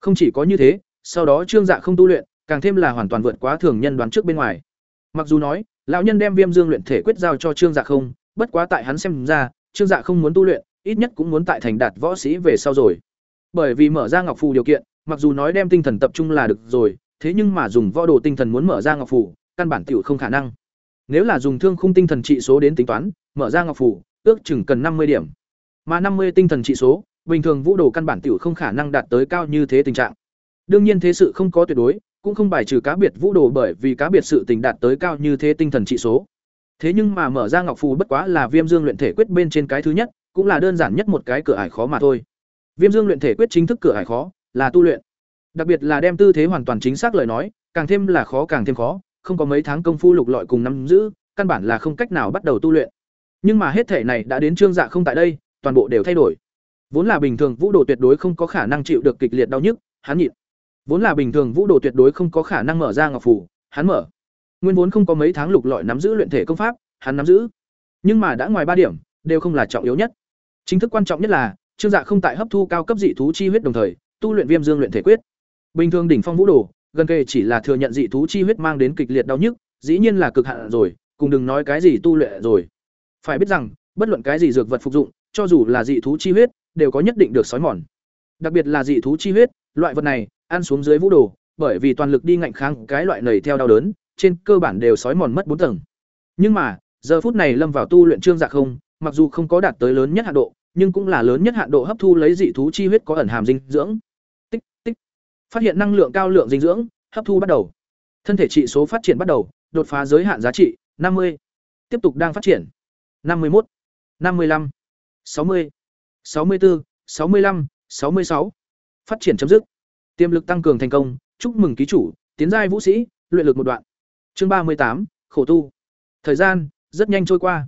Không chỉ có như thế, sau đó Trương Dạ không tu luyện, càng thêm là hoàn toàn vượt quá thường nhân đoán trước bên ngoài. Mặc dù nói, lão nhân đem Viêm Dương luyện thể quyết giao cho Trương Dạ không, bất quá tại hắn xem ra, Trương Dạ không muốn tu luyện, ít nhất cũng muốn tại thành đạt võ sĩ về sau rồi. Bởi vì mở ra ngọc phù điều kiện, mặc dù nói đem tinh thần tập trung là được rồi, thế nhưng mà dùng võ đồ tinh thần muốn mở ra ngọc phù, căn bản tiểu không khả năng. Nếu là dùng thương khung tinh thần trị số đến tính toán, mở ra ngọc phù, ước chừng cần năm mươi điểm. Mà năm mươi tinh thần trị số, bình thường vũ đồ căn bản tiểu không khả năng đạt tới cao như thế tình trạng. Đương nhiên thế sự không có tuyệt đối, cũng không bài trừ cá biệt vũ đồ bởi vì cá biệt sự tình đạt tới cao như thế tinh thần trị số. Thế nhưng mà mở ra ngọc phù bất quá là Viêm Dương luyện thể quyết bên trên cái thứ nhất, cũng là đơn giản nhất một cái cửa ải khó mà thôi. Viêm Dương luyện thể quyết chính thức cửa ải khó, là tu luyện. Đặc biệt là đem tư thế hoàn toàn chính xác lời nói, càng thêm là khó càng thêm khó, không có mấy tháng công phu lục lọi cùng nắm giữ, căn bản là không cách nào bắt đầu tu luyện. Nhưng mà hết thể này đã đến trương dạ không tại đây, toàn bộ đều thay đổi. Vốn là bình thường vũ đồ tuyệt đối không có khả năng chịu được kịch liệt đau nhức, hắn nhịn. Vốn là bình thường vũ đồ tuyệt đối không có khả năng mở ra ngọc phủ, hắn mở. Nguyên vốn không có mấy tháng lục lọi nắm giữ luyện thể công pháp, hắn nắm giữ. Nhưng mà đã ngoài ba điểm, đều không là trọng yếu nhất. Chính thức quan trọng nhất là, Trương Dạ không tại hấp thu cao cấp dị thú chi huyết đồng thời, tu luyện Viêm Dương luyện thể quyết. Bình thường đỉnh phong vũ đồ, gần kề chỉ là thừa nhận dị thú chi huyết mang đến kịch liệt đau nhức, dĩ nhiên là cực hạn rồi, cùng đừng nói cái gì tu luyện rồi. Phải biết rằng, bất luận cái gì dược vật phục dụng, cho dù là dị thú chi huyết, đều có nhất định được sói mòn. Đặc biệt là dị thú chi huyết, loại vật này, ăn xuống dưới vũ đồ, bởi vì toàn lực đi ngạnh kháng cái loại nảy theo đau đớn, trên cơ bản đều sói mòn mất bốn tầng. Nhưng mà, giờ phút này lâm vào tu luyện trương dạ không, mặc dù không có đạt tới lớn nhất hạn độ, nhưng cũng là lớn nhất hạn độ hấp thu lấy dị thú chi huyết có ẩn hàm dinh dưỡng. Tích tích. Phát hiện năng lượng cao lượng dinh dưỡng, hấp thu bắt đầu. Thân thể trị số phát triển bắt đầu, đột phá giới hạn giá trị, năm mươi Tiếp tục đang phát triển. năm mươi một năm mươi lăm sáu mươi sáu mươi bốn sáu mươi lăm sáu mươi sáu Phát triển chấm dứt. Tiềm lực tăng cường thành công, chúc mừng ký chủ, tiến giai vũ sĩ, luyện lực một đoạn. Chương ba mươi tám khổ tu. Thời gian rất nhanh trôi qua.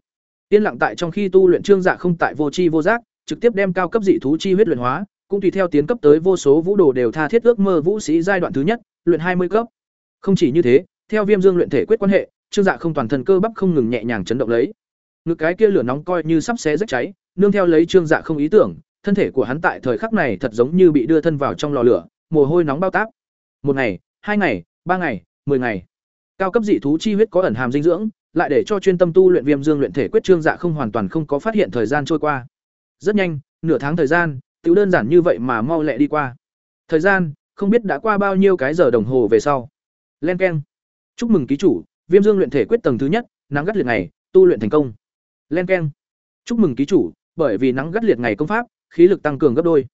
Tiên lặng tại trong khi tu luyện trương dạ không tại vô chi vô giác, trực tiếp đem cao cấp dị thú chi huyết luyện hóa, cũng tùy theo tiến cấp tới vô số vũ đồ đều tha thiết ước mơ vũ sĩ giai đoạn thứ nhất, luyện hai mươi cấp. Không chỉ như thế, theo Viêm Dương luyện thể quyết quan hệ, trương dạ không toàn thân cơ bắp không ngừng nhẹ nhàng chấn động lấy. Ngực cái kia lửa nóng coi như sắp xé rách cháy, nương theo lấy trương dạ không ý tưởng, thân thể của hắn tại thời khắc này thật giống như bị đưa thân vào trong lò lửa, mồ hôi nóng bao táp. Một ngày, hai ngày, ba ngày, 10 ngày. Cao cấp dị thú chi huyết có ẩn hàm dinh dưỡng, lại để cho chuyên tâm tu luyện viêm dương luyện thể quyết trương dạ không hoàn toàn không có phát hiện thời gian trôi qua. Rất nhanh nửa tháng thời gian tự đơn giản như vậy mà mau lẹ đi qua. Thời gian không biết đã qua bao nhiêu cái giờ đồng hồ về sau. Len k e n chúc mừng ký chủ viêm dương luyện thể quyết tầng thứ nhất nắng gắt liệt ngày tu luyện thành công. Len k e n chúc mừng ký chủ bởi vì nắng gắt liệt ngày công pháp khí lực tăng cường gấp đôi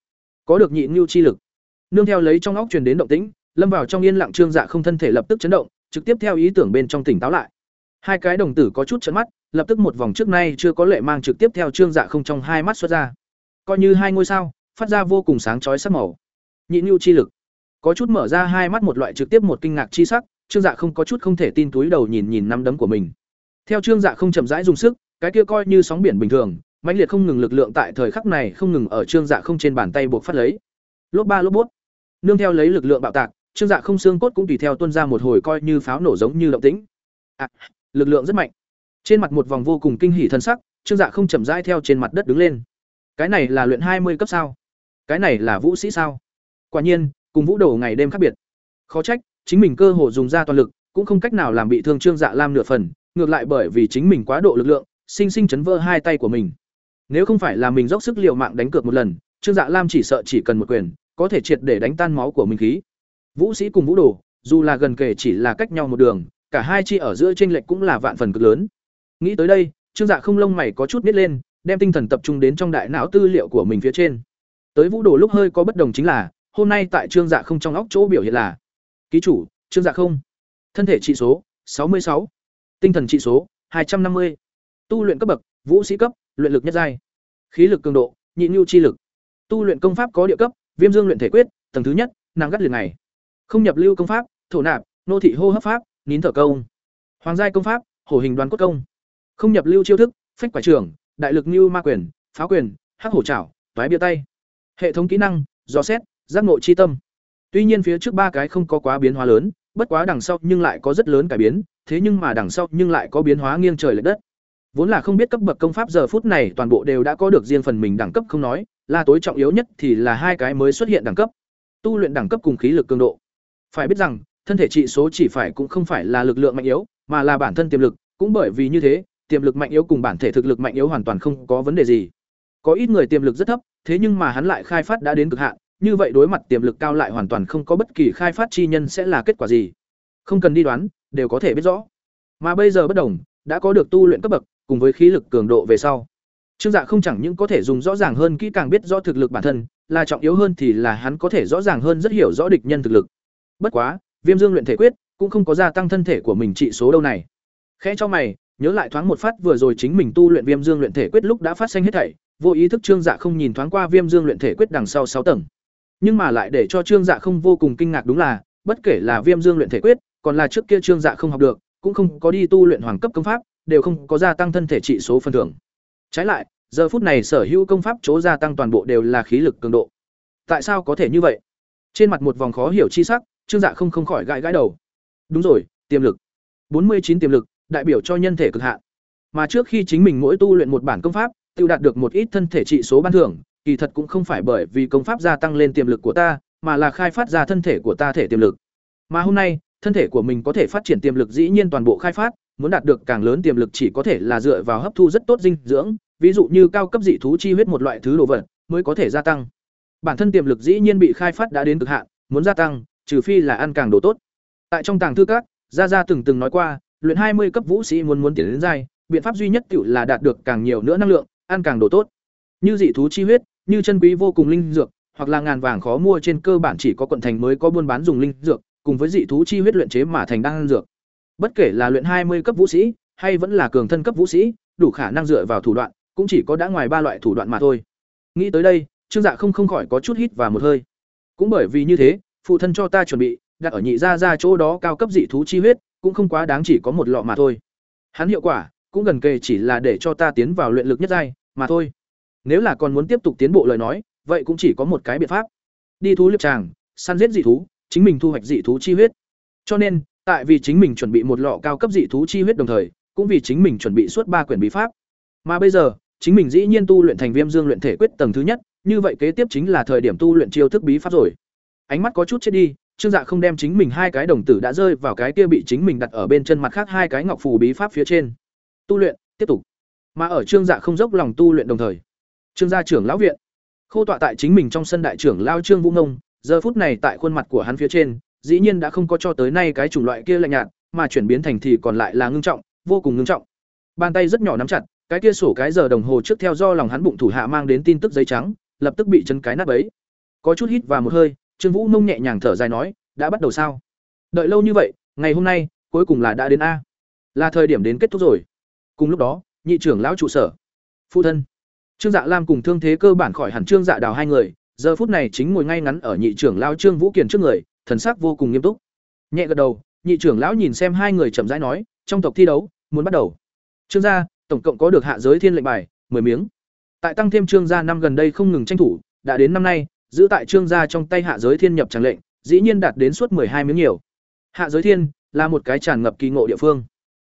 có được nhị nhu chi lực nương theo lấy trong óc truyền đến động tĩnh lâm vào trong yên lặng trương dạ không thân thể lập tức chấn động trực tiếp theo ý tưởng bên trong tỉnh táo lại Hai cái đồng tử có chút chớp mắt, lập tức một vòng trước nay chưa có lệ mang trực tiếp theo trương dạ không trong hai mắt xuất ra. Coi như hai ngôi sao, phát ra vô cùng sáng chói sắc màu. Nhị nhu chi lực. Có chút mở ra hai mắt một loại trực tiếp một kinh ngạc chi sắc, trương dạ không có chút không thể tin túi đầu nhìn nhìn năm đấm của mình. Theo trương dạ không chậm rãi dùng sức, cái kia coi như sóng biển bình thường, mãnh liệt không ngừng lực lượng tại thời khắc này không ngừng ở trương dạ không trên bàn tay buộc phát lấy. Lốp ba lốp bút. Nương theo lấy lực lượng bạo tạc, trương dạ không xương cốt cũng tùy theo tuôn ra một hồi coi như pháo nổ giống như động tĩnh. À, lực lượng rất mạnh trên mặt một vòng vô cùng kinh hỉ thân sắc trương dạ không chậm rãi theo trên mặt đất đứng lên cái này là luyện hai mươi cấp sao cái này là vũ sĩ sao quả nhiên cùng vũ đồ ngày đêm khác biệt khó trách chính mình cơ hồ dùng ra toàn lực cũng không cách nào làm bị thương trương dạ lam nửa phần ngược lại bởi vì chính mình quá độ lực lượng sinh sinh chấn vỡ hai tay của mình nếu không phải là mình dốc sức liệu mạng đánh cược một lần trương dạ lam chỉ sợ chỉ cần một quyền có thể triệt để đánh tan máu của mình khí vũ sĩ cùng vũ đồ dù là gần kề chỉ là cách nhau một đường cả hai chi ở giữa chênh lệch cũng là vạn phần cực lớn. Nghĩ tới đây, Trương Dạ không lông mày có chút nít lên, đem tinh thần tập trung đến trong đại não tư liệu của mình phía trên. Tới Vũ Đồ lúc hơi có bất đồng chính là, hôm nay tại Trương Dạ không trong óc chỗ biểu hiện là: Ký chủ, Trương Dạ không. Thân thể trị số: sáu mươi sáu, Tinh thần trị số: hai trăm năm mươi, Tu luyện cấp bậc: Vũ sĩ cấp, luyện lực nhất giai. Khí lực cường độ: Nhị nhu chi lực. Tu luyện công pháp có địa cấp: Viêm Dương luyện thể quyết, tầng thứ nhất, nàng gắt liền này. Không nhập lưu công pháp, thổ nạp, nô thị hô hấp pháp, nín thở công hoàng giai công pháp hổ hình đoàn cốt công không nhập lưu chiêu thức phách quả trưởng đại lực như ma quyền pháo quyền hắc hổ trảo toái bia tay hệ thống kỹ năng dò xét giác ngộ chi tâm tuy nhiên phía trước ba cái không có quá biến hóa lớn bất quá đằng sau nhưng lại có rất lớn cải biến thế nhưng mà đằng sau nhưng lại có biến hóa nghiêng trời lệch đất vốn là không biết cấp bậc công pháp giờ phút này toàn bộ đều đã có được riêng phần mình đẳng cấp không nói là tối trọng yếu nhất thì là hai cái mới xuất hiện đẳng cấp tu luyện đẳng cấp cùng khí lực cường độ. Phải biết rằng, thân thể trị số chỉ phải cũng không phải là lực lượng mạnh yếu, mà là bản thân tiềm lực, cũng bởi vì như thế, tiềm lực mạnh yếu cùng bản thể thực lực mạnh yếu hoàn toàn không có vấn đề gì. Có ít người tiềm lực rất thấp, thế nhưng mà hắn lại khai phát đã đến cực hạn, như vậy đối mặt tiềm lực cao lại hoàn toàn không có bất kỳ khai phát chi nhân sẽ là kết quả gì. Không cần đi đoán, đều có thể biết rõ. Mà bây giờ bất đồng, đã có được tu luyện cấp bậc, cùng với khí lực cường độ về sau. Trương Dạ không chẳng những có thể dùng rõ ràng hơn kỹ càng biết rõ thực lực bản thân, là trọng yếu hơn thì là hắn có thể rõ ràng hơn rất hiểu rõ địch nhân thực lực. Bất quá, Viêm Dương luyện thể quyết cũng không có gia tăng thân thể của mình trị số đâu này. Khẽ cho mày, nhớ lại thoáng một phát vừa rồi chính mình tu luyện Viêm Dương luyện thể quyết lúc đã phát sinh hết thảy, vô ý thức Trương Dạ không nhìn thoáng qua Viêm Dương luyện thể quyết đằng sau sáu tầng. Nhưng mà lại để cho Trương Dạ không vô cùng kinh ngạc đúng là, bất kể là Viêm Dương luyện thể quyết, còn là trước kia Trương Dạ không học được, cũng không có đi tu luyện hoàng cấp công pháp, đều không có gia tăng thân thể trị số phần thưởng. Trái lại, giờ phút này sở hữu công pháp chỗ gia tăng toàn bộ đều là khí lực cường độ. Tại sao có thể như vậy? Trên mặt một vòng khó hiểu chi sắc, Trương Dạ không không khỏi gãi gãi đầu. Đúng rồi, tiềm lực. bốn mươi chín tiềm lực, đại biểu cho nhân thể cực hạn. Mà trước khi chính mình mỗi tu luyện một bản công pháp, tiêu đạt được một ít thân thể trị số ban thưởng, kỳ thật cũng không phải bởi vì công pháp gia tăng lên tiềm lực của ta, mà là khai phát ra thân thể của ta thể tiềm lực. Mà hôm nay, thân thể của mình có thể phát triển tiềm lực dĩ nhiên toàn bộ khai phát, muốn đạt được càng lớn tiềm lực chỉ có thể là dựa vào hấp thu rất tốt dinh dưỡng, ví dụ như cao cấp dị thú chi huyết một loại thứ đồ vật mới có thể gia tăng. Bản thân tiềm lực dĩ nhiên bị khai phát đã đến cực hạn, muốn gia tăng, trừ phi là ăn càng đồ tốt. Tại trong tàng thư các, Gia Gia từng từng nói qua, luyện hai mươi cấp vũ sĩ muốn muốn tiến đến giai, biện pháp duy nhất tiểu là đạt được càng nhiều nữa năng lượng, ăn càng đồ tốt. Như dị thú chi huyết, như chân quý vô cùng linh dược, hoặc là ngàn vàng khó mua trên cơ bản chỉ có quận thành mới có buôn bán dùng linh dược, cùng với dị thú chi huyết luyện chế mà thành đan dược. Bất kể là luyện hai mươi cấp vũ sĩ, hay vẫn là cường thân cấp vũ sĩ, đủ khả năng dựa vào thủ đoạn, cũng chỉ có đã ngoài ba loại thủ đoạn mà thôi. Nghĩ tới đây, Trương Dạ không không khỏi có chút hít và một hơi. Cũng bởi vì như thế, phụ thân cho ta chuẩn bị, đặt ở nhị gia gia chỗ đó cao cấp dị thú chi huyết, cũng không quá đáng chỉ có một lọ mà thôi. Hắn hiệu quả, cũng gần kề chỉ là để cho ta tiến vào luyện lực nhất giai, mà thôi. Nếu là còn muốn tiếp tục tiến bộ lời nói, vậy cũng chỉ có một cái biện pháp. Đi thú liệp tràng, săn giết dị thú, chính mình thu hoạch dị thú chi huyết. Cho nên, tại vì chính mình chuẩn bị một lọ cao cấp dị thú chi huyết đồng thời, cũng vì chính mình chuẩn bị suốt ba quyển bí pháp. Mà bây giờ, chính mình dĩ nhiên tu luyện thành Viêm Dương luyện thể quyết tầng thứ nhất, như vậy kế tiếp chính là thời điểm tu luyện chiêu thức bí pháp rồi. Ánh mắt có chút chết đi, Trương Dạ không đem chính mình hai cái đồng tử đã rơi vào cái kia bị chính mình đặt ở bên chân mặt khác hai cái ngọc phù bí pháp phía trên. Tu luyện, tiếp tục. Mà ở Trương Dạ không dốc lòng tu luyện đồng thời, Trương gia trưởng lão viện, khô tọa tại chính mình trong sân đại trưởng lao Trương Vũ Ngông, giờ phút này tại khuôn mặt của hắn phía trên, dĩ nhiên đã không có cho tới nay cái chủng loại kia lạnh nhạt, mà chuyển biến thành thì còn lại là ngưng trọng, vô cùng ngưng trọng. Bàn tay rất nhỏ nắm chặt, cái kia sổ cái giờ đồng hồ trước theo do lòng hắn bụng thủ hạ mang đến tin tức giấy trắng, lập tức bị chân cái nát bấy. Có chút hít và một hơi, Trương Vũ Nông nhẹ nhàng thở dài nói, đã bắt đầu sao? Đợi lâu như vậy, ngày hôm nay, cuối cùng là đã đến a. Là thời điểm đến kết thúc rồi. Cùng lúc đó, nhị trưởng lão trụ sở. Phụ thân. Trương Dạ Lam cùng thương thế cơ bản khỏi hẳn Trương Dạ Đào hai người, giờ phút này chính ngồi ngay ngắn ở nhị trưởng lão Trương Vũ Kiền trước người, thần sắc vô cùng nghiêm túc. Nhẹ gật đầu, nhị trưởng lão nhìn xem hai người chậm rãi nói, trong tộc thi đấu, muốn bắt đầu. Trương gia, tổng cộng có được hạ giới thiên lệnh bài, 10 miếng. Tại tăng thêm Trương gia năm gần đây không ngừng tranh thủ, đã đến năm nay, giữ tại Trương gia trong tay hạ giới thiên nhập tràng lệnh, dĩ nhiên đạt đến suốt hai miếng nhiều. Hạ giới thiên là một cái tràn ngập kỳ ngộ địa phương.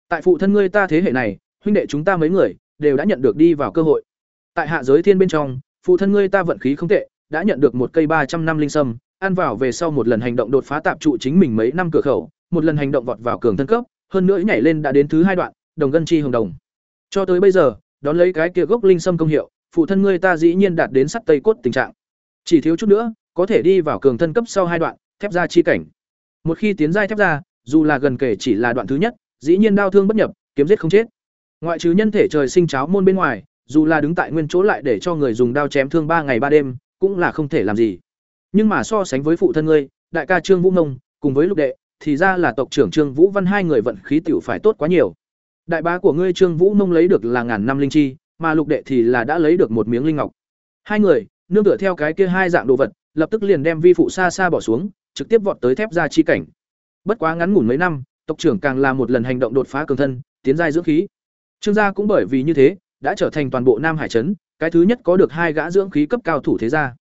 Tại phụ thân ngươi ta thế hệ này, huynh đệ chúng ta mấy người đều đã nhận được đi vào cơ hội. Tại hạ giới thiên bên trong, phụ thân ngươi ta vận khí không tệ, đã nhận được một cây ba trăm năm linh sâm, ăn vào về sau một lần hành động đột phá tạp trụ chính mình mấy năm cửa khẩu, một lần hành động vọt vào cường thân cấp, hơn nữa nhảy lên đã đến thứ hai đoạn, đồng ngân chi hồng đồng. Cho tới bây giờ, đón lấy cái kia gốc linh sâm công hiệu, phụ thân ngươi ta dĩ nhiên đạt đến sắt tây cốt tình trạng. Chỉ thiếu chút nữa, có thể đi vào cường thân cấp sau hai đoạn, thép ra chi cảnh. Một khi tiến giai thép ra, dù là gần kể chỉ là đoạn thứ nhất, dĩ nhiên đau thương bất nhập, kiếm giết không chết. Ngoại trừ nhân thể trời sinh cháo môn bên ngoài, dù là đứng tại nguyên chỗ lại để cho người dùng đao chém thương ba ngày ba đêm, cũng là không thể làm gì. Nhưng mà so sánh với phụ thân ngươi, đại ca Trương Vũ Nông, cùng với lục đệ, thì ra là tộc trưởng Trương Vũ Văn hai người vận khí tiểu phải tốt quá nhiều. Đại bá của ngươi Trương Vũ Nông lấy được là ngàn năm linh chi, mà lục đệ thì là đã lấy được một miếng linh ngọc. Hai người, nương tựa theo cái kia hai dạng đồ vật, lập tức liền đem vi phụ xa xa bỏ xuống, trực tiếp vọt tới thép ra chi cảnh. Bất quá ngắn ngủn mấy năm, tộc trưởng càng là một lần hành động đột phá cường thân, tiến giai dưỡng khí. Trương gia cũng bởi vì như thế, đã trở thành toàn bộ Nam Hải trấn, cái thứ nhất có được hai gã dưỡng khí cấp cao thủ thế gia.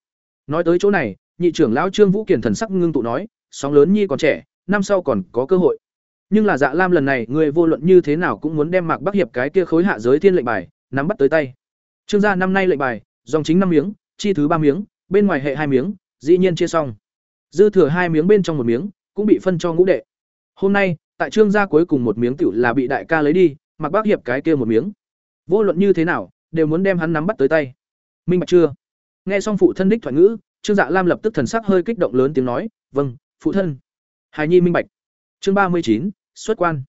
Nói tới chỗ này, nhị trưởng lão Trương Vũ Kiền thần sắc ngưng tụ nói, sóng lớn nhi còn trẻ, năm sau còn có cơ hội. Nhưng là Dạ Lam lần này, người vô luận như thế nào cũng muốn đem Mạc Bắc Hiệp cái kia khối hạ giới thiên lệnh bài nắm bắt tới tay. Trương gia năm nay lệnh bài, dòng chính năm miếng, chi thứ ba miếng, bên ngoài hệ hai miếng, dĩ nhiên chia xong. Dư thừa hai miếng bên trong một miếng, cũng bị phân cho ngũ đệ. Hôm nay, tại trương gia cuối cùng một miếng tiểu là bị đại ca lấy đi, mặc bác hiệp cái kia một miếng. Vô luận như thế nào, đều muốn đem hắn nắm bắt tới tay. Minh bạch chưa? Nghe xong phụ thân đích thoại ngữ, Trương Dạ Lam lập tức thần sắc hơi kích động lớn tiếng nói, "Vâng, phụ thân." Hải Nhi minh bạch. Chương ba mươi chín xuất quan.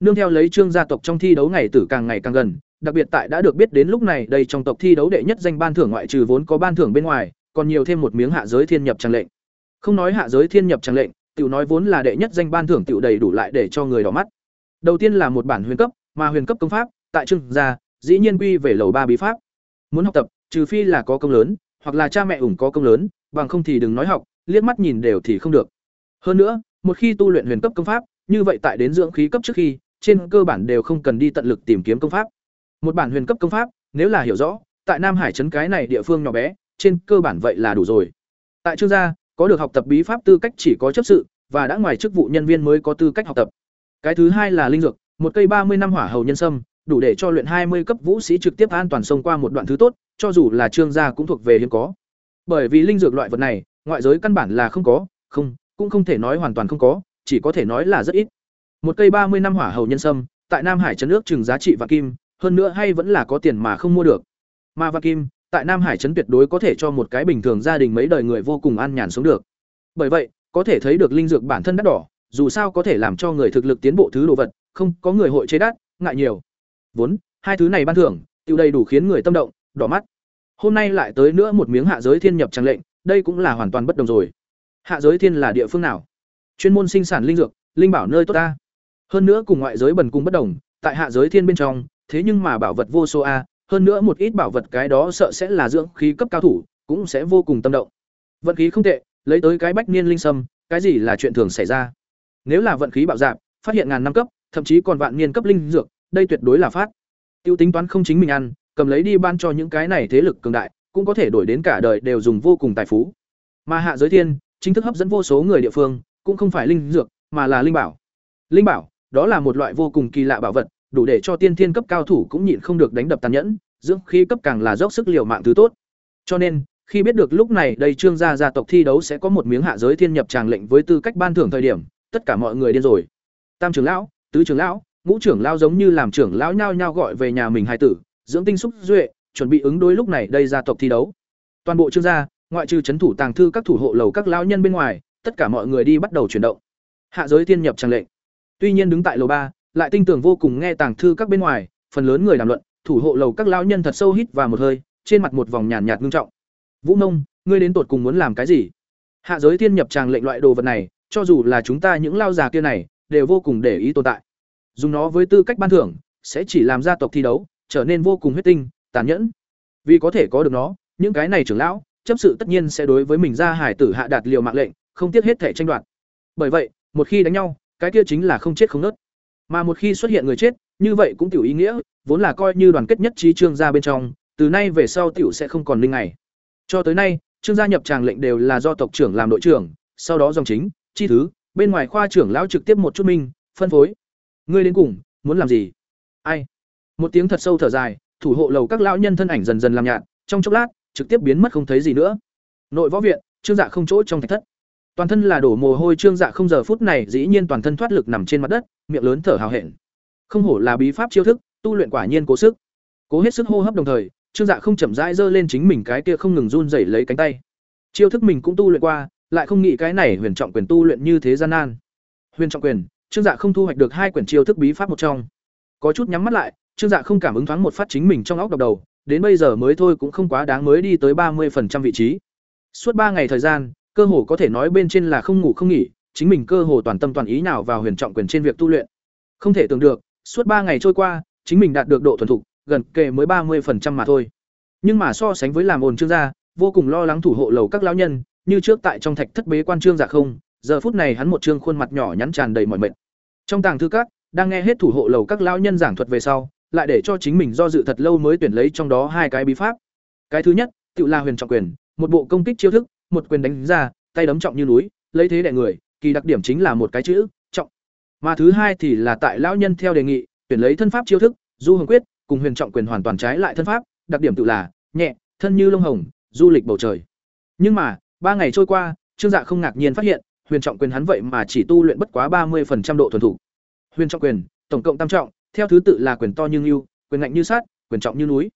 Nương theo lấy Trương gia tộc trong thi đấu ngày tử càng ngày càng gần, đặc biệt tại đã được biết đến lúc này đây trong tộc thi đấu đệ nhất danh ban thưởng ngoại trừ vốn có ban thưởng bên ngoài, còn nhiều thêm một miếng hạ giới thiên nhập trang lệnh. Không nói hạ giới thiên nhập trang lệnh, tiểu nói vốn là đệ nhất danh ban thưởng tiểu đầy đủ lại để cho người đỏ mắt. Đầu tiên là một bản huyền cấp, mà huyền cấp công pháp, tại Trương gia, dĩ nhiên quy về lầu ba bí pháp. Muốn học tập, trừ phi là có công lớn, hoặc là cha mẹ ủng có công lớn, bằng không thì đừng nói học, liếc mắt nhìn đều thì không được. Hơn nữa, một khi tu luyện huyền cấp công pháp, như vậy tại đến dưỡng khí cấp trước khi, trên cơ bản đều không cần đi tận lực tìm kiếm công pháp. Một bản huyền cấp công pháp, nếu là hiểu rõ, tại Nam Hải trấn cái này địa phương nhỏ bé, trên cơ bản vậy là đủ rồi. Tại Trương gia, có được học tập bí pháp tư cách chỉ có chấp sự và đã ngoài chức vụ nhân viên mới có tư cách học tập. Cái thứ hai là linh dược, một cây ba mươi năm hỏa hầu nhân sâm, đủ để cho luyện hai mươi cấp vũ sĩ trực tiếp an toàn xông qua một đoạn thứ tốt, cho dù là Trương gia cũng thuộc về hiếm có. Bởi vì linh dược loại vật này, ngoại giới căn bản là không có, không, cũng không thể nói hoàn toàn không có, chỉ có thể nói là rất ít. Một cây ba mươi năm hỏa hầu nhân sâm, tại Nam Hải trấn nước chừng giá trị và kim, hơn nữa hay vẫn là có tiền mà không mua được. Mà và kim, tại Nam Hải trấn tuyệt đối có thể cho một cái bình thường gia đình mấy đời người vô cùng an nhàn sống được. Bởi vậy, có thể thấy được linh dược bản thân đắt đỏ, dù sao có thể làm cho người thực lực tiến bộ thứ đồ vật, không có người hội chế đắt, ngại nhiều. Vốn, hai thứ này ban thưởng, tiêu đầy đủ khiến người tâm động, đỏ mắt. Hôm nay lại tới nữa một miếng hạ giới thiên nhập trang lệnh, đây cũng là hoàn toàn bất đồng rồi. Hạ giới thiên là địa phương nào? Chuyên môn sinh sản linh dược, linh bảo nơi tốt ta. Hơn nữa cùng ngoại giới bần cùng bất đồng, tại hạ giới thiên bên trong, thế nhưng mà bảo vật vô số a, hơn nữa một ít bảo vật cái đó sợ sẽ là dưỡng khí cấp cao thủ, cũng sẽ vô cùng tâm động. Vận khí không tệ, lấy tới cái bách niên linh sâm, cái gì là chuyện thường xảy ra. Nếu là vận khí bạo dạn, phát hiện ngàn năm cấp, thậm chí còn vạn niên cấp linh dược, đây tuyệt đối là phát. Tiêu tính toán không chính mình ăn, cầm lấy đi ban cho những cái này thế lực cường đại, cũng có thể đổi đến cả đời đều dùng vô cùng tài phú. Mà hạ giới thiên, chính thức hấp dẫn vô số người địa phương, cũng không phải linh dược, mà là linh bảo. Linh bảo, đó là một loại vô cùng kỳ lạ bảo vật, đủ để cho tiên thiên cấp cao thủ cũng nhịn không được đánh đập tàn nhẫn, dưỡng khí cấp càng là dốc sức liều mạng thứ tốt. Cho nên, khi biết được lúc này đây Trương gia gia tộc thi đấu sẽ có một miếng hạ giới thiên nhập tràng lệnh với tư cách ban thưởng thời điểm, tất cả mọi người điên rồi. Tam trưởng lão, tứ trưởng lão, ngũ trưởng lão giống như làm trưởng lão nhao nhao gọi về nhà mình hài tử, dưỡng tinh xúc duệ, chuẩn bị ứng đối lúc này đây gia tộc thi đấu. Toàn bộ Trương gia, ngoại trừ trấn thủ tàng thư các thủ hộ lầu các lão nhân bên ngoài, tất cả mọi người đi bắt đầu chuyển động. Hạ giới thiên nhập tràng lệnh. Tuy nhiên đứng tại lầu ba, lại tinh tưởng vô cùng nghe tàng thư các bên ngoài, phần lớn người đàm luận, thủ hộ lầu các lão nhân thật sâu hít vào một hơi, trên mặt một vòng nhàn nhạt ngưng trọng. Vũ Nông, ngươi đến tột cùng muốn làm cái gì? Hạ giới thiên nhập tràng lệnh loại đồ vật này, cho dù là chúng ta những lao già kia này, đều vô cùng để ý tồn tại. Dùng nó với tư cách ban thưởng, sẽ chỉ làm gia tộc thi đấu trở nên vô cùng huyết tinh, tàn nhẫn. Vì có thể có được nó, những cái này trưởng lão, chấp sự tất nhiên sẽ đối với mình ra hải tử hạ đạt liều mạng lệnh, không tiếc hết thể tranh đoạt. Bởi vậy, một khi đánh nhau, cái kia chính là không chết không nứt. Mà một khi xuất hiện người chết, như vậy cũng tiểu ý nghĩa, vốn là coi như đoàn kết nhất trí trương gia bên trong, từ nay về sau tiểu sẽ không còn linh ngày. Cho tới nay, trương gia nhập tràng lệnh đều là do tộc trưởng làm đội trưởng, sau đó dòng chính, chi thứ, bên ngoài khoa trưởng lão trực tiếp một chút minh, phân phối. Ngươi đến cùng, muốn làm gì? Ai? Một tiếng thật sâu thở dài, thủ hộ lầu các lão nhân thân ảnh dần dần làm nhạt, trong chốc lát, trực tiếp biến mất không thấy gì nữa. Nội võ viện, Trương Dạ không chỗ trong thạch thất. Toàn thân là đổ mồ hôi Trương Dạ không giờ phút này dĩ nhiên toàn thân thoát lực nằm trên mặt đất, miệng lớn thở hào hẹn. Không hổ là bí pháp chiêu thức, tu luyện quả nhiên cố sức. Cố hết sức hô hấp đồng thời, Trương Dạ không chậm rãi giơ lên chính mình cái kia không ngừng run rẩy lấy cánh tay. Chiêu thức mình cũng tu luyện qua, lại không nghĩ cái này huyền trọng quyền tu luyện như thế gian nan. Huyền trọng quyền, Trương Dạ không thu hoạch được hai quyển chiêu thức bí pháp một trong. Có chút nhắm mắt lại, Trương Dạ không cảm ứng thoáng một phát chính mình trong óc độc đầu, đến bây giờ mới thôi cũng không quá đáng mới đi tới ba 30% vị trí. Suốt ba ngày thời gian, cơ hồ có thể nói bên trên là không ngủ không nghỉ, chính mình cơ hồ toàn tâm toàn ý nào vào huyền trọng quyền trên việc tu luyện. Không thể tưởng được, suốt ba ngày trôi qua, chính mình đạt được độ thuần thục, gần kề mới ba 30% mà thôi. Nhưng mà so sánh với làm ồn trương gia, vô cùng lo lắng thủ hộ lầu các lão nhân, như trước tại trong thạch thất bế quan trương Dạ không, giờ phút này hắn một trương khuôn mặt nhỏ nhắn tràn đầy mỏi mệt. Trong tàng thư các, đang nghe hết thủ hộ lầu các lão nhân giảng thuật về sau, lại để cho chính mình do dự thật lâu mới tuyển lấy trong đó hai cái bí pháp. Cái thứ nhất, tự là huyền trọng quyền, một bộ công kích chiêu thức, một quyền đánh ra, tay đấm trọng như núi, lấy thế đè người, kỳ đặc điểm chính là một cái chữ, trọng. Mà thứ hai thì là tại lão nhân theo đề nghị, tuyển lấy thân pháp chiêu thức, du hồng quyết, cùng huyền trọng quyền hoàn toàn trái lại thân pháp, đặc điểm tự là nhẹ, thân như lông hồng, du lịch bầu trời. Nhưng mà, ba ngày trôi qua, Trương Dạ không ngạc nhiên phát hiện, huyền trọng quyền hắn vậy mà chỉ tu luyện bất quá ba 30% độ thuần thủ. Huyền trọng quyền, tổng cộng tam trọng, theo thứ tự là quyền to như ngưu, quyền ngạnh như sát, quyền trọng như núi.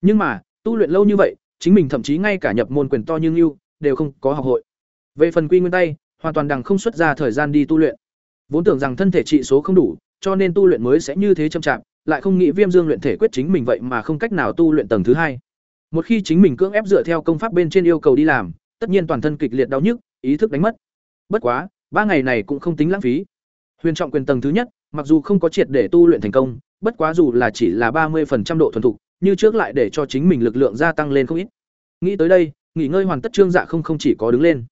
Nhưng mà, tu luyện lâu như vậy, chính mình thậm chí ngay cả nhập môn quyền to như ngưu đều không có học hội. Về phần quy nguyên tay, hoàn toàn đằng không xuất ra thời gian đi tu luyện. Vốn tưởng rằng thân thể trị số không đủ, cho nên tu luyện mới sẽ như thế chậm chạp, lại không nghĩ Viêm Dương luyện thể quyết chính mình vậy mà không cách nào tu luyện tầng thứ hai. Một khi chính mình cưỡng ép dựa theo công pháp bên trên yêu cầu đi làm, tất nhiên toàn thân kịch liệt đau nhức, ý thức đánh mất. Bất quá, ba ngày này cũng không tính lãng phí. Huyền trọng quyền tầng thứ nhất, mặc dù không có triệt để tu luyện thành công, bất quá dù là chỉ là ba 30% độ thuần thục, như trước lại để cho chính mình lực lượng gia tăng lên không ít. Nghĩ tới đây, nghỉ ngơi hoàn tất trương dạ không không chỉ có đứng lên,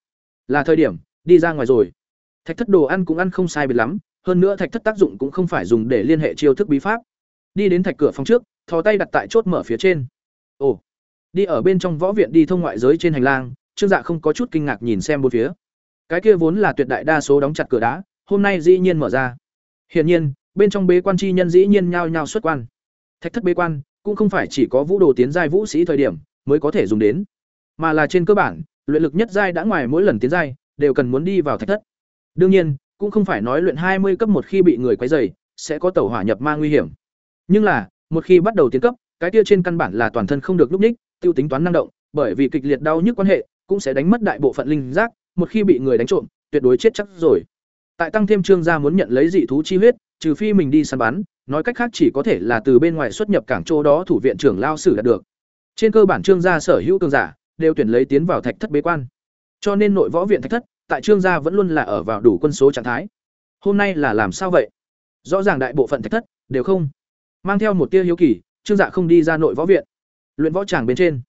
là thời điểm đi ra ngoài rồi. Thạch thất đồ ăn cũng ăn không sai biệt lắm, hơn nữa thạch thất tác dụng cũng không phải dùng để liên hệ chiêu thức bí pháp. Đi đến thạch cửa phòng trước, thò tay đặt tại chốt mở phía trên. Ồ, đi ở bên trong võ viện đi thông ngoại giới trên hành lang, Trương Dạ không có chút kinh ngạc nhìn xem bốn phía. Cái kia vốn là tuyệt đại đa số đóng chặt cửa đá, hôm nay dĩ nhiên mở ra. Hiển nhiên, bên trong bế quan chi nhân dĩ nhiên nhao nhao xuất quan. Thạch thất bế quan cũng không phải chỉ có vũ đồ tiến giai vũ sĩ thời điểm mới có thể dùng đến, mà là trên cơ bản, luyện lực nhất giai đã ngoài mỗi lần tiến giai đều cần muốn đi vào thạch thất. Đương nhiên, cũng không phải nói luyện hai mươi cấp một khi bị người quấy rầy sẽ có tẩu hỏa nhập ma nguy hiểm. Nhưng là, một khi bắt đầu tiến cấp, cái kia trên căn bản là toàn thân không được lúc ních, tiêu tính toán năng động, bởi vì kịch liệt đau nhức quan hệ, cũng sẽ đánh mất đại bộ phận linh giác, một khi bị người đánh trộm, tuyệt đối chết chắc rồi. Tại tăng thêm trương gia muốn nhận lấy dị thú chi huyết, trừ phi mình đi săn bắn, nói cách khác chỉ có thể là từ bên ngoài xuất nhập cảng chỗ đó thủ viện trưởng lao sử đạt được. Trên cơ bản trương gia sở hữu cường giả đều tuyển lấy tiến vào thạch thất bế quan. Cho nên nội võ viện thạch thất, tại trương gia vẫn luôn là ở vào đủ quân số trạng thái. Hôm nay là làm sao vậy? Rõ ràng đại bộ phận thạch thất đều không. Mang theo một tia hiếu kỳ, trương dạ không đi ra nội võ viện. Luyện võ tràng bên trên.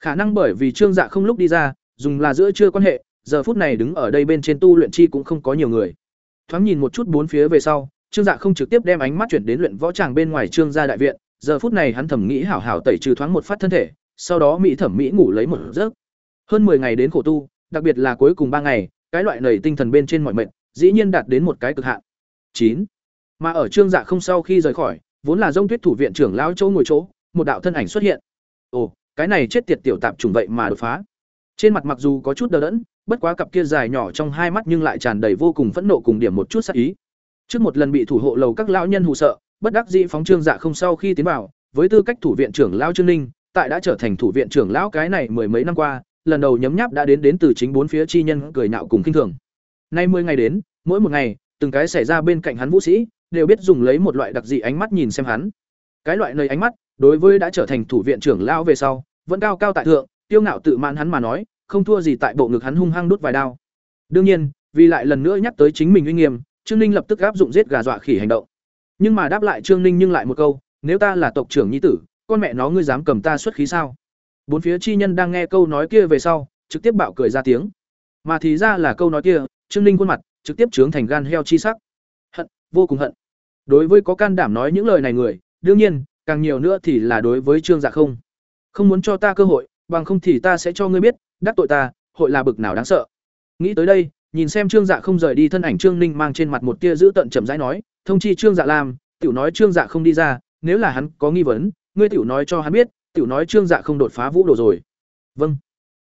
Khả năng bởi vì trương dạ không lúc đi ra, dùng là giữa chưa quan hệ, giờ phút này đứng ở đây bên trên tu luyện chi cũng không có nhiều người. Thoáng nhìn một chút bốn phía về sau, Trương Dạ không trực tiếp đem ánh mắt chuyển đến luyện võ tràng bên ngoài Trương gia đại viện, giờ phút này hắn thầm nghĩ hảo hảo tẩy trừ thoáng một phát thân thể, sau đó mỹ thẩm mỹ ngủ lấy một giấc. Hơn 10 ngày đến khổ tu, đặc biệt là cuối cùng ba ngày, cái loại nảy tinh thần bên trên mọi mệnh, dĩ nhiên đạt đến một cái cực hạn. 9. Mà ở Trương Dạ không sau khi rời khỏi, vốn là Dung Tuyết thủ viện trưởng lão chỗ ngồi chỗ, một đạo thân ảnh xuất hiện. Ồ, cái này chết tiệt tiểu tạp trùng vậy mà đột phá. Trên mặt mặc dù có chút đờ đẫn, bất quá cặp kia dài nhỏ trong hai mắt nhưng lại tràn đầy vô cùng phẫn nộ cùng điểm một chút sát ý. Trước một lần bị thủ hộ lầu các lão nhân hù sợ, bất đắc dĩ phóng trương dạ không sau khi tiến vào, với tư cách thủ viện trưởng lão Trương Ninh, tại đã trở thành thủ viện trưởng lão cái này mười mấy năm qua, lần đầu nhấm nháp đã đến đến từ chính bốn phía chi nhân cười nạo cùng kinh thường. Nay mười ngày đến, mỗi một ngày, từng cái xảy ra bên cạnh hắn vũ sĩ, đều biết dùng lấy một loại đặc dị ánh mắt nhìn xem hắn. Cái loại nơi ánh mắt, đối với đã trở thành thủ viện trưởng lão về sau, vẫn cao cao tại thượng, tiêu ngạo tự mãn hắn mà nói, không thua gì tại bộ ngực hắn hung hăng đút vài đao. Đương nhiên, vì lại lần nữa nhắc tới chính mình uy nghiêm, Trương Ninh lập tức áp dụng giết gà dọa khỉ hành động. Nhưng mà đáp lại Trương Ninh nhưng lại một câu, nếu ta là tộc trưởng nhi tử, con mẹ nó ngươi dám cầm ta xuất khí sao? Bốn phía chi nhân đang nghe câu nói kia về sau, trực tiếp bạo cười ra tiếng. Mà thì ra là câu nói kia, Trương Ninh khuôn mặt trực tiếp trướng thành gan heo chi sắc. Hận, vô cùng hận. Đối với có can đảm nói những lời này người, đương nhiên, càng nhiều nữa thì là đối với Trương Dạ không. Không muốn cho ta cơ hội, bằng không thì ta sẽ cho ngươi biết, đắc tội ta, hội là bực nào đáng sợ. Nghĩ tới đây, nhìn xem Trương Dạ không rời đi thân ảnh Trương Ninh mang trên mặt một tia giữ tận chậm rãi nói, thông chi Trương Dạ làm, tiểu nói Trương Dạ không đi ra, nếu là hắn có nghi vấn, ngươi tiểu nói cho hắn biết, tiểu nói Trương Dạ không đột phá vũ đồ rồi. Vâng.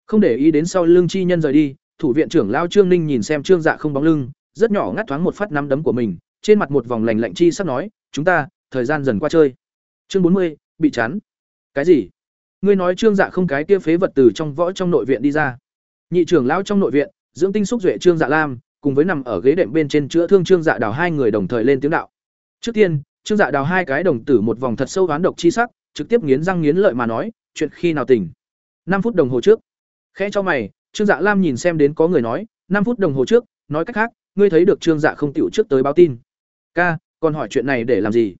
Không để ý đến sau lưng chi nhân rời đi, thủ viện trưởng lao Trương Ninh nhìn xem Trương Dạ không bóng lưng, rất nhỏ ngắt thoáng một phát nắm đấm của mình, trên mặt một vòng lạnh lạnh chi sắp nói, chúng ta, thời gian dần qua chơi. Chương bốn mươi bị chán. Cái gì? Ngươi nói trương dạ không cái kia phế vật từ trong võ trong nội viện đi ra. Nhị trưởng lão trong nội viện, dưỡng tinh xúc duệ trương dạ lam, cùng với nằm ở ghế đệm bên trên chữa thương trương dạ đào hai người đồng thời lên tiếng đạo. Trước tiên, trương dạ đào hai cái đồng tử một vòng thật sâu ván độc chi sắc, trực tiếp nghiến răng nghiến lợi mà nói, chuyện khi nào tỉnh? Năm phút đồng hồ trước. Khẽ cho mày, trương dạ lam nhìn xem đến có người nói, năm phút đồng hồ trước, nói cách khác, ngươi thấy được trương dạ không tiểu trước tới báo tin. Ca, còn hỏi chuyện này để làm gì?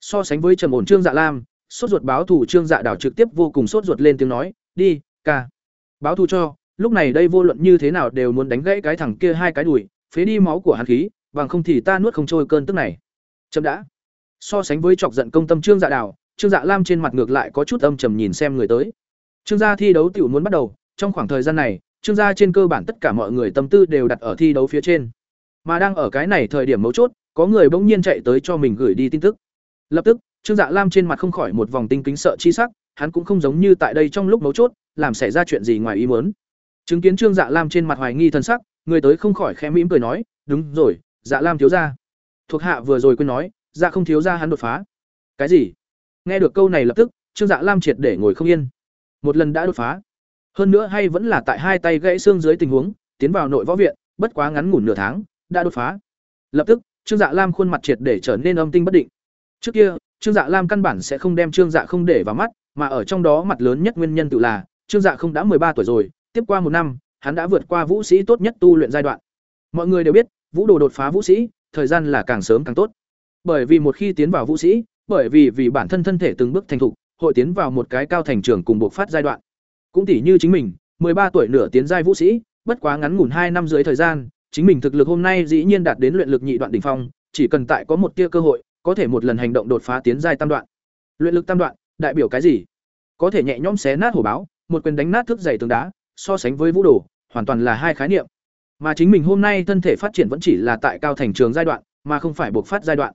So sánh với trầm ổn trương dạ lam sốt ruột báo thủ trương dạ đảo trực tiếp vô cùng sốt ruột lên tiếng nói, đi, ca. Báo thù cho, lúc này đây vô luận như thế nào đều muốn đánh gãy cái thằng kia hai cái đùi, phế đi máu của hàn khí, bằng không thì ta nuốt không trôi cơn tức này. Chậm đã. So sánh với chọc giận công tâm trương dạ đảo trương dạ lam trên mặt ngược lại có chút âm trầm nhìn xem người tới. Trương gia thi đấu tiểu muốn bắt đầu, trong khoảng thời gian này, trương gia trên cơ bản tất cả mọi người tâm tư đều đặt ở thi đấu phía trên. Mà đang ở cái này thời điểm mấu chốt, có người bỗng nhiên chạy tới cho mình gửi đi tin tức. Lập tức Trương Dạ Lam trên mặt không khỏi một vòng tinh kính sợ chi sắc, hắn cũng không giống như tại đây trong lúc mấu chốt, làm xảy ra chuyện gì ngoài ý muốn. Chứng kiến Trương Dạ Lam trên mặt hoài nghi thân sắc, người tới không khỏi khẽ mỉm cười nói đúng rồi dạ lam thiếu gia. Thuộc hạ vừa rồi quên nói dạ không thiếu gia hắn đột phá. Cái gì? Nghe được câu này lập tức trương dạ lam triệt để ngồi không yên. Một lần đã đột phá. Hơn nữa hay vẫn là tại hai tay gãy xương dưới tình huống tiến vào nội võ viện bất quá ngắn ngủn nửa tháng đã đột phá. Lập tức trương dạ lam khuôn mặt triệt để trở nên âm tinh bất định. Trước kia trương dạ lam căn bản sẽ không đem trương dạ không để vào mắt, mà ở trong đó mặt lớn nhất nguyên nhân tự là, trương dạ không đã ba tuổi rồi, tiếp qua một năm, hắn đã vượt qua vũ sĩ tốt nhất tu luyện giai đoạn. Mọi người đều biết, vũ đồ đột phá vũ sĩ, thời gian là càng sớm càng tốt. Bởi vì một khi tiến vào vũ sĩ, bởi vì vì bản thân thân thể từng bước thành thục, hội tiến vào một cái cao thành trưởng cùng buộc phát giai đoạn. Cũng tỷ như chính mình ba tuổi nửa tiến giai vũ sĩ, bất quá ngắn ngủn hai năm dưới thời gian, chính mình thực lực hôm nay dĩ nhiên đạt đến luyện lực nhị đoạn đỉnh phong, chỉ cần tại có một tia cơ hội có thể một lần hành động đột phá tiến giai tam đoạn. Luyện lực tam đoạn, đại biểu cái gì? Có thể nhẹ nhõm xé nát hổ báo, một quyền đánh nát thức dày tường đá, so sánh với vũ đồ, hoàn toàn là hai khái niệm. Mà chính mình hôm nay thân thể phát triển vẫn chỉ là tại cao thành trường giai đoạn, mà không phải buộc phát giai đoạn.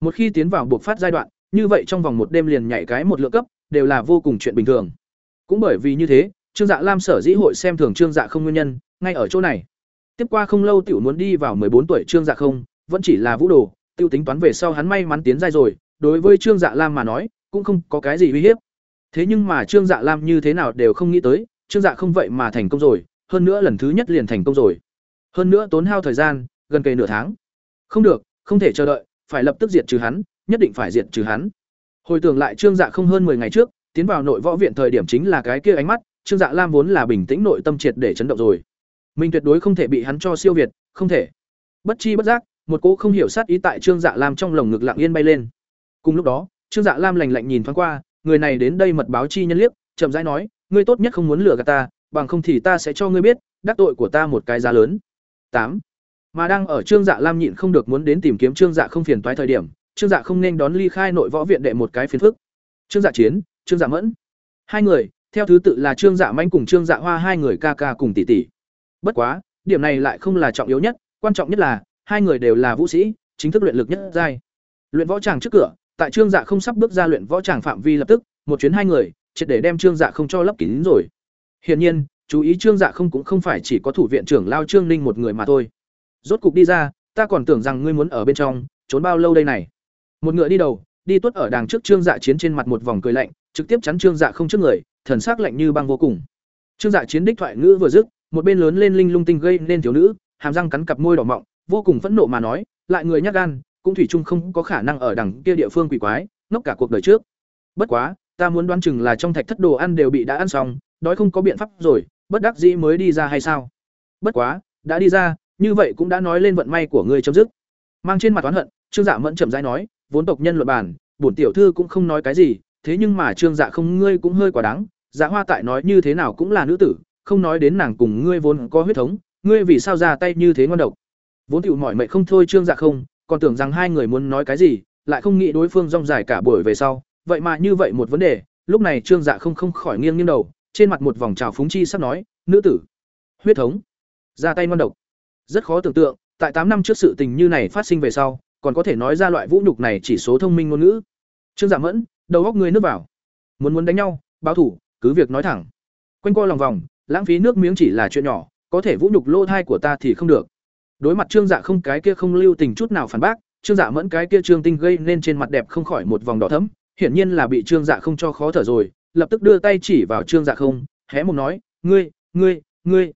Một khi tiến vào buộc phát giai đoạn, như vậy trong vòng một đêm liền nhảy cái một lượng cấp, đều là vô cùng chuyện bình thường. Cũng bởi vì như thế, trương dạ lam sở dĩ hội xem thường trương dạ không nguyên nhân, ngay ở chỗ này. Tiếp qua không lâu tiểu muốn đi vào bốn tuổi trương dạ không, vẫn chỉ là vũ đồ tiêu tính toán về sau hắn may mắn tiến giai rồi, đối với trương dạ lam mà nói, cũng không có cái gì uy hiếp. Thế nhưng mà trương dạ lam như thế nào đều không nghĩ tới, trương dạ không vậy mà thành công rồi, hơn nữa lần thứ nhất liền thành công rồi. Hơn nữa tốn hao thời gian, gần kề nửa tháng. Không được, không thể chờ đợi, phải lập tức diệt trừ hắn, nhất định phải diệt trừ hắn. Hồi tưởng lại trương dạ không hơn 10 ngày trước, tiến vào nội võ viện thời điểm chính là cái kia ánh mắt, trương dạ lam vốn là bình tĩnh nội tâm triệt để chấn động rồi. Mình tuyệt đối không thể bị hắn cho siêu việt, không thể. Bất chi bất giác một cỗ không hiểu sát ý tại trương dạ lam trong lồng ngực lặng yên bay lên. Cùng lúc đó, trương dạ lam lành lạnh nhìn thoáng qua, người này đến đây mật báo chi nhân liếc, chậm rãi nói, ngươi tốt nhất không muốn lừa gạt ta, bằng không thì ta sẽ cho ngươi biết, đắc tội của ta một cái giá lớn. Tám. Mà đang ở trương dạ lam nhịn không được muốn đến tìm kiếm trương dạ không phiền toái thời điểm, trương dạ không nên đón ly khai nội võ viện đệ một cái phiền phức. Trương dạ chiến, trương dạ mẫn. Hai người, theo thứ tự là trương dạ manh cùng trương dạ hoa, hai người ca ca cùng tỷ tỷ. Bất quá, điểm này lại không là trọng yếu nhất, quan trọng nhất là hai người đều là vũ sĩ, chính thức luyện lực nhất giai. Luyện võ tràng trước cửa, tại trương dạ không sắp bước ra luyện võ tràng phạm vi lập tức, một chuyến hai người, triệt để đem trương dạ không cho lấp kín rồi. Hiển nhiên, chú ý trương dạ không cũng không phải chỉ có thủ viện trưởng lao trương ninh một người mà thôi. Rốt cục đi ra, ta còn tưởng rằng ngươi muốn ở bên trong, trốn bao lâu đây này? Một ngựa đi đầu, đi tuất ở đàng trước trương dạ chiến trên mặt một vòng cười lạnh, trực tiếp chắn trương dạ không trước người, thần sắc lạnh như băng vô cùng. Trương dạ chiến đích thoại ngữ vừa dứt, một bên lớn lên linh lung tinh gây nên thiếu nữ, hàm răng cắn cặp môi đỏ mọng vô cùng phẫn nộ mà nói, lại người nhát gan, cũng thủy chung không có khả năng ở đằng kia địa phương quỷ quái, ngốc cả cuộc đời trước. Bất quá, ta muốn đoán chừng là trong thạch thất đồ ăn đều bị đã ăn xong, đói không có biện pháp rồi, bất đắc dĩ mới đi ra hay sao? Bất quá, đã đi ra, như vậy cũng đã nói lên vận may của ngươi chấm dứt. Mang trên mặt oán hận, trương dạ mẫn chậm rãi nói, vốn tộc nhân luật bản bổn tiểu thư cũng không nói cái gì, thế nhưng mà trương dạ không, ngươi cũng hơi quá đáng dạ hoa tại nói như thế nào cũng là nữ tử, không nói đến nàng cùng ngươi vốn có huyết thống, ngươi vì sao ra tay như thế ngon độc? Vốn tựu mỏi mệt không thôi trương dạ không, còn tưởng rằng hai người muốn nói cái gì, lại không nghĩ đối phương rong dài cả buổi về sau. Vậy mà như vậy một vấn đề, lúc này trương dạ không không khỏi nghiêng nghiêng đầu, trên mặt một vòng trào phúng chi sắp nói, nữ tử, huyết thống, ra tay ngon độc. Rất khó tưởng tượng, tại tám năm trước sự tình như này phát sinh về sau, còn có thể nói ra loại vũ nhục này chỉ số thông minh ngôn ngữ. Trương dạ mẫn, đầu góc người nước vào. Muốn muốn đánh nhau, báo thủ, cứ việc nói thẳng. Quanh co lòng vòng, lãng phí nước miếng chỉ là chuyện nhỏ, có thể vũ nhục lô thai của ta thì không được đối mặt trương dạ không cái kia không lưu tình chút nào phản bác, trương dạ mẫn cái kia trương tinh gây nên trên mặt đẹp không khỏi một vòng đỏ thấm hiển nhiên là bị trương dạ không cho khó thở rồi, lập tức đưa tay chỉ vào trương dạ không, hé mồm nói, ngươi ngươi ngươi.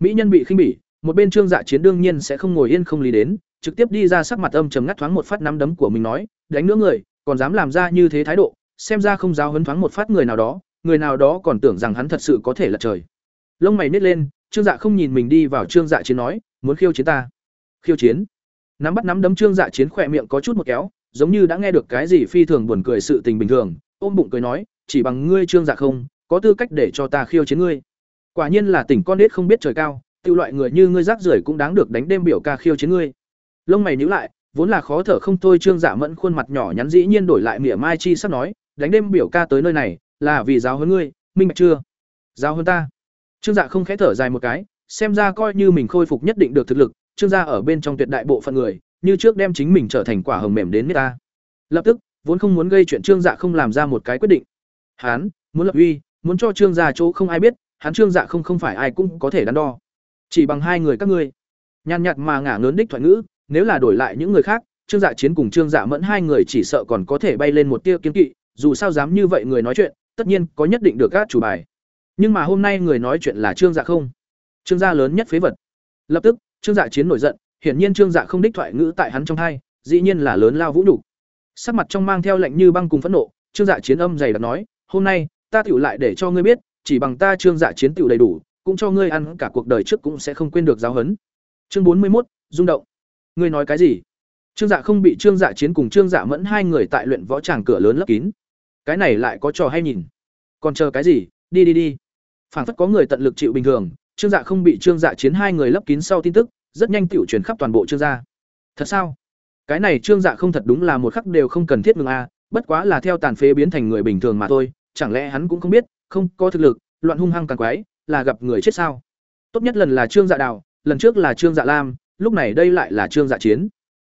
Mỹ nhân bị khinh bỉ, một bên trương dạ chiến đương nhiên sẽ không ngồi yên không lý đến, trực tiếp đi ra sắc mặt âm trầm ngắt thoáng một phát nắm đấm của mình nói, đánh nữa người, còn dám làm ra như thế thái độ, xem ra không giáo hấn thoáng một phát người nào đó, người nào đó còn tưởng rằng hắn thật sự có thể lật trời. Lông mày nít lên, trương dạ không nhìn mình đi vào trương dạ chiến nói muốn khiêu chiến ta. Khiêu chiến? Nắm bắt nắm đấm trương dạ chiến khỏe miệng có chút một kéo, giống như đã nghe được cái gì phi thường buồn cười sự tình bình thường, ôm bụng cười nói, chỉ bằng ngươi trương dạ không, có tư cách để cho ta khiêu chiến ngươi. Quả nhiên là tỉnh con nết không biết trời cao tự loại người như ngươi rác rưởi cũng đáng được đánh đêm biểu ca khiêu chiến ngươi. Lông mày nhíu lại, vốn là khó thở không thôi trương dạ mẫn khuôn mặt nhỏ nhắn dĩ nhiên đổi lại mỉa mai chi sắp nói, đánh đêm biểu ca tới nơi này, là vì giáo hơn ngươi, minh bạch chưa? Giáo hơn ta. Trương dạ không khẽ thở dài một cái xem ra coi như mình khôi phục nhất định được thực lực, trương gia ở bên trong tuyệt đại bộ phận người, như trước đem chính mình trở thành quả hồng mềm đến nước ta. Lập tức, vốn không muốn gây chuyện trương dạ không làm ra một cái quyết định. Hắn muốn lập uy, muốn cho trương gia chỗ không ai biết, hắn trương dạ không không phải ai cũng có thể đắn đo. Chỉ bằng hai người các ngươi. Nhàn nhạt mà ngả ngớn đích thoại ngữ, nếu là đổi lại những người khác, trương dạ chiến cùng trương dạ mẫn hai người chỉ sợ còn có thể bay lên một tia kiến kỵ, dù sao dám như vậy người nói chuyện, tất nhiên có nhất định được các chủ bài. Nhưng mà hôm nay người nói chuyện là trương dạ không trương gia lớn nhất phế vật. Lập tức, trương dạ chiến nổi giận, hiển nhiên trương dạ không đích thoại ngữ tại hắn trong hai dĩ nhiên là lớn lao vũ nhục. Sắc mặt trong mang theo lạnh như băng cùng phẫn nộ, trương dạ chiến âm dày đặc nói, hôm nay, ta tiểu lại để cho ngươi biết, chỉ bằng ta trương dạ chiến tiểu đầy đủ, cũng cho ngươi ăn cả cuộc đời trước cũng sẽ không quên được giáo huấn. Chương bốn mươi một rung động. Ngươi nói cái gì? Trương dạ không bị trương dạ chiến cùng trương dạ mẫn hai người tại luyện võ tràng cửa lớn lấp kín. Cái này lại có trò hay nhìn. Còn chờ cái gì? Đi đi đi. Phảng phất có người tận lực chịu bình thường trương dạ không bị trương dạ chiến hai người lấp kín sau tin tức, rất nhanh tiểu truyền khắp toàn bộ trương gia. Thật sao? Cái này trương dạ không thật đúng là một khắc đều không cần thiết ngừng a, bất quá là theo tàn phế biến thành người bình thường mà thôi, chẳng lẽ hắn cũng không biết, không có thực lực, loạn hung hăng càng quái, là gặp người chết sao? Tốt nhất lần là trương dạ đào, lần trước là trương dạ lam, lúc này đây lại là trương dạ chiến.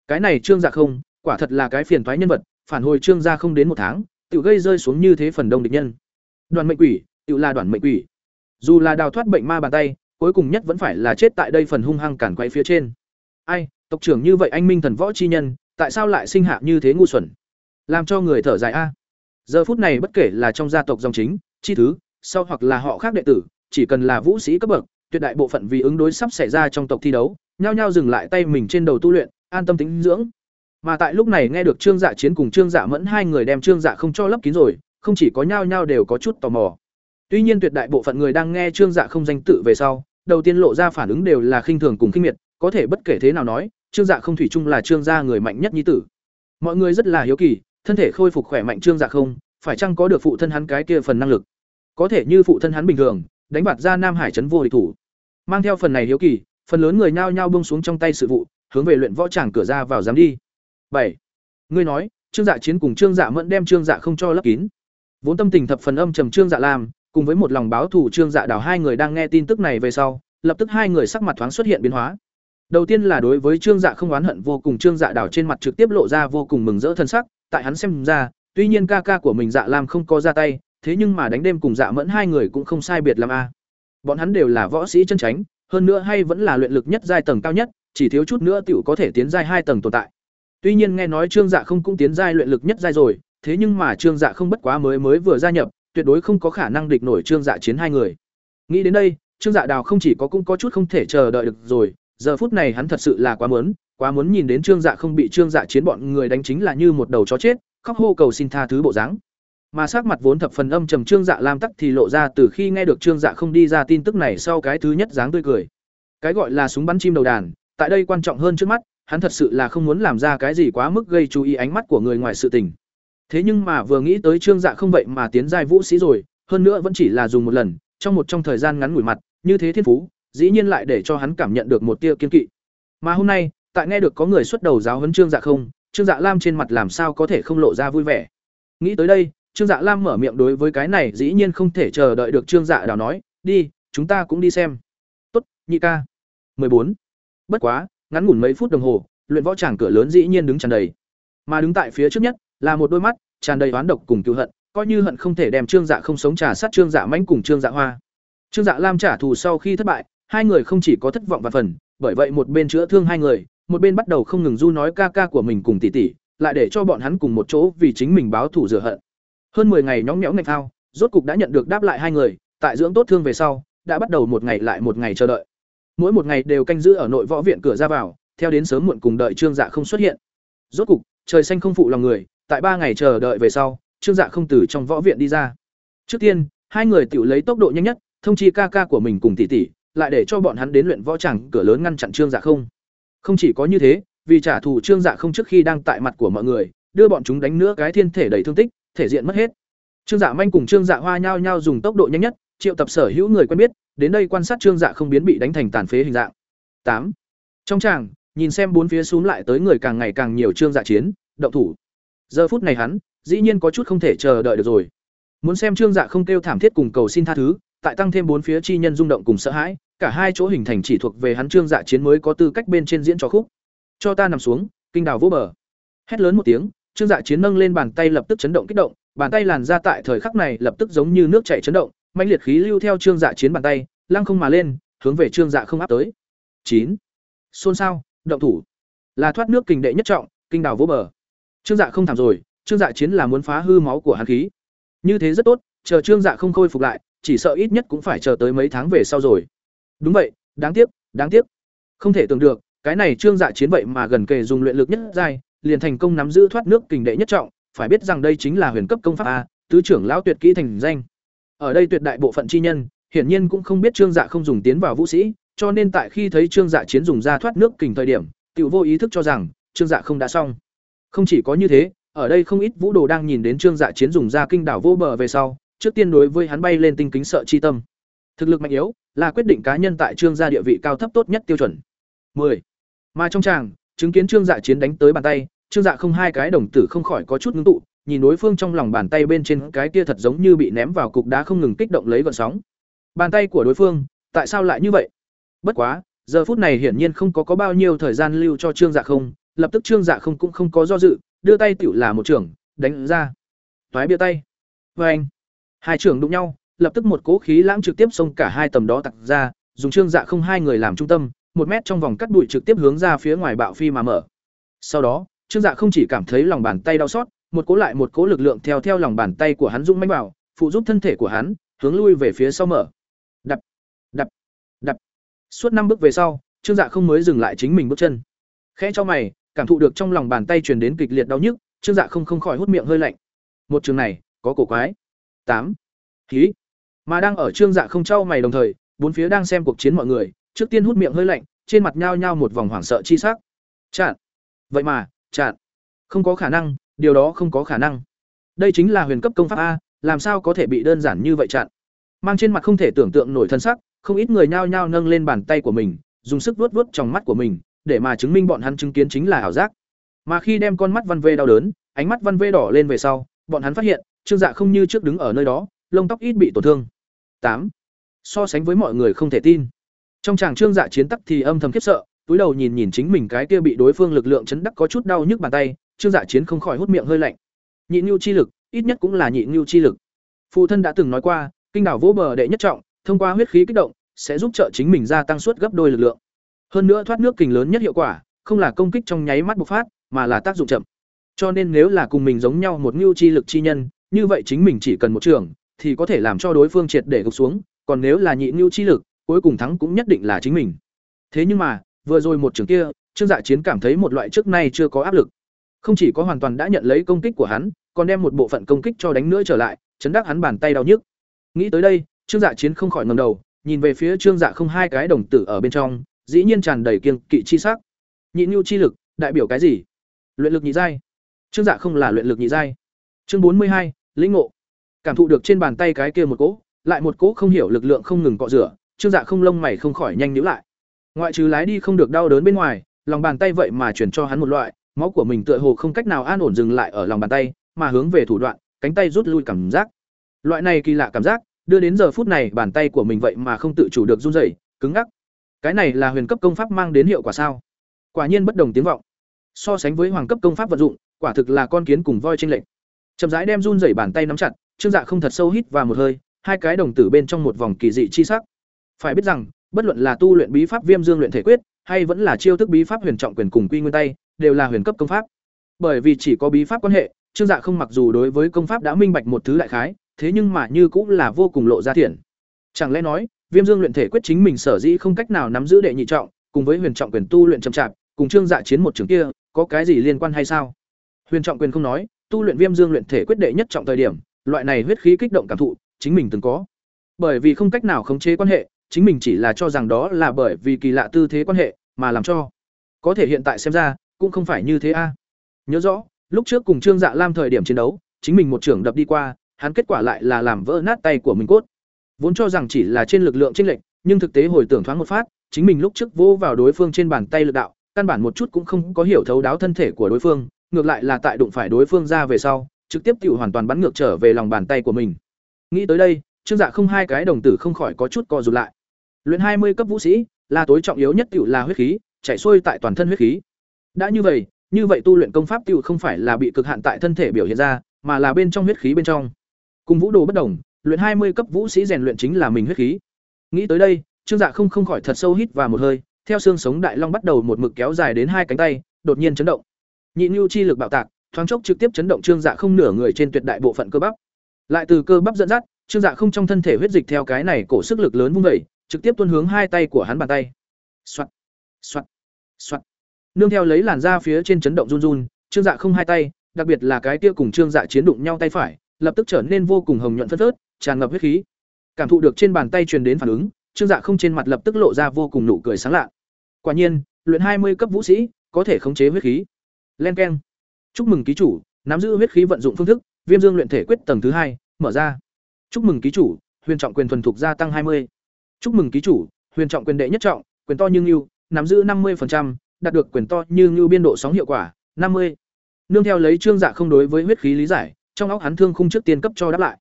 Cái này trương dạ không, quả thật là cái phiền thoái nhân vật, phản hồi trương gia không đến một tháng tự gây rơi xuống như thế phần đông địch nhân. Đoàn mệnh quỷ tự là đoàn mệnh quỷ dù là đào thoát bệnh ma bàn tay, cuối cùng nhất vẫn phải là chết tại đây phần hung hăng cản quay phía trên. Ai, tộc trưởng như vậy anh minh thần võ chi nhân, tại sao lại sinh hạ như thế ngu xuẩn? Làm cho người thở dài a. Giờ phút này bất kể là trong gia tộc dòng chính, chi thứ, sau hoặc là họ khác đệ tử, chỉ cần là vũ sĩ cấp bậc, tuyệt đại bộ phận vì ứng đối sắp xảy ra trong tộc thi đấu, nhao nhao dừng lại tay mình trên đầu tu luyện, an tâm tính dưỡng. Mà tại lúc này nghe được trương dạ chiến cùng trương dạ mẫn hai người đem trương dạ không cho lấp kín rồi, không chỉ có nhao nhao đều có chút tò mò tuy nhiên tuyệt đại bộ phận người đang nghe trương dạ không danh tự về sau, đầu tiên lộ ra phản ứng đều là khinh thường cùng khinh miệt, có thể bất kể thế nào nói, trương dạ không thủy chung là trương gia người mạnh nhất nhi tử. Mọi người rất là hiếu kỳ, thân thể khôi phục khỏe mạnh trương dạ không, phải chăng có được phụ thân hắn cái kia phần năng lực? Có thể như phụ thân hắn bình thường, đánh bạt ra nam hải trấn vô địch thủ. Mang theo phần này hiếu kỳ, phần lớn người nhao nhao bông xuống trong tay sự vụ, hướng về luyện võ tràng cửa ra vào dám đi. Bảy. Ngươi nói, trương dạ chiến cùng trương dạ mẫn đem trương dạ không cho lấp kín. Vốn tâm tình thập phần âm trầm trương dạ làm cùng với một lòng báo thủ trương dạ đào hai người đang nghe tin tức này về sau, lập tức hai người sắc mặt thoáng xuất hiện biến hóa. Đầu tiên là đối với trương dạ không oán hận, vô cùng trương dạ đào trên mặt trực tiếp lộ ra vô cùng mừng rỡ thân sắc, tại hắn xem ra, tuy nhiên ca ca của mình dạ làm không có ra tay, thế nhưng mà đánh đêm cùng dạ mẫn hai người cũng không sai biệt làm a. Bọn hắn đều là võ sĩ chân tránh hơn nữa hay vẫn là luyện lực nhất giai tầng cao nhất, chỉ thiếu chút nữa tiểu có thể tiến giai hai tầng tồn tại. Tuy nhiên nghe nói trương dạ không cũng tiến giai luyện lực nhất giai rồi, thế nhưng mà trương dạ không bất quá mới mới vừa gia nhập tuyệt đối không có khả năng địch nổi trương dạ chiến hai người. Nghĩ đến đây, trương dạ đào không chỉ có cũng có chút không thể chờ đợi được rồi, giờ phút này hắn thật sự là quá muốn quá muốn nhìn đến trương dạ không bị trương dạ chiến bọn người đánh chính là như một đầu chó chết, khóc hô cầu xin tha thứ bộ dáng. Mà sắc mặt vốn thập phần âm trầm trương dạ lam tắc thì lộ ra từ khi nghe được trương dạ không đi ra tin tức này sau cái thứ nhất dáng tươi cười. Cái gọi là súng bắn chim đầu đàn, tại đây quan trọng hơn trước mắt, hắn thật sự là không muốn làm ra cái gì quá mức gây chú ý ánh mắt của người ngoài sự tình thế nhưng mà vừa nghĩ tới trương dạ không vậy mà tiến giai vũ sĩ rồi, hơn nữa vẫn chỉ là dùng một lần, trong một trong thời gian ngắn ngủi mặt, như thế thiên phú, dĩ nhiên lại để cho hắn cảm nhận được một tia kiên kỵ. Mà hôm nay, tại nghe được có người xuất đầu giáo huấn trương dạ không, trương dạ lam trên mặt làm sao có thể không lộ ra vui vẻ. Nghĩ tới đây, trương dạ lam mở miệng đối với cái này dĩ nhiên không thể chờ đợi được trương dạ đào nói, đi, chúng ta cũng đi xem. Tốt, nhị ca. Bốn. Bất quá, ngắn ngủn mấy phút đồng hồ, luyện võ tràng cửa lớn dĩ nhiên đứng tràn đầy mà đứng tại phía trước nhất là một đôi mắt tràn đầy oán độc cùng cựu hận, coi như hận không thể đem trương dạ không sống trà sát trương dạ mãnh cùng trương dạ hoa. Trương dạ lam trả thù sau khi thất bại, hai người không chỉ có thất vọng và phần, bởi vậy một bên chữa thương hai người, một bên bắt đầu không ngừng du nói ca ca của mình cùng tỷ tỷ, lại để cho bọn hắn cùng một chỗ vì chính mình báo thù rửa hận. Hơn 10 ngày nhóng nhẽo ngạch thao, rốt cục đã nhận được đáp lại hai người, tại dưỡng tốt thương về sau, đã bắt đầu một ngày lại một ngày chờ đợi. Mỗi một ngày đều canh giữ ở nội võ viện cửa ra vào, theo đến sớm muộn cùng đợi trương dạ không xuất hiện. Rốt cục trời xanh không phụ lòng người, tại ba ngày chờ đợi về sau, trương dạ không từ trong võ viện đi ra. Trước tiên, hai người tự lấy tốc độ nhanh nhất, thông chi ca ca của mình cùng tỷ tỷ, lại để cho bọn hắn đến luyện võ chẳng cửa lớn ngăn chặn trương dạ không. Không chỉ có như thế, vì trả thù trương dạ không trước khi đang tại mặt của mọi người, đưa bọn chúng đánh nữa cái thiên thể đầy thương tích, thể diện mất hết. Trương dạ manh cùng trương dạ hoa nhao nhau dùng tốc độ nhanh nhất, triệu tập sở hữu người quen biết, đến đây quan sát trương dạ không biến bị đánh thành tàn phế hình dạng. Tám. Trong tràng nhìn xem bốn phía xuống lại tới người càng ngày càng nhiều trương dạ chiến động thủ. Giờ phút này hắn dĩ nhiên có chút không thể chờ đợi được rồi. Muốn xem trương dạ không kêu thảm thiết cùng cầu xin tha thứ tại tăng thêm bốn phía chi nhân rung động cùng sợ hãi cả hai chỗ hình thành chỉ thuộc về hắn trương dạ chiến mới có tư cách bên trên diễn trò khúc. Cho ta nằm xuống kinh đào vỗ bờ. Hét lớn một tiếng trương dạ chiến nâng lên bàn tay lập tức chấn động kích động bàn tay làn ra tại thời khắc này lập tức giống như nước chảy chấn động mạnh liệt khí lưu theo trương dạ chiến bàn tay lăng không mà lên hướng về trương dạ không áp tới. Chín. Xôn xao, động thủ. Là thoát nước kình đệ nhất trọng, kinh đào vỗ bờ. Trương Dạ không thảm rồi, Trương Dạ chiến là muốn phá hư máu của hắn khí. Như thế rất tốt, chờ Trương Dạ không khôi phục lại, chỉ sợ ít nhất cũng phải chờ tới mấy tháng về sau rồi. Đúng vậy, đáng tiếc, đáng tiếc. Không thể tưởng được, cái này Trương Dạ chiến vậy mà gần kề dùng luyện lực nhất giai, liền thành công nắm giữ thoát nước kình đệ nhất trọng, phải biết rằng đây chính là huyền cấp công pháp a, tứ trưởng lão tuyệt kỹ thành danh. Ở đây tuyệt đại bộ phận chi nhân, hiển nhiên cũng không biết Trương Dạ không dùng tiến vào vũ sĩ, cho nên tại khi thấy Trương Dạ chiến dùng ra thoát nước kình thời điểm, tiểu vô ý thức cho rằng Trương Dạ không đã xong. Không chỉ có như thế, ở đây không ít vũ đồ đang nhìn đến Trương Dạ chiến dùng ra kinh đảo vô bờ về sau, trước tiên đối với hắn bay lên tinh kính sợ chi tâm. Thực lực mạnh yếu là quyết định cá nhân tại Trương gia địa vị cao thấp tốt nhất tiêu chuẩn. 10. Mà trong tràng, chứng kiến Trương Dạ chiến đánh tới bàn tay, Trương Dạ không hai cái đồng tử không khỏi có chút ngưng tụ, nhìn đối phương trong lòng bàn tay bên trên cái kia thật giống như bị ném vào cục đá không ngừng kích động lấy gợn sóng. Bàn tay của đối phương, tại sao lại như vậy? Bất quá, giờ phút này hiển nhiên không có có bao nhiêu thời gian lưu cho Trương Dạ không, lập tức Trương Dạ không cũng không có do dự, đưa tay tiểu là một trưởng, đánh ra. Toái bia tay. Oeng. Hai trưởng đụng nhau, lập tức một cỗ khí lãng trực tiếp xông cả hai tầm đó tặc ra, dùng Trương Dạ không hai người làm trung tâm, một mét trong vòng cắt bụi trực tiếp hướng ra phía ngoài bạo phi mà mở. Sau đó, Trương Dạ không chỉ cảm thấy lòng bàn tay đau xót, một cố lại một cố lực lượng theo theo lòng bàn tay của hắn dũng mãnh vào, phụ giúp thân thể của hắn hướng lui về phía sau mở. Suốt năm bước về sau, Trương Dạ không mới dừng lại chính mình bước chân. Khẽ cho mày, cảm thụ được trong lòng bàn tay truyền đến kịch liệt đau nhức, Trương Dạ không không khỏi hút miệng hơi lạnh. Một trường này, có cổ quái. tám Khí. Mà đang ở Trương Dạ không trao mày đồng thời, bốn phía đang xem cuộc chiến mọi người, trước tiên hút miệng hơi lạnh, trên mặt nhao nhao một vòng hoảng sợ chi sắc. Chặn. Vậy mà, chặn. Không có khả năng, điều đó không có khả năng. Đây chính là huyền cấp công pháp a, làm sao có thể bị đơn giản như vậy chặn. Mang trên mặt không thể tưởng tượng nổi thân sắc, không ít người nhao nhao nâng lên bàn tay của mình, dùng sức vuốt vuốt trong mắt của mình, để mà chứng minh bọn hắn chứng kiến chính là ảo giác. Mà khi đem con mắt Văn Vê đau đớn, ánh mắt Văn Vê đỏ lên về sau, bọn hắn phát hiện, Trương Dạ không như trước đứng ở nơi đó, lông tóc ít bị tổn thương. tám So sánh với mọi người không thể tin. Trong chàng Trương Dạ chiến tắc thì âm thầm khiếp sợ, túi đầu nhìn nhìn chính mình cái kia bị đối phương lực lượng chấn đắc có chút đau nhức bàn tay, Trương Dạ chiến không khỏi hút miệng hơi lạnh. Nhị nhu chi lực, ít nhất cũng là nhị nhu chi lực. Phụ thân đã từng nói qua, kinh đảo vỗ bờ đệ nhất trọng, thông qua huyết khí kích động, sẽ giúp trợ chính mình gia tăng suất gấp đôi lực lượng. Hơn nữa thoát nước kình lớn nhất hiệu quả, không là công kích trong nháy mắt bộc phát, mà là tác dụng chậm. Cho nên nếu là cùng mình giống nhau một nhu chi lực chi nhân, như vậy chính mình chỉ cần một trường thì có thể làm cho đối phương triệt để gục xuống, còn nếu là nhị nhu chi lực, cuối cùng thắng cũng nhất định là chính mình. Thế nhưng mà, vừa rồi một trường kia, Trương Dạ Chiến cảm thấy một loại trước nay chưa có áp lực. Không chỉ có hoàn toàn đã nhận lấy công kích của hắn, còn đem một bộ phận công kích cho đánh nữa trở lại, chấn đắc hắn bàn tay đau nhức. Nghĩ tới đây, Trương Dạ Chiến không khỏi ngẩng đầu, nhìn về phía Trương Dạ không hai cái đồng tử ở bên trong, dĩ nhiên tràn đầy kiêng kỵ chi sắc. Nhị nhu chi lực, đại biểu cái gì? Luyện lực nhị giai. Trương Dạ không là luyện lực nhị giai. Chương bốn mươi hai, lĩnh ngộ. Cảm thụ được trên bàn tay cái kia một cỗ, lại một cỗ không hiểu lực lượng không ngừng cọ rửa, Trương Dạ không lông mày không khỏi nhanh nhíu lại. Ngoại trừ lái đi không được đau đớn bên ngoài, lòng bàn tay vậy mà chuyển cho hắn một loại, máu của mình tựa hồ không cách nào an ổn dừng lại ở lòng bàn tay, mà hướng về thủ đoạn, cánh tay rút lui cảm giác. Loại này kỳ lạ cảm giác, đưa đến giờ phút này bàn tay của mình vậy mà không tự chủ được run rẩy, cứng ngắc. Cái này là huyền cấp công pháp mang đến hiệu quả sao? Quả nhiên bất đồng tiếng vọng. So sánh với hoàng cấp công pháp vận dụng, quả thực là con kiến cùng voi tranh lệch. Chậm rãi đem run rẩy bàn tay nắm chặt, Trương Dạ không thật sâu hít và một hơi, hai cái đồng tử bên trong một vòng kỳ dị chi sắc. Phải biết rằng, bất luận là tu luyện bí pháp Viêm Dương luyện thể quyết, hay vẫn là chiêu thức bí pháp huyền trọng quyền cùng quy nguyên tay, đều là huyền cấp công pháp. Bởi vì chỉ có bí pháp quan hệ, Trương Dạ không mặc dù đối với công pháp đã minh bạch một thứ đại khái, thế nhưng mà như cũng là vô cùng lộ ra thiện. Chẳng lẽ nói, Viêm Dương luyện thể quyết chính mình sở dĩ không cách nào nắm giữ đệ nhị trọng, cùng với huyền trọng quyền tu luyện chậm chạp, cùng Trương Dạ chiến một trường kia, có cái gì liên quan hay sao? Huyền trọng quyền không nói, tu luyện Viêm Dương luyện thể quyết đệ nhất trọng thời điểm, loại này huyết khí kích động cảm thụ, chính mình từng có. Bởi vì không cách nào khống chế quan hệ, chính mình chỉ là cho rằng đó là bởi vì kỳ lạ tư thế quan hệ mà làm cho. Có thể hiện tại xem ra, cũng không phải như thế a. Nhớ rõ, lúc trước cùng Trương Dạ Lam thời điểm chiến đấu, chính mình một trưởng đập đi qua, hắn kết quả lại là làm vỡ nát tay của mình cốt. Vốn cho rằng chỉ là trên lực lượng chênh lệch, nhưng thực tế hồi tưởng thoáng một phát, chính mình lúc trước vô vào đối phương trên bàn tay lực đạo, căn bản một chút cũng không có hiểu thấu đáo thân thể của đối phương, ngược lại là tại đụng phải đối phương ra về sau, trực tiếp tiểu hoàn toàn bắn ngược trở về lòng bàn tay của mình. Nghĩ tới đây, Trương Dạ không hai cái đồng tử không khỏi có chút co rụt lại. Luyện hai mươi cấp vũ sĩ, là tối trọng yếu nhất tiểu là huyết khí, chảy xuôi tại toàn thân huyết khí. Đã như vậy, như vậy tu luyện công pháp tiểu không phải là bị cực hạn tại thân thể biểu hiện ra, mà là bên trong huyết khí bên trong. Cùng vũ đồ bất đồng, luyện hai mươi cấp vũ sĩ rèn luyện chính là mình huyết khí. Nghĩ tới đây, Trương Dạ không không khỏi thật sâu hít vào một hơi, theo xương sống đại long bắt đầu một mực kéo dài đến hai cánh tay, đột nhiên chấn động. Nhị nhu chi lực bạo tạc, thoáng chốc trực tiếp chấn động Trương Dạ không nửa người trên tuyệt đại bộ phận cơ bắp. Lại từ cơ bắp dẫn dắt, Trương Dạ không trong thân thể huyết dịch theo cái này cổ sức lực lớn vung dậy, trực tiếp tuôn hướng hai tay của hắn bàn tay. Soạt, soạt, soạt. Nương theo lấy làn da phía trên chấn động run run, Trương Dạ không hai tay, đặc biệt là cái kia cùng Trương Dạ chiến đụng nhau tay phải, lập tức trở nên vô cùng hồng nhuận phất phớt, tràn ngập huyết khí. Cảm thụ được trên bàn tay truyền đến phản ứng, Trương Dạ không trên mặt lập tức lộ ra vô cùng nụ cười sáng lạ. Quả nhiên, luyện hai mươi cấp vũ sĩ, có thể khống chế huyết khí. Len keng. Chúc mừng ký chủ, nắm giữ huyết khí vận dụng phương thức, Viêm Dương luyện thể quyết tầng thứ hai, mở ra. Chúc mừng ký chủ, huyền trọng quyền thuần thục gia tăng hai mươi. Chúc mừng ký chủ, huyền trọng quyền đệ nhất trọng, quyền to như ngưu, nắm giữ năm 50%, đạt được quyền to như ngưu biên độ sóng hiệu quả, năm mươi. Nương theo lấy Trương Dạ không đối với huyết khí lý giải, trong óc hắn thương khung trước tiên cấp cho đáp lại.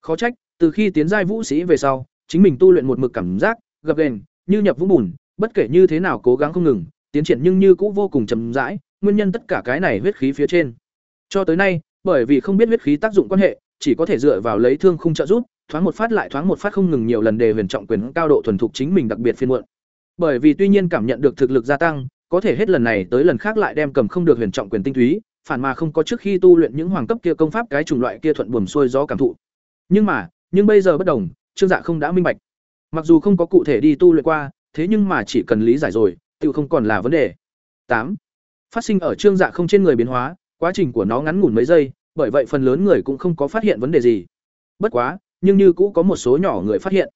Khó trách, từ khi tiến giai vũ sĩ về sau, chính mình tu luyện một mực cảm giác gập ghềnh, như nhập vũng bùn, bất kể như thế nào cố gắng không ngừng, tiến triển nhưng như cũ vô cùng chậm rãi, nguyên nhân tất cả cái này huyết khí phía trên. Cho tới nay, bởi vì không biết huyết khí tác dụng quan hệ, chỉ có thể dựa vào lấy thương khung trợ giúp, thoáng một phát lại thoáng một phát không ngừng nhiều lần đề huyền trọng quyền cao độ thuần thục chính mình đặc biệt phiên muộn. Bởi vì tuy nhiên cảm nhận được thực lực gia tăng, có thể hết lần này tới lần khác lại đem cầm không được huyền trọng quyền tinh túy, phản mà không có trước khi tu luyện những hoàng cấp kia công pháp cái chủng loại kia thuận buồm xuôi gió cảm thụ. Nhưng mà, nhưng bây giờ bất đồng, Trương Dạ không đã minh bạch. Mặc dù không có cụ thể đi tu luyện qua, thế nhưng mà chỉ cần lý giải rồi, tự không còn là vấn đề. tám Phát sinh ở Trương Dạ không trên người biến hóa, quá trình của nó ngắn ngủn mấy giây, bởi vậy phần lớn người cũng không có phát hiện vấn đề gì. Bất quá, nhưng như cũ có một số nhỏ người phát hiện.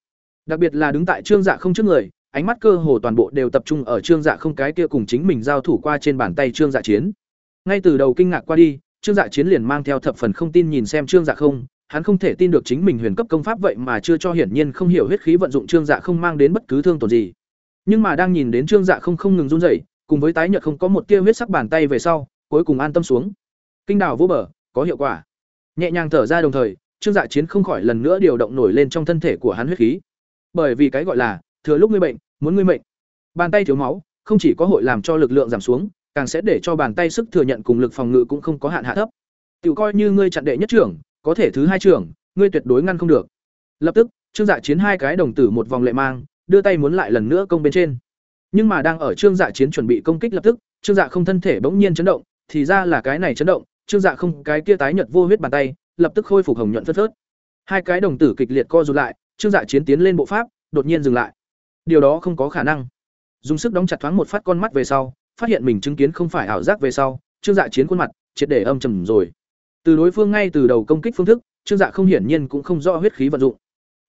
Đặc biệt là đứng tại Trương Dạ không trước người, ánh mắt cơ hồ toàn bộ đều tập trung ở Trương Dạ không cái kia cùng chính mình giao thủ qua trên bàn tay Trương Dạ chiến. Ngay từ đầu kinh ngạc qua đi, Trương Dạ chiến liền mang theo thập phần không tin nhìn xem Trương Dạ không, hắn không thể tin được chính mình huyền cấp công pháp vậy mà chưa cho hiển nhiên không hiểu huyết khí vận dụng Trương Dạ không mang đến bất cứ thương tổn gì. Nhưng mà đang nhìn đến Trương Dạ không không ngừng run rẩy, cùng với tái nhợt không có một tia huyết sắc bàn tay về sau, cuối cùng an tâm xuống. Kinh đào vô bờ, có hiệu quả. Nhẹ nhàng thở ra đồng thời, Trương Dạ chiến không khỏi lần nữa điều động nổi lên trong thân thể của hắn huyết khí. Bởi vì cái gọi là thừa lúc ngươi bệnh, muốn ngươi mệnh. Bàn tay thiếu máu, không chỉ có hội làm cho lực lượng giảm xuống, càng sẽ để cho bàn tay sức thừa nhận cùng lực phòng ngự cũng không có hạn hạ thấp. Tiểu coi như ngươi chặn đệ nhất trưởng, có thể thứ hai trưởng, ngươi tuyệt đối ngăn không được. Lập tức, Trương Dạ chiến hai cái đồng tử một vòng lệ mang, đưa tay muốn lại lần nữa công bên trên. Nhưng mà đang ở Trương Dạ chiến chuẩn bị công kích lập tức, Trương Dạ không thân thể bỗng nhiên chấn động, thì ra là cái này chấn động, Trương Dạ không cái kia tái nhợt vô huyết bàn tay, lập tức khôi phục hồng nhuận phất phớt. Hai cái đồng tử kịch liệt co rụt lại, Trương Dạ chiến tiến lên bộ pháp, đột nhiên dừng lại. Điều đó không có khả năng. Dùng sức đóng chặt thoáng một phát con mắt về sau, phát hiện mình chứng kiến không phải ảo giác về sau, Trương Dạ chiến khuôn mặt triệt để âm trầm rồi. Từ đối phương ngay từ đầu công kích phương thức, Trương Dạ không hiển nhiên cũng không rõ huyết khí vận dụng.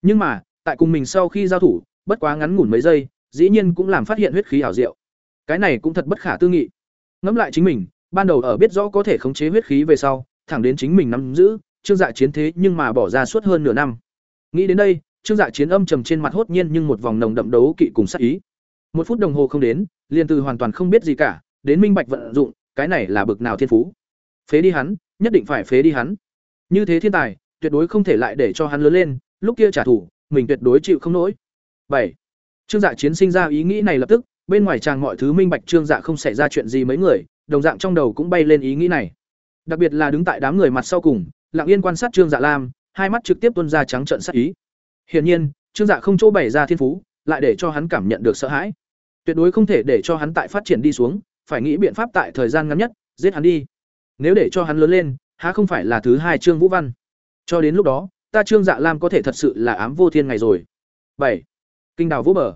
Nhưng mà, tại cùng mình sau khi giao thủ, bất quá ngắn ngủn mấy giây, dĩ nhiên cũng làm phát hiện huyết khí ảo diệu. Cái này cũng thật bất khả tư nghị. Ngẫm lại chính mình, ban đầu ở biết rõ có thể khống chế huyết khí về sau, thẳng đến chính mình nắm giữ, Trương Dạ chiến thế nhưng mà bỏ ra suốt hơn nửa năm. Nghĩ đến đây, Trương Dạ chiến âm trầm trên mặt hốt nhiên nhưng một vòng nồng đậm đấu kỵ cùng sát ý. Một phút đồng hồ không đến, liền từ hoàn toàn không biết gì cả, đến minh bạch vận dụng, cái này là bực nào thiên phú. Phế đi hắn, nhất định phải phế đi hắn. Như thế thiên tài, tuyệt đối không thể lại để cho hắn lớn lên, lúc kia trả thù, mình tuyệt đối chịu không nổi. Bảy, Trương Dạ chiến sinh ra ý nghĩ này lập tức, bên ngoài chàng mọi thứ minh bạch Trương Dạ không xảy ra chuyện gì mấy người, đồng dạng trong đầu cũng bay lên ý nghĩ này. Đặc biệt là đứng tại đám người mặt sau cùng, lặng yên quan sát Trương Dạ Lam, hai mắt trực tiếp tuôn ra trắng trợn sát ý. Hiển nhiên, Trương Dạ không chỗ bày ra thiên phú, lại để cho hắn cảm nhận được sợ hãi. Tuyệt đối không thể để cho hắn tại phát triển đi xuống, phải nghĩ biện pháp tại thời gian ngắn nhất, giết hắn đi. Nếu để cho hắn lớn lên, há không phải là thứ hai Trương Vũ Văn. Cho đến lúc đó, ta Trương Dạ Lam có thể thật sự là ám vô thiên ngày rồi. Bảy, Kinh đào vũ bờ.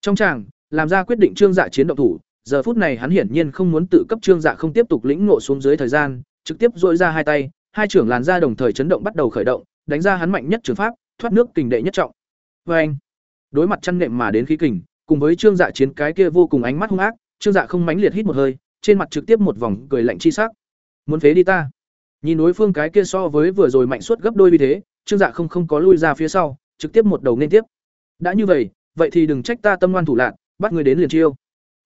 Trong tràng, làm ra quyết định Trương Dạ chiến động thủ, giờ phút này hắn hiển nhiên không muốn tự cấp Trương Dạ không tiếp tục lĩnh ngộ xuống dưới thời gian, trực tiếp dội ra hai tay, hai trưởng làn ra đồng thời chấn động bắt đầu khởi động, đánh ra hắn mạnh nhất trường pháp, thoát nước kình đệ nhất trọng. vê anh, đối mặt chăn nệm mà đến khí kình, cùng với Trương Dạ chiến cái kia vô cùng ánh mắt hung ác, Trương Dạ không mãnh liệt hít một hơi, trên mặt trực tiếp một vòng cười lạnh chi sắc. Muốn phế đi ta? Nhìn đối phương cái kia so với vừa rồi mạnh suốt gấp đôi như thế, Trương Dạ không không có lui ra phía sau, trực tiếp một đầu nên tiếp. Đã như vậy, vậy thì đừng trách ta tâm ngoan thủ lạn, bắt người đến liền chiêu.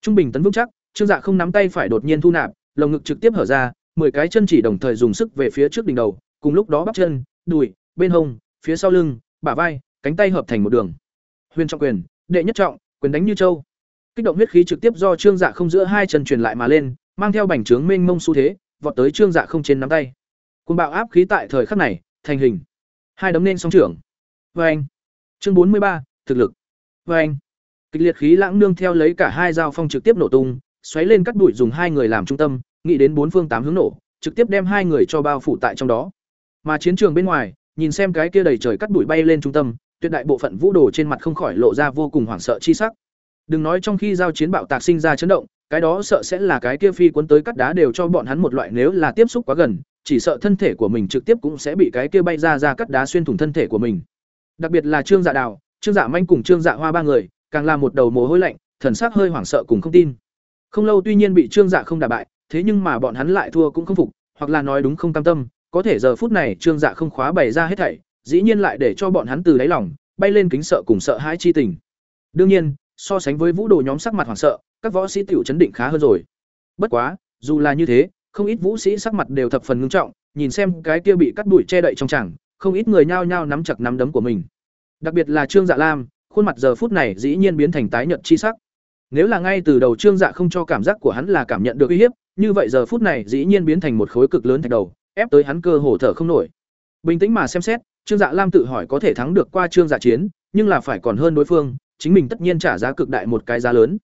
Trung bình tấn vững chắc, Trương Dạ không nắm tay phải đột nhiên thu nạp, lồng ngực trực tiếp hở ra, mười cái chân chỉ đồng thời dùng sức về phía trước đỉnh đầu, cùng lúc đó bắp chân, đùi, bên hông, phía sau lưng, bả vai, cánh tay hợp thành một đường. Huyền trọng quyền, đệ nhất trọng, quyền đánh như châu. Kích động huyết khí trực tiếp do Trương Dạ không giữa hai chân truyền lại mà lên, mang theo bành trướng mênh mông xu thế, vọt tới Trương Dạ không trên nắm tay. Cuồng bạo áp khí tại thời khắc này, thành hình. Hai đấm nên song trưởng. Và anh. Chương bốn mươi ba thực lực. Và anh. kịch liệt khí lãng nương theo lấy cả hai dao phong trực tiếp nổ tung xoáy lên cắt đuổi dùng hai người làm trung tâm nghĩ đến bốn phương tám hướng nổ trực tiếp đem hai người cho bao phủ tại trong đó mà chiến trường bên ngoài nhìn xem cái kia đầy trời cắt đuổi bay lên trung tâm tuyệt đại bộ phận vũ đồ trên mặt không khỏi lộ ra vô cùng hoảng sợ chi sắc. Đừng nói trong khi giao chiến bạo tạc sinh ra chấn động, cái đó sợ sẽ là cái kia phi cuốn tới cắt đá đều cho bọn hắn một loại nếu là tiếp xúc quá gần, chỉ sợ thân thể của mình trực tiếp cũng sẽ bị cái kia bay ra ra cắt đá xuyên thủng thân thể của mình. Đặc biệt là trương dạ đào, trương dạ manh cùng trương dạ hoa ba người, càng là một đầu mồ hôi lạnh, thần sắc hơi hoảng sợ cùng không tin. Không lâu tuy nhiên bị trương dạ không đả bại, thế nhưng mà bọn hắn lại thua cũng không phục, hoặc là nói đúng không cam tâm, có thể giờ phút này trương dạ không khóa bày ra hết thảy dĩ nhiên lại để cho bọn hắn từ đáy lòng, bay lên kính sợ cùng sợ hãi chi tình. Đương nhiên, so sánh với vũ đồ nhóm sắc mặt hoảng sợ, các võ sĩ tiểu chấn định khá hơn rồi. Bất quá, dù là như thế, không ít vũ sĩ sắc mặt đều thập phần ngưng trọng, nhìn xem cái kia bị cắt đuổi che đậy trong chẳng không ít người nhao nhao nắm chặt nắm đấm của mình. Đặc biệt là trương dạ lam, khuôn mặt giờ phút này dĩ nhiên biến thành tái nhợt chi sắc. Nếu là ngay từ đầu trương dạ không cho cảm giác của hắn là cảm nhận được uy hiếp, như vậy giờ phút này dĩ nhiên biến thành một khối cực lớn thạch đầu, ép tới hắn cơ hồ thở không nổi. Bình tĩnh mà xem xét trương dạ lam tự hỏi có thể thắng được qua trương dạ chiến, nhưng là phải còn hơn đối phương, chính mình tất nhiên trả giá cực đại một cái giá lớn.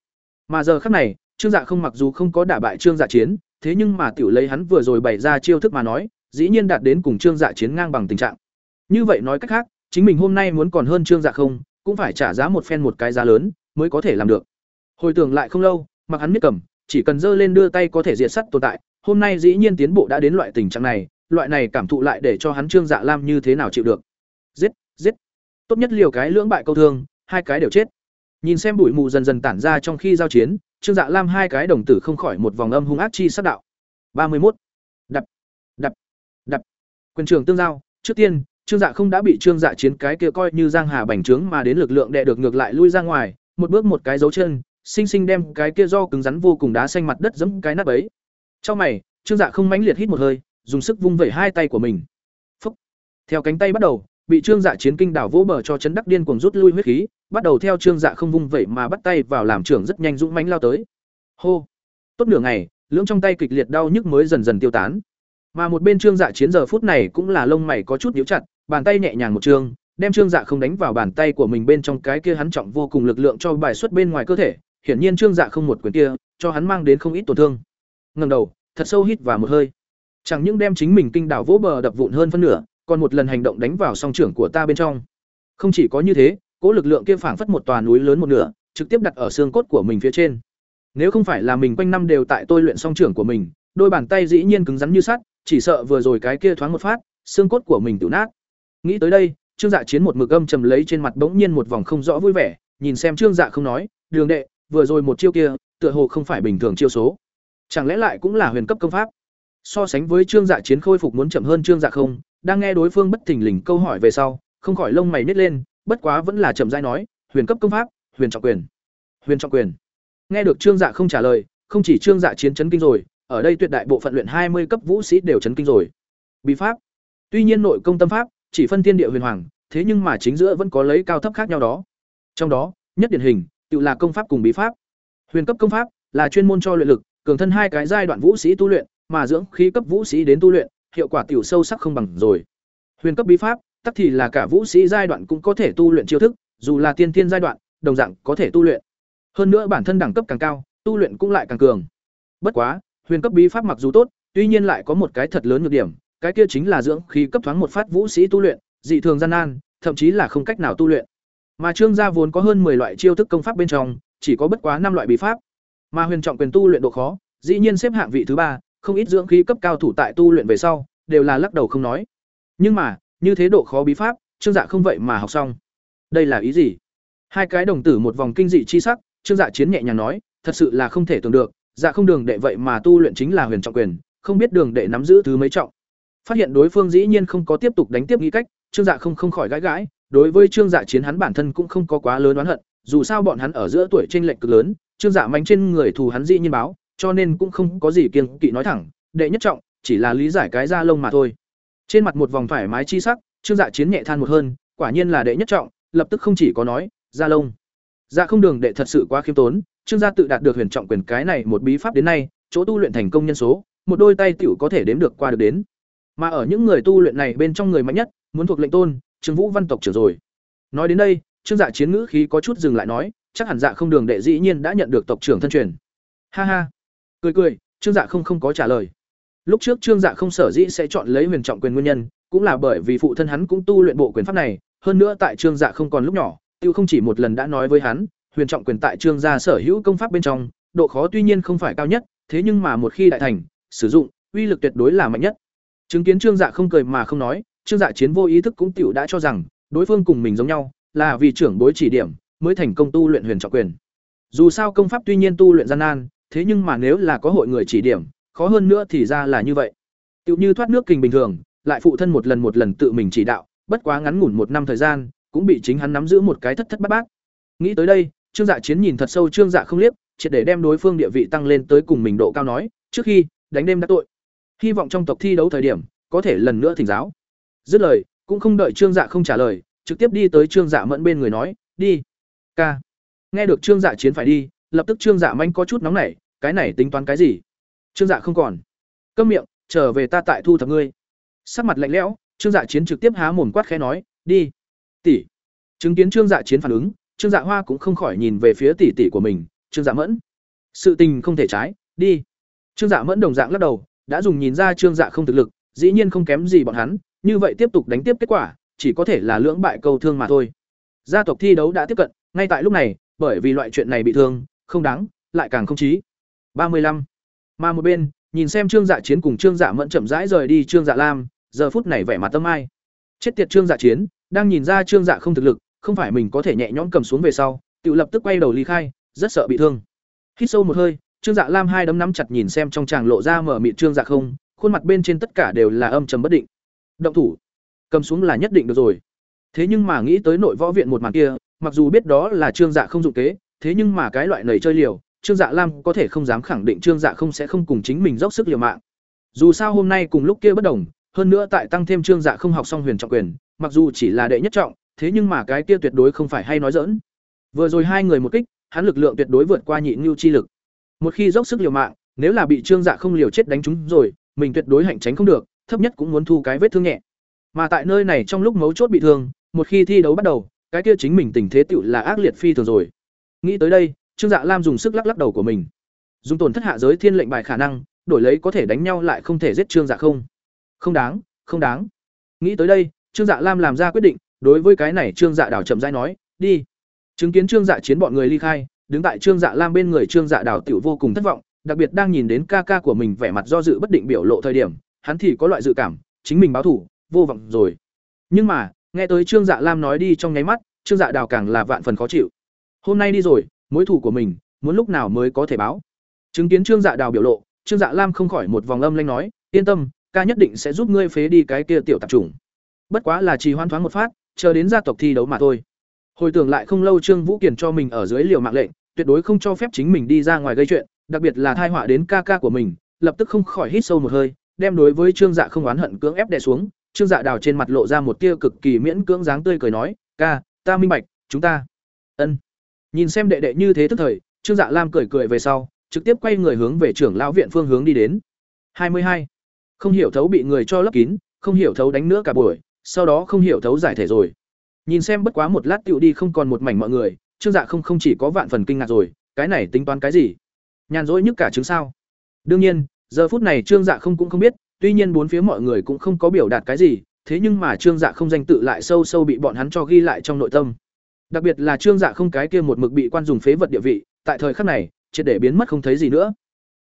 Mà giờ khắc này, trương dạ không mặc dù không có đả bại trương dạ chiến, thế nhưng mà tiểu lấy hắn vừa rồi bày ra chiêu thức mà nói, dĩ nhiên đạt đến cùng trương dạ chiến ngang bằng tình trạng. Như vậy nói cách khác, chính mình hôm nay muốn còn hơn trương dạ không, cũng phải trả giá một phen một cái giá lớn mới có thể làm được. Hồi tưởng lại không lâu, mặc hắn biết cầm, chỉ cần giơ lên đưa tay có thể diệt sắt tồn tại, hôm nay dĩ nhiên tiến bộ đã đến loại tình trạng này loại này cảm thụ lại để cho hắn trương dạ lam như thế nào chịu được. Giết giết. Tốt nhất liều cái lưỡng bại câu thương, hai cái đều chết. Nhìn xem bụi mù dần dần tản ra trong khi giao chiến, trương dạ lam hai cái đồng tử không khỏi một vòng âm hung ác chi sát đạo. Ba mươi một đập đập đập. Quyền trường tương giao, trước tiên, trương dạ không đã bị trương dạ chiến cái kia coi như giang hà bành trướng mà đến lực lượng đệ được ngược lại lui ra ngoài, một bước một cái dấu chân sinh sinh đem cái kia do cứng rắn vô cùng đá xanh mặt đất giẫm cái nắp ấy. Trong mày, trương dạ không mãnh liệt hít một hơi dùng sức vung vẩy hai tay của mình. Phúc. theo cánh tay bắt đầu, bị trương dạ chiến kinh đảo vỗ bờ cho chấn đắc điên cuồng rút lui huyết khí, bắt đầu theo trương dạ không vung vẩy mà bắt tay vào làm trưởng rất nhanh dũng mãnh lao tới. Hô. Tốt nửa ngày, lưỡng trong tay kịch liệt đau nhức mới dần dần tiêu tán. Mà một bên trương dạ chiến giờ phút này cũng là lông mày có chút nhíu chặt, bàn tay nhẹ nhàng một trương đem trương dạ không đánh vào bàn tay của mình bên trong cái kia hắn trọng vô cùng lực lượng cho bài xuất bên ngoài cơ thể. Hiển nhiên trương dạ không một quyền kia, cho hắn mang đến không ít tổn thương. Ngẩng đầu, thật sâu hít vào một hơi chẳng những đem chính mình kinh đảo vỗ bờ đập vụn hơn phân nửa, còn một lần hành động đánh vào song trưởng của ta bên trong. Không chỉ có như thế, cỗ lực lượng kia phảng phất một tòa núi lớn một nửa, trực tiếp đặt ở xương cốt của mình phía trên. Nếu không phải là mình quanh năm đều tại tôi luyện song trưởng của mình, đôi bàn tay dĩ nhiên cứng rắn như sắt, chỉ sợ vừa rồi cái kia thoáng một phát, xương cốt của mình tự nát. Nghĩ tới đây, trương dạ chiến một mực âm trầm lấy trên mặt bỗng nhiên một vòng không rõ vui vẻ, nhìn xem trương dạ không nói, đường đệ, vừa rồi một chiêu kia, tựa hồ không phải bình thường chiêu số. Chẳng lẽ lại cũng là huyền cấp công pháp? So sánh với trương dạ chiến khôi phục muốn chậm hơn trương dạ không, đang nghe đối phương bất thình lình câu hỏi về sau, không khỏi lông mày nít lên, bất quá vẫn là chậm rãi nói, huyền cấp công pháp, huyền trọng quyền. Huyền trọng quyền? Nghe được trương dạ không trả lời, không chỉ trương dạ chiến chấn kinh rồi, ở đây tuyệt đại bộ phận luyện hai mươi cấp vũ sĩ đều chấn kinh rồi. Bí pháp. Tuy nhiên nội công tâm pháp, chỉ phân thiên địa huyền hoàng, thế nhưng mà chính giữa vẫn có lấy cao thấp khác nhau đó. Trong đó, nhất điển hình, tự là công pháp cùng bí pháp. Huyền cấp công pháp là chuyên môn cho luyện lực, cường thân hai cái giai đoạn vũ sĩ tu luyện mà dưỡng khí cấp vũ sĩ đến tu luyện, hiệu quả tiểu sâu sắc không bằng rồi. Huyền cấp bí pháp, tắc thì là cả vũ sĩ giai đoạn cũng có thể tu luyện chiêu thức, dù là tiên tiên giai đoạn, đồng dạng có thể tu luyện. Hơn nữa bản thân đẳng cấp càng cao, tu luyện cũng lại càng cường. Bất quá, huyền cấp bí pháp mặc dù tốt, tuy nhiên lại có một cái thật lớn nhược điểm, cái kia chính là dưỡng khí cấp thoáng một phát vũ sĩ tu luyện, dị thường gian nan, thậm chí là không cách nào tu luyện. Mà trương gia vốn có hơn 10 loại chiêu thức công pháp bên trong, chỉ có bất quá năm loại bí pháp. Mà huyền trọng quyền tu luyện độ khó, dĩ nhiên xếp hạng vị thứ ba không ít dưỡng khí cấp cao thủ tại tu luyện về sau, đều là lắc đầu không nói. Nhưng mà, như thế độ khó bí pháp, trương dạ không vậy mà học xong. Đây là ý gì? Hai cái đồng tử một vòng kinh dị chi sắc, trương dạ chiến nhẹ nhàng nói, thật sự là không thể tưởng được dạ không đường đệ vậy mà tu luyện chính là huyền trọng quyền, không biết đường đệ nắm giữ thứ mấy trọng. Phát hiện đối phương dĩ nhiên không có tiếp tục đánh tiếp nghĩ cách, trương dạ không không khỏi gãi gãi, đối với trương dạ chiến hắn bản thân cũng không có quá lớn oán hận, dù sao bọn hắn ở giữa tuổi t r ê n lệch cực lớn, trương dạ mánh trên người thù hắn dĩ nhiên báo cho nên cũng không có gì kiêng kỵ nói thẳng đệ nhất trọng chỉ là lý giải cái da lông mà thôi. Trên mặt một vòng thoải mái chi sắc trương dạ chiến nhẹ than một hơn quả nhiên là đệ nhất trọng lập tức không chỉ có nói da lông. Dạ không đường đệ thật sự quá khiêm tốn trương gia tự đạt được huyền trọng quyền cái này một bí pháp đến nay chỗ tu luyện thành công nhân số một đôi tay tiểu có thể đếm được qua được đến. Mà ở những người tu luyện này bên trong người mạnh nhất, muốn thuộc lệnh tôn, Trương Vũ Văn tộc trưởng rồi. Nói đến đây, Trương Dạ Chiến ngữ khí có chút dừng lại nói, chắc hẳn dạ không đường đệ dĩ nhiên đã nhận được tộc trưởng thân truyền. Ha ha cười cười, trương dạ không không có trả lời. Lúc trước trương dạ không sở dĩ sẽ chọn lấy huyền trọng quyền nguyên nhân, cũng là bởi vì phụ thân hắn cũng tu luyện bộ quyền pháp này, hơn nữa tại trương dạ không còn lúc nhỏ, tiêu không chỉ một lần đã nói với hắn, huyền trọng quyền tại trương gia sở hữu công pháp bên trong, độ khó tuy nhiên không phải cao nhất, thế nhưng mà một khi đại thành, sử dụng, uy lực tuyệt đối là mạnh nhất. Chứng kiến trương dạ không cười mà không nói, trương dạ chiến vô ý thức cũng tiểu đã cho rằng, đối phương cùng mình giống nhau, là vì trưởng bối chỉ điểm, mới thành công tu luyện huyền trọng quyền. Dù sao công pháp tuy nhiên tu luyện gian nan thế nhưng mà nếu là có hội người chỉ điểm, khó hơn nữa thì ra là như vậy. Tựu như thoát nước kình bình thường, lại phụ thân một lần một lần tự mình chỉ đạo, bất quá ngắn ngủn một năm thời gian, cũng bị chính hắn nắm giữ một cái thất thất bát bát. Nghĩ tới đây, trương dạ chiến nhìn thật sâu trương dạ không liếc, triệt để đem đối phương địa vị tăng lên tới cùng mình độ cao nói, trước khi, đánh đêm đã tội. Hy vọng trong tộc thi đấu thời điểm, có thể lần nữa thỉnh giáo. Dứt lời, cũng không đợi trương dạ không trả lời, trực tiếp đi tới trương dạ mẫn bên người nói, đi, ca. Nghe được trương dạ chiến phải đi lập tức trương dạ manh có chút nóng nảy, cái này tính toán cái gì? Trương dạ không còn. Câm miệng, trở về ta tại thu thập ngươi. Sắc mặt lạnh lẽo, trương dạ chiến trực tiếp há mồm quát khẽ nói, đi. Tỷ. Chứng kiến trương dạ chiến phản ứng, trương dạ hoa cũng không khỏi nhìn về phía tỷ tỷ của mình, trương dạ mẫn. Sự tình không thể trái, đi. Trương dạ mẫn đồng dạng lắc đầu, đã dùng nhìn ra trương dạ không thực lực, dĩ nhiên không kém gì bọn hắn, như vậy tiếp tục đánh tiếp kết quả, chỉ có thể là lưỡng bại câu thương mà thôi. Gia tộc thi đấu đã tiếp cận, ngay tại lúc này, bởi vì loại chuyện này bị thương không đáng, lại càng không chí. Ba mươi lăm. Mà một bên, nhìn xem trương dạ chiến cùng trương dạ mẫn chậm rãi rời đi trương dạ lam, giờ phút này vẻ mặt tâm ai. Chết tiệt trương dạ chiến, đang nhìn ra trương dạ không thực lực, không phải mình có thể nhẹ nhõm cầm xuống về sau, tự lập tức quay đầu ly khai, rất sợ bị thương. Hít sâu một hơi, trương dạ lam hai đấm nắm chặt nhìn xem trong tràng lộ ra mở mịt trương dạ không, khuôn mặt bên trên tất cả đều là âm trầm bất định. Động thủ. Cầm xuống là nhất định được rồi. Thế nhưng mà nghĩ tới nội võ viện một màn kia, mặc dù biết đó là trương dạ không dụng kế thế nhưng mà cái loại nầy chơi liều, trương dạ lam có thể không dám khẳng định trương dạ không sẽ không cùng chính mình dốc sức liều mạng. Dù sao hôm nay cùng lúc kia bất đồng, hơn nữa tại tăng thêm trương dạ không học xong huyền trọng quyền, mặc dù chỉ là đệ nhất trọng, thế nhưng mà cái kia tuyệt đối không phải hay nói dỡn vừa rồi hai người một kích, hắn lực lượng tuyệt đối vượt qua nhị ngưu chi lực. Một khi dốc sức liều mạng, nếu là bị trương dạ không liều chết đánh trúng rồi, mình tuyệt đối hạnh tránh không được, thấp nhất cũng muốn thu cái vết thương nhẹ. Mà tại nơi này trong lúc mấu chốt bị thương, một khi thi đấu bắt đầu, cái kia chính mình tình thế tựu là ác liệt phi thường rồi nghĩ tới đây, trương dạ lam dùng sức lắc lắc đầu của mình. Dùng tổn thất hạ giới thiên lệnh bài khả năng, đổi lấy có thể đánh nhau lại không thể giết trương dạ không? Không đáng không đáng. Nghĩ tới đây, trương dạ lam làm ra quyết định, đối với cái này trương dạ đảo chậm rãi nói, đi. Chứng kiến trương dạ chiến bọn người ly khai, đứng tại trương dạ lam bên người trương dạ đảo tiểu vô cùng thất vọng, đặc biệt đang nhìn đến ca ca của mình vẻ mặt do dự bất định biểu lộ thời điểm, hắn thì có loại dự cảm, chính mình báo thủ vô vọng rồi. Nhưng mà, nghe tới trương dạ lam nói đi trong nháy mắt, trương dạ đào càng là vạn phần khó chịu hôm nay đi rồi, mối thủ của mình, muốn lúc nào mới có thể báo? Chứng kiến trương dạ đào biểu lộ, trương dạ lam không khỏi một vòng âm lanh nói, yên tâm, ca nhất định sẽ giúp ngươi phế đi cái kia tiểu tạp chủng. Bất quá là trì hoan thoáng một phát, chờ đến gia tộc thi đấu mà thôi. Hồi tưởng lại không lâu trương vũ kiền cho mình ở dưới liều mạng lệnh, tuyệt đối không cho phép chính mình đi ra ngoài gây chuyện, đặc biệt là thai họa đến ca ca của mình, lập tức không khỏi hít sâu một hơi, đem đối với trương dạ không oán hận cưỡng ép đè xuống, trương dạ đào trên mặt lộ ra một tia cực kỳ miễn cưỡng dáng tươi cười nói, ca, ta minh bạch, chúng ta. Ân nhìn xem đệ đệ như thế tức thời, trương dạ lam cười cười về sau, trực tiếp quay người hướng về trưởng lão viện phương hướng đi đến. Hai mươi hai. Không hiểu thấu bị người cho lấp kín, không hiểu thấu đánh nữa cả buổi, sau đó không hiểu thấu giải thể rồi. Nhìn xem bất quá một lát tựu đi không còn một mảnh mọi người, trương dạ không không chỉ có vạn phần kinh ngạc rồi, cái này tính toán cái gì? Nhàn rỗi nhất cả chứng sao. Đương nhiên, giờ phút này trương dạ không cũng không biết, tuy nhiên bốn phía mọi người cũng không có biểu đạt cái gì, thế nhưng mà trương dạ không danh tự lại sâu sâu bị bọn hắn cho ghi lại trong nội tâm đặc biệt là trương dạ không cái kia một mực bị quan dùng phế vật địa vị tại thời khắc này triệt để biến mất không thấy gì nữa.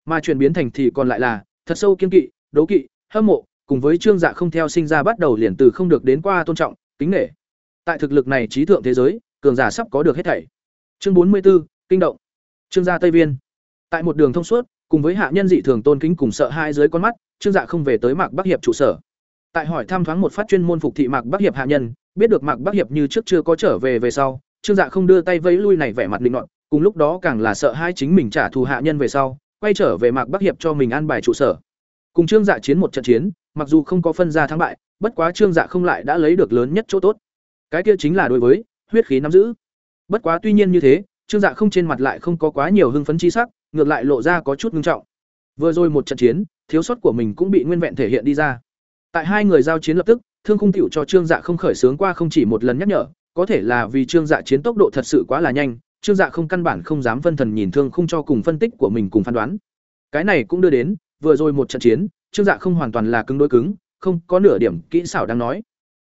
Mà chuyển biến thành thì còn lại là thật sâu kiên kỵ đố kỵ hâm mộ cùng với trương dạ không theo sinh ra bắt đầu liền từ không được đến qua tôn trọng kính nể. Tại thực lực này trí thượng thế giới cường giả sắp có được hết thảy. Chương bốn mươi 44, kinh động. Trương gia tây viên. Tại một đường thông suốt cùng với hạ nhân dị thường tôn kính cùng sợ hai dưới con mắt trương dạ không về tới mạc bắc hiệp trụ sở. Tại hỏi thăm thoáng một phát chuyên môn phục thị mạc bắc hiệp hạ nhân biết được mạc bắc hiệp như trước chưa có trở về về sau, trương dạ không đưa tay vẫy lui này vẻ mặt định nọt, cùng lúc đó càng là sợ hai chính mình trả thù hạ nhân về sau, quay trở về mạc bắc hiệp cho mình an bài trụ sở. Cùng trương dạ chiến một trận chiến, mặc dù không có phân ra thắng bại, bất quá trương dạ không lại đã lấy được lớn nhất chỗ tốt. Cái kia chính là đối với huyết khí nắm giữ. Bất quá tuy nhiên như thế, trương dạ không trên mặt lại không có quá nhiều hưng phấn chi sắc, ngược lại lộ ra có chút ngưng trọng. Vừa rồi một trận chiến, thiếu sót của mình cũng bị nguyên vẹn thể hiện đi ra. Tại hai người giao chiến lập tức thương khung tiểu cho trương dạ không khởi sướng qua không chỉ một lần nhắc nhở có thể là vì trương dạ chiến tốc độ thật sự quá là nhanh Trương Dạ không căn bản không dám phân thần nhìn thương không cho cùng phân tích của mình cùng phán đoán. Cái này cũng đưa đến, vừa rồi một trận chiến, Trương Dạ không hoàn toàn là cứng đối cứng, không có nửa điểm kỹ xảo đang nói.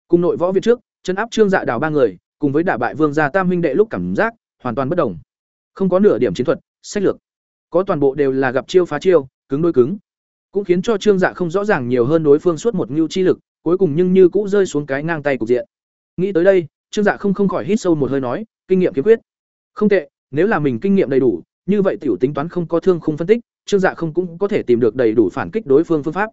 Cùng nội võ viện trước, chân áp Trương Dạ đào ba người, cùng với đả bại Vương gia Tam huynh đệ lúc cảm giác hoàn toàn bất đồng. Không có nửa điểm chiến thuật, sách lược, có toàn bộ đều là gặp chiêu phá chiêu, cứng đối cứng. Cũng khiến cho Trương Dạ không rõ ràng nhiều hơn đối phương suốt một nhu chi lực, cuối cùng nhưng như cũ rơi xuống cái ngang tay cục diện. Nghĩ tới đây, Trương Dạ không không khỏi hít sâu một hơi nói, kinh nghiệm kiếm quyết. Không tệ, nếu là mình kinh nghiệm đầy đủ, như vậy tiểu tính toán không có thương không phân tích, Trương Dạ không cũng có thể tìm được đầy đủ phản kích đối phương phương pháp.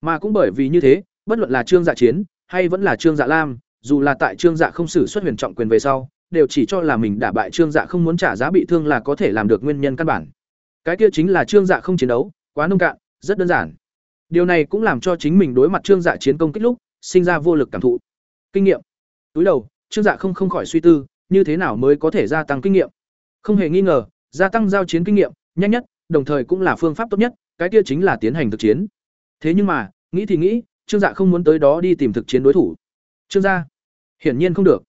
Mà cũng bởi vì như thế, bất luận là Trương Dạ chiến hay vẫn là Trương Dạ Lam, dù là tại Trương Dạ không xử xuất huyền trọng quyền về sau, đều chỉ cho là mình đả bại Trương Dạ không muốn trả giá bị thương là có thể làm được nguyên nhân căn bản. Cái kia chính là Trương Dạ không chiến đấu, quá nông cạn, rất đơn giản. Điều này cũng làm cho chính mình đối mặt Trương Dạ chiến công kích lúc, sinh ra vô lực cảm thụ. Kinh nghiệm. Túi đầu, Trương Dạ không không khỏi suy tư, như thế nào mới có thể gia tăng kinh nghiệm. Không hề nghi ngờ, gia tăng giao chiến kinh nghiệm, nhanh nhất, đồng thời cũng là phương pháp tốt nhất, cái kia chính là tiến hành thực chiến. Thế nhưng mà, nghĩ thì nghĩ, Trương Dạ không muốn tới đó đi tìm thực chiến đối thủ. Trương gia, hiển nhiên không được.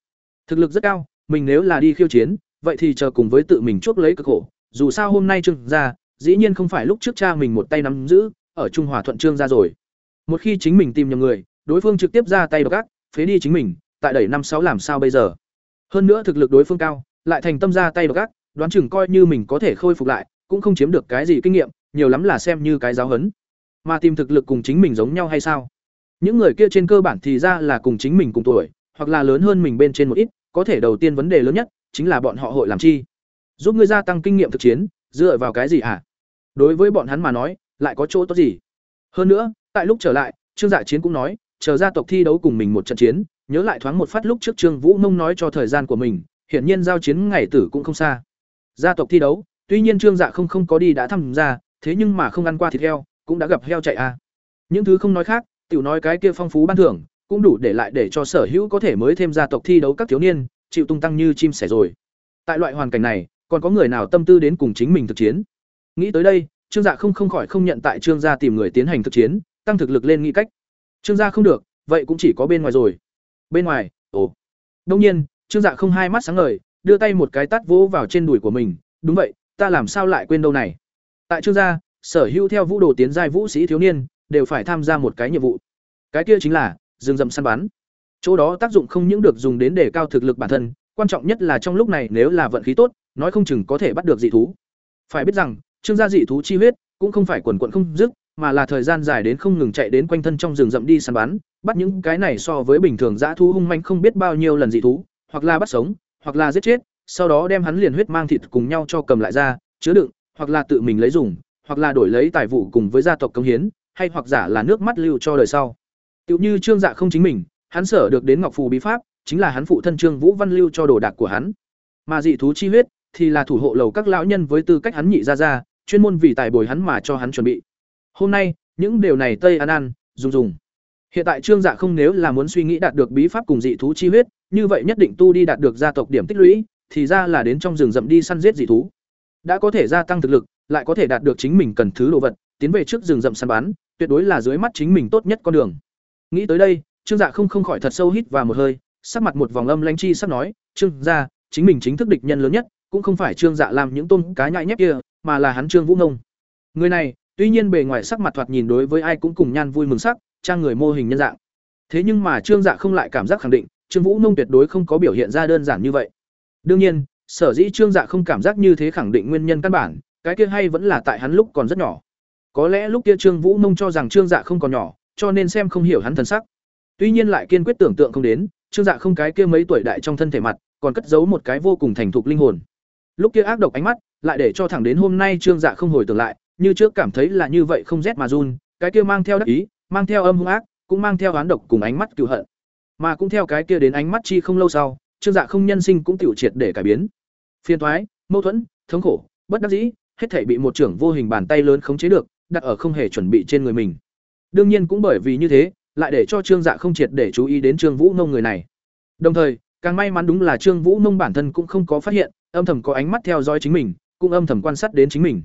Thực lực rất cao, mình nếu là đi khiêu chiến, vậy thì chờ cùng với tự mình chuốc lấy cực khổ, dù sao hôm nay Trương gia, dĩ nhiên không phải lúc trước cha mình một tay nắm giữ, ở Trung Hòa thuận Trương ra rồi. Một khi chính mình tìm nhầm người, đối phương trực tiếp ra tay độc ác, phế đi chính mình, tại đẩy năm sáu làm sao bây giờ? Hơn nữa thực lực đối phương cao, lại thành tâm ra tay độc ác, đoán chừng coi như mình có thể khôi phục lại, cũng không chiếm được cái gì kinh nghiệm, nhiều lắm là xem như cái giáo hấn. Mà tìm thực lực cùng chính mình giống nhau hay sao? Những người kia trên cơ bản thì ra là cùng chính mình cùng tuổi, hoặc là lớn hơn mình bên trên một ít, có thể đầu tiên vấn đề lớn nhất chính là bọn họ hội làm chi? Giúp ngươi gia tăng kinh nghiệm thực chiến, dựa vào cái gì hả? Đối với bọn hắn mà nói, lại có chỗ tốt gì? Hơn nữa, tại lúc trở lại, Trương Dạ Chiến cũng nói, chờ gia tộc thi đấu cùng mình một trận chiến, nhớ lại thoáng một phát lúc trước Trương Vũ Mông nói cho thời gian của mình, hiển nhiên giao chiến ngày tử cũng không xa. Gia tộc thi đấu, tuy nhiên Trương Dạ không không có đi đã tham gia, thế nhưng mà không ăn qua thịt heo, cũng đã gặp heo chạy a. À. Những thứ không nói khác, tiểu nói cái kia phong phú ban thưởng, cũng đủ để lại để cho sở hữu có thể mới thêm gia tộc thi đấu các thiếu niên, chịu tung tăng như chim sẻ rồi. Tại loại hoàn cảnh này, còn có người nào tâm tư đến cùng chính mình thực chiến? Nghĩ tới đây, Trương Dạ không không khỏi không nhận tại Trương gia tìm người tiến hành thực chiến, tăng thực lực lên nghĩ cách. Trương gia không được, vậy cũng chỉ có bên ngoài rồi. Bên ngoài, ồ. Đông nhiên, Trương Dạ không hai mắt sáng ngời, đưa tay một cái tát vỗ vào trên đùi của mình, đúng vậy, ta làm sao lại quên đâu này? Tại Trương gia, sở hữu theo vũ đồ tiến giai vũ sĩ thiếu niên, đều phải tham gia một cái nhiệm vụ. Cái kia chính là rừng rậm săn bắn. Chỗ đó tác dụng không những được dùng đến để cao thực lực bản thân, quan trọng nhất là trong lúc này nếu là vận khí tốt, nói không chừng có thể bắt được dị thú. Phải biết rằng, Trương gia dị thú chi huyết cũng không phải quần quận không dứt, mà là thời gian dài đến không ngừng chạy đến quanh thân trong rừng rậm đi săn bắn, bắt những cái này so với bình thường dã thú hung manh không biết bao nhiêu lần dị thú, hoặc là bắt sống, hoặc là giết chết, sau đó đem hắn liền huyết mang thịt cùng nhau cho cầm lại ra, chứa đựng, hoặc là tự mình lấy dùng, hoặc là đổi lấy tài vụ cùng với gia tộc công hiến, hay hoặc giả là nước mắt lưu cho đời sau. Tiểu như Trương Dạ không chính mình, hắn sở được đến Ngọc Phù bí pháp, chính là hắn phụ thân Trương Vũ Văn lưu cho đồ đạc của hắn. Mà dị thú chi huyết thì là thủ hộ lầu các lão nhân với tư cách hắn nhị ra ra, chuyên môn vì tài bồi hắn mà cho hắn chuẩn bị. Hôm nay, những điều này Tây An An, dùng dùng. Hiện tại Trương Dạ không nếu là muốn suy nghĩ đạt được bí pháp cùng dị thú chi huyết, như vậy nhất định tu đi đạt được gia tộc điểm tích lũy, thì ra là đến trong rừng rậm đi săn giết dị thú. Đã có thể gia tăng thực lực, lại có thể đạt được chính mình cần thứ đồ vật, tiến về trước rừng rậm săn bắn, tuyệt đối là dưới mắt chính mình tốt nhất con đường. Nghĩ tới đây, Trương Dạ không không khỏi thật sâu hít vào một hơi, sắc mặt một vòng âm lãnh chi sắp nói, "Trương gia, chính mình chính thức địch nhân lớn nhất, cũng không phải Trương Dạ làm những tôn cá nhãi nhép kia, mà là hắn Trương Vũ Ngông." Người này, Tuy nhiên bề ngoài sắc mặt thoạt nhìn đối với ai cũng cùng nhan vui mừng sắc, trang người mô hình nhân dạng. Thế nhưng mà Trương Dạ không lại cảm giác khẳng định, Trương Vũ Nông tuyệt đối không có biểu hiện ra đơn giản như vậy. Đương nhiên, sở dĩ Trương Dạ không cảm giác như thế khẳng định nguyên nhân căn bản, cái kia hay vẫn là tại hắn lúc còn rất nhỏ. Có lẽ lúc kia Trương Vũ Nông cho rằng Trương Dạ không còn nhỏ, cho nên xem không hiểu hắn thần sắc. Tuy nhiên lại kiên quyết tưởng tượng không đến, Trương Dạ không cái kia mấy tuổi đại trong thân thể mặt, còn cất giấu một cái vô cùng thành thục linh hồn. Lúc kia ác độc ánh mắt, lại để cho thẳng đến hôm nay Trương Dạ không hồi tưởng lại, như trước cảm thấy là như vậy không rét mà run, cái kia mang theo đắc ý, mang theo âm hung ác, cũng mang theo oán độc cùng ánh mắt cừu hận. Mà cũng theo cái kia đến ánh mắt chi không lâu sau, Trương Dạ không nhân sinh cũng tiểu triệt để cải biến. Phiền toái, mâu thuẫn, thống khổ, bất đắc dĩ, hết thảy bị một trưởng vô hình bàn tay lớn khống chế được, đặt ở không hề chuẩn bị trên người mình. Đương nhiên cũng bởi vì như thế, lại để cho Trương Dạ không triệt để chú ý đến Trương Vũ Nông người này. Đồng thời, càng may mắn đúng là Trương Vũ Nông bản thân cũng không có phát hiện, âm thầm có ánh mắt theo dõi chính mình, cũng âm thầm quan sát đến chính mình.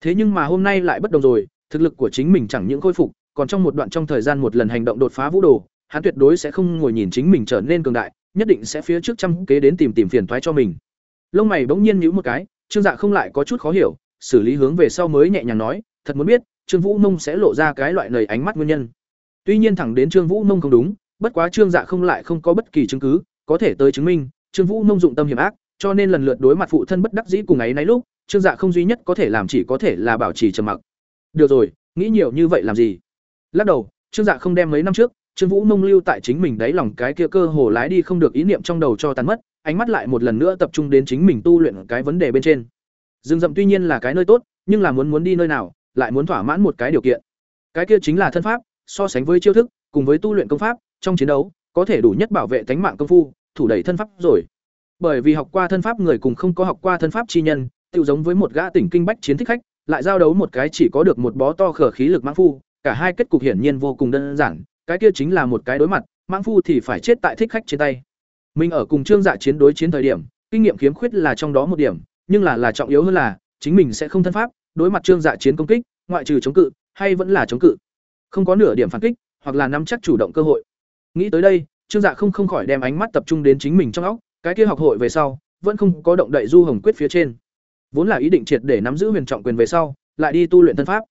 Thế nhưng mà hôm nay lại bất đồng rồi, thực lực của chính mình chẳng những khôi phục, còn trong một đoạn trong thời gian một lần hành động đột phá vũ đồ, hắn tuyệt đối sẽ không ngồi nhìn chính mình trở nên cường đại, nhất định sẽ phía trước trăm kế đến tìm tìm phiền toái cho mình. lông mày bỗng nhiên nhíu một cái, Trương Dạ không lại có chút khó hiểu, xử lý hướng về sau mới nhẹ nhàng nói, thật muốn biết, Trương Vũ Mông sẽ lộ ra cái loại lời ánh mắt nguyên nhân. Tuy nhiên thẳng đến Trương Vũ Mông không đúng, bất quá Trương Dạ không lại không có bất kỳ chứng cứ, có thể tới chứng minh, Trương Vũ Mông dụng tâm hiểm ác, cho nên lần lượt đối mặt phụ thân bất đắc dĩ cùng ấy nấy lúc, Trương Dạ không duy nhất có thể làm chỉ có thể là bảo trì trầm mặc. Được rồi, nghĩ nhiều như vậy làm gì? Lắc đầu, Trương Dạ không đem mấy năm trước, Trương Vũ Mông lưu tại chính mình đáy lòng cái kia cơ hồ lái đi không được ý niệm trong đầu cho tàn mất, ánh mắt lại một lần nữa tập trung đến chính mình tu luyện cái vấn đề bên trên. rừng rậm tuy nhiên là cái nơi tốt, nhưng là muốn muốn đi nơi nào, lại muốn thỏa mãn một cái điều kiện. Cái kia chính là thân pháp, so sánh với chiêu thức, cùng với tu luyện công pháp, trong chiến đấu, có thể đủ nhất bảo vệ tánh mạng công phu, thủ đẩy thân pháp rồi. Bởi vì học qua thân pháp người cùng không có học qua thân pháp chi nhân, tự giống với một gã tỉnh kinh bách chiến thích khách, lại giao đấu một cái chỉ có được một bó to khở khí lực mãng phu, cả hai kết cục hiển nhiên vô cùng đơn giản, cái kia chính là một cái đối mặt, mãng phu thì phải chết tại thích khách trên tay. Mình ở cùng Trương Dạ chiến đối chiến thời điểm, kinh nghiệm khiếm khuyết là trong đó một điểm, nhưng là là trọng yếu hơn là, chính mình sẽ không thân pháp, đối mặt Trương Dạ chiến công kích, ngoại trừ chống cự, hay vẫn là chống cự. Không có nửa điểm phản kích, hoặc là nắm chắc chủ động cơ hội. Nghĩ tới đây, Trương Dạ không không khỏi đem ánh mắt tập trung đến chính mình trong óc, cái kia học hội về sau, vẫn không có động đậy du hồng quyết phía trên. Vốn là ý định triệt để nắm giữ huyền trọng quyền về sau, lại đi tu luyện thân pháp.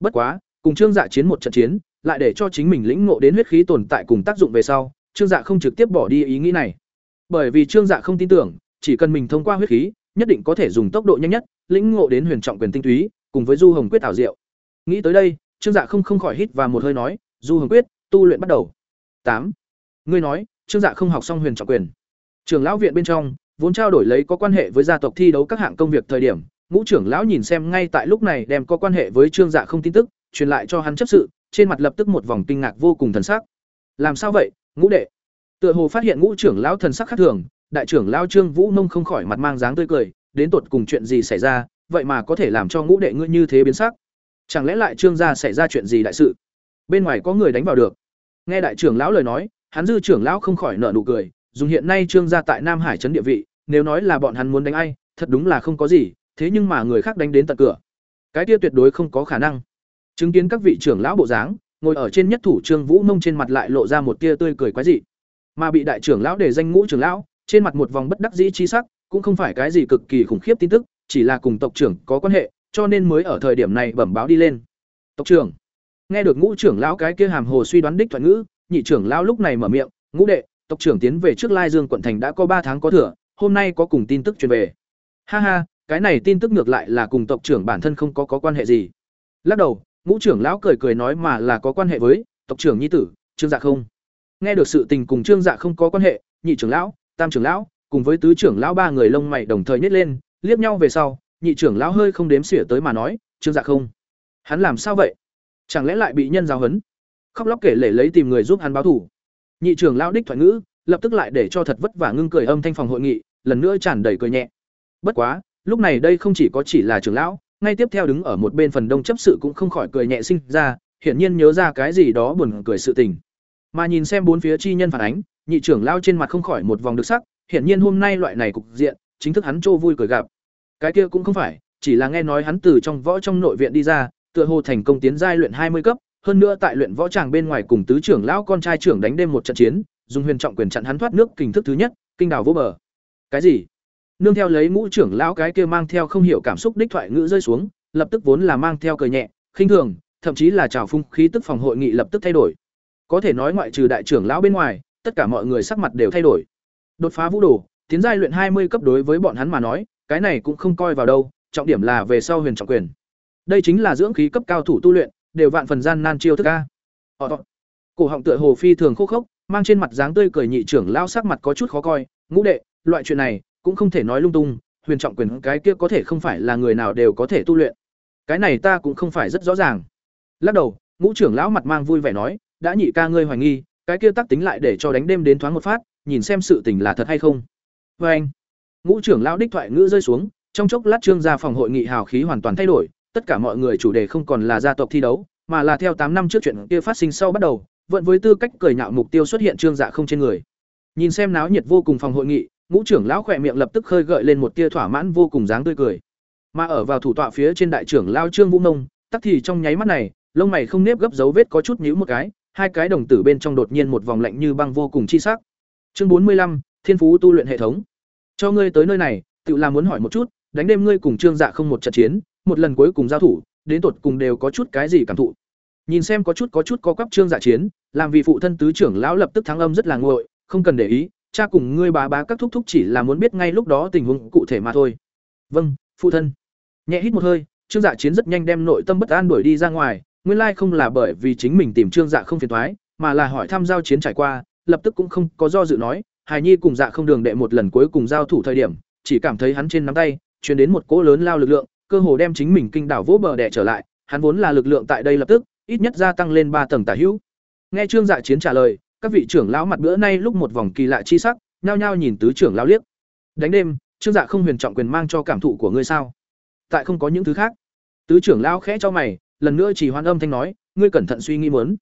Bất quá, cùng Trương Dạ chiến một trận chiến, lại để cho chính mình lĩnh ngộ đến huyết khí tồn tại cùng tác dụng về sau, Trương Dạ không trực tiếp bỏ đi ý nghĩ này. Bởi vì Trương Dạ không tin tưởng, chỉ cần mình thông qua huyết khí, nhất định có thể dùng tốc độ nhanh nhất, lĩnh ngộ đến huyền trọng quyền tinh túy, cùng với du hồng quyết ảo diệu. Nghĩ tới đây, Trương Dạ không không khỏi hít và một hơi nói, "Du hồng quyết, tu luyện bắt đầu." tám Ngươi nói, Trương Dạ không học xong huyền trọng quyền. Trường lão viện bên trong, vốn trao đổi lấy có quan hệ với gia tộc thi đấu các hạng công việc thời điểm, ngũ trưởng lão nhìn xem ngay tại lúc này đem có quan hệ với Trương Dạ không tin tức, truyền lại cho hắn chấp sự, trên mặt lập tức một vòng kinh ngạc vô cùng thần sắc. Làm sao vậy, ngũ đệ? Tựa hồ phát hiện ngũ trưởng lão thần sắc khác thường, đại trưởng lão Trương Vũ Nông không khỏi mặt mang dáng tươi cười, đến tột cùng chuyện gì xảy ra, vậy mà có thể làm cho ngũ đệ ngươi như thế biến sắc? Chẳng lẽ lại Trương gia xảy ra chuyện gì đại sự? Bên ngoài có người đánh vào được. Nghe đại trưởng lão lời nói, hắn dư trưởng lão không khỏi nở nụ cười, dùng hiện nay Trương gia tại Nam Hải trấn địa vị, nếu nói là bọn hắn muốn đánh ai, thật đúng là không có gì, thế nhưng mà người khác đánh đến tận cửa. Cái kia tuyệt đối không có khả năng. Chứng kiến các vị trưởng lão bộ dáng, ngồi ở trên nhất thủ Trương Vũ Nông trên mặt lại lộ ra một tia tươi cười quái dị. Mà bị đại trưởng lão để danh ngũ trưởng lão, trên mặt một vòng bất đắc dĩ chi sắc, cũng không phải cái gì cực kỳ khủng khiếp tin tức, chỉ là cùng tộc trưởng có quan hệ, cho nên mới ở thời điểm này bẩm báo đi lên. Tộc trưởng, nghe được ngũ trưởng lão cái kia hàm hồ suy đoán đích thuận ngữ, nhị trưởng lão lúc này mở miệng, "Ngũ đệ, tộc trưởng tiến về trước Lai Dương quận thành đã có ba tháng có thừa, hôm nay có cùng tin tức truyền về." Ha ha, cái này tin tức ngược lại là cùng tộc trưởng bản thân không có có quan hệ gì. Lắc đầu, ngũ trưởng lão cười cười nói mà là có quan hệ với tộc trưởng nhi tử, Trương Dạ không. Nghe được sự tình cùng Trương Dạ không có quan hệ, nhị trưởng lão, tam trưởng lão, cùng với tứ trưởng lão ba người lông mày đồng thời nhét lên, liếc nhau về sau, nhị trưởng lão hơi không đếm xỉa tới mà nói, "Trương Dạ không, hắn làm sao vậy? Chẳng lẽ lại bị nhân giáo huấn?" Khóc lóc kể lể lấy tìm người giúp hắn báo thủ. Nhị trưởng lão đích thoại ngữ, lập tức lại để cho thật vất vả ngưng cười âm thanh phòng hội nghị, lần nữa tràn đầy cười nhẹ. Bất quá, lúc này đây không chỉ có chỉ là trưởng lão, ngay tiếp theo đứng ở một bên phần đông chấp sự cũng không khỏi cười nhẹ sinh ra, hiển nhiên nhớ ra cái gì đó buồn cười sự tình. Mà nhìn xem bốn phía chi nhân phản ánh, nhị trưởng lao trên mặt không khỏi một vòng được sắc, hiển nhiên hôm nay loại này cục diện, chính thức hắn trô vui cười gặp. Cái kia cũng không phải, chỉ là nghe nói hắn từ trong võ trong nội viện đi ra, tựa hồ thành công tiến giai luyện hai mươi cấp, hơn nữa tại luyện võ tràng bên ngoài cùng tứ trưởng lão con trai trưởng đánh đêm một trận chiến, dùng huyền trọng quyền chặn hắn thoát nước kinh thức thứ nhất, kinh đào vô bờ. Cái gì? Nương theo lấy ngũ trưởng lão cái kia mang theo không hiểu cảm xúc đích thoại ngữ rơi xuống, lập tức vốn là mang theo cười nhẹ, khinh thường, thậm chí là trào phung khí tức phòng hội nghị lập tức thay đổi. Có thể nói ngoại trừ đại trưởng lão bên ngoài, tất cả mọi người sắc mặt đều thay đổi. Đột phá vũ đồ, tiến giai luyện hai mươi cấp đối với bọn hắn mà nói, cái này cũng không coi vào đâu, trọng điểm là về sau huyền trọng quyền. Đây chính là dưỡng khí cấp cao thủ tu luyện, đều vạn phần gian nan chiêu thức a. Cổ họng tựa hồ phi thường khô khốc, mang trên mặt dáng tươi cười nhị trưởng lão sắc mặt có chút khó coi, ngũ đệ, loại chuyện này cũng không thể nói lung tung, huyền trọng quyền cái kia có thể không phải là người nào đều có thể tu luyện. Cái này ta cũng không phải rất rõ ràng. Lắc đầu, ngũ trưởng lão mặt mang vui vẻ nói, đã nhị ca ngươi hoài nghi, cái kia tắc tính lại để cho đánh đêm đến thoáng một phát, nhìn xem sự tình là thật hay không. vê anh, ngũ trưởng lão đích thoại ngữ rơi xuống, trong chốc lát trương gia phòng hội nghị hào khí hoàn toàn thay đổi, tất cả mọi người chủ đề không còn là gia tộc thi đấu, mà là theo tám năm trước chuyện kia phát sinh sau bắt đầu, vận với tư cách cười nhạo mục tiêu xuất hiện trương dạ không trên người. Nhìn xem náo nhiệt vô cùng phòng hội nghị, ngũ trưởng lão khỏe miệng lập tức khơi gợi lên một tia thỏa mãn vô cùng dáng tươi cười. Mà ở vào thủ tọa phía trên đại trưởng lão Trương Vũ Nông, tắc thì trong nháy mắt này, lông mày không nếp gấp dấu vết có chút nhíu một cái, hai cái đồng tử bên trong đột nhiên một vòng lạnh như băng vô cùng chi sắc. Chương bốn mươi lăm Thiên phú tu luyện hệ thống. Cho ngươi tới nơi này, tự là muốn hỏi một chút, đánh đêm ngươi cùng Trương Dạ không một trận chiến, một lần cuối cùng giao thủ, đến tột cùng đều có chút cái gì cảm thụ. Nhìn xem có chút có chút có quắp Trương Dạ chiến, làm vị phụ thân tứ trưởng lão lập tức thắng âm rất là nguội, không cần để ý, cha cùng ngươi bá bá các thúc thúc chỉ là muốn biết ngay lúc đó tình huống cụ thể mà thôi. Vâng, phụ thân. Nhẹ hít một hơi, Trương Dạ chiến rất nhanh đem nội tâm bất an đuổi đi ra ngoài, nguyên lai không là bởi vì chính mình tìm Trương Dạ không phiền toái, mà là hỏi thăm giao chiến trải qua, lập tức cũng không có do dự nói, Hải Nhi cùng Dạ không đường đệ một lần cuối cùng giao thủ thời điểm, chỉ cảm thấy hắn trên nắm tay truyền đến một cỗ lớn lao lực lượng, cơ hồ đem chính mình kinh đảo vỗ bờ đẻ trở lại, hắn vốn là lực lượng tại đây lập tức, ít nhất gia tăng lên ba tầng tả hữu. Nghe Trương Dạ Chiến trả lời, các vị trưởng lão mặt bữa nay lúc một vòng kỳ lạ chi sắc, nhao nhao nhìn tứ trưởng lão liếc. Đánh đêm, Trương Dạ không huyền trọng quyền mang cho cảm thụ của ngươi sao? Tại không có những thứ khác. Tứ trưởng lão khẽ cho mày, lần nữa chỉ hoan âm thanh nói, ngươi cẩn thận suy nghĩ muốn.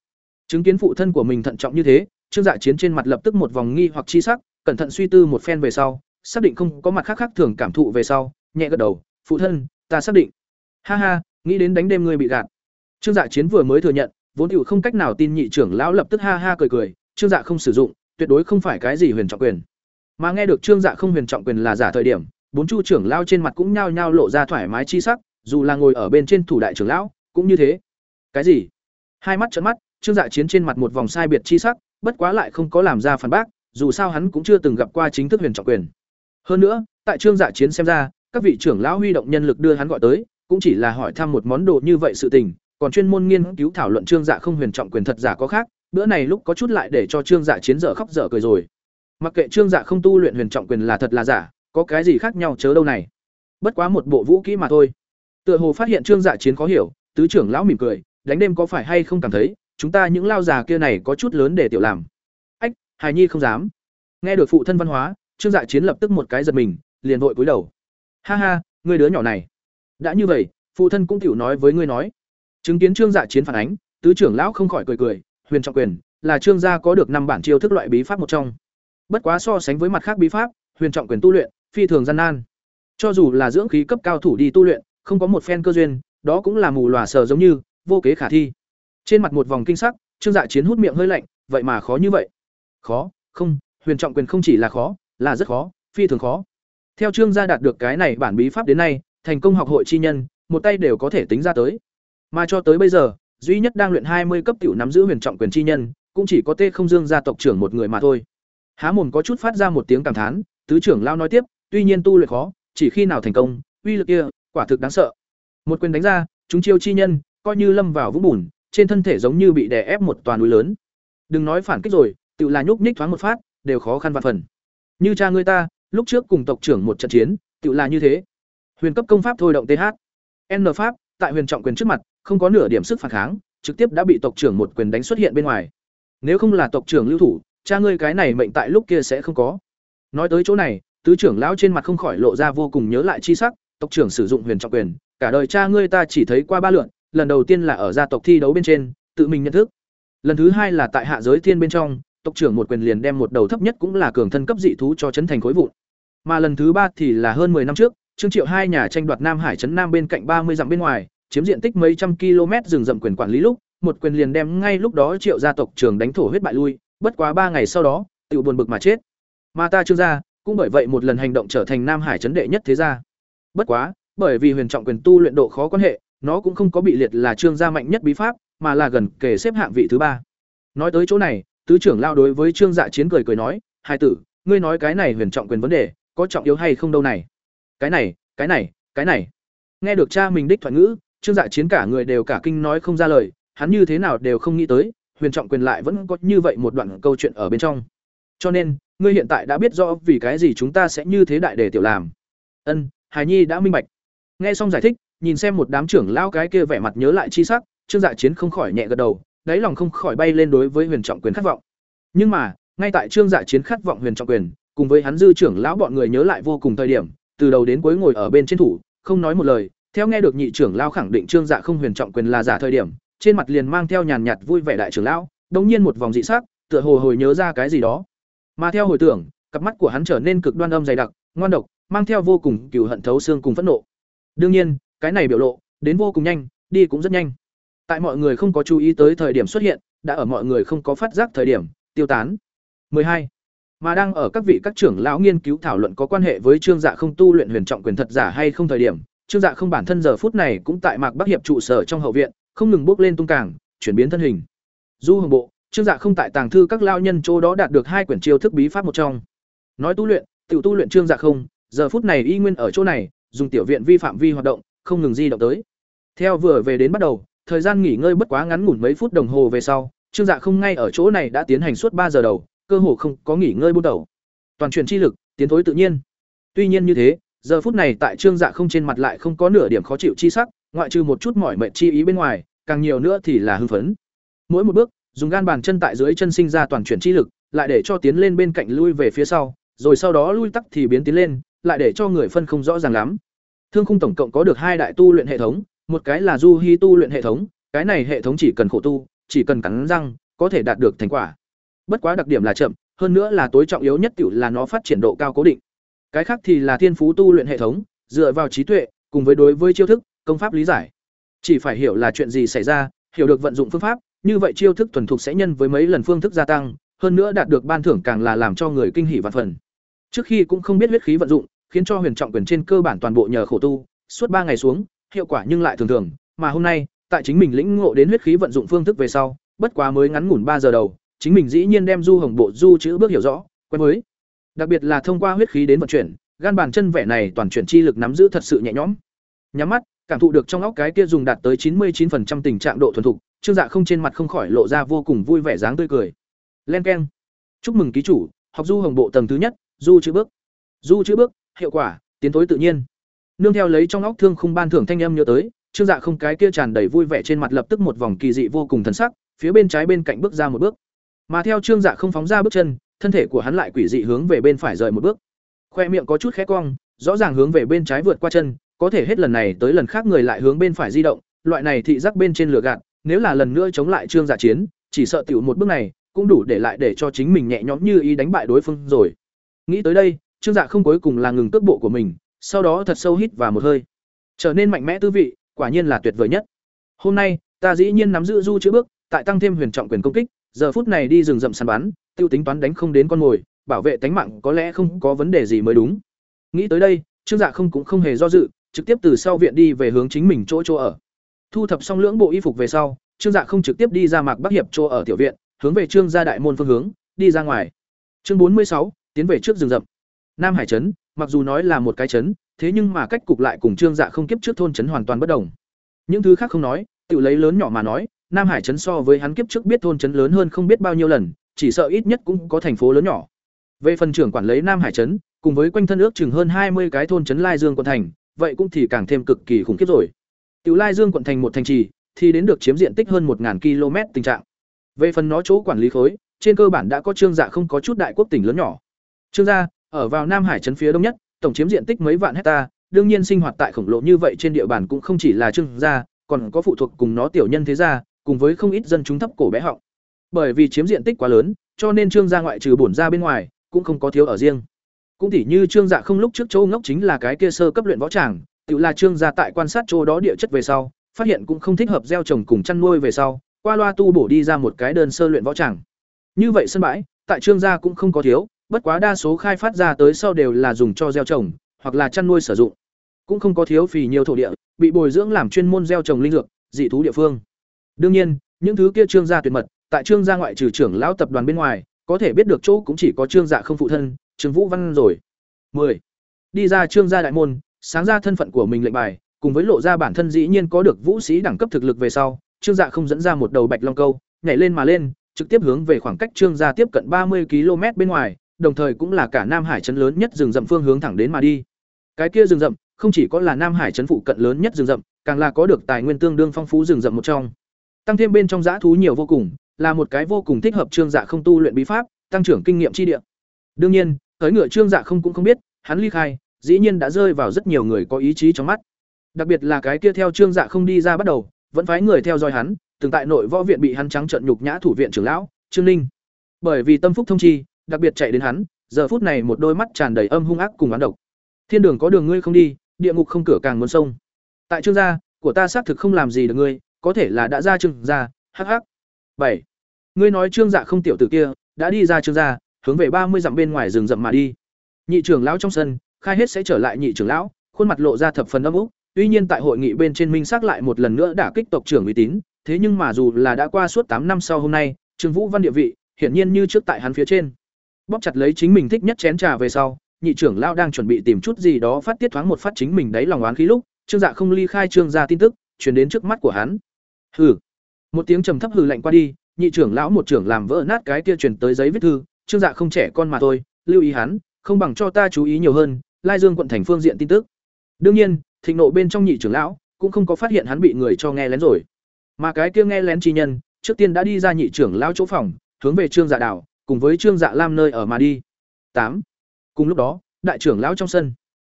Chứng kiến phụ thân của mình thận trọng như thế, Trương Dạ Chiến trên mặt lập tức một vòng nghi hoặc chi sắc, cẩn thận suy tư một phen về sau, xác định không có mặt khác khác thường cảm thụ về sau, nhẹ gật đầu, "Phụ thân, ta xác định." Ha ha, nghĩ đến đánh đêm ngươi bị gạt. Trương Dạ Chiến vừa mới thừa nhận, vốn tiểu không cách nào tin nhị trưởng lão lập tức ha ha cười cười, Trương Dạ không sử dụng, tuyệt đối không phải cái gì huyền trọng quyền. Mà nghe được Trương Dạ không huyền trọng quyền là giả thời điểm, bốn chu trưởng lão trên mặt cũng nhao nhao lộ ra thoải mái chi sắc, dù là ngồi ở bên trên thủ đại trưởng lão, cũng như thế. Cái gì? Hai mắt trợn mắt, Trương Dạ Chiến trên mặt một vòng sai biệt chi sắc, bất quá lại không có làm ra phản bác, dù sao hắn cũng chưa từng gặp qua chính thức huyền trọng quyền. Hơn nữa, tại Trương Dạ Chiến xem ra, các vị trưởng lão huy động nhân lực đưa hắn gọi tới, cũng chỉ là hỏi thăm một món đồ như vậy sự tình, còn chuyên môn nghiên cứu thảo luận Trương Dạ không huyền trọng quyền thật giả có khác, bữa này lúc có chút lại để cho Trương Dạ Chiến dở khóc dở cười rồi. Mặc kệ Trương Dạ không tu luyện huyền trọng quyền là thật là giả, có cái gì khác nhau chớ đâu này. Bất quá một bộ vũ kỹ mà thôi. Tựa hồ phát hiện Trương Dạ Chiến khó hiểu, tứ trưởng lão mỉm cười, đánh đêm có phải hay không cảm thấy, chúng ta những lao già kia này có chút lớn để tiểu làm. Ách, Hải Nhi không dám. Nghe được phụ thân văn hóa, Trương Dạ Chiến lập tức một cái giật mình, liền vội cúi đầu. Ha ha, ngươi đứa nhỏ này. Đã như vậy, phụ thân cũng tiểu nói với ngươi nói. Chứng kiến Trương Dạ Chiến phản ánh, tứ trưởng lão không khỏi cười cười, huyền trọng quyền là Trương gia có được năm bản chiêu thức loại bí pháp một trong. Bất quá so sánh với mặt khác bí pháp, huyền trọng quyền tu luyện phi thường gian nan. Cho dù là dưỡng khí cấp cao thủ đi tu luyện, không có một phen cơ duyên, đó cũng là mù lòa sờ giống như vô kế khả thi. Trên mặt một vòng kinh sắc, Trương Dạ Chiến hút miệng hơi lạnh, vậy mà khó như vậy. Khó, không, huyền trọng quyền không chỉ là khó, là rất khó, phi thường khó. Theo Trương gia đạt được cái này bản bí pháp đến nay, thành công học hội chi nhân, một tay đều có thể tính ra tới. Mà cho tới bây giờ, duy nhất đang luyện hai mươi cấp tiểu nắm giữ huyền trọng quyền chi nhân, cũng chỉ có Tê Không Dương gia tộc trưởng một người mà thôi. Há mồm có chút phát ra một tiếng cảm thán, tứ trưởng lao nói tiếp, tuy nhiên tu luyện khó, chỉ khi nào thành công, uy lực kia, quả thực đáng sợ. Một quyền đánh ra, chúng chiêu chi nhân, coi như lâm vào vũng bùn, trên thân thể giống như bị đè ép một toàn núi lớn. Đừng nói phản kích rồi, tự là nhúc nhích thoáng một phát, đều khó khăn vạn phần. Như cha ngươi ta, lúc trước cùng tộc trưởng một trận chiến, tựu là như thế. Huyền cấp công pháp thôi động TH. N pháp, tại huyền trọng quyền trước mặt, không có nửa điểm sức phản kháng, trực tiếp đã bị tộc trưởng một quyền đánh xuất hiện bên ngoài. Nếu không là tộc trưởng lưu thủ, cha ngươi cái này mệnh tại lúc kia sẽ không có. Nói tới chỗ này, tứ trưởng lão trên mặt không khỏi lộ ra vô cùng nhớ lại chi sắc, tộc trưởng sử dụng huyền trọng quyền, cả đời cha ngươi ta chỉ thấy qua ba lượt, lần đầu tiên là ở gia tộc thi đấu bên trên, tự mình nhận thức. Lần thứ hai là tại hạ giới thiên bên trong, tộc trưởng một quyền liền đem một đầu thấp nhất cũng là cường thân cấp dị thú cho chấn thành khối vụn. Mà lần thứ ba thì là hơn 10 năm trước, Trương Triệu hai nhà tranh đoạt Nam Hải trấn Nam bên cạnh 30 dặm bên ngoài, chiếm diện tích mấy trăm km rừng rậm quyền quản lý lúc, một quyền liền đem ngay lúc đó Triệu gia tộc trưởng đánh thổ huyết bại lui, bất quá ba ngày sau đó, tiểu buồn bực mà chết. Mà ta Trương gia, cũng bởi vậy một lần hành động trở thành Nam Hải trấn đệ nhất thế gia. Bất quá, bởi vì huyền trọng quyền tu luyện độ khó quan hệ, nó cũng không có bị liệt là Trương gia mạnh nhất bí pháp, mà là gần kề xếp hạng vị thứ ba. Nói tới chỗ này, tứ trưởng lao đối với Trương Dạ Chiến cười cười nói, "Hai tử, ngươi nói cái này huyền trọng quyền vấn đề, có trọng yếu hay không đâu này?" "Cái này, cái này, cái này." Nghe được cha mình đích thoại ngữ, Trương Dạ Chiến cả người đều cả kinh nói không ra lời, hắn như thế nào đều không nghĩ tới, huyền trọng quyền lại vẫn có như vậy một đoạn câu chuyện ở bên trong. Cho nên, ngươi hiện tại đã biết rõ vì cái gì chúng ta sẽ như thế đại để tiểu làm. Ân, Hải Nhi đã minh bạch. Nghe xong giải thích, nhìn xem một đám trưởng lao cái kia vẻ mặt nhớ lại chi sắc, Trương Dạ Chiến không khỏi nhẹ gật đầu, đáy lòng không khỏi bay lên đối với huyền trọng quyền khát vọng. Nhưng mà, ngay tại Trương Dạ Chiến khát vọng huyền trọng quyền, cùng với hắn dư trưởng lão bọn người nhớ lại vô cùng thời điểm, từ đầu đến cuối ngồi ở bên trên thủ, không nói một lời, theo nghe được nhị trưởng lão khẳng định Trương Dạ không huyền trọng quyền là giả thời điểm, trên mặt liền mang theo nhàn nhạt vui vẻ đại trưởng lão, đống nhiên một vòng dị sắc, tựa hồ hồi nhớ ra cái gì đó. Mà theo hồi tưởng, cặp mắt của hắn trở nên cực đoan âm dày đặc, ngoan độc, mang theo vô cùng cừu hận thấu xương cùng phẫn nộ. Đương nhiên, cái này biểu lộ, đến vô cùng nhanh, đi cũng rất nhanh. Tại mọi người không có chú ý tới thời điểm xuất hiện, đã ở mọi người không có phát giác thời điểm, tiêu tán. 12. Mà đang ở các vị các trưởng lão nghiên cứu thảo luận có quan hệ với Trương Dạ không tu luyện huyền trọng quyền thật giả hay không thời điểm, Trương Dạ không bản thân giờ phút này cũng tại Mạc Bắc Hiệp trụ sở trong hậu viện, không ngừng bước lên tung cảng, chuyển biến thân hình. Du Hồng Bộ, Trương Dạ không tại tàng thư các lao nhân chỗ đó đạt được hai quyển chiêu thức bí pháp một trong. Nói tu luyện, tiểu tu luyện Trương Dạ không, giờ phút này y nguyên ở chỗ này, dùng tiểu viện vi phạm vi hoạt động, không ngừng di động tới. Theo vừa về đến bắt đầu, thời gian nghỉ ngơi bất quá ngắn ngủn mấy phút đồng hồ về sau, Trương Dạ không ngay ở chỗ này đã tiến hành suốt ba giờ đầu, cơ hồ không có nghỉ ngơi buôn đầu. Toàn truyền chi lực, tiến thối tự nhiên. Tuy nhiên như thế, giờ phút này tại Trương Dạ không trên mặt lại không có nửa điểm khó chịu chi sắc, ngoại trừ một chút mỏi mệt chi ý bên ngoài, càng nhiều nữa thì là hưng phấn. Mỗi một bước, dùng gan bàn chân tại dưới chân sinh ra toàn chuyển chi lực, lại để cho tiến lên bên cạnh lui về phía sau, rồi sau đó lui tắc thì biến tiến lên, lại để cho người phân không rõ ràng lắm. Thương khung tổng cộng có được hai đại tu luyện hệ thống, một cái là du hi tu luyện hệ thống, cái này hệ thống chỉ cần khổ tu, chỉ cần cắn răng, có thể đạt được thành quả. Bất quá đặc điểm là chậm, hơn nữa là tối trọng yếu nhất tiểu là nó phát triển độ cao cố định. Cái khác thì là thiên phú tu luyện hệ thống, dựa vào trí tuệ, cùng với đối với chiêu thức, công pháp lý giải. Chỉ phải hiểu là chuyện gì xảy ra, hiểu được vận dụng phương pháp, như vậy chiêu thức thuần thục sẽ nhân với mấy lần phương thức gia tăng, hơn nữa đạt được ban thưởng càng là làm cho người kinh hỉ vạn phần. Trước khi cũng không biết huyết khí vận dụng, khiến cho huyền trọng quyền trên cơ bản toàn bộ nhờ khổ tu, suốt ba ngày xuống, hiệu quả nhưng lại thường thường, mà hôm nay, tại chính mình lĩnh ngộ đến huyết khí vận dụng phương thức về sau, bất quá mới ngắn ngủn ba giờ đầu, chính mình dĩ nhiên đem du hồng bộ du chữ bước hiểu rõ, quen mới. Đặc biệt là thông qua huyết khí đến vận chuyển, gan bàn chân vẻ này toàn chuyển chi lực nắm giữ thật sự nhẹ nhõm. Nhắm mắt, cảm thụ được trong óc cái kia dùng đạt tới chín mươi 99% tình trạng độ thuần thục, Trương Dạ không trên mặt không khỏi lộ ra vô cùng vui vẻ dáng tươi cười. Len keng. Chúc mừng ký chủ, học du hồng bộ tầng thứ nhất, du chữ bước. Du chữ bước, hiệu quả, tiến tối tự nhiên. Nương theo lấy trong óc thương khung ban thưởng thanh âm nhớ tới, Trương Dạ không cái kia tràn đầy vui vẻ trên mặt lập tức một vòng kỳ dị vô cùng thần sắc, phía bên trái bên cạnh bước ra một bước. Mà theo Trương Dạ không phóng ra bước chân, thân thể của hắn lại quỷ dị hướng về bên phải rời một bước. Khoe miệng có chút khẽ cong, rõ ràng hướng về bên trái vượt qua chân, có thể hết lần này tới lần khác người lại hướng bên phải di động, loại này thị giác bên trên lửa gạt, nếu là lần nữa chống lại Trương Dạ chiến, chỉ sợ tiểu một bước này cũng đủ để lại để cho chính mình nhẹ nhõm như ý đánh bại đối phương rồi. Nghĩ tới đây, Trương Dạ không cuối cùng là ngừng cước bộ của mình, sau đó thật sâu hít và một hơi. Trở nên mạnh mẽ tư vị, quả nhiên là tuyệt vời nhất. Hôm nay, ta dĩ nhiên nắm giữ du chữ bước, tại tăng thêm huyền trọng quyền công kích, giờ phút này đi rừng rậm săn bắn, tiêu tính toán đánh không đến con mồi, bảo vệ tánh mạng có lẽ không có vấn đề gì mới đúng. Nghĩ tới đây, Trương Dạ không cũng không hề do dự, trực tiếp từ sau viện đi về hướng chính mình chỗ chỗ ở. Thu thập xong lưỡng bộ y phục về sau, Trương Dạ không trực tiếp đi ra Mạc Bắc Hiệp chỗ ở tiểu viện, hướng về Trương gia đại môn phương hướng, đi ra ngoài. Chương bốn mươi sáu tiến về trước rừng rậm. Nam Hải trấn, mặc dù nói là một cái trấn, thế nhưng mà cách cục lại cùng Trương Dạ không kiếp trước thôn trấn hoàn toàn bất đồng. Những thứ khác không nói, tự lấy lớn nhỏ mà nói, Nam Hải trấn so với hắn kiếp trước biết thôn trấn lớn hơn không biết bao nhiêu lần, chỉ sợ ít nhất cũng có thành phố lớn nhỏ. Về phần trưởng quản lý Nam Hải trấn, cùng với quanh thân ước chừng hơn hai mươi cái thôn trấn Lai Dương quận thành, vậy cũng thì càng thêm cực kỳ khủng khiếp rồi. Tiểu Lai Dương quận thành một thành trì, thì đến được chiếm diện tích hơn 1000 km tình trạng. Về phần nó chỗ quản lý khối, trên cơ bản đã có trương dạ không có chút đại quốc tỉnh lớn nhỏ. Trương gia ở vào Nam Hải trấn phía đông nhất, tổng chiếm diện tích mấy vạn hecta, đương nhiên sinh hoạt tại khổng lồ như vậy trên địa bàn cũng không chỉ là trương gia, còn có phụ thuộc cùng nó tiểu nhân thế gia, cùng với không ít dân chúng thấp cổ bé họng. Bởi vì chiếm diện tích quá lớn, cho nên trương gia ngoại trừ bổn gia bên ngoài, cũng không có thiếu ở riêng. Cũng tỉ như trương dạ không lúc trước châu ngốc chính là cái kia sơ cấp luyện võ tràng, tự là trương gia tại quan sát chỗ đó địa chất về sau, phát hiện cũng không thích hợp gieo trồng cùng chăn nuôi về sau, qua loa tu bổ đi ra một cái đơn sơ luyện võ tràng. Như vậy sân bãi, tại trương gia cũng không có thiếu, bất quá đa số khai phát ra tới sau đều là dùng cho gieo trồng hoặc là chăn nuôi sử dụng. Cũng không có thiếu phì nhiều thổ địa, bị bồi dưỡng làm chuyên môn gieo trồng linh dược, dị thú địa phương. Đương nhiên, những thứ kia trương gia tuyệt mật, tại trương gia ngoại trừ trưởng lão tập đoàn bên ngoài, có thể biết được chỗ cũng chỉ có trương dạ không phụ thân, Trương Vũ Văn rồi. 10. Đi ra trương gia đại môn, sáng ra thân phận của mình lệnh bài, cùng với lộ ra bản thân dĩ nhiên có được vũ sĩ đẳng cấp thực lực về sau, Trương Dạ không dẫn ra một đầu bạch long câu, nhảy lên mà lên, trực tiếp hướng về khoảng cách Trương gia tiếp cận ba mươi km bên ngoài, đồng thời cũng là cả Nam Hải trấn lớn nhất rừng rậm phương hướng thẳng đến mà đi. Cái kia rừng rậm, không chỉ có là Nam Hải trấn phụ cận lớn nhất rừng rậm, càng là có được tài nguyên tương đương phong phú rừng rậm một trong. Tăng thêm bên trong dã thú nhiều vô cùng, là một cái vô cùng thích hợp Trương Dạ không tu luyện bí pháp, tăng trưởng kinh nghiệm chi địa. Đương nhiên, tới ngựa Trương Dạ không cũng không biết, hắn ly khai, dĩ nhiên đã rơi vào rất nhiều người có ý chí trong mắt. Đặc biệt là cái kia theo Trương Dạ không đi ra bắt đầu, vẫn phái người theo dõi hắn, từng tại nội võ viện bị hắn trắng trợn nhục nhã thủ viện trưởng lão, Trương Ninh. Bởi vì tâm phúc thông chi, đặc biệt chạy đến hắn, giờ phút này một đôi mắt tràn đầy âm hung ác cùng oán độc. Thiên đường có đường ngươi không đi, địa ngục không cửa càng muốn sông. Tại Trương gia, của ta xác thực không làm gì được ngươi, có thể là đã ra Trương gia, hắc hắc. bảy Ngươi nói Trương Dạ không tiểu tử kia, đã đi ra Trương gia, hướng về ba mươi dặm bên ngoài rừng rậm mà đi. Nhị trưởng lão trong sân, khai hết sẽ trở lại nhị trưởng lão, khuôn mặt lộ ra thập phần âm úc, tuy nhiên tại hội nghị bên trên minh xác lại một lần nữa đả kích tộc trưởng uy tín, thế nhưng mà dù là đã qua suốt tám năm sau hôm nay, Trương Vũ Văn địa vị, hiển nhiên như trước tại hắn phía trên. Bóp chặt lấy chính mình thích nhất chén trà về sau, nhị trưởng lão đang chuẩn bị tìm chút gì đó phát tiết thoáng một phát chính mình đáy lòng oán khí lúc, Trương Dạ không ly khai trương gia tin tức, truyền đến trước mắt của hắn. Hừ. Một tiếng trầm thấp hừ lạnh qua đi, nhị trưởng lão một trưởng làm vỡ nát cái kia truyền tới giấy viết thư, Trương Dạ không trẻ con mà thôi, lưu ý hắn, không bằng cho ta chú ý nhiều hơn, Lai Dương quận thành phương diện tin tức. Đương nhiên, thịnh nộ bên trong nhị trưởng lão cũng không có phát hiện hắn bị người cho nghe lén rồi. Mà cái kia nghe lén chi nhân, trước tiên đã đi ra nhị trưởng lão chỗ phòng, hướng về Trương Dạ Đảo, cùng với Trương Dạ Lam nơi ở mà đi. tám Cùng lúc đó, đại trưởng lão trong sân.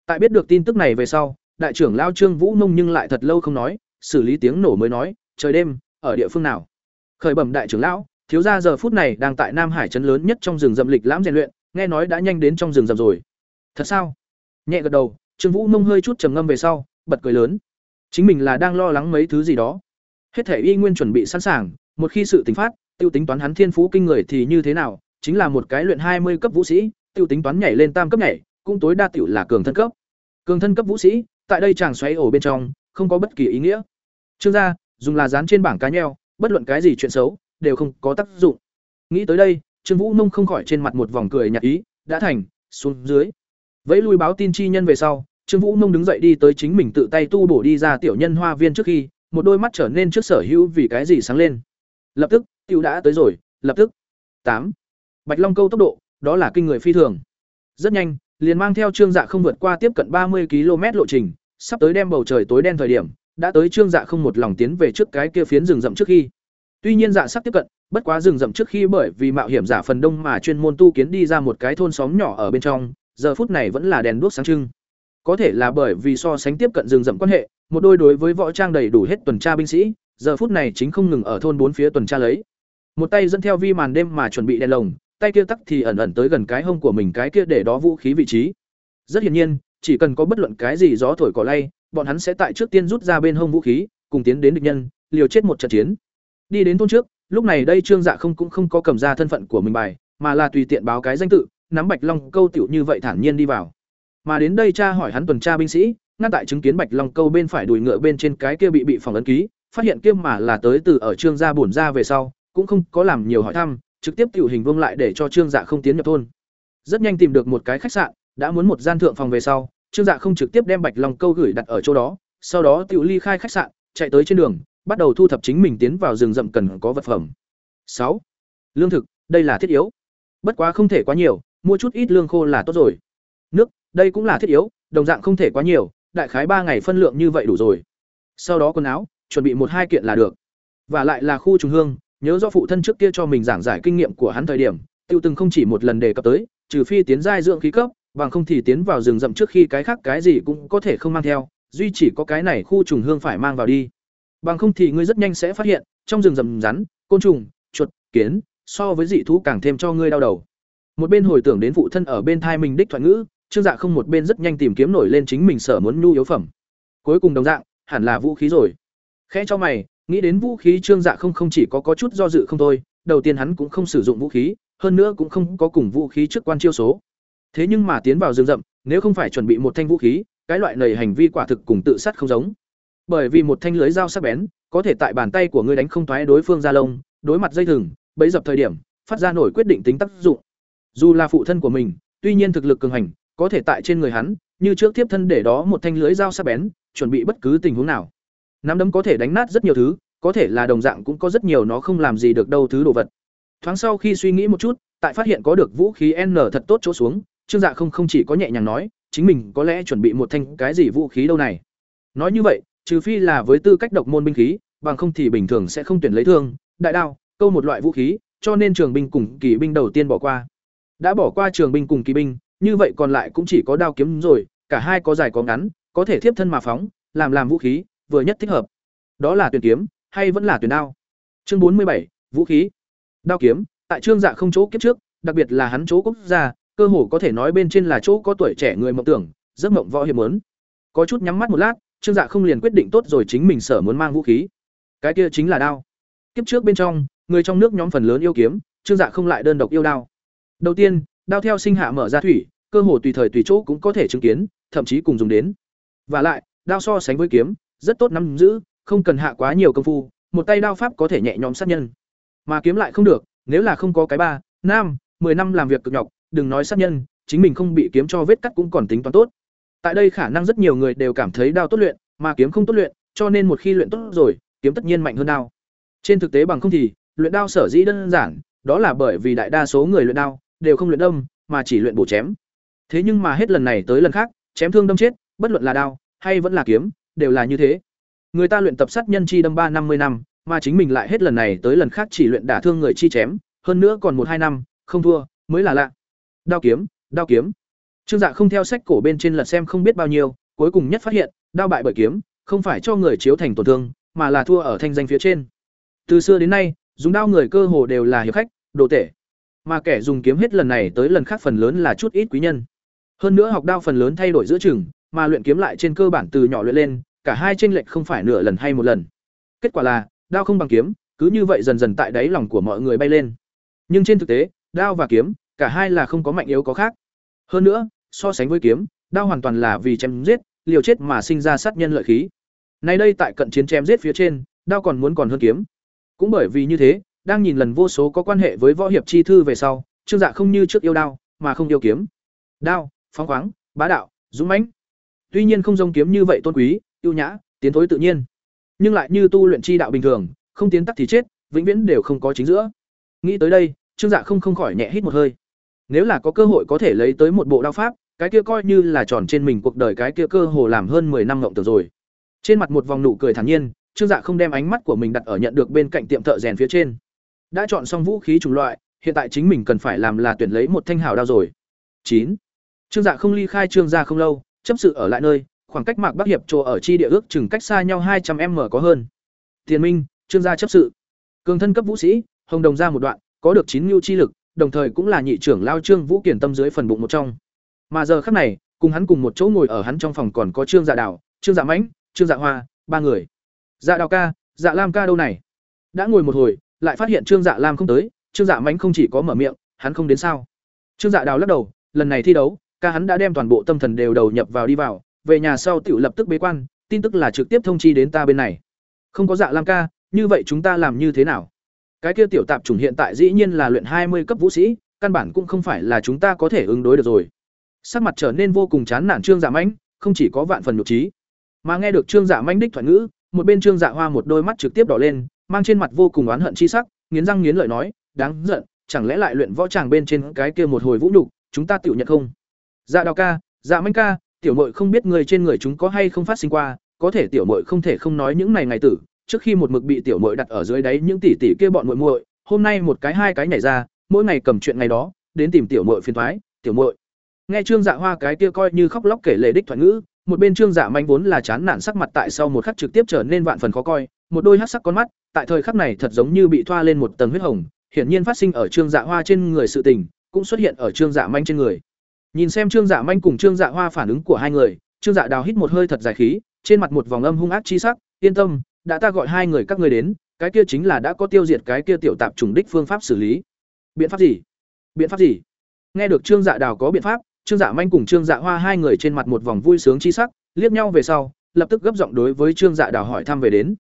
Tại biết được tin tức này về sau, đại trưởng lão Trương Vũ Nông nhưng lại thật lâu không nói, xử lý tiếng nổ mới nói, trời đêm, ở địa phương nào? Khởi bẩm đại trưởng lão, thiếu gia giờ phút này đang tại Nam Hải trấn lớn nhất trong rừng rậm lịch lãm rèn luyện, nghe nói đã nhanh đến trong rừng rậm rồi. Thật sao? Nhẹ gật đầu, Trương Vũ Nông hơi chút trầm ngâm về sau, bật cười lớn. Chính mình là đang lo lắng mấy thứ gì đó. Hết thể y nguyên chuẩn bị sẵn sàng, một khi sự tình phát, tiêu tính toán hắn thiên phú kinh người thì như thế nào, chính là một cái luyện hai mươi cấp vũ sĩ, tiêu tính toán nhảy lên tam cấp nhảy, cũng tối đa tiểu là cường thân cấp. Cường thân cấp vũ sĩ, tại đây chàng xoáy ổ bên trong, không có bất kỳ ý nghĩa. Trương gia, dùng là dán trên bảng cá nheo, bất luận cái gì chuyện xấu, đều không có tác dụng. Nghĩ tới đây, Trương Vũ Nông không khỏi trên mặt một vòng cười nhạt ý, đã thành, xuống dưới. Vẫy lui báo tin chi nhân về sau, Trương Vũ Nông đứng dậy đi tới chính mình tự tay tu bổ đi ra tiểu nhân hoa viên trước khi, một đôi mắt trở nên trước sở hữu vì cái gì sáng lên. Lập tức, tiểu đã tới rồi, lập tức. tám Bạch Long câu tốc độ, đó là kinh người phi thường. Rất nhanh, liền mang theo Trương Dạ không vượt qua tiếp cận ba mươi km lộ trình, sắp tới đem bầu trời tối đen thời điểm, đã tới Trương Dạ không một lòng tiến về trước cái kia phiến rừng rậm trước khi. Tuy nhiên dạ sắp tiếp cận, bất quá rừng rậm trước khi bởi vì mạo hiểm giả phần đông mà chuyên môn tu kiến đi ra một cái thôn xóm nhỏ ở bên trong, giờ phút này vẫn là đèn đuốc sáng trưng. Có thể là bởi vì so sánh tiếp cận rừng rậm quan hệ, một đôi đối với võ trang đầy đủ hết tuần tra binh sĩ, giờ phút này chính không ngừng ở thôn bốn phía tuần tra lấy. Một tay dẫn theo vi màn đêm mà chuẩn bị đèn lồng, tay kia tắc thì ẩn ẩn tới gần cái hông của mình cái kia để đó vũ khí vị trí. Rất hiển nhiên, chỉ cần có bất luận cái gì gió thổi cỏ lay, bọn hắn sẽ tại trước tiên rút ra bên hông vũ khí, cùng tiến đến địch nhân, liều chết một trận chiến. Đi đến thôn trước, lúc này đây Trương Dạ không cũng không có cầm ra thân phận của mình bài, mà là tùy tiện báo cái danh tự, nắm Bạch Long câu tiểu như vậy thản nhiên đi vào. Mà đến đây cha hỏi hắn tuần tra binh sĩ, ngăn tại chứng kiến Bạch Long câu bên phải đùi ngựa bên trên cái kia bị bị phòng ấn ký, phát hiện kiêm mà là tới từ ở Trương gia bổn ra về sau, cũng không có làm nhiều hỏi thăm, trực tiếp tiểu hình vương lại để cho Trương Dạ không tiến nhập thôn. Rất nhanh tìm được một cái khách sạn, đã muốn một gian thượng phòng về sau, Trương Dạ không trực tiếp đem Bạch Long câu gửi đặt ở chỗ đó, sau đó tiểu ly khai khách sạn, chạy tới trên đường, bắt đầu thu thập chính mình tiến vào rừng rậm cần có vật phẩm. sáu Lương thực, đây là thiết yếu. Bất quá không thể quá nhiều, mua chút ít lương khô là tốt rồi. Nước, đây cũng là thiết yếu, đồng dạng không thể quá nhiều, đại khái ba ngày phân lượng như vậy đủ rồi. Sau đó quần áo, chuẩn bị một hai kiện là được. Và lại là khu trùng hương, nhớ do phụ thân trước kia cho mình giảng giải kinh nghiệm của hắn thời điểm, tiêu từng không chỉ một lần đề cập tới, trừ phi tiến giai dưỡng khí cấp, bằng không thì tiến vào rừng rậm trước khi cái khác cái gì cũng có thể không mang theo, duy chỉ có cái này khu trùng hương phải mang vào đi. Bằng không thì ngươi rất nhanh sẽ phát hiện, trong rừng rậm rắn, côn trùng, chuột, kiến, so với dị thú càng thêm cho ngươi đau đầu. Một bên hồi tưởng đến phụ thân ở bên thai mình đích thoại ngữ, Trương Dạ không một bên rất nhanh tìm kiếm nổi lên chính mình sở muốn nhu yếu phẩm. Cuối cùng đồng dạng, hẳn là vũ khí rồi. Khẽ cho mày, nghĩ đến vũ khí Trương Dạ không không chỉ có có chút do dự không thôi, đầu tiên hắn cũng không sử dụng vũ khí, hơn nữa cũng không có cùng vũ khí trước quan chiêu số. Thế nhưng mà tiến vào rừng rậm, nếu không phải chuẩn bị một thanh vũ khí, cái loại này hành vi quả thực cùng tự sát không giống. Bởi vì một thanh lưới dao sắc bén có thể tại bàn tay của ngươi đánh không thoái đối phương ra lông đối mặt dây thừng bấy dập thời điểm phát ra nổi quyết định tính tác dụng. Dù là phụ thân của mình tuy nhiên thực lực cường hành có thể tại trên người hắn như trước tiếp thân để đó một thanh lưới dao sắc bén chuẩn bị bất cứ tình huống nào nắm đấm có thể đánh nát rất nhiều thứ có thể là đồng dạng cũng có rất nhiều nó không làm gì được đâu thứ đồ vật thoáng sau khi suy nghĩ một chút tại phát hiện có được vũ khí n thật tốt chỗ xuống trương dạ không không chỉ có nhẹ nhàng nói chính mình có lẽ chuẩn bị một thanh cái gì vũ khí đâu này nói như vậy trừ phi là với tư cách độc môn binh khí, bằng không thì bình thường sẽ không tuyển lấy thương, đại đao, câu một loại vũ khí, cho nên trường binh cùng kỳ binh đầu tiên bỏ qua. Đã bỏ qua trường binh cùng kỳ binh, như vậy còn lại cũng chỉ có đao kiếm rồi, cả hai có dài có ngắn, có thể thiếp thân mà phóng, làm làm vũ khí, vừa nhất thích hợp. Đó là tuyển kiếm, hay vẫn là tuyển đao. Chương bốn mươi bảy vũ khí. Đao kiếm, tại trương dạ không chỗ kiếp trước, đặc biệt là hắn chỗ quốc gia, cơ hồ có thể nói bên trên là chỗ có tuổi trẻ người mộng tưởng, giấc mộng võ hiệp muốn. Có chút nhắm mắt một lát, Trương Dạ không liền quyết định tốt rồi chính mình sở muốn mang vũ khí. Cái kia chính là đao. Kiếp trước bên trong, người trong nước nhóm phần lớn yêu kiếm, Trương Dạ không lại đơn độc yêu đao. Đầu tiên, đao theo sinh hạ mở ra thủy, cơ hồ tùy thời tùy chỗ cũng có thể chứng kiến, thậm chí cùng dùng đến. Và lại, đao so sánh với kiếm, rất tốt nắm giữ, không cần hạ quá nhiều công phu, một tay đao pháp có thể nhẹ nhõm sát nhân. Mà kiếm lại không được, nếu là không có cái ba, năm, 10 năm làm việc cực nhọc, đừng nói sát nhân, chính mình không bị kiếm cho vết cắt cũng còn tính toán tốt. Tại đây khả năng rất nhiều người đều cảm thấy đao tốt luyện, mà kiếm không tốt luyện, cho nên một khi luyện tốt rồi, kiếm tất nhiên mạnh hơn đao. Trên thực tế bằng không thì, luyện đao sở dĩ đơn giản, đó là bởi vì đại đa số người luyện đao đều không luyện đâm, mà chỉ luyện bổ chém. Thế nhưng mà hết lần này tới lần khác, chém thương đâm chết, bất luận là đao hay vẫn là kiếm, đều là như thế. Người ta luyện tập sát nhân chi đâm ba năm mươi năm, mà chính mình lại hết lần này tới lần khác chỉ luyện đả thương người chi chém, hơn nữa còn một hai năm, không thua, mới là lạ. Đao kiếm, đao kiếm. Trương Dạ không theo sách cổ bên trên lật xem không biết bao nhiêu, cuối cùng nhất phát hiện, đao bại bởi kiếm, không phải cho người chiếu thành tổn thương, mà là thua ở thanh danh phía trên. Từ xưa đến nay, dùng đao người cơ hồ đều là hiệp khách, đồ tể. Mà kẻ dùng kiếm hết lần này tới lần khác phần lớn là chút ít quý nhân. Hơn nữa học đao phần lớn thay đổi giữa chừng, mà luyện kiếm lại trên cơ bản từ nhỏ luyện lên, cả hai chênh lệch không phải nửa lần hay một lần. Kết quả là, đao không bằng kiếm, cứ như vậy dần dần tại đáy lòng của mọi người bay lên. Nhưng trên thực tế, đao và kiếm, cả hai là không có mạnh yếu có khác. Hơn nữa, so sánh với kiếm, đao hoàn toàn là vì chém giết, liều chết mà sinh ra sát nhân lợi khí. Nay đây tại cận chiến chém giết phía trên, đao còn muốn còn hơn kiếm. Cũng bởi vì như thế, đang nhìn lần vô số có quan hệ với võ hiệp chi thư về sau, Trương Dạ không như trước yêu đao, mà không yêu kiếm. Đao, phóng khoáng, bá đạo, dũng mãnh. Tuy nhiên không giống kiếm như vậy tôn quý, yêu nhã, tiến thối tự nhiên, nhưng lại như tu luyện chi đạo bình thường, không tiến tắc thì chết, vĩnh viễn đều không có chính giữa. Nghĩ tới đây, Trương Dạ không không khỏi nhẹ hít một hơi. Nếu là có cơ hội có thể lấy tới một bộ đao pháp, cái kia coi như là tròn trên mình cuộc đời cái kia cơ hồ làm hơn 10 năm ngộng tưởng rồi. Trên mặt một vòng nụ cười thản nhiên, Trương Dạ không đem ánh mắt của mình đặt ở nhận được bên cạnh tiệm thợ rèn phía trên. Đã chọn xong vũ khí chủng loại, hiện tại chính mình cần phải làm là tuyển lấy một thanh hào đao rồi. Chín, Trương Dạ không ly khai Trương gia không lâu, chấp sự ở lại nơi, khoảng cách Mạc Bắc Hiệp chỗ ở chi địa ước chừng cách xa nhau hai trăm m có hơn. Tiền Minh, Trương gia chấp sự. Cường thân cấp vũ sĩ, Hồng Đồng ra một đoạn, có được chín nhu chi lực, đồng thời cũng là nhị trưởng lao Trương Vũ Kiển tâm dưới phần bụng một trong. Mà giờ khắc này, cùng hắn cùng một chỗ ngồi ở hắn trong phòng còn có Trương Dạ Đào, Trương Dạ Mãnh, Trương Dạ Hoa, ba người. Dạ Đào ca, Dạ Lam ca đâu này? Đã ngồi một hồi, lại phát hiện Trương Dạ Lam không tới, Trương Dạ Mãnh không chỉ có mở miệng, hắn không đến sao? Trương Dạ Đào lắc đầu, lần này thi đấu, ca hắn đã đem toàn bộ tâm thần đều đầu nhập vào đi vào, về nhà sau tiểu lập tức bế quan, tin tức là trực tiếp thông chi đến ta bên này. Không có Dạ Lam ca, như vậy chúng ta làm như thế nào? Cái kia tiểu tạp chủng hiện tại dĩ nhiên là luyện hai mươi cấp vũ sĩ, căn bản cũng không phải là chúng ta có thể ứng đối được rồi. Sắc mặt trở nên vô cùng chán nản Trương Dạ Mãnh, không chỉ có vạn phần nhục trí, mà nghe được Trương Dạ Mãnh đích thoại ngữ, một bên Trương Dạ Hoa một đôi mắt trực tiếp đỏ lên, mang trên mặt vô cùng oán hận chi sắc, nghiến răng nghiến lợi nói, đáng giận, chẳng lẽ lại luyện võ tràng bên trên cái kia một hồi vũ nhục, chúng ta tiểu nhận không? Dạ Đào ca, Dạ manh ca, tiểu muội không biết người trên người chúng có hay không phát sinh qua, có thể tiểu muội không thể không nói những này ngày tử, trước khi một mực bị tiểu muội đặt ở dưới đáy những tỷ tỷ kia bọn muội muội, hôm nay một cái hai cái nhảy ra, mỗi ngày cầm chuyện ngày đó, đến tìm tiểu muội phiền toái, tiểu muội. Nghe Trương Dạ Hoa cái kia coi như khóc lóc kể lệ đích thoại ngữ, một bên Trương Dạ Manh vốn là chán nản sắc mặt tại sau một khắc trực tiếp trở nên vạn phần khó coi, một đôi hắc sắc con mắt, tại thời khắc này thật giống như bị thoa lên một tầng huyết hồng, hiển nhiên phát sinh ở Trương Dạ Hoa trên người sự tình, cũng xuất hiện ở Trương Dạ Manh trên người. Nhìn xem Trương Dạ Manh cùng Trương Dạ Hoa phản ứng của hai người, Trương Dạ Đào hít một hơi thật dài khí, trên mặt một vòng âm hung ác chi sắc, yên tâm, đã ta gọi hai người các ngươi đến, cái kia chính là đã có tiêu diệt cái kia tiểu tạp trùng đích phương pháp xử lý. Biện pháp gì? Biện pháp gì? Nghe được Trương Dạ Đào có biện pháp, Trương Dạ Manh cùng Trương Dạ Hoa hai người trên mặt một vòng vui sướng chi sắc, liếc nhau về sau, lập tức gấp giọng đối với Trương Dạ Đào hỏi thăm về đến.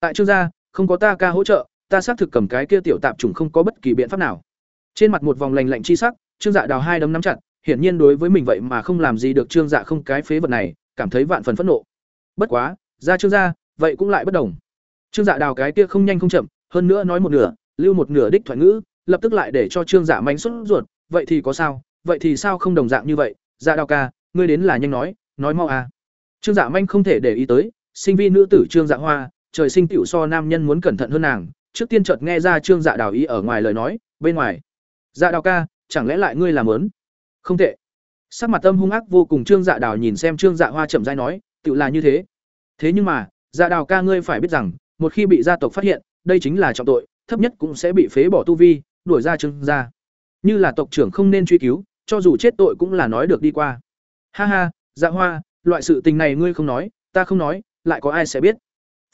Tại Trương gia, không có ta ca hỗ trợ, ta xác thực cầm cái kia tiểu tạp trùng không có bất kỳ biện pháp nào. Trên mặt một vòng lạnh lạnh chi sắc, Trương Dạ Đào hai đấm nắm chặt, hiển nhiên đối với mình vậy mà không làm gì được Trương Dạ không cái phế vật này, cảm thấy vạn phần phẫn nộ. Bất quá, ra Trương gia, vậy cũng lại bất đồng. Trương Dạ Đào cái kia không nhanh không chậm, hơn nữa nói một nửa, lưu một nửa đích thoại ngữ, lập tức lại để cho Trương Dạ mánh xuất ruột, vậy thì có sao? Vậy thì sao không đồng dạng như vậy? Dạ Đào ca, ngươi đến là nhanh nói, nói mau à. Trương Dạ manh không thể để ý tới, sinh vi nữ tử Trương Dạ Hoa, trời sinh tiểu so nam nhân muốn cẩn thận hơn nàng, trước tiên chợt nghe ra Trương Dạ Đào ý ở ngoài lời nói, bên ngoài. Dạ Đào ca, chẳng lẽ lại ngươi làm ớn? Không tệ. Sắc mặt tâm hung ác vô cùng Trương Dạ Đào nhìn xem Trương Dạ Hoa chậm rãi nói, tự là như thế. Thế nhưng mà, Dạ Đào ca ngươi phải biết rằng, một khi bị gia tộc phát hiện, đây chính là trọng tội, thấp nhất cũng sẽ bị phế bỏ tu vi, đuổi ra Trương gia. Như là tộc trưởng không nên truy cứu, cho dù chết tội cũng là nói được đi qua. Ha ha, Dạ Hoa, loại sự tình này ngươi không nói, ta không nói, lại có ai sẽ biết?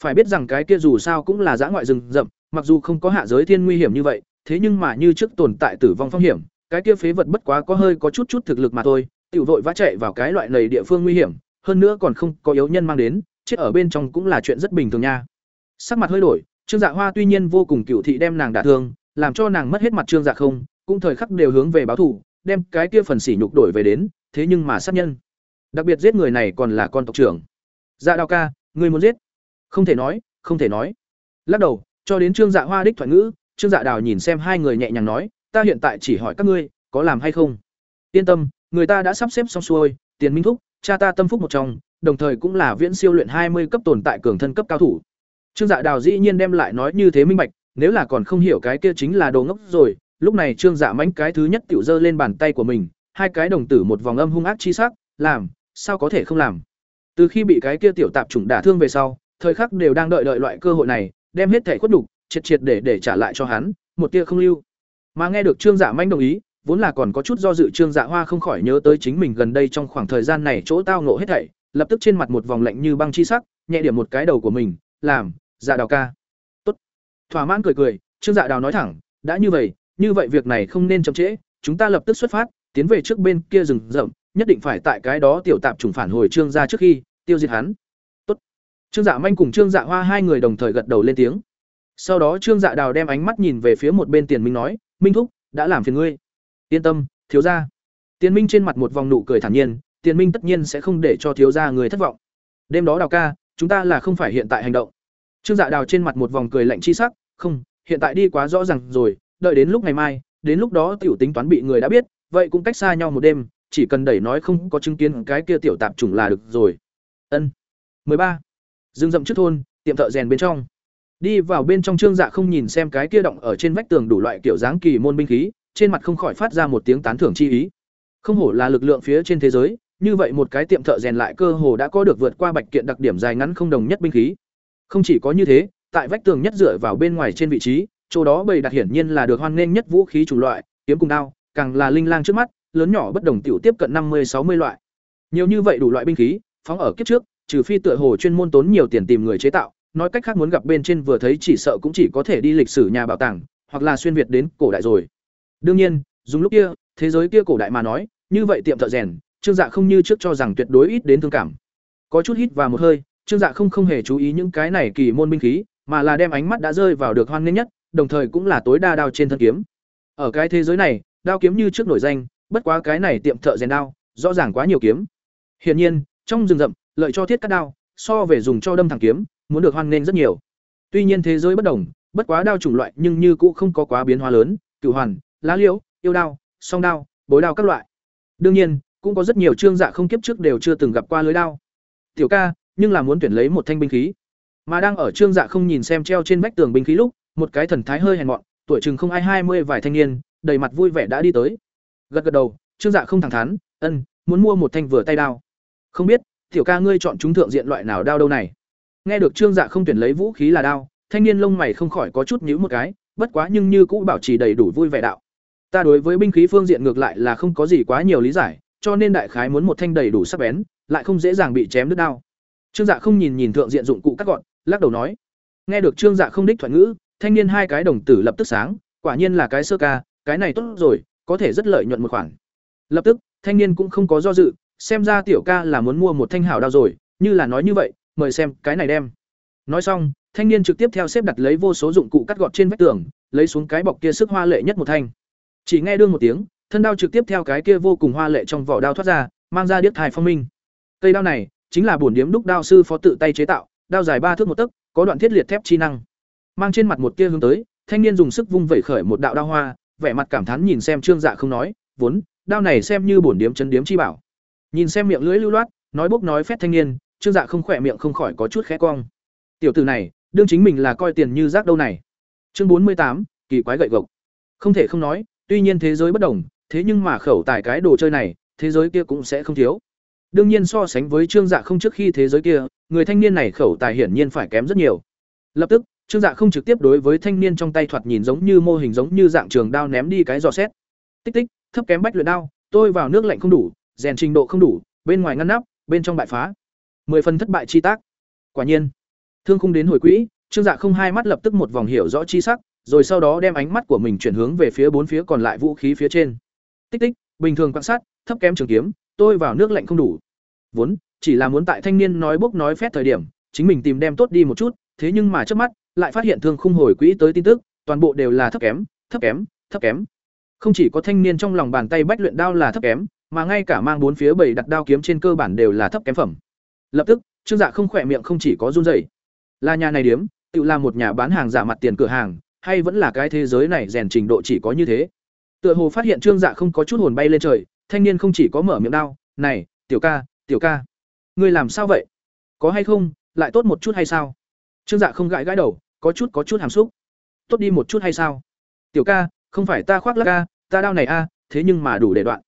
Phải biết rằng cái kia dù sao cũng là dã ngoại rừng rậm, mặc dù không có hạ giới thiên nguy hiểm như vậy, thế nhưng mà như trước tồn tại tử vong phong hiểm, cái kia phế vật bất quá có hơi có chút chút thực lực mà thôi, tiểu vội vã chạy vào cái loại này địa phương nguy hiểm, hơn nữa còn không có yếu nhân mang đến, chết ở bên trong cũng là chuyện rất bình thường nha. Sắc mặt hơi đổi, Trương Dạ Hoa tuy nhiên vô cùng cựu thị đem nàng đả thương, làm cho nàng mất hết mặt Trương Dạ không, cũng thời khắc đều hướng về báo thù, đem cái kia phần sỉ nhục đổi về đến, thế nhưng mà sát nhân. Đặc biệt giết người này còn là con tộc trưởng. Dạ Đào ca, ngươi muốn giết? Không thể nói, không thể nói. Lắc đầu, cho đến Trương Dạ Hoa đích thoại ngữ, Trương Dạ Đào nhìn xem hai người nhẹ nhàng nói, ta hiện tại chỉ hỏi các ngươi, có làm hay không? Yên tâm, người ta đã sắp xếp xong xuôi, Tiền Minh thúc, cha ta tâm phúc một trong, đồng thời cũng là viễn siêu luyện hai mươi cấp tồn tại cường thân cấp cao thủ. Trương Dạ Đào dĩ nhiên đem lại nói như thế minh bạch, nếu là còn không hiểu cái kia chính là đồ ngốc rồi, lúc này Trương Dạ mãnh cái thứ nhất tiểu giơ lên bàn tay của mình, hai cái đồng tử một vòng âm hung ác chi sắc, làm, sao có thể không làm. Từ khi bị cái kia tiểu tạp chủng đả thương về sau, thời khắc đều đang đợi đợi loại cơ hội này, đem hết thể khuất đục, triệt triệt để để trả lại cho hắn, một tia không lưu. Mà nghe được Trương Dạ manh đồng ý, vốn là còn có chút do dự Trương Dạ Hoa không khỏi nhớ tới chính mình gần đây trong khoảng thời gian này chỗ tao nộ hết thảy, lập tức trên mặt một vòng lạnh như băng chi sắc, nhẹ điểm một cái đầu của mình, làm, Dạ Đào ca. Tốt. Thỏa mãn cười cười, Trương Dạ Đào nói thẳng, đã như vậy, như vậy việc này không nên chậm trễ, chúng ta lập tức xuất phát, tiến về trước bên kia rừng rậm, nhất định phải tại cái đó tiểu tạp trùng phản hồi Trương gia trước khi tiêu diệt hắn. Tốt. Trương Dạ Manh cùng Trương Dạ Hoa hai người đồng thời gật đầu lên tiếng. Sau đó Trương Dạ Đào đem ánh mắt nhìn về phía một bên Tiền Minh nói, "Minh thúc, đã làm phiền ngươi." Yên tâm, thiếu gia. Tiền Minh trên mặt một vòng nụ cười thản nhiên, Tiền Minh tất nhiên sẽ không để cho thiếu gia người thất vọng. Đêm đó Đào ca, chúng ta là không phải hiện tại hành động. Trương Dạ Đào trên mặt một vòng cười lạnh chi sắc, "Không, hiện tại đi quá rõ ràng rồi, đợi đến lúc ngày mai, đến lúc đó tiểu tính toán bị người đã biết, vậy cũng cách xa nhau một đêm, chỉ cần đẩy nói không có chứng kiến cái kia tiểu tạp chủng là được rồi." Ân. 13. Dương rậm trước thôn, tiệm thợ rèn bên trong. Đi vào bên trong Trương Dạ không nhìn xem cái kia động ở trên vách tường đủ loại kiểu dáng kỳ môn binh khí, trên mặt không khỏi phát ra một tiếng tán thưởng chi ý. Không hổ là lực lượng phía trên thế giới, như vậy một cái tiệm thợ rèn lại cơ hồ đã có được vượt qua bạch kiện đặc điểm dài ngắn không đồng nhất binh khí. Không chỉ có như thế, tại vách tường nhất dựa vào bên ngoài trên vị trí, chỗ đó bày đặt hiển nhiên là được hoan nghênh nhất vũ khí chủng loại, kiếm cùng đao, càng là linh lang trước mắt, lớn nhỏ bất đồng tiểu tiếp cận năm mươi sáu mươi loại. Nhiều như vậy đủ loại binh khí, phóng ở kiếp trước, trừ phi tựa hồ chuyên môn tốn nhiều tiền tìm người chế tạo, nói cách khác muốn gặp bên trên vừa thấy chỉ sợ cũng chỉ có thể đi lịch sử nhà bảo tàng, hoặc là xuyên việt đến cổ đại rồi. Đương nhiên, dùng lúc kia, thế giới kia cổ đại mà nói, như vậy tiệm thợ rèn, Trương Dạ không như trước cho rằng tuyệt đối ít đến thương cảm. Có chút hít và một hơi, Trương Dạ không không hề chú ý những cái này kỳ môn binh khí, mà là đem ánh mắt đã rơi vào được hoan nghênh nhất, đồng thời cũng là tối đa đao trên thân kiếm. Ở cái thế giới này, đao kiếm như trước nổi danh, bất quá cái này tiệm thợ rèn đao, rõ ràng quá nhiều kiếm. Hiển nhiên, trong rừng rậm, lợi cho thiết cắt đao, so về dùng cho đâm thẳng kiếm, muốn được hoan nghênh rất nhiều. Tuy nhiên thế giới bất đồng, bất quá đao chủng loại nhưng như cũng không có quá biến hóa lớn, cửu hoàn, lá liễu, yêu đao, song đao, bối đao các loại. Đương nhiên, cũng có rất nhiều trương dạ không kiếp trước đều chưa từng gặp qua lưới đao. Tiểu ca, nhưng là muốn tuyển lấy một thanh binh khí. Mà đang ở trương dạ không nhìn xem treo trên vách tường binh khí lúc, một cái thần thái hơi hèn mọn, tuổi chừng không ai hai mươi vài thanh niên, đầy mặt vui vẻ đã đi tới. Gật gật đầu, trương dạ không thẳng thắn, "Ân, muốn mua một thanh vừa tay đao." "Không biết, tiểu ca ngươi chọn chúng thượng diện loại nào đao đâu này?" Nghe được trương dạ không tuyển lấy vũ khí là đao, thanh niên lông mày không khỏi có chút nhíu một cái, bất quá nhưng như cũ bảo trì đầy đủ vui vẻ đạo. Ta đối với binh khí phương diện ngược lại là không có gì quá nhiều lý giải, cho nên đại khái muốn một thanh đầy đủ sắc bén, lại không dễ dàng bị chém đứt đao. Trương Dạ không nhìn nhìn thượng diện dụng cụ các gọn, lắc đầu nói. Nghe được Trương Dạ không đích thuận ngữ, thanh niên hai cái đồng tử lập tức sáng, quả nhiên là cái sơ ca, cái này tốt rồi, có thể rất lợi nhuận một khoản. Lập tức, thanh niên cũng không có do dự, xem ra tiểu ca là muốn mua một thanh hảo đao rồi, như là nói như vậy, mời xem, cái này đem. Nói xong, thanh niên trực tiếp theo xếp đặt lấy vô số dụng cụ cắt gọt trên vách tường, lấy xuống cái bọc kia sức hoa lệ nhất một thanh. Chỉ nghe đương một tiếng, thân đao trực tiếp theo cái kia vô cùng hoa lệ trong vỏ đao thoát ra, mang ra điếc thai phong minh. Cây đao này chính là bổn điếm đúc đao sư phó tự tay chế tạo, đao dài ba thước một tấc, có đoạn thiết liệt thép chi năng. Mang trên mặt một kia hướng tới, thanh niên dùng sức vung vẩy khởi một đạo đao hoa, vẻ mặt cảm thán nhìn xem Trương Dạ không nói, vốn, đao này xem như bổn điếm chấn điếm chi bảo. Nhìn xem miệng lưỡi lưu loát, nói bốc nói phét thanh niên, Trương Dạ không khỏe miệng không khỏi có chút khẽ cong. Tiểu tử này, đương chính mình là coi tiền như rác đâu này. Chương bốn mươi tám, kỳ quái gậy gộc. Không thể không nói, tuy nhiên thế giới bất đồng, thế nhưng mà khẩu tài cái đồ chơi này, thế giới kia cũng sẽ không thiếu. Đương nhiên so sánh với Trương Dạ không trước khi thế giới kia, người thanh niên này khẩu tài hiển nhiên phải kém rất nhiều. Lập tức, Trương Dạ không trực tiếp đối với thanh niên trong tay thoạt nhìn giống như mô hình giống như dạng trường đao ném đi cái giò xét. Tích tích, thấp kém bách luyện đao, tôi vào nước lạnh không đủ, rèn trình độ không đủ, bên ngoài ngăn nắp, bên trong bại phá. Mười phần thất bại chi tác. Quả nhiên, thương khung đến hồi quỹ, Trương Dạ không hai mắt lập tức một vòng hiểu rõ chi sắc, rồi sau đó đem ánh mắt của mình chuyển hướng về phía bốn phía còn lại vũ khí phía trên. tích tích bình thường quan sát thấp kém trường kiếm tôi vào nước lạnh không đủ vốn chỉ là muốn tại thanh niên nói bốc nói phét thời điểm chính mình tìm đem tốt đi một chút thế nhưng mà trước mắt lại phát hiện thương khung hồi quỹ tới tin tức toàn bộ đều là thấp kém thấp kém thấp kém không chỉ có thanh niên trong lòng bàn tay bách luyện đao là thấp kém mà ngay cả mang bốn phía bảy đặt đao kiếm trên cơ bản đều là thấp kém phẩm lập tức, trương dạ không khỏe miệng không chỉ có run rẩy. Là nhà này điếm, tự là một nhà bán hàng giả mặt tiền cửa hàng, hay vẫn là cái thế giới này rèn trình độ chỉ có như thế. Tựa hồ phát hiện trương dạ không có chút hồn bay lên trời, thanh niên không chỉ có mở miệng đao này, tiểu ca tiểu ca, ngươi làm sao vậy? Có hay không, lại tốt một chút hay sao? Trương dạ không gãi gãi đầu, có chút có chút hàm xúc. Tốt đi một chút hay sao? Tiểu ca, không phải ta khoác lắc ca ta đao này a, thế nhưng mà đủ để đoạn.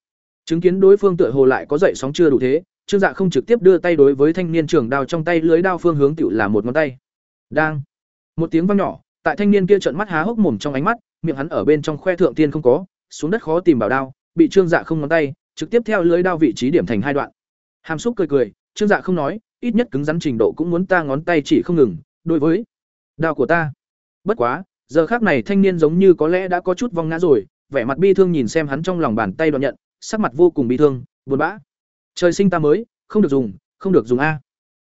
Chứng kiến đối phương tựa hồ lại có dậy sóng chưa đủ thế trương dạ không trực tiếp đưa tay đối với thanh niên trường đao trong tay lưới đao phương hướng tiểu là một ngón tay. Đang. Một tiếng vang nhỏ, tại thanh niên kia trợn mắt há hốc mồm trong ánh mắt, miệng hắn ở bên trong khoe thượng tiên không có, xuống đất khó tìm bảo đao, bị trương dạ không ngón tay, trực tiếp theo lưới đao vị trí điểm thành hai đoạn. Hàm xúc cười cười, trương dạ không nói, ít nhất cứng rắn trình độ cũng muốn ta ngón tay chỉ không ngừng, đối với đao của ta. Bất quá, giờ khác này thanh niên giống như có lẽ đã có chút vong ngã rồi, vẻ mặt bi thương nhìn xem hắn trong lòng bàn tay đoạn nhận, sắc mặt vô cùng bi thương, buồn bã trời sinh ta mới, không được dùng, không được dùng a.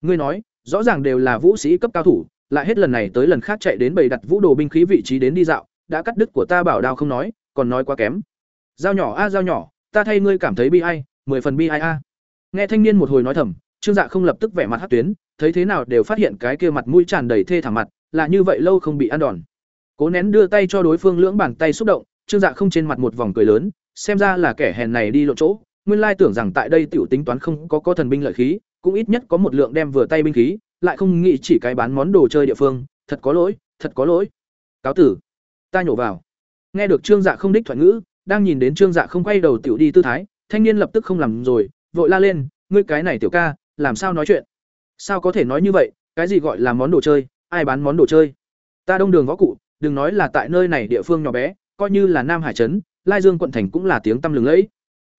Ngươi nói, rõ ràng đều là vũ sĩ cấp cao thủ, lại hết lần này tới lần khác chạy đến bầy đặt vũ đồ binh khí vị trí đến đi dạo, đã cắt đứt của ta bảo đao không nói, còn nói quá kém. Dao nhỏ a dao nhỏ, ta thay ngươi cảm thấy bi ai, mười phần bi ai a. Nghe thanh niên một hồi nói thầm, trương dạ không lập tức vẻ mặt hát tuyến, thấy thế nào đều phát hiện cái kia mặt mũi tràn đầy thê thảm mặt, là như vậy lâu không bị ăn đòn. Cố nén đưa tay cho đối phương lưỡng bàn tay xúc động, trương dạ không trên mặt một vòng cười lớn, xem ra là kẻ hèn này đi lộ chỗ nguyên lai tưởng rằng tại đây tiểu tính toán không có có thần binh lợi khí, cũng ít nhất có một lượng đem vừa tay binh khí, lại không nghĩ chỉ cái bán món đồ chơi địa phương, thật có lỗi, thật có lỗi. Cáo tử. Ta nhổ vào. Nghe được trương dạ không đích thoại ngữ, đang nhìn đến trương dạ không quay đầu tiểu đi tư thái, thanh niên lập tức không làm rồi, vội la lên, ngươi cái này tiểu ca, làm sao nói chuyện? Sao có thể nói như vậy? Cái gì gọi là món đồ chơi? Ai bán món đồ chơi? Ta đông đường võ cụ, đừng nói là tại nơi này địa phương nhỏ bé, coi như là nam hải trấn, lai dương quận thành cũng là tiếng tăm lừng lẫy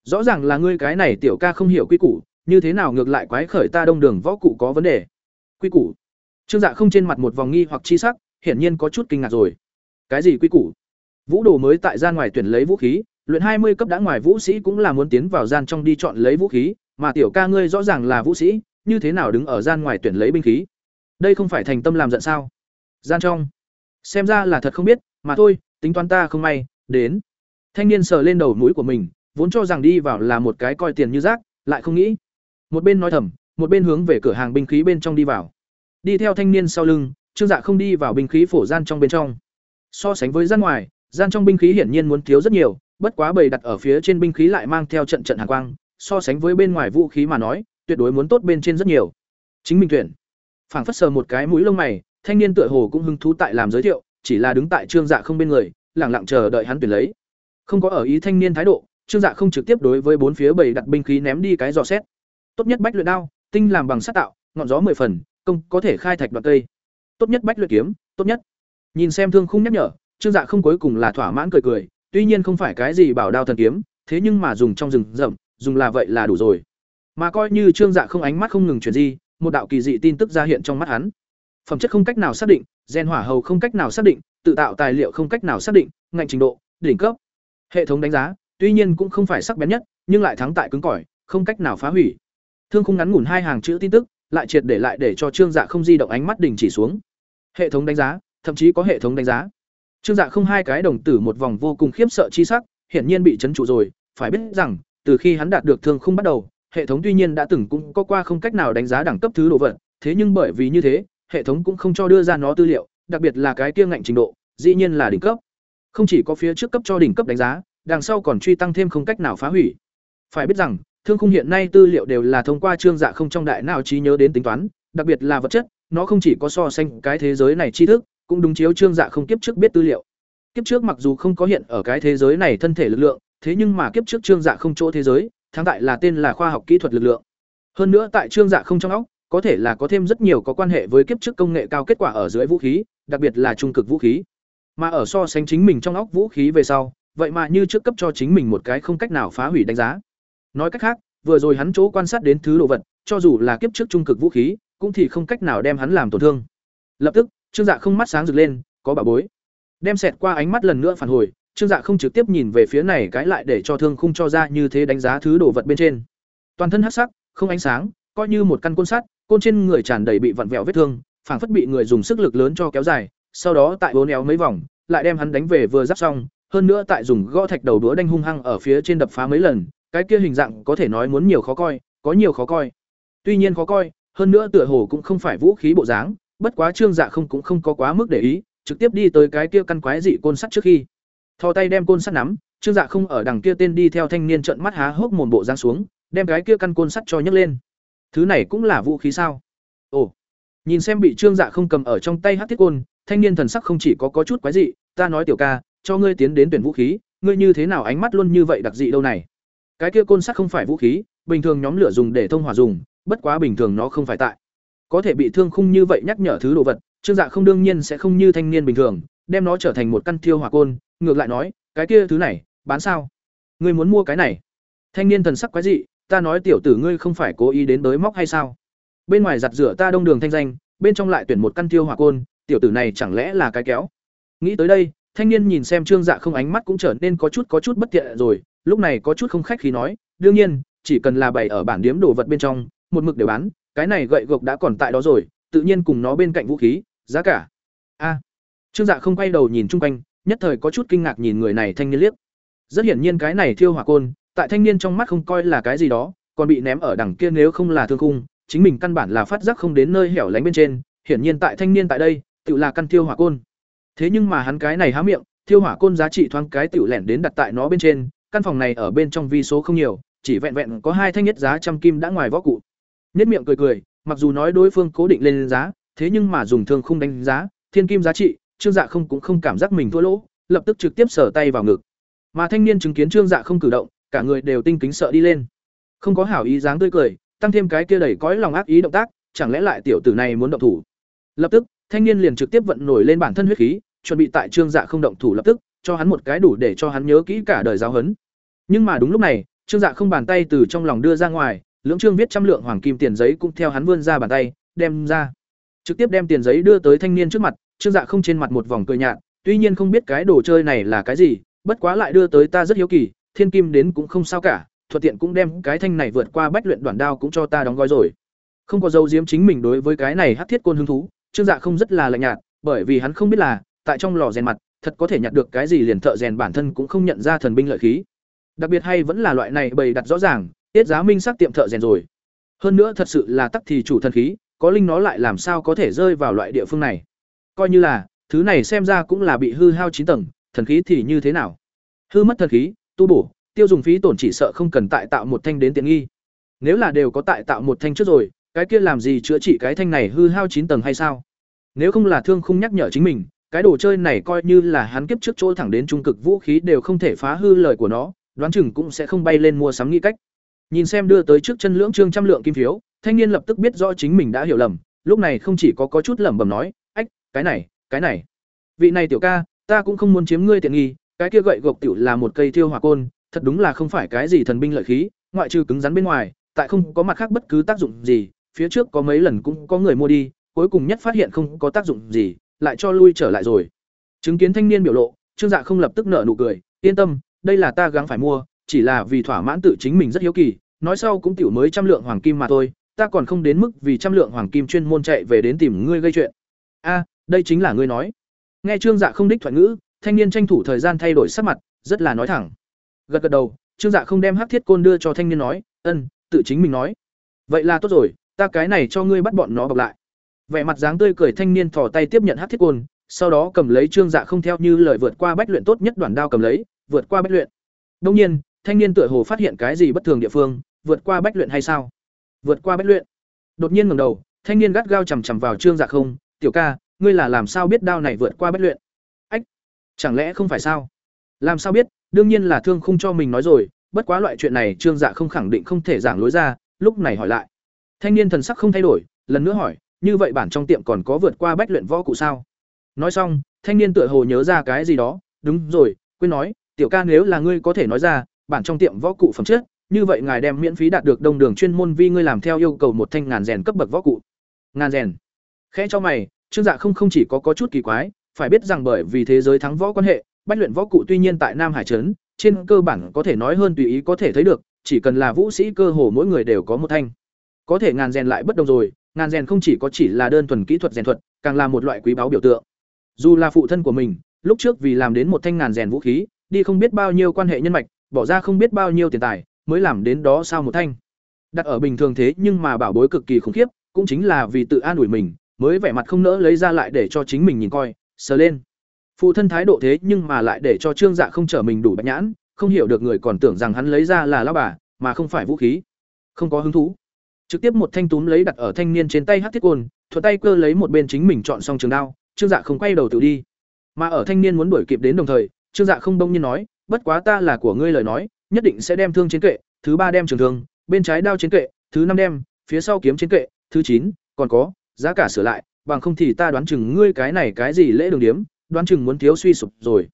rõ ràng là ngươi cái này tiểu ca không hiểu quy củ, như thế nào ngược lại quái khởi ta đông đường võ cụ có vấn đề? Quy củ? Trương dạ không trên mặt một vòng nghi hoặc chi sắc, hiển nhiên có chút kinh ngạc rồi. Cái gì quy củ? Vũ đồ mới tại gian ngoài tuyển lấy vũ khí, luyện hai mươi cấp đã ngoài vũ sĩ cũng là muốn tiến vào gian trong đi chọn lấy vũ khí, mà tiểu ca ngươi rõ ràng là vũ sĩ, như thế nào đứng ở gian ngoài tuyển lấy binh khí? Đây không phải thành tâm làm giận sao? Gian trong. Xem ra là thật không biết, mà thôi, tính toán ta không may, đến. Thanh niên sờ lên đầu mũi của mình vốn cho rằng đi vào là một cái coi tiền như rác, lại không nghĩ. Một bên nói thầm, một bên hướng về cửa hàng binh khí bên trong đi vào. Đi theo thanh niên sau lưng, trương dạ không đi vào binh khí phổ gian trong bên trong. So sánh với gian ngoài, gian trong binh khí hiển nhiên muốn thiếu rất nhiều, bất quá bầy đặt ở phía trên binh khí lại mang theo trận trận hàn quang. So sánh với bên ngoài vũ khí mà nói, tuyệt đối muốn tốt bên trên rất nhiều. Chính mình tuyển. Phảng phất sờ một cái mũi lông mày, thanh niên tựa hồ cũng hứng thú tại làm giới thiệu, chỉ là đứng tại trương dạ không bên người lẳng lặng chờ đợi hắn tuyển lấy. Không có ở ý thanh niên thái độ trương dạ không trực tiếp đối với bốn phía bầy đặt binh khí ném đi cái dò xét. Tốt nhất bách luyện đao, tinh làm bằng sắt tạo, ngọn gió mười phần, công có thể khai thạch đoạn cây. Tốt nhất bách luyện kiếm, tốt nhất. Nhìn xem thương khung nhắc nhở, trương dạ không cuối cùng là thỏa mãn cười cười, tuy nhiên không phải cái gì bảo đao thần kiếm, thế nhưng mà dùng trong rừng rậm, dùng là vậy là đủ rồi. Mà coi như trương dạ không ánh mắt không ngừng chuyển di, một đạo kỳ dị tin tức ra hiện trong mắt hắn. Phẩm chất không cách nào xác định, gen hỏa hầu không cách nào xác định, tự tạo tài liệu không cách nào xác định ngành trình độ, đỉnh cấp. Hệ thống đánh giá tuy nhiên cũng không phải sắc bén nhất, nhưng lại thắng tại cứng cỏi, không cách nào phá hủy. Thương khung ngắn ngủn hai hàng chữ tin tức, lại triệt để lại để cho trương dạ không di động ánh mắt đình chỉ xuống. Hệ thống đánh giá, thậm chí có hệ thống đánh giá. Trương dạ không hai cái đồng tử một vòng vô cùng khiếp sợ chi sắc, hiển nhiên bị chấn trụ rồi. Phải biết rằng, từ khi hắn đạt được thương khung bắt đầu, hệ thống tuy nhiên đã từng cũng có qua không cách nào đánh giá đẳng cấp thứ đồ vật. Thế nhưng bởi vì như thế, hệ thống cũng không cho đưa ra nó tư liệu, đặc biệt là cái kia ngạnh trình độ, dĩ nhiên là đỉnh cấp. Không chỉ có phía trước cấp cho đỉnh cấp đánh giá đằng sau còn truy tăng thêm không cách nào phá hủy. Phải biết rằng, thương khung hiện nay tư liệu đều là thông qua trương dạ không trong đại nào trí nhớ đến tính toán, đặc biệt là vật chất, nó không chỉ có so sánh cái thế giới này tri thức, cũng đúng chiếu trương dạ không kiếp trước biết tư liệu. Kiếp trước mặc dù không có hiện ở cái thế giới này thân thể lực lượng, thế nhưng mà kiếp trước trương dạ không chỗ thế giới, thắng tại là tên là khoa học kỹ thuật lực lượng. Hơn nữa tại trương dạ không trong óc, có thể là có thêm rất nhiều có quan hệ với kiếp trước công nghệ cao kết quả ở dưới vũ khí, đặc biệt là trung cực vũ khí. Mà ở so sánh chính mình trong óc vũ khí về sau vậy mà như trước cấp cho chính mình một cái không cách nào phá hủy đánh giá. Nói cách khác, vừa rồi hắn chỗ quan sát đến thứ đồ vật, cho dù là kiếp trước trung cực vũ khí, cũng thì không cách nào đem hắn làm tổn thương. Lập tức, trương dạ không mắt sáng rực lên, có bà bối. Đem xẹt qua ánh mắt lần nữa phản hồi, trương dạ không trực tiếp nhìn về phía này cái lại để cho thương khung cho ra như thế đánh giá thứ đồ vật bên trên. Toàn thân hắc sắc, không ánh sáng, coi như một căn côn sắt, côn trên người tràn đầy bị vặn vẹo vết thương, phảng phất bị người dùng sức lực lớn cho kéo dài, sau đó tại bốn éo mấy vòng, lại đem hắn đánh về vừa giáp xong hơn nữa tại dùng gõ thạch đầu đũa đanh hung hăng ở phía trên đập phá mấy lần, cái kia hình dạng có thể nói muốn nhiều khó coi, có nhiều khó coi. Tuy nhiên khó coi, hơn nữa tựa hồ cũng không phải vũ khí bộ dáng, bất quá trương dạ không cũng không có quá mức để ý, trực tiếp đi tới cái kia căn quái dị côn sắt trước khi. Thò tay đem côn sắt nắm, trương dạ không ở đằng kia tên đi theo thanh niên trợn mắt há hốc mồm bộ giang xuống, đem cái kia căn côn sắt cho nhấc lên. Thứ này cũng là vũ khí sao? Ồ. Nhìn xem bị trương dạ không cầm ở trong tay hát thiết côn, thanh niên thần sắc không chỉ có có chút quái dị, ta nói tiểu ca cho ngươi tiến đến tuyển vũ khí, ngươi như thế nào ánh mắt luôn như vậy đặc dị đâu này? Cái kia côn sắt không phải vũ khí, bình thường nhóm lửa dùng để thông hỏa dùng, bất quá bình thường nó không phải tại. Có thể bị thương khung như vậy nhắc nhở thứ đồ vật, trương dạ không đương nhiên sẽ không như thanh niên bình thường, đem nó trở thành một căn thiêu hỏa côn, ngược lại nói, cái kia thứ này, bán sao? Ngươi muốn mua cái này? Thanh niên thần sắc quái dị, ta nói tiểu tử ngươi không phải cố ý đến tới móc hay sao? Bên ngoài giặt rửa ta đông đường thanh danh, bên trong lại tuyển một căn thiêu hỏa côn, tiểu tử này chẳng lẽ là cái kéo? Nghĩ tới đây thanh niên nhìn xem trương dạ không ánh mắt cũng trở nên có chút có chút bất thiện rồi, lúc này có chút không khách khí nói, đương nhiên, chỉ cần là bày ở bản điếm đồ vật bên trong, một mực đều bán, cái này gậy gộc đã còn tại đó rồi, tự nhiên cùng nó bên cạnh vũ khí, giá cả. A. Trương dạ không quay đầu nhìn chung quanh, nhất thời có chút kinh ngạc nhìn người này thanh niên liếc. Rất hiển nhiên cái này thiêu hỏa côn, tại thanh niên trong mắt không coi là cái gì đó, còn bị ném ở đằng kia nếu không là thương khung, chính mình căn bản là phát giác không đến nơi hẻo lánh bên trên, hiển nhiên tại thanh niên tại đây, tự là căn thiêu hỏa côn thế nhưng mà hắn cái này há miệng, thiêu hỏa côn giá trị thoáng cái tiểu lẻn đến đặt tại nó bên trên, căn phòng này ở bên trong vi số không nhiều, chỉ vẹn vẹn có hai thanh nhất giá trăm kim đã ngoài võ cụ. Nhất miệng cười cười, mặc dù nói đối phương cố định lên giá, thế nhưng mà dùng thương không đánh giá, thiên kim giá trị, trương dạ không cũng không cảm giác mình thua lỗ, lập tức trực tiếp sở tay vào ngực. Mà thanh niên chứng kiến trương dạ không cử động, cả người đều tinh kính sợ đi lên. Không có hảo ý dáng tươi cười, tăng thêm cái kia đẩy cõi lòng ác ý động tác, chẳng lẽ lại tiểu tử này muốn động thủ? Lập tức thanh niên liền trực tiếp vận nổi lên bản thân huyết khí, chuẩn bị tại trương dạ không động thủ lập tức, cho hắn một cái đủ để cho hắn nhớ kỹ cả đời giáo huấn. Nhưng mà đúng lúc này, trương dạ không bàn tay từ trong lòng đưa ra ngoài, lưỡng trương viết trăm lượng hoàng kim tiền giấy cũng theo hắn vươn ra bàn tay, đem ra. Trực tiếp đem tiền giấy đưa tới thanh niên trước mặt, trương dạ không trên mặt một vòng cười nhạt, tuy nhiên không biết cái đồ chơi này là cái gì, bất quá lại đưa tới ta rất hiếu kỳ, thiên kim đến cũng không sao cả, thuận tiện cũng đem cái thanh này vượt qua bách luyện đoạn đao cũng cho ta đóng gói rồi. Không có dấu diếm chính mình đối với cái này hắc thiết côn hứng thú trương dạ không rất là lạnh nhạt, bởi vì hắn không biết là, tại trong lò rèn mặt, thật có thể nhặt được cái gì liền thợ rèn bản thân cũng không nhận ra thần binh lợi khí. Đặc biệt hay vẫn là loại này bày đặt rõ ràng, tiết giá minh sắc tiệm thợ rèn rồi. Hơn nữa thật sự là tắc thì chủ thần khí, có linh nó lại làm sao có thể rơi vào loại địa phương này? Coi như là, thứ này xem ra cũng là bị hư hao chín tầng, thần khí thì như thế nào? Hư mất thần khí, tu bổ, tiêu dùng phí tổn chỉ sợ không cần tại tạo một thanh đến tiện nghi. Nếu là đều có tại tạo một thanh trước rồi cái kia làm gì chữa trị cái thanh này hư hao chín tầng hay sao? Nếu không là thương không nhắc nhở chính mình, cái đồ chơi này coi như là hắn kiếp trước chỗ thẳng đến trung cực vũ khí đều không thể phá hư lời của nó, đoán chừng cũng sẽ không bay lên mua sắm nghĩ cách. Nhìn xem đưa tới trước chân lưỡng trương trăm lượng kim phiếu, thanh niên lập tức biết rõ chính mình đã hiểu lầm, lúc này không chỉ có có chút lẩm bẩm nói, ách, cái này cái này. Vị này tiểu ca, ta cũng không muốn chiếm ngươi tiện nghi, cái kia gậy gộc tiểu là một cây thiêu hỏa côn, thật đúng là không phải cái gì thần binh lợi khí, ngoại trừ cứng rắn bên ngoài, tại không có mặt khác bất cứ tác dụng gì phía trước có mấy lần cũng có người mua đi, cuối cùng nhất phát hiện không có tác dụng gì, lại cho lui trở lại rồi. Chứng kiến thanh niên biểu lộ, trương dạ không lập tức nở nụ cười, yên tâm, đây là ta gắng phải mua, chỉ là vì thỏa mãn tự chính mình rất hiếu kỳ, nói sau cũng tiểu mới trăm lượng hoàng kim mà thôi, ta còn không đến mức vì trăm lượng hoàng kim chuyên môn chạy về đến tìm ngươi gây chuyện. A, đây chính là ngươi nói. Nghe trương dạ không đích thoại ngữ, thanh niên tranh thủ thời gian thay đổi sắc mặt, rất là nói thẳng. Gật gật đầu, trương dạ không đem hắc thiết côn đưa cho thanh niên nói, ân, tự chính mình nói. Vậy là tốt rồi ta cái này cho ngươi bắt bọn nó bọc lại. Vẻ mặt dáng tươi cười thanh niên thò tay tiếp nhận hắc thiết côn, sau đó cầm lấy trương dạ không theo như lời vượt qua bách luyện tốt nhất đoàn đao cầm lấy, vượt qua bách luyện. Đông nhiên, thanh niên tựa hồ phát hiện cái gì bất thường địa phương, vượt qua bách luyện hay sao? Vượt qua bách luyện. Đột nhiên ngẩng đầu, thanh niên gắt gao chằm chằm vào trương dạ không, tiểu ca, ngươi là làm sao biết đao này vượt qua bách luyện? Ách, chẳng lẽ không phải sao? Làm sao biết, đương nhiên là thương không cho mình nói rồi, bất quá loại chuyện này trương dạ không khẳng định không thể giảng lối ra, lúc này hỏi lại thanh niên thần sắc không thay đổi lần nữa hỏi như vậy bản trong tiệm còn có vượt qua bách luyện võ cụ sao? Nói xong thanh niên tựa hồ nhớ ra cái gì đó đúng rồi quên nói tiểu ca nếu là ngươi có thể nói ra bản trong tiệm võ cụ phẩm chất như vậy ngài đem miễn phí đạt được đông đường chuyên môn vi ngươi làm theo yêu cầu một thanh ngàn rèn cấp bậc võ cụ. Ngàn rèn. Khẽ cho mày trương dạ không không chỉ có có chút kỳ quái phải biết rằng bởi vì thế giới thắng võ quan hệ bách luyện võ cụ tuy nhiên tại Nam Hải trấn, trên cơ bản có thể nói hơn tùy ý có thể thấy được, chỉ cần là vũ sĩ cơ hồ mỗi người đều có một thanh. Có thể ngàn rèn lại bất đồng rồi, ngàn rèn không chỉ có chỉ là đơn thuần kỹ thuật rèn thuật, càng là một loại quý báu biểu tượng. Dù là phụ thân của mình, lúc trước vì làm đến một thanh ngàn rèn vũ khí, đi không biết bao nhiêu quan hệ nhân mạch, bỏ ra không biết bao nhiêu tiền tài, mới làm đến đó sao một thanh. Đặt ở bình thường thế nhưng mà bảo bối cực kỳ khủng khiếp, cũng chính là vì tự an ủi mình, mới vẻ mặt không nỡ lấy ra lại để cho chính mình nhìn coi, sờ lên. Phụ thân thái độ thế nhưng mà lại để cho Trương Dạ không trở mình đủ bạch nhãn, không hiểu được người còn tưởng rằng hắn lấy ra là lao bà, mà không phải vũ khí. Không có hứng thú. Trực tiếp một thanh túm lấy đặt ở thanh niên trên tay hắc thiết côn, thuận tay cơ lấy một bên chính mình chọn xong trường đao, Trương Dạ không quay đầu tự đi. Mà ở thanh niên muốn đuổi kịp đến đồng thời, Trương Dạ không đông nhiên nói, bất quá ta là của ngươi lời nói, nhất định sẽ đem thương chiến kệ, thứ ba đem trường thương, bên trái đao chiến kệ, thứ năm đem, phía sau kiếm chiến kệ, thứ chín, còn có, giá cả sửa lại, bằng không thì ta đoán chừng ngươi cái này cái gì lễ đường điếm, đoán chừng muốn thiếu suy sụp rồi.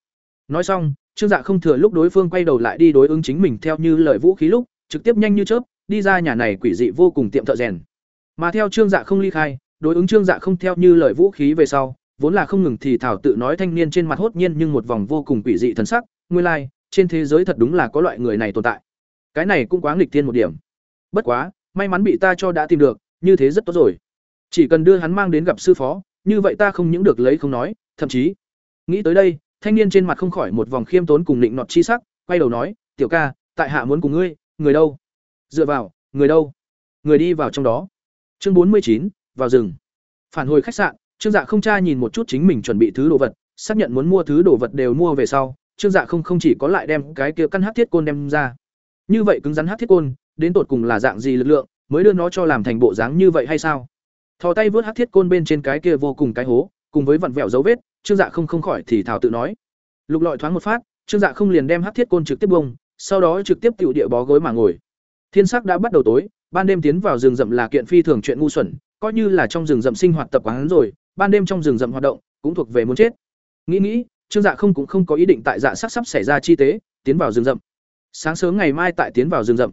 Nói xong, Trương Dạ không thừa lúc đối phương quay đầu lại đi đối ứng chính mình theo như lời vũ khí lúc, trực tiếp nhanh như chớp, đi ra nhà này quỷ dị vô cùng tiệm thợ rèn. Mà theo Trương Dạ không ly khai, đối ứng Trương Dạ không theo như lời vũ khí về sau, vốn là không ngừng thì thảo tự nói thanh niên trên mặt hốt nhiên nhưng một vòng vô cùng quỷ dị thần sắc, nguyên lai, like, trên thế giới thật đúng là có loại người này tồn tại. Cái này cũng quá nghịch thiên một điểm. Bất quá, may mắn bị ta cho đã tìm được, như thế rất tốt rồi. Chỉ cần đưa hắn mang đến gặp sư phó, như vậy ta không những được lấy không nói, thậm chí. Nghĩ tới đây, thanh niên trên mặt không khỏi một vòng khiêm tốn cùng định nọt chi sắc, quay đầu nói, "Tiểu ca, tại hạ muốn cùng ngươi, người đâu?" Dựa vào, người đâu? Người đi vào trong đó. Chương bốn mươi chín vào rừng. Phản hồi khách sạn, Trương Dạ không tra nhìn một chút chính mình chuẩn bị thứ đồ vật, xác nhận muốn mua thứ đồ vật đều mua về sau, Trương Dạ không không chỉ có lại đem cái kia căn hắc thiết côn đem ra. Như vậy cứng rắn hắc thiết côn, đến tột cùng là dạng gì lực lượng, mới đưa nó cho làm thành bộ dáng như vậy hay sao? Thò tay vớt hắc thiết côn bên trên cái kia vô cùng cái hố, cùng với vặn vẹo dấu vết, Trương Dạ không không khỏi thì thảo tự nói. Lục lọi thoáng một phát, Trương Dạ không liền đem hắc thiết côn trực tiếp bông, sau đó trực tiếp tựu địa bó gối mà ngồi. Thiên sắc đã bắt đầu tối, ban đêm tiến vào rừng rậm là kiện phi thường chuyện ngu xuẩn, coi như là trong rừng rậm sinh hoạt tập quán rồi, ban đêm trong rừng rậm hoạt động, cũng thuộc về muốn chết. Nghĩ nghĩ, Trương Dạ không cũng không có ý định tại dạ sắc sắp xảy ra chi tế, tiến vào rừng rậm. Sáng sớm ngày mai tại tiến vào rừng rậm.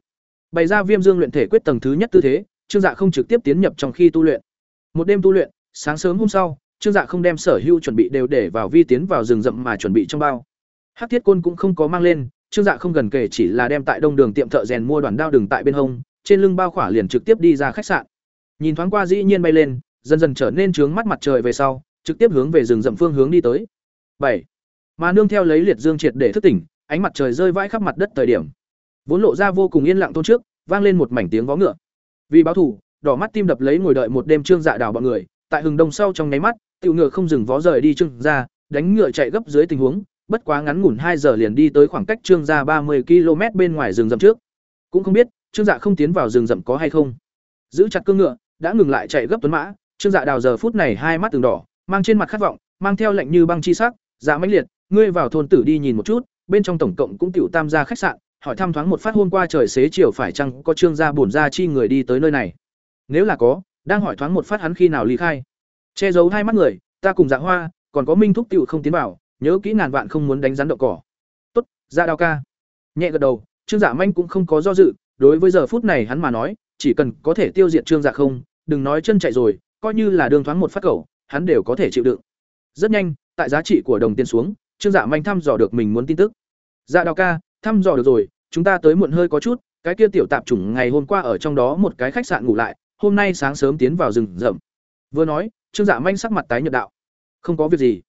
Bày ra Viêm Dương luyện thể quyết tầng thứ nhất tư thế, Trương Dạ không trực tiếp tiến nhập trong khi tu luyện. Một đêm tu luyện, sáng sớm hôm sau, Trương Dạ không đem sở hữu chuẩn bị đều để vào vi tiến vào rừng rậm mà chuẩn bị trong bao. Hắc Thiết Côn cũng không có mang lên, Trương Dạ không gần kể chỉ là đem tại đông đường tiệm thợ rèn mua đoàn đao đường tại bên hông, trên lưng bao khỏa liền trực tiếp đi ra khách sạn. Nhìn thoáng qua dĩ nhiên bay lên, dần dần trở nên trướng mắt mặt trời về sau, trực tiếp hướng về rừng rậm phương hướng đi tới. Bảy, Mà nương theo lấy liệt dương triệt để thức tỉnh, ánh mặt trời rơi vãi khắp mặt đất thời điểm, vốn lộ ra vô cùng yên lặng tôn trước, vang lên một mảnh tiếng vó ngựa. Vì báo thủ, đỏ mắt tim đập lấy ngồi đợi một đêm trương dạ đảo bọn người, tại hừng đông sau trong nháy mắt, tiểu ngựa không dừng vó rời đi trương ra, đánh ngựa chạy gấp dưới tình huống, bất quá ngắn ngủn hai giờ liền đi tới khoảng cách trương gia ba mươi km bên ngoài rừng rậm trước. Cũng không biết, trương dạ không tiến vào rừng rậm có hay không. Giữ chặt cương ngựa, đã ngừng lại chạy gấp tuấn mã, trương dạ đào giờ phút này hai mắt từng đỏ, mang trên mặt khát vọng, mang theo lạnh như băng chi sắc, dạ mãnh liệt, ngươi vào thôn tử đi nhìn một chút, bên trong tổng cộng cũng tiểu tam gia khách sạn, hỏi thăm thoáng một phát hôm qua trời xế chiều phải chăng có trương gia bổn gia chi người đi tới nơi này. Nếu là có, đang hỏi thoáng một phát hắn khi nào ly khai. Che giấu hai mắt người, ta cùng Dạ Hoa, còn có Minh Thúc tiểu không tiến vào, nhớ kỹ ngàn vạn không muốn đánh rắn đậu cỏ. Tốt, ra Đao ca. Nhẹ gật đầu, Trương Dạ Manh cũng không có do dự, đối với giờ phút này hắn mà nói, chỉ cần có thể tiêu diệt Trương Dạ không, đừng nói chân chạy rồi, coi như là đường thoáng một phát cầu, hắn đều có thể chịu đựng. Rất nhanh, tại giá trị của đồng tiền xuống, Trương Dạ Manh thăm dò được mình muốn tin tức. Dạ Đao ca, thăm dò được rồi, chúng ta tới muộn hơi có chút, cái kia tiểu tạp chủng ngày hôm qua ở trong đó một cái khách sạn ngủ lại, hôm nay sáng sớm tiến vào rừng rậm. Vừa nói, Trương Dạ Manh sắc mặt tái nhợt đạo. Không có việc gì.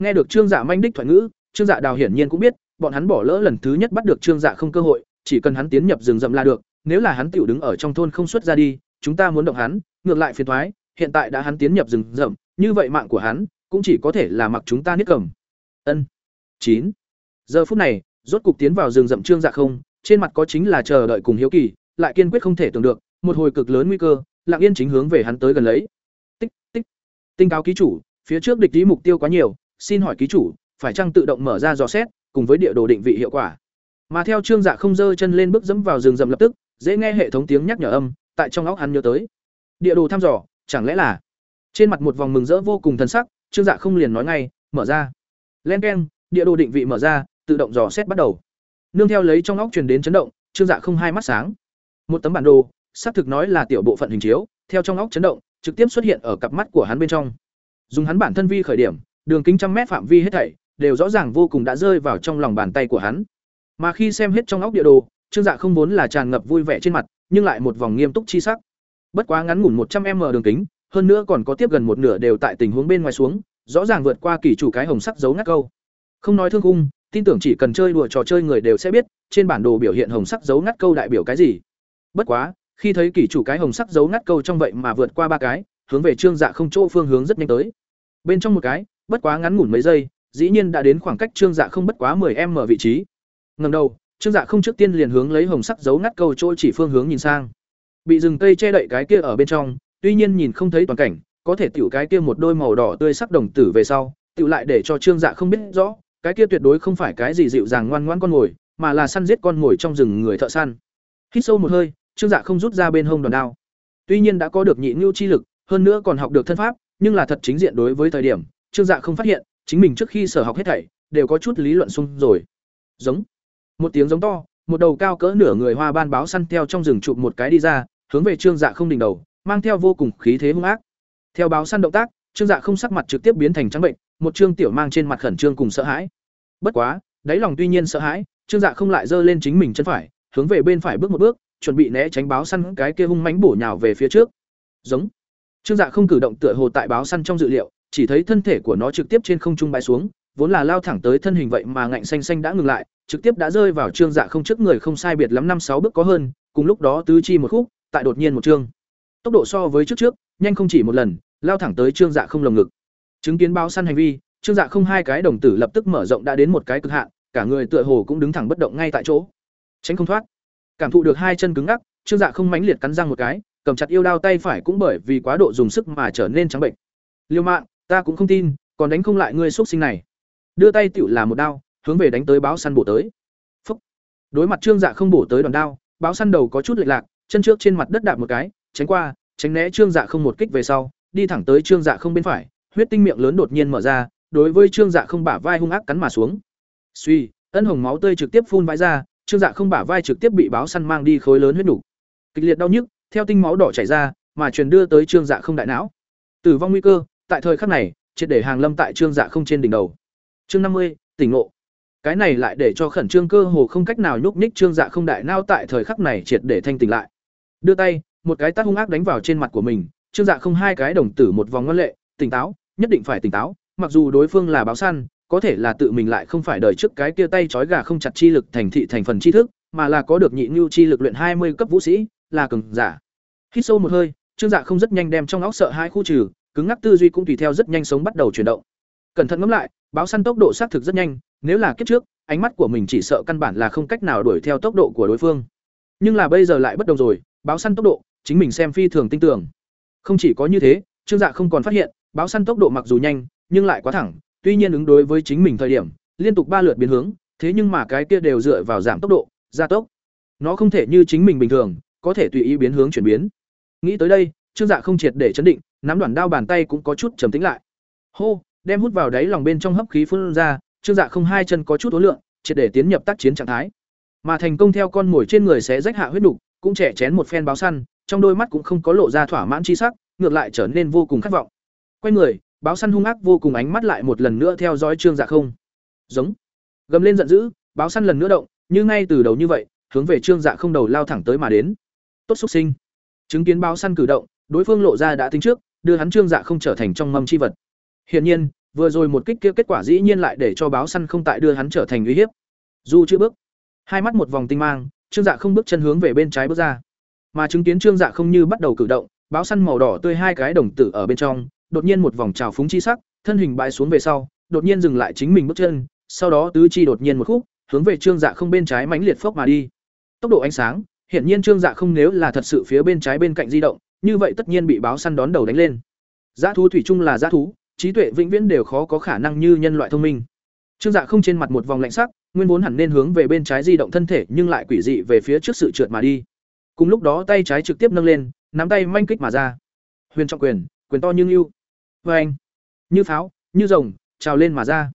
Nghe được Trương Dạ Manh đích thoại ngữ, Trương Dạ Đào hiển nhiên cũng biết, bọn hắn bỏ lỡ lần thứ nhất bắt được Trương Dạ không cơ hội, chỉ cần hắn tiến nhập rừng rậm là được, nếu là hắn tiểu đứng ở trong thôn không xuất ra đi, chúng ta muốn động hắn, ngược lại phiền thoái hiện tại đã hắn tiến nhập rừng rậm, như vậy mạng của hắn cũng chỉ có thể là mặc chúng ta niết cầm. Ân. chín Giờ phút này, rốt cục tiến vào rừng rậm Trương Dạ không, trên mặt có chính là chờ đợi cùng hiếu kỳ, lại kiên quyết không thể tưởng được, một hồi cực lớn nguy cơ, Lặng Yên chính hướng về hắn tới gần lấy. Tích, tích. Tinh cáo ký chủ, phía trước địch lý mục tiêu quá nhiều, xin hỏi ký chủ, phải chăng tự động mở ra dò xét, cùng với địa đồ định vị hiệu quả. Mà theo Trương Dạ không dơ chân lên bước dẫm vào rừng rậm lập tức, dễ nghe hệ thống tiếng nhắc nhở âm, tại trong óc hắn nhớ tới. Địa đồ thăm dò, chẳng lẽ là? Trên mặt một vòng mừng rỡ vô cùng thần sắc, Trương Dạ không liền nói ngay, mở ra. Len keng, địa đồ định vị mở ra, tự động dò xét bắt đầu. Nương theo lấy trong óc truyền đến chấn động, Trương Dạ không hai mắt sáng. Một tấm bản đồ, xác thực nói là tiểu bộ phận hình chiếu, theo trong óc chấn động, trực tiếp xuất hiện ở cặp mắt của hắn bên trong. Dùng hắn bản thân vi khởi điểm, đường kính trăm mét phạm vi hết thảy, đều rõ ràng vô cùng đã rơi vào trong lòng bàn tay của hắn. Mà khi xem hết trong óc địa đồ, Trương Dạ không vốn là tràn ngập vui vẻ trên mặt, nhưng lại một vòng nghiêm túc chi sắc. Bất quá ngắn ngủn một trăm m đường kính, hơn nữa còn có tiếp gần một nửa đều tại tình huống bên ngoài xuống, rõ ràng vượt qua kỷ chủ cái hồng sắc dấu ngắt câu. Không nói thương khung, tin tưởng chỉ cần chơi đùa trò chơi người đều sẽ biết, trên bản đồ biểu hiện hồng sắc dấu ngắt câu đại biểu cái gì. Bất quá, khi thấy kỷ chủ cái hồng sắc dấu ngắt câu trong vậy mà vượt qua ba cái, hướng về Trương Dạ không chỗ phương hướng rất nhanh tới. Bên trong một cái, bất quá ngắn ngủn mấy giây, dĩ nhiên đã đến khoảng cách Trương Dạ không bất quá 10m vị trí. ngầm đầu, Trương Dạ không trước tiên liền hướng lấy hồng sắc dấu ngắt câu trôi chỉ phương hướng nhìn sang. Bị rừng cây che đậy cái kia ở bên trong, tuy nhiên nhìn không thấy toàn cảnh, có thể tiểu cái kia một đôi màu đỏ tươi sắc đồng tử về sau, tiểu lại để cho Trương Dạ không biết rõ, cái kia tuyệt đối không phải cái gì dịu dàng ngoan ngoãn con ngồi, mà là săn giết con ngồi trong rừng người thợ săn. Hít sâu một hơi, Trương Dạ không rút ra bên hông đòn đao. Tuy nhiên đã có được nhị ngưu chi lực, hơn nữa còn học được thân pháp, nhưng là thật chính diện đối với thời điểm, Trương Dạ không phát hiện, chính mình trước khi sở học hết thảy, đều có chút lý luận xung rồi. Giống. Một tiếng giống to, một đầu cao cỡ nửa người hoa ban báo săn theo trong rừng chụp một cái đi ra, hướng về Trương Dạ không đỉnh đầu, mang theo vô cùng khí thế hung ác. Theo báo săn động tác, Trương Dạ không sắc mặt trực tiếp biến thành trắng bệnh, một trương tiểu mang trên mặt khẩn trương cùng sợ hãi. Bất quá, đáy lòng tuy nhiên sợ hãi, Trương Dạ không lại giơ lên chính mình chân phải, hướng về bên phải bước một bước, chuẩn bị né tránh báo săn cái kia hung mãnh bổ nhào về phía trước. Giống. Trương Dạ không cử động tựa hồ tại báo săn trong dự liệu, chỉ thấy thân thể của nó trực tiếp trên không trung bay xuống, vốn là lao thẳng tới thân hình vậy mà ngạnh xanh xanh đã ngừng lại, trực tiếp đã rơi vào Trương Dạ không trước người không sai biệt lắm năm sáu bước có hơn, cùng lúc đó tứ chi một khúc, tại đột nhiên một trương. Tốc độ so với trước trước, nhanh không chỉ một lần, lao thẳng tới Trương Dạ không lồng ngực. Chứng kiến báo săn hành vi, Trương Dạ không hai cái đồng tử lập tức mở rộng đã đến một cái cực hạn, cả người tựa hồ cũng đứng thẳng bất động ngay tại chỗ. Tránh không thoát. Cảm thụ được hai chân cứng ngắc, Trương Dạ không mãnh liệt cắn răng một cái, cầm chặt yêu đao tay phải cũng bởi vì quá độ dùng sức mà trở nên trắng bệnh. Liêu mạng, ta cũng không tin, còn đánh không lại ngươi xuất sinh này. Đưa tay tiểu là một đao, hướng về đánh tới báo săn bổ tới. Phúc. Đối mặt Trương Dạ không bổ tới đòn đao, báo săn đầu có chút lệch lạc, chân trước trên mặt đất đạp một cái, tránh qua, tránh né Trương Dạ không một kích về sau, đi thẳng tới Trương Dạ không bên phải, huyết tinh miệng lớn đột nhiên mở ra, đối với Trương Dạ không bả vai hung ác cắn mà xuống. Suy, ân hồng máu tươi trực tiếp phun vãi ra, Trương Dạ không bả vai trực tiếp bị báo săn mang đi khối lớn huyết đủ. Kịch liệt đau nhức, theo tinh máu đỏ chảy ra, mà truyền đưa tới Trương Dạ không đại não. Tử vong nguy cơ, tại thời khắc này, triệt để hàng lâm tại Trương Dạ không trên đỉnh đầu. Chương năm mươi, tỉnh ngộ. Cái này lại để cho khẩn trương cơ hồ không cách nào nhúc nhích Trương Dạ không đại nao tại thời khắc này triệt để thanh tỉnh lại. Đưa tay, một cái tát hung ác đánh vào trên mặt của mình, Trương Dạ không hai cái đồng tử một vòng ngân lệ, tỉnh táo, nhất định phải tỉnh táo, mặc dù đối phương là báo săn, có thể là tự mình lại không phải đời trước cái kia tay trói gà không chặt chi lực thành thị thành phần tri thức, mà là có được nhị nhu chi lực luyện hai mươi cấp vũ sĩ, là cường giả. Hít sâu một hơi, Trương Dạ không rất nhanh đem trong óc sợ hai khu trừ, cứng ngắc tư duy cũng tùy theo rất nhanh sống bắt đầu chuyển động. Cẩn thận ngẫm lại, báo săn tốc độ xác thực rất nhanh, nếu là kiếp trước, ánh mắt của mình chỉ sợ căn bản là không cách nào đuổi theo tốc độ của đối phương. Nhưng là bây giờ lại bất đồng rồi, báo săn tốc độ, chính mình xem phi thường tinh tưởng. Không chỉ có như thế, Trương Dạ không còn phát hiện, báo săn tốc độ mặc dù nhanh, nhưng lại quá thẳng, tuy nhiên ứng đối với chính mình thời điểm, liên tục ba lượt biến hướng, thế nhưng mà cái kia đều dựa vào giảm tốc độ, gia tốc. Nó không thể như chính mình bình thường, có thể tùy ý biến hướng chuyển biến. Nghĩ tới đây, Trương Dạ không triệt để chấn định, nắm đoạn đao bàn tay cũng có chút trầm tĩnh lại. Hô, đem hút vào đáy lòng bên trong hấp khí phun ra, Trương Dạ không hai chân có chút uốn lượng, triệt để tiến nhập tác chiến trạng thái. Mà thành công theo con mồi trên người sẽ rách hạ huyết đủ, cũng trẻ chén một phen báo săn, trong đôi mắt cũng không có lộ ra thỏa mãn chi sắc, ngược lại trở nên vô cùng khát vọng. Quay người, báo săn hung ác vô cùng ánh mắt lại một lần nữa theo dõi Trương Dạ không. Giống. Gầm lên giận dữ, báo săn lần nữa động, như ngay từ đầu như vậy, hướng về Trương Dạ không đầu lao thẳng tới mà đến. Tốt xúc sinh. Chứng kiến báo săn cử động, đối phương lộ ra đã tính trước, đưa hắn Trương Dạ không trở thành trong mâm chi vật. Hiển nhiên, vừa rồi một kích kia kết quả dĩ nhiên lại để cho báo săn không tại đưa hắn trở thành uy hiếp. Dù chưa bước, hai mắt một vòng tinh mang, Trương Dạ không bước chân hướng về bên trái bước ra. Mà chứng kiến Trương Dạ không như bắt đầu cử động, báo săn màu đỏ tươi hai cái đồng tử ở bên trong, đột nhiên một vòng trào phúng chi sắc, thân hình bại xuống về sau, đột nhiên dừng lại chính mình bước chân, sau đó tứ chi đột nhiên một khúc, hướng về Trương Dạ không bên trái mãnh liệt phốc mà đi. Tốc độ ánh sáng, hiển nhiên Trương Dạ không nếu là thật sự phía bên trái bên cạnh di động, như vậy tất nhiên bị báo săn đón đầu đánh lên. Giá thú thủy chung là giá thú, trí tuệ vĩnh viễn đều khó có khả năng như nhân loại thông minh. Trương Dạ không trên mặt một vòng lạnh sắc, nguyên vốn hẳn nên hướng về bên trái di động thân thể, nhưng lại quỷ dị về phía trước sự trượt mà đi. Cùng lúc đó tay trái trực tiếp nâng lên, nắm tay manh kích mà ra. Huyền trọng quyền, quyền to như lưu. anh như pháo, như rồng, trào lên mà ra.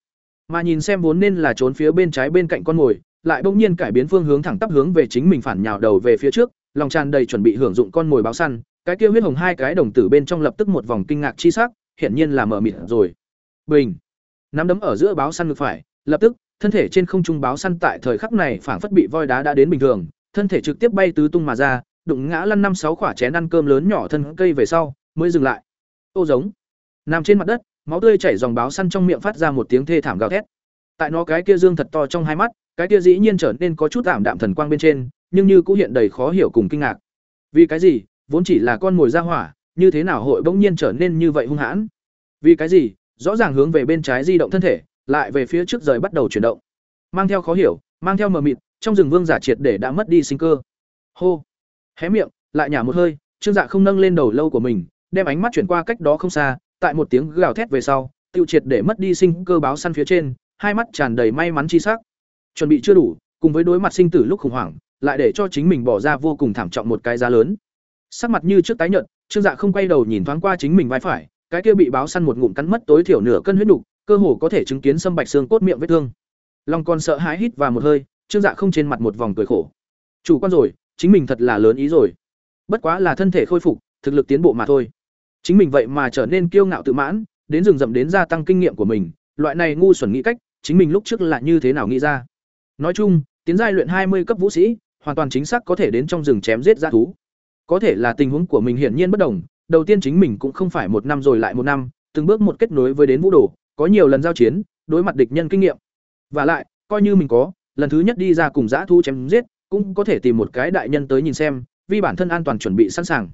Mà nhìn xem vốn nên là trốn phía bên trái bên cạnh con mồi, lại bỗng nhiên cải biến phương hướng thẳng tắp hướng về chính mình phản nhào đầu về phía trước, lòng tràn đầy chuẩn bị hưởng dụng con mồi báo săn, cái kia huyết hồng hai cái đồng tử bên trong lập tức một vòng kinh ngạc chi sắc, hiển nhiên là mở mịt rồi. Bình. nắm đấm ở giữa báo săn ngực phải lập tức thân thể trên không trung báo săn tại thời khắc này phảng phất bị voi đá đã đến bình thường thân thể trực tiếp bay tứ tung mà ra đụng ngã lăn năm sáu quả chén ăn cơm lớn nhỏ thân cây về sau mới dừng lại. Ô giống. Nằm trên mặt đất máu tươi chảy dòng báo săn trong miệng phát ra một tiếng thê thảm gào thét. Tại nó cái kia dương thật to trong hai mắt cái kia dĩ nhiên trở nên có chút ảm đạm thần quang bên trên nhưng như cũng hiện đầy khó hiểu cùng kinh ngạc. Vì cái gì? Vốn chỉ là con mồi ra hỏa, như thế nào hội bỗng nhiên trở nên như vậy hung hãn? Vì cái gì? Rõ ràng hướng về bên trái di động thân thể, lại về phía trước rời bắt đầu chuyển động. Mang theo khó hiểu, mang theo mờ mịt, trong rừng vương giả triệt để đã mất đi sinh cơ. Hô! Hé miệng, lại nhả một hơi, trương dạ không nâng lên đầu lâu của mình, đem ánh mắt chuyển qua cách đó không xa, tại một tiếng gào thét về sau, tiêu triệt để mất đi sinh cơ báo săn phía trên, hai mắt tràn đầy may mắn chi sắc. Chuẩn bị chưa đủ, cùng với đối mặt sinh tử lúc khủng hoảng, lại để cho chính mình bỏ ra vô cùng thảm trọng một cái giá lớn sắc mặt như trước tái nhợt, trương dạ không quay đầu nhìn thoáng qua chính mình vai phải, cái kia bị báo săn một ngụm cắn mất tối thiểu nửa cân huyết nục cơ hồ có thể chứng kiến sâm bạch xương cốt miệng vết thương. Lòng còn sợ hãi hít vào một hơi, trương dạ không trên mặt một vòng cười khổ. Chủ quan rồi, chính mình thật là lớn ý rồi. Bất quá là thân thể khôi phục, thực lực tiến bộ mà thôi. Chính mình vậy mà trở nên kiêu ngạo tự mãn, đến rừng rậm đến gia tăng kinh nghiệm của mình, loại này ngu xuẩn nghĩ cách, chính mình lúc trước là như thế nào nghĩ ra? Nói chung, tiến giai luyện hai mươi cấp vũ sĩ, hoàn toàn chính xác có thể đến trong rừng chém giết g thú có thể là tình huống của mình hiển nhiên bất đồng, đầu tiên chính mình cũng không phải một năm rồi lại một năm, từng bước một kết nối với đến vũ đồ, có nhiều lần giao chiến, đối mặt địch nhân kinh nghiệm. Và lại, coi như mình có, lần thứ nhất đi ra cùng dã thú chém giết, cũng có thể tìm một cái đại nhân tới nhìn xem, vì bản thân an toàn chuẩn bị sẵn sàng.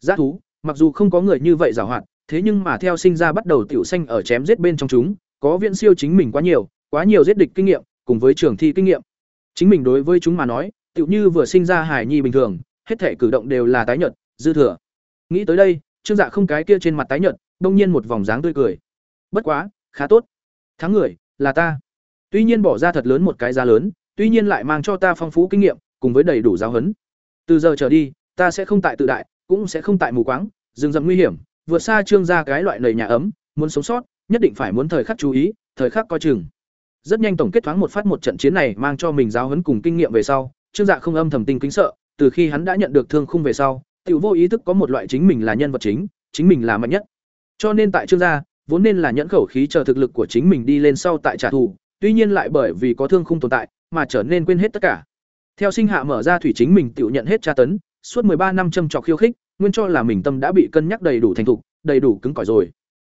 Dã thú, mặc dù không có người như vậy giảo hoạt, thế nhưng mà theo sinh ra bắt đầu tiểu xanh ở chém giết bên trong chúng, có viện siêu chính mình quá nhiều quá nhiều giết địch kinh nghiệm, cùng với trường thi kinh nghiệm. Chính mình đối với chúng mà nói tiểu như vừa sinh ra hải nhi bình thường hết thể cử động đều là tái nhợt, dư thừa. Nghĩ tới đây, trương dạ không cái kia trên mặt tái nhợt, đông nhiên một vòng dáng tươi cười. Bất quá, khá tốt. Thắng người, là ta. Tuy nhiên bỏ ra thật lớn một cái giá lớn, tuy nhiên lại mang cho ta phong phú kinh nghiệm, cùng với đầy đủ giáo huấn. Từ giờ trở đi, ta sẽ không tại tự đại, cũng sẽ không tại mù quáng, rừng rậm nguy hiểm, vượt xa trương gia cái loại nầy nhà ấm, muốn sống sót, nhất định phải muốn thời khắc chú ý, thời khắc coi chừng. Rất nhanh tổng kết thoáng một phát một trận chiến này mang cho mình giáo huấn cùng kinh nghiệm về sau, trương dạ không âm thầm tinh kính sợ từ khi hắn đã nhận được thương khung về sau, tiểu vô ý thức có một loại chính mình là nhân vật chính chính mình là mạnh nhất. Cho nên tại trương gia, vốn nên là nhẫn khẩu khí chờ thực lực của chính mình đi lên sau tại trả thù, tuy nhiên lại bởi vì có thương khung tồn tại mà trở nên quên hết tất cả. Theo sinh hạ mở ra thủy chính mình tiểu nhận hết tra tấn, suốt ba năm châm trọc khiêu khích, nguyên cho là mình tâm đã bị cân nhắc đầy đủ thành thục, đầy đủ cứng cỏi rồi.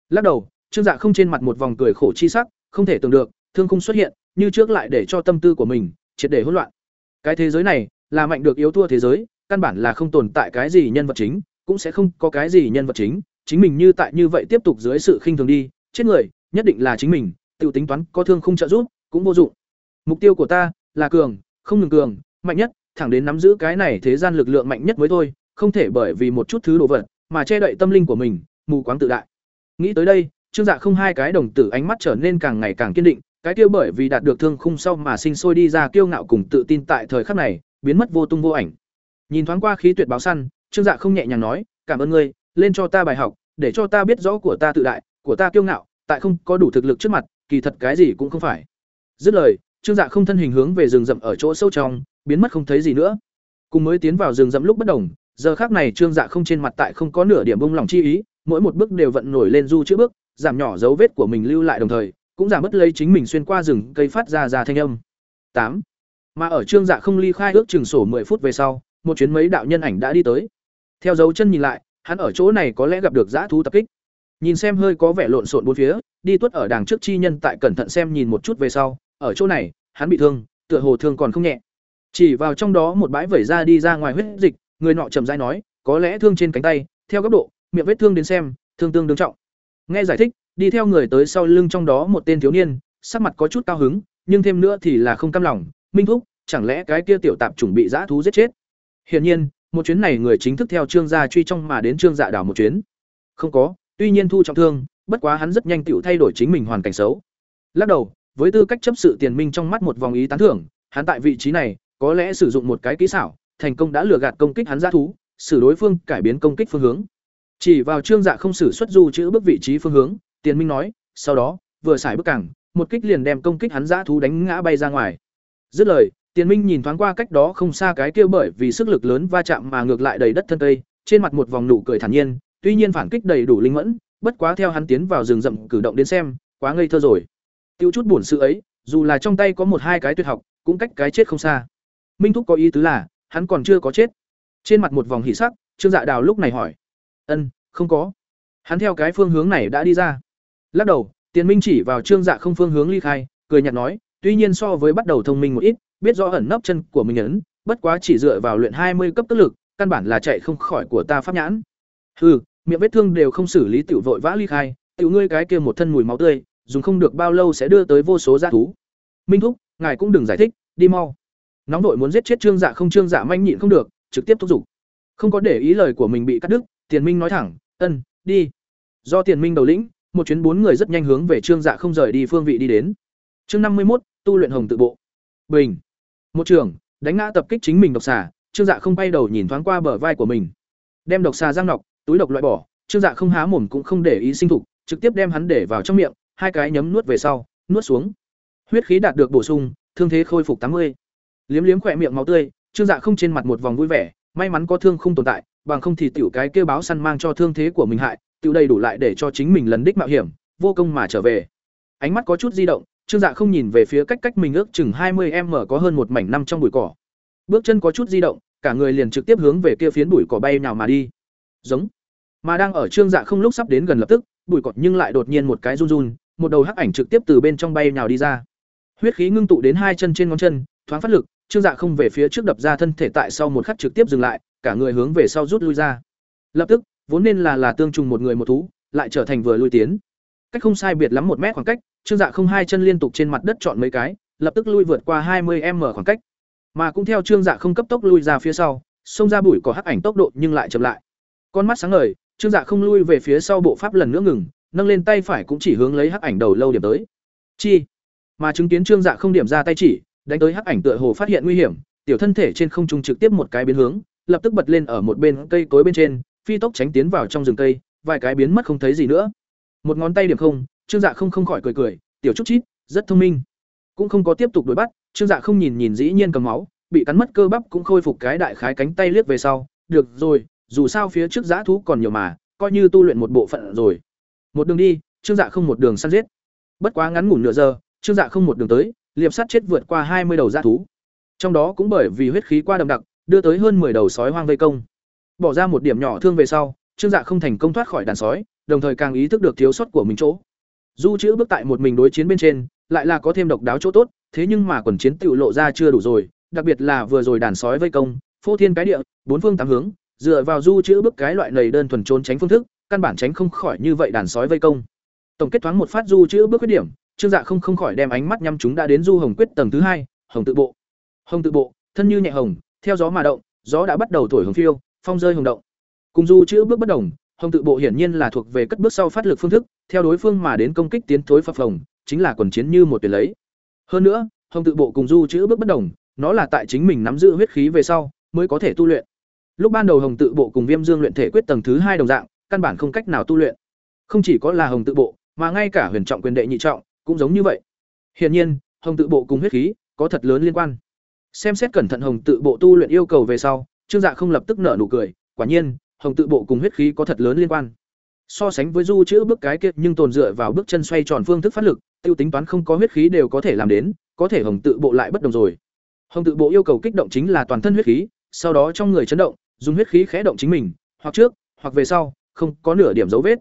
Lắc đầu, trương dạ không trên mặt một vòng cười khổ chi sắc, không thể tưởng được, thương khung xuất hiện, như trước lại để cho tâm tư của mình triệt để hỗn loạn. Cái thế giới này là mạnh được yếu thua thế giới, căn bản là không tồn tại cái gì nhân vật chính, cũng sẽ không có cái gì nhân vật chính. Chính mình như tại như vậy tiếp tục dưới sự khinh thường đi, chết người, nhất định là chính mình, tự tính toán, có thương không trợ giúp, cũng vô dụng. Mục tiêu của ta là cường, không ngừng cường, mạnh nhất, thẳng đến nắm giữ cái này thế gian lực lượng mạnh nhất mới thôi, không thể bởi vì một chút thứ đồ vật mà che đậy tâm linh của mình, mù quáng tự đại. Nghĩ tới đây, trương dạ không hai cái đồng tử ánh mắt trở nên càng ngày càng kiên định, cái kia bởi vì đạt được thương khung sau mà sinh sôi đi ra kiêu ngạo cùng tự tin tại thời khắc này biến mất vô tung vô ảnh. Nhìn thoáng qua khí tuyệt báo săn, trương dạ không nhẹ nhàng nói, cảm ơn ngươi, lên cho ta bài học, để cho ta biết rõ của ta tự đại, của ta kiêu ngạo, tại không có đủ thực lực trước mặt, kỳ thật cái gì cũng không phải. Dứt lời, trương dạ không thân hình hướng về rừng rậm ở chỗ sâu trong, biến mất không thấy gì nữa. Cùng mới tiến vào rừng rậm lúc bất đồng, giờ khác này trương dạ không trên mặt tại không có nửa điểm bông lòng chi ý, mỗi một bước đều vận nổi lên du chữ bước, giảm nhỏ dấu vết của mình lưu lại đồng thời, cũng giảm bớt lấy chính mình xuyên qua rừng cây phát ra ra thanh âm. Tám mà ở trương dạ không ly khai ước chừng sổ 10 phút về sau, một chuyến mấy đạo nhân ảnh đã đi tới. Theo dấu chân nhìn lại, hắn ở chỗ này có lẽ gặp được dã thú tập kích. Nhìn xem hơi có vẻ lộn xộn bốn phía, đi tuất ở đằng trước chi nhân tại cẩn thận xem nhìn một chút về sau, ở chỗ này, hắn bị thương, tựa hồ thương còn không nhẹ. Chỉ vào trong đó một bãi vẩy ra đi ra ngoài huyết dịch, người nọ trầm rãi nói, có lẽ thương trên cánh tay, theo góc độ, miệng vết thương đến xem, thương tương đương trọng. Nghe giải thích, đi theo người tới sau lưng trong đó một tên thiếu niên, sắc mặt có chút cao hứng, nhưng thêm nữa thì là không cam lòng minh thúc, chẳng lẽ cái kia tiểu tạp chủng bị dã thú giết chết? Hiển nhiên, một chuyến này người chính thức theo trương gia truy trong mà đến trương dạ đảo một chuyến. Không có, tuy nhiên thu trọng thương, bất quá hắn rất nhanh tựu thay đổi chính mình hoàn cảnh xấu. Lắc đầu, với tư cách chấp sự tiền minh trong mắt một vòng ý tán thưởng, hắn tại vị trí này, có lẽ sử dụng một cái kỹ xảo, thành công đã lừa gạt công kích hắn dã thú, xử đối phương, cải biến công kích phương hướng. Chỉ vào trương dạ không xử xuất du chữ bước vị trí phương hướng, tiền minh nói, sau đó, vừa xài bước cẳng một kích liền đem công kích hắn dã thú đánh ngã bay ra ngoài dứt lời tiền minh nhìn thoáng qua cách đó không xa cái kia bởi vì sức lực lớn va chạm mà ngược lại đầy đất thân cây trên mặt một vòng nụ cười thản nhiên tuy nhiên phản kích đầy đủ linh mẫn bất quá theo hắn tiến vào rừng rậm cử động đến xem quá ngây thơ rồi Tiêu chút buồn sự ấy, dù là trong tay có một hai cái tuyệt học, cũng cách cái chết không xa. Minh Thúc có ý tứ là, hắn còn chưa có chết. Trên mặt một vòng hỉ sắc, Trương Dạ Đào lúc này hỏi: "Ân, không có." Hắn theo cái phương hướng này đã đi ra. Lắc đầu, Tiền Minh chỉ vào Trương Dạ không phương hướng ly khai, cười nhạt nói: "Tuy nhiên so với bắt đầu thông minh một ít, biết rõ ẩn nấp chân của mình ấn, bất quá chỉ dựa vào luyện hai mươi cấp tức lực, căn bản là chạy không khỏi của ta pháp nhãn." Hừ, miệng vết thương đều không xử lý tiểu vội vã ly khai, tiểu ngươi cái kia một thân mùi máu tươi, dùng không được bao lâu sẽ đưa tới vô số gia thú. Minh thúc, ngài cũng đừng giải thích, đi mau. Nóng đội muốn giết chết Trương Dạ không Trương Dạ manh nhịn không được, trực tiếp thúc giục. Không có để ý lời của mình bị cắt đứt, Tiền Minh nói thẳng, "Ân, đi." Do Tiền Minh đầu lĩnh, một chuyến bốn người rất nhanh hướng về Trương Dạ không rời đi phương vị đi đến. Chương năm mươi một tu luyện hồng tự bộ. Bình. Một trường, đánh ngã tập kích chính mình độc xà, Trương Dạ không bay đầu nhìn thoáng qua bờ vai của mình. Đem độc xà giang nọc, túi độc loại bỏ, Trương Dạ không há mồm cũng không để ý sinh thục, trực tiếp đem hắn để vào trong miệng, hai cái nhấm nuốt về sau, nuốt xuống. Huyết khí đạt được bổ sung, thương thế khôi phục tám mươi. Liếm liếm khỏe miệng máu tươi, Trương Dạ không trên mặt một vòng vui vẻ, may mắn có thương không tồn tại, bằng không thì tiểu cái kêu báo săn mang cho thương thế của mình hại, tiểu đầy đủ lại để cho chính mình lần đích mạo hiểm, vô công mà trở về. Ánh mắt có chút di động, Trương Dạ không nhìn về phía cách cách mình ước chừng hai 20m có hơn một mảnh năm trong bụi cỏ. Bước chân có chút di động, cả người liền trực tiếp hướng về kia phiến bụi cỏ bay nào mà đi. Giống. Mà đang ở Trương Dạ không lúc sắp đến gần lập tức, bụi cỏ nhưng lại đột nhiên một cái run run, một đầu hắc ảnh trực tiếp từ bên trong bay nào đi ra. Huyết khí ngưng tụ đến hai chân trên ngón chân, thoáng phát lực, Trương Dạ không về phía trước đập ra thân thể tại sau một khắc trực tiếp dừng lại, cả người hướng về sau rút lui ra. Lập tức, vốn nên là là tương trùng một người một thú, lại trở thành vừa lui tiến. Cách không sai biệt lắm một mét khoảng cách, Trương Dạ không hai chân liên tục trên mặt đất chọn mấy cái, lập tức lui vượt qua hai 20m khoảng cách. Mà cũng theo Trương Dạ không cấp tốc lui ra phía sau, xông ra bụi có hắc ảnh tốc độ nhưng lại chậm lại. Con mắt sáng ngời, Trương Dạ không lui về phía sau bộ pháp lần nữa ngừng, nâng lên tay phải cũng chỉ hướng lấy hắc ảnh đầu lâu điểm tới. Chi? Mà chứng kiến Trương Dạ không điểm ra tay chỉ, đánh tới hắc ảnh tựa hồ phát hiện nguy hiểm, tiểu thân thể trên không trung trực tiếp một cái biến hướng, lập tức bật lên ở một bên cây cối bên trên, phi tốc tránh tiến vào trong rừng cây, vài cái biến mất không thấy gì nữa. Một ngón tay điểm không, Trương Dạ không không khỏi cười cười, tiểu chút chít, rất thông minh. Cũng không có tiếp tục đuổi bắt, Trương Dạ không nhìn nhìn dĩ nhiên cầm máu, bị cắn mất cơ bắp cũng khôi phục cái đại khái cánh tay liếc về sau, được rồi, dù sao phía trước giã thú còn nhiều mà, coi như tu luyện một bộ phận rồi. Một đường đi, Trương Dạ không một đường săn giết. Bất quá ngắn ngủn nửa giờ, Trương Dạ không một đường tới, liệp sát chết vượt qua hai mươi đầu giã thú. Trong đó cũng bởi vì huyết khí qua đậm đặc, đưa tới hơn 10 đầu sói hoang vây công. Bỏ ra một điểm nhỏ thương về sau, Trương Dạ không thành công thoát khỏi đàn sói, đồng thời càng ý thức được thiếu sót của mình chỗ. Du chữ bước tại một mình đối chiến bên trên, lại là có thêm độc đáo chỗ tốt, thế nhưng mà quần chiến tiểu lộ ra chưa đủ rồi, đặc biệt là vừa rồi đàn sói vây công, phô thiên cái địa, bốn phương tám hướng, dựa vào du chữ bước cái loại này đơn thuần trốn tránh phương thức, căn bản tránh không khỏi như vậy đàn sói vây công. Tổng kết thoáng một phát du chữ bước khuyết điểm, Trương Dạ không không khỏi đem ánh mắt nhắm chúng đã đến du hồng quyết tầng thứ hai, hồng tự bộ. Hồng tự bộ, thân như nhẹ hồng, theo gió mà động, gió đã bắt đầu thổi hồng phiêu, phong rơi hồng động. Cùng du chữ bước bất đồng, hồng tự bộ hiển nhiên là thuộc về cất bước sau phát lực phương thức, theo đối phương mà đến công kích tiến thối phập phồng, chính là quần chiến như một tuyển lấy. Hơn nữa, hồng tự bộ cùng du chữ bước bất đồng, nó là tại chính mình nắm giữ huyết khí về sau mới có thể tu luyện. Lúc ban đầu hồng tự bộ cùng viêm dương luyện thể quyết tầng thứ hai đồng dạng, căn bản không cách nào tu luyện. Không chỉ có là hồng tự bộ, mà ngay cả huyền trọng quyền đệ nhị trọng cũng giống như vậy. Hiển nhiên, hồng tự bộ cùng huyết khí có thật lớn liên quan. Xem xét cẩn thận hồng tự bộ tu luyện yêu cầu về sau, Trương Dạ không lập tức nở nụ cười, quả nhiên, hồng tự bộ cùng huyết khí có thật lớn liên quan. So sánh với du chữ bước cái kia nhưng tồn dựa vào bước chân xoay tròn phương thức phát lực, tiêu tính toán không có huyết khí đều có thể làm đến, có thể hồng tự bộ lại bất đồng rồi. Hồng tự bộ yêu cầu kích động chính là toàn thân huyết khí, sau đó trong người chấn động, dùng huyết khí khẽ động chính mình, hoặc trước, hoặc về sau, không có nửa điểm dấu vết.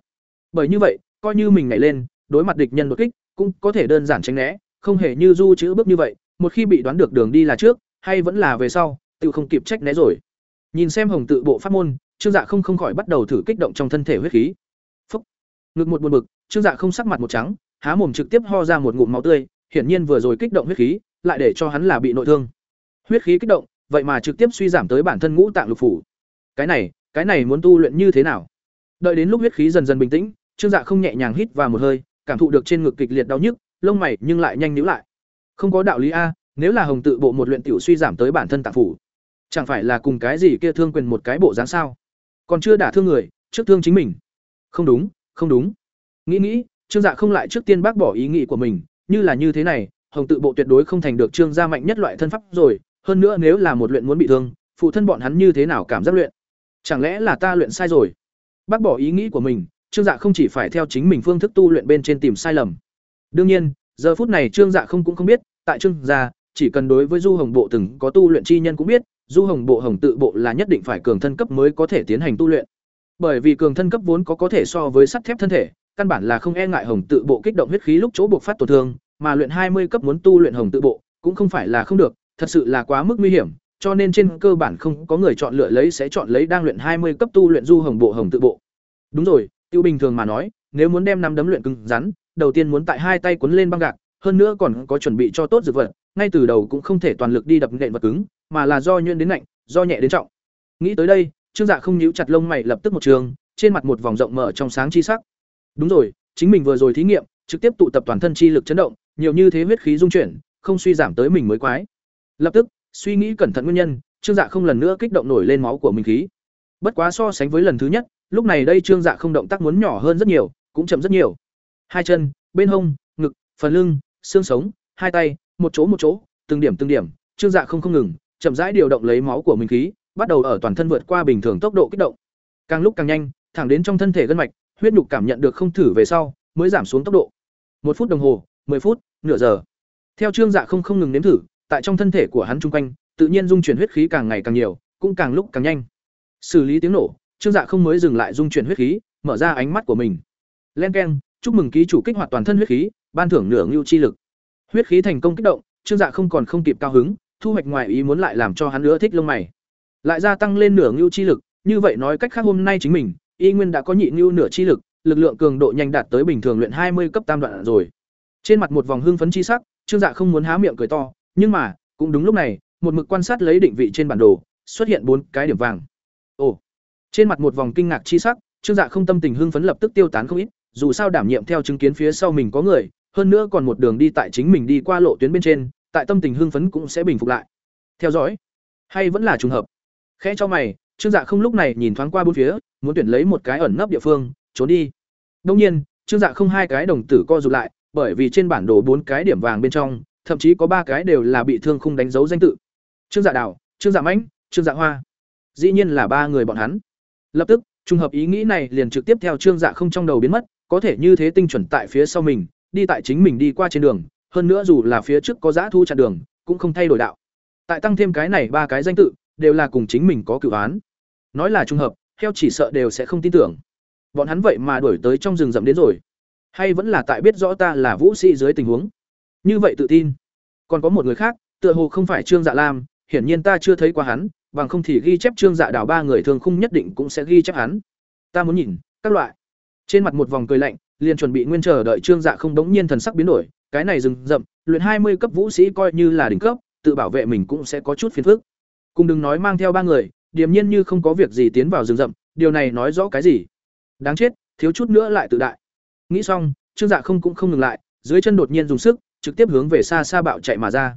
Bởi như vậy, coi như mình nhảy lên, đối mặt địch nhân đột kích, cũng có thể đơn giản tránh né, không hề như du chữ bước như vậy, một khi bị đoán được đường đi là trước, hay vẫn là về sau, tự không kịp trách né rồi. Nhìn xem hồng tự bộ pháp môn, Trương Dạ không không khỏi bắt đầu thử kích động trong thân thể huyết khí. Phúc. Ngực một buồn bực, Trương Dạ không sắc mặt một trắng, há mồm trực tiếp ho ra một ngụm máu tươi, hiển nhiên vừa rồi kích động huyết khí, lại để cho hắn là bị nội thương. Huyết khí kích động, vậy mà trực tiếp suy giảm tới bản thân ngũ tạng lục phủ. Cái này, cái này muốn tu luyện như thế nào? Đợi đến lúc huyết khí dần dần bình tĩnh, Trương Dạ không nhẹ nhàng hít vào một hơi, cảm thụ được trên ngực kịch liệt đau nhức, lông mày nhưng lại nhanh nhíu lại. Không có đạo lý a, nếu là Hồng tự bộ một luyện tiểu suy giảm tới bản thân tạng phủ, chẳng phải là cùng cái gì kia thương quyền một cái bộ dáng sao? Còn chưa đả thương người, trước thương chính mình. Không đúng, không đúng. Nghĩ nghĩ, Trương Dạ không lại trước tiên bác bỏ ý nghĩ của mình, như là như thế này, Hồng tự bộ tuyệt đối không thành được Trương gia mạnh nhất loại thân pháp rồi, hơn nữa nếu là một luyện muốn bị thương, phụ thân bọn hắn như thế nào cảm giác luyện? Chẳng lẽ là ta luyện sai rồi? Bác bỏ ý nghĩ của mình, Trương Dạ không chỉ phải theo chính mình phương thức tu luyện bên trên tìm sai lầm. Đương nhiên, giờ phút này trương dạ không cũng không biết tại trương gia chỉ cần đối với du hồng bộ từng có tu luyện chi nhân cũng biết du hồng bộ hồng tự bộ là nhất định phải cường thân cấp mới có thể tiến hành tu luyện. Bởi vì cường thân cấp vốn có có thể so với sắt thép thân thể, căn bản là không e ngại hồng tự bộ kích động huyết khí lúc chỗ buộc phát tổn thương, mà luyện hai mươi cấp muốn tu luyện hồng tự bộ cũng không phải là không được, thật sự là quá mức nguy hiểm, cho nên trên cơ bản không có người chọn lựa lấy sẽ chọn lấy đang luyện hai mươi cấp tu luyện du hồng bộ hồng tự bộ. Đúng rồi, tiêu bình thường mà nói, nếu muốn đem năm đấm luyện cứng rắn, đầu tiên muốn tại hai tay quấn lên băng gạc hơn nữa còn có chuẩn bị cho tốt dược vật, ngay từ đầu cũng không thể toàn lực đi đập nện vật cứng, mà là do nhuyễn đến lạnh do nhẹ đến trọng. Nghĩ tới đây, trương dạ không nhíu chặt lông mày lập tức một trường, trên mặt một vòng rộng mở trong sáng chi sắc. Đúng rồi, chính mình vừa rồi thí nghiệm, trực tiếp tụ tập toàn thân chi lực chấn động, nhiều như thế huyết khí dung chuyển, không suy giảm tới mình mới quái. Lập tức, suy nghĩ cẩn thận nguyên nhân, trương dạ không lần nữa kích động nổi lên máu của mình khí. Bất quá so sánh với lần thứ nhất, lúc này đây trương dạ không động tác muốn nhỏ hơn rất nhiều, cũng chậm rất nhiều. Hai chân, bên hông, ngực, phần lưng xương sống hai tay một chỗ một chỗ từng điểm từng điểm trương dạ không không ngừng chậm rãi điều động lấy máu của mình khí bắt đầu ở toàn thân vượt qua bình thường tốc độ kích động. Càng lúc càng nhanh thẳng đến trong thân thể gân mạch huyết nhục cảm nhận được không thử về sau mới giảm xuống tốc độ. Một phút đồng hồ mười phút nửa giờ. Theo trương dạ không không ngừng nếm thử tại trong thân thể của hắn trung quanh tự nhiên dung chuyển huyết khí càng ngày càng nhiều cũng càng lúc càng nhanh. Xử lý tiếng nổ trương dạ không mới dừng lại dung chuyển huyết khí mở ra ánh mắt của mình. Len keng, chúc mừng ký chủ kích hoạt toàn thân huyết khí ban thưởng nửa ngưu chi lực. Huyết khí thành công kích động, trương dạ không còn không kịp cao hứng, thu hoạch ngoài ý muốn lại làm cho hắn nữa thích lông mày. Lại gia tăng lên nửa ngưu chi lực, như vậy nói cách khác hôm nay chính mình, y nguyên đã có nhị ngưu nửa chi lực lực lượng cường độ nhanh đạt tới bình thường luyện hai mươi cấp tam đoạn rồi. Trên mặt một vòng hưng phấn chi sắc, trương dạ không muốn há miệng cười to, nhưng mà, cũng đúng lúc này, một mực quan sát lấy định vị trên bản đồ, xuất hiện bốn cái điểm vàng. Ồ! Trên mặt một vòng kinh ngạc chi sắc, trương dạ không tâm tình hưng phấn lập tức tiêu tán không ít, dù sao đảm nhiệm theo chứng kiến phía sau mình có người hơn nữa còn một đường đi tại chính mình đi qua lộ tuyến bên trên, tại tâm tình hưng phấn cũng sẽ bình phục lại. Theo dõi. Hay vẫn là trùng hợp? Khẽ cho mày, trương dạ không lúc này nhìn thoáng qua bốn phía, muốn tuyển lấy một cái ẩn nấp địa phương, trốn đi. Đông nhiên, trương dạ không hai cái đồng tử co rụt lại, bởi vì trên bản đồ bốn cái điểm vàng bên trong, thậm chí có ba cái đều là bị thương khung đánh dấu danh tự. Trương dạ đào, trương dạ mãnh, trương dạ hoa. Dĩ nhiên là ba người bọn hắn. Lập tức, trùng hợp ý nghĩ này liền trực tiếp theo trương dạ không trong đầu biến mất, có thể như thế tinh chuẩn tại phía sau mình đi tại chính mình đi qua trên đường, hơn nữa dù là phía trước có giã thu chặn đường, cũng không thay đổi đạo. Tại tăng thêm cái này ba cái danh tự, đều là cùng chính mình có cự án. Nói là trùng hợp theo chỉ sợ đều sẽ không tin tưởng. Bọn hắn vậy mà đuổi tới trong rừng rậm đến rồi. Hay vẫn là tại biết rõ ta là vũ sĩ dưới tình huống. Như vậy tự tin. Còn có một người khác, tựa hồ không phải trương dạ lam, hiển nhiên ta chưa thấy qua hắn, bằng không thì ghi chép trương dạ đảo ba người thường khung nhất định cũng sẽ ghi chép hắn. Ta muốn nhìn, các loại. Trên mặt một vòng cười lạnh liền chuẩn bị nguyên chờ đợi trương dạ không đống nhiên thần sắc biến đổi, cái này rừng rậm, luyện hai mươi cấp vũ sĩ coi như là đỉnh cấp, tự bảo vệ mình cũng sẽ có chút phiền phức. Cùng đừng nói mang theo ba người, điềm nhiên như không có việc gì tiến vào rừng rậm, điều này nói rõ cái gì? Đáng chết, thiếu chút nữa lại tự đại. Nghĩ xong, trương dạ không cũng không ngừng lại, dưới chân đột nhiên dùng sức, trực tiếp hướng về xa xa bạo chạy mà ra.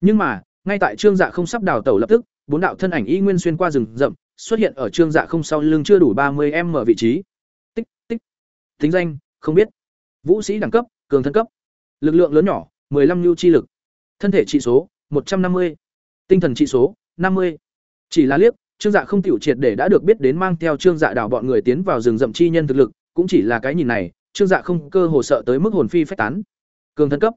Nhưng mà, ngay tại trương dạ không sắp đào tẩu lập tức, bốn đạo thân ảnh y nguyên xuyên qua rừng rậm, xuất hiện ở trương dạ không sau lưng chưa đủ ba mươi m vị trí. Tích tích. Tính danh không biết. Vũ sĩ đẳng cấp, cường thân cấp. Lực lượng lớn nhỏ 15 nhu chi lực. Thân thể trị số 150. tinh thần trị số 50. chỉ là liếc, trương dạ không tiểu triệt để đã được biết đến mang theo trương dạ đảo bọn người tiến vào rừng rậm chi nhân thực lực, cũng chỉ là cái nhìn này, trương dạ không cơ hồ sợ tới mức hồn phi phách tán. Cường thân cấp.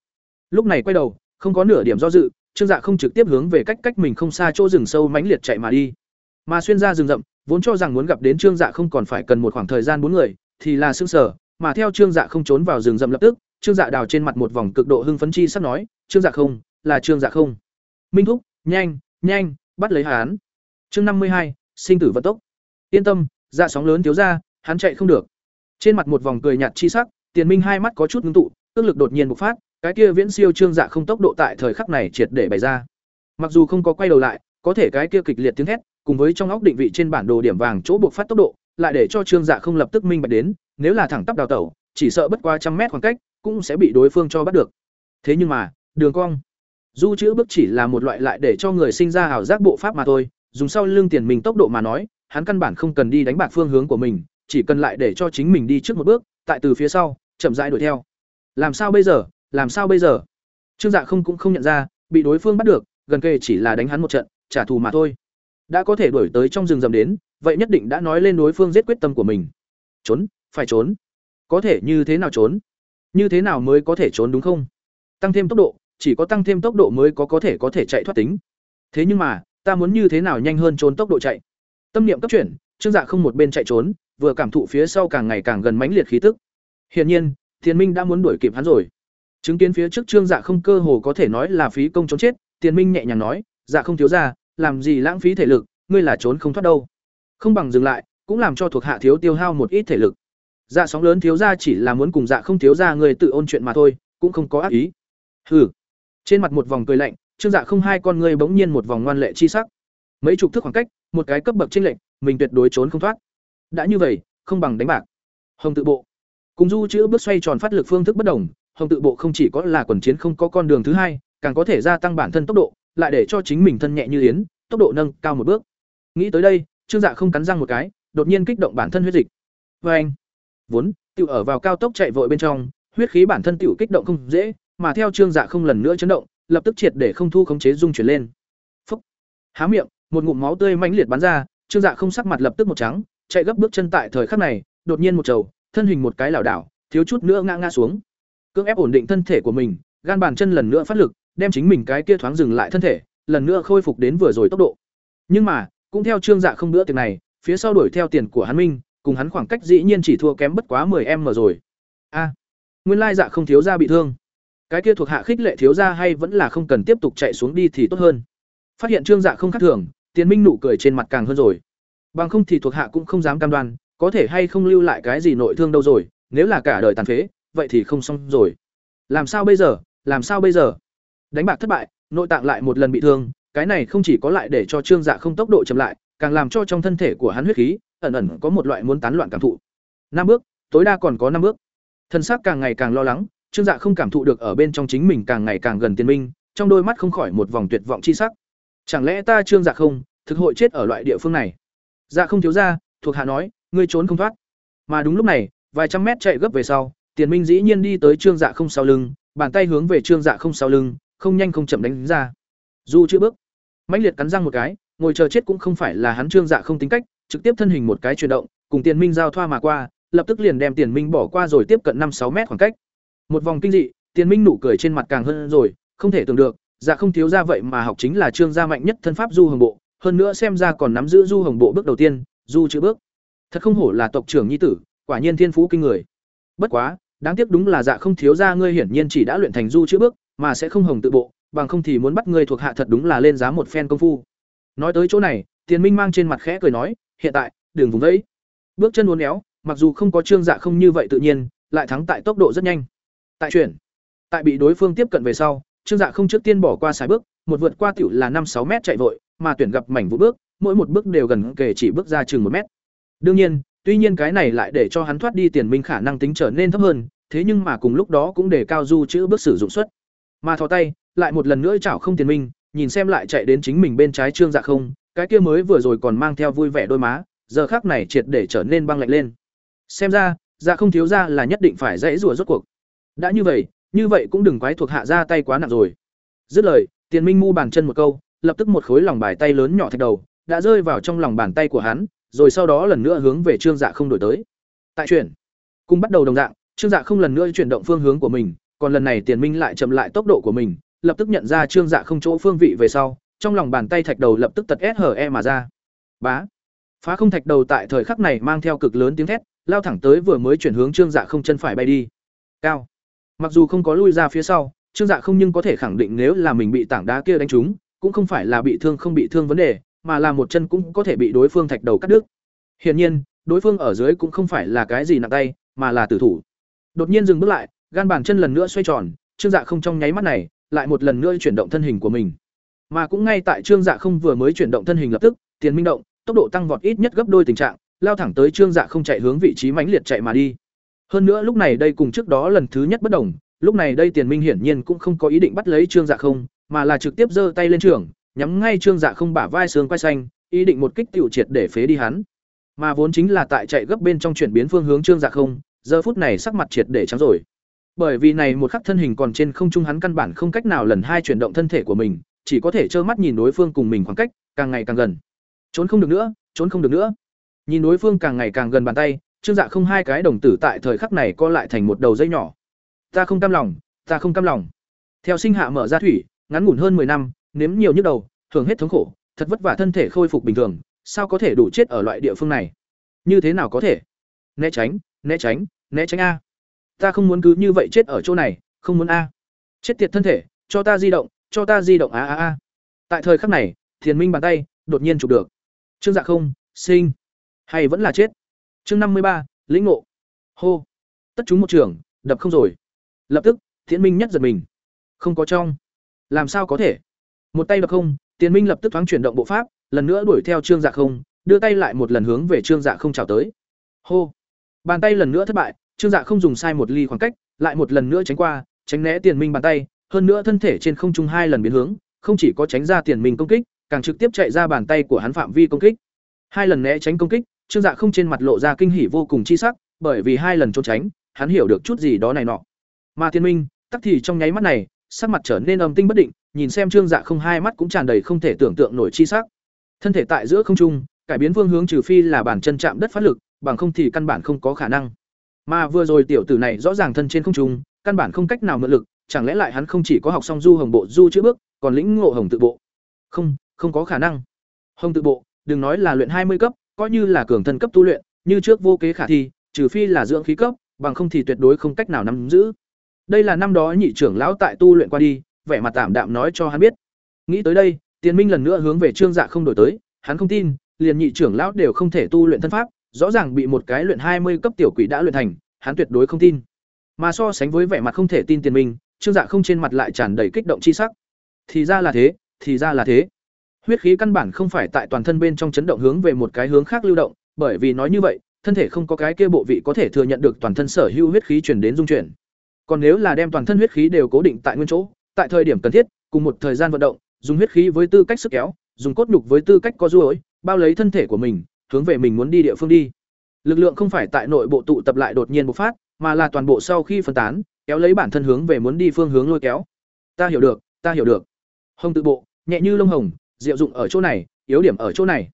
Lúc này quay đầu, không có nửa điểm do dự, trương dạ không trực tiếp hướng về cách cách mình không xa chỗ rừng sâu mãnh liệt chạy mà đi. Mà xuyên ra rừng rậm, vốn cho rằng muốn gặp đến trương dạ không còn phải cần một khoảng thời gian bốn người, thì là xương sở mà theo trương dạ không trốn vào rừng rậm lập tức, trương dạ đào trên mặt một vòng cực độ hưng phấn chi sắp nói, trương dạ không, là trương dạ không. Minh thúc, nhanh nhanh, bắt lấy hắn. Chương năm mươi hai, sinh tử vận tốc. Yên tâm dạ sóng lớn thiếu ra, hắn chạy không được. Trên mặt một vòng cười nhạt chi sắc, tiền minh hai mắt có chút ngưng tụ tức lực đột nhiên bộc phát, cái kia viễn siêu trương dạ không tốc độ tại thời khắc này triệt để bày ra. Mặc dù không có quay đầu lại, có thể cái kia kịch liệt tiếng hét cùng với trong óc định vị trên bản đồ điểm vàng chỗ buộc phát tốc độ, lại để cho trương dạ không lập tức minh bạch đến nếu là thẳng tắp đào tẩu, chỉ sợ bất qua trăm mét khoảng cách cũng sẽ bị đối phương cho bắt được. Thế nhưng mà, đường cong. Du chữ bước chỉ là một loại lại để cho người sinh ra ảo giác bộ pháp mà thôi, dùng sau lưng tiền mình tốc độ mà nói, hắn căn bản không cần đi đánh bạc phương hướng của mình, chỉ cần lại để cho chính mình đi trước một bước, tại từ phía sau, chậm rãi đuổi theo. Làm sao bây giờ? Làm sao bây giờ? Trương dạ không cũng không nhận ra, bị đối phương bắt được, gần kề chỉ là đánh hắn một trận, trả thù mà thôi. Đã có thể đuổi tới trong rừng rầm đến, vậy nhất định đã nói lên đối phương giết quyết tâm của mình. Trốn phải trốn. Có thể như thế nào trốn? Như thế nào mới có thể trốn đúng không? Tăng thêm tốc độ, chỉ có tăng thêm tốc độ mới có có thể có thể chạy thoát tính. Thế nhưng mà, ta muốn như thế nào nhanh hơn trốn tốc độ chạy? Tâm niệm cấp chuyển, trương dạ không một bên chạy trốn, vừa cảm thụ phía sau càng ngày càng gần mãnh liệt khí tức. Hiển nhiên tiền minh đã muốn đuổi kịp hắn rồi. Chứng kiến phía trước trương dạ không cơ hồ có thể nói là phí công trốn chết tiền minh nhẹ nhàng nói dạ không thiếu ra, làm gì lãng phí thể lực, ngươi là trốn không thoát đâu. Không bằng dừng lại, cũng làm cho thuộc hạ thiếu tiêu hao một ít thể lực dạ sóng lớn thiếu ra chỉ là muốn cùng dạ không thiếu ra người tự ôn chuyện mà thôi, cũng không có ác ý. Hừ. Trên mặt một vòng cười lạnh, trương dạ không hai con ngươi bỗng nhiên một vòng ngoan lệ chi sắc. Mấy chục thước khoảng cách, một cái cấp bậc trên lệnh mình tuyệt đối trốn không thoát. Đã như vậy, không bằng đánh bạc. Hồng tự bộ. Cùng du chữ bước xoay tròn phát lực phương thức bất đồng, hồng tự bộ không chỉ có là quần chiến không có con đường thứ hai, càng có thể gia tăng bản thân tốc độ, lại để cho chính mình thân nhẹ như yến, tốc độ nâng cao một bước. Nghĩ tới đây, trương dạ không cắn răng một cái, đột nhiên kích động bản thân huyết dịch. Vê anh vốn tự ở vào cao tốc chạy vội bên trong, huyết khí bản thân tiểu kích động không dễ, mà theo trương dạ không lần nữa chấn động, lập tức triệt để không thu khống chế dung chuyển lên. Phúc! Há miệng, một ngụm máu tươi mãnh liệt bắn ra, trương dạ không sắc mặt lập tức một trắng, chạy gấp bước chân tại thời khắc này, đột nhiên một trầu, thân hình một cái lảo đảo, thiếu chút nữa ngã ngã xuống. Cưỡng ép ổn định thân thể của mình, gan bàn chân lần nữa phát lực, đem chính mình cái kia thoáng dừng lại thân thể, lần nữa khôi phục đến vừa rồi tốc độ. Nhưng mà, cũng theo trương dạ không nữa tiệc này, phía sau đuổi theo tiền của hắn minh cùng hắn khoảng cách dĩ nhiên chỉ thua kém bất quá 10 m rồi. A, nguyên lai dạ không thiếu gia bị thương. Cái kia thuộc hạ khích lệ thiếu gia hay vẫn là không cần tiếp tục chạy xuống đi thì tốt hơn. Phát hiện trương dạ không khác thường, tiền minh nụ cười trên mặt càng hơn rồi. Bằng không thì thuộc hạ cũng không dám cam đoan, có thể hay không lưu lại cái gì nội thương đâu rồi, nếu là cả đời tàn phế, vậy thì không xong rồi. Làm sao bây giờ, làm sao bây giờ? Đánh bạc thất bại, nội tạng lại một lần bị thương, cái này không chỉ có lại để cho trương dạ không tốc độ chậm lại, càng làm cho trong thân thể của hắn huyết khí ẩn ẩn có một loại muốn tán loạn cảm thụ. Năm bước, tối đa còn có năm bước. Thân xác càng ngày càng lo lắng, trương dạ không cảm thụ được ở bên trong chính mình càng ngày càng gần tiên minh, trong đôi mắt không khỏi một vòng tuyệt vọng chi sắc. Chẳng lẽ ta trương dạ không, thực hội chết ở loại địa phương này? Dạ không thiếu ra, thuộc hạ nói, ngươi trốn không thoát. Mà đúng lúc này, vài trăm mét chạy gấp về sau, tiền minh dĩ nhiên đi tới trương dạ không sau lưng, bàn tay hướng về trương dạ không sau lưng, không nhanh không chậm đánh ra. Du chưa bước, mãnh liệt cắn răng một cái, ngồi chờ chết cũng không phải là hắn trương dạ không tính cách trực tiếp thân hình một cái chuyển động, cùng tiền minh giao thoa mà qua, lập tức liền đem tiền minh bỏ qua rồi tiếp cận năm sáu mét khoảng cách. Một vòng kinh dị, tiền minh nụ cười trên mặt càng hơn rồi, không thể tưởng được dạ không thiếu ra vậy mà học chính là trương gia mạnh nhất thân pháp du hồng bộ, hơn nữa xem ra còn nắm giữ du hồng bộ bước đầu tiên, du chữ bước. Thật không hổ là tộc trưởng nhi tử, quả nhiên thiên phú kinh người. Bất quá, đáng tiếc đúng là dạ không thiếu ra ngươi hiển nhiên chỉ đã luyện thành du chữ bước, mà sẽ không hồng tự bộ, bằng không thì muốn bắt ngươi thuộc hạ thật đúng là lên giá một phen công phu. Nói tới chỗ này, tiền minh mang trên mặt khẽ cười nói hiện tại đường vùng vẫy. Bước chân uốn éo, mặc dù không có trương dạ không như vậy tự nhiên, lại thắng tại tốc độ rất nhanh. Tại chuyển, tại bị đối phương tiếp cận về sau, trương dạ không trước tiên bỏ qua sải bước, một vượt qua tiểu là năm sáu mét chạy vội, mà tuyển gặp mảnh vụ bước, mỗi một bước đều gần kể chỉ bước ra chừng một mét. Đương nhiên, tuy nhiên cái này lại để cho hắn thoát đi tiền minh khả năng tính trở nên thấp hơn, thế nhưng mà cùng lúc đó cũng để cao du chữ bước sử dụng suất. Mà thò tay, lại một lần nữa chảo không tiền minh, nhìn xem lại chạy đến chính mình bên trái trương dạ không cái kia mới vừa rồi còn mang theo vui vẻ đôi má, giờ khác này triệt để trở nên băng lạnh lên. Xem ra dạ không thiếu ra là nhất định phải dãy rủa rốt cuộc. Đã như vậy như vậy cũng đừng quái thuộc hạ ra tay quá nặng rồi. Dứt lời, tiền minh mu bàn chân một câu, lập tức một khối lòng bài tay lớn nhỏ thạch đầu, đã rơi vào trong lòng bàn tay của hắn, rồi sau đó lần nữa hướng về trương dạ không đổi tới. Tại chuyển, cùng bắt đầu đồng dạng, trương dạ không lần nữa chuyển động phương hướng của mình, còn lần này tiền minh lại chậm lại tốc độ của mình, lập tức nhận ra trương dạ không chỗ phương vị về sau trong lòng bàn tay thạch đầu lập tức tật SHE mà ra. Bá. Phá không thạch đầu tại thời khắc này mang theo cực lớn tiếng thét, lao thẳng tới vừa mới chuyển hướng Trương Dạ không chân phải bay đi. Cao. Mặc dù không có lui ra phía sau, Trương Dạ không nhưng có thể khẳng định nếu là mình bị tảng đá kia đánh trúng, cũng không phải là bị thương không bị thương vấn đề, mà là một chân cũng có thể bị đối phương thạch đầu cắt đứt. Hiển nhiên, đối phương ở dưới cũng không phải là cái gì nặng tay, mà là tử thủ. Đột nhiên dừng bước lại, gan bàn chân lần nữa xoay tròn, Trương Dạ không trong nháy mắt này, lại một lần nữa chuyển động thân hình của mình. Mà cũng ngay tại Trương Dạ không vừa mới chuyển động thân hình lập tức, tiền minh động, tốc độ tăng vọt ít nhất gấp đôi tình trạng, lao thẳng tới Trương Dạ không chạy hướng vị trí mãnh liệt chạy mà đi. Hơn nữa lúc này đây cùng trước đó lần thứ nhất bất đồng, lúc này đây Tiền Minh hiển nhiên cũng không có ý định bắt lấy Trương Dạ không, mà là trực tiếp giơ tay lên trường, nhắm ngay Trương Dạ không bả vai sườn quay xanh, ý định một kích tiểu triệt để phế đi hắn. Mà vốn chính là tại chạy gấp bên trong chuyển biến phương hướng Trương Dạ không, giờ phút này sắc mặt triệt để trắng rồi. Bởi vì này một khắc thân hình còn trên không trung hắn căn bản không cách nào lần hai chuyển động thân thể của mình, chỉ có thể trơ mắt nhìn đối phương cùng mình khoảng cách, càng ngày càng gần. Trốn không được nữa, trốn không được nữa. Nhìn đối phương càng ngày càng gần bàn tay, trương dạ không hai cái đồng tử tại thời khắc này co lại thành một đầu dây nhỏ. Ta không cam lòng, ta không cam lòng. Theo sinh hạ mở ra thủy, ngắn ngủn hơn 10 năm, nếm nhiều nhức đầu thường hết thống khổ, thật vất vả thân thể khôi phục bình thường, sao có thể đủ chết ở loại địa phương này? Như thế nào có thể? Né tránh né tránh né tránh a. Ta không muốn cứ như vậy chết ở chỗ này, không muốn a. Chết tiệt thân thể, cho ta di động cho ta di động a a a. Tại thời khắc này, thiền minh bàn tay đột nhiên chụp được. Trương dạ không, sinh, hay vẫn là chết? Chương năm mươi ba, lĩnh ngộ. Hô. Tất chúng một trường, đập không rồi. Lập tức, thiện minh nhất giật mình. Không có trong. Làm sao có thể? Một tay đập không tiền minh lập tức thoáng chuyển động bộ pháp, lần nữa đuổi theo trương dạ không, đưa tay lại một lần hướng về trương dạ không chào tới. Hô. Bàn tay lần nữa thất bại, trương dạ không dùng sai một ly khoảng cách, lại một lần nữa tránh qua, tránh né tiền minh bàn tay hơn nữa thân thể trên không trung hai lần biến hướng, không chỉ có tránh ra tiền mình công kích, càng trực tiếp chạy ra bàn tay của hắn phạm vi công kích. Hai lần né tránh công kích, trương dạ không trên mặt lộ ra kinh hỉ vô cùng chi sắc, bởi vì hai lần trốn tránh, hắn hiểu được chút gì đó này nọ. Mà thiên minh, tắc thì trong nháy mắt này, sắc mặt trở nên âm tinh bất định, nhìn xem trương dạ không hai mắt cũng tràn đầy không thể tưởng tượng nổi chi sắc. Thân thể tại giữa không trung, cải biến phương hướng trừ phi là bản chân chạm đất phát lực, bằng không thì căn bản không có khả năng. Mà vừa rồi tiểu tử này rõ ràng thân trên không trung, căn bản không cách nào mượn lực chẳng lẽ lại hắn không chỉ có học xong du hồng bộ, du chữ bước, còn lĩnh ngộ hồng tự bộ? Không không có khả năng. Hồng tự bộ, đừng nói là luyện hai mươi cấp, coi như là cường thân cấp tu luyện, như trước vô kế khả thi, trừ phi là dưỡng khí cấp, bằng không thì tuyệt đối không cách nào nắm giữ. Đây là năm đó nhị trưởng lão tại tu luyện qua đi, vẻ mặt tạm đạm nói cho hắn biết. Nghĩ tới đây, tiền minh lần nữa hướng về trương dạ không đổi tới, hắn không tin, liền nhị trưởng lão đều không thể tu luyện thân pháp, rõ ràng bị một cái luyện hai mươi cấp tiểu quỷ đã luyện thành, hắn tuyệt đối không tin. Mà so sánh với vẻ mặt không thể tin tiền minh trương dạ không trên mặt lại tràn đầy kích động chi sắc. Thì ra là thế thì ra là thế. Huyết khí căn bản không phải tại toàn thân bên trong chấn động hướng về một cái hướng khác lưu động bởi vì nói như vậy thân thể không có cái kia bộ vị có thể thừa nhận được toàn thân sở hữu huyết khí chuyển đến dung chuyển. Còn nếu là đem toàn thân huyết khí đều cố định tại nguyên chỗ tại thời điểm cần thiết cùng một thời gian vận động dùng huyết khí với tư cách sức kéo dùng cốt nhục với tư cách có duỗi, bao lấy thân thể của mình hướng về mình muốn đi địa phương đi. Lực lượng không phải tại nội bộ tụ tập lại đột nhiên bộc phát mà là toàn bộ sau khi phân tán kéo lấy bản thân hướng về muốn đi phương hướng lôi kéo. Ta hiểu được, ta hiểu được. Hồng tự bộ, nhẹ như lông hồng, diệu dụng ở chỗ này, yếu điểm ở chỗ này.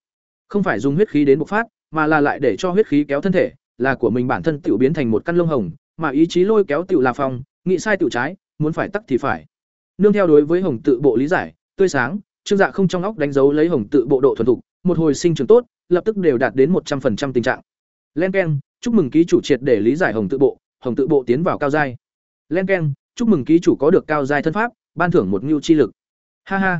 Không phải dùng huyết khí đến bộc phát, mà là lại để cho huyết khí kéo thân thể, là của mình bản thân tự biến thành một căn lông hồng, mà ý chí lôi kéo tự là phòng nghĩ sai tự trái, muốn phải tắc thì phải. Nương theo đối với hồng tự bộ lý giải, tươi sáng, trương dạ không trong óc đánh dấu lấy hồng tự bộ độ thuần thục, một hồi sinh trưởng tốt, lập tức đều đạt đến một trăm 100% tình trạng. Len keng, chúc mừng ký chủ triệt để lý giải hồng tự bộ, hồng tự bộ tiến vào cao giai len keng, chúc mừng ký chủ có được cao giai thân pháp, ban thưởng một mưu chi lực. Ha ha.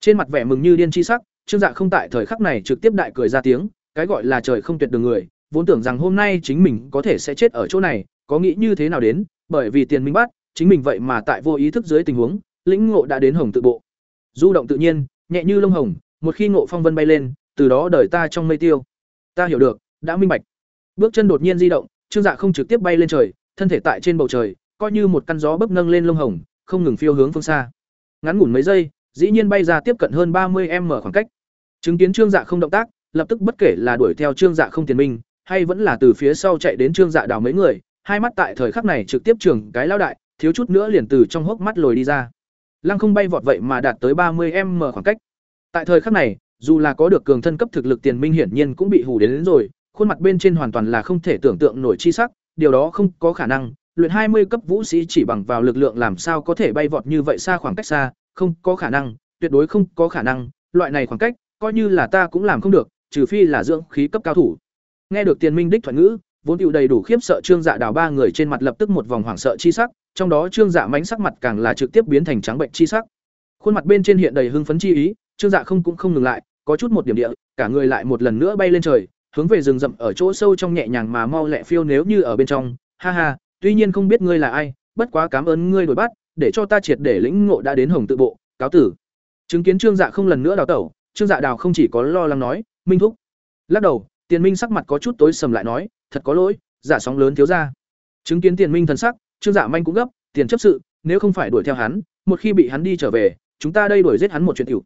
Trên mặt vẻ mừng như điên chi sắc, trương dạ không tại thời khắc này trực tiếp đại cười ra tiếng, cái gọi là trời không tuyệt đường người, vốn tưởng rằng hôm nay chính mình có thể sẽ chết ở chỗ này, có nghĩ như thế nào đến, bởi vì tiền minh bắt, chính mình vậy mà tại vô ý thức dưới tình huống, lĩnh ngộ đã đến hồng tự bộ. Du động tự nhiên, nhẹ như lông hồng, một khi ngộ phong vân bay lên, từ đó đời ta trong mây tiêu. Ta hiểu được, đã minh bạch. Bước chân đột nhiên di động, trương dạ không trực tiếp bay lên trời, thân thể tại trên bầu trời coi như một căn gió bấp nâng lên lông hồng không ngừng phiêu hướng phương xa. Ngắn ngủn mấy giây dĩ nhiên bay ra tiếp cận hơn ba mươi m khoảng cách. Chứng kiến trương dạ không động tác lập tức bất kể là đuổi theo trương dạ không tiền minh hay vẫn là từ phía sau chạy đến trương dạ đào mấy người hai mắt tại thời khắc này trực tiếp trường cái lao đại thiếu chút nữa liền từ trong hốc mắt lồi đi ra. Lăng không bay vọt vậy mà đạt tới ba mươi m khoảng cách. Tại thời khắc này dù là có được cường thân cấp thực lực tiền minh hiển nhiên cũng bị hù đến, đến rồi khuôn mặt bên trên hoàn toàn là không thể tưởng tượng nổi chi sắc điều đó không có khả năng luyện hai mươi cấp vũ sĩ chỉ bằng vào lực lượng làm sao có thể bay vọt như vậy xa khoảng cách xa, không có khả năng, tuyệt đối không có khả năng, loại này khoảng cách, coi như là ta cũng làm không được, trừ phi là dưỡng khí cấp cao thủ. Nghe được tiền minh đích thuận ngữ, vốn tựu đầy đủ khiếp sợ trương dạ đào ba người trên mặt lập tức một vòng hoảng sợ chi sắc, trong đó trương dạ mánh sắc mặt càng là trực tiếp biến thành trắng bệnh chi sắc. Khuôn mặt bên trên hiện đầy hưng phấn chi ý, trương dạ không cũng không ngừng lại, có chút một điểm địa, cả người lại một lần nữa bay lên trời, hướng về rừng rậm ở chỗ sâu trong nhẹ nhàng mà mau lẹ phiêu nếu như ở bên trong. Ha ha tuy nhiên không biết ngươi là ai, bất quá cảm ơn ngươi đổi bắt, để cho ta triệt để lĩnh ngộ đã đến hồng tự bộ, cáo tử. Chứng kiến trương dạ không lần nữa đào tẩu, trương dạ đào không chỉ có lo lắng nói, minh thúc. Lắc đầu, tiền minh sắc mặt có chút tối sầm lại nói, thật có lỗi giả sóng lớn thiếu ra chứng kiến tiền minh thần sắc, trương dạ manh cũng gấp, tiền chấp sự, nếu không phải đuổi theo hắn, một khi bị hắn đi trở về, chúng ta đây đuổi giết hắn một chuyện tiểu.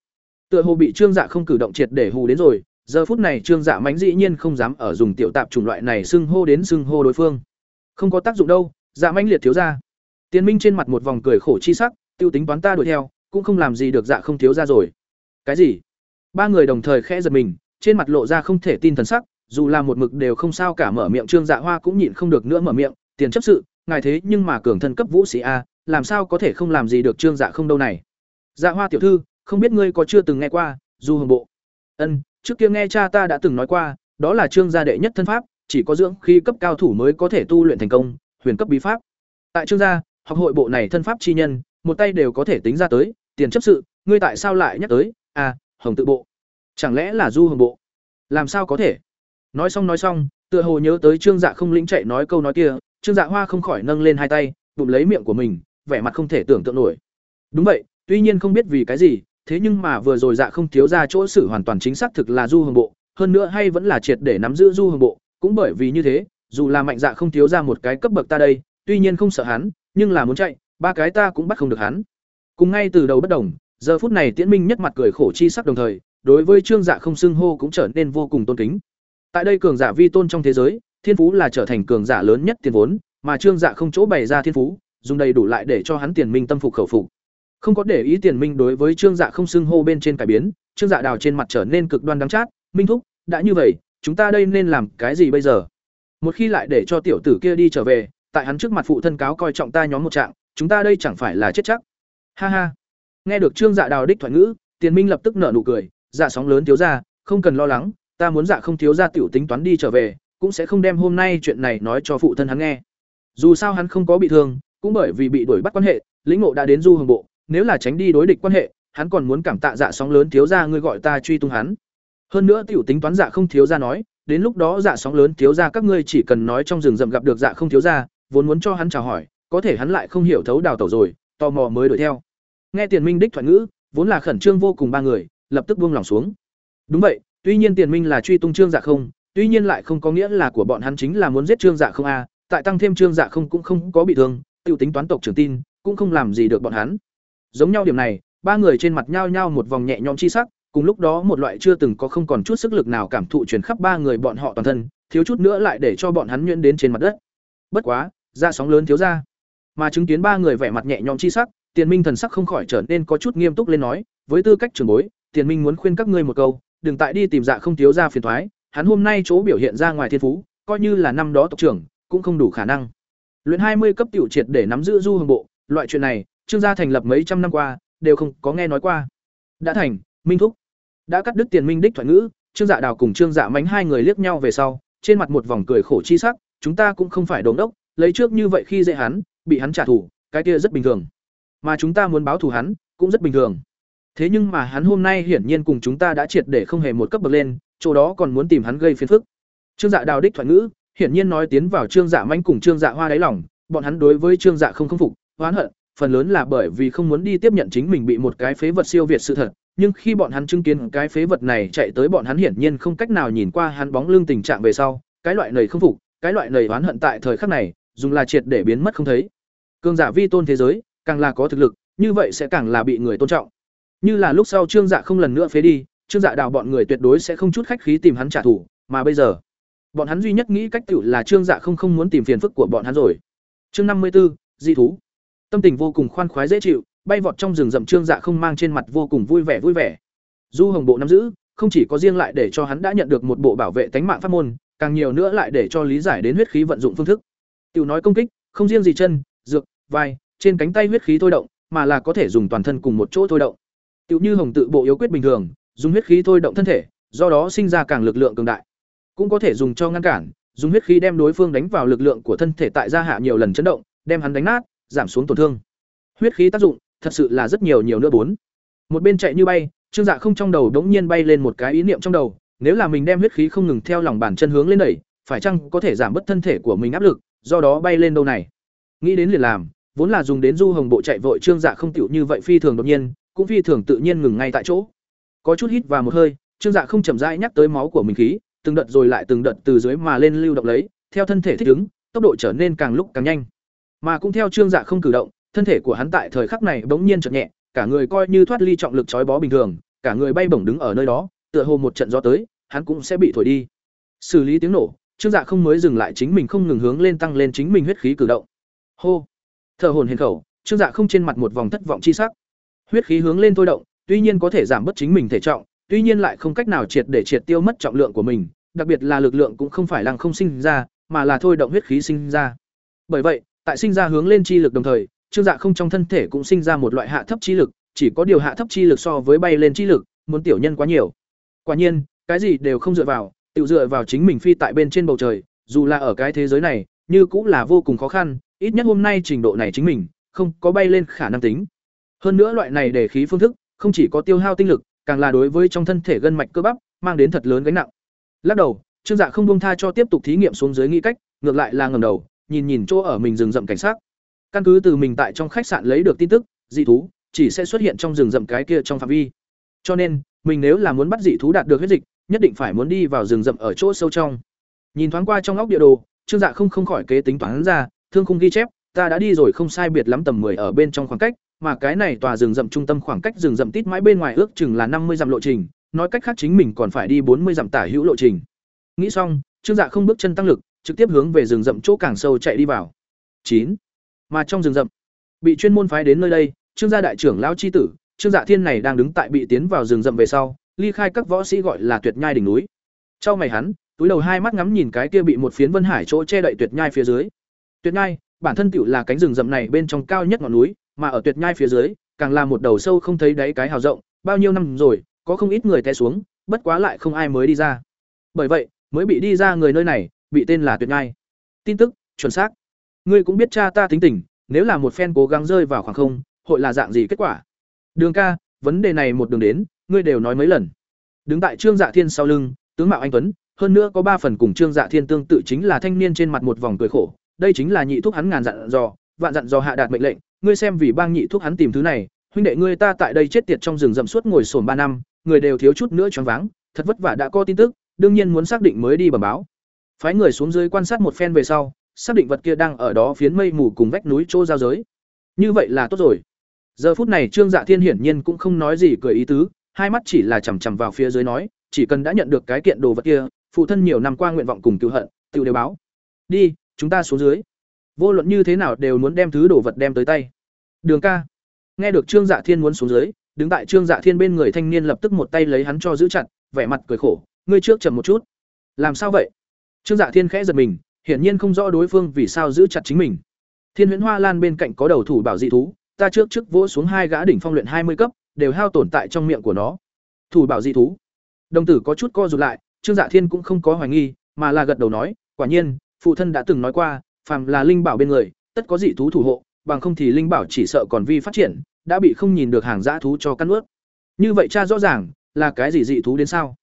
Tựa hồ bị trương dạ không cử động triệt để hù đến rồi, giờ phút này trương dạ mánh dĩ nhiên không dám ở dùng tiểu tạp chủng loại này xưng hô đến xưng hô đối phương không có tác dụng đâu dạ manh liệt thiếu ra. Tiền minh trên mặt một vòng cười khổ chi sắc, tiêu tính toán ta đuổi theo, cũng không làm gì được dạ không thiếu ra rồi. Cái gì? Ba người đồng thời khẽ giật mình, trên mặt lộ ra không thể tin thần sắc, dù là một mực đều không sao cả mở miệng trương dạ hoa cũng nhịn không được nữa mở miệng, tiền chấp sự, ngài thế nhưng mà cường thân cấp vũ sĩ a, làm sao có thể không làm gì được trương dạ không đâu này. Dạ hoa tiểu thư, không biết ngươi có chưa từng nghe qua, du hồng bộ. Ân, trước kia nghe cha ta đã từng nói qua, đó là trương gia đệ nhất thân pháp chỉ có dưỡng khi cấp cao thủ mới có thể tu luyện thành công, huyền cấp bí pháp. Tại trương gia, học hội bộ này thân pháp chi nhân, một tay đều có thể tính ra tới, tiền chấp sự, ngươi tại sao lại nhắc tới à hồng tự bộ? Chẳng lẽ là du hồng bộ? Làm sao có thể? Nói xong nói xong, tựa hồ nhớ tới trương dạ không lĩnh chạy nói câu nói kia, trương dạ hoa không khỏi nâng lên hai tay, bụng lấy miệng của mình, vẻ mặt không thể tưởng tượng nổi. Đúng vậy, tuy nhiên không biết vì cái gì, thế nhưng mà vừa rồi dạ không thiếu ra chỗ xử hoàn toàn chính xác thực là du hồng bộ, hơn nữa hay vẫn là triệt để nắm giữ du hồng bộ cũng bởi vì như thế, dù là mạnh dạ không thiếu ra một cái cấp bậc ta đây, tuy nhiên không sợ hắn, nhưng là muốn chạy, ba cái ta cũng bắt không được hắn. Cùng ngay từ đầu bất đồng, giờ phút này tiễn minh nhất mặt cười khổ chi sắc đồng thời, đối với trương dạ không xưng hô cũng trở nên vô cùng tôn kính. Tại đây cường giả vi tôn trong thế giới, thiên phú là trở thành cường giả lớn nhất tiền vốn, mà trương dạ không chỗ bày ra thiên phú, dùng đầy đủ lại để cho hắn tiền minh tâm phục khẩu phục. Không có để ý tiền minh đối với trương dạ không xưng hô bên trên cải biến, trương dạ đào trên mặt trở nên cực đoan đắng chát, minh thúc, đã như vậy chúng ta đây nên làm cái gì bây giờ? Một khi lại để cho tiểu tử kia đi trở về, tại hắn trước mặt phụ thân cáo coi trọng ta nhóm một trạng, chúng ta đây chẳng phải là chết chắc? Ha ha. Nghe được trương dạ đào đích thoại ngữ, tiền minh lập tức nở nụ cười dạ sóng lớn thiếu ra, không cần lo lắng, ta muốn dạ không thiếu ra tiểu tính toán đi trở về, cũng sẽ không đem hôm nay chuyện này nói cho phụ thân hắn nghe. Dù sao hắn không có bị thương, cũng bởi vì bị đuổi bắt quan hệ, lĩnh ngộ đã đến du hồng bộ, nếu là tránh đi đối địch quan hệ, hắn còn muốn cảm tạ dạ sóng lớn thiếu ra ngươi gọi ta truy tung hắn hơn nữa tiểu tính toán dạ không thiếu ra nói, đến lúc đó dạ sóng lớn thiếu ra các ngươi chỉ cần nói trong rừng rậm gặp được dạ không thiếu ra, vốn muốn cho hắn chào hỏi, có thể hắn lại không hiểu thấu đào tẩu rồi, tò mò mới đuổi theo. Nghe tiền minh đích thoại ngữ, vốn là khẩn trương vô cùng ba người, lập tức buông lỏng xuống. Đúng vậy, tuy nhiên tiền minh là truy tung trương dạ không, tuy nhiên lại không có nghĩa là của bọn hắn chính là muốn giết trương dạ không a, tại tăng thêm trương dạ không cũng không có bị thương tiêu tính toán tộc trưởng tin, cũng không làm gì được bọn hắn. Giống nhau điểm này, ba người trên mặt nhao nhao một vòng nhẹ nhõm chi sắc cùng lúc đó một loại chưa từng có không còn chút sức lực nào cảm thụ truyền khắp ba người bọn họ toàn thân, thiếu chút nữa lại để cho bọn hắn nhuyễn đến trên mặt đất. Bất quá ra sóng lớn thiếu ra. Mà chứng kiến ba người vẻ mặt nhẹ nhõm chi sắc, tiền minh thần sắc không khỏi trở nên có chút nghiêm túc lên nói, với tư cách trưởng bối, tiền minh muốn khuyên các ngươi một câu, đừng tại đi tìm dạ không thiếu ra phiền thoái hắn hôm nay chỗ biểu hiện ra ngoài thiên phú, coi như là năm đó tộc trưởng, cũng không đủ khả năng. Luyện hai mươi cấp tiểu triệt để nắm giữ du hồng bộ, loại chuyện này, trương gia thành lập mấy trăm năm qua, đều không có nghe nói qua. Đã thành, minh thúc đã cắt đứt tiền minh đích thoại ngữ trương dạ đào cùng trương dạ mánh hai người liếc nhau về sau trên mặt một vòng cười khổ chi sắc chúng ta cũng không phải đống đốc lấy trước như vậy khi dễ hắn bị hắn trả thù cái kia rất bình thường. Mà chúng ta muốn báo thù hắn cũng rất bình thường. Thế nhưng mà hắn hôm nay hiển nhiên cùng chúng ta đã triệt để không hề một cấp bậc lên chỗ đó còn muốn tìm hắn gây phiền phức. Trương dạ đào đích thoại ngữ hiển nhiên nói tiến vào trương dạ Mánh cùng trương dạ hoa đáy lỏng, bọn hắn đối với trương dạ không không phục oán hận phần lớn là bởi vì không muốn đi tiếp nhận chính mình bị một cái phế vật siêu việt sự thật nhưng khi bọn hắn chứng kiến cái phế vật này chạy tới bọn hắn hiển nhiên không cách nào nhìn qua hắn bóng lưng tình trạng về sau, cái loại này không phục, cái loại này oán hận tại thời khắc này, dùng là triệt để biến mất không thấy. Cường giả vi tôn thế giới, càng là có thực lực, như vậy sẽ càng là bị người tôn trọng. Như là lúc sau trương dạ không lần nữa phế đi, trương dạ đào bọn người tuyệt đối sẽ không chút khách khí tìm hắn trả thù, mà bây giờ, bọn hắn duy nhất nghĩ cách tiểu là trương dạ không không muốn tìm phiền phức của bọn hắn rồi. Chương năm mươi b di thú. Tâm tình vô cùng khoan khoái dễ chịu bay vọt trong rừng rậm trương dạ không mang trên mặt vô cùng vui vẻ vui vẻ. Du hồng bộ nắm giữ, không chỉ có riêng lại để cho hắn đã nhận được một bộ bảo vệ tánh mạng pháp môn, càng nhiều nữa lại để cho lý giải đến huyết khí vận dụng phương thức. Tiểu nói công kích, không riêng gì chân, dược, vai, trên cánh tay huyết khí thôi động, mà là có thể dùng toàn thân cùng một chỗ thôi động. Tiểu như hồng tự bộ yếu quyết bình thường, dùng huyết khí thôi động thân thể, do đó sinh ra càng lực lượng cường đại. Cũng có thể dùng cho ngăn cản, dùng huyết khí đem đối phương đánh vào lực lượng của thân thể tại gia hạ nhiều lần chấn động, đem hắn đánh nát, giảm xuống tổn thương. Huyết khí tác dụng thật sự là rất nhiều nhiều nữa bốn. Một bên chạy như bay, trương dạ không trong đầu đống nhiên bay lên một cái ý niệm trong đầu, nếu là mình đem huyết khí không ngừng theo lòng bàn chân hướng lên đẩy, phải chăng có thể giảm bớt thân thể của mình áp lực, do đó bay lên đâu này? Nghĩ đến liền làm, vốn là dùng đến du hồng bộ chạy vội trương dạ không tiểu như vậy phi thường đột nhiên, cũng phi thường tự nhiên ngừng ngay tại chỗ. Có chút hít vào một hơi, trương dạ không chậm rãi nhắc tới máu của mình khí, từng đợt rồi lại từng đợt từ dưới mà lên lưu động lấy, theo thân thể thích ứng, tốc độ trở nên càng lúc càng nhanh. Mà cũng theo trương dạ không cử động thân thể của hắn tại thời khắc này bỗng nhiên chợt nhẹ, cả người coi như thoát ly trọng lực trói bó bình thường, cả người bay bổng đứng ở nơi đó, tựa hồ một trận gió tới, hắn cũng sẽ bị thổi đi. Xử lý tiếng nổ, trương dạ không mới dừng lại chính mình không ngừng hướng lên tăng lên chính mình huyết khí cử động. Hô! Thở hồn hển khẩu, trương dạ không trên mặt một vòng thất vọng chi sắc. Huyết khí hướng lên thôi động, tuy nhiên có thể giảm bớt chính mình thể trọng, tuy nhiên lại không cách nào triệt để triệt tiêu mất trọng lượng của mình, đặc biệt là lực lượng cũng không phải lăng không sinh ra, mà là thôi động huyết khí sinh ra. Bởi vậy, tại sinh ra hướng lên chi lực đồng thời Trương Dạ không trong thân thể cũng sinh ra một loại hạ thấp chi lực, chỉ có điều hạ thấp chi lực so với bay lên chi lực, muốn tiểu nhân quá nhiều. Quả nhiên, cái gì đều không dựa vào, tự dựa vào chính mình phi tại bên trên bầu trời, dù là ở cái thế giới này, như cũng là vô cùng khó khăn, ít nhất hôm nay trình độ này chính mình không có bay lên khả năng tính. Hơn nữa loại này để khí phương thức, không chỉ có tiêu hao tinh lực, càng là đối với trong thân thể gân mạch cơ bắp mang đến thật lớn gánh nặng. Lắc đầu, Trương Dạ không buông tha cho tiếp tục thí nghiệm xuống dưới nghĩ cách, ngược lại là ngẩng đầu, nhìn nhìn chỗ ở mình rừng rậm cảnh sát. Căn cứ từ mình tại trong khách sạn lấy được tin tức, dị thú chỉ sẽ xuất hiện trong rừng rậm cái kia trong phạm vi. Cho nên, mình nếu là muốn bắt dị thú đạt được huyết dịch, nhất định phải muốn đi vào rừng rậm ở chỗ sâu trong. Nhìn thoáng qua trong óc địa đồ, Trương Dạ không không khỏi kế tính toán ra, thương khung ghi chép, ta đã đi rồi không sai biệt lắm tầm 10 ở bên trong khoảng cách, mà cái này tòa rừng rậm trung tâm khoảng cách rừng rậm tít mãi bên ngoài ước chừng là năm mươi dặm lộ trình, nói cách khác chính mình còn phải đi bốn mươi dặm tả hữu lộ trình. Nghĩ xong, Trương Dạ không bước chân tăng lực, trực tiếp hướng về rừng rậm chỗ càng sâu chạy đi vào. Chín, mà trong rừng rậm, bị chuyên môn phái đến nơi đây, Trương gia đại trưởng lão chi tử, Trương Dạ Thiên này đang đứng tại bị tiến vào rừng rậm về sau, ly khai các võ sĩ gọi là Tuyệt Nhai đỉnh núi. Trong mày hắn, túi đầu hai mắt ngắm nhìn cái kia bị một phiến vân hải chỗ che đậy Tuyệt Nhai phía dưới. Tuyệt Nhai, bản thân tựu là cánh rừng rậm này bên trong cao nhất ngọn núi, mà ở Tuyệt Nhai phía dưới, càng là một đầu sâu không thấy đáy cái hào rộng, bao nhiêu năm rồi, có không ít người té xuống, bất quá lại không ai mới đi ra. Bởi vậy, mới bị đi ra người nơi này, bị tên là Tuyệt Nhai. Tin tức, chuẩn xác. Ngươi cũng biết cha ta tính tình, nếu là một phen cố gắng rơi vào khoảng không, hội là dạng gì kết quả? Đường ca, vấn đề này một đường đến, ngươi đều nói mấy lần. Đứng tại Trương Dạ Thiên sau lưng, tướng mạo anh tuấn, hơn nữa có ba phần cùng Trương Dạ Thiên tương tự chính là thanh niên trên mặt một vòng cười khổ, đây chính là nhị thúc hắn ngàn dặn dò, vạn dặn dò hạ đạt mệnh lệnh, ngươi xem vì bang nhị thúc hắn tìm thứ này, huynh đệ ngươi ta tại đây chết tiệt trong rừng rậm suốt ngồi sồn ba năm, người đều thiếu chút nữa choáng váng, thật vất vả đã có tin tức, đương nhiên muốn xác định mới đi bẩm báo. Phái người xuống dưới quan sát một phen về sau, xác định vật kia đang ở đó phiến mây mù cùng vách núi chỗ giao giới. Như vậy là tốt rồi. Giờ phút này Trương Dạ Thiên hiển nhiên cũng không nói gì cười ý tứ, hai mắt chỉ là chằm chằm vào phía dưới nói, chỉ cần đã nhận được cái kiện đồ vật kia, phụ thân nhiều năm qua nguyện vọng cùng cứu hận, tự đều báo. Đi, chúng ta xuống dưới. Vô luận như thế nào đều muốn đem thứ đồ vật đem tới tay. Đường ca. Nghe được Trương Dạ Thiên muốn xuống dưới, đứng tại Trương Dạ Thiên bên người thanh niên lập tức một tay lấy hắn cho giữ chặt, vẻ mặt cười khổ, ngươi trước chậm một chút. Làm sao vậy? Trương Dạ Thiên khẽ giật mình, hiển nhiên không rõ đối phương vì sao giữ chặt chính mình. Thiên Huyễn Hoa Lan bên cạnh có đầu thủ bảo dị thú, ta trước trước vỗ xuống hai gã đỉnh phong luyện hai mươi cấp, đều hao tổn tại trong miệng của nó. Thủ bảo dị thú. Đồng tử có chút co rụt lại, Trương Dạ Thiên cũng không có hoài nghi, mà là gật đầu nói, quả nhiên, phụ thân đã từng nói qua, phàm là linh bảo bên người, tất có dị thú thủ hộ, bằng không thì linh bảo chỉ sợ còn vi phát triển, đã bị không nhìn được hàng dã thú cho căn nuốt. Như vậy cha rõ ràng, là cái gì dị thú đến sao?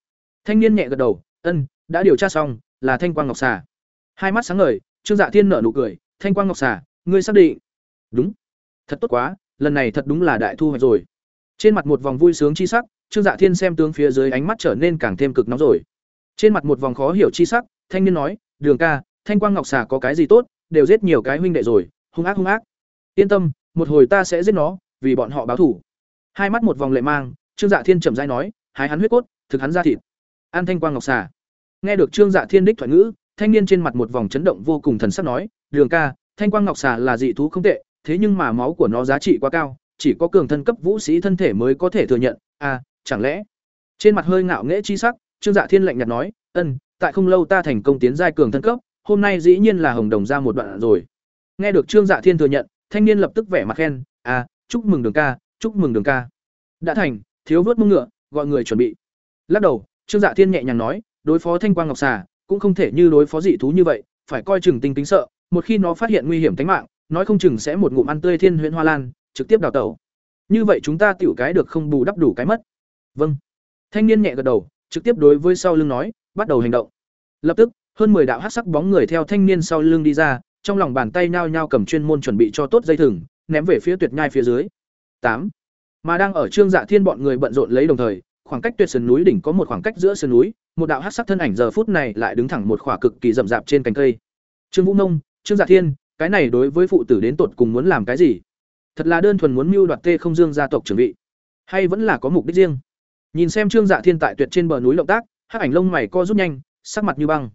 Thanh niên nhẹ gật đầu, "Ân, đã điều tra xong, là Thanh Quang Ngọc Xà." Hai mắt sáng ngời, Trương Dạ Thiên nở nụ cười, "Thanh Quang Ngọc Xà, ngươi xác định?" "Đúng." "Thật tốt quá, lần này thật đúng là đại thu hoạch rồi." Trên mặt một vòng vui sướng chi sắc, Trương Dạ Thiên xem tướng phía dưới ánh mắt trở nên càng thêm cực nóng rồi. Trên mặt một vòng khó hiểu chi sắc, thanh niên nói, "Đường ca, Thanh Quang Ngọc Xà có cái gì tốt, đều giết nhiều cái huynh đệ rồi, hung ác hung ác. Yên tâm, một hồi ta sẽ giết nó, vì bọn họ báo thù." Hai mắt một vòng lệ mang, Trương Dạ Thiên chậm rãi nói, "Hái hắn huyết cốt, thực hắn ra thịt." An Thanh Quang Ngọc Xà. Nghe được Trương Dạ Thiên đích thoại ngữ, thanh niên trên mặt một vòng chấn động vô cùng thần sắc nói, "Đường ca, Thanh Quang Ngọc Xà là dị thú không tệ, thế nhưng mà máu của nó giá trị quá cao, chỉ có cường thân cấp vũ sĩ thân thể mới có thể thừa nhận, à, chẳng lẽ?" Trên mặt hơi ngạo nghễ chi sắc, Trương Dạ Thiên lạnh nhạt nói, "Ân, tại không lâu ta thành công tiến giai cường thân cấp, hôm nay dĩ nhiên là hồng đồng ra một đoạn rồi." Nghe được Trương Dạ Thiên thừa nhận, thanh niên lập tức vẻ mặt khen, "À, chúc mừng Đường ca, chúc mừng Đường ca." Đã thành, thiếu vớt mông ngựa, gọi người chuẩn bị. Lắc đầu, Trương Dạ Thiên nhẹ nhàng nói, đối phó Thanh Quang Ngọc Xà, cũng không thể như đối phó dị thú như vậy, phải coi chừng tinh tính sợ, một khi nó phát hiện nguy hiểm tính mạng, nói không chừng sẽ một ngụm ăn tươi thiên huyễn hoa lan, trực tiếp đào tẩu. Như vậy chúng ta tiểu cái được không bù đắp đủ cái mất. Vâng. Thanh niên nhẹ gật đầu, trực tiếp đối với sau lưng nói, bắt đầu hành động. Lập tức, hơn 10 đạo hắc sắc bóng người theo thanh niên sau lưng đi ra, trong lòng bàn tay nhao nhao cầm chuyên môn chuẩn bị cho tốt dây thừng, ném về phía tuyệt nhai phía dưới. 8. Mà đang ở Trương Dạ Thiên bọn người bận rộn lấy đồng thời, khoảng cách tuyệt sườn núi đỉnh có một khoảng cách giữa sườn núi, một đạo hắc sắc thân ảnh giờ phút này lại đứng thẳng một khỏa cực kỳ rậm rạp trên cành cây. Trương Vũ Nông, Trương Dạ Thiên, cái này đối với phụ tử đến tột cùng muốn làm cái gì? Thật là đơn thuần muốn mưu đoạt Tê Không Dương gia tộc trưởng vị, hay vẫn là có mục đích riêng? Nhìn xem Trương Dạ Thiên tại tuyệt trên bờ núi động tác, hắc ảnh lông mày co rút nhanh, sắc mặt như băng.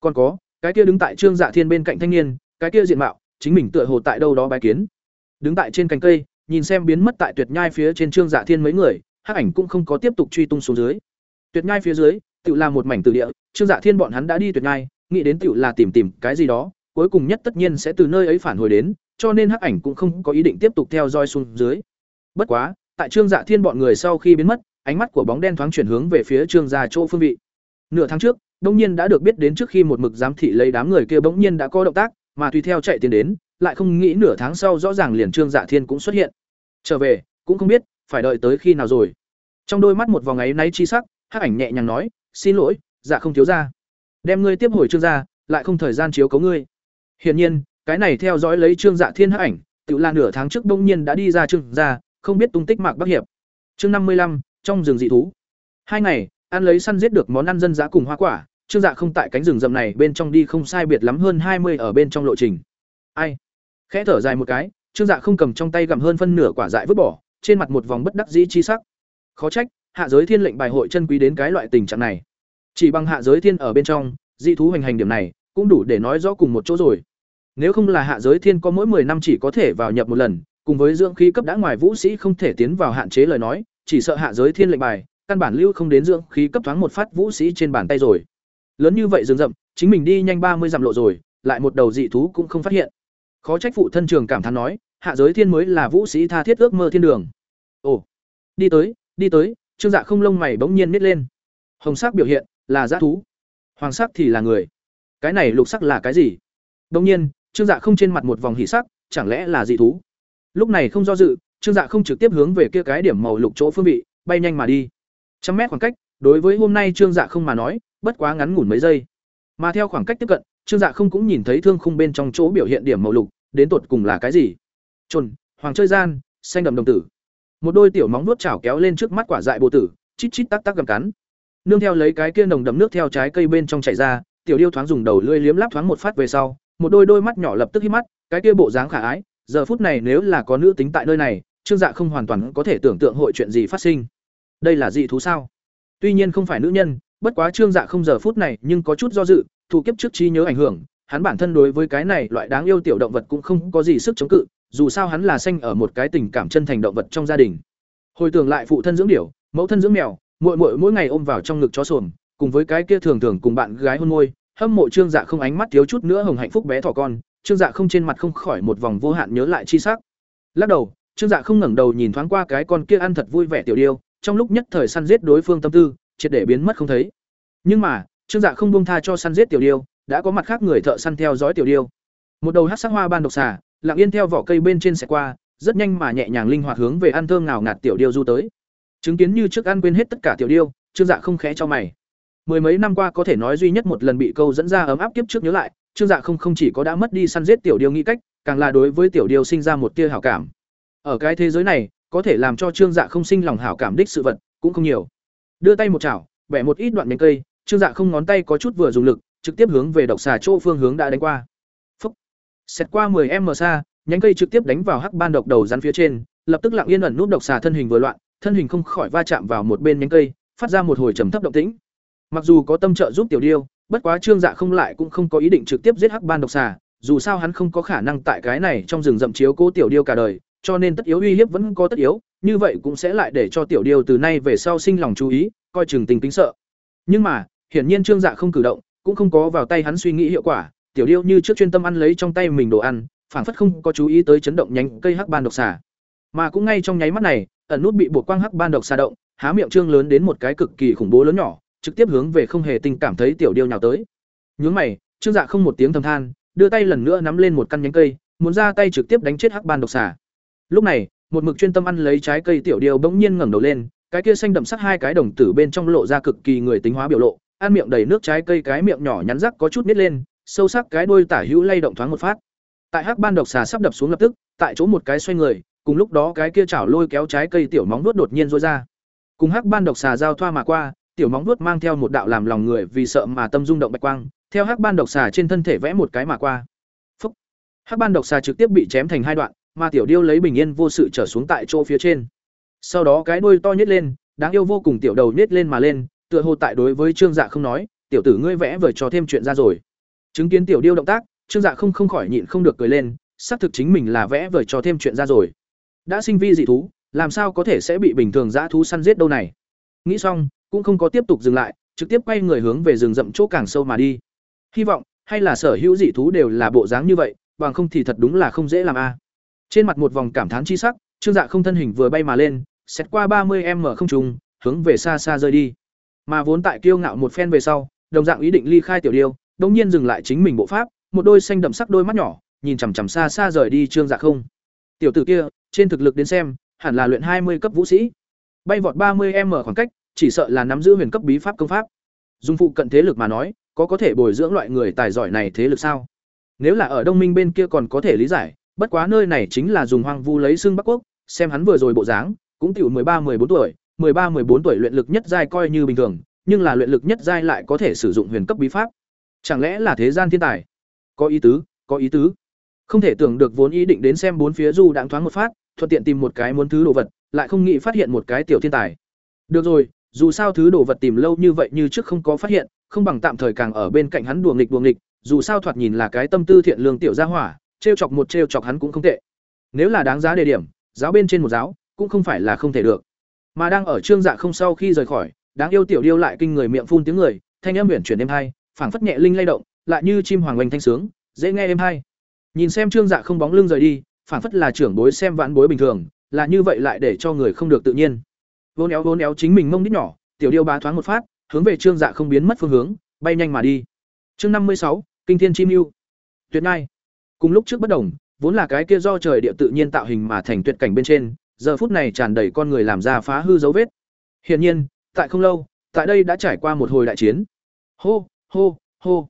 Còn có, cái kia đứng tại Trương Dạ Thiên bên cạnh thanh niên, cái kia diện mạo, chính mình tựa hồ tại đâu đó bái kiến. Đứng tại trên cành cây, nhìn xem biến mất tại tuyệt nhai phía trên Trương Dạ Thiên mấy người, hắc ảnh cũng không có tiếp tục truy tung xuống dưới. Tuyệt nhai phía dưới, tự là một mảnh tử địa, Trương Dạ Thiên bọn hắn đã đi tuyệt nhai, nghĩ đến tự là tìm tìm cái gì đó, cuối cùng nhất tất nhiên sẽ từ nơi ấy phản hồi đến, cho nên hắc ảnh cũng không có ý định tiếp tục theo dõi xuống dưới. Bất quá, tại Trương Dạ Thiên bọn người sau khi biến mất, ánh mắt của bóng đen thoáng chuyển hướng về phía Trương gia chỗ phương vị. Nửa tháng trước, đông nhiên đã được biết đến trước khi một mực giám thị lấy đám người kia bỗng nhiên đã có động tác, mà tùy theo chạy tiến đến, lại không nghĩ nửa tháng sau rõ ràng liền Trương Dạ Thiên cũng xuất hiện. Trở về, cũng không biết phải đợi tới khi nào rồi. Trong đôi mắt một vòng ấy náy chi sắc, Hắc ảnh nhẹ nhàng nói, "Xin lỗi, dạ không thiếu gia. Đem ngươi tiếp hồi Trương gia, lại không thời gian chiếu cố ngươi." Hiển nhiên, cái này theo dõi lấy Trương Dạ Thiên Hắc ảnh, tự là nửa tháng trước bỗng nhiên đã đi ra Trương gia, không biết tung tích Mạc Bắc Hiệp. Chương năm mươi lăm trong rừng dị thú. Hai ngày, ăn lấy săn giết được món ăn dân dã cùng hoa quả, Trương Dạ không tại cánh rừng rậm này bên trong đi không sai biệt lắm hơn hai mươi ở bên trong lộ trình. Ai? Khẽ thở dài một cái, Trương Dạ không cầm trong tay gặm hơn phân nửa quả dại vứt bỏ, trên mặt một vòng bất đắc dĩ chi sắc. Khó trách, hạ giới thiên lệnh bài hội chân quý đến cái loại tình trạng này. Chỉ bằng hạ giới thiên ở bên trong, dị thú hành hành điểm này, cũng đủ để nói rõ cùng một chỗ rồi. Nếu không là hạ giới thiên có mỗi 10 năm chỉ có thể vào nhập một lần, cùng với dưỡng khí cấp đã ngoài vũ sĩ không thể tiến vào hạn chế lời nói, chỉ sợ hạ giới thiên lệnh bài, căn bản lưu không đến dưỡng khí cấp thoáng một phát vũ sĩ trên bàn tay rồi. Lớn như vậy rừng rậm, chính mình đi nhanh ba mươi dặm lộ rồi, lại một đầu dị thú cũng không phát hiện. Khó trách phụ thân trường cảm thán nói, hạ giới thiên mới là vũ sĩ tha thiết ước mơ thiên đường. Ồ, đi tới, đi tới, Trương Dạ không lông mày bỗng nhiên nít lên. Hồng sắc biểu hiện là dã thú, hoàng sắc thì là người. Cái này lục sắc là cái gì? Bỗng nhiên, Trương Dạ không trên mặt một vòng hỉ sắc, chẳng lẽ là dị thú? Lúc này không do dự, Trương Dạ không trực tiếp hướng về kia cái điểm màu lục chỗ phương vị, bay nhanh mà đi. Trăm mét khoảng cách, đối với hôm nay Trương Dạ không mà nói, bất quá ngắn ngủn mấy giây. Mà theo khoảng cách tiếp cận, Trương Dạ không cũng nhìn thấy thương khung bên trong chỗ biểu hiện điểm màu lục, đến tột cùng là cái gì? Trồn, hoàng chơi gian, xanh đậm đồng tử. Một đôi tiểu móng vuốt chảo kéo lên trước mắt quả dại bồ tử, chít chít tắc tắc gầm cắn. Nương theo lấy cái kia nồng đậm nước theo trái cây bên trong chảy ra, tiểu điêu thoáng dùng đầu lưỡi liếm láp thoáng một phát về sau, một đôi đôi mắt nhỏ lập tức hí mắt, cái kia bộ dáng khả ái, giờ phút này nếu là có nữ tính tại nơi này, Trương Dạ không hoàn toàn có thể tưởng tượng hội chuyện gì phát sinh. Đây là dị thú sao? Tuy nhiên không phải nữ nhân, bất quá Trương Dạ không giờ phút này nhưng có chút do dự, thủ kiếp trước trí nhớ ảnh hưởng, hắn bản thân đối với cái này loại đáng yêu tiểu động vật cũng không có gì sức chống cự, dù sao hắn là sinh ở một cái tình cảm chân thành động vật trong gia đình. Hồi tưởng lại phụ thân dưỡng điểu, mẫu thân dưỡng mèo, muội muội mỗi ngày ôm vào trong ngực chó sồn, cùng với cái kia thường thường cùng bạn gái hôn môi, hâm mộ Trương Dạ không ánh mắt thiếu chút nữa hồng hạnh phúc bé thỏ con, Trương Dạ không trên mặt không khỏi một vòng vô hạn nhớ lại chi sắc. Lắc đầu, Trương Dạ không ngẩng đầu nhìn thoáng qua cái con kia ăn thật vui vẻ tiểu điêu, trong lúc nhất thời săn giết đối phương tâm tư, triệt để biến mất không thấy. Nhưng mà, Trương Dạ không buông tha cho săn giết tiểu điêu, đã có mặt khác người thợ săn theo dõi tiểu điêu. Một đầu hắc sắc hoa ban độc xà, lặng yên theo vỏ cây bên trên xe qua, rất nhanh mà nhẹ nhàng linh hoạt hướng về ăn thơm ngào ngạt tiểu điêu du tới. Chứng kiến như trước ăn quên hết tất cả tiểu điêu, Trương Dạ không khẽ cho mày. Mười mấy năm qua có thể nói duy nhất một lần bị câu dẫn ra ấm áp kiếp trước nhớ lại, Trương Dạ không không chỉ có đã mất đi săn giết tiểu điêu nghĩ cách, càng là đối với tiểu điêu sinh ra một tia hảo cảm. Ở cái thế giới này, có thể làm cho Trương Dạ không sinh lòng hảo cảm đích sự vật cũng không nhiều. Đưa tay một chảo, bẻ một ít đoạn nhánh cây, Trương Dạ không ngón tay có chút vừa dùng lực, trực tiếp hướng về độc xà chỗ phương hướng đã đánh qua. Xét qua 10m xa, nhánh cây trực tiếp đánh vào hắc ban độc đầu rắn phía trên, lập tức lặng yên ẩn nút độc xà thân hình vừa loạn, thân hình không khỏi va chạm vào một bên nhánh cây, phát ra một hồi trầm thấp động tĩnh. Mặc dù có tâm trợ giúp tiểu điêu, bất quá Trương Dạ không lại cũng không có ý định trực tiếp giết hắc ban độc xà, dù sao hắn không có khả năng tại cái này trong rừng rậm chiếu cố tiểu điêu cả đời, cho nên tất yếu uy hiếp vẫn có tất yếu, như vậy cũng sẽ lại để cho tiểu điêu từ nay về sau sinh lòng chú ý, coi chừng tình kính sợ. Nhưng mà, hiển nhiên Trương Dạ không cử động, cũng không có vào tay hắn suy nghĩ hiệu quả, tiểu điêu như trước chuyên tâm ăn lấy trong tay mình đồ ăn, phảng phất không có chú ý tới chấn động nhánh cây hắc ban độc xà. Mà cũng ngay trong nháy mắt này, ẩn nút bị buộc quang hắc ban độc xà động, há miệng trương lớn đến một cái cực kỳ khủng bố lớn nhỏ, trực tiếp hướng về không hề tình cảm thấy tiểu điêu nhào tới. Nhướng mày, Trương Dạ không một tiếng thầm than, đưa tay lần nữa nắm lên một căn nhánh cây, muốn ra tay trực tiếp đánh chết hắc ban độc xà. Lúc này, một mực chuyên tâm ăn lấy trái cây tiểu điêu bỗng nhiên ngẩng đầu lên, cái kia xanh đậm sắc hai cái đồng tử bên trong lộ ra cực kỳ người tính hóa biểu lộ, ăn miệng đầy nước trái cây cái miệng nhỏ nhắn rắc có chút nít lên, sâu sắc cái đuôi tả hữu lay động thoáng một phát. Tại hắc ban độc xà sắp đập xuống lập tức, tại chỗ một cái xoay người, cùng lúc đó cái kia chảo lôi kéo trái cây tiểu móng vuốt đột nhiên rối ra. Cùng hắc ban độc xà giao thoa mà qua, tiểu móng vuốt mang theo một đạo làm lòng người vì sợ mà tâm rung động bạch quang, theo hắc ban độc xà trên thân thể vẽ một cái mà qua. Phúc. Hắc ban độc xà trực tiếp bị chém thành hai đoạn, mà tiểu điêu lấy bình yên vô sự trở xuống tại chỗ phía trên. Sau đó cái đuôi to nhất lên, đáng yêu vô cùng tiểu đầu nhếch lên mà lên, tựa hồ tại đối với Trương Dạ không nói, tiểu tử ngươi vẽ vời cho thêm chuyện ra rồi. Chứng kiến tiểu điêu động tác, Trương Dạ không không khỏi nhịn không được cười lên, xác thực chính mình là vẽ vời cho thêm chuyện ra rồi. Đã sinh vi dị thú, làm sao có thể sẽ bị bình thường dã thú săn giết đâu này. Nghĩ xong, cũng không có tiếp tục dừng lại, trực tiếp quay người hướng về rừng rậm chỗ càng sâu mà đi. Hy vọng hay là sở hữu dị thú đều là bộ dáng như vậy, bằng không thì thật đúng là không dễ làm a. À. Trên mặt một vòng cảm thán chi sắc, Trương Dạ không thân hình vừa bay mà lên, xét qua ba mươi m không trùng, hướng về xa xa rơi đi. Mà vốn tại kiêu ngạo một phen về sau, đồng dạng ý định ly khai tiểu điêu, đột nhiên dừng lại chính mình bộ pháp, một đôi xanh đậm sắc đôi mắt nhỏ, nhìn chằm chằm xa xa rời đi Trương Dạ không. Tiểu tử kia, trên thực lực đến xem, hẳn là luyện hai mươi cấp vũ sĩ. Bay vọt ba mươi m khoảng cách, chỉ sợ là nắm giữ huyền cấp bí pháp công pháp. Dung phụ cận thế lực mà nói, có có thể bồi dưỡng loại người tài giỏi này thế lực sao? Nếu là ở Đông Minh bên kia còn có thể lý giải, bất quá nơi này chính là dùng hoang vu lấy xương Bắc Quốc, xem hắn vừa rồi bộ dáng, cũng tiểu ba 14 tuổi, 13 14 tuổi luyện lực nhất giai coi như bình thường, nhưng là luyện lực nhất giai lại có thể sử dụng huyền cấp bí pháp. Chẳng lẽ là thế gian thiên tài? Có ý tứ, có ý tứ. Không thể tưởng được vốn ý định đến xem bốn phía du đãng thoáng một phát, thuận tiện tìm một cái muốn thứ đồ vật, lại không nghĩ phát hiện một cái tiểu thiên tài. Được rồi, dù sao thứ đồ vật tìm lâu như vậy như trước không có phát hiện, không bằng tạm thời càng ở bên cạnh hắn đùa nghịch đùa nghịch, dù sao thoạt nhìn là cái tâm tư thiện lương tiểu gia hỏa, trêu chọc một trêu chọc hắn cũng không tệ. Nếu là đáng giá đề điểm, giáo bên trên một giáo, cũng không phải là không thể được. Mà đang ở trương dạ không sau khi rời khỏi, đáng yêu tiểu điêu lại kinh người miệng phun tiếng người, thanh âm huyền chuyển êm hai, phảng phất nhẹ linh lay động, lại như chim hoàng oanh thanh sướng, dễ nghe êm hay. Nhìn xem trương dạ không bóng lưng rời đi, phảng phất là trưởng bối xem vãn bối bình thường, là như vậy lại để cho người không được tự nhiên. Vốn éo vốn éo chính mình mông đít nhỏ, tiểu điêu bá thoáng một phát, hướng về trương dạ không biến mất phương hướng, bay nhanh mà đi. Chương năm mươi sáu Kinh thiên chim ưu. Tuyệt ngay. Cùng lúc trước bất đồng, vốn là cái kia do trời địa tự nhiên tạo hình mà thành tuyệt cảnh bên trên, giờ phút này tràn đầy con người làm ra phá hư dấu vết. Hiển nhiên, tại không lâu, tại đây đã trải qua một hồi đại chiến. Hô, hô, hô.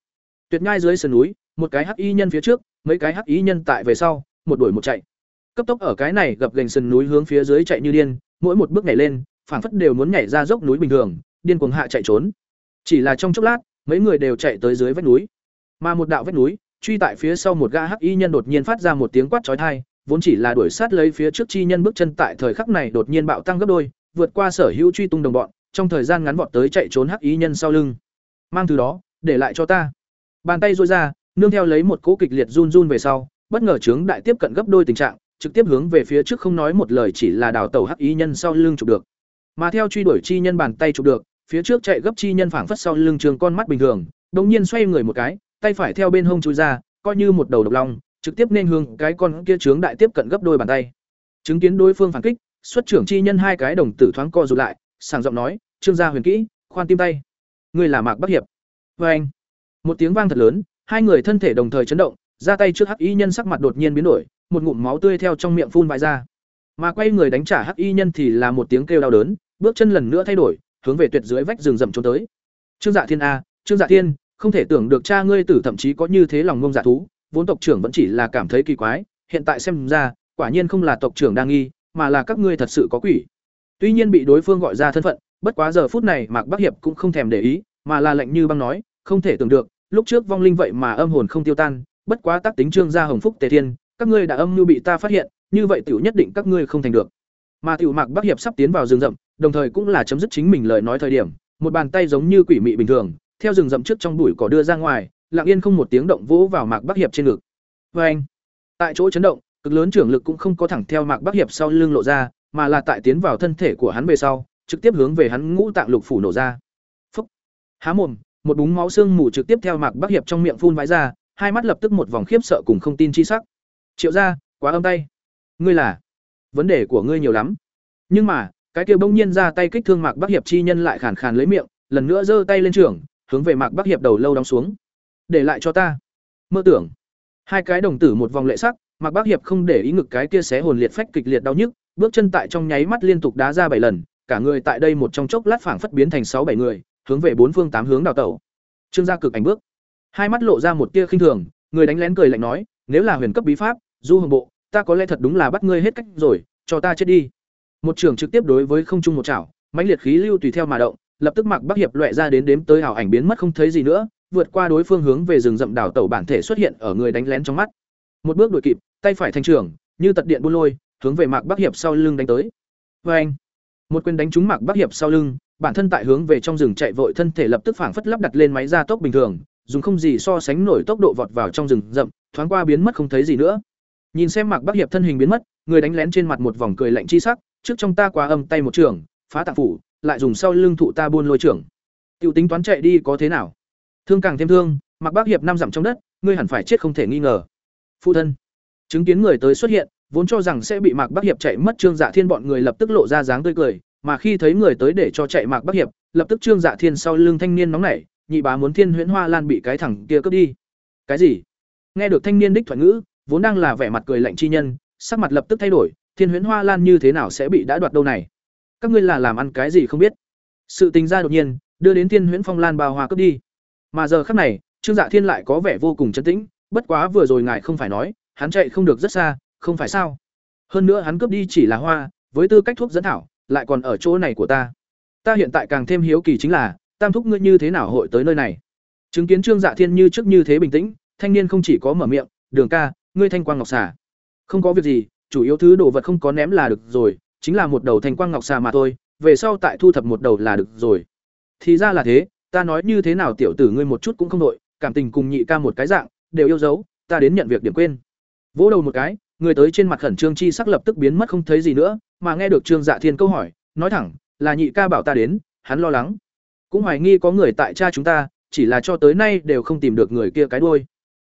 Tuyệt ngai dưới sườn núi, một cái hắc y nhân phía trước, mấy cái hắc y nhân tại về sau, một đuổi một chạy. Cấp tốc ở cái này gặp gành sườn núi hướng phía dưới chạy như điên, mỗi một bước nhảy lên, phảng phất đều muốn nhảy ra dốc núi bình thường, điên cuồng hạ chạy trốn. Chỉ là trong chốc lát, mấy người đều chạy tới dưới vách núi. Mà một đạo vách núi, truy tại phía sau một gã hắc y nhân đột nhiên phát ra một tiếng quát chói tai, vốn chỉ là đuổi sát lấy phía trước chi nhân bước chân tại thời khắc này đột nhiên bạo tăng gấp đôi, vượt qua sở hữu truy tung đồng bọn, trong thời gian ngắn vọt tới chạy trốn hắc y nhân sau lưng. Mang từ đó, để lại cho ta. Bàn tay duỗi ra, nương theo lấy một cỗ kịch liệt run run về sau, bất ngờ trướng đại tiếp cận gấp đôi tình trạng, trực tiếp hướng về phía trước không nói một lời chỉ là đào tàu hắc y nhân sau lưng chụp được. Mà theo truy đuổi chi nhân bàn tay chụp được, phía trước chạy gấp chi nhân phảng phất sau lưng trường con mắt bình thường, đột nhiên xoay người một cái, tay phải theo bên hông chui ra, coi như một đầu độc long, trực tiếp nên hướng cái con kia trướng đại tiếp cận gấp đôi bàn tay. Chứng kiến đối phương phản kích, xuất trưởng chi nhân hai cái đồng tử thoáng co rụt lại, sàng giọng nói, "Trương gia huyền kỹ, khoan tim tay." Ngươi là Mạc Bắc Hiệp. Và anh, một tiếng vang thật lớn, hai người thân thể đồng thời chấn động, ra tay trước hắc y nhân sắc mặt đột nhiên biến đổi, một ngụm máu tươi theo trong miệng phun vãi ra. Mà quay người đánh trả hắc y nhân thì là một tiếng kêu đau đớn, bước chân lần nữa thay đổi, hướng về tuyệt dưới vách rừng rậm trốn tới. Trương Dạ Thiên a, Trương Dạ Thiên, không thể tưởng được cha ngươi tử thậm chí có như thế lòng ngông dạ thú, vốn tộc trưởng vẫn chỉ là cảm thấy kỳ quái, hiện tại xem ra, quả nhiên không là tộc trưởng đang nghi, mà là các ngươi thật sự có quỷ. Tuy nhiên bị đối phương gọi ra thân phận, bất quá giờ phút này Mạc Bắc Hiệp cũng không thèm để ý, mà là lạnh như băng nói, không thể tưởng được, lúc trước vong linh vậy mà âm hồn không tiêu tan, bất quá tác tính trương gia hồng phúc tề thiên, các ngươi đã âm như bị ta phát hiện, như vậy tiểu nhất định các ngươi không thành được. Mà tiểu Mạc Bắc Hiệp sắp tiến vào rừng rậm, đồng thời cũng là chấm dứt chính mình lời nói thời điểm, một bàn tay giống như quỷ mị bình thường, theo rừng rậm trước trong bụi cỏ đưa ra ngoài, lặng yên không một tiếng động vỗ vào Mạc Bắc Hiệp trên ngực. Và anh, tại chỗ chấn động, cực lớn trưởng lực cũng không có thẳng theo Mạc Bắc Hiệp sau lưng lộ ra, mà là tại tiến vào thân thể của hắn về sau, trực tiếp hướng về hắn ngũ tạng lục phủ nổ ra. Há mồm, một búng máu xương mù trực tiếp theo Mạc Bắc Hiệp trong miệng phun vãi ra, hai mắt lập tức một vòng khiếp sợ cùng không tin chi sắc. Triệu gia, quá âm tay. Ngươi là? Vấn đề của ngươi nhiều lắm. Nhưng mà, cái kia bỗng nhiên ra tay kích thương Mạc Bắc Hiệp chi nhân lại khàn khàn lấy miệng, lần nữa giơ tay lên trưởng, hướng về Mạc Bắc Hiệp đầu lâu đóng xuống. Để lại cho ta. Mơ tưởng. Hai cái đồng tử một vòng lệ sắc, Mạc Bắc Hiệp không để ý ngực cái kia xé hồn liệt phách kịch liệt đau nhức, bước chân tại trong nháy mắt liên tục đá ra bảy lần, cả người tại đây một trong chốc lát phảng phất biến thành sáu bảy người, hướng về bốn phương tám hướng đào tẩu. Trương gia cực ảnh bước, hai mắt lộ ra một tia khinh thường, người đánh lén cười lạnh nói, nếu là huyền cấp bí pháp, du hồng bộ, ta có lẽ thật đúng là bắt ngươi hết cách rồi, cho ta chết đi. Một trường trực tiếp đối với không trung một chảo, mãnh liệt khí lưu tùy theo mà động, lập tức Mạc Bắc Hiệp loẹ ra đến đếm tới hảo ảnh biến mất không thấy gì nữa, vượt qua đối phương hướng về rừng rậm đảo tẩu bản thể xuất hiện ở người đánh lén trong mắt. Một bước đuổi kịp, tay phải thành trưởng, như tật điện buôn lôi, hướng về Mạc Bắc Hiệp sau lưng đánh tới. Oeng! Một quyền đánh trúng Mạc Bắc Hiệp sau lưng, bản thân tại hướng về trong rừng chạy vội thân thể lập tức phảng phất lắp đặt lên máy gia tốc bình thường, dùng không gì so sánh nổi tốc độ vọt vào trong rừng rậm, thoáng qua biến mất không thấy gì nữa. Nhìn xem Mạc Bắc Hiệp thân hình biến mất, người đánh lén trên mặt một vòng cười lạnh chi sắc, trước trong ta quá âm tay một trường, phá tạng phủ, lại dùng sau lưng thụ ta buôn lôi trưởng. Tiêu tính toán chạy đi có thế nào? Thương càng thêm thương, Mạc Bắc Hiệp năm dặm trong đất, ngươi hẳn phải chết không thể nghi ngờ. phụ thân chứng kiến người tới xuất hiện vốn cho rằng sẽ bị mạc bắc hiệp chạy mất trương dạ thiên bọn người lập tức lộ ra dáng tươi cười mà khi thấy người tới để cho chạy mạc bắc hiệp, lập tức trương dạ thiên sau lưng thanh niên nóng nảy, nhị bá muốn thiên huyễn hoa lan bị cái thẳng kia cướp đi. Cái gì? Nghe được thanh niên đích thoại ngữ, vốn đang là vẻ mặt cười lạnh chi nhân, sắc mặt lập tức thay đổi, thiên huyễn hoa lan như thế nào sẽ bị đã đoạt đâu này? Các ngươi là làm ăn cái gì không biết? Sự tình ra đột nhiên, đưa đến thiên huyễn phong lan bao hoa cướp đi. Mà giờ khắc này, trương dạ thiên lại có vẻ vô cùng chấn tĩnh, bất quá vừa rồi ngài không phải nói, hắn chạy không được rất xa, không phải sao? Hơn nữa hắn cướp đi chỉ là hoa, với tư cách thuốc dẫn thảo lại còn ở chỗ này của ta. Ta hiện tại càng thêm hiếu kỳ chính là, tam thúc ngươi như thế nào hội tới nơi này? Chứng kiến trương dạ thiên như trước như thế bình tĩnh, thanh niên không chỉ có mở miệng, đường ca, ngươi thanh quang ngọc xà. Không có việc gì, chủ yếu thứ đồ vật không có ném là được rồi, chính là một đầu thanh quang ngọc xà mà thôi, về sau tại thu thập một đầu là được rồi. Thì ra là thế, ta nói như thế nào tiểu tử ngươi một chút cũng không đội cảm tình cùng nhị ca một cái dạng, đều yêu dấu, ta đến nhận việc điểm quên. Vỗ đầu một cái, người tới trên mặt khẩn trương chi sắc lập tức biến mất không thấy gì nữa mà nghe được trương dạ thiên câu hỏi, nói thẳng, là nhị ca bảo ta đến, hắn lo lắng. Cũng hoài nghi có người tại cha chúng ta, chỉ là cho tới nay đều không tìm được người kia cái đuôi.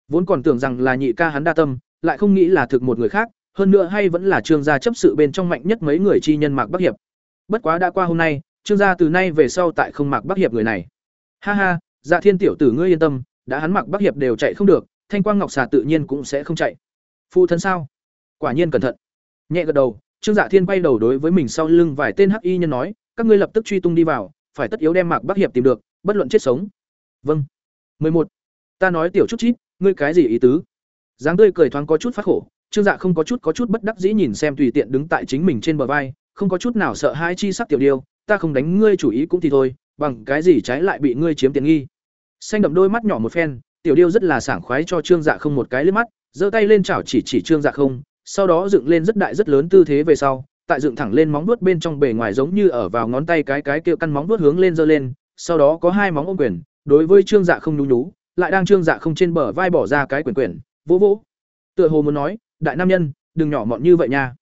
Vốn còn tưởng rằng là nhị ca hắn đa tâm, lại không nghĩ là thực một người khác, hơn nữa hay vẫn là trương gia chấp sự bên trong mạnh nhất mấy người chi nhân mạc bắc hiệp. Bất quá đã qua hôm nay, trương gia từ nay về sau tại không mạc bắc hiệp người này. Ha ha dạ thiên tiểu tử ngươi yên tâm, đã hắn mạc bắc hiệp đều chạy không được, thanh quang ngọc xà tự nhiên cũng sẽ không chạy. Phụ thân sao? Quả nhiên cẩn thận. Nhẹ gật đầu trương dạ thiên quay đầu đối với mình sau lưng vài tên hắc y nhân nói, các ngươi lập tức truy tung đi vào, phải tất yếu đem mạc bắc hiệp tìm được, bất luận chết sống. Vâng. Mười một. Ta nói tiểu chút chít, ngươi cái gì ý tứ? Dáng tươi cười thoáng có chút phát khổ, trương dạ không có chút có chút bất đắc dĩ nhìn xem tùy tiện đứng tại chính mình trên bờ vai, không có chút nào sợ hai chi sắc tiểu điêu, ta không đánh ngươi chủ ý cũng thì thôi, bằng cái gì trái lại bị ngươi chiếm tiện nghi? Xanh đậm đôi mắt nhỏ một phen, tiểu điêu rất là sảng khoái cho trương dạ không một cái liếc mắt, giơ tay lên chảo chỉ chỉ trương dạ không sau đó dựng lên rất đại rất lớn tư thế về sau, tại dựng thẳng lên móng vuốt bên trong bề ngoài giống như ở vào ngón tay cái cái kia căn móng vuốt hướng lên giơ lên, sau đó có hai móng ôm quyền, đối với trương dạ không nhú nhú, lại đang trương dạ không trên bờ vai bỏ ra cái quyền quyền, vỗ vỗ. Tựa hồ muốn nói, đại nam nhân, đừng nhỏ mọn như vậy nha.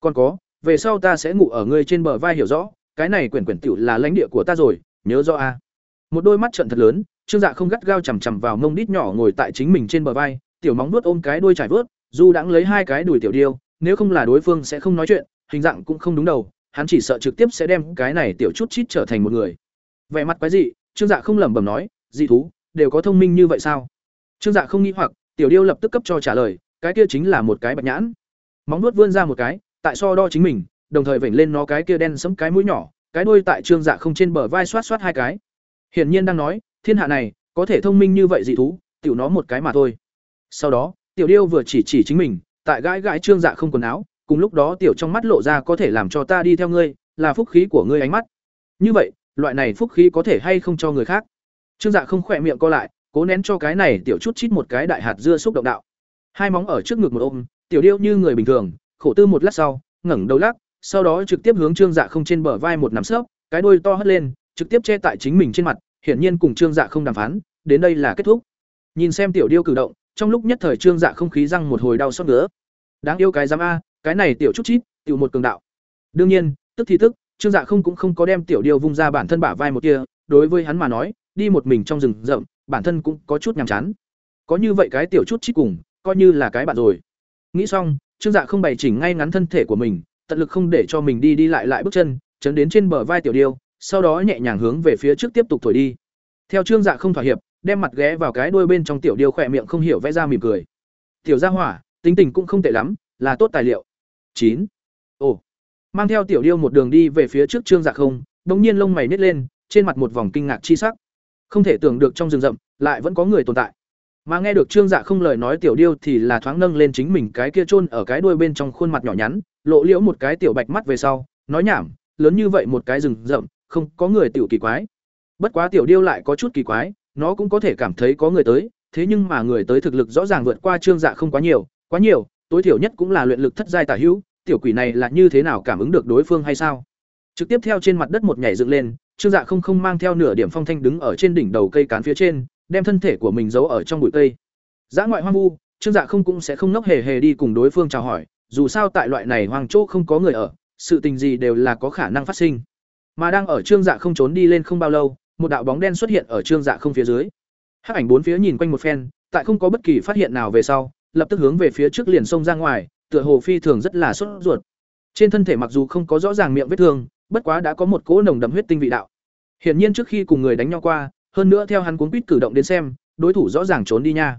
Còn có, về sau ta sẽ ngủ ở ngươi trên bờ vai hiểu rõ, cái này quyển quyển tiểu là lãnh địa của ta rồi, nhớ rõ a. Một đôi mắt trận thật lớn, trương dạ không gắt gao chằm chằm vào mông đít nhỏ ngồi tại chính mình trên bờ vai, tiểu móng vuốt ôm cái đuôi trải vớt du đãng lấy hai cái đùi tiểu điêu, nếu không là đối phương sẽ không nói chuyện, hình dạng cũng không đúng đầu, hắn chỉ sợ trực tiếp sẽ đem cái này tiểu chút chít trở thành một người. Vẻ mặt quái dị, trương dạ không lẩm bẩm nói, dị thú, đều có thông minh như vậy sao? Trương dạ không nghĩ hoặc, tiểu điêu lập tức cấp cho trả lời, cái kia chính là một cái bạch nhãn. Móng nuốt vươn ra một cái, tại so đo chính mình, đồng thời vểnh lên nó cái kia đen sẫm cái mũi nhỏ, cái đuôi tại trương dạ không trên bờ vai xoát xoát hai cái. Hiển nhiên đang nói, thiên hạ này, có thể thông minh như vậy dị thú, tiểu nó một cái mà thôi. Sau đó tiểu điêu vừa chỉ chỉ chính mình, tại gãi gãi trương dạ không quần áo, cùng lúc đó tiểu trong mắt lộ ra có thể làm cho ta đi theo ngươi, là phúc khí của ngươi ánh mắt. Như vậy, loại này phúc khí có thể hay không cho người khác? Trương dạ không khỏe miệng co lại, cố nén cho cái này tiểu chút chít một cái đại hạt dưa xúc động đạo. Hai móng ở trước ngực một ôm, tiểu điêu như người bình thường, khổ tư một lát sau, ngẩng đầu lắc, sau đó trực tiếp hướng trương dạ không trên bờ vai một nắm sấp cái đuôi to hất lên, trực tiếp che tại chính mình trên mặt, hiển nhiên cùng trương dạ không đàm phán, đến đây là kết thúc. Nhìn xem tiểu điêu cử động trong lúc nhất thời trương dạ không khí răng một hồi đau xót nữa đáng yêu cái giám a, cái này tiểu chút chít, tiểu một cường đạo. Đương nhiên, tức thì tức, trương dạ không cũng không có đem tiểu điêu vung ra bản thân bả vai một kia, đối với hắn mà nói, đi một mình trong rừng rậm, bản thân cũng có chút nhàm chán. Có như vậy cái tiểu chút chít cùng, coi như là cái bạn rồi. Nghĩ xong, trương dạ không bày chỉnh ngay ngắn thân thể của mình, tận lực không để cho mình đi đi lại lại bước chân, chấn đến trên bờ vai tiểu điêu, sau đó nhẹ nhàng hướng về phía trước tiếp tục thổi đi. Theo trương dạ không thỏa hiệp đem mặt ghé vào cái đuôi bên trong tiểu điêu khỏe miệng không hiểu vẽ ra mỉm cười. Tiểu gia hỏa, tính tình cũng không tệ lắm, là tốt tài liệu. Chín. Ồ. Mang theo tiểu điêu một đường đi về phía trước trương dạ không, bỗng nhiên lông mày nít lên, trên mặt một vòng kinh ngạc chi sắc. Không thể tưởng được trong rừng rậm, lại vẫn có người tồn tại. Mà nghe được trương dạ không lời nói tiểu điêu thì là thoáng nâng lên chính mình cái kia chôn ở cái đuôi bên trong khuôn mặt nhỏ nhắn, lộ liễu một cái tiểu bạch mắt về sau, nói nhảm, lớn như vậy một cái rừng rậm, không có người tiểu kỳ quái. Bất quá tiểu điêu lại có chút kỳ quái nó cũng có thể cảm thấy có người tới, thế nhưng mà người tới thực lực rõ ràng vượt qua trương dạ không quá nhiều quá nhiều, tối thiểu nhất cũng là luyện lực thất giai tả hữu, tiểu quỷ này là như thế nào cảm ứng được đối phương hay sao? Trực tiếp theo trên mặt đất một nhảy dựng lên, trương dạ không không mang theo nửa điểm phong thanh đứng ở trên đỉnh đầu cây cán phía trên, đem thân thể của mình giấu ở trong bụi cây. Giã ngoại hoang vu, trương dạ không cũng sẽ không nốc hề hề đi cùng đối phương chào hỏi, dù sao tại loại này hoang chỗ không có người ở, sự tình gì đều là có khả năng phát sinh. Mà đang ở trương dạ không trốn đi lên không bao lâu một đạo bóng đen xuất hiện ở trương dạ không phía dưới hắc ảnh bốn phía nhìn quanh một phen tại không có bất kỳ phát hiện nào về sau lập tức hướng về phía trước liền xông ra ngoài, tựa hồ phi thường rất là sốt ruột. Trên thân thể mặc dù không có rõ ràng miệng vết thương, bất quá đã có một cỗ nồng đậm huyết tinh vị đạo. Hiển nhiên trước khi cùng người đánh nhau qua, hơn nữa theo hắn cuốn quýt cử động đến xem, đối thủ rõ ràng trốn đi nha.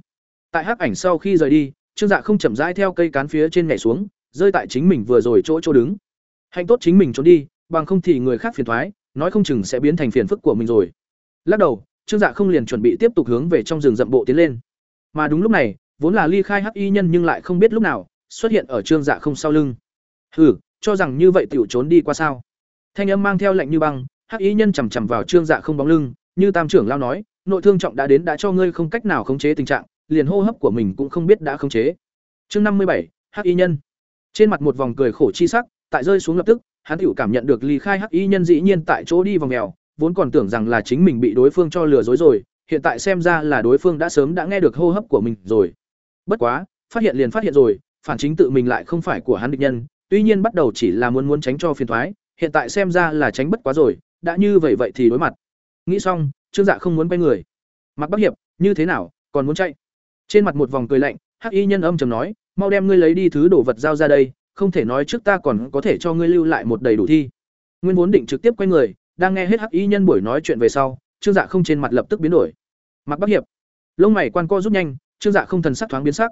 Tại hắc ảnh sau khi rời đi, Trương Dạ không chậm rãi theo cây cán phía trên nhảy xuống, rơi tại chính mình vừa rồi chỗ chỗ đứng. Hành tốt chính mình trốn đi, bằng không thì người khác phiền toái, nói không chừng sẽ biến thành phiền phức của mình rồi. Lắc đầu, Trương Dạ không liền chuẩn bị tiếp tục hướng về trong rừng rậm bộ tiến lên. Mà đúng lúc này, vốn là ly khai hắc y nhân nhưng lại không biết lúc nào xuất hiện ở Trương Dạ không sau lưng. Hừ, cho rằng như vậy tiểu trốn đi qua sao? Thanh âm mang theo lệnh như băng, hắc y nhân chằm chằm vào Trương Dạ không bóng lưng, như Tam trưởng lao nói, nội thương trọng đã đến đã cho ngươi không cách nào khống chế tình trạng, liền hô hấp của mình cũng không biết đã khống chế. Chương năm mươi bảy, hắc y nhân. Trên mặt một vòng cười khổ chi sắc, tại rơi xuống lập tức, hắn tiểu cảm nhận được ly khai hắc y nhân dĩ nhiên tại chỗ đi vòng mèo, vốn còn tưởng rằng là chính mình bị đối phương cho lừa dối rồi, hiện tại xem ra là đối phương đã sớm đã nghe được hô hấp của mình rồi. Bất quá, phát hiện liền phát hiện rồi, phản chính tự mình lại không phải của hắn địch nhân, tuy nhiên bắt đầu chỉ là muốn muốn tránh cho phiền toái, hiện tại xem ra là tránh bất quá rồi, đã như vậy vậy thì đối mặt. Nghĩ xong, Trương Dạ không muốn quay người. Mặc Bắc Hiệp, như thế nào, còn muốn chạy? Trên mặt một vòng cười lạnh, Hắc Y nhân âm trầm nói, mau đem ngươi lấy đi thứ đồ vật giao ra đây, không thể nói trước ta còn có thể cho ngươi lưu lại một đầy đủ thi. Nguyên vốn định trực tiếp quay người, đang nghe hết Hắc Y nhân buổi nói chuyện về sau, Trương Dạ không trên mặt lập tức biến đổi. Mặc Bắc Hiệp, lông mày quan co rút nhanh, Trương Dạ không thần sắc thoáng biến sắc.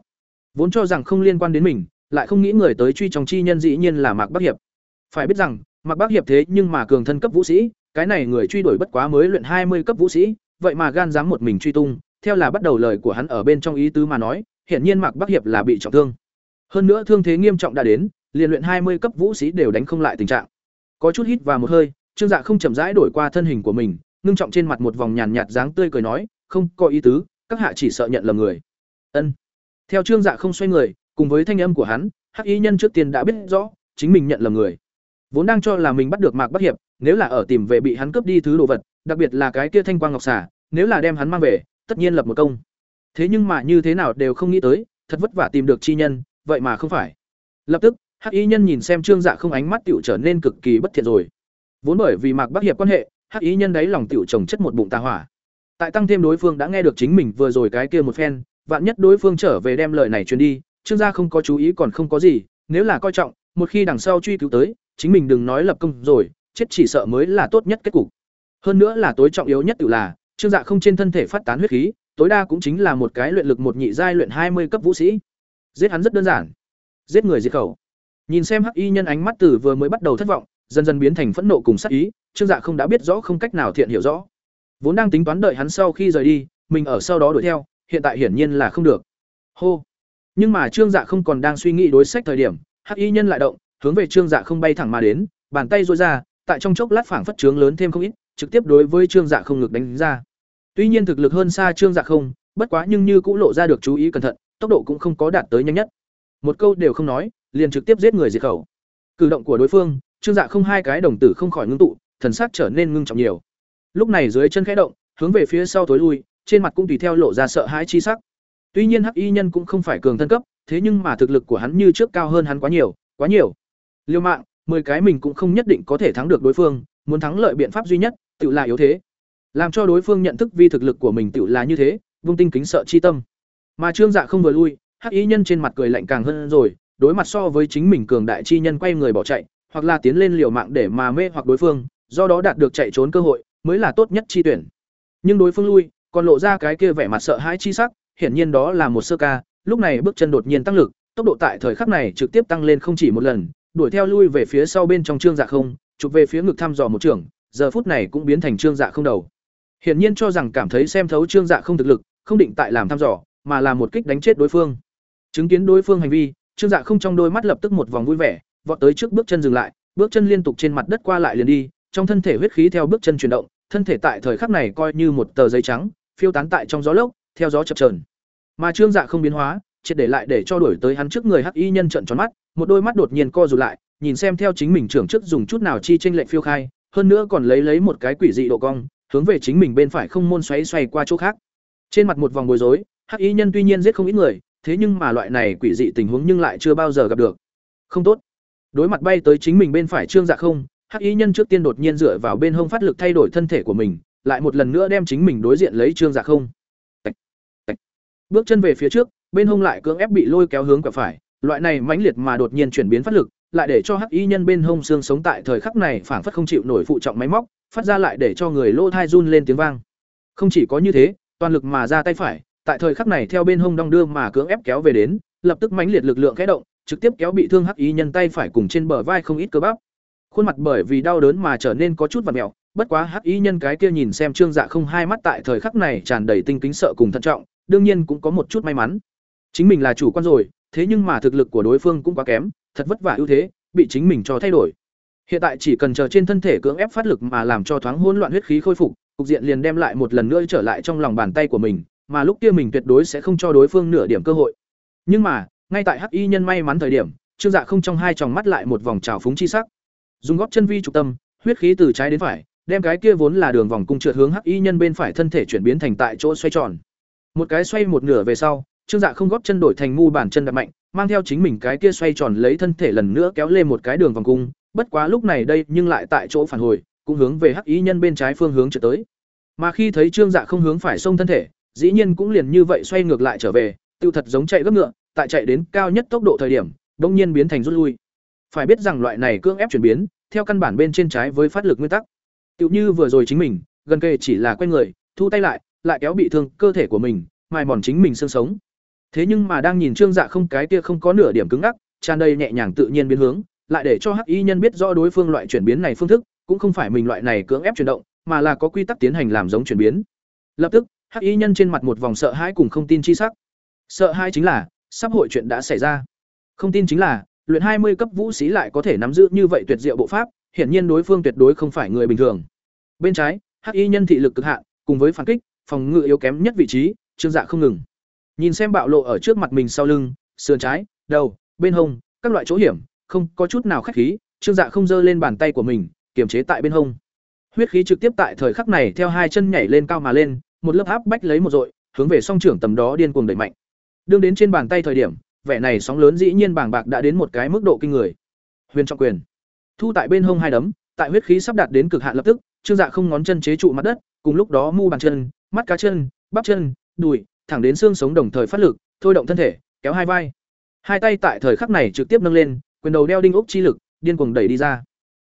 Vốn cho rằng không liên quan đến mình, lại không nghĩ người tới truy trong chi nhân dĩ nhiên là Mạc Bắc Hiệp. Phải biết rằng, Mạc Bắc Hiệp thế nhưng mà cường thân cấp vũ sĩ, cái này người truy đuổi bất quá mới luyện hai mươi cấp vũ sĩ, vậy mà gan dám một mình truy tung, theo là bắt đầu lời của hắn ở bên trong ý tứ mà nói, hiển nhiên Mạc Bắc Hiệp là bị trọng thương. Hơn nữa thương thế nghiêm trọng đã đến, liền luyện hai mươi cấp vũ sĩ đều đánh không lại tình trạng. Có chút hít vào một hơi, Trương Dạ không chậm rãi đổi qua thân hình của mình, ngưng trọng trên mặt một vòng nhàn nhạt dáng tươi cười nói, "Không, có ý tứ, các hạ chỉ sợ nhận lầm người." Ân. Theo Trương Dạ không xoay người, cùng với thanh âm của hắn, Hắc Y nhân trước tiên đã biết rõ, chính mình nhận lầm người. Vốn đang cho là mình bắt được Mạc Bắc Hiệp, nếu là ở tìm về bị hắn cướp đi thứ đồ vật, đặc biệt là cái kia thanh quang ngọc xà, nếu là đem hắn mang về, tất nhiên lập một công. Thế nhưng mà như thế nào đều không nghĩ tới, thật vất vả tìm được chi nhân, vậy mà không phải. Lập tức, Hắc Y nhân nhìn xem Trương Dạ không ánh mắt tiểu trở nên cực kỳ bất thiện rồi. Vốn bởi vì Mạc Bắc Hiệp quan hệ, Hắc Y nhân đấy lòng tiểu trồng chất một bụng tà hỏa. Tại tăng thêm đối phương đã nghe được chính mình vừa rồi cái kia một phen, vạn nhất đối phương trở về đem lời này truyền đi, Trương gia không có chú ý còn không có gì, nếu là coi trọng, một khi đằng sau truy cứu tới, chính mình đừng nói lập công rồi, chết chỉ sợ mới là tốt nhất kết cục. Hơn nữa là tối trọng yếu nhất tự là, Trương Dạ không trên thân thể phát tán huyết khí, tối đa cũng chính là một cái luyện lực một nhị giai luyện hai mươi cấp vũ sĩ. Giết hắn rất đơn giản. Giết người diệt khẩu. Nhìn xem Hắc Y nhân ánh mắt từ vừa mới bắt đầu thất vọng, dần dần biến thành phẫn nộ cùng sát ý, Trương Dạ không đã biết rõ không cách nào thiện hiểu rõ. Vốn đang tính toán đợi hắn sau khi rời đi, mình ở sau đó đuổi theo, hiện tại hiển nhiên là không được. Hô. Nhưng mà Trương Dạ không còn đang suy nghĩ đối sách thời điểm, Hắc Y nhân lại động, hướng về Trương Dạ không bay thẳng mà đến, bàn tay duỗi ra, tại trong chốc lát phảng phất trướng lớn thêm không ít, trực tiếp đối với Trương Dạ không ngực đánh ra. Tuy nhiên thực lực hơn xa Trương Dạ không, bất quá nhưng như cũng lộ ra được chú ý cẩn thận, tốc độ cũng không có đạt tới nhanh nhất. Một câu đều không nói, liền trực tiếp giết người diệt khẩu. Cử động của đối phương, Trương Dạ không hai cái đồng tử không khỏi ngưng tụ, thần sắc trở nên ngưng trọng nhiều. Lúc này dưới chân khẽ động, hướng về phía sau tối lui, trên mặt cũng tùy theo lộ ra sợ hãi chi sắc. Tuy nhiên Hắc Y nhân cũng không phải cường thân cấp, thế nhưng mà thực lực của hắn như trước cao hơn hắn quá nhiều, quá nhiều. Liêu mạng, mười cái mình cũng không nhất định có thể thắng được đối phương, muốn thắng lợi biện pháp duy nhất, tự là yếu thế. Làm cho đối phương nhận thức vi thực lực của mình tự là như thế, vung tinh kính sợ chi tâm. Mà Trương Dạ không vừa lui, Hắc Y nhân trên mặt cười lạnh càng hơn rồi, đối mặt so với chính mình cường đại chi nhân quay người bỏ chạy, hoặc là tiến lên liều mạng để mà mê hoặc đối phương, do đó đạt được chạy trốn cơ hội, mới là tốt nhất chi tuyển. Nhưng đối phương lui, còn lộ ra cái kia vẻ mặt sợ hãi chi sắc, hiển nhiên đó là một sơ ca, lúc này bước chân đột nhiên tăng lực, tốc độ tại thời khắc này trực tiếp tăng lên không chỉ một lần, đuổi theo lui về phía sau bên trong trương dạ không, chụp về phía ngực thăm dò một trường, giờ phút này cũng biến thành trương dạ không đầu. Hiển nhiên cho rằng cảm thấy xem thấu trương dạ không thực lực, không định tại làm thăm dò, mà là một kích đánh chết đối phương. Chứng kiến đối phương hành vi, trương dạ không trong đôi mắt lập tức một vòng vui vẻ, vọt tới trước bước chân dừng lại, bước chân liên tục trên mặt đất qua lại liền đi, trong thân thể huyết khí theo bước chân chuyển động, thân thể tại thời khắc này coi như một tờ giấy trắng, phiêu tán tại trong gió lốc, theo gió chập chờn. Mà Trương Dạ không biến hóa, triệt để lại để cho đuổi tới hắn trước người Hắc Y nhân trợn tròn mắt, một đôi mắt đột nhiên co rụt lại, nhìn xem theo chính mình trưởng trước dùng chút nào chi chênh lệch phiêu khai, hơn nữa còn lấy lấy một cái quỷ dị độ cong, hướng về chính mình bên phải không môn xoáy xoay qua chỗ khác. Trên mặt một vòng bối rối, Hắc Y nhân tuy nhiên giết không ít người, thế nhưng mà loại này quỷ dị tình huống nhưng lại chưa bao giờ gặp được. Không tốt. Đối mặt bay tới chính mình bên phải Trương Dạ không, Hắc Y nhân trước tiên đột nhiên dựa vào bên hông phát lực thay đổi thân thể của mình, lại một lần nữa đem chính mình đối diện lấy Trương Dạ không. Bước chân về phía trước, bên hông lại cưỡng ép bị lôi kéo hướng quẹo phải, loại này mãnh liệt mà đột nhiên chuyển biến phát lực, lại để cho hắc y nhân bên hông xương sống tại thời khắc này phảng phất không chịu nổi phụ trọng máy móc, phát ra lại để cho người lỗ thai run lên tiếng vang. Không chỉ có như thế, toàn lực mà ra tay phải, tại thời khắc này theo bên hông đong đưa mà cưỡng ép kéo về đến, lập tức mãnh liệt lực lượng khẽ động, trực tiếp kéo bị thương hắc y nhân tay phải cùng trên bờ vai không ít cơ bắp. Khuôn mặt bởi vì đau đớn mà trở nên có chút vặn mèo, bất quá hắc y nhân cái kia nhìn xem Trương Dạ không hai mắt tại thời khắc này tràn đầy tinh kính sợ cùng thận trọng, đương nhiên cũng có một chút may mắn. Chính mình là chủ quan rồi, thế nhưng mà thực lực của đối phương cũng quá kém, thật vất vả ưu thế, bị chính mình cho thay đổi. Hiện tại chỉ cần chờ trên thân thể cưỡng ép phát lực mà làm cho thoáng hỗn loạn huyết khí khôi phục, cục diện liền đem lại một lần nữa trở lại trong lòng bàn tay của mình, mà lúc kia mình tuyệt đối sẽ không cho đối phương nửa điểm cơ hội. Nhưng mà, ngay tại Hắc Y nhân may mắn thời điểm, Trương Dạ không trong hai tròng mắt lại một vòng trào phúng chi sắc. Dùng gót chân vi trục tâm, huyết khí từ trái đến phải, đem cái kia vốn là đường vòng cung trượt hướng Hắc Y nhân bên phải thân thể chuyển biến thành tại chỗ xoay tròn. Một cái xoay một nửa về sau, Trương Dạ không góp chân đổi thành ngu bản chân đạp mạnh, mang theo chính mình cái kia xoay tròn lấy thân thể lần nữa kéo lên một cái đường vòng cung, bất quá lúc này đây nhưng lại tại chỗ phản hồi, cũng hướng về Hắc Y nhân bên trái phương hướng trở tới. Mà khi thấy Trương Dạ không hướng phải xông thân thể, dĩ nhiên cũng liền như vậy xoay ngược lại trở về, tiêu thật giống chạy gấp ngựa, tại chạy đến cao nhất tốc độ thời điểm, đột nhiên biến thành rút lui. Phải biết rằng loại này cưỡng ép chuyển biến, theo căn bản bên trên trái với phát lực nguyên tắc. Tiểu như vừa rồi chính mình, gần kề chỉ là quay người, thu tay lại, lại kéo bị thương cơ thể của mình, mài mòn chính mình xương sống. Thế nhưng mà đang nhìn Trương Dạ không cái kia không có nửa điểm cứng ngắc, tràn đầy nhẹ nhàng tự nhiên biến hướng, lại để cho Hắc Y nhân biết rõ đối phương loại chuyển biến này phương thức, cũng không phải mình loại này cưỡng ép chuyển động, mà là có quy tắc tiến hành làm giống chuyển biến. Lập tức, Hắc Y nhân trên mặt một vòng sợ hãi cùng không tin chi sắc. Sợ hãi chính là, sắp hội chuyện đã xảy ra. Không tin chính là, luyện hai mươi cấp vũ sĩ lại có thể nắm giữ như vậy tuyệt diệu bộ pháp, hiển nhiên đối phương tuyệt đối không phải người bình thường. Bên trái, Hắc Y nhân thị lực cực hạn, cùng với phản kích, phòng ngự yếu kém nhất vị trí, Trương Dạ không ngừng. Nhìn xem bạo lộ ở trước mặt mình sau lưng, sườn trái, đầu, bên hông, các loại chỗ hiểm, không có chút nào khách khí, Trương Dạ không giơ lên bàn tay của mình, kiềm chế tại bên hông. Huyết khí trực tiếp tại thời khắc này theo hai chân nhảy lên cao mà lên, một lớp áp bách lấy một dội, hướng về song trưởng tầm đó điên cuồng đẩy mạnh. Đương đến trên bàn tay thời điểm, vẻ này sóng lớn dĩ nhiên bàng bạc đã đến một cái mức độ kinh người. Huyền trọng quyền, thu tại bên hông hai đấm, tại huyết khí sắp đạt đến cực hạn lập tức, Trương Dạ không ngón chân chế trụ mặt đất, cùng lúc đó mu bàn chân, mắt cá chân, bắp chân, đùi, thẳng đến xương sống đồng thời phát lực, thôi động thân thể, kéo hai vai. Hai tay tại thời khắc này trực tiếp nâng lên, quyền đầu đeo đinh ốc chi lực, điên cuồng đẩy đi ra.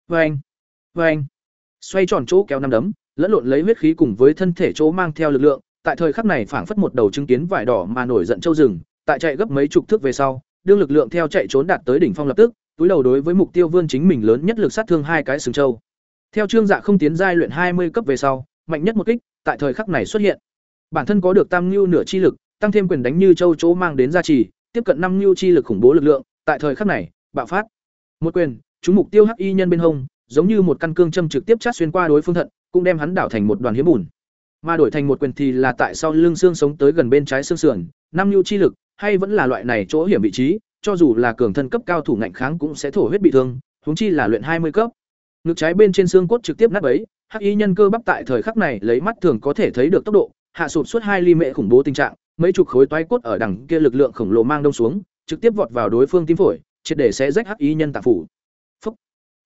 Oeng, oeng. Xoay tròn chỗ kéo năm đấm, lẫn lộn lấy huyết khí cùng với thân thể chỗ mang theo lực lượng, tại thời khắc này phảng phất một đầu chứng kiến vải đỏ mà nổi giận châu rừng, tại chạy gấp mấy chục thước về sau, đương lực lượng theo chạy trốn đạt tới đỉnh phong lập tức, túi đầu đối với mục tiêu vươn chính mình lớn nhất lực sát thương hai cái sừng châu. Theo Trương Dạ không tiến giai luyện hai mươi cấp về sau, mạnh nhất một kích, tại thời khắc này xuất hiện. Bản thân có được tam lưu nửa chi lực, tăng thêm quyền đánh như châu chỗ mang đến gia trì, tiếp cận năm lưu chi lực khủng bố lực lượng, tại thời khắc này, bạo phát. Một quyền, trúng mục tiêu hắc y nhân bên hông, giống như một căn cương châm trực tiếp chát xuyên qua đối phương thận, cũng đem hắn đảo thành một đoàn hiếm bùn. Mà đổi thành một quyền thì là tại sau lưng xương sống tới gần bên trái xương sườn, năm lưu chi lực, hay vẫn là loại này chỗ hiểm vị trí, cho dù là cường thân cấp cao thủ ngạnh kháng cũng sẽ thổ huyết bị thương, huống chi là luyện hai mươi cấp. Ngực trái bên trên xương cốt trực tiếp nát bấy, hắc y nhân cơ bắp tại thời khắc này lấy mắt thường có thể thấy được tốc độ, hạ sụp suốt hai ly mệ khủng bố tình trạng, mấy chục khối toái cốt ở đằng kia lực lượng khổng lồ mang đông xuống, trực tiếp vọt vào đối phương tim phổi, triệt để sẽ rách hắc y nhân tạng phủ. Phúc.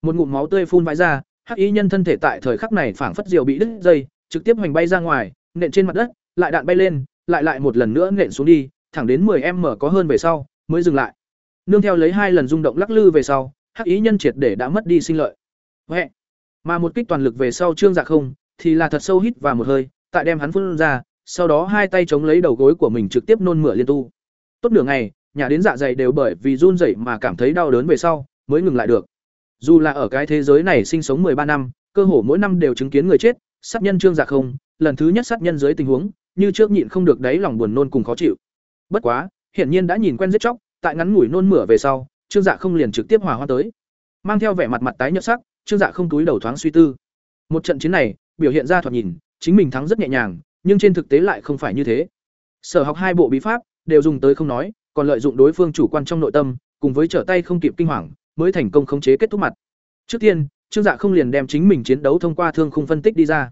Một ngụm máu tươi phun vãi ra, hắc y nhân thân thể tại thời khắc này phảng phất diều bị đứt dây, trực tiếp hoành bay ra ngoài, nện trên mặt đất, lại đạn bay lên, lại lại một lần nữa nện xuống đi, thẳng đến 10m có hơn về sau, mới dừng lại. Nương theo lấy hai lần rung động lắc lư về sau, hắc y nhân triệt để đã mất đi sinh lợi. Huệ. Mà một kích toàn lực về sau Trương Dạ không, thì là thật sâu hít và một hơi, tại đem hắn phun ra, sau đó hai tay chống lấy đầu gối của mình trực tiếp nôn mửa liên tu. Tốt nửa ngày, nhà đến dạ dày đều bởi vì run rẩy mà cảm thấy đau đớn về sau, mới ngừng lại được. Dù là ở cái thế giới này sinh sống ba năm, cơ hồ mỗi năm đều chứng kiến người chết, sát nhân Trương Dạ không, lần thứ nhất sát nhân dưới tình huống, như trước nhịn không được đáy lòng buồn nôn cùng khó chịu. Bất quá, hiển nhiên đã nhìn quen giết chóc, tại ngắn ngủi nôn mửa về sau, Trương Dạ không liền trực tiếp hòa hoa tới. Mang theo vẻ mặt mặt tái nhợt sắc, Trương Dạ không túi đầu thoáng suy tư. Một trận chiến này, biểu hiện ra thoạt nhìn, chính mình thắng rất nhẹ nhàng, nhưng trên thực tế lại không phải như thế. Sở học hai bộ bí pháp đều dùng tới không nói, còn lợi dụng đối phương chủ quan trong nội tâm, cùng với trở tay không kịp kinh hoàng, mới thành công khống chế kết thúc mặt. Trước tiên, Trương Dạ không liền đem chính mình chiến đấu thông qua thương khung phân tích đi ra.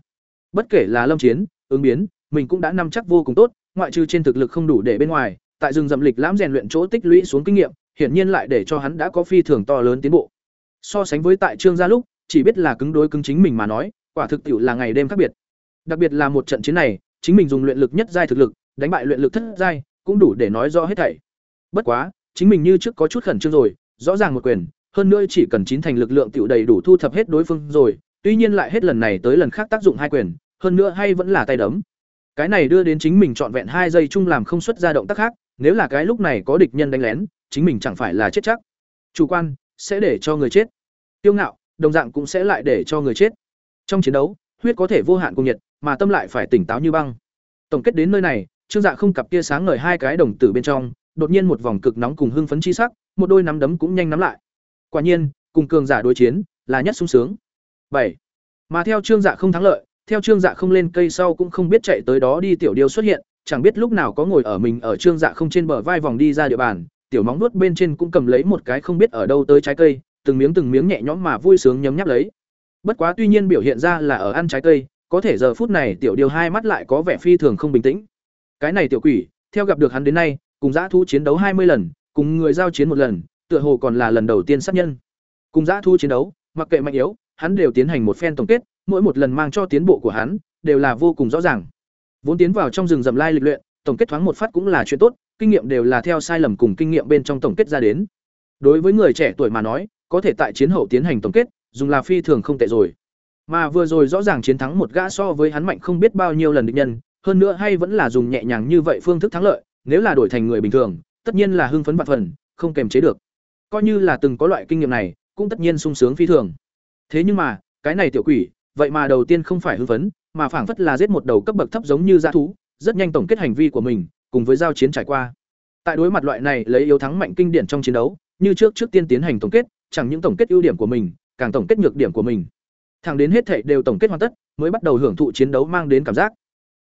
Bất kể là lâm chiến, ứng biến, mình cũng đã nắm chắc vô cùng tốt, ngoại trừ trên thực lực không đủ để bên ngoài, tại rừng rậm lịch lãm rèn luyện chỗ tích lũy xuống kinh nghiệm, hiển nhiên lại để cho hắn đã có phi thường to lớn tiến bộ. So sánh với tại Trương gia lúc, chỉ biết là cứng đối cứng chính mình mà nói, quả thực tiểu là ngày đêm khác biệt. Đặc biệt là một trận chiến này, chính mình dùng luyện lực nhất giai thực lực, đánh bại luyện lực thất giai, cũng đủ để nói rõ hết thảy. Bất quá, chính mình như trước có chút khẩn trương rồi, rõ ràng một quyền, hơn nữa chỉ cần chín thành lực lượng tiểu đầy đủ thu thập hết đối phương rồi, tuy nhiên lại hết lần này tới lần khác tác dụng hai quyền, hơn nữa hay vẫn là tay đấm. Cái này đưa đến chính mình trọn vẹn hai giây chung làm không xuất ra động tác khác, nếu là cái lúc này có địch nhân đánh lén, chính mình chẳng phải là chết chắc. Chủ quan sẽ để cho người chết. Tiêu ngạo, đồng dạng cũng sẽ lại để cho người chết. Trong chiến đấu, huyết có thể vô hạn cùng nhiệt, mà tâm lại phải tỉnh táo như băng. Tổng kết đến nơi này, Trương Dạ không cặp kia sáng ngời hai cái đồng tử bên trong, đột nhiên một vòng cực nóng cùng hưng phấn chi sắc, một đôi nắm đấm cũng nhanh nắm lại. Quả nhiên, cùng cường giả đối chiến, là nhất sung sướng. bảy Mà theo Trương Dạ không thắng lợi, theo Trương Dạ không lên cây sau cũng không biết chạy tới đó đi tiểu điêu xuất hiện, chẳng biết lúc nào có ngồi ở mình ở Trương Dạ không trên bờ vai vòng đi ra địa bàn, tiểu móng nuốt bên trên cũng cầm lấy một cái không biết ở đâu tới trái cây, từng miếng từng miếng nhẹ nhõm mà vui sướng nhấm nháp lấy. Bất quá tuy nhiên biểu hiện ra là ở ăn trái cây, có thể giờ phút này tiểu điêu hai mắt lại có vẻ phi thường không bình tĩnh. Cái này tiểu quỷ, theo gặp được hắn đến nay, cùng dã thú chiến đấu hai mươi lần, cùng người giao chiến một lần, tựa hồ còn là lần đầu tiên sát nhân. Cùng dã thu chiến đấu, mặc kệ mạnh yếu, hắn đều tiến hành một phen tổng kết, mỗi một lần mang cho tiến bộ của hắn đều là vô cùng rõ ràng. Vốn tiến vào trong rừng rậm lai lịch luyện, tổng kết thoáng một phát cũng là chuyện tốt, kinh nghiệm đều là theo sai lầm cùng kinh nghiệm bên trong tổng kết ra đến. Đối với người trẻ tuổi mà nói, có thể tại chiến hậu tiến hành tổng kết, dùng là phi thường không tệ rồi. Mà vừa rồi rõ ràng chiến thắng một gã so với hắn mạnh không biết bao nhiêu lần địch nhân, hơn nữa hay vẫn là dùng nhẹ nhàng như vậy phương thức thắng lợi, nếu là đổi thành người bình thường, tất nhiên là hưng phấn vạn phần, không kềm chế được. Coi như là từng có loại kinh nghiệm này, cũng tất nhiên sung sướng phi thường. Thế nhưng mà, cái này tiểu quỷ, vậy mà đầu tiên không phải hưng phấn, mà phảng phất là giết một đầu cấp bậc thấp giống như dã thú, rất nhanh tổng kết hành vi của mình, cùng với giao chiến trải qua. Tại đối mặt loại này lấy yếu thắng mạnh kinh điển trong chiến đấu, như trước trước tiên tiến hành tổng kết, chẳng những tổng kết ưu điểm của mình, càng tổng kết nhược điểm của mình. Thẳng đến hết thảy đều tổng kết hoàn tất, mới bắt đầu hưởng thụ chiến đấu mang đến cảm giác.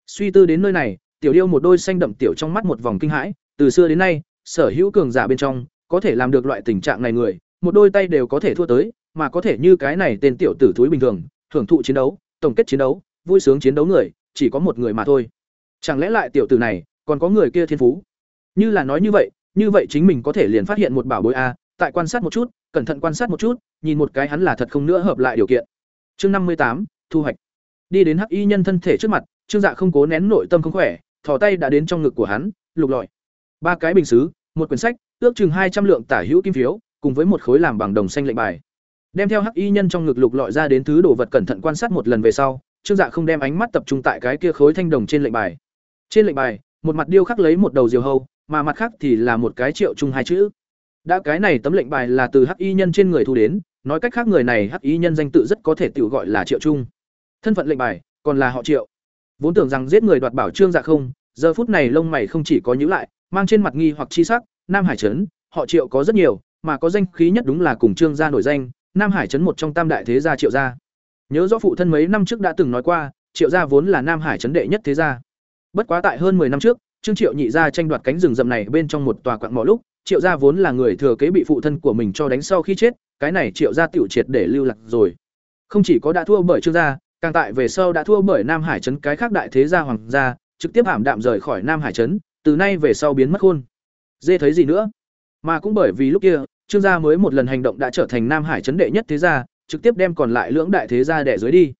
Suy tư đến nơi này, Tiểu Điêu một đôi xanh đậm tiểu trong mắt một vòng kinh hãi, từ xưa đến nay, sở hữu cường giả bên trong, có thể làm được loại tình trạng này người, một đôi tay đều có thể thua tới, mà có thể như cái này tên tiểu tử thúi bình thường, thưởng thụ chiến đấu, tổng kết chiến đấu, vui sướng chiến đấu người, chỉ có một người mà thôi. Chẳng lẽ lại tiểu tử này, còn có người kia thiên phú? Như là nói như vậy, như vậy chính mình có thể liền phát hiện một bảo bối a, tại quan sát một chút, cẩn thận quan sát một chút, nhìn một cái hắn là thật không nữa hợp lại điều kiện. Chương năm mươi tám, thu hoạch. Đi đến Hắc Y nhân thân thể trước mặt, Trương Dạ không cố nén nội tâm không khỏe, thò tay đã đến trong ngực của hắn, lục lọi. Ba cái bình sứ, một quyển sách, ước chừng hai trăm lượng tả hữu kim phiếu, cùng với một khối làm bằng đồng xanh lệnh bài. Đem theo Hắc Y nhân trong ngực lục lọi ra đến thứ đồ vật cẩn thận quan sát một lần về sau, Trương Dạ không đem ánh mắt tập trung tại cái kia khối thanh đồng trên lệnh bài. Trên lệnh bài, một mặt điêu khắc lấy một đầu diều hâu, mà mặt khác thì là một cái triệu chung hai chữ. Đã cái này tấm lệnh bài là từ Hắc Y nhân trên người thu đến, nói cách khác người này Hắc Y nhân danh tự rất có thể tự gọi là Triệu Trung. Thân phận lệnh bài, còn là họ Triệu. Vốn tưởng rằng giết người đoạt bảo Trương Dạ không, giờ phút này lông mày không chỉ có nhíu lại, mang trên mặt nghi hoặc chi sắc, Nam Hải trấn, họ Triệu có rất nhiều, mà có danh khí nhất đúng là cùng Trương gia nổi danh, Nam Hải trấn một trong tam đại thế gia Triệu gia. Nhớ rõ phụ thân mấy năm trước đã từng nói qua, Triệu gia vốn là Nam Hải trấn đệ nhất thế gia. Bất quá tại hơn 10 năm trước, Trương Triệu nhị gia tranh đoạt cánh rừng rậm này bên trong một tòa quặng mỏ lúc, Triệu gia vốn là người thừa kế bị phụ thân của mình cho đánh sau khi chết, cái này Triệu gia tiểu triệt để lưu lạc rồi. Không chỉ có đã thua bởi Trương gia, càng tại về sau đã thua bởi Nam Hải trấn cái khác đại thế gia hoàng gia, trực tiếp hãm đạm rời khỏi Nam Hải trấn, từ nay về sau biến mất khôn. Dê thấy gì nữa? Mà cũng bởi vì lúc kia, Trương gia mới một lần hành động đã trở thành Nam Hải chấn đệ nhất thế gia, trực tiếp đem còn lại lưỡng đại thế gia đè dưới đi.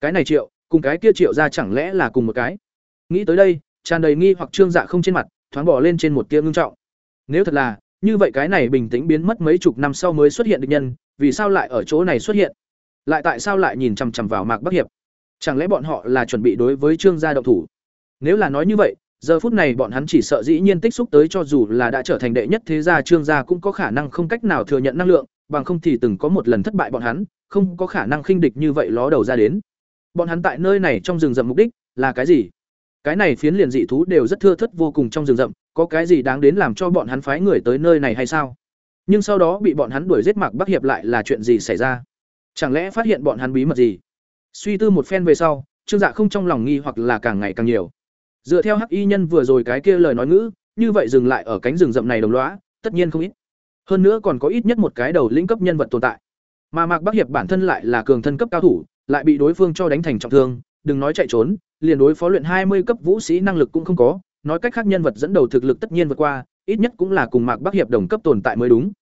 Cái này Triệu, cùng cái kia Triệu gia chẳng lẽ là cùng một cái? Nghĩ tới đây, tràn đầy nghi hoặc Trương Dạ không trên mặt, thoáng bỏ lên trên một tia ngưng trọng. Nếu thật là, như vậy cái này bình tĩnh biến mất mấy chục năm sau mới xuất hiện địch nhân, vì sao lại ở chỗ này xuất hiện? Lại tại sao lại nhìn chằm chằm vào Mạc Bắc Hiệp? Chẳng lẽ bọn họ là chuẩn bị đối với Trương gia động thủ? Nếu là nói như vậy, giờ phút này bọn hắn chỉ sợ dĩ nhiên tích xúc tới cho dù là đã trở thành đệ nhất thế gia Trương gia cũng có khả năng không cách nào thừa nhận năng lượng, bằng không thì từng có một lần thất bại bọn hắn, không có khả năng khinh địch như vậy ló đầu ra đến. Bọn hắn tại nơi này trong rừng rậm mục đích là cái gì? Cái này phiến liền dị thú đều rất thưa thất vô cùng trong rừng rậm, có cái gì đáng đến làm cho bọn hắn phái người tới nơi này hay sao? Nhưng sau đó bị bọn hắn đuổi giết Mạc Bắc Hiệp lại là chuyện gì xảy ra? Chẳng lẽ phát hiện bọn hắn bí mật gì? Suy tư một phen về sau, Trương Dạ không trong lòng nghi hoặc là càng ngày càng nhiều. Dựa theo Hắc Y nhân vừa rồi cái kia lời nói ngữ, như vậy dừng lại ở cánh rừng rậm này đồng lõa, tất nhiên không ít. Hơn nữa còn có ít nhất một cái đầu lĩnh cấp nhân vật tồn tại. Mà Mạc Bắc Hiệp bản thân lại là cường thân cấp cao thủ, lại bị đối phương cho đánh thành trọng thương, đừng nói chạy trốn, liền đối phó luyện hai mươi cấp vũ sĩ năng lực cũng không có, nói cách khác nhân vật dẫn đầu thực lực tất nhiên vượt qua, ít nhất cũng là cùng Mạc Bắc Hiệp đồng cấp tồn tại mới đúng.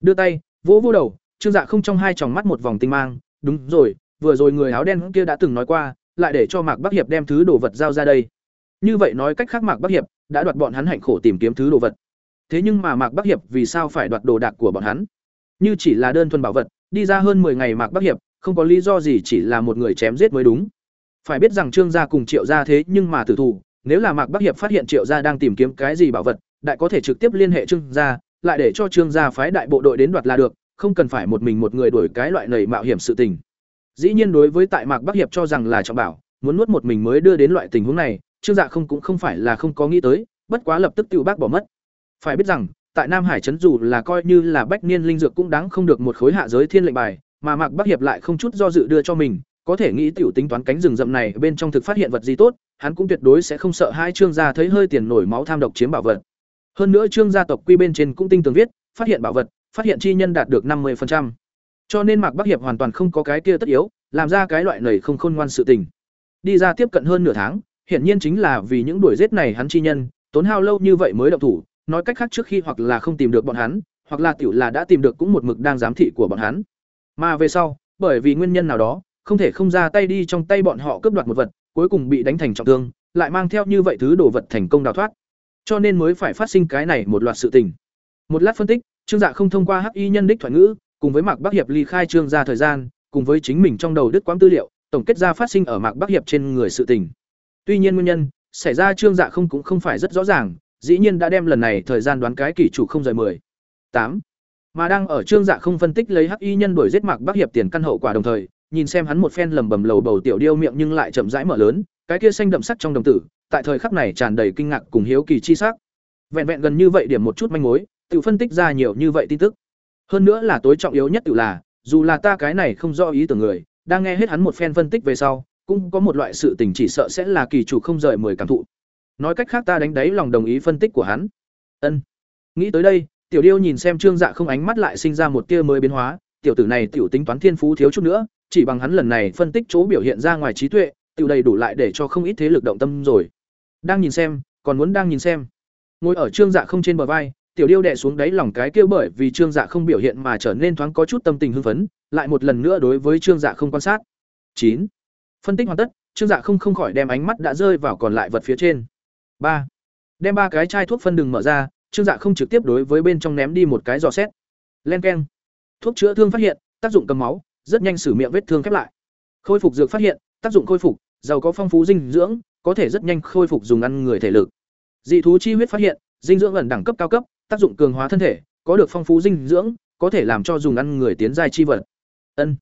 Đưa tay, vỗ vỗ đầu, Trương Dạ không trong hai tròng mắt một vòng tinh mang, đúng rồi, vừa rồi người áo đen kia đã từng nói qua, lại để cho Mạc Bắc Hiệp đem thứ đồ vật giao ra đây như vậy nói cách khác mạc bắc hiệp đã đoạt bọn hắn hạnh khổ tìm kiếm thứ đồ vật. Thế nhưng mà mạc bắc hiệp vì sao phải đoạt đồ đạc của bọn hắn? Như chỉ là đơn thuần bảo vật, đi ra hơn 10 ngày mạc bắc hiệp không có lý do gì chỉ là một người chém giết mới đúng. Phải biết rằng trương gia cùng triệu gia thế nhưng mà tử thủ, nếu là mạc bắc hiệp phát hiện triệu gia đang tìm kiếm cái gì bảo vật, đại có thể trực tiếp liên hệ trương gia, lại để cho trương gia phái đại bộ đội đến đoạt là được, không cần phải một mình một người đuổi cái loại nầy mạo hiểm sự tình. Dĩ nhiên đối với tại mạc bắc hiệp cho rằng là trọng bảo, muốn nuốt một mình mới đưa đến loại tình huống này trương dạ không cũng không phải là không có nghĩ tới, bất quá lập tức tự bác bỏ mất. Phải biết rằng, tại nam hải trấn dù là coi như là bách niên linh dược cũng đáng không được một khối hạ giới thiên lệnh bài, mà mạc bắc hiệp lại không chút do dự đưa cho mình, có thể nghĩ tiểu tính toán cánh rừng rậm này bên trong thực phát hiện vật gì tốt, hắn cũng tuyệt đối sẽ không sợ hai trương gia thấy hơi tiền nổi máu tham độc chiếm bảo vật. Hơn nữa trương gia tộc quy bên trên cũng tinh tường viết, phát hiện bảo vật, phát hiện chi nhân đạt được năm 50%. cho nên mạc bắc hiệp hoàn toàn không có cái kia tất yếu, làm ra cái loại nầy không khôn ngoan sự tình. Đi ra tiếp cận hơn nửa tháng hiển nhiên chính là vì những đuổi giết này hắn chi nhân, tốn hao lâu như vậy mới động thủ, nói cách khác trước khi hoặc là không tìm được bọn hắn, hoặc là tiểu là đã tìm được cũng một mực đang giám thị của bọn hắn. Mà về sau, bởi vì nguyên nhân nào đó, không thể không ra tay đi trong tay bọn họ cướp đoạt một vật, cuối cùng bị đánh thành trọng thương, lại mang theo như vậy thứ đồ vật thành công đào thoát. Cho nên mới phải phát sinh cái này một loạt sự tình. Một lát phân tích, trương dạ không thông qua hắc y nhân đích thoại ngữ, cùng với mạc bắc hiệp ly khai trương ra thời gian, cùng với chính mình trong đầu đứt quãng tư liệu, tổng kết ra phát sinh ở mạc bắc hiệp trên người sự tình tuy nhiên nguyên nhân, xảy ra trương dạ không cũng không phải rất rõ ràng, dĩ nhiên đã đem lần này thời gian đoán cái kỷ chủ không rời mười. Tám. Mà đang ở trương dạ không phân tích lấy hắc y nhân đổi giết mạc bắc hiệp tiền căn hậu quả đồng thời, nhìn xem hắn một phen lầm bầm lầu bầu tiểu điêu miệng nhưng lại chậm rãi mở lớn, cái kia xanh đậm sắc trong đồng tử, tại thời khắc này tràn đầy kinh ngạc cùng hiếu kỳ chi sắc. Vẹn vẹn gần như vậy điểm một chút manh mối, tự phân tích ra nhiều như vậy tin tức. Hơn nữa là tối trọng yếu nhất tự là, dù là ta cái này không rõ ý tưởng người, đang nghe hết hắn một phen phân tích về sau cũng có một loại sự tình chỉ sợ sẽ là kỳ chủ không rời mười cảm thụ. Nói cách khác ta đánh đáy lòng đồng ý phân tích của hắn. Ân. Nghĩ tới đây, tiểu điêu nhìn xem trương dạ không ánh mắt lại sinh ra một tia mới biến hóa, tiểu tử này tiểu tính toán thiên phú thiếu chút nữa, chỉ bằng hắn lần này phân tích chỗ biểu hiện ra ngoài trí tuệ, tiểu đầy đủ lại để cho không ít thế lực động tâm rồi. Đang nhìn xem, còn muốn đang nhìn xem. Ngồi ở trương dạ không trên bờ vai, tiểu điêu đè xuống đáy lòng cái kêu bởi vì trương dạ không biểu hiện mà trở nên thoáng có chút tâm tình hưng phấn, lại một lần nữa đối với trương dạ không quan sát. Chín phân tích hoàn tất, trương dạ không không khỏi đem ánh mắt đã rơi vào còn lại vật phía trên. Ba. Đem ba cái chai thuốc phân đừng mở ra, trương dạ không trực tiếp đối với bên trong ném đi một cái giò xét. Len keng. Thuốc chữa thương phát hiện, tác dụng cầm máu, rất nhanh xử miệng vết thương khép lại. Khôi phục dược phát hiện, tác dụng khôi phục, giàu có phong phú dinh dưỡng, có thể rất nhanh khôi phục dùng ăn người thể lực. Dị thú chi huyết phát hiện, dinh dưỡng ẩn đẳng cấp cao cấp, tác dụng cường hóa thân thể, có được phong phú dinh dưỡng, có thể làm cho dùng ăn người tiến giai chi vật. Ân.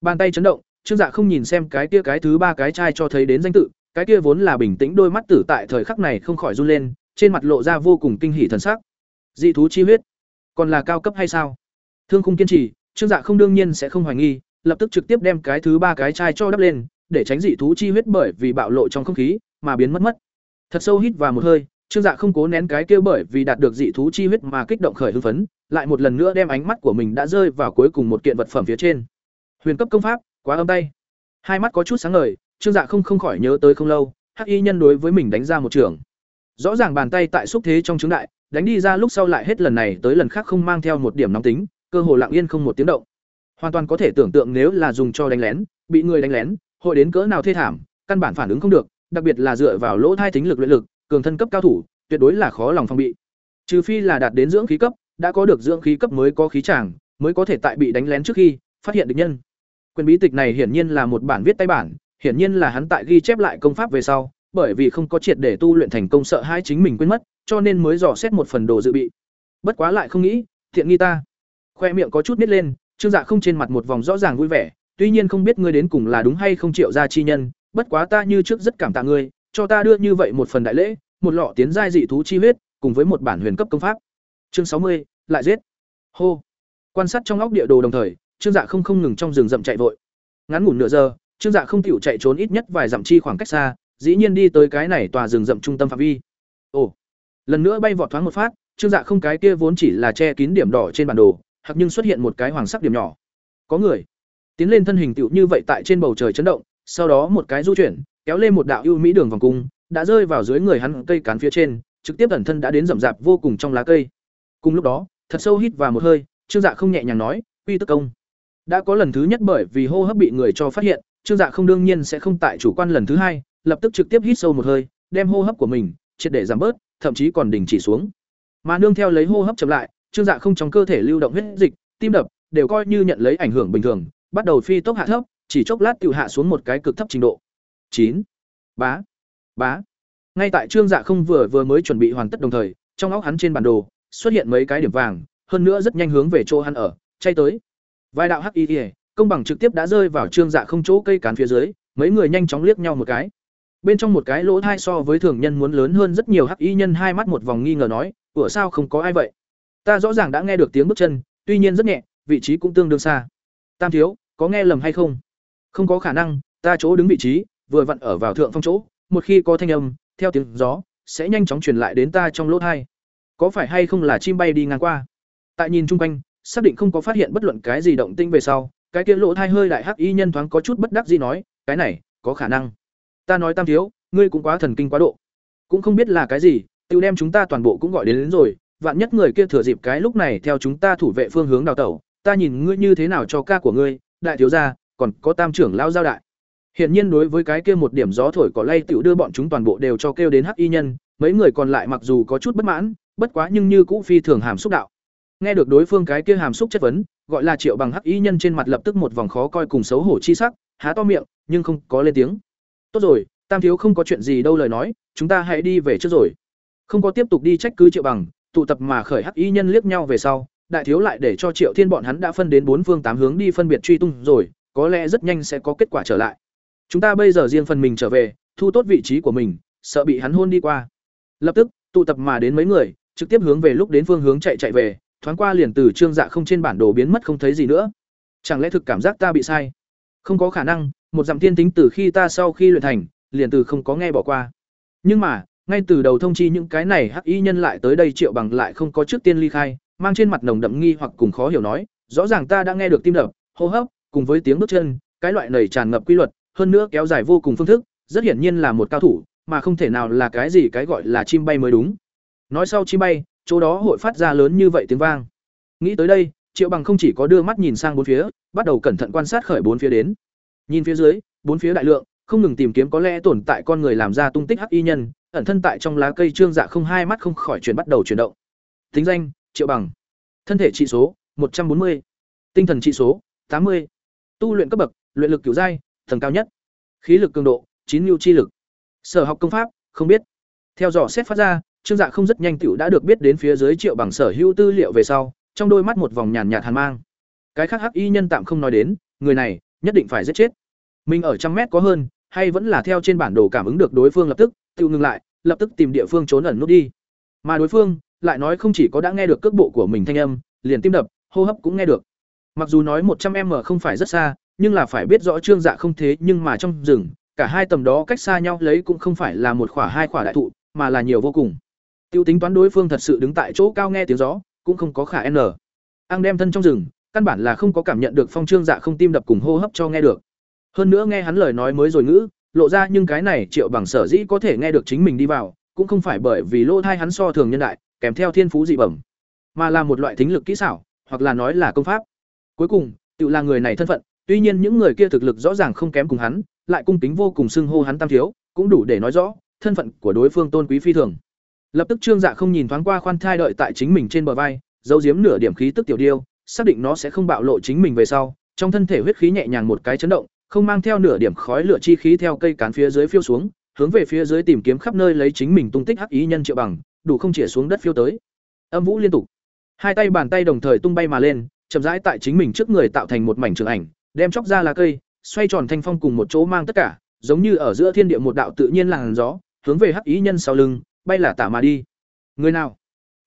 Bàn tay chấn động trương dạ không nhìn xem cái kia cái thứ ba cái chai cho thấy đến danh tự, cái kia vốn là bình tĩnh đôi mắt tử tại thời khắc này không khỏi run lên, trên mặt lộ ra vô cùng kinh hỉ thần sắc. Dị thú chi huyết, còn là cao cấp hay sao? Thương khung kiên trì, trương dạ không đương nhiên sẽ không hoài nghi, lập tức trực tiếp đem cái thứ ba cái chai cho đắp lên, để tránh dị thú chi huyết bởi vì bạo lộ trong không khí mà biến mất mất. Thật sâu hít vào một hơi, trương dạ không cố nén cái kia bởi vì đạt được dị thú chi huyết mà kích động khởi hưng phấn, lại một lần nữa đem ánh mắt của mình đã rơi vào cuối cùng một kiện vật phẩm phía trên. Huyền cấp công pháp quá âm tay. Hai mắt có chút sáng ngời, trương dạ không không khỏi nhớ tới không lâu, hắc y nhân đối với mình đánh ra một trường. Rõ ràng bàn tay tại xúc thế trong trứng đại, đánh đi ra lúc sau lại hết lần này tới lần khác không mang theo một điểm nóng tính, cơ hồ lặng yên không một tiếng động. Hoàn toàn có thể tưởng tượng nếu là dùng cho đánh lén, bị người đánh lén, hội đến cỡ nào thê thảm, căn bản phản ứng không được, đặc biệt là dựa vào lỗ thai tính lực luyện lực, cường thân cấp cao thủ, tuyệt đối là khó lòng phòng bị. Trừ phi là đạt đến dưỡng khí cấp, đã có được dưỡng khí cấp mới có khí tràng mới có thể tại bị đánh lén trước khi, phát hiện địch nhân quyền bí tịch này hiển nhiên là một bản viết tay bản, hiển nhiên là hắn tại ghi chép lại công pháp về sau, bởi vì không có triệt để tu luyện thành công sợ hai chính mình quên mất, cho nên mới dò xét một phần đồ dự bị. Bất quá lại không nghĩ, thiện nghi ta. Khoe miệng có chút nít lên, trương dạ không trên mặt một vòng rõ ràng vui vẻ, tuy nhiên không biết ngươi đến cùng là đúng hay không triệu ra chi nhân, bất quá ta như trước rất cảm tạ ngươi, cho ta đưa như vậy một phần đại lễ, một lọ tiến giai dị thú chi huyết, cùng với một bản huyền cấp công pháp. Chương sáu mươi, lại giết. Hô. Quan sát trong óc địa đồ đồng thời trương dạ không không ngừng trong rừng rậm chạy vội. Ngắn ngủn nửa giờ, trương dạ không chịu chạy trốn ít nhất vài dặm chi khoảng cách xa, dĩ nhiên đi tới cái này tòa rừng rậm trung tâm phạm vi. Ồ, lần nữa bay vọt thoáng một phát, trương dạ không cái kia vốn chỉ là che kín điểm đỏ trên bản đồ, hoặc nhưng xuất hiện một cái hoàng sắc điểm nhỏ. Có người tiến lên thân hình tựu như vậy tại trên bầu trời chấn động, sau đó một cái du chuyển, kéo lên một đạo ưu mỹ đường vòng cung, đã rơi vào dưới người hắn cây cán phía trên, trực tiếp ẩn thân đã đến rậm rạp vô cùng trong lá cây. Cùng lúc đó, thật sâu hít vào một hơi, trương dạ không nhẹ nhàng nói uy tức công đã có lần thứ nhất bởi vì hô hấp bị người cho phát hiện trương dạ không đương nhiên sẽ không tại chủ quan lần thứ hai lập tức trực tiếp hít sâu một hơi đem hô hấp của mình triệt để giảm bớt, thậm chí còn đình chỉ xuống. Mà nương theo lấy hô hấp chậm lại, Trương Dạ không trong cơ thể lưu động huyết dịch, tim đập đều coi như nhận lấy ảnh hưởng bình thường, bắt đầu phi tốc hạ thấp, chỉ chốc lát tiểu hạ xuống một cái cực thấp trình độ. chín Bá. Bá. Ngay tại Trương Dạ không vừa vừa mới chuẩn bị hoàn tất đồng thời, trong óc hắn trên bản đồ xuất hiện mấy cái điểm vàng, hơn nữa rất nhanh hướng về chỗ hắn ở, chay tới. Vài đạo hắc y, công bằng trực tiếp đã rơi vào Trương Dạ không chỗ cây cán phía dưới, mấy người nhanh chóng liếc nhau một cái. Bên trong một cái lỗ thai so với thường nhân muốn lớn hơn rất nhiều hắc y nhân hai mắt một vòng nghi ngờ nói ủa sao không có ai vậy? Ta rõ ràng đã nghe được tiếng bước chân tuy nhiên rất nhẹ vị trí cũng tương đương xa. Tam thiếu có nghe lầm hay không? Không có khả năng ta chỗ đứng vị trí vừa vặn ở vào thượng phong chỗ một khi có thanh âm theo tiếng gió sẽ nhanh chóng truyền lại đến ta trong lỗ thai. Có phải hay không là chim bay đi ngang qua? Tại nhìn chung quanh xác định không có phát hiện bất luận cái gì động tinh về sau cái kia lỗ thai hơi đại hắc y nhân thoáng có chút bất đắc gì nói cái này có khả năng. Ta nói tam thiếu ngươi cũng quá thần kinh quá độ. Cũng không biết là cái gì tự đem chúng ta toàn bộ cũng gọi đến, đến rồi vạn nhất người kia thừa dịp cái lúc này theo chúng ta thủ vệ phương hướng đào tẩu ta nhìn ngươi như thế nào cho ca của ngươi đại thiếu gia còn có tam trưởng lao giao đại. Hiện nhiên đối với cái kia một điểm gió thổi cỏ lay tiểu đưa bọn chúng toàn bộ đều cho kêu đến hắc y nhân, mấy người còn lại mặc dù có chút bất mãn, bất quá nhưng như cũ phi thường hàm xúc đạo. Nghe được đối phương cái kia hàm xúc chất vấn, gọi là Triệu Bằng hắc y nhân trên mặt lập tức một vòng khó coi cùng xấu hổ chi sắc, há to miệng, nhưng không có lên tiếng. Tốt rồi tam thiếu không có chuyện gì đâu lời nói chúng ta hãy đi về trước rồi. Không có tiếp tục đi trách cứ triệu bằng tụ tập mà khởi hắc y nhân liếc nhau về sau đại thiếu lại để cho triệu thiên bọn hắn đã phân đến bốn phương tám hướng đi phân biệt truy tung rồi có lẽ rất nhanh sẽ có kết quả trở lại. Chúng ta bây giờ riêng phần mình trở về thu tốt vị trí của mình sợ bị hắn hôn đi qua. Lập tức tụ tập mà đến mấy người trực tiếp hướng về lúc đến phương hướng chạy chạy về thoáng qua liền từ trương dạ không trên bản đồ biến mất không thấy gì nữa chẳng lẽ thực cảm giác ta bị sai không có khả năng một dặm tiên tính từ khi ta sau khi luyện thành, liền từ không có nghe bỏ qua. Nhưng mà, ngay từ đầu thông chi những cái này hắc y nhân lại tới đây Triệu Bằng lại không có trước tiên ly khai, mang trên mặt nồng đậm nghi hoặc cùng khó hiểu nói, rõ ràng ta đã nghe được tim đập, hô hấp, cùng với tiếng bước chân, cái loại nảy tràn ngập quy luật, hơn nữa kéo dài vô cùng phương thức, rất hiển nhiên là một cao thủ, mà không thể nào là cái gì cái gọi là chim bay mới đúng. Nói sau chim bay, chỗ đó hội phát ra lớn như vậy tiếng vang. Nghĩ tới đây, Triệu Bằng không chỉ có đưa mắt nhìn sang bốn phía, bắt đầu cẩn thận quan sát khởi bốn phía đến. Nhìn phía dưới, bốn phía đại lượng, không ngừng tìm kiếm có lẽ tồn tại con người làm ra tung tích hắc y nhân, ẩn thân tại trong lá cây trương dạ không hai mắt không khỏi chuyển bắt đầu chuyển động. Tính danh: Triệu Bằng. Thân thể trị số: một trăm bốn mươi Tinh thần trị số: tám mươi Tu luyện cấp bậc: Luyện lực cửu giai, tầng cao nhất. Khí lực cường độ: chín nhu chi lực. Sở học công pháp: Không biết. Theo dõi xét phát ra, Trương Dạ không rất nhanh tiểu đã được biết đến phía dưới Triệu Bằng sở hữu tư liệu về sau, trong đôi mắt một vòng nhàn nhạt hàn mang. Cái khác hắc y nhân tạm không nói đến, người này nhất định phải giết chết. Mình ở trăm mét có hơn hay vẫn là theo trên bản đồ cảm ứng được đối phương lập tức tự ngừng lại lập tức tìm địa phương trốn ẩn nút đi. Mà đối phương lại nói không chỉ có đã nghe được cước bộ của mình thanh âm liền tim đập hô hấp cũng nghe được. Mặc dù nói một trăm m không phải rất xa nhưng là phải biết rõ trương dạ không thế nhưng mà trong rừng cả hai tầm đó cách xa nhau lấy cũng không phải là một khỏa hai khỏa đại thụ mà là nhiều vô cùng tiêu tính toán đối phương thật sự đứng tại chỗ cao nghe tiếng gió, cũng không có khả n. Ang đem thân trong rừng, căn bản là không có cảm nhận được phong trương dạ không tim đập cùng hô hấp cho nghe được. Hơn nữa nghe hắn lời nói mới rồi ngữ, lộ ra nhưng cái này triệu bằng sở dĩ có thể nghe được chính mình đi vào, cũng không phải bởi vì lỗ thai hắn so thường nhân đại, kèm theo thiên phú dị bẩm, mà là một loại thính lực kỹ xảo, hoặc là nói là công pháp. Cuối cùng tự là người này thân phận, tuy nhiên những người kia thực lực rõ ràng không kém cùng hắn, lại cung kính vô cùng xưng hô hắn tam thiếu, cũng đủ để nói rõ, thân phận của đối phương tôn quý phi thường lập tức trương dạ không nhìn thoáng qua khoan thai đợi tại chính mình trên bờ vai, giấu giếm nửa điểm khí tức tiểu điêu, xác định nó sẽ không bạo lộ chính mình về sau, trong thân thể huyết khí nhẹ nhàng một cái chấn động, không mang theo nửa điểm khói lửa chi khí theo cây cán phía dưới phiêu xuống, hướng về phía dưới tìm kiếm khắp nơi lấy chính mình tung tích hắc ý nhân triệu bằng, đủ không chĩa xuống đất phiêu tới. Âm vũ liên tục. Hai tay bàn tay đồng thời tung bay mà lên, chậm rãi tại chính mình trước người tạo thành một mảnh trường ảnh, đem chóc ra lá cây, xoay tròn thanh phong cùng một chỗ mang tất cả, giống như ở giữa thiên địa một đạo tự nhiên làn gió, hướng về hắc ý nhân sau lưng bay là tả mà đi. Người nào?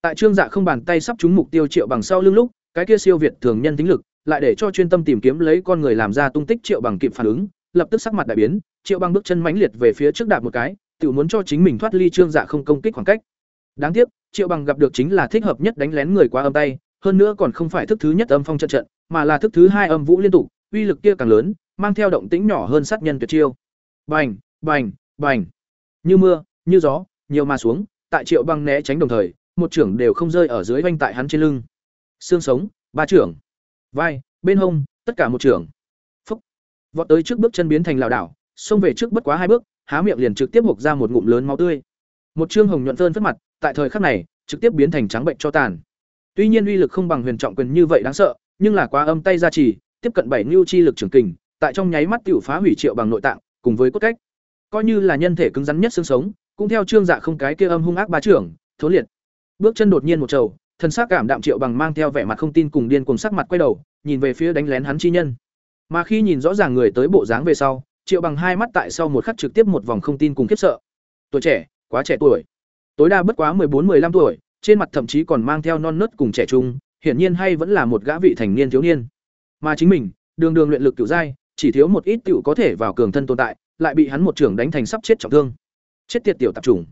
Tại trương dạ không bàn tay sắp trúng mục tiêu triệu bằng sau lưng lúc, cái kia siêu việt thường nhân tính lực, lại để cho chuyên tâm tìm kiếm lấy con người làm ra tung tích triệu bằng kịp phản ứng, lập tức sắc mặt đại biến, triệu bằng bước chân mãnh liệt về phía trước đạp một cái tự muốn cho chính mình thoát ly trương dạ không công kích khoảng cách. Đáng tiếc, triệu bằng gặp được chính là thích hợp nhất đánh lén người qua âm tay, hơn nữa còn không phải thức thứ nhất âm phong trận trận, mà là thức thứ hai âm vũ liên tục, uy lực kia càng lớn, mang theo động tĩnh nhỏ hơn sát nhân tuyệt chiêu. Bành bành bành. Như mưa, như gió nhiều mà xuống, tại triệu băng né tránh đồng thời, một trưởng đều không rơi ở dưới vanh tại hắn trên lưng. Xương sống, ba trưởng. Vai, bên hông, tất cả một trưởng. Phúc. Vọt tới trước bước chân biến thành lảo đảo, xông về trước bất quá hai bước, há miệng liền trực tiếp hộc ra một ngụm lớn máu tươi. Một trương hồng nhuận phơn phất mặt, tại thời khắc này, trực tiếp biến thành trắng bệnh cho tàn. Tuy nhiên uy lực không bằng huyền trọng quyền như vậy đáng sợ, nhưng là quá âm tay ra chỉ tiếp cận bảy lưu chi lực trưởng kình, tại trong nháy mắt tiểu phá hủy triệu bằng nội tạng, cùng với cốt cách. Coi như là nhân thể cứng rắn nhất xương sống cũng theo trương dạ không cái kia âm hung ác bá trưởng thốn liệt. Bước chân đột nhiên một trầu, thần sắc cảm đạm triệu bằng mang theo vẻ mặt không tin cùng điên cùng sắc mặt quay đầu, nhìn về phía đánh lén hắn chi nhân. Mà khi nhìn rõ ràng người tới bộ dáng về sau, triệu bằng hai mắt tại sau một khắc trực tiếp một vòng không tin cùng khiếp sợ. Tuổi trẻ, quá trẻ tuổi. Tối đa bất quá bốn 15 tuổi, trên mặt thậm chí còn mang theo non nớt cùng trẻ trung, hiển nhiên hay vẫn là một gã vị thành niên thiếu niên. Mà chính mình, đường đường luyện lực cửu giai, chỉ thiếu một ít tiểu có thể vào cường thân tồn tại, lại bị hắn một trưởng đánh thành sắp chết trọng thương chết tiệt tiểu tạp trùng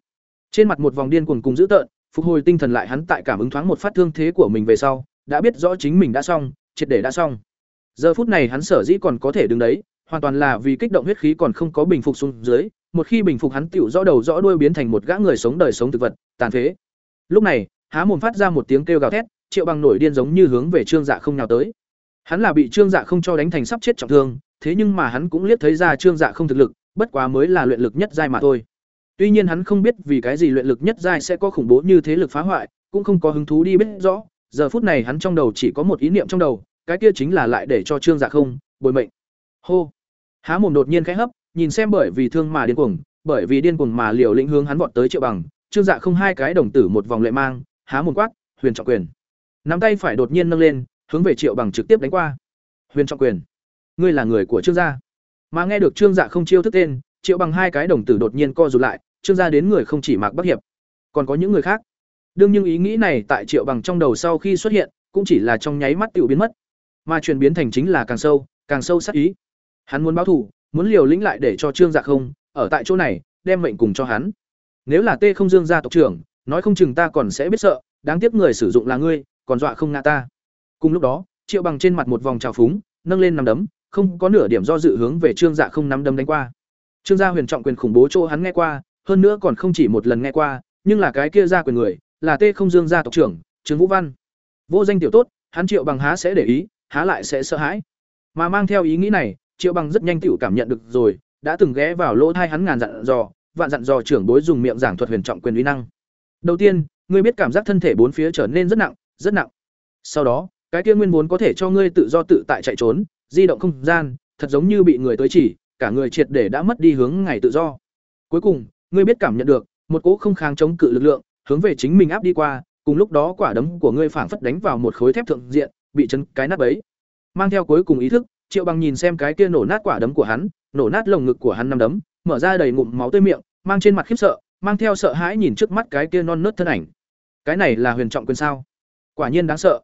trên mặt một vòng điên cuồng cùng dữ tợn, phục hồi tinh thần lại hắn tại cảm ứng thoáng một phát thương thế của mình về sau, đã biết rõ chính mình đã xong, triệt để đã xong. Giờ phút này hắn sở dĩ còn có thể đứng đấy, hoàn toàn là vì kích động huyết khí còn không có bình phục xuống dưới, một khi bình phục hắn tựu rõ đầu rõ đuôi biến thành một gã người sống đời sống thực vật, tàn phế. Lúc này, há mồm phát ra một tiếng kêu gào thét, triệu bằng nổi điên giống như hướng về trương dạ không nào tới. Hắn là bị trương dạ không cho đánh thành sắp chết trọng thương, thế nhưng mà hắn cũng liếc thấy ra trương dạ không thực lực, bất quá mới là luyện lực nhất giai mà thôi tuy nhiên hắn không biết vì cái gì luyện lực nhất giai sẽ có khủng bố như thế lực phá hoại, cũng không có hứng thú đi biết rõ. Giờ phút này hắn trong đầu chỉ có một ý niệm trong đầu, cái kia chính là lại để cho trương dạ không bồi mệnh. Hô! Há mồm đột nhiên khẽ hấp, nhìn xem bởi vì thương mà điên cuồng, bởi vì điên cuồng mà liều lĩnh hướng hắn vọt tới triệu bằng, trương dạ không hai cái đồng tử một vòng lệ mang, há mồm quát, huyền trọng quyền. Nắm tay phải đột nhiên nâng lên, hướng về triệu bằng trực tiếp đánh qua. Huyền trọng quyền, ngươi là người của trương gia. Mà nghe được trương dạ không chiêu thức tên, triệu bằng hai cái đồng tử đột nhiên co rụt lại trương gia đến người không chỉ mạc bắc hiệp, còn có những người khác. Đương nhưng ý nghĩ này tại triệu bằng trong đầu sau khi xuất hiện, cũng chỉ là trong nháy mắt tự biến mất. Mà chuyển biến thành chính là càng sâu càng sâu sắc ý. Hắn muốn báo thù, muốn liều lĩnh lại để cho trương dạ không ở tại chỗ này, đem mệnh cùng cho hắn. Nếu là tê không dương gia tộc trưởng, nói không chừng ta còn sẽ biết sợ, đáng tiếc người sử dụng là ngươi, còn dọa không ngã ta. Cùng lúc đó, triệu bằng trên mặt một vòng trào phúng, nâng lên nằm đấm, không có nửa điểm do dự hướng về trương dạ không nắm đấm đánh qua. Trương gia huyền trọng quyền khủng bố chỗ hắn nghe qua hơn nữa còn không chỉ một lần nghe qua, nhưng là cái kia ra quyền người, là tê không dương gia tộc trưởng, trương vũ văn. Vô danh tiểu tốt, hắn triệu bằng há sẽ để ý, há lại sẽ sợ hãi. Mà mang theo ý nghĩ này, triệu bằng rất nhanh tiểu cảm nhận được rồi, đã từng ghé vào lỗ thai hắn ngàn dặn dò, vạn dặn dò trưởng bối dùng miệng giảng thuật huyền trọng quyền uy năng. Đầu tiên, ngươi biết cảm giác thân thể bốn phía trở nên rất nặng rất nặng. Sau đó, cái kia nguyên vốn có thể cho ngươi tự do tự tại chạy trốn, di động không gian, thật giống như bị người tới chỉ, cả người triệt để đã mất đi hướng ngày tự do. Cuối cùng ngươi biết cảm nhận được, một cỗ không kháng chống cự lực lượng, hướng về chính mình áp đi qua, cùng lúc đó quả đấm của ngươi phảng phất đánh vào một khối thép thượng diện, bị chấn cái nát bấy. Mang theo cuối cùng ý thức, triệu bằng nhìn xem cái kia nổ nát quả đấm của hắn, nổ nát lồng ngực của hắn năm đấm, mở ra đầy ngụm máu tươi miệng, mang trên mặt khiếp sợ, mang theo sợ hãi nhìn trước mắt cái kia non nớt thân ảnh. Cái này là huyền trọng quyền sao? Quả nhiên đáng sợ.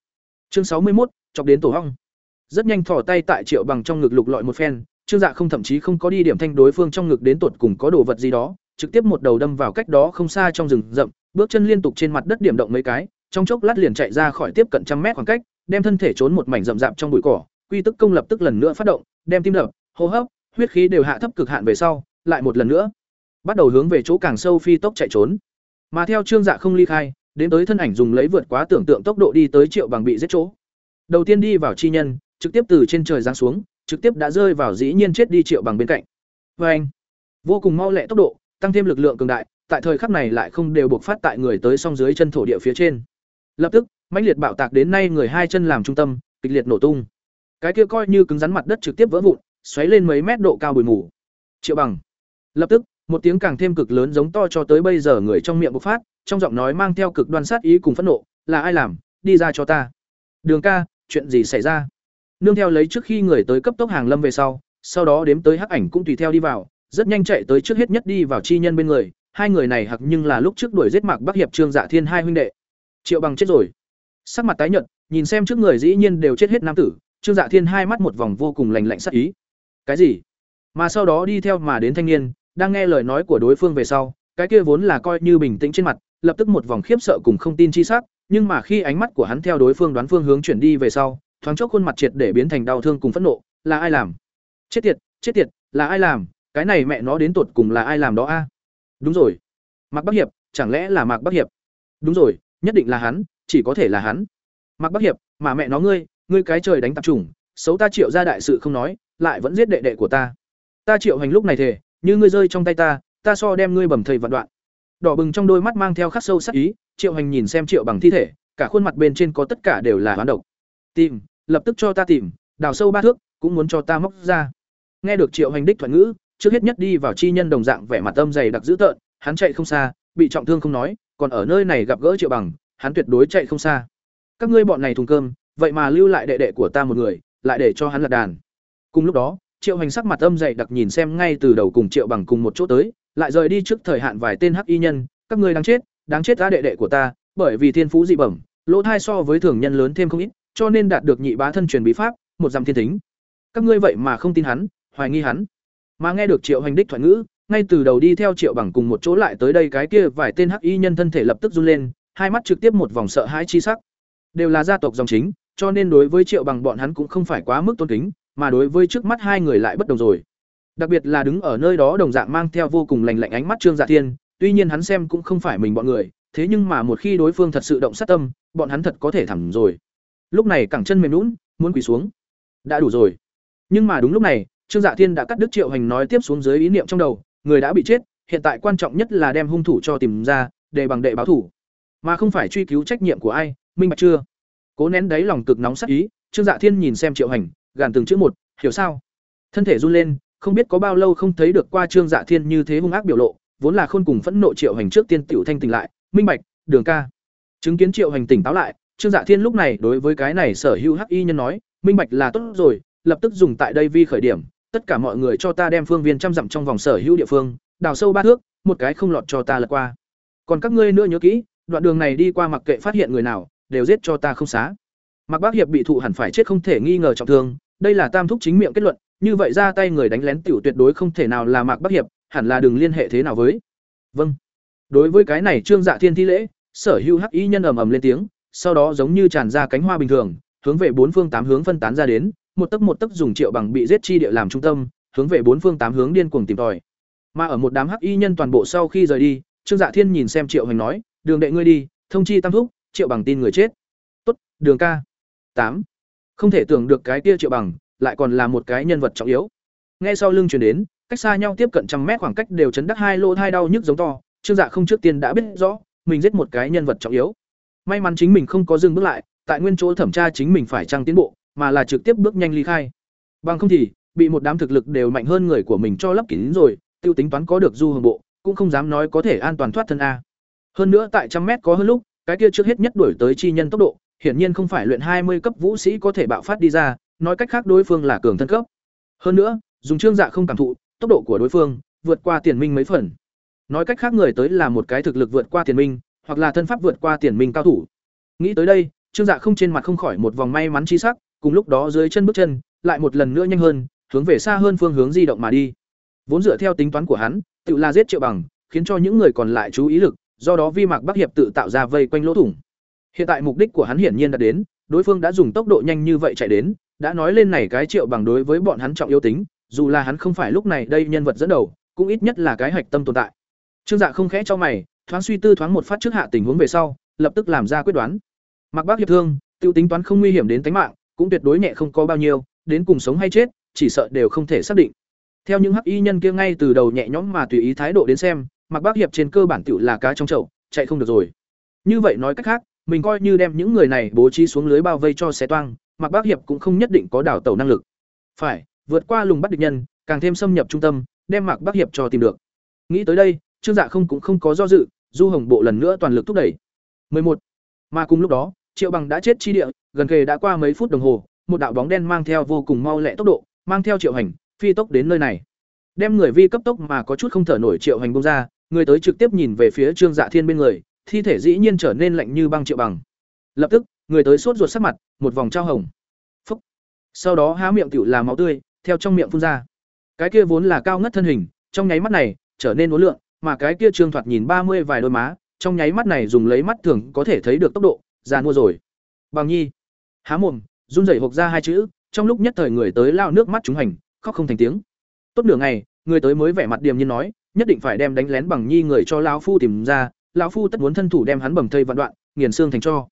Chương sáu mươi một chọc đến tổ hong. Rất nhanh thỏ tay tại triệu bằng trong ngực lục lọi một phen, trương dạ không thậm chí không có đi điểm thanh đối phương trong ngực đến tột cùng có đồ vật gì đó trực tiếp một đầu đâm vào cách đó không xa trong rừng rậm, bước chân liên tục trên mặt đất điểm động mấy cái, trong chốc lát liền chạy ra khỏi tiếp cận trăm mét khoảng cách, đem thân thể trốn một mảnh rậm rạp trong bụi cỏ, quy tức công lập tức lần nữa phát động, đem tim đập, hô hấp, huyết khí đều hạ thấp cực hạn về sau, lại một lần nữa, bắt đầu hướng về chỗ càng sâu phi tốc chạy trốn. Mà theo trương dạ không ly khai, đến tới thân ảnh dùng lấy vượt quá tưởng tượng tốc độ đi tới triệu bằng bị giết chỗ. Đầu tiên đi vào chi nhân, trực tiếp từ trên trời giáng xuống, trực tiếp đã rơi vào dĩ nhiên chết đi triệu bằng bên cạnh. Và anh vô cùng mau lẹ tốc độ tăng thêm lực lượng cường đại, tại thời khắc này lại không đều buộc phát tại người tới song dưới chân thổ địa phía trên. Lập tức, mãnh liệt bạo tạc đến nay người hai chân làm trung tâm, kịch liệt nổ tung. Cái kia coi như cứng rắn mặt đất trực tiếp vỡ vụn, xoáy lên mấy mét độ cao bụi mù. Triệu bằng. Lập tức, một tiếng càng thêm cực lớn giống to cho tới bây giờ người trong miệng bộc phát, trong giọng nói mang theo cực đoan sát ý cùng phẫn nộ, là ai làm? Đi ra cho ta. Đường ca, chuyện gì xảy ra? Nương theo lấy trước khi người tới cấp tốc hàng lâm về sau sau đó đếm tới hắc ảnh cũng tùy theo đi vào rất nhanh chạy tới trước hết nhất đi vào chi nhân bên người, hai người này hặc nhưng là lúc trước đuổi giết mạc bắc hiệp trương dạ thiên hai huynh đệ. Triệu bằng chết rồi. Sắc mặt tái nhợt, nhìn xem trước người dĩ nhiên đều chết hết nam tử, trương dạ thiên hai mắt một vòng vô cùng lành lạnh sắc ý. Cái gì? Mà sau đó đi theo mà đến thanh niên, đang nghe lời nói của đối phương về sau, cái kia vốn là coi như bình tĩnh trên mặt, lập tức một vòng khiếp sợ cùng không tin chi sắc, nhưng mà khi ánh mắt của hắn theo đối phương đoán phương hướng chuyển đi về sau, thoáng chốc khuôn mặt triệt để biến thành đau thương cùng phẫn nộ, là ai làm? Chết tiệt chết tiệt, là ai làm? Cái này mẹ nó đến tột cùng là ai làm đó a? Đúng rồi. Mạc bắc hiệp, chẳng lẽ là mạc bắc hiệp? Đúng rồi, nhất định là hắn, chỉ có thể là hắn. Mạc bắc hiệp, mà mẹ nó ngươi ngươi cái trời đánh tạp trùng xấu ta triệu ra đại sự không nói, lại vẫn giết đệ đệ của ta. Ta triệu hành lúc này thề, như ngươi rơi trong tay ta ta so đem ngươi bầm thầy vạn đoạn. Đỏ bừng trong đôi mắt mang theo khắc sâu sắc ý, triệu hành nhìn xem triệu bằng thi thể, cả khuôn mặt bên trên có tất cả đều là hoán độc. Tìm, lập tức cho ta tìm, đào sâu ba thước, cũng muốn cho ta móc ra. Nghe được triệu hành đích thoại ngữ trước hết nhất đi vào chi nhân đồng dạng vẻ mặt âm dày đặc dữ tợn, hắn chạy không xa, bị trọng thương không nói, còn ở nơi này gặp gỡ triệu bằng, hắn tuyệt đối chạy không xa. Các ngươi bọn này thùng cơm, vậy mà lưu lại đệ đệ của ta một người, lại để cho hắn lật đàn. Cùng lúc đó, triệu hành sắc mặt âm dày đặc nhìn xem ngay từ đầu cùng triệu bằng cùng một chỗ tới, lại rời đi trước thời hạn vài tên hắc y nhân, các ngươi đáng chết đáng chết ta đệ đệ của ta, bởi vì thiên phú dị bẩm, lỗ thai so với thường nhân lớn thêm không ít, cho nên đạt được nhị bá thân truyền bí pháp, một dặm thiên tính các ngươi vậy mà không tin hắn, hoài nghi hắn mà nghe được triệu hành đích thoại ngữ, ngay từ đầu đi theo triệu bằng cùng một chỗ lại tới đây cái kia vài tên hắc y nhân thân thể lập tức run lên, hai mắt trực tiếp một vòng sợ hãi chi sắc. Đều là gia tộc dòng chính, cho nên đối với triệu bằng bọn hắn cũng không phải quá mức tôn kính, mà đối với trước mắt hai người lại bất đồng rồi. Đặc biệt là đứng ở nơi đó đồng dạng mang theo vô cùng lành lạnh ánh mắt trương dạ thiên, tuy nhiên hắn xem cũng không phải mình bọn người, thế nhưng mà một khi đối phương thật sự động sát tâm, bọn hắn thật có thể thẳng rồi. Lúc này cẳng chân mềm lún muốn quỳ xuống. Đã đủ rồi. Nhưng mà đúng lúc này trương dạ thiên đã cắt đứt triệu hành nói tiếp xuống dưới ý niệm trong đầu, người đã bị chết, hiện tại quan trọng nhất là đem hung thủ cho tìm ra, để bằng đệ báo thủ. Mà không phải truy cứu trách nhiệm của ai, minh bạch chưa? Cố nén đáy lòng cực nóng sắc ý, trương dạ thiên nhìn xem triệu hành, gàn từng chữ một, hiểu sao? Thân thể run lên, không biết có bao lâu không thấy được qua trương dạ thiên như thế hung ác biểu lộ, vốn là khôn cùng phẫn nộ triệu hành trước tiên tiểu thanh tỉnh lại, minh bạch, đường ca. Chứng kiến triệu hành tỉnh táo lại, trương dạ thiên lúc này đối với cái này sở hữu hắc y nhân nói, minh bạch là tốt rồi, lập tức dùng tại đây vi khởi điểm tất cả mọi người cho ta đem phương viên trăm dặm trong vòng sở hữu địa phương, đào sâu ba thước, một cái không lọt cho ta lật qua. Còn các ngươi nữa nhớ kỹ, đoạn đường này đi qua mặc kệ phát hiện người nào, đều giết cho ta không xá. Mặc bác hiệp bị thụ hẳn phải chết không thể nghi ngờ trọng thương, đây là tam thúc chính miệng kết luận, như vậy ra tay người đánh lén tiểu tuyệt đối không thể nào là mạc bắc hiệp, hẳn là đừng liên hệ thế nào với. Vâng. Đối với cái này trương dạ thiên thi lễ, sở hữu hắc y nhân ầm ầm lên tiếng, sau đó giống như tràn ra cánh hoa bình thường, hướng về bốn phương tám hướng phân tán ra đến một tấc một tấc dùng triệu bằng bị giết chi địa làm trung tâm, hướng về bốn phương tám hướng điên cuồng tìm tòi. Mà ở một đám hắc y nhân toàn bộ sau khi rời đi, trương dạ thiên nhìn xem triệu hành nói, đường đệ ngươi đi, thông chi tam thúc, triệu bằng tin người chết. Tốt, đường ca. Tám. Không thể tưởng được cái kia triệu bằng, lại còn là một cái nhân vật trọng yếu. Nghe sau lưng truyền đến, cách xa nhau tiếp cận trăm mét khoảng cách đều chấn đắc hai lỗ thai đau nhức giống to, trương dạ không trước tiên đã biết rõ, mình giết một cái nhân vật trọng yếu. May mắn chính mình không có dừng bước lại, tại nguyên chỗ thẩm tra chính mình phải trăng tiến bộ mà là trực tiếp bước nhanh ly khai. Bằng không thì, bị một đám thực lực đều mạnh hơn người của mình cho lấp kín rồi, tiêu tính toán có được du hồng bộ, cũng không dám nói có thể an toàn thoát thân a. Hơn nữa tại trăm mét có hơn lúc, cái kia trước hết nhất đuổi tới chi nhân tốc độ, hiển nhiên không phải luyện hai mươi cấp vũ sĩ có thể bạo phát đi ra, nói cách khác đối phương là cường thân cấp. Hơn nữa, dùng trương dạ không cảm thụ, tốc độ của đối phương, vượt qua tiền minh mấy phần. Nói cách khác người tới là một cái thực lực vượt qua tiền minh, hoặc là thân pháp vượt qua tiền minh cao thủ. Nghĩ tới đây, trương dạ không trên mặt không khỏi một vòng may mắn chi sắc cùng lúc đó dưới chân bước chân, lại một lần nữa nhanh hơn, hướng về xa hơn phương hướng di động mà đi. Vốn dựa theo tính toán của hắn, tự là giết triệu bằng, khiến cho những người còn lại chú ý lực, do đó vi mạc bắc hiệp tự tạo ra vây quanh lỗ thủng. Hiện tại mục đích của hắn hiển nhiên đã đến, đối phương đã dùng tốc độ nhanh như vậy chạy đến, đã nói lên này cái triệu bằng đối với bọn hắn trọng yếu tính, dù là hắn không phải lúc này đây nhân vật dẫn đầu, cũng ít nhất là cái hạch tâm tồn tại. Trương dạ không khẽ cho mày, thoáng suy tư thoáng một phát trước hạ tình huống về sau, lập tức làm ra quyết đoán. Mặc bác hiệp thương, tiêu tính toán không nguy hiểm đến tính mạng cũng tuyệt đối nhẹ không có bao nhiêu đến cùng sống hay chết chỉ sợ đều không thể xác định theo những hắc y nhân kia ngay từ đầu nhẹ nhõm mà tùy ý thái độ đến xem mặc bác hiệp trên cơ bản tiểu là cá trong chậu chạy không được rồi như vậy nói cách khác mình coi như đem những người này bố trí xuống lưới bao vây cho xé toang Mạc Bác Hiệp cũng không nhất định có đảo tàu năng lực. Phải, vượt qua lùng bắt địch nhân, càng thêm xâm nhập trung tâm, đem Mạc Bác Hiệp cho tìm được. Nghĩ tới đây, Trương Dạ không cũng không có do dự, Du Hồng Bộ lần nữa toàn lực thúc đẩy. 11. Mà cùng lúc đó, Triệu Bằng đã chết chi địa, gần kề đã qua mấy phút đồng hồ, một đạo bóng đen mang theo vô cùng mau lẹ tốc độ, mang theo Triệu Hành, phi tốc đến nơi này. Đem người vi cấp tốc mà có chút không thở nổi Triệu Hành bông ra, người tới trực tiếp nhìn về phía Trương Dạ Thiên bên người, thi thể dĩ nhiên trở nên lạnh như băng Triệu Bằng. Lập tức, người tới sốt ruột sắc mặt một vòng trao hồng phúc sau đó há miệng tựu là máu tươi theo trong miệng phun ra cái kia vốn là cao ngất thân hình trong nháy mắt này trở nên uốn lượn mà cái kia trương thoạt nhìn ba mươi vài đôi má trong nháy mắt này dùng lấy mắt thường có thể thấy được tốc độ già mua rồi. Bằng nhi. Há mồm, run rẩy hộc ra hai chữ, trong lúc nhất thời người tới lao nước mắt trúng hành, khóc không thành tiếng. Tốt nửa ngày, người tới mới vẻ mặt điềm nhiên nói, nhất định phải đem đánh lén bằng nhi người cho lão phu tìm ra, lão phu tất muốn thân thủ đem hắn bầm thây vạn đoạn, nghiền xương thành cho.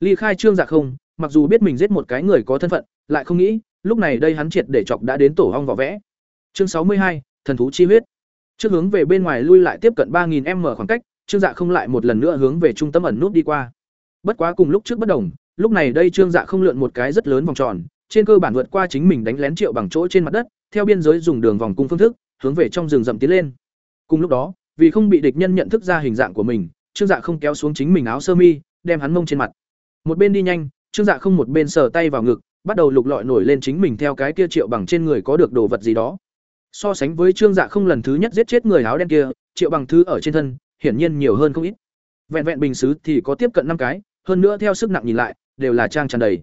Ly khai trương dạ không, mặc dù biết mình giết một cái người có thân phận, lại không nghĩ, lúc này đây hắn triệt để chọc đã đến tổ hong vỏ vẽ. Chương sáu mươi hai, thần thú chi huyết. Trước hướng về bên ngoài lui lại tiếp cận ba nghìn m khoảng cách, trương dạ không lại một lần nữa hướng về trung tâm ẩn nút đi qua bất quá cùng lúc trước bất đồng, lúc này đây trương dạ không lượn một cái rất lớn vòng tròn, trên cơ bản vượt qua chính mình đánh lén triệu bằng chỗ trên mặt đất, theo biên giới dùng đường vòng cung phương thức, hướng về trong rừng rậm tiến lên. Cùng lúc đó, vì không bị địch nhân nhận thức ra hình dạng của mình, trương dạ không kéo xuống chính mình áo sơ mi, đem hắn mông trên mặt. Một bên đi nhanh, trương dạ không một bên sờ tay vào ngực, bắt đầu lục lọi nổi lên chính mình theo cái kia triệu bằng trên người có được đồ vật gì đó. So sánh với trương dạ không lần thứ nhất giết chết người áo đen kia, triệu bằng thứ ở trên thân, hiển nhiên nhiều hơn không ít. Vẹn vẹn bình xứ thì có tiếp cận năm cái hơn nữa theo sức nặng nhìn lại, đều là trang tràn đầy.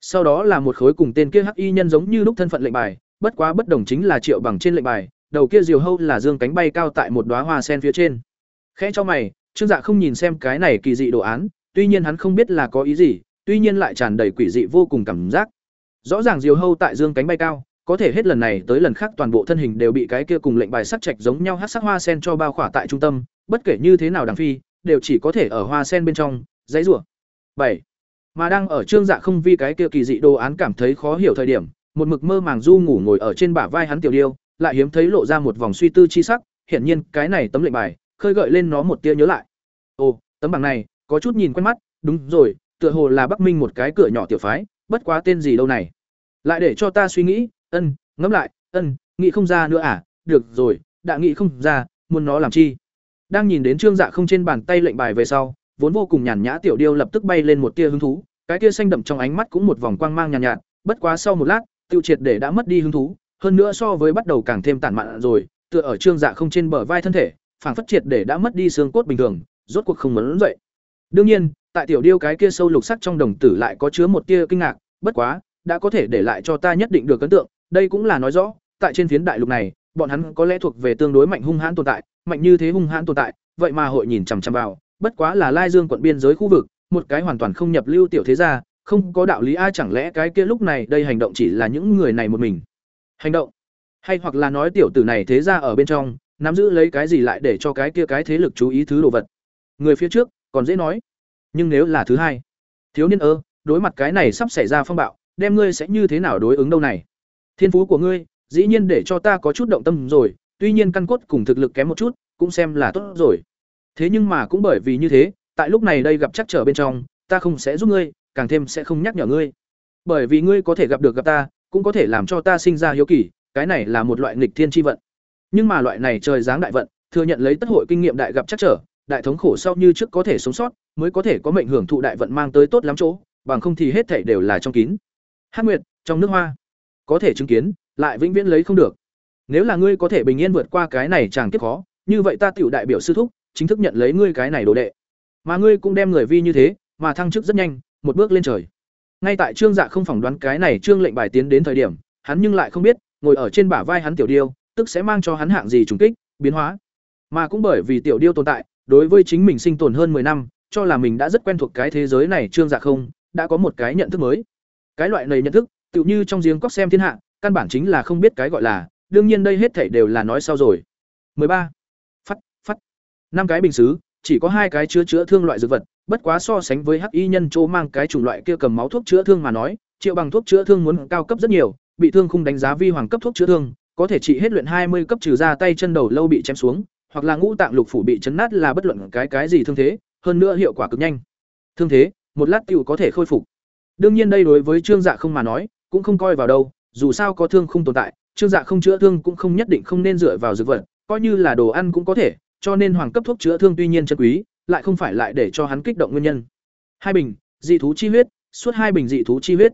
Sau đó là một khối cùng tên kia hắc y nhân giống như lúc thân phận lệnh bài, bất quá bất đồng chính là triệu bằng trên lệnh bài, đầu kia diều hâu là dương cánh bay cao tại một đóa hoa sen phía trên. Khẽ cho mày, trương dạ không nhìn xem cái này kỳ dị đồ án, tuy nhiên hắn không biết là có ý gì, tuy nhiên lại tràn đầy quỷ dị vô cùng cảm giác. Rõ ràng diều hâu tại dương cánh bay cao, có thể hết lần này tới lần khác toàn bộ thân hình đều bị cái kia cùng lệnh bài sắc trạch giống nhau hát sắc hoa sen cho bao khỏa tại trung tâm, bất kể như thế nào đằng phi, đều chỉ có thể ở hoa sen bên trong, dãy rủa. 7. mà đang ở trương dạ không vi cái kia kỳ dị đồ án cảm thấy khó hiểu thời điểm, một mực mơ màng du ngủ ngồi ở trên bả vai hắn tiểu điêu, lại hiếm thấy lộ ra một vòng suy tư chi sắc, hiển nhiên cái này tấm lệnh bài, khơi gợi lên nó một tia nhớ lại. Ồ, tấm bằng này, có chút nhìn quen mắt, đúng rồi, tựa hồ là bắc minh một cái cửa nhỏ tiểu phái, bất quá tên gì đâu này? Lại để cho ta suy nghĩ, ân, ngẫm lại, ân, nghĩ không ra nữa à? Được rồi, đã nghĩ không ra, muốn nó làm chi? Đang nhìn đến trương dạ không trên bàn tay lệnh bài về sau vốn vô cùng nhàn nhã tiểu điêu lập tức bay lên một tia hứng thú cái tia xanh đậm trong ánh mắt cũng một vòng quang mang nhàn nhạt, nhạt bất quá sau một lát tiêu triệt để đã mất đi hứng thú hơn nữa so với bắt đầu càng thêm tản mạn rồi tựa ở trương dạ không trên bờ vai thân thể phảng phất triệt để đã mất đi xương cốt bình thường rốt cuộc không muốn dậy. Đương nhiên tại tiểu điêu cái kia sâu lục sắc trong đồng tử lại có chứa một tia kinh ngạc bất quá đã có thể để lại cho ta nhất định được ấn tượng đây cũng là nói rõ tại trên phiến đại lục này bọn hắn có lẽ thuộc về tương đối mạnh hung hãn tồn tại mạnh như thế hung hãn tồn tại vậy mà hội nhìn chằm chằm vào bất quá là lai dương quận biên giới khu vực, một cái hoàn toàn không nhập lưu tiểu thế gia, không có đạo lý ai chẳng lẽ cái kia lúc này đây hành động chỉ là những người này một mình? Hành động? Hay hoặc là nói tiểu tử này thế gia ở bên trong, nắm giữ lấy cái gì lại để cho cái kia cái thế lực chú ý thứ đồ vật? Người phía trước, còn dễ nói. Nhưng nếu là thứ hai, thiếu niên ơ, đối mặt cái này sắp xảy ra phong bạo, đem ngươi sẽ như thế nào đối ứng đâu này? Thiên phú của ngươi, dĩ nhiên để cho ta có chút động tâm rồi, tuy nhiên căn cốt cùng thực lực kém một chút, cũng xem là tốt rồi thế nhưng mà cũng bởi vì như thế, tại lúc này đây gặp chắc trở bên trong, ta không sẽ giúp ngươi, càng thêm sẽ không nhắc nhở ngươi. Bởi vì ngươi có thể gặp được gặp ta, cũng có thể làm cho ta sinh ra hiếu kỳ, cái này là một loại nghịch thiên tri vận. Nhưng mà loại này trời giáng đại vận, thừa nhận lấy tất hội kinh nghiệm đại gặp chắc trở, đại thống khổ sau như trước có thể sống sót, mới có thể có mệnh hưởng thụ đại vận mang tới tốt lắm chỗ, bằng không thì hết thảy đều là trong kín. Hát nguyệt, trong nước hoa. Có thể chứng kiến, lại vĩnh viễn lấy không được. Nếu là ngươi có thể bình yên vượt qua cái này chàng kiếp khó, như vậy ta tiểu đại biểu sư thúc chính thức nhận lấy ngươi cái này đồ đệ. Mà ngươi cũng đem người vi như thế, mà thăng chức rất nhanh, một bước lên trời. Ngay tại trương dạ không phỏng đoán cái này trương lệnh bài tiến đến thời điểm, hắn nhưng lại không biết, ngồi ở trên bả vai hắn tiểu điêu, tức sẽ mang cho hắn hạng gì trùng kích, biến hóa. Mà cũng bởi vì tiểu điêu tồn tại, đối với chính mình sinh tồn hơn 10 năm, cho là mình đã rất quen thuộc cái thế giới này trương dạ không, đã có một cái nhận thức mới. Cái loại này nhận thức, tựu như trong giếng cóc xem thiên hạ, căn bản chính là không biết cái gọi là, đương nhiên đây hết thảy đều là nói sau rồi. 13. Năm cái bình xứ, chỉ có hai cái chứa chữa thương loại dược vật, bất quá so sánh với hắc y nhân chỗ mang cái chủng loại kia cầm máu thuốc chữa thương mà nói, triệu bằng thuốc chữa thương muốn cao cấp rất nhiều, bị thương không đánh giá vi hoàng cấp thuốc chữa thương, có thể trị hết luyện hai mươi cấp trừ ra tay chân đầu lâu bị chém xuống, hoặc là ngũ tạng lục phủ bị chấn nát là bất luận cái cái gì thương thế, hơn nữa hiệu quả cực nhanh. Thương thế, một lát tiểu có thể khôi phục. Đương nhiên đây đối với Trương Dạ không mà nói, cũng không coi vào đâu, dù sao có thương không tồn tại, Trương Dạ không chữa thương cũng không nhất định không nên dựa vào dược vật, coi như là đồ ăn cũng có thể, cho nên hoàng cấp thuốc chữa thương tuy nhiên chân quý, lại không phải lại để cho hắn kích động nguyên nhân. Hai bình, dị thú chi huyết, suốt hai bình dị thú chi huyết.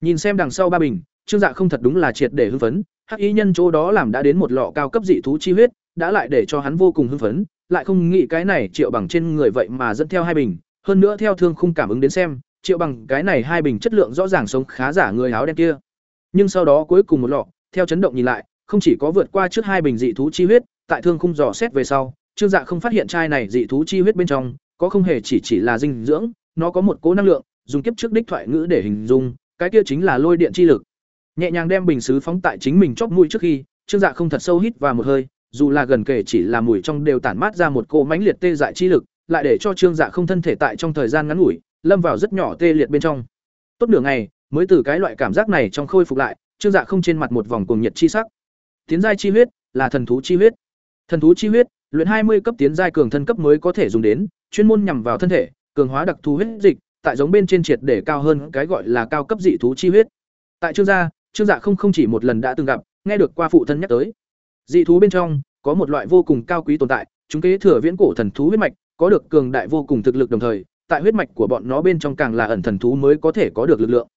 Nhìn xem đằng sau ba bình, Trương Dạ không thật đúng là triệt để hưng phấn, hắc ý nhân chỗ đó làm đã đến một lọ cao cấp dị thú chi huyết, đã lại để cho hắn vô cùng hưng phấn, lại không nghĩ cái này triệu bằng trên người vậy mà dẫn theo hai bình, hơn nữa theo thương khung cảm ứng đến xem, triệu bằng cái này hai bình chất lượng rõ ràng sống khá giả người áo đen kia. Nhưng sau đó cuối cùng một lọ, theo chấn động nhìn lại, không chỉ có vượt qua trước hai bình dị thú chi huyết, tại thương khung dò xét về sau, Trương Dạ không phát hiện chai này dị thú chi huyết bên trong, có không hề chỉ chỉ là dinh dưỡng, nó có một cố năng lượng, dùng kiếp trước đích thoại ngữ để hình dung, cái kia chính là lôi điện chi lực. Nhẹ nhàng đem bình sứ phóng tại chính mình chóp mũi trước khi, Trương Dạ không thật sâu hít vào một hơi, dù là gần kể chỉ là mùi trong đều tản mát ra một cỗ mãnh liệt tê dại chi lực, lại để cho Trương Dạ không thân thể tại trong thời gian ngắn ngủi, lâm vào rất nhỏ tê liệt bên trong. Tốt nửa ngày, mới từ cái loại cảm giác này trong khôi phục lại, Trương Dạ không trên mặt một vòng cuồng nhiệt chi sắc. Tiến giai chi huyết, là thần thú chi huyết. Thần thú chi huyết, luyện hai mươi cấp tiến giai cường thân cấp mới có thể dùng đến, chuyên môn nhằm vào thân thể, cường hóa đặc thù huyết dịch, tại giống bên trên triệt để cao hơn cái gọi là cao cấp dị thú chi huyết. Tại Trương gia, Trương Dạ không không chỉ một lần đã từng gặp, nghe được qua phụ thân nhắc tới. Dị thú bên trong có một loại vô cùng cao quý tồn tại, chúng kế thừa viễn cổ thần thú huyết mạch, có được cường đại vô cùng thực lực đồng thời, tại huyết mạch của bọn nó bên trong càng là ẩn thần thú mới có thể có được lực lượng.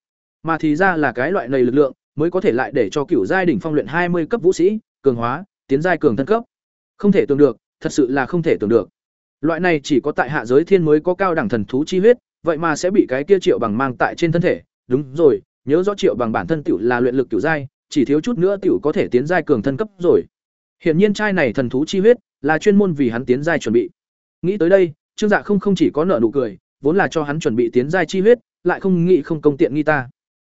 Mà thì ra là cái loại này lực lượng mới có thể lại để cho cựu giai đỉnh phong luyện hai mươi cấp vũ sĩ, cường hóa, tiến giai cường thân cấp. Không thể tưởng được, thật sự là không thể tưởng được. Loại này chỉ có tại hạ giới thiên mới có cao đẳng thần thú chi huyết, vậy mà sẽ bị cái kia Triệu Bằng mang tại trên thân thể. Đúng rồi, nhớ rõ Triệu Bằng bản thân tiểu là luyện lực tiểu giai, chỉ thiếu chút nữa tiểu có thể tiến giai cường thân cấp rồi. Hiển nhiên trai này thần thú chi huyết là chuyên môn vì hắn tiến giai chuẩn bị. Nghĩ tới đây, Trương Dạ không không chỉ có nợ nụ cười, vốn là cho hắn chuẩn bị tiến giai chi huyết, lại không nghĩ không công tiện nghi ta.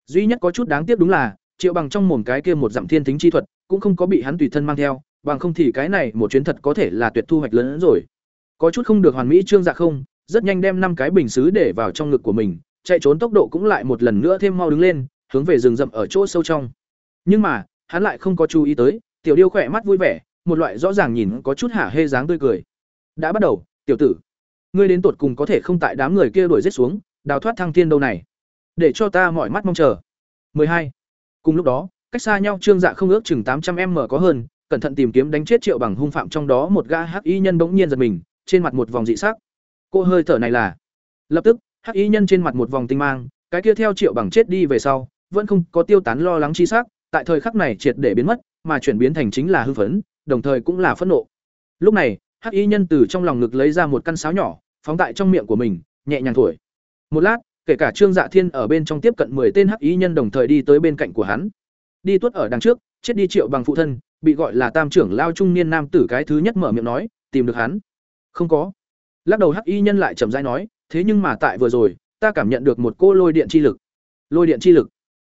Duy nhất có chút đáng tiếc đúng là, Triệu Bằng trong mồm cái kia một dặm thiên tính chi thuật, cũng không có bị hắn tùy thân mang theo, bằng không thì cái này một chuyến thật có thể là tuyệt thu hoạch lớn hơn rồi. Có chút không được hoàn mỹ Trương Dạ không, rất nhanh đem năm cái bình sứ để vào trong ngực của mình, chạy trốn tốc độ cũng lại một lần nữa thêm mau đứng lên, hướng về rừng rậm ở chỗ sâu trong. Nhưng mà, hắn lại không có chú ý tới, tiểu điêu khỏe mắt vui vẻ, một loại rõ ràng nhìn có chút hả hê dáng tươi cười. Đã bắt đầu, tiểu tử, ngươi đến tột cùng có thể không tại đám người kia đuổi giết xuống, đào thoát thăng thiên đâu này, để cho ta mỏi mắt mong chờ. 12. Cùng lúc đó, cách xa nhau Trương Dạ không ước chừng 800m có hơn, cẩn thận tìm kiếm đánh chết Triệu Bằng hung phạm trong đó một gã hắc y nhân bỗng nhiên giật mình, trên mặt một vòng dị sắc. Cô hơi thở này là. Lập tức, hắc y nhân trên mặt một vòng tinh mang, cái kia theo Triệu Bằng chết đi về sau, vẫn không có tiêu tán lo lắng chi sắc, tại thời khắc này triệt để biến mất, mà chuyển biến thành chính là hưng phấn, đồng thời cũng là phẫn nộ. Lúc này, hắc y nhân từ trong lòng ngực lấy ra một căn sáo nhỏ, phóng tại trong miệng của mình, nhẹ nhàng thổi. Một lát, kể cả Trương Dạ Thiên ở bên trong tiếp cận 10 tên hắc y nhân đồng thời đi tới bên cạnh của hắn. Đi tuốt ở đằng trước, chết đi Triệu bằng phụ thân, bị gọi là Tam trưởng lao trung niên nam tử cái thứ nhất mở miệng nói, tìm được hắn. Không có. Lắc đầu hắc y nhân lại chậm rãi nói, thế nhưng mà tại vừa rồi, ta cảm nhận được một cô lôi điện chi lực. Lôi điện chi lực.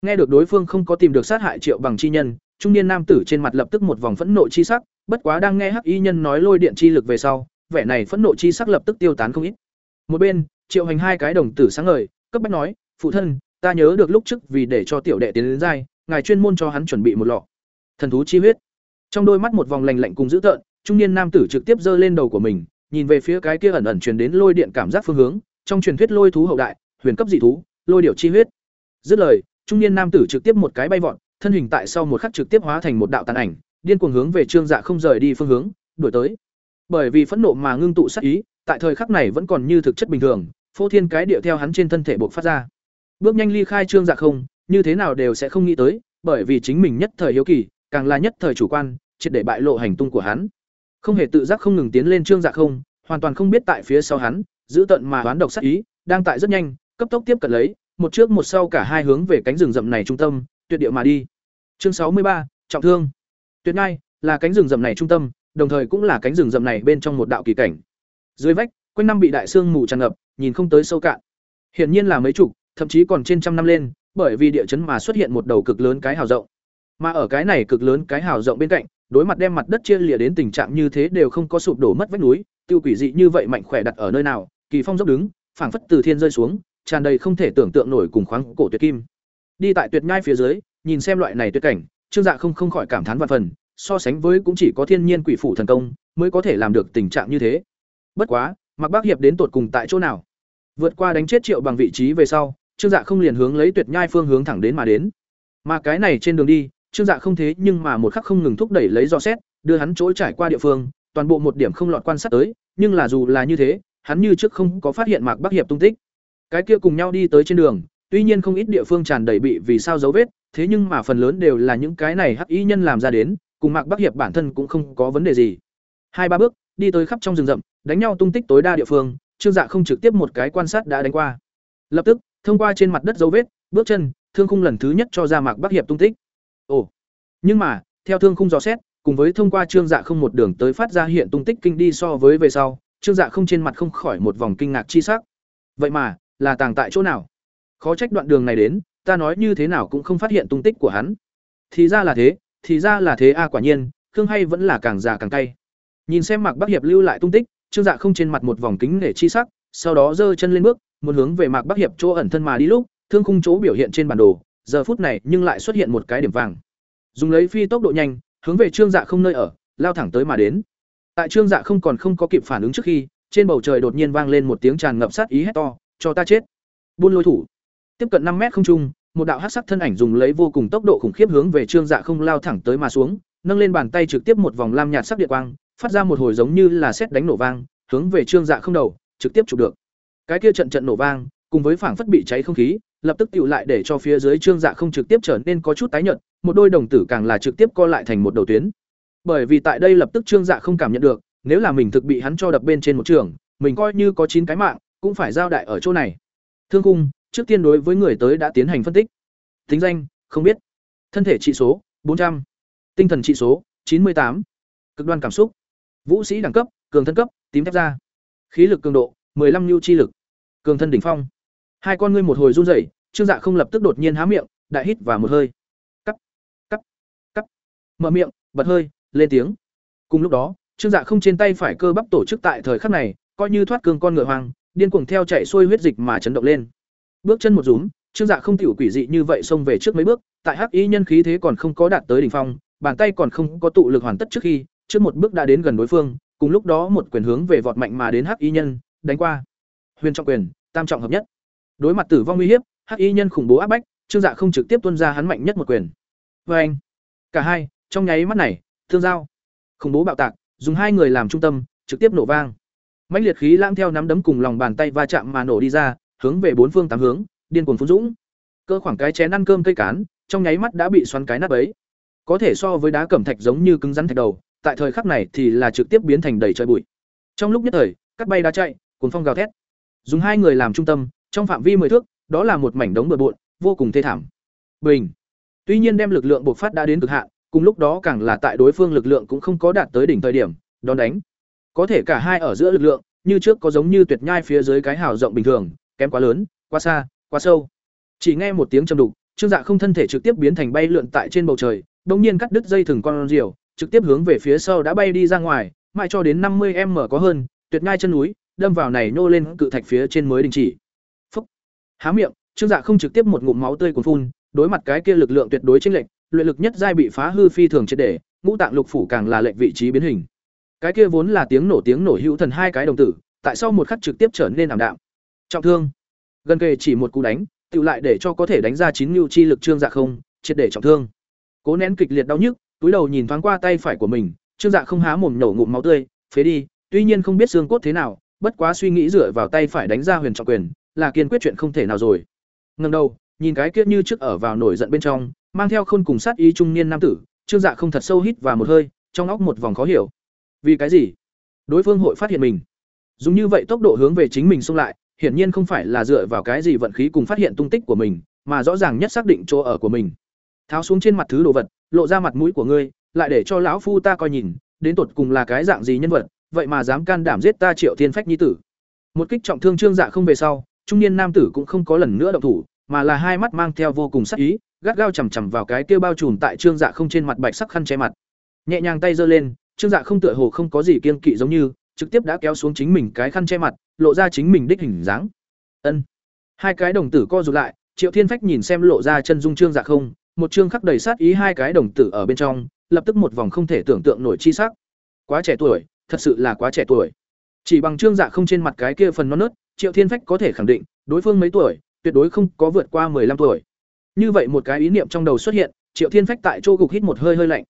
Nghe được đối phương không có tìm được sát hại Triệu bằng chi nhân, trung niên nam tử trên mặt lập tức một vòng phẫn nộ chi sắc, bất quá đang nghe hắc y nhân nói lôi điện chi lực về sau, vẻ này phẫn nộ chi sắc lập tức tiêu tán không ít. Một bên, Triệu Hành hai cái đồng tử sáng ngời, cấp bách nói, "Phụ thân, ta nhớ được lúc trước vì để cho tiểu đệ tiến đến giai, ngài chuyên môn cho hắn chuẩn bị một lọ thần thú chi huyết." Trong đôi mắt một vòng lành lạnh cùng dữ tợn, trung niên nam tử trực tiếp giơ lên đầu của mình, nhìn về phía cái kia ẩn ẩn truyền đến lôi điện cảm giác phương hướng, trong truyền thuyết lôi thú hậu đại, huyền cấp dị thú, lôi điểu chi huyết. Dứt lời, trung niên nam tử trực tiếp một cái bay vọt, thân hình tại sau một khắc trực tiếp hóa thành một đạo tàn ảnh, điên cuồng hướng về Trương Dạ không rời đi phương hướng, đuổi tới. Bởi vì phẫn nộ mà ngưng tụ sát ý, tại thời khắc này vẫn còn như thực chất bình thường, phô thiên cái địa theo hắn trên thân thể buộc phát ra. Bước nhanh ly khai Trương Dạ không, như thế nào đều sẽ không nghĩ tới, bởi vì chính mình nhất thời hiếu kỳ, càng là nhất thời chủ quan, triệt để bại lộ hành tung của hắn. Không hề tự giác không ngừng tiến lên Trương Dạ không, hoàn toàn không biết tại phía sau hắn, giữ tận mà đoán độc sát ý, đang tại rất nhanh, cấp tốc tiếp cận lấy, một trước một sau cả hai hướng về cánh rừng rậm này trung tâm, tuyệt địa mà đi. Chương sáu mươi ba trọng thương. Tuyệt ngay là cánh rừng rậm này trung tâm, đồng thời cũng là cánh rừng rậm này bên trong một đạo kỳ cảnh. Dưới vách, quanh năm bị đại sương mù tràn ngập, nhìn không tới sâu cạn. Hiển nhiên là mấy chục, thậm chí còn trên trăm năm lên, bởi vì địa chấn mà xuất hiện một đầu cực lớn cái hào rộng. Mà ở cái này cực lớn cái hào rộng bên cạnh, đối mặt đem mặt đất chia lìa đến tình trạng như thế đều không có sụp đổ mất vách núi, tiêu quỷ dị như vậy mạnh khỏe đặt ở nơi nào, kỳ phong dốc đứng, phảng phất từ thiên rơi xuống, tràn đầy không thể tưởng tượng nổi cùng khoáng cổ tuyệt kim. Đi tại tuyệt nhai phía dưới, nhìn xem loại này tuyệt cảnh, Trương Dạ không không khỏi cảm thán vạn phần, so sánh với cũng chỉ có thiên nhiên quỷ phủ thần công mới có thể làm được tình trạng như thế. Bất quá, mặc Bác Hiệp đến tột cùng tại chỗ nào? Vượt qua đánh chết Triệu bằng vị trí về sau, Trương Dạ không liền hướng lấy tuyệt nhai phương hướng thẳng đến mà đến. Mà cái này trên đường đi, Trương Dạ không thế nhưng mà một khắc không ngừng thúc đẩy lấy do xét, đưa hắn chỗ trải qua địa phương, toàn bộ một điểm không lọt quan sát tới, nhưng là dù là như thế, hắn như trước không có phát hiện Mạc Bắc Hiệp tung tích. Cái kia cùng nhau đi tới trên đường, tuy nhiên không ít địa phương tràn đầy bị vì sao dấu vết, thế nhưng mà phần lớn đều là những cái này hắc y nhân làm ra đến, cùng Mạc Bắc Hiệp bản thân cũng không có vấn đề gì. Hai ba bước, đi tới khắp trong rừng rậm, đánh nhau tung tích tối đa địa phương, Trương Dạ không trực tiếp một cái quan sát đã đánh qua. Lập tức, thông qua trên mặt đất dấu vết, bước chân, thương khung lần thứ nhất cho ra Mạc Bắc Hiệp tung tích. Ồ. Nhưng mà, theo thương khung dò xét, cùng với thông qua Trương Dạ không một đường tới phát ra hiện tung tích kinh đi so với về sau, Trương Dạ không trên mặt không khỏi một vòng kinh ngạc chi sắc. Vậy mà, là tàng tại chỗ nào? Khó trách đoạn đường này đến, ta nói như thế nào cũng không phát hiện tung tích của hắn. Thì ra là thế, thì ra là thế a quả nhiên, Khương hay vẫn là càng già càng cay. Nhìn xem Mạc Bắc Hiệp lưu lại tung tích, Trương Dạ không trên mặt một vòng kính nể chi sắc, sau đó giơ chân lên bước, muốn hướng về Mạc Bắc Hiệp chỗ ẩn thân mà đi lúc, thương khung chỗ biểu hiện trên bản đồ, giờ phút này nhưng lại xuất hiện một cái điểm vàng. Dùng lấy phi tốc độ nhanh, hướng về Trương Dạ không nơi ở, lao thẳng tới mà đến. tại trương dạ không còn không có kịp phản ứng trước khi trên bầu trời đột nhiên vang lên một tiếng tràn ngập sát ý hét to cho ta chết buôn lôi thủ tiếp cận năm mét không trung một đạo hắc sắc thân ảnh dùng lấy vô cùng tốc độ khủng khiếp hướng về trương dạ không lao thẳng tới mà xuống nâng lên bàn tay trực tiếp một vòng lam nhạt sắc điện quang phát ra một hồi giống như là sét đánh nổ vang hướng về trương dạ không đầu trực tiếp chụp được cái kia trận trận nổ vang cùng với phảng phất bị cháy không khí lập tức tựu lại để cho phía dưới trương dạ không trực tiếp trở nên có chút tái nhợt, một đôi đồng tử càng là trực tiếp co lại thành một đầu tuyến. Bởi vì tại đây lập tức trương dạ không cảm nhận được, nếu là mình thực bị hắn cho đập bên trên một trường, mình coi như có chín cái mạng, cũng phải giao đại ở chỗ này. Thương cung, trước tiên đối với người tới đã tiến hành phân tích. Tính danh, không biết. Thân thể trị số, bốn trăm. Tinh thần trị số, chín mươi tám. Cực đoan cảm xúc. Vũ sĩ đẳng cấp, cường thân cấp, tím thép da. Khí lực cường độ 15 nhu chi lực. Cường thân đỉnh phong hai con ngươi một hồi run rẩy, trương dạ không lập tức đột nhiên há miệng, đại hít và một hơi. Cắt cắt cắt mở miệng, bật hơi, lên tiếng. Cùng lúc đó, trương dạ không trên tay phải cơ bắp tổ chức tại thời khắc này, coi như thoát cương con ngựa hoang, điên cuồng theo chạy xuôi huyết dịch mà chấn động lên. Bước chân một rúm, trương dạ không tiểu quỷ dị như vậy xông về trước mấy bước, tại hắc y nhân khí thế còn không có đạt tới đỉnh phong, bàn tay còn không có tụ lực hoàn tất trước khi, trước một bước đã đến gần đối phương, cùng lúc đó một quyền hướng về vọt mạnh mà đến hắc y nhân, đánh qua. Huyền trọng quyền, tam trọng hợp nhất đối mặt tử vong uy hiếp, hắc y nhân khủng bố áp bách, trương dạ không trực tiếp tuân ra hắn mạnh nhất một quyền. Vê anh, cả hai, trong nháy mắt này, thương giao. Khủng bố bạo tạc, dùng hai người làm trung tâm, trực tiếp nổ vang. Mãnh liệt khí lãng theo nắm đấm cùng lòng bàn tay va chạm mà nổ đi ra, hướng về bốn phương tám hướng, điên cuồng phun dũng. Cơ khoảng cái chén ăn cơm cây cán, trong nháy mắt đã bị xoắn cái nát ấy có thể so với đá cẩm thạch giống như cứng rắn thạch đầu, tại thời khắc này thì là trực tiếp biến thành đầy trời bụi. Trong lúc nhất thời cắt bay đá chạy cuốn phong gào thét. Dùng hai người làm trung tâm trong phạm vi mười thước đó là một mảnh đống bừa bộn vô cùng thê thảm. Bình. Tuy nhiên đem lực lượng bộc phát đã đến cực hạn cùng lúc đó càng là tại đối phương lực lượng cũng không có đạt tới đỉnh thời điểm đón đánh. Có thể cả hai ở giữa lực lượng như trước có giống như tuyệt nhai phía dưới cái hào rộng bình thường kém quá lớn quá xa quá sâu. Chỉ nghe một tiếng trầm đục trương dạ không thân thể trực tiếp biến thành bay lượn tại trên bầu trời đông nhiên cắt đứt dây thừng con rìu, trực tiếp hướng về phía sau đã bay đi ra ngoài mãi cho đến năm mươi m có hơn tuyệt nhai chân núi đâm vào này nô lên cự thạch phía trên mới đình chỉ há miệng, trương dạ không trực tiếp một ngụm máu tươi cuồn phun, đối mặt cái kia lực lượng tuyệt đối chênh lệch, luyện lực nhất giai bị phá hư phi thường triệt để, ngũ tạng lục phủ càng là lệnh vị trí biến hình. Cái kia vốn là tiếng nổ tiếng nổ hữu thần hai cái đồng tử, tại sao một khắc trực tiếp trở nên ảm đạm. Trọng thương. Gần kề chỉ một cú đánh tự lại để cho có thể đánh ra chín mưu chi lực trương dạ không, triệt để trọng thương. Cố nén kịch liệt đau nhức, túi đầu nhìn thoáng qua tay phải của mình, trương dạ không há mồm nổ ngụm máu tươi, phế đi, tuy nhiên không biết xương cốt thế nào, bất quá suy nghĩ dựa vào tay phải đánh ra huyền trọng quyền là kiên quyết chuyện không thể nào rồi. Ngần đầu, nhìn cái kiết như trước ở vào nổi giận bên trong, mang theo khôn cùng sát ý trung niên nam tử, trương dạ không thật sâu hít và một hơi, trong óc một vòng khó hiểu. Vì cái gì? Đối phương hội phát hiện mình. Dùng như vậy tốc độ hướng về chính mình xông lại, hiển nhiên không phải là dựa vào cái gì vận khí cùng phát hiện tung tích của mình, mà rõ ràng nhất xác định chỗ ở của mình. Tháo xuống trên mặt thứ đồ vật, lộ ra mặt mũi của ngươi, lại để cho lão phu ta coi nhìn, đến tột cùng là cái dạng gì nhân vật, vậy mà dám can đảm giết ta triệu thiên phách nhi tử. Một kích trọng thương trương dạ không về sau trung niên nam tử cũng không có lần nữa động thủ, mà là hai mắt mang theo vô cùng sắc ý, gắt gao chằm chằm vào cái kia bao trùm tại trương dạ không trên mặt bạch sắc khăn che mặt. Nhẹ nhàng tay giơ lên, trương dạ không tựa hồ không có gì kiên kỵ giống như, trực tiếp đã kéo xuống chính mình cái khăn che mặt, lộ ra chính mình đích hình dáng. Ân. Hai cái đồng tử co rụt lại, triệu thiên phách nhìn xem lộ ra chân dung trương dạ không, một trương khắc đầy sát ý hai cái đồng tử ở bên trong, lập tức một vòng không thể tưởng tượng nổi chi sắc. Quá trẻ tuổi, thật sự là quá trẻ tuổi. Chỉ bằng trương dạ không trên mặt cái kia phần non nớt triệu thiên phách có thể khẳng định, đối phương mấy tuổi, tuyệt đối không có vượt qua 15 tuổi. Như vậy một cái ý niệm trong đầu xuất hiện, triệu thiên phách tại chỗ gục hít một hơi hơi lạnh.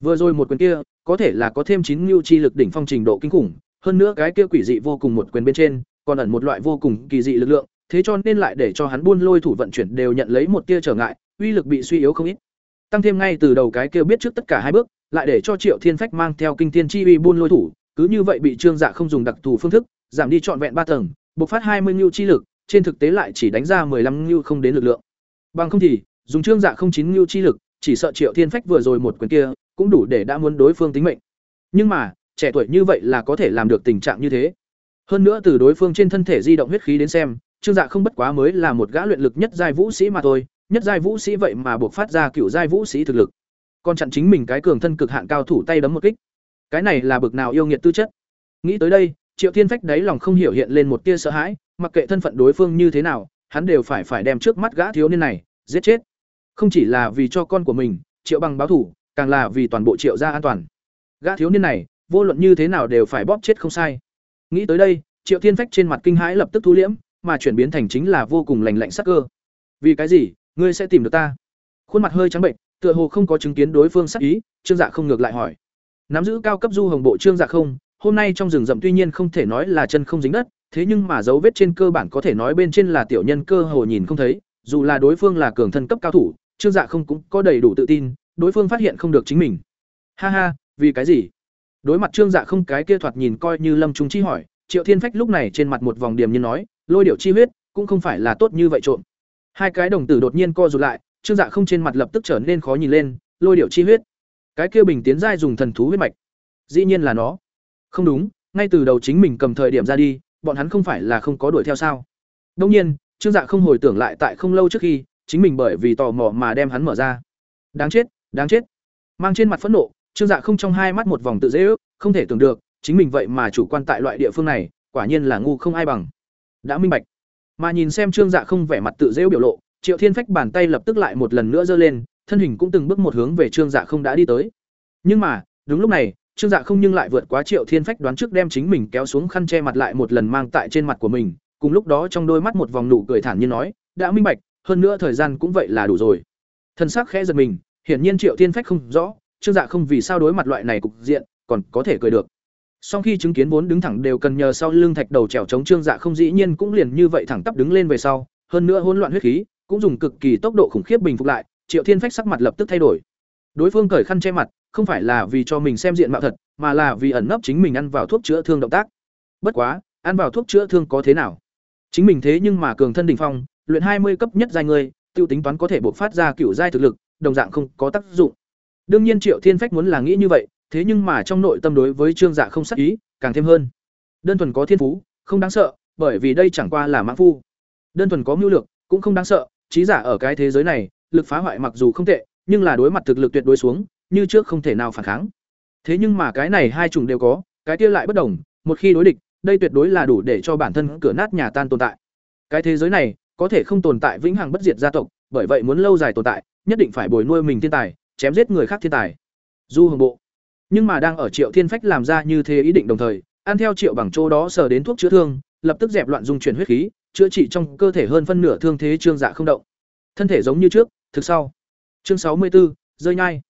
Vừa rồi một quyền kia, có thể là có thêm chín lưu chi lực đỉnh phong trình độ kinh khủng, hơn nữa cái kia quỷ dị vô cùng một quyền bên trên, còn ẩn một loại vô cùng kỳ dị lực lượng, thế cho nên lại để cho hắn buôn lôi thủ vận chuyển đều nhận lấy một tia trở ngại, uy lực bị suy yếu không ít. Tăng thêm ngay từ đầu cái kia biết trước tất cả hai bước, lại để cho triệu thiên phách mang theo kinh thiên chi uy buôn lôi thủ, cứ như vậy bị trương dạ không dùng đặc thù phương thức, giảm đi trọn vẹn ba tầng bộc phát hai mươi ngưu chi lực, trên thực tế lại chỉ đánh ra 15 ngưu không đến lực lượng. Bằng không thì, dùng trương dạ không chín ngưu chi lực, chỉ sợ triệu thiên phách vừa rồi một quyền kia, cũng đủ để đã muốn đối phương tính mệnh. Nhưng mà, trẻ tuổi như vậy là có thể làm được tình trạng như thế. Hơn nữa từ đối phương trên thân thể di động huyết khí đến xem, trương dạ không bất quá mới là một gã luyện lực nhất giai vũ sĩ mà thôi, nhất giai vũ sĩ vậy mà buộc phát ra cựu giai vũ sĩ thực lực. Còn chặn chính mình cái cường thân cực hạn cao thủ tay đấm một kích. Cái này là bực nào yêu nghiệt tư chất. Nghĩ tới đây triệu thiên phách đáy lòng không hiểu hiện lên một tia sợ hãi, mặc kệ thân phận đối phương như thế nào, hắn đều phải phải đem trước mắt gã thiếu niên này giết chết. Không chỉ là vì cho con của mình, triệu bằng báo thủ, càng là vì toàn bộ triệu gia an toàn. Gã thiếu niên này, vô luận như thế nào đều phải bóp chết không sai. Nghĩ tới đây, triệu thiên phách trên mặt kinh hãi lập tức thu liễm, mà chuyển biến thành chính là vô cùng lành lạnh sắc cơ. Vì cái gì, ngươi sẽ tìm được ta? Khuôn mặt hơi trắng bệnh, tựa hồ không có chứng kiến đối phương sắc ý, trương dạ không ngược lại hỏi. Nắm giữ cao cấp du hồng bộ trương dạ không hôm nay trong rừng rậm tuy nhiên không thể nói là chân không dính đất, thế nhưng mà dấu vết trên cơ bản có thể nói bên trên là tiểu nhân cơ hồ nhìn không thấy, dù là đối phương là cường thân cấp cao thủ, trương dạ không cũng có đầy đủ tự tin, đối phương phát hiện không được chính mình. Ha ha, vì cái gì? Đối mặt trương dạ không cái kia thoạt nhìn coi như lâm trung chi hỏi, triệu thiên phách lúc này trên mặt một vòng điểm như nói, lôi điệu chi huyết, cũng không phải là tốt như vậy trộm. Hai cái đồng tử đột nhiên co rụt lại, trương dạ không trên mặt lập tức trở nên khó nhìn lên, lôi điệu chi huyết. Cái kia bình tiến giai dùng thần thú huyết mạch. Dĩ nhiên là nó không đúng, ngay từ đầu chính mình cầm thời điểm ra đi, bọn hắn không phải là không có đuổi theo sao? Đông nhiên, trương dạ không hồi tưởng lại tại không lâu trước khi, chính mình bởi vì tò mò mà đem hắn mở ra. Đáng chết đáng chết. Mang trên mặt phẫn nộ, trương dạ không trong hai mắt một vòng tự dễ ước, không thể tưởng được, chính mình vậy mà chủ quan tại loại địa phương này, quả nhiên là ngu không ai bằng. Đã minh bạch. Mà nhìn xem trương dạ không vẻ mặt tự dễ biểu lộ, triệu thiên phách bàn tay lập tức lại một lần nữa giơ lên, thân hình cũng từng bước một hướng về trương dạ không đã đi tới. Nhưng mà, đúng lúc này trương dạ không nhưng lại vượt quá triệu thiên phách đoán trước đem chính mình kéo xuống khăn che mặt lại một lần mang tại trên mặt của mình, cùng lúc đó trong đôi mắt một vòng nụ cười thản nhiên nói, đã minh bạch, hơn nữa thời gian cũng vậy là đủ rồi. Thân xác khẽ giật mình, hiển nhiên triệu thiên phách không rõ, trương dạ không vì sao đối mặt loại này cục diện, còn có thể cười được. Sau khi chứng kiến vốn đứng thẳng đều cần nhờ sau lưng thạch đầu trèo chống trương dạ không dĩ nhiên cũng liền như vậy thẳng tắp đứng lên về sau, hơn nữa hỗn loạn huyết khí, cũng dùng cực kỳ tốc độ khủng khiếp bình phục lại, triệu thiên phách sắc mặt lập tức thay đổi. Đối phương cởi khăn che mặt không phải là vì cho mình xem diện mạo thật, mà là vì ẩn nấp chính mình ăn vào thuốc chữa thương động tác. Bất quá, ăn vào thuốc chữa thương có thế nào? Chính mình thế nhưng mà cường thân đỉnh phong, luyện hai mươi cấp nhất giai người, tiêu tính toán có thể bộc phát ra cựu giai thực lực, đồng dạng không có tác dụng. Đương nhiên triệu thiên phách muốn là nghĩ như vậy, thế nhưng mà trong nội tâm đối với trương dạ không sắc ý, càng thêm hơn. Đơn thuần có thiên phú, không đáng sợ, bởi vì đây chẳng qua là mãn phu. Đơn thuần có mưu lược, cũng không đáng sợ, trí giả ở cái thế giới này, lực phá hoại mặc dù không tệ, nhưng là đối mặt thực lực tuyệt đối xuống như trước không thể nào phản kháng. Thế nhưng mà cái này hai chủng đều có cái kia lại bất đồng một khi đối địch đây tuyệt đối là đủ để cho bản thân cửa nát nhà tan tồn tại. Cái thế giới này có thể không tồn tại vĩnh hằng bất diệt gia tộc bởi vậy muốn lâu dài tồn tại nhất định phải bồi nuôi mình thiên tài chém giết người khác thiên tài. Du hồng bộ. Nhưng mà đang ở triệu thiên phách làm ra như thế ý định đồng thời ăn theo triệu bằng chỗ đó sờ đến thuốc chữa thương lập tức dẹp loạn dung chuyển huyết khí chữa trị trong cơ thể hơn phân nửa thương thế trương dạ không động. Thân thể giống như trước thực sau. Chương sáu mươi 64, rơi nhai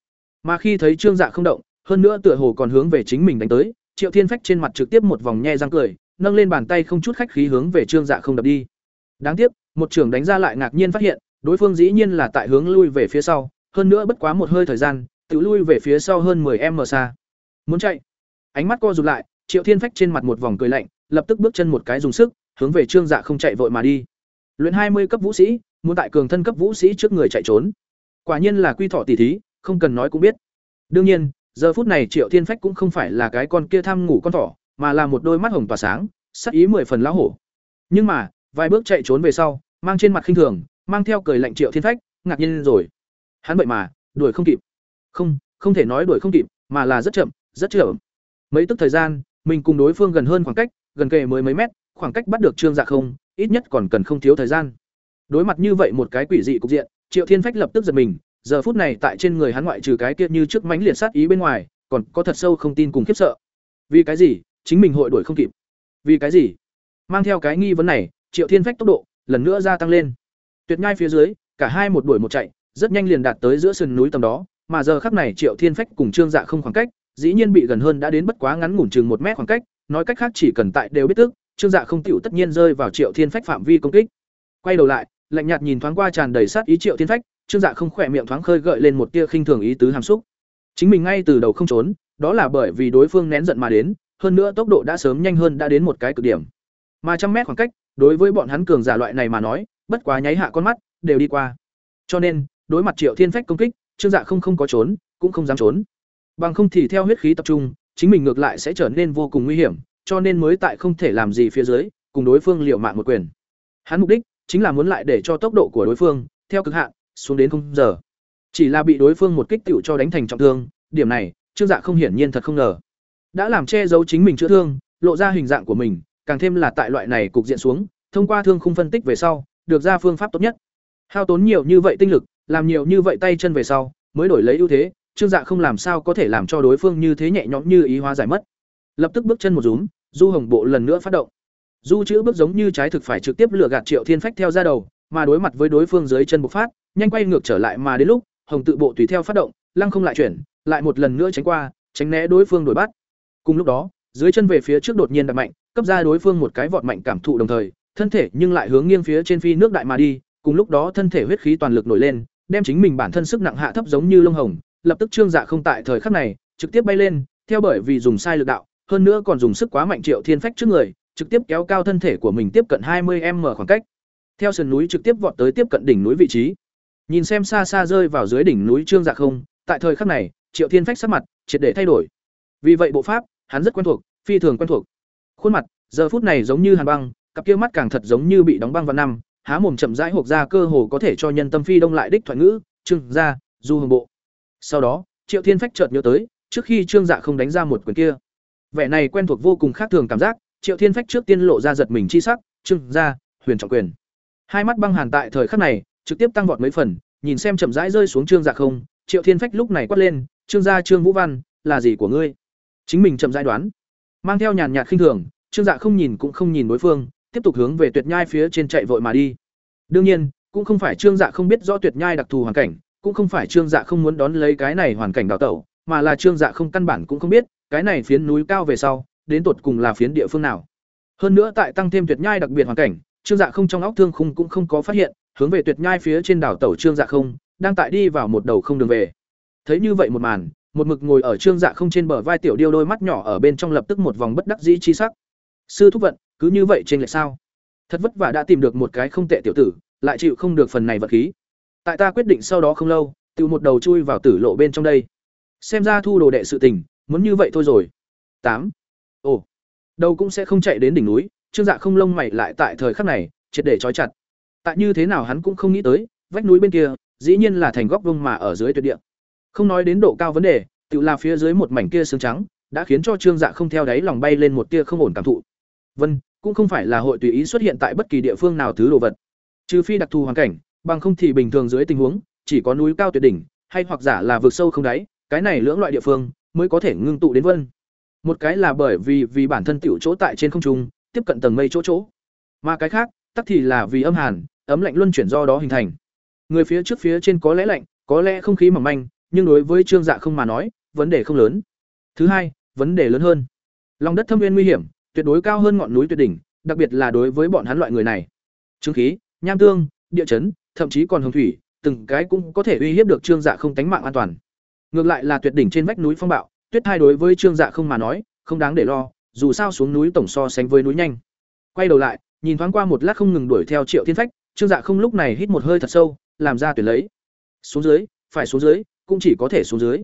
mà khi thấy trương dạ không động, hơn nữa tựa hồ còn hướng về chính mình đánh tới, triệu thiên phách trên mặt trực tiếp một vòng nhe răng cười, nâng lên bàn tay không chút khách khí hướng về trương dạ không đập đi. Đáng tiếc, một trưởng đánh ra lại ngạc nhiên phát hiện, đối phương dĩ nhiên là tại hướng lui về phía sau, hơn nữa bất quá một hơi thời gian, tự lui về phía sau hơn 10 m xa. Muốn chạy? Ánh mắt co rụt lại, triệu thiên phách trên mặt một vòng cười lạnh, lập tức bước chân một cái dùng sức, hướng về trương dạ không chạy vội mà đi. Luyện hai mươi cấp vũ sĩ, muốn tại cường thân cấp vũ sĩ trước người chạy trốn. Quả nhiên là quy thọ tỷ thí không cần nói cũng biết. Đương nhiên, giờ phút này triệu thiên phách cũng không phải là cái con kia tham ngủ con thỏ, mà là một đôi mắt hồng tỏa sáng, sắc ý mười phần lão hổ. Nhưng mà, vài bước chạy trốn về sau, mang trên mặt khinh thường, mang theo cười lạnh triệu thiên phách, ngạc nhiên rồi. Hắn vậy mà, đuổi không kịp. Không không thể nói đuổi không kịp, mà là rất chậm rất chậm. Mấy tức thời gian, mình cùng đối phương gần hơn khoảng cách, gần kề mới mấy mét, khoảng cách bắt được trương dạ không, ít nhất còn cần không thiếu thời gian. Đối mặt như vậy một cái quỷ dị cục diện, triệu thiên phách lập tức giật mình giờ phút này tại trên người hắn ngoại trừ cái kia như trước mánh liệt sát ý bên ngoài, còn có thật sâu không tin cùng khiếp sợ. Vì cái gì? Chính mình hội đuổi không kịp. Vì cái gì? Mang theo cái nghi vấn này, triệu thiên phách tốc độ lần nữa gia tăng lên. Tuyệt nhai phía dưới, cả hai một đuổi một chạy, rất nhanh liền đạt tới giữa sườn núi tầm đó, mà giờ khắc này triệu thiên phách cùng trương dạ không khoảng cách, dĩ nhiên bị gần hơn đã đến bất quá ngắn ngủn chừng một mét khoảng cách, nói cách khác chỉ cần tại đều biết tức, trương dạ không tựu tất nhiên rơi vào triệu thiên phách phạm vi công kích. Quay đầu lại, lạnh nhạt nhìn thoáng qua tràn đầy sát ý triệu thiên phách trương dạ không khỏe miệng thoáng khơi gợi lên một tia khinh thường ý tứ hàm xúc. Chính mình ngay từ đầu không trốn, đó là bởi vì đối phương nén giận mà đến, hơn nữa tốc độ đã sớm nhanh hơn đã đến một cái cực điểm. Mà trăm mét khoảng cách, đối với bọn hắn cường giả loại này mà nói, bất quá nháy hạ con mắt, đều đi qua. Cho nên, đối mặt triệu thiên phách công kích, trương dạ không không có trốn, cũng không dám trốn. Bằng không thì theo huyết khí tập trung, chính mình ngược lại sẽ trở nên vô cùng nguy hiểm, cho nên mới tại không thể làm gì phía dưới, cùng đối phương liều mạng một quyền. Hắn mục đích, chính là muốn lại để cho tốc độ của đối phương, theo cực hạn xuống đến không giờ. Chỉ là bị đối phương một kích tựu cho đánh thành trọng thương, điểm này, trương dạ không hiển nhiên thật không ngờ. Đã làm che giấu chính mình chữa thương, lộ ra hình dạng của mình, càng thêm là tại loại này cục diện xuống, thông qua thương khung phân tích về sau, được ra phương pháp tốt nhất. Hao tốn nhiều như vậy tinh lực, làm nhiều như vậy tay chân về sau, mới đổi lấy ưu thế, trương dạ không làm sao có thể làm cho đối phương như thế nhẹ nhõm như ý hóa giải mất. Lập tức bước chân một rúm, du hồng bộ lần nữa phát động. Du chữ bước giống như trái thực phải trực tiếp lừa gạt triệu thiên phách theo ra đầu, mà đối mặt với đối phương dưới chân bộc phát nhanh quay ngược trở lại mà đến lúc, hồng tự bộ tùy theo phát động, lăng không lại chuyển, lại một lần nữa tránh qua, tránh né đối phương đuổi bắt. Cùng lúc đó, dưới chân về phía trước đột nhiên đập mạnh, cấp ra đối phương một cái vọt mạnh cảm thụ đồng thời, thân thể nhưng lại hướng nghiêng phía trên phi nước đại mà đi, cùng lúc đó thân thể huyết khí toàn lực nổi lên, đem chính mình bản thân sức nặng hạ thấp giống như lông hồng, lập tức trương dạ không tại thời khắc này, trực tiếp bay lên, theo bởi vì dùng sai lực đạo, hơn nữa còn dùng sức quá mạnh triệu thiên phách trước người, trực tiếp kéo cao thân thể của mình tiếp cận hai mươi m khoảng cách. Theo sườn núi trực tiếp vọt tới tiếp cận đỉnh núi vị trí nhìn xem xa xa rơi vào dưới đỉnh núi trương dạ không, tại thời khắc này, triệu thiên phách sắc mặt triệt để thay đổi. Vì vậy bộ pháp, hắn rất quen thuộc, phi thường quen thuộc. Khuôn mặt, giờ phút này giống như hàn băng, cặp kia mắt càng thật giống như bị đóng băng vào năm, há mồm chậm rãi hộp ra cơ hồ có thể cho nhân tâm phi đông lại đích thoại ngữ, trương gia, du hồng bộ. Sau đó, triệu thiên phách chợt nhớ tới, trước khi trương dạ không đánh ra một quyền kia. Vẻ này quen thuộc vô cùng khác thường cảm giác, triệu thiên phách trước tiên lộ ra giật mình chi sắc, trương gia, huyền trọng quyền. Hai mắt băng hàn tại thời khắc này trực tiếp tăng vọt mấy phần, nhìn xem chậm rãi rơi xuống trương dạ không, triệu thiên phách lúc này quát lên, trương gia trương vũ văn, là gì của ngươi? Chính mình chậm rãi đoán, mang theo nhàn nhạt khinh thường, trương dạ không nhìn cũng không nhìn đối phương, tiếp tục hướng về tuyệt nhai phía trên chạy vội mà đi. Đương nhiên, cũng không phải trương dạ không biết rõ tuyệt nhai đặc thù hoàn cảnh, cũng không phải trương dạ không muốn đón lấy cái này hoàn cảnh đào tẩu, mà là trương dạ không căn bản cũng không biết, cái này phiến núi cao về sau, đến tột cùng là phiến địa phương nào. Hơn nữa tại tăng thêm tuyệt nhai đặc biệt hoàn cảnh, trương dạ không trong óc thương khung cũng không có phát hiện hướng về tuyệt nhai phía trên đảo tẩu trương dạ không, đang tại đi vào một đầu không đường về. Thấy như vậy một màn, một mực ngồi ở trương dạ không trên bờ vai tiểu điêu đôi mắt nhỏ ở bên trong lập tức một vòng bất đắc dĩ chi sắc. Sư thúc vận, cứ như vậy trên lệch sao? Thật vất vả đã tìm được một cái không tệ tiểu tử, lại chịu không được phần này vật khí. Tại ta quyết định sau đó không lâu, tự một đầu chui vào tử lộ bên trong đây. Xem ra thu đồ đệ sự tình, muốn như vậy thôi rồi. Tám. Ồ. Đầu cũng sẽ không chạy đến đỉnh núi, trương dạ không lông mày lại tại thời khắc này, triệt để trói chặt tại như thế nào hắn cũng không nghĩ tới, vách núi bên kia, dĩ nhiên là thành góc vông mà ở dưới tuyệt địa. Không nói đến độ cao vấn đề, tự là phía dưới một mảnh kia xương trắng, đã khiến cho trương dạ không theo đáy lòng bay lên một tia không ổn cảm thụ. Vân, cũng không phải là hội tùy ý xuất hiện tại bất kỳ địa phương nào thứ đồ vật. Trừ phi đặc thù hoàn cảnh, bằng không thì bình thường dưới tình huống, chỉ có núi cao tuyệt đỉnh, hay hoặc giả là vực sâu không đáy, cái này lưỡng loại địa phương mới có thể ngưng tụ đến vân. Một cái là bởi vì vì bản thân tiểu chỗ tại trên không trung, tiếp cận tầng mây chỗ chỗ. Mà cái khác, tắc thì là vì âm hàn ấm lạnh luân chuyển do đó hình thành. Người phía trước phía trên có lẽ lạnh, có lẽ không khí mỏng manh, nhưng đối với trương dạ không mà nói, vấn đề không lớn. Thứ hai, vấn đề lớn hơn. Lòng đất thâm viên nguy hiểm, tuyệt đối cao hơn ngọn núi tuyệt đỉnh, đặc biệt là đối với bọn hắn loại người này. Trương khí, nham tương, địa chấn, thậm chí còn hồng thủy, từng cái cũng có thể uy hiếp được trương dạ không tánh mạng an toàn. Ngược lại là tuyệt đỉnh trên vách núi phong bạo, tuyết thai đối với trương dạ không mà nói, không đáng để lo, dù sao xuống núi tổng so sánh với núi nhanh. Quay đầu lại, nhìn thoáng qua một lát không ngừng đuổi theo triệu thiên phách trương dạ không lúc này hít một hơi thật sâu, làm ra tuyển lấy. Xuống dưới, phải xuống dưới, cũng chỉ có thể xuống dưới.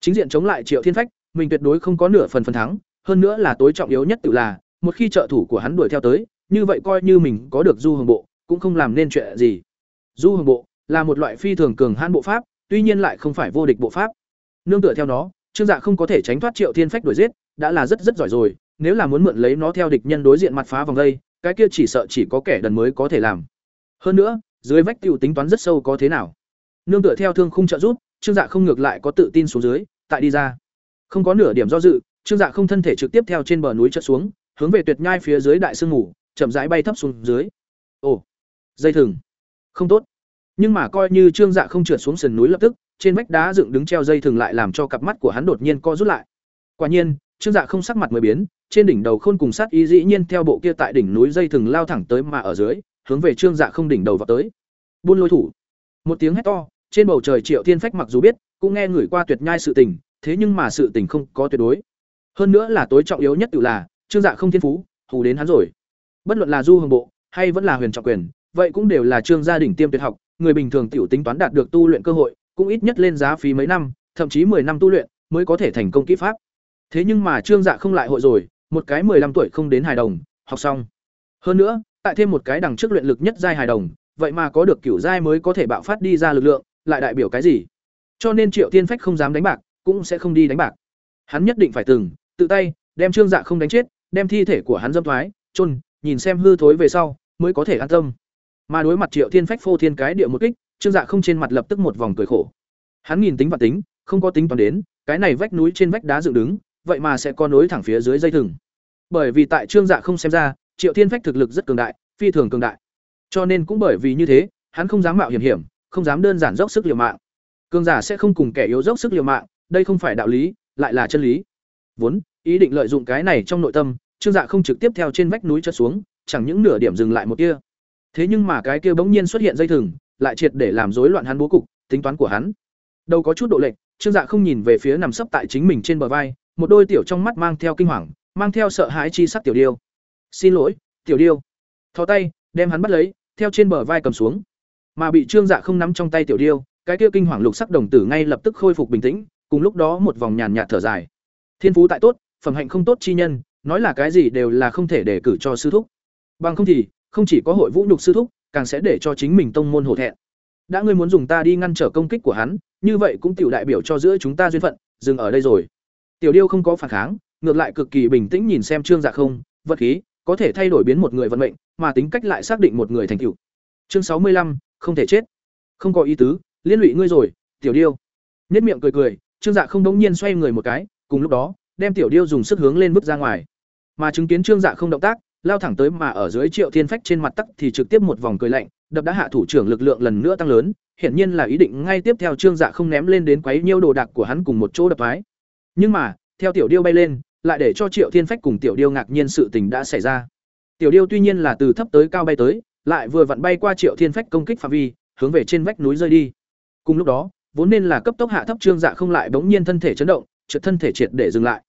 Chính diện chống lại triệu thiên phách, mình tuyệt đối không có nửa phần phần thắng, hơn nữa là tối trọng yếu nhất tự là, một khi trợ thủ của hắn đuổi theo tới, như vậy coi như mình có được du hồng bộ, cũng không làm nên chuyện gì. Du hồng bộ là một loại phi thường cường hãn bộ pháp, tuy nhiên lại không phải vô địch bộ pháp. Nương tựa theo nó, trương dạ không có thể tránh thoát triệu thiên phách đuổi giết, đã là rất rất giỏi rồi, nếu là muốn mượn lấy nó theo địch nhân đối diện mặt phá vòng đây, cái kia chỉ sợ chỉ có kẻ đần mới có thể làm hơn nữa, dưới vách tiểu tính toán rất sâu có thế nào? Nương tựa theo thương khung trợ giúp, trương dạ không ngược lại có tự tin xuống dưới, tại đi ra. Không có nửa điểm do dự, trương dạ không thân thể trực tiếp theo trên bờ núi chợt xuống, hướng về tuyệt nhai phía dưới đại sương ngủ chậm rãi bay thấp xuống dưới. Ồ, dây thừng. Không tốt. Nhưng mà coi như trương dạ không trượt xuống sườn núi lập tức, trên vách đá dựng đứng treo dây thừng lại làm cho cặp mắt của hắn đột nhiên co rút lại. Quả nhiên, trương dạ không sắc mặt mới biến, trên đỉnh đầu khôn cùng sát ý dĩ nhiên theo bộ kia tại đỉnh núi dây thừng lao thẳng tới mà ở dưới hướng về trương dạ không đỉnh đầu vào tới. Buôn lôi thủ. Một tiếng hét to, trên bầu trời triệu thiên phách mặc dù biết, cũng nghe người qua tuyệt nhai sự tình, thế nhưng mà sự tình không có tuyệt đối. Hơn nữa là tối trọng yếu nhất tự là, trương dạ không thiên phú, hù đến hắn rồi. Bất luận là du hồng bộ, hay vẫn là huyền trọng quyền, vậy cũng đều là trương gia đình tiêm tuyệt học, người bình thường tiểu tính toán đạt được tu luyện cơ hội, cũng ít nhất lên giá phí mấy năm, thậm chí 10 năm tu luyện, mới có thể thành công kỹ pháp. Thế nhưng mà trương dạ không lại hội rồi, một cái 15 tuổi không đến hài đồng, học xong. Hơn nữa tại thêm một cái đằng trước luyện lực nhất giai hài đồng vậy mà có được kiểu giai mới có thể bạo phát đi ra lực lượng lại đại biểu cái gì? Cho nên triệu tiên phách không dám đánh bạc cũng sẽ không đi đánh bạc. Hắn nhất định phải từng tự tay đem trương dạ không đánh chết đem thi thể của hắn dâm thoái chôn nhìn xem hư thối về sau mới có thể an tâm. Mà đối mặt triệu thiên phách phô thiên cái địa một kích trương dạ không trên mặt lập tức một vòng cười khổ. Hắn nhìn tính và tính không có tính toán đến cái này vách núi trên vách đá dựng đứng vậy mà sẽ có nối thẳng phía dưới dây thừng. Bởi vì tại Trương Dạ không xem ra, Triệu Thiên Phách thực lực rất cường đại, phi thường cường đại. Cho nên cũng bởi vì như thế, hắn không dám mạo hiểm hiểm, không dám đơn giản dốc sức liều mạng. Cường giả sẽ không cùng kẻ yếu dốc sức liều mạng, đây không phải đạo lý, lại là chân lý. Vốn, ý định lợi dụng cái này trong nội tâm, Trương Dạ không trực tiếp theo trên vách núi chợt xuống, chẳng những nửa điểm dừng lại một kia. Thế nhưng mà cái kia bỗng nhiên xuất hiện dây thừng, lại triệt để làm rối loạn hắn bố cục, tính toán của hắn. Đâu có chút độ lệch, Trương Dạ không nhìn về phía nằm sấp tại chính mình trên bờ vai, một đôi tiểu trong mắt mang theo kinh hoàng, mang theo sợ hãi chi sắc tiểu điêu. "Xin lỗi, tiểu điêu." Thò tay, đem hắn bắt lấy, theo trên bờ vai cầm xuống. Mà bị Trương Dạ không nắm trong tay tiểu điêu, cái kia kinh hoàng lục sắc đồng tử ngay lập tức khôi phục bình tĩnh, cùng lúc đó một vòng nhàn nhạt thở dài. Thiên phú tại tốt, phẩm hạnh không tốt chi nhân, nói là cái gì đều là không thể để cử cho sư thúc. Bằng không thì, không chỉ có hội vũ nhục sư thúc, càng sẽ để cho chính mình tông môn hổ thẹn. Đã ngươi muốn dùng ta đi ngăn trở công kích của hắn, như vậy cũng tiểu đại biểu cho giữa chúng ta duyên phận, dừng ở đây rồi. Tiểu Điêu không có phản kháng, ngược lại cực kỳ bình tĩnh nhìn xem Trương Dạ không, vật khí có thể thay đổi biến một người vận mệnh, mà tính cách lại xác định một người thành tựu. Chương sáu mươi lăm không thể chết. Không có ý tứ, liên lụy ngươi rồi, Tiểu Điêu. Nhất miệng cười cười, Trương Dạ không đống nhiên xoay người một cái, cùng lúc đó, đem Tiểu Điêu dùng sức hướng lên bước ra ngoài. Mà chứng kiến Trương Dạ không động tác, lao thẳng tới mà ở dưới Triệu Thiên Phách trên mặt tắc thì trực tiếp một vòng cười lạnh, đập đã hạ thủ trưởng lực lượng lần nữa tăng lớn, hiển nhiên là ý định ngay tiếp theo Trương Dạ không ném lên đến quấy nhiêu đồ đạc của hắn cùng một chỗ đập phái. Nhưng mà, theo tiểu điêu bay lên, lại để cho Triệu Thiên Phách cùng tiểu điêu ngạc nhiên sự tình đã xảy ra. Tiểu điêu tuy nhiên là từ thấp tới cao bay tới, lại vừa vặn bay qua Triệu Thiên Phách công kích phạm vi, hướng về trên vách núi rơi đi. Cùng lúc đó, vốn nên là cấp tốc hạ thấp Trương Dạ không lại bỗng nhiên thân thể chấn động, chợt thân thể triệt để dừng lại.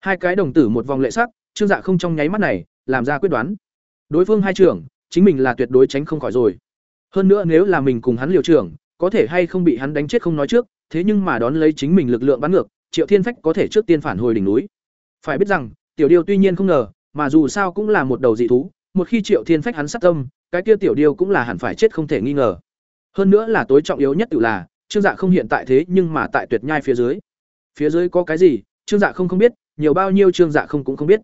Hai cái đồng tử một vòng lệ sắc, Trương Dạ không trong nháy mắt này, làm ra quyết đoán. Đối phương hai trưởng, chính mình là tuyệt đối tránh không khỏi rồi. Hơn nữa nếu là mình cùng hắn liều trưởng, có thể hay không bị hắn đánh chết không nói trước, thế nhưng mà đón lấy chính mình lực lượng bắn ngược, Triệu Thiên Phách có thể trước tiên phản hồi đỉnh núi. Phải biết rằng, tiểu điêu tuy nhiên không ngờ, mà dù sao cũng là một đầu dị thú, một khi Triệu Thiên Phách hắn sát tâm, cái kia tiểu điêu cũng là hẳn phải chết không thể nghi ngờ. Hơn nữa là tối trọng yếu nhất tự là, Trương Dạ không hiện tại thế nhưng mà tại tuyệt nhai phía dưới. Phía dưới có cái gì, Trương Dạ không không biết, nhiều bao nhiêu Trương Dạ không cũng không biết.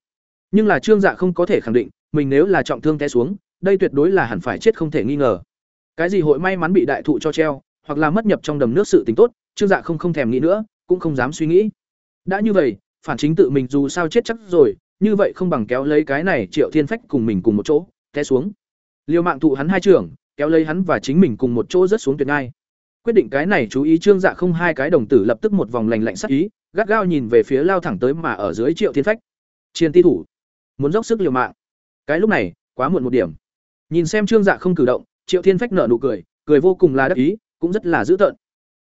Nhưng là Trương Dạ không có thể khẳng định, mình nếu là trọng thương té xuống, đây tuyệt đối là hẳn phải chết không thể nghi ngờ. Cái gì hội may mắn bị đại thụ cho treo, hoặc là mất nhập trong đầm nước sự tình tốt, Trương Dạ không không thèm nghĩ nữa, cũng không dám suy nghĩ. Đã như vậy, phản chính tự mình dù sao chết chắc rồi, như vậy không bằng kéo lấy cái này Triệu Thiên Phách cùng mình cùng một chỗ, té xuống. Liêu mạng thụ hắn hai trưởng, kéo lấy hắn và chính mình cùng một chỗ rất xuống tuyệt ngay. Quyết định cái này chú ý Trương Dạ không hai cái đồng tử lập tức một vòng lạnh lạnh sắc ý, gắt gao nhìn về phía lao thẳng tới mà ở dưới Triệu Thiên Phách. Chiên ti thủ, muốn dốc sức liều mạng. Cái lúc này, quá muộn một điểm. Nhìn xem Trương Dạ không cử động, Triệu Thiên Phách nở nụ cười, cười vô cùng là đắc ý, cũng rất là dữ tợn.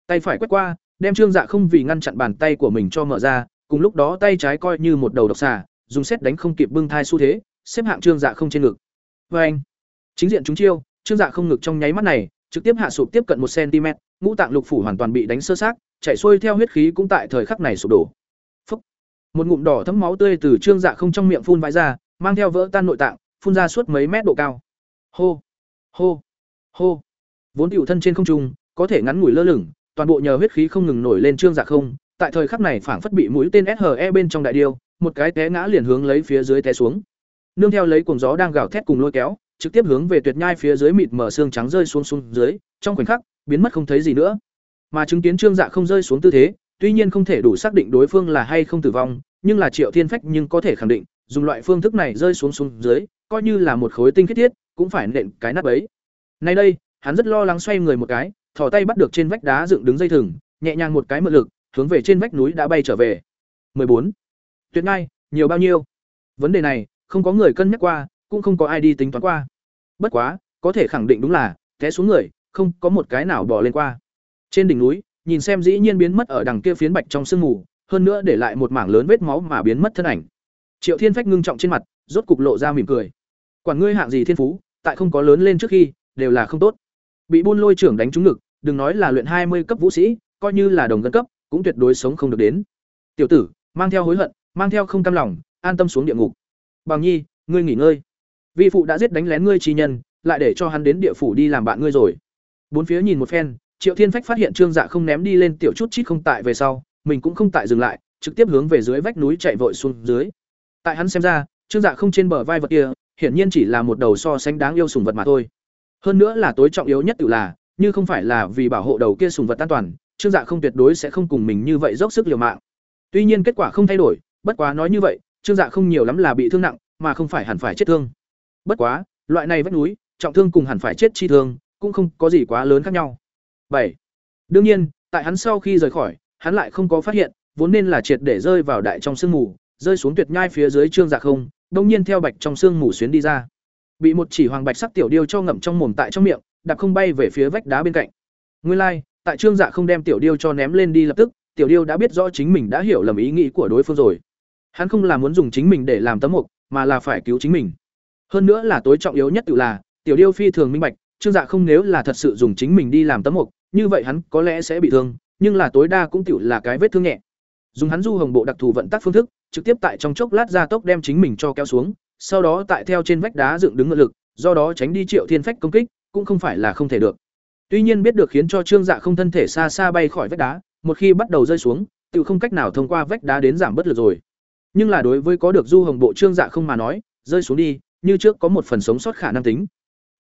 Tay phải quét qua, đem Trương Dạ không vì ngăn chặn bàn tay của mình cho mở ra, cùng lúc đó tay trái coi như một đầu độc xà, dùng xét đánh không kịp bưng thai xu thế, xếp hạng Trương Dạ không trên ngực. Và anh, chính diện chúng chiêu, Trương Dạ không ngực trong nháy mắt này, trực tiếp hạ sụp tiếp cận một cm, ngũ tạng lục phủ hoàn toàn bị đánh sơ xác, chảy xuôi theo huyết khí cũng tại thời khắc này sụp đổ. Phúc. Một ngụm đỏ thấm máu tươi từ Trương Dạ không trong miệng phun vãi ra, mang theo vỡ tan nội tạng, phun ra suốt mấy mét độ cao. Hô, hô, hô. Vốn tiểu thân trên không trung, có thể ngắn ngủi lơ lửng, toàn bộ nhờ huyết khí không ngừng nổi lên trương dạ không, tại thời khắc này phảng phất bị mũi tên SHE bên trong đại điêu, một cái té ngã liền hướng lấy phía dưới té xuống. Nương theo lấy cuồng gió đang gào thét cùng lôi kéo, trực tiếp hướng về tuyệt nhai phía dưới mịt mở xương trắng rơi xuống xuống dưới, trong khoảnh khắc, biến mất không thấy gì nữa. Mà chứng kiến trương dạ không rơi xuống tư thế, tuy nhiên không thể đủ xác định đối phương là hay không tử vong, nhưng là Triệu Thiên Phách nhưng có thể khẳng định, dùng loại phương thức này rơi xuống xuống dưới, coi như là một khối tinh khiết thiết, cũng phải nện cái nát ấy. Nay đây, hắn rất lo lắng xoay người một cái, thò tay bắt được trên vách đá dựng đứng dây thừng, nhẹ nhàng một cái mượn lực, hướng về trên vách núi đã bay trở về. 14. Tuyệt ngay, nhiều bao nhiêu? Vấn đề này, không có người cân nhắc qua, cũng không có ai đi tính toán qua. Bất quá, có thể khẳng định đúng là, té xuống người, không có một cái nào bỏ lên qua. Trên đỉnh núi, nhìn xem dĩ nhiên biến mất ở đằng kia phiến bạch trong sương mù, hơn nữa để lại một mảng lớn vết máu mà biến mất thân ảnh. Triệu Thiên Phách ngưng trọng trên mặt, rốt cục lộ ra mỉm cười. Quản ngươi hạng gì thiên phú, tại không có lớn lên trước khi, đều là không tốt. Bị buôn lôi trưởng đánh trúng ngực, đừng nói là luyện hai mươi cấp vũ sĩ, coi như là đồng ngân cấp, cũng tuyệt đối sống không được đến. Tiểu tử, mang theo hối hận, mang theo không cam lòng, an tâm xuống địa ngục. Bằng Nhi, ngươi nghỉ ngơi. Vi phụ đã giết đánh lén ngươi chi nhân, lại để cho hắn đến địa phủ đi làm bạn ngươi rồi. Bốn phía nhìn một phen, Triệu Thiên Phách phát hiện Trương Dạ không ném đi lên tiểu chút chít không tại về sau, mình cũng không tại dừng lại, trực tiếp hướng về dưới vách núi chạy vội xuống dưới. Tại hắn xem ra, Trương Dạ không trên bờ vai vật kia, hiển nhiên chỉ là một đầu so sánh đáng yêu sủng vật mà thôi. Hơn nữa là tối trọng yếu nhất tự là, như không phải là vì bảo hộ đầu kia sủng vật an toàn, Trương Dạ không tuyệt đối sẽ không cùng mình như vậy dốc sức liều mạng. Tuy nhiên kết quả không thay đổi, bất quá nói như vậy trương dạ không nhiều lắm là bị thương nặng mà không phải hẳn phải chết thương. Bất quá loại này vách núi trọng thương cùng hẳn phải chết chi thương cũng không có gì quá lớn khác nhau. Bảy. Đương nhiên tại hắn sau khi rời khỏi hắn lại không có phát hiện vốn nên là triệt để rơi vào đại trong sương mù rơi xuống tuyệt nhai phía dưới trương dạ không đông nhiên theo bạch trong sương mù xuyến đi ra. Bị một chỉ hoàng bạch sắc tiểu điêu cho ngậm trong mồm tại trong miệng đạp không bay về phía vách đá bên cạnh. Nguyên lai、like, tại trương dạ không đem tiểu điêu cho ném lên đi lập tức, tiểu điêu đã biết rõ chính mình đã hiểu lầm ý nghĩ của đối phương rồi. Hắn không là muốn dùng chính mình để làm tấm mục, mà là phải cứu chính mình. Hơn nữa là tối trọng yếu nhất tự là, tiểu điêu phi thường minh bạch, trương dạ không nếu là thật sự dùng chính mình đi làm tấm mục, như vậy hắn có lẽ sẽ bị thương, nhưng là tối đa cũng tiểu là cái vết thương nhẹ. Dùng hắn du hồng bộ đặc thù vận tắc phương thức, trực tiếp tại trong chốc lát ra tốc đem chính mình cho kéo xuống, sau đó tại theo trên vách đá dựng đứng ngựa lực, do đó tránh đi triệu thiên phách công kích, cũng không phải là không thể được tuy nhiên biết được khiến cho trương dạ không thân thể xa xa bay khỏi vách đá, một khi bắt đầu rơi xuống, tự không cách nào thông qua vách đá đến giảm bất lực rồi. Nhưng là đối với có được du hồng bộ trương dạ không mà nói, rơi xuống đi, như trước có một phần sống sót khả năng tính.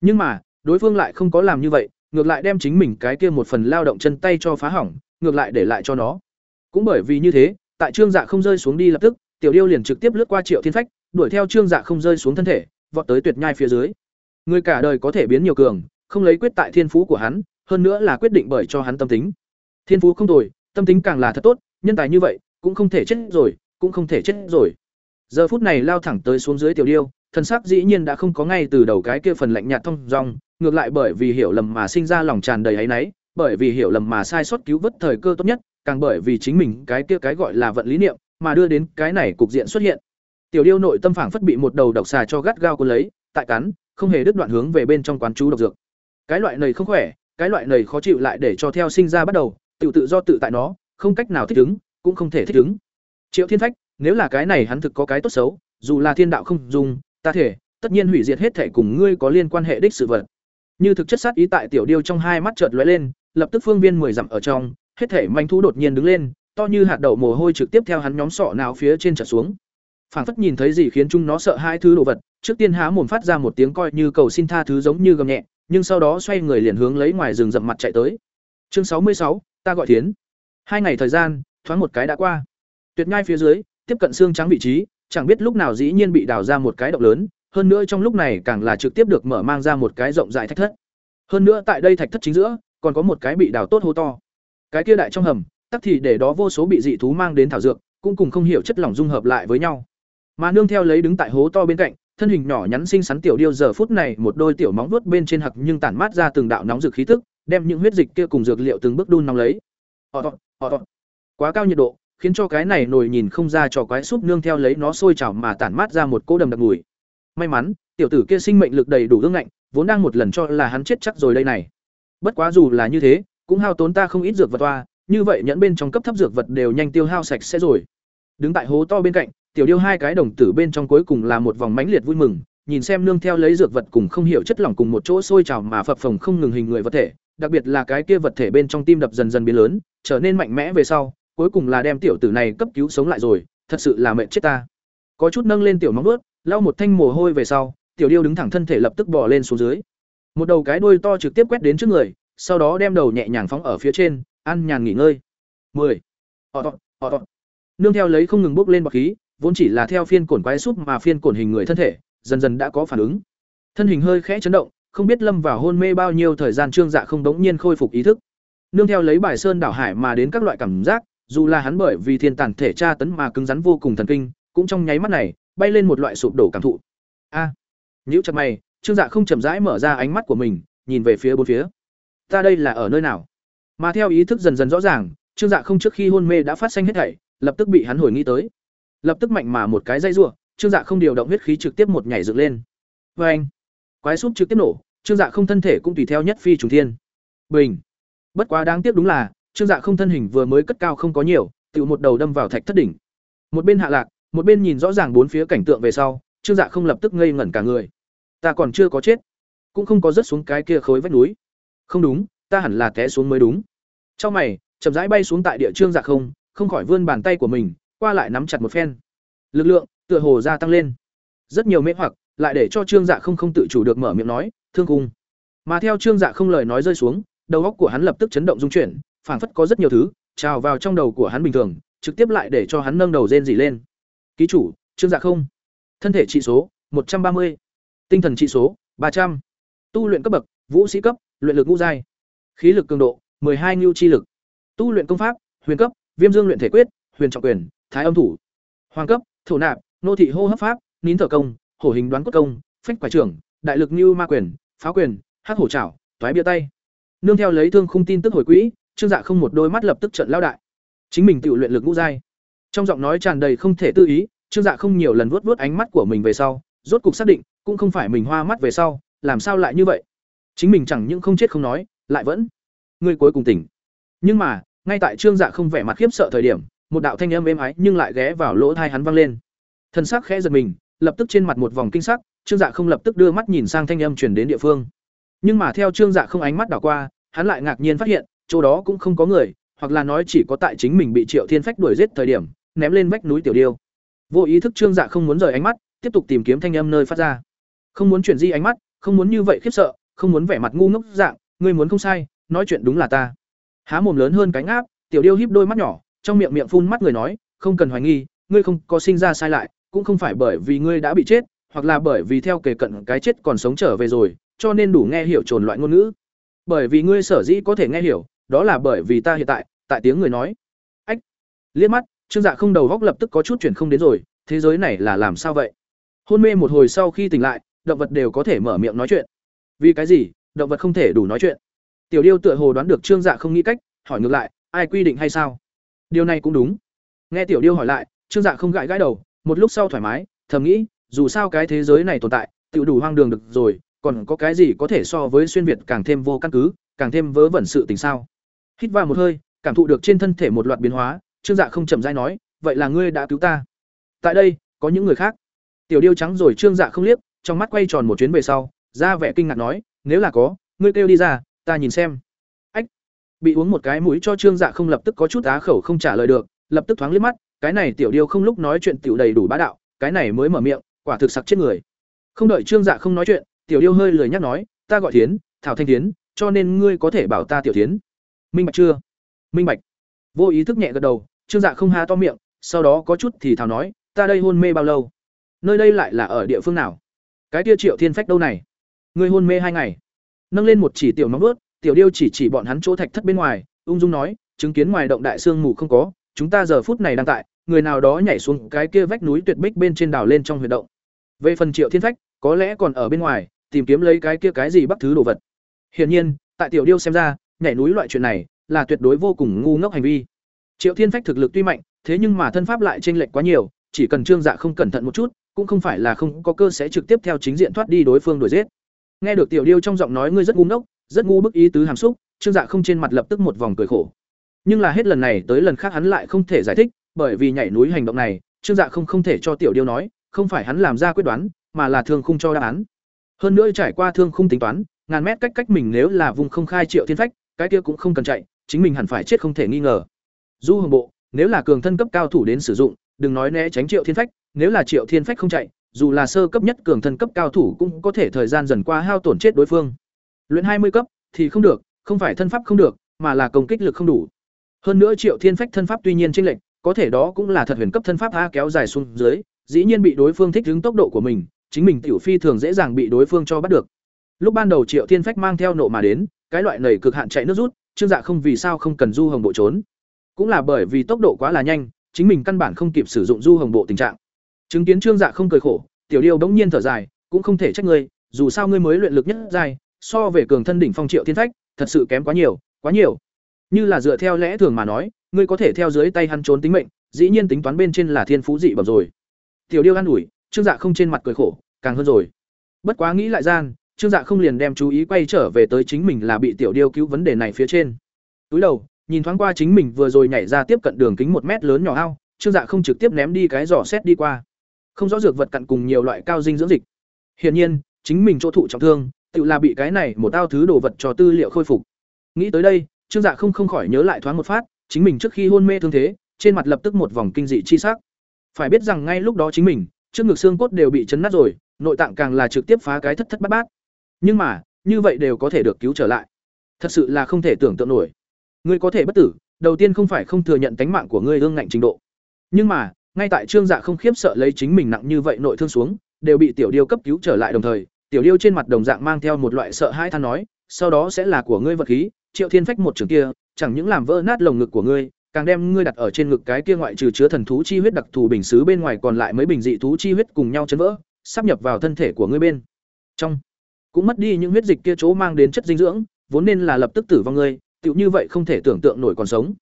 Nhưng mà, đối phương lại không có làm như vậy, ngược lại đem chính mình cái kia một phần lao động chân tay cho phá hỏng, ngược lại để lại cho nó. Cũng bởi vì như thế, tại trương dạ không rơi xuống đi lập tức, tiểu điêu liền trực tiếp lướt qua triệu thiên phách, đuổi theo trương dạ không rơi xuống thân thể, vọt tới tuyệt nhai phía dưới. Người cả đời có thể biến nhiều cường không lấy quyết tại thiên phú của hắn, hơn nữa là quyết định bởi cho hắn tâm tính. Thiên phú không tồi, tâm tính càng là thật tốt, nhân tài như vậy, cũng không thể chết rồi, cũng không thể chết rồi. Giờ phút này lao thẳng tới xuống dưới tiểu điêu, thần sắc dĩ nhiên đã không có ngay từ đầu cái kia phần lạnh nhạt thông dong, ngược lại bởi vì hiểu lầm mà sinh ra lòng tràn đầy ấy náy, bởi vì hiểu lầm mà sai sót cứu vớt thời cơ tốt nhất, càng bởi vì chính mình cái kia cái gọi là vận lý niệm mà đưa đến cái này cục diện xuất hiện. Tiểu điêu nội tâm phảng phất bị một đầu độc xà cho gắt gao cuốn lấy, tại cắn, không hề đứt đoạn hướng về bên trong quán chú độc dược cái loại này không khỏe, cái loại này khó chịu lại để cho theo sinh ra bắt đầu tự tự do tự tại nó, không cách nào thích ứng, cũng không thể thích ứng. Triệu thiên phách, nếu là cái này hắn thực có cái tốt xấu, dù là thiên đạo không dùng, ta thể, tất nhiên hủy diệt hết thể cùng ngươi có liên quan hệ đích sự vật. Như thực chất sát ý tại tiểu điêu trong hai mắt chợt lóe lên, lập tức phương viên mười dặm ở trong, hết thể manh thú đột nhiên đứng lên, to như hạt đậu mồ hôi trực tiếp theo hắn nhóm sọ nào phía trên trở xuống. Phảng phất nhìn thấy gì khiến chúng nó sợ hai thứ đồ vật, trước tiên há mồm phát ra một tiếng coi như cầu xin tha thứ giống như gầm nhẹ nhưng sau đó xoay người liền hướng lấy ngoài rừng rậm mặt chạy tới. Chương sáu mươi sáu, ta gọi thiến. Hai ngày thời gian, thoáng một cái đã qua. Tuyệt nhai phía dưới, tiếp cận xương trắng vị trí, chẳng biết lúc nào dĩ nhiên bị đào ra một cái động lớn, hơn nữa trong lúc này càng là trực tiếp được mở mang ra một cái rộng rãi thạch thất. Hơn nữa tại đây thạch thất chính giữa, còn có một cái bị đào tốt hố to. Cái kia đại trong hầm, tắc thì để đó vô số bị dị thú mang đến thảo dược, cũng cùng không hiểu chất lỏng dung hợp lại với nhau. Mà nương theo lấy đứng tại hố to bên cạnh thân hình nhỏ nhắn xinh xắn tiểu điêu giờ phút này một đôi tiểu móng vuốt bên trên hặc nhưng tản mát ra từng đạo nóng dược khí tức, đem những huyết dịch kia cùng dược liệu từng bước đun nóng lấy. Họ họ quá cao nhiệt độ, khiến cho cái này nồi nhìn không ra trò quái súp nương theo lấy nó sôi trào mà tản mát ra một cỗ đầm đặc mùi. May mắn, tiểu tử kia sinh mệnh lực đầy đủ ương ngạnh, vốn đang một lần cho là hắn chết chắc rồi đây này. Bất quá dù là như thế, cũng hao tốn ta không ít dược vật toa, như vậy nhẫn bên trong cấp thấp dược vật đều nhanh tiêu hao sạch sẽ rồi. Đứng tại hố to bên cạnh tiểu điêu hai cái đồng tử bên trong cuối cùng là một vòng mãnh liệt vui mừng nhìn xem nương theo lấy dược vật cùng không hiểu chất lỏng cùng một chỗ sôi trào mà phập phồng không ngừng hình người vật thể đặc biệt là cái kia vật thể bên trong tim đập dần dần biến lớn trở nên mạnh mẽ về sau cuối cùng là đem tiểu tử này cấp cứu sống lại rồi thật sự là mệnh chết ta có chút nâng lên tiểu móng vuốt lau một thanh mồ hôi về sau tiểu điêu đứng thẳng thân thể lập tức bò lên xuống dưới một đầu cái đuôi to trực tiếp quét đến trước người sau đó đem đầu nhẹ nhàng phóng ở phía trên ăn nhàn nghỉ ngơi 10. Họ tọt, họ tọt. Nương theo lấy không ngừng bốc lên bọt khí, vốn chỉ là theo phiên cổn quái súp mà phiên cổn hình người thân thể, dần dần đã có phản ứng. Thân hình hơi khẽ chấn động, không biết lâm vào hôn mê bao nhiêu thời gian Trương Dạ không đống nhiên khôi phục ý thức. Nương theo lấy bài sơn đảo hải mà đến các loại cảm giác, dù là hắn bởi vì thiên tản thể tra tấn mà cứng rắn vô cùng thần kinh, cũng trong nháy mắt này, bay lên một loại sụp đổ cảm thụ. A. À, nhíu chặt mày, Trương Dạ không chậm rãi mở ra ánh mắt của mình, nhìn về phía bốn phía. Ta đây là ở nơi nào? Mà theo ý thức dần dần rõ ràng, Trương Dạ không trước khi hôn mê đã phát sinh hết thảy, lập tức bị hắn hồi nghĩ tới. Lập tức mạnh mà một cái dây rủa, Trương Dạ không điều động huyết khí trực tiếp một nhảy dựng lên. Oeng! Quái súp trực tiếp nổ, Trương Dạ không thân thể cũng tùy theo nhất phi trùng thiên. Bình. Bất quá đáng tiếc đúng là, Trương Dạ không thân hình vừa mới cất cao không có nhiều, tự một đầu đâm vào thạch thất đỉnh. Một bên hạ lạc, một bên nhìn rõ ràng bốn phía cảnh tượng về sau, Trương Dạ không lập tức ngây ngẩn cả người. Ta còn chưa có chết, cũng không có rớt xuống cái kia khối vách núi. Không đúng, ta hẳn là té xuống mới đúng. Trong mày, chậm rãi bay xuống tại địa trương dạ không, không khỏi vươn bàn tay của mình, qua lại nắm chặt một phen. Lực lượng tựa hồ gia tăng lên. Rất nhiều mê hoặc, lại để cho trương dạ không không tự chủ được mở miệng nói, "Thương cung." Mà theo trương dạ không lời nói rơi xuống, đầu óc của hắn lập tức chấn động rung chuyển, phảng phất có rất nhiều thứ trào vào trong đầu của hắn bình thường, trực tiếp lại để cho hắn nâng đầu rên rỉ lên. ký chủ trương dạ không thân thể trị số một trăm ba mươi tinh thần trị số ba trăm tu luyện cấp bậc vũ sĩ cấp luyện lực ngũ giai khí lực cường độ hai ngưu chi lực tu luyện công pháp huyền cấp viêm dương luyện thể quyết huyền trọng quyền thái âm thủ. Hoàng cấp, thổ nạp, nô thị hô hấp pháp, nín thở công, hổ hình đoán cốt công, phách quải trưởng, đại lực như ma quyền, phá quyền, hắc hổ trảo toái bia tay. Nương theo lấy thương khung tin tức hồi quỹ, trương dạ không một đôi mắt lập tức trận lao đại. Chính mình tự luyện lực ngũ giai. Trong giọng nói tràn đầy không thể tư ý, trương dạ không nhiều lần vuốt vuốt ánh mắt của mình về sau, rốt cục xác định, cũng không phải mình hoa mắt về sau, làm sao lại như vậy? Chính mình chẳng những không chết không nói, lại vẫn người cuối cùng tỉnh. Nhưng mà, ngay tại trương dạ không vẻ mặt khiếp sợ thời điểm một đạo thanh âm êm ái nhưng lại ghé vào lỗ thai hắn vang lên. Thân xác khẽ giật mình, lập tức trên mặt một vòng kinh sắc, trương dạ không lập tức đưa mắt nhìn sang thanh âm chuyển đến địa phương. Nhưng mà theo trương dạ không ánh mắt đảo qua, hắn lại ngạc nhiên phát hiện, chỗ đó cũng không có người, hoặc là nói chỉ có tại chính mình bị triệu thiên phách đuổi giết thời điểm, ném lên vách núi tiểu điêu. Vô ý thức trương dạ không muốn rời ánh mắt, tiếp tục tìm kiếm thanh âm nơi phát ra. Không muốn chuyển di ánh mắt, không muốn như vậy khiếp sợ, không muốn vẻ mặt ngu ngốc dạng, ngươi muốn không sai, nói chuyện đúng là ta. Há mồm lớn hơn cánh áp tiểu điêu híp đôi mắt nhỏ trong miệng miệng phun mắt người nói, không cần hoài nghi, ngươi không có sinh ra sai lại, cũng không phải bởi vì ngươi đã bị chết, hoặc là bởi vì theo kề cận cái chết còn sống trở về rồi, cho nên đủ nghe hiểu trồn loại ngôn ngữ. Bởi vì ngươi sở dĩ có thể nghe hiểu, đó là bởi vì ta hiện tại tại tiếng người nói. Ách! Liếc mắt, trương dạ không đầu góc lập tức có chút chuyển không đến rồi, thế giới này là làm sao vậy? Hôn mê một hồi sau khi tỉnh lại, động vật đều có thể mở miệng nói chuyện. Vì cái gì? Động vật không thể đủ nói chuyện. Tiểu điêu tựa hồ đoán được trương dạ không nghĩ cách, hỏi ngược lại, ai quy định hay sao? Điều này cũng đúng. Nghe tiểu điêu hỏi lại, trương dạ không gãi gãi đầu, một lúc sau thoải mái, thầm nghĩ, dù sao cái thế giới này tồn tại tự đủ hoang đường được rồi, còn có cái gì có thể so với xuyên việt càng thêm vô căn cứ, càng thêm vớ vẩn sự tình sao? Hít vào một hơi, cảm thụ được trên thân thể một loạt biến hóa, trương dạ không chậm rãi nói, vậy là ngươi đã cứu ta. Tại đây, có những người khác. Tiểu điêu trắng rồi trương dạ không liếc, trong mắt quay tròn một chuyến về sau, ra vẻ kinh ngạc nói, nếu là có, ngươi kêu đi ra, ta nhìn xem bị uống một cái mũi cho trương dạ không lập tức có chút á khẩu không trả lời được, lập tức thoáng liếc mắt, cái này tiểu điêu không lúc nói chuyện tiểu đầy đủ bá đạo, cái này mới mở miệng, quả thực sặc chết người. Không đợi trương dạ không nói chuyện, tiểu điêu hơi lười nhắc nói, ta gọi thiến, thảo thanh thiến, cho nên ngươi có thể bảo ta tiểu thiến. Minh bạch chưa? Minh bạch. Vô ý thức nhẹ gật đầu, trương dạ không há to miệng, sau đó có chút thì thảo nói, ta đây hôn mê bao lâu? Nơi đây lại là ở địa phương nào? Cái tia triệu thiên phách đâu này? Ngươi hôn mê hai ngày. Nâng lên một chỉ tiểu nóng ướt tiểu điêu chỉ chỉ bọn hắn chỗ thạch thất bên ngoài, ung dung nói, chứng kiến ngoài động đại sương mù không có, chúng ta giờ phút này đang tại, người nào đó nhảy xuống cái kia vách núi tuyệt bích bên trên đảo lên trong huyệt động. Về phần triệu thiên phách, có lẽ còn ở bên ngoài, tìm kiếm lấy cái kia cái gì bắt thứ đồ vật. Hiển nhiên, tại tiểu điêu xem ra, nhảy núi loại chuyện này là tuyệt đối vô cùng ngu ngốc hành vi. Triệu thiên phách thực lực tuy mạnh, thế nhưng mà thân pháp lại chênh lệch quá nhiều, chỉ cần trương dạ không cẩn thận một chút, cũng không phải là không có cơ sẽ trực tiếp theo chính diện thoát đi đối phương đuổi giết. Nghe được tiểu điêu trong giọng nói ngươi rất ngu ngốc rất ngu bức ý tứ hàm xúc, trương dạ không trên mặt lập tức một vòng cười khổ. Nhưng là hết lần này tới lần khác hắn lại không thể giải thích, bởi vì nhảy núi hành động này, trương dạ không không thể cho tiểu điêu nói, không phải hắn làm ra quyết đoán, mà là thương khung cho đáp án. Hơn nữa trải qua thương khung tính toán, ngàn mét cách cách mình nếu là vùng không khai triệu thiên phách, cái kia cũng không cần chạy, chính mình hẳn phải chết không thể nghi ngờ. Du hồng bộ, nếu là cường thân cấp cao thủ đến sử dụng, đừng nói né tránh triệu thiên phách, nếu là triệu thiên phách không chạy, dù là sơ cấp nhất cường thân cấp cao thủ cũng có thể thời gian dần qua hao tổn chết đối phương luyện hai mươi cấp thì không được, không phải thân pháp không được, mà là công kích lực không đủ. Hơn nữa triệu thiên phách thân pháp tuy nhiên chênh lệch, có thể đó cũng là thật huyền cấp thân pháp a kéo dài xuống dưới, dĩ nhiên bị đối phương thích ứng tốc độ của mình, chính mình tiểu phi thường dễ dàng bị đối phương cho bắt được. Lúc ban đầu triệu thiên phách mang theo nộ mà đến, cái loại nảy cực hạn chạy nước rút, trương dạ không vì sao không cần du hồng bộ trốn. Cũng là bởi vì tốc độ quá là nhanh, chính mình căn bản không kịp sử dụng du hồng bộ tình trạng. Chứng kiến trương dạ không cười khổ, tiểu điêu bỗng nhiên thở dài, cũng không thể trách ngươi, dù sao ngươi mới luyện lực nhất dài so về cường thân đỉnh phong triệu thiên phách, thật sự kém quá nhiều quá nhiều. Như là dựa theo lẽ thường mà nói, ngươi có thể theo dưới tay hắn trốn tính mệnh, dĩ nhiên tính toán bên trên là thiên phú dị bẩm rồi. Tiểu điêu an ủi, trương dạ không trên mặt cười khổ, càng hơn rồi. Bất quá nghĩ lại gian, trương dạ không liền đem chú ý quay trở về tới chính mình là bị tiểu điêu cứu vấn đề này phía trên. Túi đầu, nhìn thoáng qua chính mình vừa rồi nhảy ra tiếp cận đường kính một mét lớn nhỏ ao, trương dạ không trực tiếp ném đi cái giỏ xét đi qua. Không rõ dược vật cặn cùng nhiều loại cao dinh dưỡng dịch. Hiển nhiên, chính mình chỗ thụ trọng thương tự là bị cái này một tao thứ đồ vật cho tư liệu khôi phục. Nghĩ tới đây, trương dạ không không khỏi nhớ lại thoáng một phát, chính mình trước khi hôn mê thương thế, trên mặt lập tức một vòng kinh dị chi sắc. Phải biết rằng ngay lúc đó chính mình, trước ngực xương cốt đều bị chấn nát rồi, nội tạng càng là trực tiếp phá cái thất thất bát bát. Nhưng mà, như vậy đều có thể được cứu trở lại. Thật sự là không thể tưởng tượng nổi. Ngươi có thể bất tử, đầu tiên không phải không thừa nhận tánh mạng của ngươi ương ngạnh trình độ. Nhưng mà, ngay tại trương dạ không khiếp sợ lấy chính mình nặng như vậy nội thương xuống, đều bị tiểu điêu cấp cứu trở lại đồng thời tiểu điêu trên mặt đồng dạng mang theo một loại sợ hãi than nói, sau đó sẽ là của ngươi vật khí, triệu thiên phách một trường kia, chẳng những làm vỡ nát lồng ngực của ngươi, càng đem ngươi đặt ở trên ngực cái kia ngoại trừ chứa thần thú chi huyết đặc thù bình xứ bên ngoài còn lại mấy bình dị thú chi huyết cùng nhau chấn vỡ, sắp nhập vào thân thể của ngươi bên trong. Cũng mất đi những huyết dịch kia chỗ mang đến chất dinh dưỡng, vốn nên là lập tức tử vong ngươi, tựu như vậy không thể tưởng tượng nổi còn sống.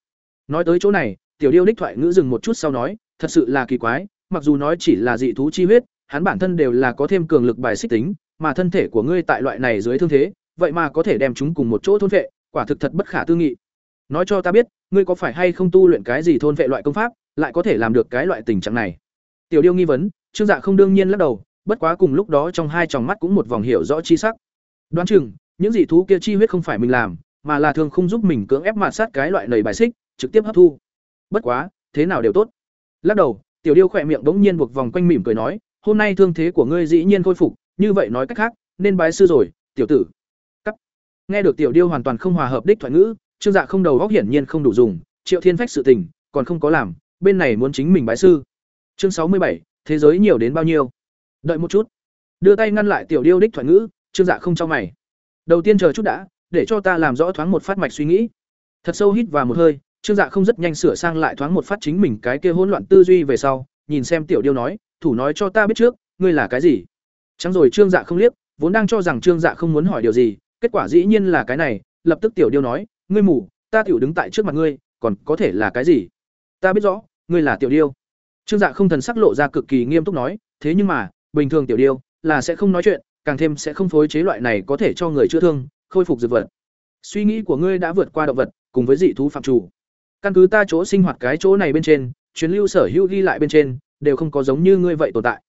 Nói tới chỗ này, tiểu điêu đích thoại ngữ dừng một chút sau nói, thật sự là kỳ quái, mặc dù nói chỉ là dị thú chi huyết, hắn bản thân đều là có thêm cường lực bài xích tính mà thân thể của ngươi tại loại này dưới thương thế, vậy mà có thể đem chúng cùng một chỗ thôn vệ, quả thực thật bất khả tư nghị. Nói cho ta biết, ngươi có phải hay không tu luyện cái gì thôn vệ loại công pháp, lại có thể làm được cái loại tình trạng này? Tiểu điêu nghi vấn, trương dạ không đương nhiên lắc đầu, bất quá cùng lúc đó trong hai tròng mắt cũng một vòng hiểu rõ chi sắc. Đoán chừng, những dị thú kia chi huyết không phải mình làm, mà là thường không giúp mình cưỡng ép mạt sát cái loại nầy bài xích, trực tiếp hấp thu. Bất quá, thế nào đều tốt. Lắc đầu, tiểu điêu khỏe miệng bỗng nhiên buộc vòng quanh mỉm cười nói, hôm nay thương thế của ngươi dĩ nhiên khôi phục như vậy nói cách khác, nên bái sư rồi, tiểu tử. Cắt. Nghe được tiểu điêu hoàn toàn không hòa hợp đích thoại ngữ, trương dạ không đầu góc hiển nhiên không đủ dùng, triệu thiên phách sự tình, còn không có làm, bên này muốn chính mình bái sư. Chương sáu mươi bảy, thế giới nhiều đến bao nhiêu? Đợi một chút. Đưa tay ngăn lại tiểu điêu đích thoại ngữ, trương dạ không cho mày. Đầu tiên chờ chút đã, để cho ta làm rõ thoáng một phát mạch suy nghĩ. Thật sâu hít vào một hơi, trương dạ không rất nhanh sửa sang lại thoáng một phát chính mình cái kia hỗn loạn tư duy về sau, nhìn xem tiểu điêu nói, thủ nói cho ta biết trước, ngươi là cái gì? Chẳng rồi trương dạ không liếc, vốn đang cho rằng trương dạ không muốn hỏi điều gì, kết quả dĩ nhiên là cái này, lập tức tiểu điêu nói, ngươi mù, ta tiểu đứng tại trước mặt ngươi, còn có thể là cái gì? Ta biết rõ, ngươi là tiểu điêu. Trương dạ không thần sắc lộ ra cực kỳ nghiêm túc nói, thế nhưng mà, bình thường tiểu điêu là sẽ không nói chuyện, càng thêm sẽ không phối chế loại này có thể cho người chữa thương, khôi phục dược vật. Suy nghĩ của ngươi đã vượt qua động vật, cùng với dị thú phạm chủ. Căn cứ ta chỗ sinh hoạt cái chỗ này bên trên truyền lưu sở hữu ghi lại bên trên, đều không có giống như ngươi vậy tồn tại.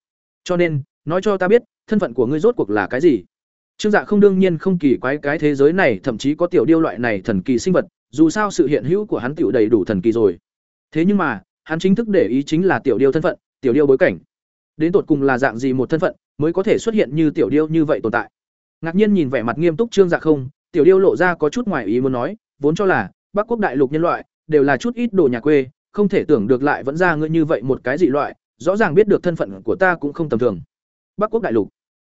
Cho nên, nói cho ta biết thân phận của ngươi rốt cuộc là cái gì? Trương dạ không đương nhiên không kỳ quái cái thế giới này, thậm chí có tiểu điêu loại này thần kỳ sinh vật, dù sao sự hiện hữu của hắn tiểu đầy đủ thần kỳ rồi. Thế nhưng mà, hắn chính thức để ý chính là tiểu điêu thân phận, tiểu điêu bối cảnh. Đến tột cùng là dạng gì một thân phận mới có thể xuất hiện như tiểu điêu như vậy tồn tại? Ngạc nhiên nhìn vẻ mặt nghiêm túc trương dạ không, tiểu điêu lộ ra có chút ngoài ý muốn nói, vốn cho là bắc quốc đại lục nhân loại đều là chút ít đồ nhà quê, không thể tưởng được lại vẫn ra ngươi như vậy một cái dị loại, rõ ràng biết được thân phận của ta cũng không tầm thường. Bắc quốc đại lục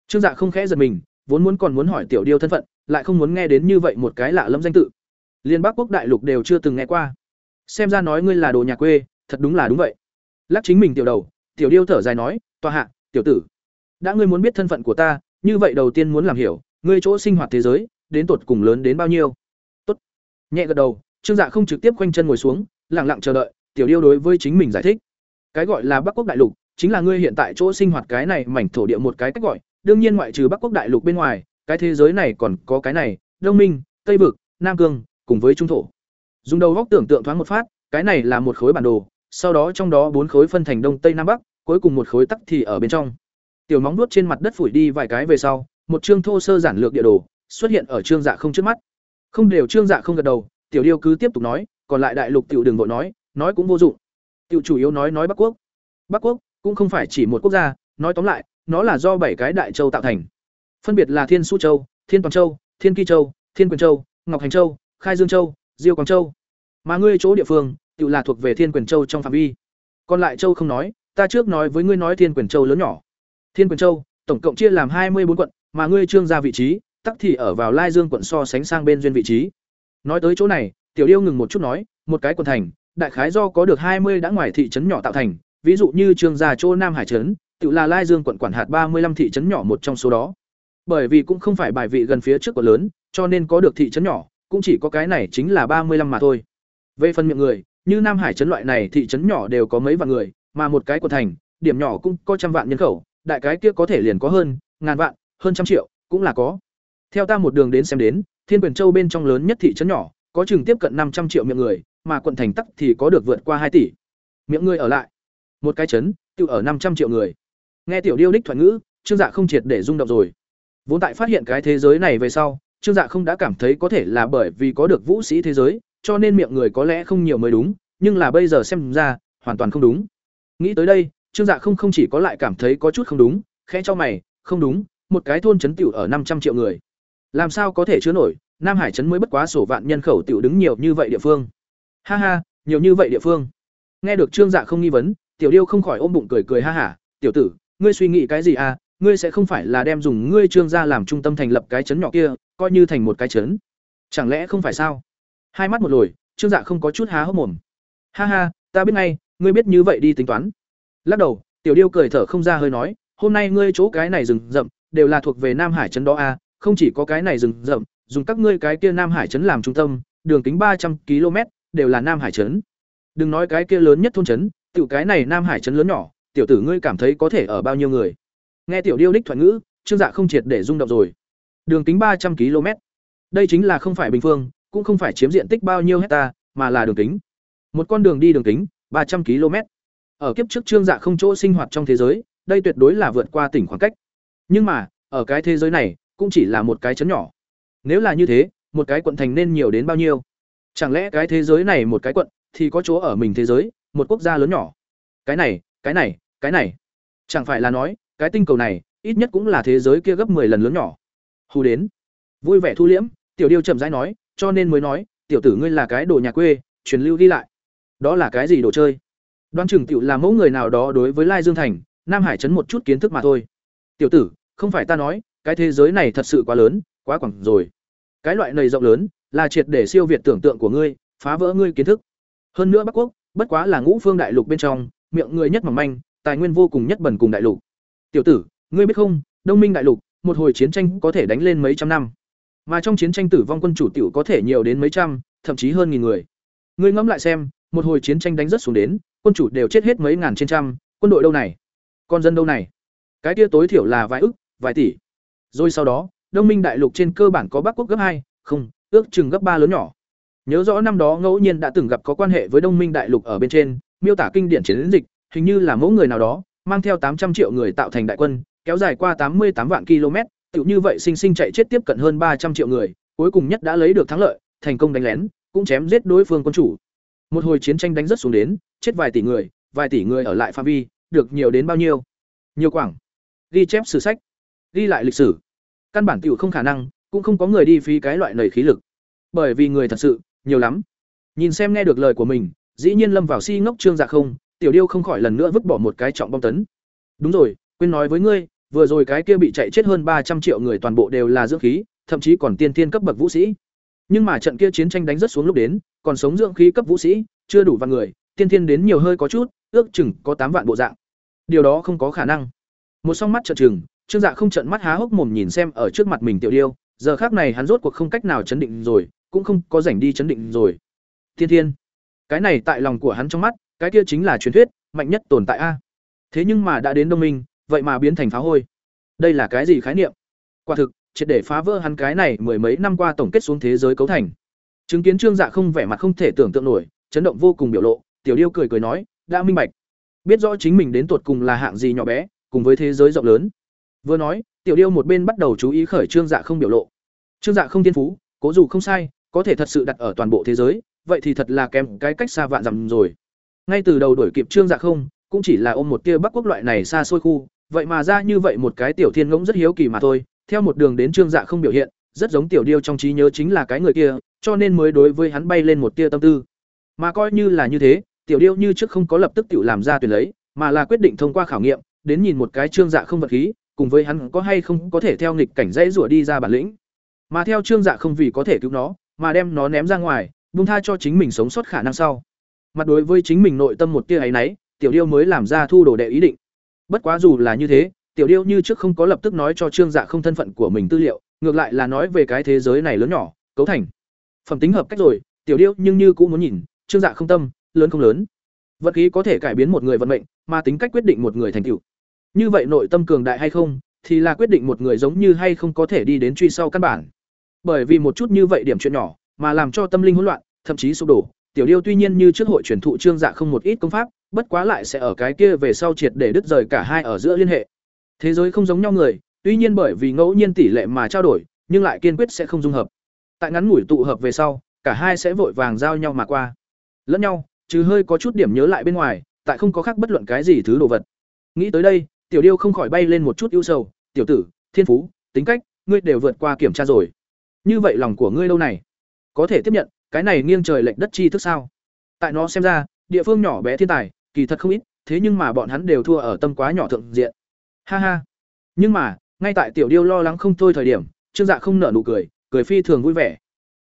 trương dạ không khẽ giật mình, vốn muốn còn muốn hỏi tiểu điêu thân phận, lại không muốn nghe đến như vậy một cái lạ lẫm danh tự. Liên bắc quốc đại lục đều chưa từng nghe qua. Xem ra nói ngươi là đồ nhà quê, thật đúng là đúng vậy. Lắc chính mình tiểu đầu, tiểu điêu thở dài nói, tòa hạ, tiểu tử, đã ngươi muốn biết thân phận của ta, như vậy đầu tiên muốn làm hiểu, ngươi chỗ sinh hoạt thế giới, đến tột cùng lớn đến bao nhiêu? Tốt. Nhẹ gật đầu, trương dạ không trực tiếp quanh chân ngồi xuống, lặng lặng chờ đợi, tiểu điêu đối với chính mình giải thích. Cái gọi là bắc quốc đại lục, chính là ngươi hiện tại chỗ sinh hoạt cái này mảnh thổ địa một cái cách gọi đương nhiên ngoại trừ bắc quốc đại lục bên ngoài, cái thế giới này còn có cái này, đông minh, tây vực, nam cương, cùng với trung thổ. Dùng đầu góc tưởng tượng thoáng một phát, cái này là một khối bản đồ, sau đó trong đó bốn khối phân thành đông tây nam bắc, cuối cùng một khối tắc thì ở bên trong. Tiểu móng nuốt trên mặt đất phủi đi vài cái về sau, một chương thô sơ giản lược địa đồ xuất hiện ở trương dạ không trước mắt. Không đều trương dạ không gật đầu, tiểu điêu cứ tiếp tục nói, còn lại đại lục tiểu đường vội nói nói cũng vô dụng. Tiểu chủ yếu nói nói bắc quốc. Bắc quốc cũng không phải chỉ một quốc gia, nói tóm lại nó là do bảy cái đại châu tạo thành. Phân biệt là thiên su châu, thiên toàn châu, thiên kỳ châu, thiên quyền châu, ngọc hành châu, khai dương châu, diêu quang châu. Mà ngươi chỗ địa phương, tự là thuộc về thiên quyền châu trong phạm vi. Còn lại châu không nói, ta trước nói với ngươi nói thiên quyền châu lớn nhỏ. Thiên quyền châu, tổng cộng chia làm hai mươi bốn quận, mà ngươi trương ra vị trí, tắc thì ở vào lai dương quận so sánh sang bên duyên vị trí. Nói tới chỗ này, tiểu điêu ngừng một chút nói, một cái quận thành, đại khái do có được hai mươi đã ngoài thị trấn nhỏ tạo thành, ví dụ như trương gia chỗ nam hải trấn tự là lai dương quận quản hạt ba mươi 35 thị trấn nhỏ một trong số đó. Bởi vì cũng không phải bài vị gần phía trước của lớn, cho nên có được thị trấn nhỏ, cũng chỉ có cái này chính là ba mươi 35 mà thôi. Về phần miệng người, như nam hải trấn loại này thị trấn nhỏ đều có mấy vạn người, mà một cái quận thành, điểm nhỏ cũng có trăm vạn nhân khẩu, đại cái kia có thể liền có hơn, ngàn vạn, hơn trăm triệu, cũng là có. Theo ta một đường đến xem đến, thiên quyền châu bên trong lớn nhất thị trấn nhỏ, có chừng tiếp cận năm trăm triệu miệng người, mà quận thành tắc thì có được vượt qua hai tỷ. Miệng người ở lại. Một cái trấn tự ở năm trăm triệu người nghe tiểu điêu đích thoại ngữ, trương dạ không triệt để rung động rồi. Vốn tại phát hiện cái thế giới này về sau, trương dạ không đã cảm thấy có thể là bởi vì có được vũ sĩ thế giới, cho nên miệng người có lẽ không nhiều mới đúng, nhưng là bây giờ xem ra, hoàn toàn không đúng. Nghĩ tới đây, trương dạ không không chỉ có lại cảm thấy có chút không đúng, khẽ cho mày, không đúng, một cái thôn trấn tiểu ở năm trăm triệu người. Làm sao có thể chứa nổi, nam hải trấn mới bất quá sổ vạn nhân khẩu tiểu đứng nhiều như vậy địa phương. Ha ha, nhiều như vậy địa phương. Nghe được trương dạ không nghi vấn, tiểu điêu không khỏi ôm bụng cười cười ha hả tiểu tử ngươi suy nghĩ cái gì à ngươi sẽ không phải là đem dùng ngươi trương gia làm trung tâm thành lập cái chấn nhỏ kia coi như thành một cái chấn. Chẳng lẽ không phải sao? Hai mắt một lồi trương dạ không có chút há hốc mồm. Ha ha ta biết ngay ngươi biết như vậy đi tính toán. Lắc đầu tiểu điêu cười thở không ra hơi nói hôm nay ngươi chỗ cái này rừng rậm đều là thuộc về nam hải trấn đó a à, không chỉ có cái này rừng rậm dùng các ngươi cái kia nam hải trấn làm trung tâm đường kính ba trăm km đều là nam hải trấn đừng nói cái kia lớn nhất thôn trấn tiểu cái này nam hải trấn lớn nhỏ tiểu tử ngươi cảm thấy có thể ở bao nhiêu người? Nghe tiểu điêu đích thuận ngữ, trương dạ không triệt để rung động rồi. Đường kính ba trăm km. Đây chính là không phải bình phương, cũng không phải chiếm diện tích bao nhiêu hecta, mà là đường kính. Một con đường đi đường kính, ba trăm km. Ở kiếp trước trương dạ không chỗ sinh hoạt trong thế giới, đây tuyệt đối là vượt qua tỉnh khoảng cách. Nhưng mà, ở cái thế giới này, cũng chỉ là một cái chấn nhỏ. Nếu là như thế, một cái quận thành nên nhiều đến bao nhiêu? Chẳng lẽ cái thế giới này một cái quận thì có chỗ ở mình thế giới, một quốc gia lớn nhỏ? Cái này cái này cái này. Chẳng phải là nói, cái tinh cầu này, ít nhất cũng là thế giới kia gấp 10 lần lớn nhỏ. Hù đến. Vui vẻ thu liễm, tiểu điêu chậm rãi nói, cho nên mới nói, tiểu tử ngươi là cái đồ nhà quê, truyền lưu ghi lại. Đó là cái gì đồ chơi? Đoan chừng tiểu là mẫu người nào đó đối với lai dương thành, nam hải chấn một chút kiến thức mà thôi. Tiểu tử, không phải ta nói, cái thế giới này thật sự quá lớn, quá quẳng rồi. Cái loại này rộng lớn, là triệt để siêu việt tưởng tượng của ngươi, phá vỡ ngươi kiến thức. Hơn nữa bắc quốc, bất quá là ngũ phương đại lục bên trong, miệng người nhất mỏng manh tài nguyên vô cùng nhất bẩn cùng đại lục. Tiểu tử, ngươi biết không, đông minh đại lục, một hồi chiến tranh có thể đánh lên mấy trăm năm. Mà trong chiến tranh tử vong quân chủ tiểu có thể nhiều đến mấy trăm, thậm chí hơn nghìn người. Ngươi ngẫm lại xem, một hồi chiến tranh đánh rất xuống đến, quân chủ đều chết hết mấy ngàn trên trăm, quân đội đâu này? Con dân đâu này? Cái kia tối thiểu là vài ức, vài tỷ. Rồi sau đó, đông minh đại lục trên cơ bản có bắc quốc gấp hai, không, ước chừng gấp ba lớn nhỏ. Nhớ rõ năm đó ngẫu nhiên đã từng gặp có quan hệ với đông minh đại lục ở bên trên, miêu tả kinh điển chiến dịch hình như là mẫu người nào đó, mang theo tám trăm triệu người tạo thành đại quân, kéo dài qua tám mươi tám vạn km tự như vậy sinh sinh chạy chết tiếp cận hơn ba trăm triệu người, cuối cùng nhất đã lấy được thắng lợi, thành công đánh lén, cũng chém giết đối phương quân chủ. Một hồi chiến tranh đánh rất xuống đến, chết vài tỷ người, vài tỷ người ở lại phạm vi, được nhiều đến bao nhiêu? Nhiều quảng. Ghi chép sử sách. Ghi lại lịch sử. Căn bản tiểu không khả năng, cũng không có người đi phí cái loại nầy khí lực. Bởi vì người thật sự, nhiều lắm. Nhìn xem nghe được lời của mình, dĩ nhiên lâm vào si ngốc trương dạ không tiểu điêu không khỏi lần nữa vứt bỏ một cái trọng bom tấn. Đúng rồi, quên nói với ngươi, vừa rồi cái kia bị chạy chết hơn ba trăm triệu người toàn bộ đều là dưỡng khí, thậm chí còn tiên tiên cấp bậc vũ sĩ. Nhưng mà trận kia chiến tranh đánh rất xuống lúc đến, còn sống dưỡng khí cấp vũ sĩ, chưa đủ vạn người, tiên tiên đến nhiều hơi có chút, ước chừng có tám vạn bộ dạng. Điều đó không có khả năng. Một song mắt trợn trừng, trương dạ không trợn mắt há hốc mồm nhìn xem ở trước mặt mình tiểu điêu, giờ khác này hắn rốt cuộc không cách nào chấn định rồi, cũng không có rảnh đi chấn định rồi. Thiên thiên, cái này tại lòng của hắn trong mắt cái kia chính là truyền thuyết, mạnh nhất tồn tại a. Thế nhưng mà đã đến đông minh, vậy mà biến thành phá hôi. Đây là cái gì khái niệm? Quả thực, triệt để phá vỡ hắn cái này mười mấy năm qua tổng kết xuống thế giới cấu thành. Chứng kiến trương dạ không vẻ mặt không thể tưởng tượng nổi, chấn động vô cùng biểu lộ, tiểu điêu cười cười nói, đã minh bạch. Biết rõ chính mình đến tuột cùng là hạng gì nhỏ bé, cùng với thế giới rộng lớn. Vừa nói, tiểu điêu một bên bắt đầu chú ý khởi trương dạ không biểu lộ. Trương dạ không thiên phú, cố dù không sai, có thể thật sự đặt ở toàn bộ thế giới, vậy thì thật là kém cái cách xa vạn dặm rồi ngay từ đầu đổi kịp trương dạ không, cũng chỉ là ôm một tia bắc quốc loại này xa xôi khu, vậy mà ra như vậy một cái tiểu thiên ngỗng rất hiếu kỳ mà thôi, theo một đường đến trương dạ không biểu hiện, rất giống tiểu điêu trong trí nhớ chính là cái người kia, cho nên mới đối với hắn bay lên một tia tâm tư. Mà coi như là như thế, tiểu điêu như trước không có lập tức tự làm ra tuyển lấy, mà là quyết định thông qua khảo nghiệm, đến nhìn một cái trương dạ không vật khí, cùng với hắn có hay không có thể theo nghịch cảnh dãy rủa đi ra bản lĩnh. Mà theo trương dạ không vì có thể cứu nó, mà đem nó ném ra ngoài, buông tha cho chính mình sống sót khả năng sau mặt đối với chính mình nội tâm một tia ấy nấy tiểu điêu mới làm ra thu đồ đệ ý định. Bất quá dù là như thế, tiểu điêu như trước không có lập tức nói cho trương dạ không thân phận của mình tư liệu, ngược lại là nói về cái thế giới này lớn nhỏ, cấu thành. Phẩm tính hợp cách rồi, tiểu điêu nhưng như cũng muốn nhìn, trương dạ không tâm, lớn không lớn. Vật khí có thể cải biến một người vận mệnh, mà tính cách quyết định một người thành tựu. Như vậy nội tâm cường đại hay không, thì là quyết định một người giống như hay không có thể đi đến truy sau căn bản. Bởi vì một chút như vậy điểm chuyện nhỏ, mà làm cho tâm linh hỗn loạn, thậm chí sụp đổ tiểu điêu tuy nhiên như trước hội truyền thụ trương dạ không một ít công pháp, bất quá lại sẽ ở cái kia về sau triệt để đứt rời cả hai ở giữa liên hệ. Thế giới không giống nhau người, tuy nhiên bởi vì ngẫu nhiên tỷ lệ mà trao đổi, nhưng lại kiên quyết sẽ không dung hợp. Tại ngắn ngủi tụ hợp về sau, cả hai sẽ vội vàng giao nhau mà qua. Lẫn nhau chứ hơi có chút điểm nhớ lại bên ngoài, tại không có khác bất luận cái gì thứ đồ vật. Nghĩ tới đây, tiểu điêu không khỏi bay lên một chút ưu sầu. Tiểu tử, thiên phú, tính cách, ngươi đều vượt qua kiểm tra rồi. Như vậy lòng của ngươi lâu này, có thể tiếp nhận cái này nghiêng trời lệch đất chi thức sao tại nó xem ra địa phương nhỏ bé thiên tài kỳ thật không ít thế nhưng mà bọn hắn đều thua ở tâm quá nhỏ thượng diện. Ha ha. Nhưng mà, ngay tại tiểu điêu lo lắng không thôi thời điểm, Trương Dạ không nở nụ cười, cười phi thường vui vẻ.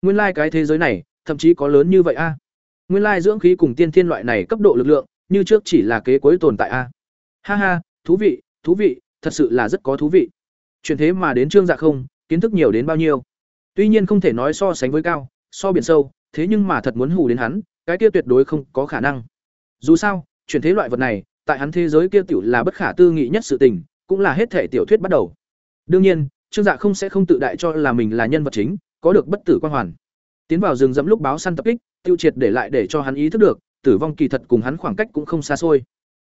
Nguyên lai like cái thế giới này, thậm chí có lớn như vậy a. Nguyên lai like dưỡng khí cùng tiên thiên loại này cấp độ lực lượng, như trước chỉ là kế cuối tồn tại a. Ha ha, thú vị, thú vị, thật sự là rất có thú vị. Chuyện thế mà đến Trương Dạ không, kiến thức nhiều đến bao nhiêu. Tuy nhiên không thể nói so sánh với cao, so biển sâu, thế nhưng mà thật muốn hù đến hắn, cái kia tuyệt đối không có khả năng. Dù sao, chuyển thế loại vật này, tại hắn thế giới kia tiểu là bất khả tư nghị nhất sự tình, cũng là hết thể tiểu thuyết bắt đầu. Đương nhiên, Trương Dạ không sẽ không tự đại cho là mình là nhân vật chính, có được bất tử quan hoàn. Tiến vào rừng rậm lúc báo săn tập kích, tiêu triệt để lại để cho hắn ý thức được, tử vong kỳ thật cùng hắn khoảng cách cũng không xa xôi.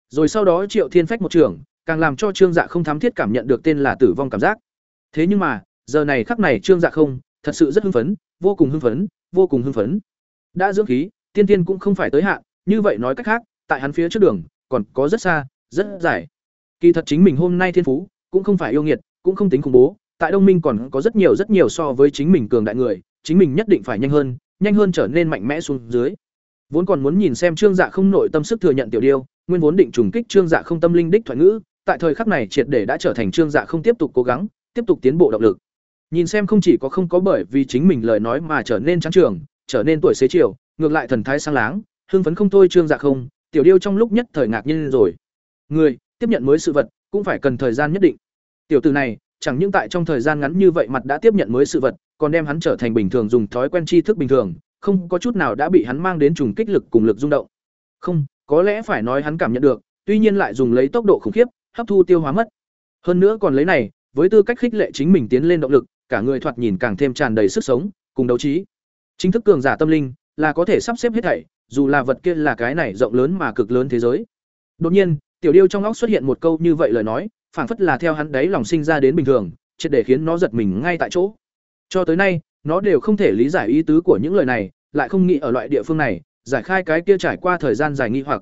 Rồi sau đó Triệu Thiên Phách một trường, càng làm cho Trương Dạ không thám thiết cảm nhận được tên là tử vong cảm giác. Thế nhưng mà, giờ này khắc này Trương Dạ không, thật sự rất hưng phấn, vô cùng hưng phấn, vô cùng hưng phấn. Đã dưỡng khí, tiên tiên cũng không phải tới hạn, như vậy nói cách khác, tại hắn phía trước đường, còn có rất xa, rất dài. Kỳ thật chính mình hôm nay thiên phú, cũng không phải yêu nghiệt, cũng không tính khủng bố, tại Đông Minh còn có rất nhiều rất nhiều so với chính mình cường đại người, chính mình nhất định phải nhanh hơn, nhanh hơn trở nên mạnh mẽ xuống dưới. Vốn còn muốn nhìn xem Trương Dạ không nội tâm sức thừa nhận tiểu điêu, nguyên vốn định trùng kích Trương Dạ không tâm linh đích thoại ngữ, tại thời khắc này triệt để đã trở thành Trương Dạ không tiếp tục cố gắng, tiếp tục tiến bộ động lực. Nhìn xem không chỉ có không có bởi vì chính mình lời nói mà trở nên trắng trường, trở nên tuổi xế chiều, ngược lại thần thái sang láng, hưng phấn không thôi Trương Dạ không, tiểu điêu trong lúc nhất thời ngạc nhiên rồi. Người, tiếp nhận mới sự vật, cũng phải cần thời gian nhất định. Tiểu tử này, chẳng những tại trong thời gian ngắn như vậy mặt đã tiếp nhận mới sự vật, còn đem hắn trở thành bình thường dùng thói quen tri thức bình thường, không có chút nào đã bị hắn mang đến trùng kích lực cùng lực rung động. Không, có lẽ phải nói hắn cảm nhận được, tuy nhiên lại dùng lấy tốc độ khủng khiếp, hấp thu tiêu hóa mất. Hơn nữa còn lấy này, với tư cách khích lệ chính mình tiến lên động lực, cả người thoạt nhìn càng thêm tràn đầy sức sống, cùng đấu trí. Chính thức cường giả tâm linh là có thể sắp xếp hết thảy, dù là vật kia là cái này rộng lớn mà cực lớn thế giới. Đột nhiên, tiểu điêu trong óc xuất hiện một câu như vậy lời nói, phảng phất là theo hắn đấy lòng sinh ra đến bình thường, triệt để khiến nó giật mình ngay tại chỗ. Cho tới nay, nó đều không thể lý giải ý tứ của những lời này, lại không nghĩ ở loại địa phương này, giải khai cái kia trải qua thời gian dài nghi hoặc.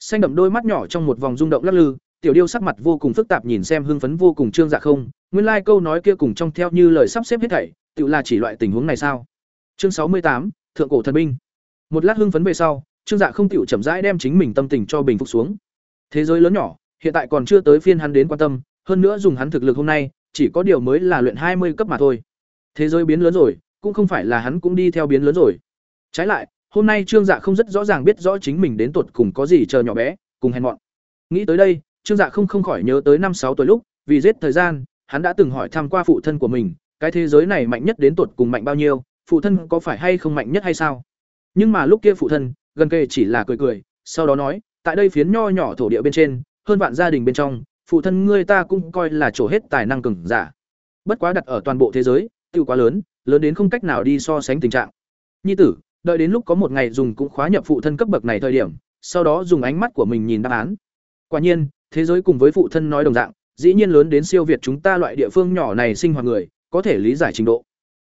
Xanh đậm đôi mắt nhỏ trong một vòng rung động lắc lư, tiểu điêu sắc mặt vô cùng phức tạp nhìn xem hưng phấn vô cùng trương dạ không, nguyên lai like câu nói kia cùng trong theo như lời sắp xếp hết thảy, tự là chỉ loại tình huống này sao? Chương sáu mươi tám thượng cổ thần binh. Một lát hưng phấn về sau, trương dạ không tiểu chậm rãi đem chính mình tâm tình cho bình phục xuống. Thế giới lớn nhỏ, hiện tại còn chưa tới phiên hắn đến quan tâm, hơn nữa dùng hắn thực lực hôm nay, chỉ có điều mới là luyện hai mươi cấp mà thôi. Thế giới biến lớn rồi, cũng không phải là hắn cũng đi theo biến lớn rồi. Trái lại, hôm nay Trương Dạ không rất rõ ràng biết rõ chính mình đến tuột cùng có gì chờ nhỏ bé, cùng hèn mọn. Nghĩ tới đây, Trương Dạ không không khỏi nhớ tới năm sáu tuổi lúc, vì giết thời gian, hắn đã từng hỏi thăm qua phụ thân của mình, cái thế giới này mạnh nhất đến tột cùng mạnh bao nhiêu, phụ thân có phải hay không mạnh nhất hay sao? Nhưng mà lúc kia phụ thân, gần kề chỉ là cười cười, sau đó nói, tại đây phiến nho nhỏ thổ địa bên trên, hơn vạn gia đình bên trong, phụ thân ngươi ta cũng coi là trổ hết tài năng cường giả. Bất quá đặt ở toàn bộ thế giới, tiêu quá lớn, lớn đến không cách nào đi so sánh tình trạng. Nhi tử, đợi đến lúc có một ngày dùng cũng khóa nhập phụ thân cấp bậc này thời điểm, sau đó dùng ánh mắt của mình nhìn đáp án. Quả nhiên, thế giới cùng với phụ thân nói đồng dạng, dĩ nhiên lớn đến siêu việt chúng ta loại địa phương nhỏ này sinh hoạt người, có thể lý giải trình độ.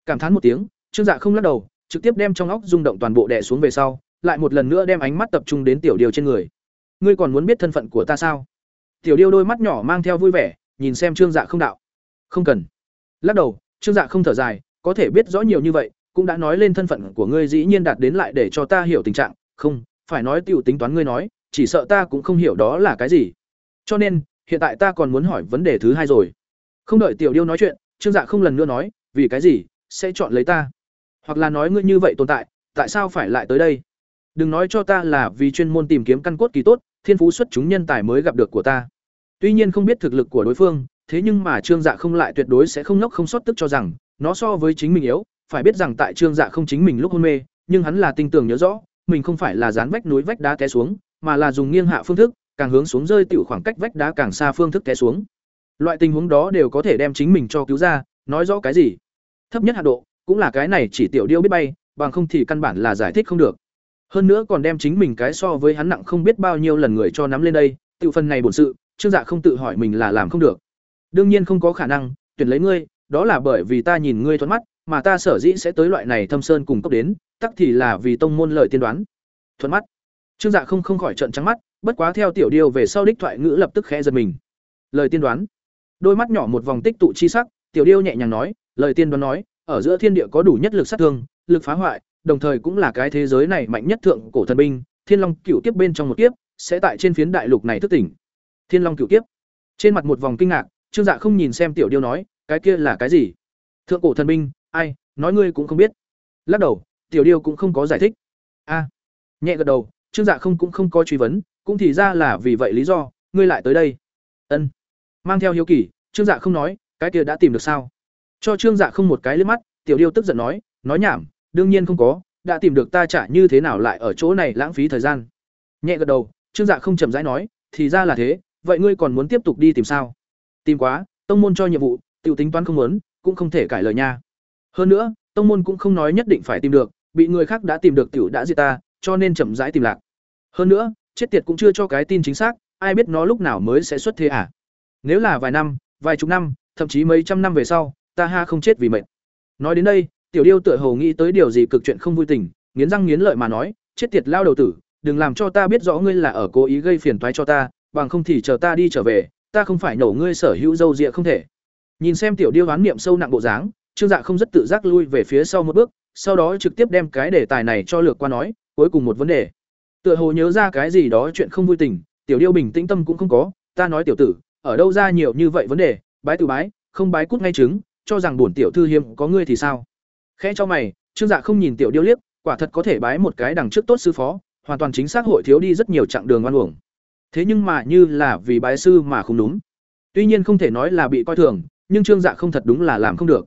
Cảm thán một tiếng, Trương Dạ không lắc đầu, trực tiếp đem trong óc rung động toàn bộ đè xuống về sau, lại một lần nữa đem ánh mắt tập trung đến tiểu điều trên người. Ngươi còn muốn biết thân phận của ta sao? Tiểu điêu đôi mắt nhỏ mang theo vui vẻ, nhìn xem Trương Dạ không đạo. Không cần. Lắc đầu, Trương Dạ không thở dài, có thể biết rõ nhiều như vậy, cũng đã nói lên thân phận của ngươi dĩ nhiên đạt đến lại để cho ta hiểu tình trạng, không, phải nói tiểu tính toán ngươi nói, chỉ sợ ta cũng không hiểu đó là cái gì. Cho nên, hiện tại ta còn muốn hỏi vấn đề thứ hai rồi. Không đợi tiểu điêu nói chuyện, Trương Dạ không lần nữa nói, vì cái gì sẽ chọn lấy ta? Hoặc là nói ngươi như vậy tồn tại, tại sao phải lại tới đây? Đừng nói cho ta là vì chuyên môn tìm kiếm căn cốt kỳ tốt, thiên phú xuất chúng nhân tài mới gặp được của ta. Tuy nhiên không biết thực lực của đối phương, thế nhưng mà Trương Dạ không lại tuyệt đối sẽ không nốc không sót tức cho rằng, nó so với chính mình yếu, phải biết rằng tại Trương Dạ không chính mình lúc hôn mê, nhưng hắn là tinh tường nhớ rõ, mình không phải là dán vách núi vách đá té xuống, mà là dùng nghiêng hạ phương thức, càng hướng xuống rơi tiểu khoảng cách vách đá càng xa phương thức té xuống. Loại tình huống đó đều có thể đem chính mình cho cứu ra, nói rõ cái gì? Thấp nhất hạ độ, cũng là cái này chỉ tiểu điêu biết bay, bằng không thì căn bản là giải thích không được. Hơn nữa còn đem chính mình cái so với hắn nặng không biết bao nhiêu lần người cho nắm lên đây, tiểu phần này bổn sự, Trương Dạ không tự hỏi mình là làm không được. Đương nhiên không có khả năng, tuyển lấy ngươi, đó là bởi vì ta nhìn ngươi thuận mắt, mà ta sở dĩ sẽ tới loại này thâm sơn cùng cấp đến, tắc thì là vì tông môn lợi tiên đoán. Thuận mắt. Trương Dạ không không khỏi trợn trắng mắt, bất quá theo tiểu điêu về sau đích thoại ngữ lập tức khẽ giật mình. Lời tiên đoán. Đôi mắt nhỏ một vòng tích tụ chi sắc, tiểu điêu nhẹ nhàng nói, lời tiên đoán nói, ở giữa thiên địa có đủ nhất lực sát thương, lực phá hoại, đồng thời cũng là cái thế giới này mạnh nhất thượng cổ thần binh, Thiên Long Cửu kiếp bên trong một kiếp, sẽ tại trên phiến đại lục này thức tỉnh. Thiên long cửu kiếp. Trên mặt một vòng kinh ngạc trương dạ không nhìn xem tiểu điêu nói cái kia là cái gì? Thượng cổ thần binh ai nói ngươi cũng không biết. Lắc đầu tiểu điêu cũng không có giải thích. A. Nhẹ gật đầu trương dạ không cũng không có truy vấn cũng thì ra là vì vậy lý do, ngươi lại tới đây. Ân. Mang theo hiếu kỳ, trương dạ không nói, cái kia đã tìm được sao? Cho trương dạ không một cái liếc mắt, tiểu điêu tức giận nói nói nhảm, đương nhiên không có, đã tìm được ta trả như thế nào lại ở chỗ này lãng phí thời gian. Nhẹ gật đầu, trương dạ không chậm rãi nói, thì ra là thế, vậy ngươi còn muốn tiếp tục đi tìm sao? Tìm quá, tông môn cho nhiệm vụ, tiểu tính toán không muốn, cũng không thể cải lời nha. Hơn nữa, tông môn cũng không nói nhất định phải tìm được, bị người khác đã tìm được tiểu đã diệt ta, cho nên chậm rãi tìm lạc. Hơn nữa chết tiệt cũng chưa cho cái tin chính xác, ai biết nó lúc nào mới sẽ xuất thế à? Nếu là vài năm, vài chục năm, thậm chí mấy trăm năm về sau, ta ha không chết vì mệnh. Nói đến đây, tiểu điêu tựa hồ nghĩ tới điều gì cực chuyện không vui tình, nghiến răng nghiến lợi mà nói, chết tiệt lao đầu tử, đừng làm cho ta biết rõ ngươi là ở cố ý gây phiền toái cho ta, bằng không thì chờ ta đi trở về, ta không phải nổ ngươi sở hữu dâu dịa không thể. Nhìn xem tiểu điêu đoán niệm sâu nặng bộ dáng, trương dạ không rất tự giác lui về phía sau một bước, sau đó trực tiếp đem cái đề tài này cho lược qua nói, cuối cùng một vấn đề tựa hồ nhớ ra cái gì đó chuyện không vui tình, tiểu điêu bình tĩnh tâm cũng không có, ta nói tiểu tử, ở đâu ra nhiều như vậy vấn đề, bái tử bái, không bái cút ngay trứng, cho rằng bổn tiểu thư hiếm, có ngươi thì sao? Khẽ cho mày, trương dạ không nhìn tiểu điêu liếc, quả thật có thể bái một cái đằng trước tốt sư phó, hoàn toàn chính xác hội thiếu đi rất nhiều chặng đường oan uổng. Thế nhưng mà như là vì bái sư mà không đúng. Tuy nhiên không thể nói là bị coi thường, nhưng trương dạ không thật đúng là làm không được.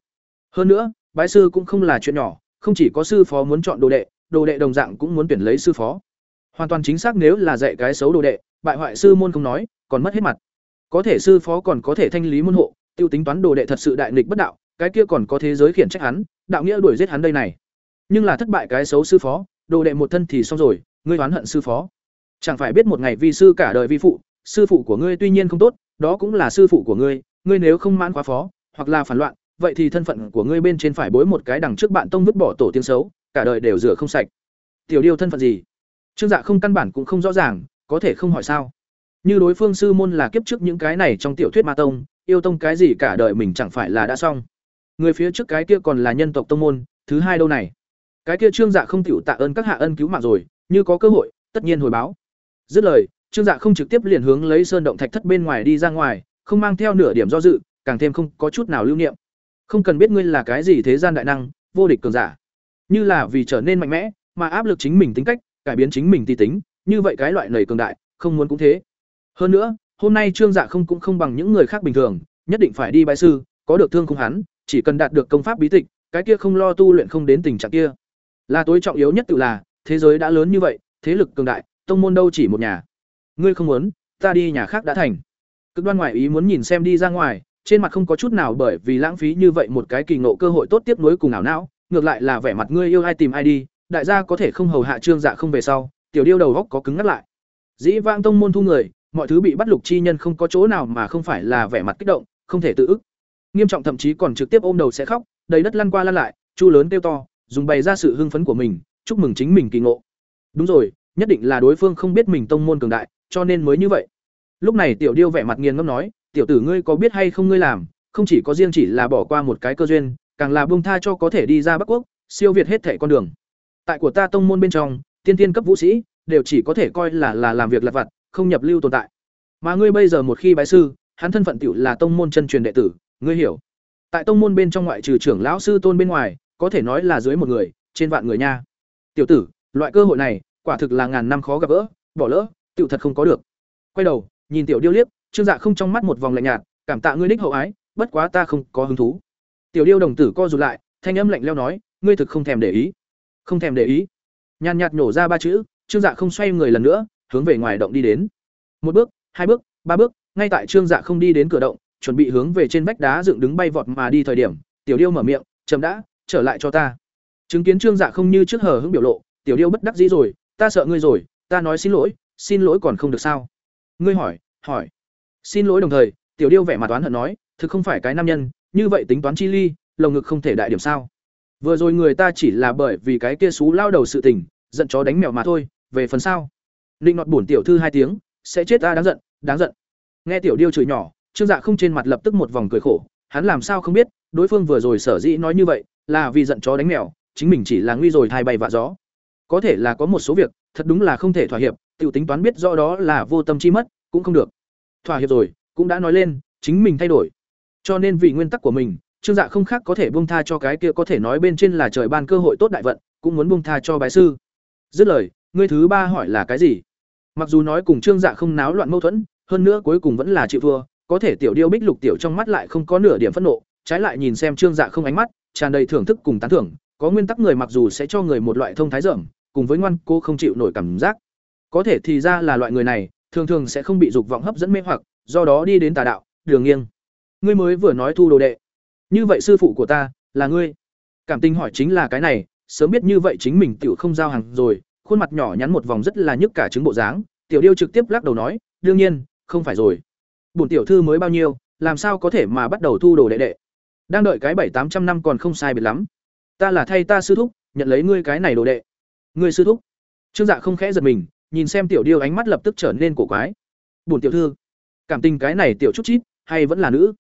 Hơn nữa, bái sư cũng không là chuyện nhỏ, không chỉ có sư phó muốn chọn đồ đệ đồ đệ đồng dạng cũng muốn tuyển lấy sư phó hoàn toàn chính xác nếu là dạy cái xấu đồ đệ, bại hoại sư môn không nói, còn mất hết mặt. Có thể sư phó còn có thể thanh lý môn hộ, tiêu tính toán đồ đệ thật sự đại nghịch bất đạo, cái kia còn có thế giới khiển trách hắn, đạo nghĩa đuổi giết hắn đây này. Nhưng là thất bại cái xấu sư phó, đồ đệ một thân thì xong rồi, ngươi oán hận sư phó. Chẳng phải biết một ngày vi sư cả đời vi phụ, sư phụ của ngươi tuy nhiên không tốt, đó cũng là sư phụ của ngươi ngươi nếu không mãn quá phó, hoặc là phản loạn, vậy thì thân phận của ngươi bên trên phải bối một cái đằng trước bạn tông vứt bỏ tổ tiếng xấu, cả đời đều rửa không sạch. Tiểu điêu thân phận gì? Trương dạ không căn bản cũng không rõ ràng, có thể không hỏi sao? Như đối phương sư môn là kiếp trước những cái này trong tiểu thuyết ma tông, yêu tông cái gì cả đời mình chẳng phải là đã xong. Người phía trước cái kia còn là nhân tộc tông môn, thứ hai đâu này? Cái kia trương dạ không tiểu tạ ơn các hạ ân cứu mạng rồi, như có cơ hội, tất nhiên hồi báo. Dứt lời, trương dạ không trực tiếp liền hướng lấy sơn động thạch thất bên ngoài đi ra ngoài, không mang theo nửa điểm do dự, càng thêm không có chút nào lưu niệm. Không cần biết ngươi là cái gì thế gian đại năng, vô địch cường giả. Như là vì trở nên mạnh mẽ, mà áp lực chính mình tính cách cải biến chính mình ti tính, như vậy cái loại lầy cường đại, không muốn cũng thế. Hơn nữa, hôm nay trương dạ không cũng không bằng những người khác bình thường, nhất định phải đi bái sư, có được thương không hắn, chỉ cần đạt được công pháp bí tịch, cái kia không lo tu luyện không đến tình trạng kia. Là tối trọng yếu nhất tự là, thế giới đã lớn như vậy, thế lực cường đại, tông môn đâu chỉ một nhà. Ngươi không muốn, ta đi nhà khác đã thành. Cực đoan ngoại ý muốn nhìn xem đi ra ngoài, trên mặt không có chút nào bởi vì lãng phí như vậy một cái kỳ ngộ cơ hội tốt tiếp nối cùng ảo não, ngược lại là vẻ mặt ngươi yêu ai tìm ai đi đại gia có thể không hầu hạ trương dạ không về sau, tiểu điêu đầu góc có cứng ngắt lại. Dĩ vang tông môn thu người, mọi thứ bị bắt lục chi nhân không có chỗ nào mà không phải là vẻ mặt kích động, không thể tự ức. Nghiêm trọng thậm chí còn trực tiếp ôm đầu sẽ khóc, đầy đất lăn qua lăn lại, chu lớn kêu to, dùng bày ra sự hưng phấn của mình, chúc mừng chính mình kỳ ngộ. Đúng rồi, nhất định là đối phương không biết mình tông môn cường đại, cho nên mới như vậy. Lúc này tiểu điêu vẻ mặt nghiền ngâm nói, tiểu tử ngươi có biết hay không ngươi làm, không chỉ có riêng chỉ là bỏ qua một cái cơ duyên, càng là buông tha cho có thể đi ra bắc quốc, siêu việt hết thẻ con đường tại của ta tông môn bên trong, tiên tiên cấp vũ sĩ, đều chỉ có thể coi là là làm việc lặt vặt, không nhập lưu tồn tại. Mà ngươi bây giờ một khi bái sư, hắn thân phận tiểu là tông môn chân truyền đệ tử, ngươi hiểu. Tại tông môn bên trong ngoại trừ trưởng lão sư tôn bên ngoài, có thể nói là dưới một người, trên vạn người nha. Tiểu tử, loại cơ hội này, quả thực là ngàn năm khó gặp gỡ, bỏ lỡ, tiểu thật không có được. Quay đầu, nhìn tiểu điêu liếc, trương dạ không trong mắt một vòng lạnh nhạt, cảm tạ ngươi đích hậu ái, bất quá ta không có hứng thú. Tiểu điêu đồng tử co rụt lại, thanh âm lạnh leo nói, ngươi thực không thèm để ý không thèm để ý. Nhàn nhạt nhổ ra ba chữ, trương dạ không xoay người lần nữa, hướng về ngoài động đi đến. Một bước, hai bước, ba bước, ngay tại trương dạ không đi đến cửa động, chuẩn bị hướng về trên vách đá dựng đứng bay vọt mà đi thời điểm, tiểu điêu mở miệng, chậm đã, trở lại cho ta. Chứng kiến trương dạ không như trước hờ hững biểu lộ, tiểu điêu bất đắc dĩ rồi, ta sợ ngươi rồi, ta nói xin lỗi xin lỗi còn không được sao? Ngươi hỏi hỏi. Xin lỗi đồng thời, tiểu điêu vẻ mặt toán hận nói, thực không phải cái nam nhân, như vậy tính toán chi ly, lồng ngực không thể đại điểm sao? Vừa rồi người ta chỉ là bởi vì cái kia xú lao đầu sự tình giận chó đánh mèo mà thôi về phần sau linh nọt bổn tiểu thư hai tiếng sẽ chết ta đáng giận đáng giận nghe tiểu điêu chửi nhỏ trương dạ không trên mặt lập tức một vòng cười khổ hắn làm sao không biết đối phương vừa rồi sở dĩ nói như vậy là vì giận chó đánh mèo chính mình chỉ là nguy rồi thai bay vạ gió có thể là có một số việc thật đúng là không thể thỏa hiệp tiểu tính toán biết rõ đó là vô tâm chi mất, cũng không được. Thỏa hiệp rồi, cũng đã nói lên, chính mình thay đổi. Cho nên vì nguyên tắc của mình, Trương Dạ không khác có thể buông tha cho cái kia có thể nói bên trên là trời ban cơ hội tốt đại vận, cũng muốn buông tha cho bái sư. Dứt lời, ngươi thứ ba hỏi là cái gì? Mặc dù nói cùng Trương Dạ không náo loạn mâu thuẫn, hơn nữa cuối cùng vẫn là chịu thua, có thể tiểu điêu bích lục tiểu trong mắt lại không có nửa điểm phẫn nộ, trái lại nhìn xem Trương Dạ không ánh mắt, tràn đầy thưởng thức cùng tán thưởng, có nguyên tắc người mặc dù sẽ cho người một loại thông thái rộng, cùng với ngoan cô không chịu nổi cảm giác. Có thể thì ra là loại người này, thường thường sẽ không bị dục vọng hấp dẫn mê hoặc, do đó đi đến tà đạo, đường nghiêng. Ngươi mới vừa nói thu đồ đệ. Như vậy sư phụ của ta là ngươi. Cảm tình hỏi chính là cái này, sớm biết như vậy chính mình tiểu không giao hàng rồi, khuôn mặt nhỏ nhắn một vòng rất là nhức cả trứng bộ dáng, tiểu điêu trực tiếp lắc đầu nói, đương nhiên, không phải rồi. Bổn tiểu thư mới bao nhiêu, làm sao có thể mà bắt đầu thu đồ đệ đệ. Đang đợi cái bảy tám trăm năm còn không sai biệt lắm. Ta là thay ta sư thúc, nhận lấy ngươi cái này đồ đệ. Ngươi sư thúc? Trương Dạ không khẽ giật mình, nhìn xem tiểu điêu ánh mắt lập tức trở nên cổ quái. Bổn tiểu thư, cảm tình cái này tiểu chút chít, hay vẫn là nữ?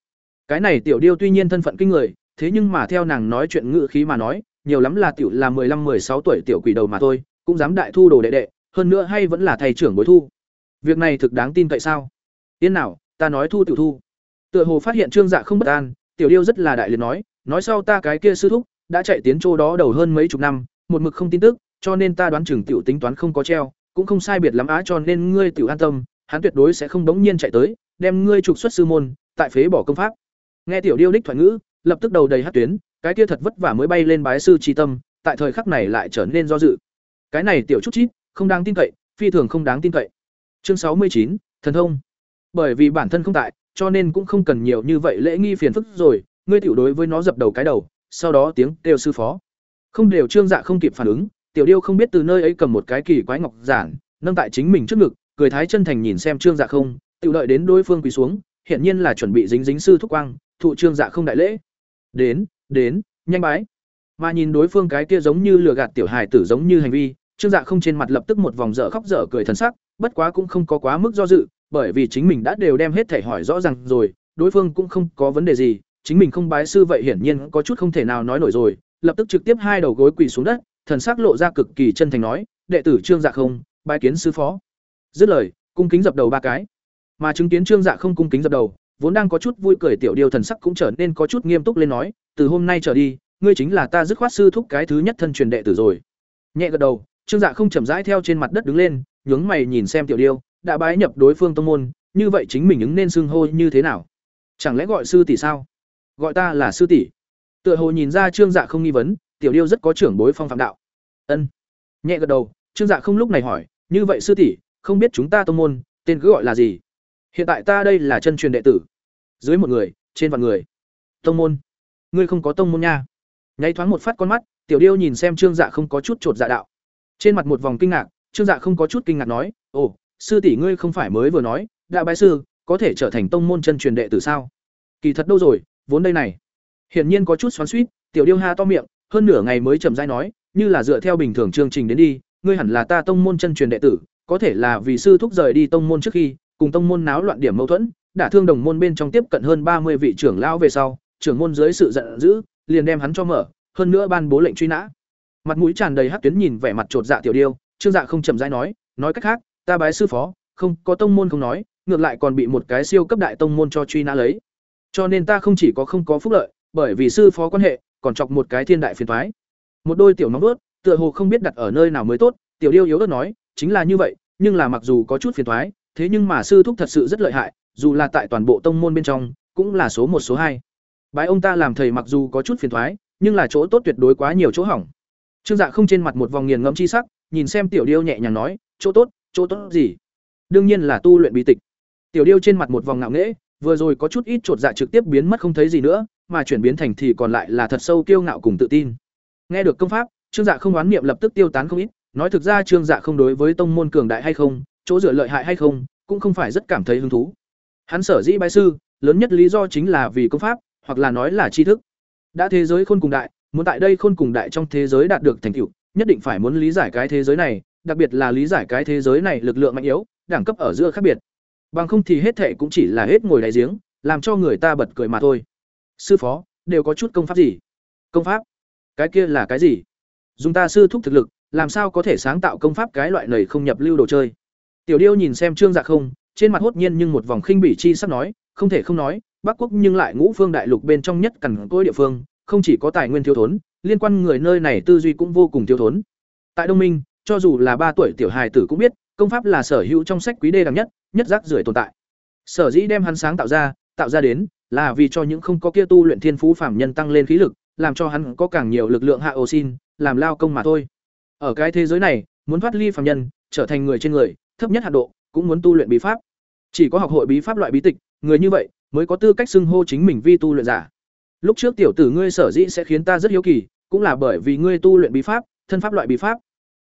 Cái này tiểu điêu tuy nhiên thân phận kinh người, thế nhưng mà theo nàng nói chuyện ngự khí mà nói, nhiều lắm là tiểu là mười lăm sáu tuổi tiểu quỷ đầu mà thôi, cũng dám đại thu đồ đệ đệ, hơn nữa hay vẫn là thầy trưởng bối thu. Việc này thực đáng tin cậy sao? tiến nào, ta nói thu tiểu thu. Tựa hồ phát hiện Trương Dạ không bất an, tiểu điêu rất là đại liệt nói, nói sau ta cái kia sư thúc đã chạy tiến chỗ đó đầu hơn mấy chục năm, một mực không tin tức, cho nên ta đoán chừng tiểu tính toán không có treo, cũng không sai biệt lắm á cho nên ngươi tiểu an tâm, hắn tuyệt đối sẽ không bỗng nhiên chạy tới, đem ngươi trục xuất sư môn, tại phế bỏ công pháp. Nghe tiểu điêu đích thoại ngữ, lập tức đầu đầy hát tuyến, cái kia thật vất vả mới bay lên bái sư chi tâm, tại thời khắc này lại trở nên do dự. Cái này tiểu chút chít, không đáng tin cậy, phi thường không đáng tin cậy. Chương sáu mươi chín thần thông. Bởi vì bản thân không tại, cho nên cũng không cần nhiều như vậy lễ nghi phiền phức rồi, ngươi tiểu đối với nó dập đầu cái đầu, sau đó tiếng kêu sư phó. Không đều trương dạ không kịp phản ứng, tiểu điêu không biết từ nơi ấy cầm một cái kỳ quái ngọc giản, nâng tại chính mình trước ngực, cười thái chân thành nhìn xem trương dạ không, tiểu đợi đến đối phương quỳ xuống, hiển nhiên là chuẩn bị dính dính sư thúc quang, thụ trương dạ không đại lễ. Đến, đến, nhanh bái. Mà nhìn đối phương cái kia giống như lừa gạt tiểu hài tử giống như hành vi, trương dạ không trên mặt lập tức một vòng dở khóc dở cười thần sắc, bất quá cũng không có quá mức do dự, bởi vì chính mình đã đều đem hết thể hỏi rõ ràng rồi, đối phương cũng không có vấn đề gì, chính mình không bái sư vậy hiển nhiên có chút không thể nào nói nổi rồi, lập tức trực tiếp hai đầu gối quỳ xuống đất, thần sắc lộ ra cực kỳ chân thành nói, đệ tử Trương Dạ không, bái kiến sư phó. Dứt lời, cung kính dập đầu ba cái. Mà chứng kiến Trương Dạ không cung kính dập đầu, vốn đang có chút vui cười tiểu điêu thần sắc cũng trở nên có chút nghiêm túc lên nói, từ hôm nay trở đi, ngươi chính là ta dứt khoát sư thúc cái thứ nhất thân truyền đệ tử rồi. Nhẹ gật đầu, Trương Dạ không chậm rãi theo trên mặt đất đứng lên, nhướng mày nhìn xem tiểu điêu, đã bái nhập đối phương tông môn, như vậy chính mình ứng nên xưng hô như thế nào? Chẳng lẽ gọi sư tỷ sao? Gọi ta là sư tỷ. Tựa hồ nhìn ra Trương Dạ không nghi vấn, tiểu điêu rất có trưởng bối phong phạm đạo. Ân. Nhẹ gật đầu, Trương Dạ không lúc này hỏi, như vậy sư tỷ, không biết chúng ta tông môn, tên cứ gọi là gì? Hiện tại ta đây là chân truyền đệ tử. Dưới một người, trên vạn người. Tông môn. Ngươi không có tông môn nha. Nháy thoáng một phát con mắt, tiểu điêu nhìn xem Trương Dạ không có chút trột dạ đạo. Trên mặt một vòng kinh ngạc, Trương Dạ không có chút kinh ngạc nói, "Ồ, sư tỷ ngươi không phải mới vừa nói, đã bái sư, có thể trở thành tông môn chân truyền đệ tử sao?" Kỳ thật đâu rồi, vốn đây này. Hiển nhiên có chút xoắn suýt tiểu điêu ha to miệng, hơn nửa ngày mới chậm dai nói, như là dựa theo bình thường chương trình đến đi, ngươi hẳn là ta tông môn chân truyền đệ tử, có thể là vì sư thúc rời đi tông môn trước khi, cùng tông môn náo loạn điểm mâu thuẫn, đã thương đồng môn bên trong tiếp cận hơn ba mươi vị trưởng lão về sau, trưởng môn dưới sự giận dữ, liền đem hắn cho mở, hơn nữa ban bố lệnh truy nã. Mặt mũi tràn đầy hắc tuyến nhìn vẻ mặt trột dạ tiểu điêu, Trương Dạ không chậm rãi nói, nói cách khác, ta bái sư phó, không, có tông môn không nói, ngược lại còn bị một cái siêu cấp đại tông môn cho truy nã lấy. Cho nên ta không chỉ có không có phúc lợi, bởi vì sư phó quan hệ, còn chọc một cái thiên đại phiền toái. Một đôi tiểu nóng vuốt, tựa hồ không biết đặt ở nơi nào mới tốt, tiểu điêu yếu ớt nói, chính là như vậy, nhưng là mặc dù có chút phiền toái, thế nhưng mà sư thúc thật sự rất lợi hại, dù là tại toàn bộ tông môn bên trong, cũng là số một số hai. Bái ông ta làm thầy mặc dù có chút phiền toái, nhưng là chỗ tốt tuyệt đối quá nhiều chỗ hỏng. Trương Dạ không trên mặt một vòng nghiền ngẫm chi sắc, nhìn xem Tiểu Điêu nhẹ nhàng nói, "Chỗ tốt, chỗ tốt gì?" Đương nhiên là tu luyện bí tịch. Tiểu Điêu trên mặt một vòng ngạo nghễ, vừa rồi có chút ít chột dạ trực tiếp biến mất không thấy gì nữa, mà chuyển biến thành thì còn lại là thật sâu kiêu ngạo cùng tự tin. Nghe được công pháp, Trương Dạ không oán niệm lập tức tiêu tán không ít, nói thực ra Trương Dạ không đối với tông môn cường đại hay không, chỗ dựa lợi hại hay không, cũng không phải rất cảm thấy hứng thú. Hắn sở dĩ bái sư, lớn nhất lý do chính là vì công pháp, hoặc là nói là tri thức. Đã thế giới khôn cùng đại, muốn tại đây khôn cùng đại trong thế giới đạt được thành tựu, nhất định phải muốn lý giải cái thế giới này, đặc biệt là lý giải cái thế giới này lực lượng mạnh yếu, đẳng cấp ở giữa khác biệt. Bằng không thì hết thệ cũng chỉ là hết ngồi đáy giếng, làm cho người ta bật cười mà thôi. Sư phó, đều có chút công pháp gì? Công pháp? Cái kia là cái gì? Dùng ta sư thúc thực lực, làm sao có thể sáng tạo công pháp cái loại này không nhập lưu đồ chơi? Tiểu Điêu nhìn xem Trương Dạ không, trên mặt hốt nhiên nhưng một vòng khinh bỉ chi sắp nói, không thể không nói, Bắc Quốc nhưng lại ngũ phương đại lục bên trong nhất cằn cỗi địa phương, không chỉ có tài nguyên thiếu thốn, liên quan người nơi này tư duy cũng vô cùng thiếu thốn. Tại Đông Minh, cho dù là ba tuổi tiểu hài tử cũng biết, công pháp là sở hữu trong sách quý đê đẳng nhất, nhất rác rưởi tồn tại. Sở dĩ đem hắn sáng tạo ra, tạo ra đến, là vì cho những không có kia tu luyện thiên phú phàm nhân tăng lên khí lực, làm cho hắn có càng nhiều lực lượng hạ ô xin, làm lao công mà thôi. Ở cái thế giới này, muốn thoát ly phàm nhân, trở thành người trên người, thấp nhất hạn độ, cũng muốn tu luyện bí pháp. Chỉ có học hội bí pháp loại bí tịch, người như vậy mới có tư cách xưng hô chính mình vi tu luyện giả. Lúc trước tiểu tử ngươi sở dĩ sẽ khiến ta rất hiếu kỳ, cũng là bởi vì ngươi tu luyện bí pháp, thân pháp loại bí pháp.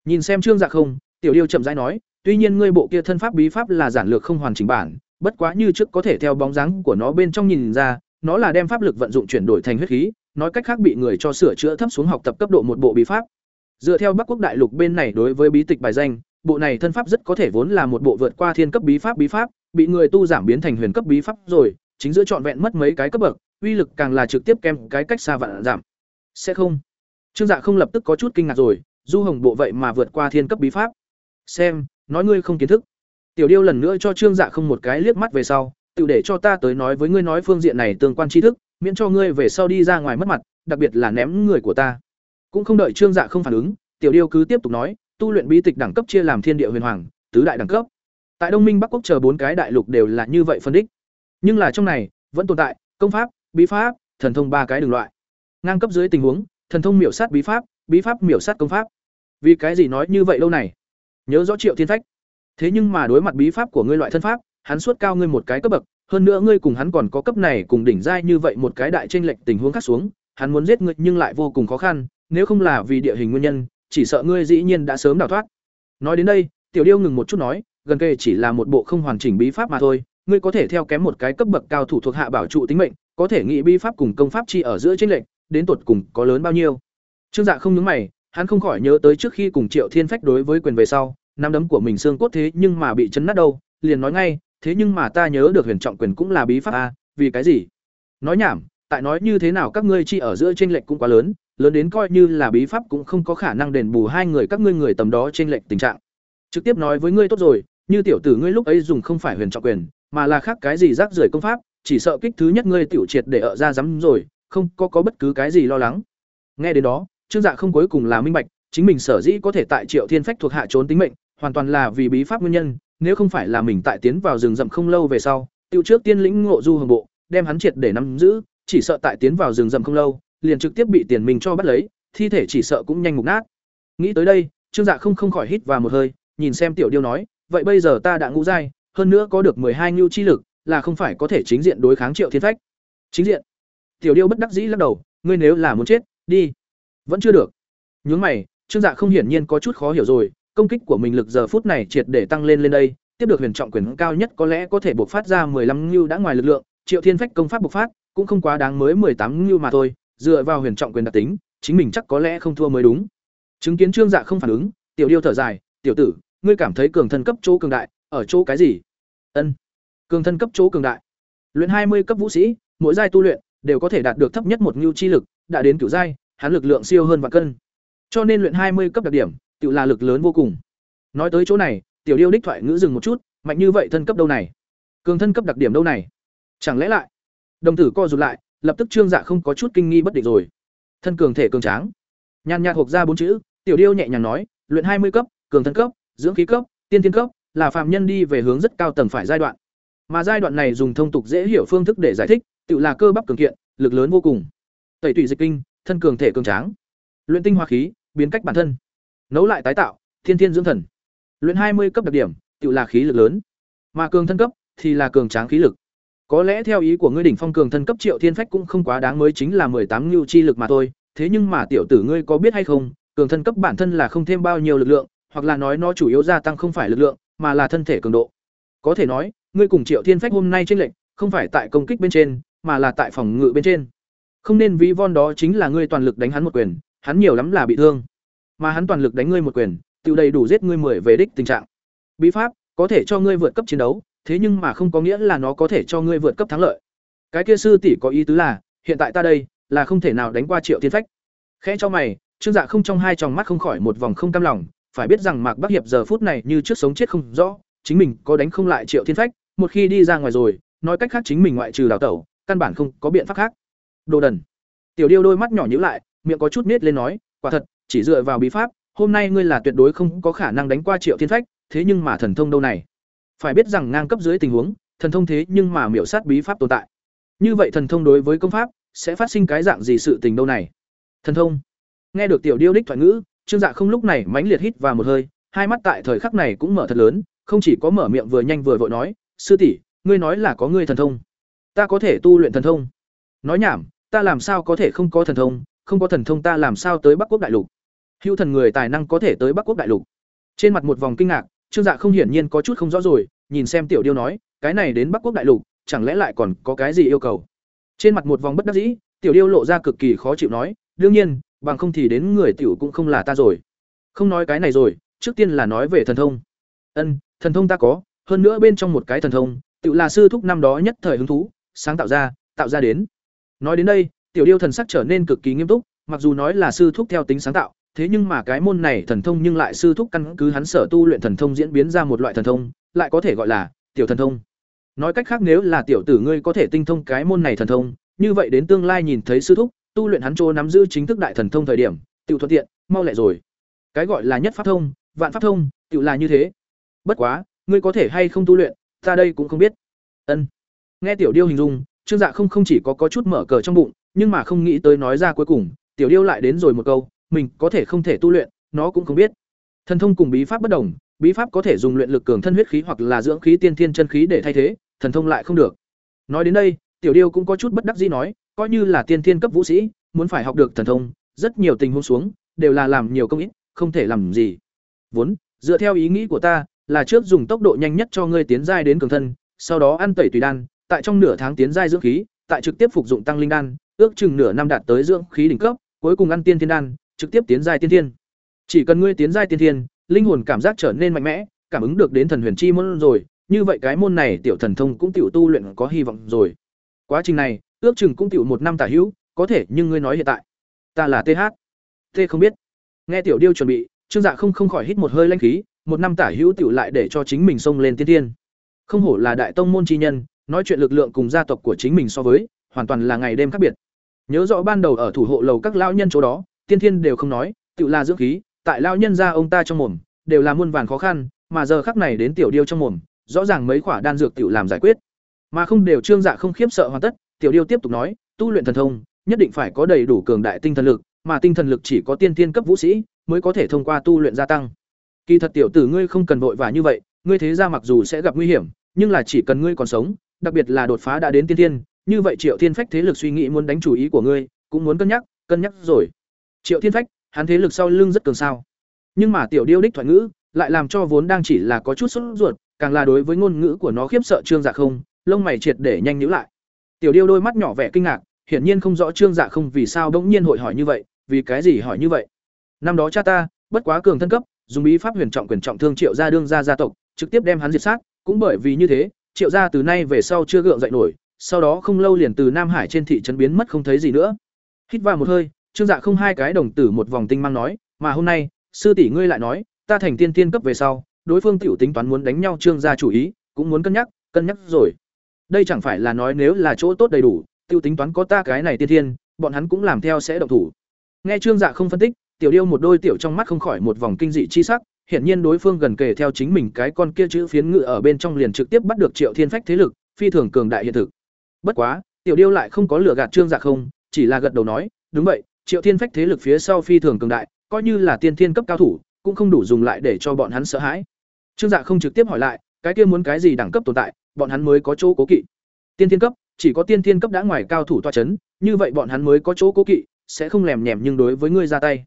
Nhìn xem Trương Dạ không, tiểu điêu chậm rãi nói, tuy nhiên ngươi bộ kia thân pháp bí pháp là giản lược không hoàn chỉnh bản, bất quá như trước có thể theo bóng dáng của nó bên trong nhìn ra, nó là đem pháp lực vận dụng chuyển đổi thành huyết khí, nói cách khác bị người cho sửa chữa thấp xuống học tập cấp độ một bộ bí pháp. Dựa theo Bắc Quốc đại lục bên này đối với bí tịch bài danh, bộ này thân pháp rất có thể vốn là một bộ vượt qua thiên cấp bí pháp bí pháp, bị người tu giảm biến thành huyền cấp bí pháp rồi, chính giữa trọn vẹn mất mấy cái cấp bậc, uy lực càng là trực tiếp kèm cái cách xa vạn giảm. Sẽ không. Trương Dạ không lập tức có chút kinh ngạc rồi, Du Hồng bộ vậy mà vượt qua thiên cấp bí pháp. Xem, nói ngươi không kiến thức. Tiểu Điêu lần nữa cho Trương Dạ không một cái liếc mắt về sau, tự để cho ta tới nói với ngươi nói phương diện này tương quan tri thức, miễn cho ngươi về sau đi ra ngoài mất mặt, đặc biệt là ném người của ta. Cũng không đợi Trương Dạ không phản ứng, Tiểu Điêu cứ tiếp tục nói, tu luyện bí tịch đẳng cấp chia làm thiên địa huyền hoàng, tứ đại đẳng cấp. Tại Đông Minh Bắc Quốc chờ bốn cái đại lục đều là như vậy phân đích. Nhưng là trong này, vẫn tồn tại công pháp, bí pháp, thần thông ba cái đường loại. Ngang cấp dưới tình huống, thần thông miểu sát bí pháp, bí pháp miểu sát công pháp. Vì cái gì nói như vậy lâu này? Nhớ rõ Triệu Thiên Phách. Thế nhưng mà đối mặt bí pháp của ngươi loại thân pháp, hắn suốt cao ngươi một cái cấp bậc, hơn nữa ngươi cùng hắn còn có cấp này cùng đỉnh giai như vậy một cái đại chênh lệch tình huống khác xuống, hắn muốn giết ngươi nhưng lại vô cùng khó khăn, nếu không là vì địa hình nguyên nhân, chỉ sợ ngươi dĩ nhiên đã sớm đào thoát. Nói đến đây, Tiểu Điêu ngừng một chút nói, gần kề chỉ là một bộ không hoàn chỉnh bí pháp mà thôi, ngươi có thể theo kém một cái cấp bậc cao thủ thuộc hạ bảo trụ tính mệnh, có thể nghĩ bí pháp cùng công pháp chi ở giữa chênh lệch, đến tuột cùng có lớn bao nhiêu. Trương Dạ không nhướng mày, hắn không khỏi nhớ tới trước khi cùng Triệu Thiên Phách đối với quyền về sau, năm đấm của mình xương cốt thế nhưng mà bị chấn nát đâu, liền nói ngay, thế nhưng mà ta nhớ được huyền trọng quyền cũng là bí pháp a, vì cái gì? Nói nhảm, tại nói như thế nào các ngươi chi ở giữa chênh lệch cũng quá lớn, lớn đến coi như là bí pháp cũng không có khả năng đền bù hai người các ngươi người tầm đó trên lệch tình trạng. Trực tiếp nói với ngươi tốt rồi, như tiểu tử ngươi lúc ấy dùng không phải huyền trọng quyền, mà là khác cái gì rác rưởi công pháp, chỉ sợ kích thứ nhất ngươi tiểu triệt để ở ra dám rồi, không có có bất cứ cái gì lo lắng. Nghe đến đó, Trương Dạ không cuối cùng là minh bạch, chính mình sở dĩ có thể tại Triệu Thiên Phách thuộc hạ trốn tính mệnh, hoàn toàn là vì bí pháp nguyên nhân, nếu không phải là mình tại tiến vào rừng rậm không lâu về sau, tiêu trước tiên lĩnh ngộ du hồng bộ, đem hắn triệt để nắm giữ, chỉ sợ tại tiến vào rừng rậm không lâu, liền trực tiếp bị tiền mình cho bắt lấy, thi thể chỉ sợ cũng nhanh mục nát. Nghĩ tới đây, Trương Dạ không không khỏi hít vào một hơi, nhìn xem Tiểu Điêu nói, vậy bây giờ ta đã ngũ giai, hơn nữa có được hai ngưu chi lực, là không phải có thể chính diện đối kháng Triệu Thiên Phách. Chính diện? Tiểu Điêu bất đắc dĩ lắc đầu, ngươi nếu là muốn chết, đi. Vẫn chưa được. Nhướng mày, Trương Dạ không hiển nhiên có chút khó hiểu rồi, công kích của mình lực giờ phút này triệt để tăng lên lên đây, tiếp được huyền trọng quyền cao nhất có lẽ có thể bộc phát ra mười lăm ngưu đã ngoài lực lượng, Triệu Thiên Phách công pháp bộc phát, cũng không quá đáng mới mười tám ngưu mà thôi, dựa vào huyền trọng quyền đặc tính, chính mình chắc có lẽ không thua mới đúng. Chứng kiến Trương Dạ không phản ứng, Tiểu Điêu thở dài, "Tiểu tử, ngươi cảm thấy cường thân cấp chỗ cường đại, ở chỗ cái gì?" Ân. Cường thân cấp chỗ cường đại. Luyện 20 cấp vũ sĩ, mỗi giai tu luyện đều có thể đạt được thấp nhất một ngưu chi lực, đã đến cửu giai, hắn lực lượng siêu hơn vạn cân. Cho nên luyện 20 cấp đặc điểm, tự là lực lớn vô cùng. Nói tới chỗ này, tiểu điêu đích thoại ngữ dừng một chút, mạnh như vậy thân cấp đâu này? Cường thân cấp đặc điểm đâu này? Chẳng lẽ lại? Đồng tử co rụt lại, lập tức Trương Dạ không có chút kinh nghi bất định rồi. Thân cường thể cường tráng. Nhàn nhạt thuộc ra bốn chữ, tiểu điêu nhẹ nhàng nói, luyện 20 cấp, cường thân cấp, dưỡng khí cấp, tiên tiên cấp, là phàm nhân đi về hướng rất cao tầng phải giai đoạn. Mà giai đoạn này dùng thông tục dễ hiểu phương thức để giải thích, tự là cơ bắp cường kiện, lực lớn vô cùng. Tẩy tủy dịch kinh, thân cường thể cường tráng. Luyện tinh hoa khí, biến cách bản thân. Nấu lại tái tạo, thiên thiên dưỡng thần. Luyện hai mươi cấp đặc điểm, tự là khí lực lớn. Mà cường thân cấp thì là cường tráng khí lực. Có lẽ theo ý của ngươi đỉnh phong cường thân cấp Triệu Thiên Phách cũng không quá đáng mới chính là tám nhu chi lực mà thôi, thế nhưng mà tiểu tử ngươi có biết hay không, cường thân cấp bản thân là không thêm bao nhiêu lực lượng, hoặc là nói nó chủ yếu gia tăng không phải lực lượng, mà là thân thể cường độ. Có thể nói, ngươi cùng Triệu Thiên Phách hôm nay chênh lệnh, không phải tại công kích bên trên, mà là tại phòng ngự bên trên. Không nên ví von đó chính là ngươi toàn lực đánh hắn một quyền, hắn nhiều lắm là bị thương. Mà hắn toàn lực đánh ngươi một quyền, tiêu đầy đủ giết ngươi mười về đích tình trạng. Bí pháp có thể cho ngươi vượt cấp chiến đấu, thế nhưng mà không có nghĩa là nó có thể cho ngươi vượt cấp thắng lợi. Cái kia sư tỷ có ý tứ là, hiện tại ta đây là không thể nào đánh qua Triệu Thiên Phách. Khẽ cho mày, Trương Dạ không trong hai tròng mắt không khỏi một vòng không cam lòng, phải biết rằng Mạc Bắc Hiệp giờ phút này như trước sống chết không rõ, chính mình có đánh không lại Triệu Thiên Phách, một khi đi ra ngoài rồi, nói cách khác chính mình ngoại trừ đào tẩu, căn bản không có biện pháp khác. Đồ đần. Tiểu Điêu đôi mắt nhỏ nhíu lại, miệng có chút nết lên nói, quả thật, chỉ dựa vào bí pháp, hôm nay ngươi là tuyệt đối không có khả năng đánh qua Triệu Thiên Phách, thế nhưng mà thần thông đâu này? Phải biết rằng ngang cấp dưới tình huống, thần thông thế nhưng mà miểu sát bí pháp tồn tại. Như vậy thần thông đối với công pháp sẽ phát sinh cái dạng gì sự tình đâu này? Thần thông. Nghe được tiểu điêu đích thoại ngữ, Trương Dạ không lúc này mãnh liệt hít vào một hơi, hai mắt tại thời khắc này cũng mở thật lớn, không chỉ có mở miệng vừa nhanh vừa vội nói, "Sư tỷ, ngươi nói là có ngươi thần thông, ta có thể tu luyện thần thông." Nói nhảm, ta làm sao có thể không có thần thông, không có thần thông ta làm sao tới Bắc Quốc đại lục? Hữu thần người tài năng có thể tới Bắc Quốc đại lục. Trên mặt một vòng kinh ngạc, Trương Dạ không hiển nhiên có chút không rõ rồi, nhìn xem Tiểu Điêu nói, cái này đến Bắc Quốc đại lục, chẳng lẽ lại còn có cái gì yêu cầu? Trên mặt một vòng bất đắc dĩ, Tiểu Điêu lộ ra cực kỳ khó chịu nói, đương nhiên, bằng không thì đến người tiểu cũng không là ta rồi. Không nói cái này rồi, trước tiên là nói về thần thông. Ân, thần thông ta có, hơn nữa bên trong một cái thần thông, tự là sư thúc năm đó nhất thời hứng thú, sáng tạo ra, tạo ra đến. Nói đến đây, Tiểu Điêu thần sắc trở nên cực kỳ nghiêm túc, mặc dù nói là sư thúc theo tính sáng tạo, thế nhưng mà cái môn này thần thông nhưng lại sư thúc căn cứ hắn sở tu luyện thần thông diễn biến ra một loại thần thông, lại có thể gọi là tiểu thần thông. Nói cách khác nếu là tiểu tử ngươi có thể tinh thông cái môn này thần thông, như vậy đến tương lai nhìn thấy sư thúc, tu luyện hắn chỗ nắm giữ chính thức đại thần thông thời điểm, tiểu thuận tiện, mau lẹ rồi. Cái gọi là nhất pháp thông, vạn pháp thông, tiểu là như thế. Bất quá, ngươi có thể hay không tu luyện, ta đây cũng không biết. Ân. Nghe tiểu điêu hình dung, Trương Dạ không không chỉ có có chút mở cờ trong bụng, nhưng mà không nghĩ tới nói ra cuối cùng, tiểu điêu lại đến rồi một câu, mình có thể không thể tu luyện, nó cũng không biết. Thần thông cùng bí pháp bất đồng, bí pháp có thể dùng luyện lực cường thân huyết khí hoặc là dưỡng khí tiên thiên chân khí để thay thế, thần thông lại không được. Nói đến đây, Tiểu Điêu cũng có chút bất đắc dĩ nói, coi như là tiên thiên cấp vũ sĩ, muốn phải học được thần thông, rất nhiều tình huống xuống, đều là làm nhiều công ít, không thể làm gì. Vốn, dựa theo ý nghĩ của ta, là trước dùng tốc độ nhanh nhất cho ngươi tiến giai đến cường thân, sau đó ăn tẩy tùy đan, tại trong nửa tháng tiến giai dưỡng khí, tại trực tiếp phục dụng tăng linh đan, ước chừng nửa năm đạt tới dưỡng khí đỉnh cấp, cuối cùng ăn tiên thiên đan, trực tiếp tiến giai tiên thiên. Chỉ cần ngươi tiến giai tiên thiên, linh hồn cảm giác trở nên mạnh mẽ, cảm ứng được đến thần huyền chi môn rồi, như vậy cái môn này tiểu thần thông cũng tiểu tu luyện có hy vọng rồi. Quá trình này, ước chừng cũng tiểu một năm tả hữu, có thể nhưng ngươi nói hiện tại, ta là TH. T không biết. Nghe tiểu điêu chuẩn bị, Trương Dạ không không khỏi hít một hơi lãnh khí, một năm tả hữu tiểu lại để cho chính mình xông lên tiên thiên Không hổ là đại tông môn chi nhân, nói chuyện lực lượng cùng gia tộc của chính mình so với, hoàn toàn là ngày đêm khác biệt. Nhớ rõ ban đầu ở thủ hộ lầu các lão nhân chỗ đó, tiên thiên đều không nói, tiểu là dưỡng khí, tại lão nhân gia ông ta trong mồm, đều là muôn vàn khó khăn, mà giờ khắc này đến tiểu điêu trong mồm, rõ ràng mấy quả đan dược tiểu làm giải quyết. Mà không đều trương dạ không khiếp sợ hoàn tất, tiểu điêu tiếp tục nói, tu luyện thần thông, nhất định phải có đầy đủ cường đại tinh thần lực, mà tinh thần lực chỉ có tiên tiên cấp vũ sĩ mới có thể thông qua tu luyện gia tăng. Kỳ thật tiểu tử ngươi không cần vội vã như vậy, ngươi thế ra mặc dù sẽ gặp nguy hiểm, nhưng là chỉ cần ngươi còn sống, đặc biệt là đột phá đã đến tiên tiên, như vậy Triệu Thiên Phách thế lực suy nghĩ muốn đánh chủ ý của ngươi, cũng muốn cân nhắc, cân nhắc rồi. Triệu Thiên Phách, hắn thế lực sau lưng rất cường sao. Nhưng mà tiểu điêu đích thoại ngữ, lại làm cho vốn đang chỉ là có chút sốt ruột, càng là đối với ngôn ngữ của nó khiếp sợ Trương Dạ không, lông mày triệt để nhanh nhíu lại. Tiểu điêu đôi mắt nhỏ vẻ kinh ngạc, hiển nhiên không rõ Trương Dạ không vì sao bỗng nhiên hội hỏi như vậy, vì cái gì hỏi như vậy. Năm đó cha ta, bất quá cường thân cấp, dùng bí pháp huyền trọng quyền trọng thương Triệu gia đương gia gia tộc, trực tiếp đem hắn diệt sát, cũng bởi vì như thế, Triệu gia từ nay về sau chưa gượng dậy nổi, sau đó không lâu liền từ Nam Hải trên thị trấn biến mất không thấy gì nữa. Hít vào một hơi, Trương Dạ không hai cái đồng tử một vòng tinh mang nói, mà hôm nay, sư tỷ ngươi lại nói, ta thành tiên tiên cấp về sau, đối phương tiểu tính toán muốn đánh nhau Trương gia chủ ý, cũng muốn cân nhắc, cân nhắc rồi. Đây chẳng phải là nói nếu là chỗ tốt đầy đủ, tiêu tính toán có ta cái này tiên thiên, bọn hắn cũng làm theo sẽ động thủ. Nghe Trương Dạ không phân tích, tiểu điêu một đôi tiểu trong mắt không khỏi một vòng kinh dị chi sắc, hiển nhiên đối phương gần kề theo chính mình cái con kia chữ phiến ngự ở bên trong liền trực tiếp bắt được Triệu Thiên Phách thế lực, phi thường cường đại hiện thực. Bất quá, tiểu điêu lại không có lừa gạt Trương Dạ không, chỉ là gật đầu nói, đúng vậy, Triệu Thiên Phách thế lực phía sau phi thường cường đại, coi như là tiên thiên cấp cao thủ, cũng không đủ dùng lại để cho bọn hắn sợ hãi. Trương Dạ không trực tiếp hỏi lại, cái kia muốn cái gì đẳng cấp tồn tại, bọn hắn mới có chỗ cố kỵ. Tiên thiên cấp, chỉ có tiên thiên cấp đã ngoài cao thủ tọa chấn, như vậy bọn hắn mới có chỗ cố kỵ, sẽ không lèm nhèm nhưng đối với ngươi ra tay.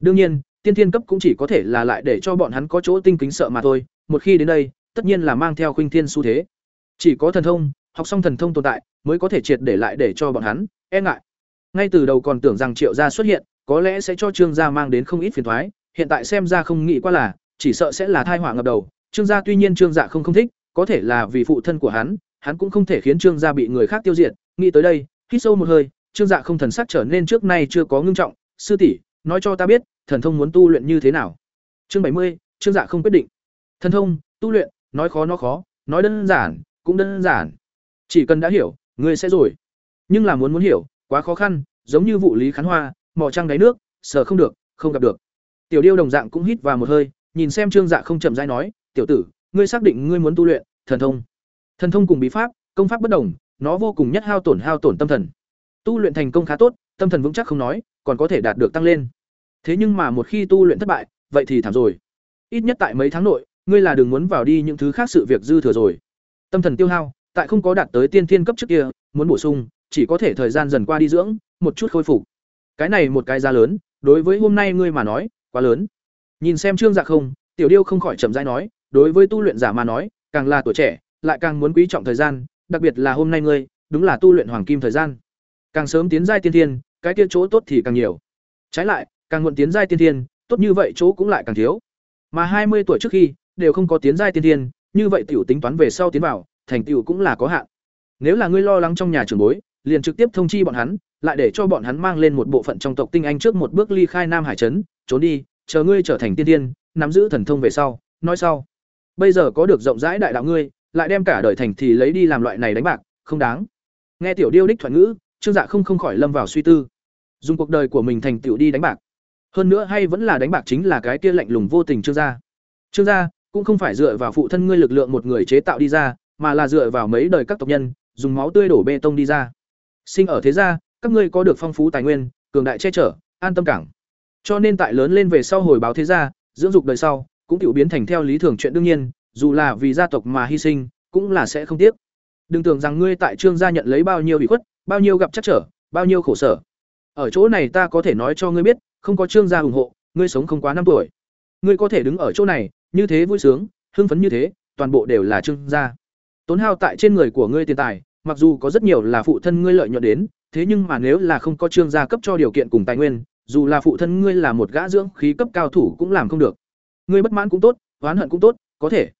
Đương nhiên, tiên thiên cấp cũng chỉ có thể là lại để cho bọn hắn có chỗ tinh kính sợ mà thôi, một khi đến đây, tất nhiên là mang theo khuynh thiên xu thế. Chỉ có thần thông, học xong thần thông tồn tại, mới có thể triệt để lại để cho bọn hắn e ngại. Ngay từ đầu còn tưởng rằng Triệu gia xuất hiện, có lẽ sẽ cho Trương gia mang đến không ít phiền toái, hiện tại xem ra không nghĩ qua là, chỉ sợ sẽ là tai họa ngập đầu. Trương gia tuy nhiên Trương Dạ không không thích, có thể là vì phụ thân của hắn, hắn cũng không thể khiến Trương gia bị người khác tiêu diệt. Nghĩ tới đây, hít sâu một hơi, Trương Dạ không thần sắc trở nên trước nay chưa có ngưng trọng, "Sư tỷ, nói cho ta biết, thần thông muốn tu luyện như thế nào?" Chương bảy mươi, Trương Dạ không quyết định. Thần thông, tu luyện, nói khó nó khó nói đơn giản cũng đơn giản chỉ cần đã hiểu ngươi sẽ rồi nhưng là muốn muốn hiểu quá khó khăn, giống như vụ lý khán hoa, mò trăng đáy nước sợ không được, không gặp được. Tiểu điêu đồng dạng cũng hít vào một hơi, nhìn xem trương dạ không chậm rãi nói, tiểu tử, ngươi xác định ngươi muốn tu luyện, thần thông. Thần thông cùng bí pháp, công pháp bất đồng, nó vô cùng nhất hao tổn hao tổn tâm thần. Tu luyện thành công khá tốt, tâm thần vững chắc không nói, còn có thể đạt được tăng lên. Thế nhưng mà một khi tu luyện thất bại, vậy thì thảm rồi. Ít nhất tại mấy tháng nội, ngươi là đừng muốn vào đi những thứ khác sự việc dư thừa rồi. Tâm thần tiêu hao, tại không có đạt tới tiên thiên cấp trước kia, muốn bổ sung chỉ có thể thời gian dần qua đi dưỡng, một chút khôi phục. Cái này một cái giá lớn, đối với hôm nay ngươi mà nói, quá lớn. Nhìn xem trương dạ không, tiểu điêu không khỏi chậm rãi nói, đối với tu luyện giả mà nói, càng là tuổi trẻ, lại càng muốn quý trọng thời gian, đặc biệt là hôm nay ngươi, đúng là tu luyện hoàng kim thời gian. Càng sớm tiến giai tiên thiên, cái kia chỗ tốt thì càng nhiều. Trái lại, càng muộn tiến giai tiên thiên, tốt như vậy chỗ cũng lại càng thiếu. Mà hai mươi tuổi trước khi, đều không có tiến giai tiên thiên, như vậy tiểu tính toán về sau tiến vào, thành tựu cũng là có hạn. Nếu là ngươi lo lắng trong nhà trưởng bối liền trực tiếp thông chi bọn hắn, lại để cho bọn hắn mang lên một bộ phận trong tộc tinh anh trước một bước ly khai nam hải trấn, trốn đi, chờ ngươi trở thành tiên tiên, nắm giữ thần thông về sau, nói sau. Bây giờ có được rộng rãi đại đạo ngươi, lại đem cả đời thành thì lấy đi làm loại này đánh bạc, không đáng. Nghe tiểu điêu đích thoại ngữ, trương dạ không không khỏi lâm vào suy tư. Dùng cuộc đời của mình thành tiểu đi đánh bạc. Hơn nữa hay vẫn là đánh bạc chính là cái kia lạnh lùng vô tình trương gia trương gia cũng không phải dựa vào phụ thân ngươi lực lượng một người chế tạo đi ra, mà là dựa vào mấy đời các tộc nhân, dùng máu tươi đổ bê tông đi ra sinh ở thế gia, các ngươi có được phong phú tài nguyên, cường đại che chở, an tâm cảng. Cho nên tại lớn lên về sau hồi báo thế gia, dưỡng dục đời sau, cũng tiểu biến thành theo lý thường chuyện đương nhiên, dù là vì gia tộc mà hy sinh, cũng là sẽ không tiếc. Đừng tưởng rằng ngươi tại trương gia nhận lấy bao nhiêu bị khuất, bao nhiêu gặp chắc trở, bao nhiêu khổ sở. Ở chỗ này ta có thể nói cho ngươi biết, không có trương gia ủng hộ, ngươi sống không quá năm tuổi. Ngươi có thể đứng ở chỗ này, như thế vui sướng, hưng phấn như thế, toàn bộ đều là trương gia. Tốn hao tại trên người của ngươi tiền tài mặc dù có rất nhiều là phụ thân ngươi lợi nhuận đến, thế nhưng mà nếu là không có trương gia cấp cho điều kiện cùng tài nguyên, dù là phụ thân ngươi là một gã dưỡng khí cấp cao thủ cũng làm không được. Ngươi bất mãn cũng tốt, oán hận cũng tốt, có thể.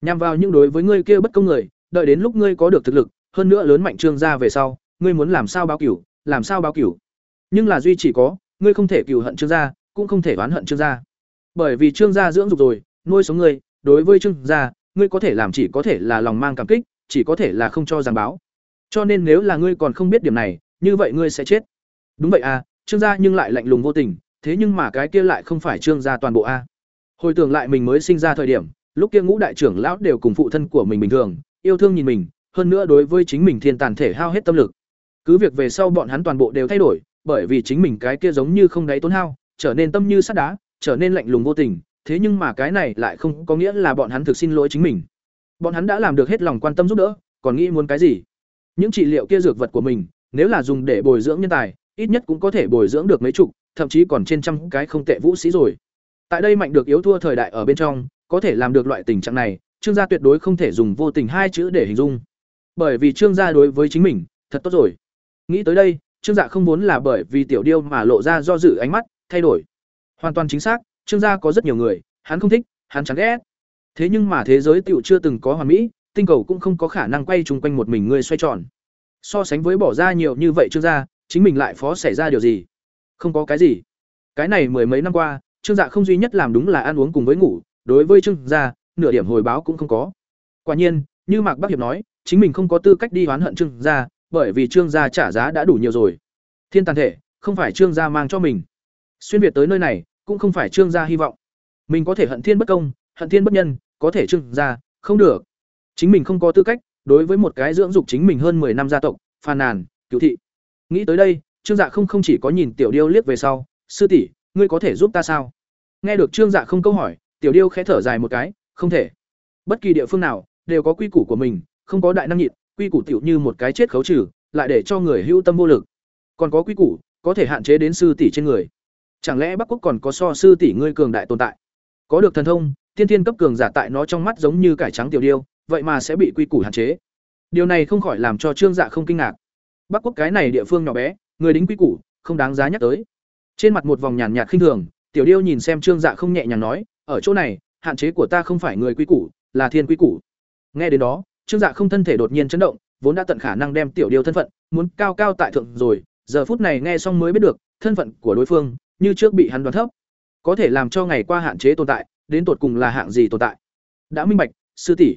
Nhằm vào những đối với ngươi kia bất công người, đợi đến lúc ngươi có được thực lực, hơn nữa lớn mạnh trương gia về sau, ngươi muốn làm sao báo cửu, làm sao báo cửu. Nhưng là duy chỉ có, ngươi không thể cửu hận trương gia, cũng không thể oán hận trương gia. Bởi vì trương gia dưỡng dục rồi, nuôi sống ngươi, đối với trương gia, ngươi có thể làm chỉ có thể là lòng mang cảm kích, chỉ có thể là không cho giảng báo cho nên nếu là ngươi còn không biết điểm này, như vậy ngươi sẽ chết. Đúng vậy à trương gia nhưng lại lạnh lùng vô tình, thế nhưng mà cái kia lại không phải trương gia toàn bộ a. Hồi tưởng lại mình mới sinh ra thời điểm, lúc kia ngũ đại trưởng lão đều cùng phụ thân của mình bình thường, yêu thương nhìn mình, hơn nữa đối với chính mình thiên tàn thể hao hết tâm lực. Cứ việc về sau bọn hắn toàn bộ đều thay đổi, bởi vì chính mình cái kia giống như không đáy tốn hao, trở nên tâm như sắt đá, trở nên lạnh lùng vô tình, thế nhưng mà cái này lại không có nghĩa là bọn hắn thực xin lỗi chính mình. Bọn hắn đã làm được hết lòng quan tâm giúp đỡ, còn nghĩ muốn cái gì? Những trị liệu kia dược vật của mình, nếu là dùng để bồi dưỡng nhân tài, ít nhất cũng có thể bồi dưỡng được mấy chục, thậm chí còn trên trăm cái không tệ vũ sĩ rồi. Tại đây mạnh được yếu thua thời đại ở bên trong, có thể làm được loại tình trạng này, trương gia tuyệt đối không thể dùng vô tình hai chữ để hình dung. Bởi vì trương gia đối với chính mình, thật tốt rồi. Nghĩ tới đây, trương dạ không muốn là bởi vì tiểu điêu mà lộ ra do dự ánh mắt, thay đổi. Hoàn toàn chính xác, trương gia có rất nhiều người, hắn không thích, hắn chẳng ghét. Thế nhưng mà thế giới tiểu chưa từng có hoàn mỹ tinh cầu cũng không có khả năng quay chung quanh một mình người xoay tròn. So sánh với bỏ ra nhiều như vậy trương gia, chính mình lại phó xảy ra điều gì? Không có cái gì. Cái này mười mấy năm qua, trương dạ không duy nhất làm đúng là ăn uống cùng với ngủ, đối với trương gia, nửa điểm hồi báo cũng không có. Quả nhiên, như mạc bắc hiệp nói, chính mình không có tư cách đi oán hận trương gia, bởi vì trương gia trả giá đã đủ nhiều rồi. Thiên tàn thể, không phải trương gia mang cho mình. Xuyên việt tới nơi này, cũng không phải trương gia hy vọng. Mình có thể hận thiên bất công, hận thiên bất nhân, có thể trương gia, không được chính mình không có tư cách, đối với một cái dưỡng dục chính mình hơn 10 năm gia tộc phàn nàn cựu thị. Nghĩ tới đây, trương dạ không không chỉ có nhìn tiểu điêu liếc về sau, sư tỷ, ngươi có thể giúp ta sao? Nghe được trương dạ không câu hỏi, tiểu điêu khẽ thở dài một cái, không thể. Bất kỳ địa phương nào đều có quy củ của mình, không có đại năng nhịn, quy củ tiểu như một cái chết khấu trừ, lại để cho người hưu tâm vô lực. Còn có quy củ, có thể hạn chế đến sư tỷ trên người. Chẳng lẽ bắc quốc còn có so sư tỷ ngươi cường đại tồn tại? Có được thần thông, tiên thiên cấp cường giả tại nó trong mắt giống như cải trắng tiểu điêu vậy mà sẽ bị quy củ hạn chế. Điều này không khỏi làm cho trương dạ không kinh ngạc. Bắc quốc cái này địa phương nhỏ bé, người đính quy củ, không đáng giá nhắc tới. Trên mặt một vòng nhàn nhạt khinh thường, tiểu điêu nhìn xem trương dạ không nhẹ nhàng nói, ở chỗ này, hạn chế của ta không phải người quy củ, là thiên quy củ. Nghe đến đó, trương dạ không thân thể đột nhiên chấn động, vốn đã tận khả năng đem tiểu điêu thân phận, muốn cao cao tại thượng rồi, giờ phút này nghe xong mới biết được, thân phận của đối phương, như trước bị hắn đoán thấp. Có thể làm cho ngày qua hạn chế tồn tại, đến tột cùng là hạng gì tồn tại? Đã minh bạch, sư tỷ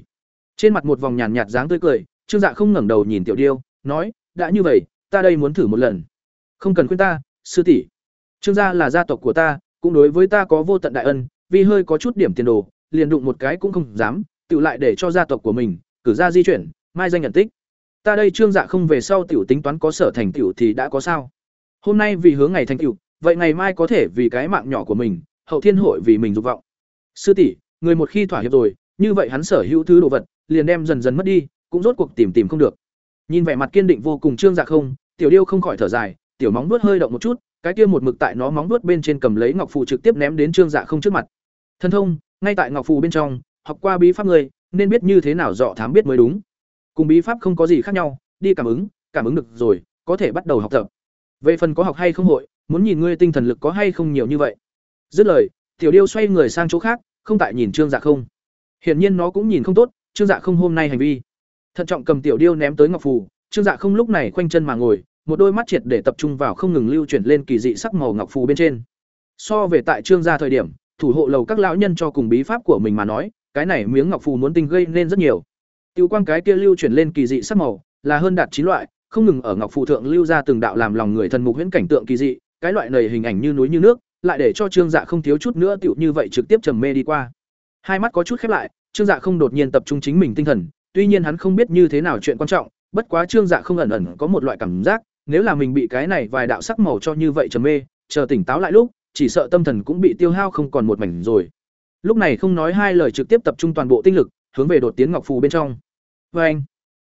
trên mặt một vòng nhàn nhạt dáng tươi cười, trương dạ không ngẩng đầu nhìn tiểu điêu, nói, đã như vậy, ta đây muốn thử một lần. Không cần khuyên ta, sư tỷ. Trương gia là gia tộc của ta, cũng đối với ta có vô tận đại ân, vì hơi có chút điểm tiền đồ, liền đụng một cái cũng không dám, tự lại để cho gia tộc của mình cử ra di chuyển, mai danh nhận tích. Ta đây trương dạ không về sau tiểu tính toán có sở thành tiểu thì đã có sao? Hôm nay vì hướng ngày thành tiểu vậy ngày mai có thể vì cái mạng nhỏ của mình, hậu thiên hội vì mình dục vọng. Sư tỷ, người một khi thỏa hiệp rồi, như vậy hắn sở hữu thứ đồ vật liền đem dần dần mất đi, cũng rốt cuộc tìm tìm không được. Nhìn vẻ mặt kiên định vô cùng trương dạ không, tiểu điêu không khỏi thở dài, tiểu móng vuốt hơi động một chút, cái kia một mực tại nó móng vuốt bên trên cầm lấy ngọc phù trực tiếp ném đến trương dạ không trước mặt. Thân thông, ngay tại ngọc phù bên trong, học qua bí pháp người, nên biết như thế nào dọ thám biết mới đúng. Cùng bí pháp không có gì khác nhau, đi cảm ứng cảm ứng được rồi, có thể bắt đầu học tập. Về phần có học hay không hội, muốn nhìn ngươi tinh thần lực có hay không nhiều như vậy. Dứt lời, tiểu điêu xoay người sang chỗ khác, không tại nhìn trương dạ không. Hiển nhiên nó cũng nhìn không tốt trương dạ không hôm nay hành vi. Thận trọng cầm tiểu điêu ném tới ngọc phù, trương dạ không lúc này khoanh chân mà ngồi, một đôi mắt triệt để tập trung vào không ngừng lưu chuyển lên kỳ dị sắc màu ngọc phù bên trên. So về tại trương gia thời điểm, thủ hộ lầu các lão nhân cho cùng bí pháp của mình mà nói, cái này miếng ngọc phù muốn tinh gây nên rất nhiều. Tiêu quang cái kia lưu chuyển lên kỳ dị sắc màu, là hơn đạt chín loại, không ngừng ở ngọc phù thượng lưu ra từng đạo làm lòng người thần mục huyễn cảnh tượng kỳ dị, cái loại này hình ảnh như núi như nước, lại để cho trương dạ không thiếu chút nữa tựu như vậy trực tiếp trầm mê đi qua. Hai mắt có chút khép lại trương dạ không đột nhiên tập trung chính mình tinh thần, tuy nhiên hắn không biết như thế nào chuyện quan trọng, bất quá trương dạ không ẩn ẩn có một loại cảm giác, nếu là mình bị cái này vài đạo sắc màu cho như vậy trầm mê, chờ tỉnh táo lại lúc, chỉ sợ tâm thần cũng bị tiêu hao không còn một mảnh rồi. Lúc này không nói hai lời trực tiếp tập trung toàn bộ tinh lực, hướng về đột tiến ngọc phù bên trong. Vê anh,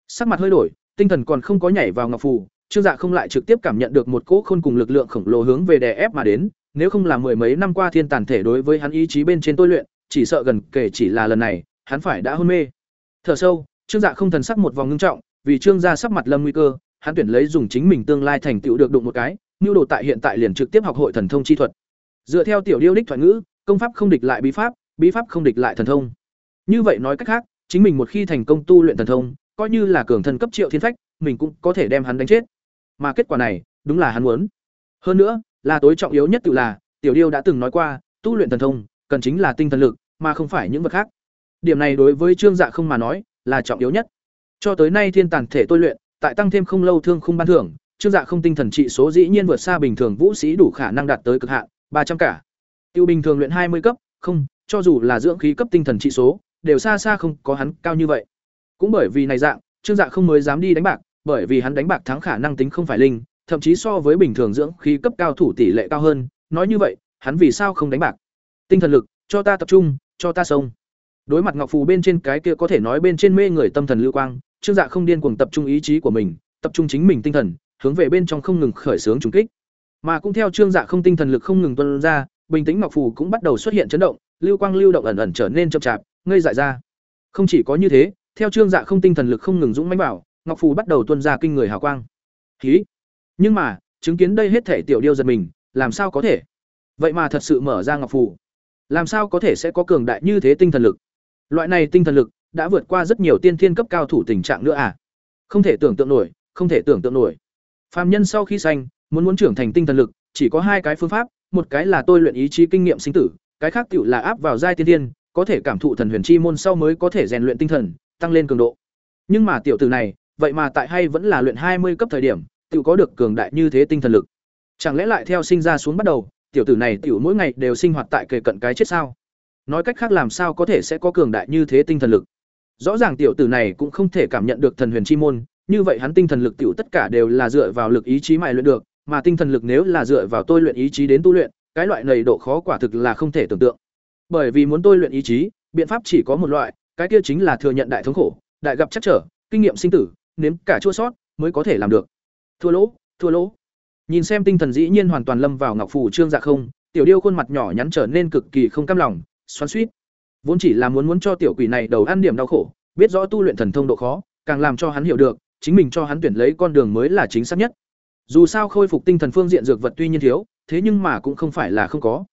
sắc mặt hơi đổi, tinh thần còn không có nhảy vào ngọc phù, trương dạ không lại trực tiếp cảm nhận được một cỗ khôn cùng lực lượng khổng lồ hướng về đè ép mà đến, nếu không là mười mấy năm qua thiên tàn thể đối với hắn ý chí bên trên tôi luyện chỉ sợ gần kể chỉ là lần này, hắn phải đã hôn mê. Thở sâu, trương dạ không thần sắc một vòng ngưng trọng, vì trương gia sắp mặt lâm nguy cơ, hắn tuyển lấy dùng chính mình tương lai thành tựu được đụng một cái, nhu đồ tại hiện tại liền trực tiếp học hội thần thông chi thuật. Dựa theo tiểu điêu đích thoại ngữ, công pháp không địch lại bí pháp bí pháp không địch lại thần thông. Như vậy nói cách khác, chính mình một khi thành công tu luyện thần thông, coi như là cường thần cấp triệu thiên phách, mình cũng có thể đem hắn đánh chết. Mà kết quả này, đúng là hắn muốn. Hơn nữa, là tối trọng yếu nhất tự là, tiểu điêu đã từng nói qua, tu luyện thần thông cần chính là tinh thần lực, mà không phải những vật khác. Điểm này đối với trương dạ không mà nói là trọng yếu nhất. Cho tới nay thiên tàn thể tôi luyện, tại tăng thêm không lâu thương không ban thưởng, trương dạ không tinh thần trị số dĩ nhiên vượt xa bình thường vũ sĩ đủ khả năng đạt tới cực hạn, ba trăm cả. Tiêu bình thường luyện hai mươi cấp, không, cho dù là dưỡng khí cấp tinh thần trị số, đều xa xa không có hắn cao như vậy. Cũng bởi vì này dạng, trương dạ không mới dám đi đánh bạc, bởi vì hắn đánh bạc thắng khả năng tính không phải linh, thậm chí so với bình thường dưỡng khí cấp cao thủ tỷ lệ cao hơn. Nói như vậy, hắn vì sao không đánh bạc? Tinh thần lực, cho ta tập trung, cho ta sông đối mặt ngọc phù bên trên cái kia có thể nói bên trên mê người tâm thần lưu quang, trương dạ không điên cuồng tập trung ý chí của mình, tập trung chính mình tinh thần, hướng về bên trong không ngừng khởi xướng trùng kích. Mà cũng theo trương dạ không tinh thần lực không ngừng tuân ra, bình tĩnh ngọc phù cũng bắt đầu xuất hiện chấn động, lưu quang lưu động ẩn ẩn trở nên chậm chạp, ngây dại ra. Không chỉ có như thế, theo trương dạ không tinh thần lực không ngừng dũng mãnh bảo ngọc phù bắt đầu tuân ra kinh người hào quang. Khí nhưng mà, chứng kiến đây hết thể tiểu điêu giật mình, làm sao có thể? Vậy mà thật sự mở ra ngọc phù làm sao có thể sẽ có cường đại như thế tinh thần lực? Loại này tinh thần lực đã vượt qua rất nhiều tiên thiên cấp cao thủ tình trạng nữa à? Không thể tưởng tượng nổi, không thể tưởng tượng nổi. Phàm nhân sau khi sanh, muốn muốn trưởng thành tinh thần lực, chỉ có hai cái phương pháp, một cái là tôi luyện ý chí kinh nghiệm sinh tử, cái khác tựu là áp vào giai tiên thiên, có thể cảm thụ thần huyền chi môn sau mới có thể rèn luyện tinh thần, tăng lên cường độ. Nhưng mà tiểu tử này, vậy mà tại hay vẫn là luyện hai mươi cấp thời điểm, tựu có được cường đại như thế tinh thần lực. Chẳng lẽ lại theo sinh ra xuống bắt đầu tiểu tử này tiểu mỗi ngày đều sinh hoạt tại kề cận cái chết sao? Nói cách khác làm sao có thể sẽ có cường đại như thế tinh thần lực? Rõ ràng tiểu tử này cũng không thể cảm nhận được thần huyền chi môn, như vậy hắn tinh thần lực tiểu tất cả đều là dựa vào lực ý chí mài luyện được, mà tinh thần lực nếu là dựa vào tôi luyện ý chí đến tu luyện, cái loại này độ khó quả thực là không thể tưởng tượng. Bởi vì muốn tôi luyện ý chí, biện pháp chỉ có một loại, cái kia chính là thừa nhận đại thống khổ, đại gặp chắc trở, kinh nghiệm sinh tử, nếm cả chua sót mới có thể làm được. Thua lỗ thua lỗ nhìn xem tinh thần dĩ nhiên hoàn toàn lâm vào ngọc phủ trương dạ không, tiểu điêu khuôn mặt nhỏ nhắn trở nên cực kỳ không cam lòng, xoắn suýt vốn chỉ là muốn muốn cho tiểu quỷ này đầu ăn điểm đau khổ, biết rõ tu luyện thần thông độ khó, càng làm cho hắn hiểu được, chính mình cho hắn tuyển lấy con đường mới là chính xác nhất. Dù sao khôi phục tinh thần phương diện dược vật tuy nhiên thiếu, thế nhưng mà cũng không phải là không có.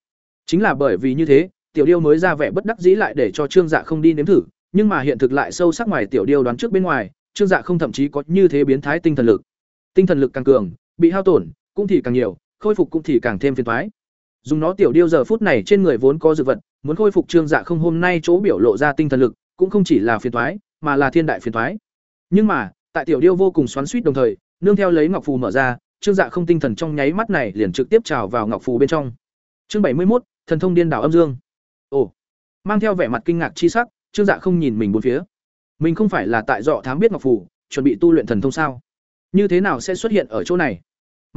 Chính là bởi vì như thế, tiểu điêu mới ra vẻ bất đắc dĩ lại để cho trương dạ không đi nếm thử, nhưng mà hiện thực lại sâu sắc ngoài tiểu điêu đoán trước bên ngoài, trương dạ không thậm chí có như thế biến thái tinh thần lực. Tinh thần lực càng cường, bị hao tổn cũng thì càng nhiều khôi phục cũng thì càng thêm phiền thoái dùng nó tiểu điêu giờ phút này trên người vốn có dự vật muốn khôi phục trương dạ không hôm nay chỗ biểu lộ ra tinh thần lực cũng không chỉ là phiền toái, mà là thiên đại phiền toái. Nhưng mà, tại tiểu điêu vô cùng xoắn xuýt đồng thời, nương theo lấy ngọc phù mở ra, Trương Dạ không tinh thần trong nháy mắt này liền trực tiếp trào vào ngọc phù bên trong. Chương bảy mươi 71, thần thông điên đảo âm dương. Ồ, mang theo vẻ mặt kinh ngạc chi sắc, Trương Dạ không nhìn mình bốn phía. Mình không phải là tại dọ thám biết ngọc phù, chuẩn bị tu luyện thần thông sao? Như thế nào sẽ xuất hiện ở chỗ này?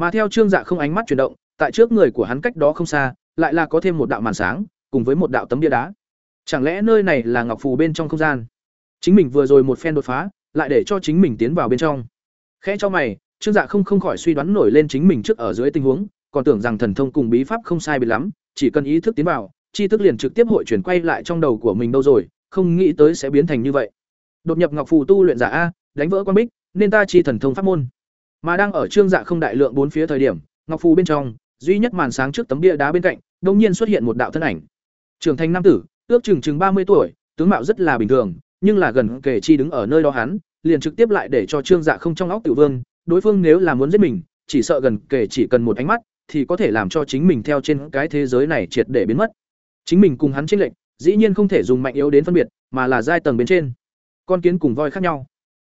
Mà theo Trương Dạ không ánh mắt chuyển động, tại trước người của hắn cách đó không xa, lại là có thêm một đạo màn sáng, cùng với một đạo tấm bia đá. Chẳng lẽ nơi này là ngọc phù bên trong không gian? Chính mình vừa rồi một phen đột phá, lại để cho chính mình tiến vào bên trong. Khẽ cho mày, Trương Dạ không không khỏi suy đoán nổi lên chính mình trước ở dưới tình huống, còn tưởng rằng thần thông cùng bí pháp không sai biệt lắm, chỉ cần ý thức tiến vào, chi thức liền trực tiếp hội chuyển quay lại trong đầu của mình đâu rồi, không nghĩ tới sẽ biến thành như vậy. Đột nhập ngọc phù tu luyện giả a, đánh vỡ quan bích, nên ta chi thần thông pháp môn. Mà đang ở Trương Dạ không đại lượng bốn phía thời điểm, ngọc phù bên trong, duy nhất màn sáng trước tấm bia đá bên cạnh, đột nhiên xuất hiện một đạo thân ảnh. Trưởng thành nam tử, ước chừng chừng mươi tuổi, tướng mạo rất là bình thường, nhưng là gần kể chi đứng ở nơi đó hắn, liền trực tiếp lại để cho Trương Dạ không trong óc tiểu vương, đối phương nếu là muốn giết mình, chỉ sợ gần kể chỉ cần một ánh mắt, thì có thể làm cho chính mình theo trên cái thế giới này triệt để biến mất. Chính mình cùng hắn chênh lệnh dĩ nhiên không thể dùng mạnh yếu đến phân biệt, mà là giai tầng bên trên. Con kiến cùng voi khác nhau.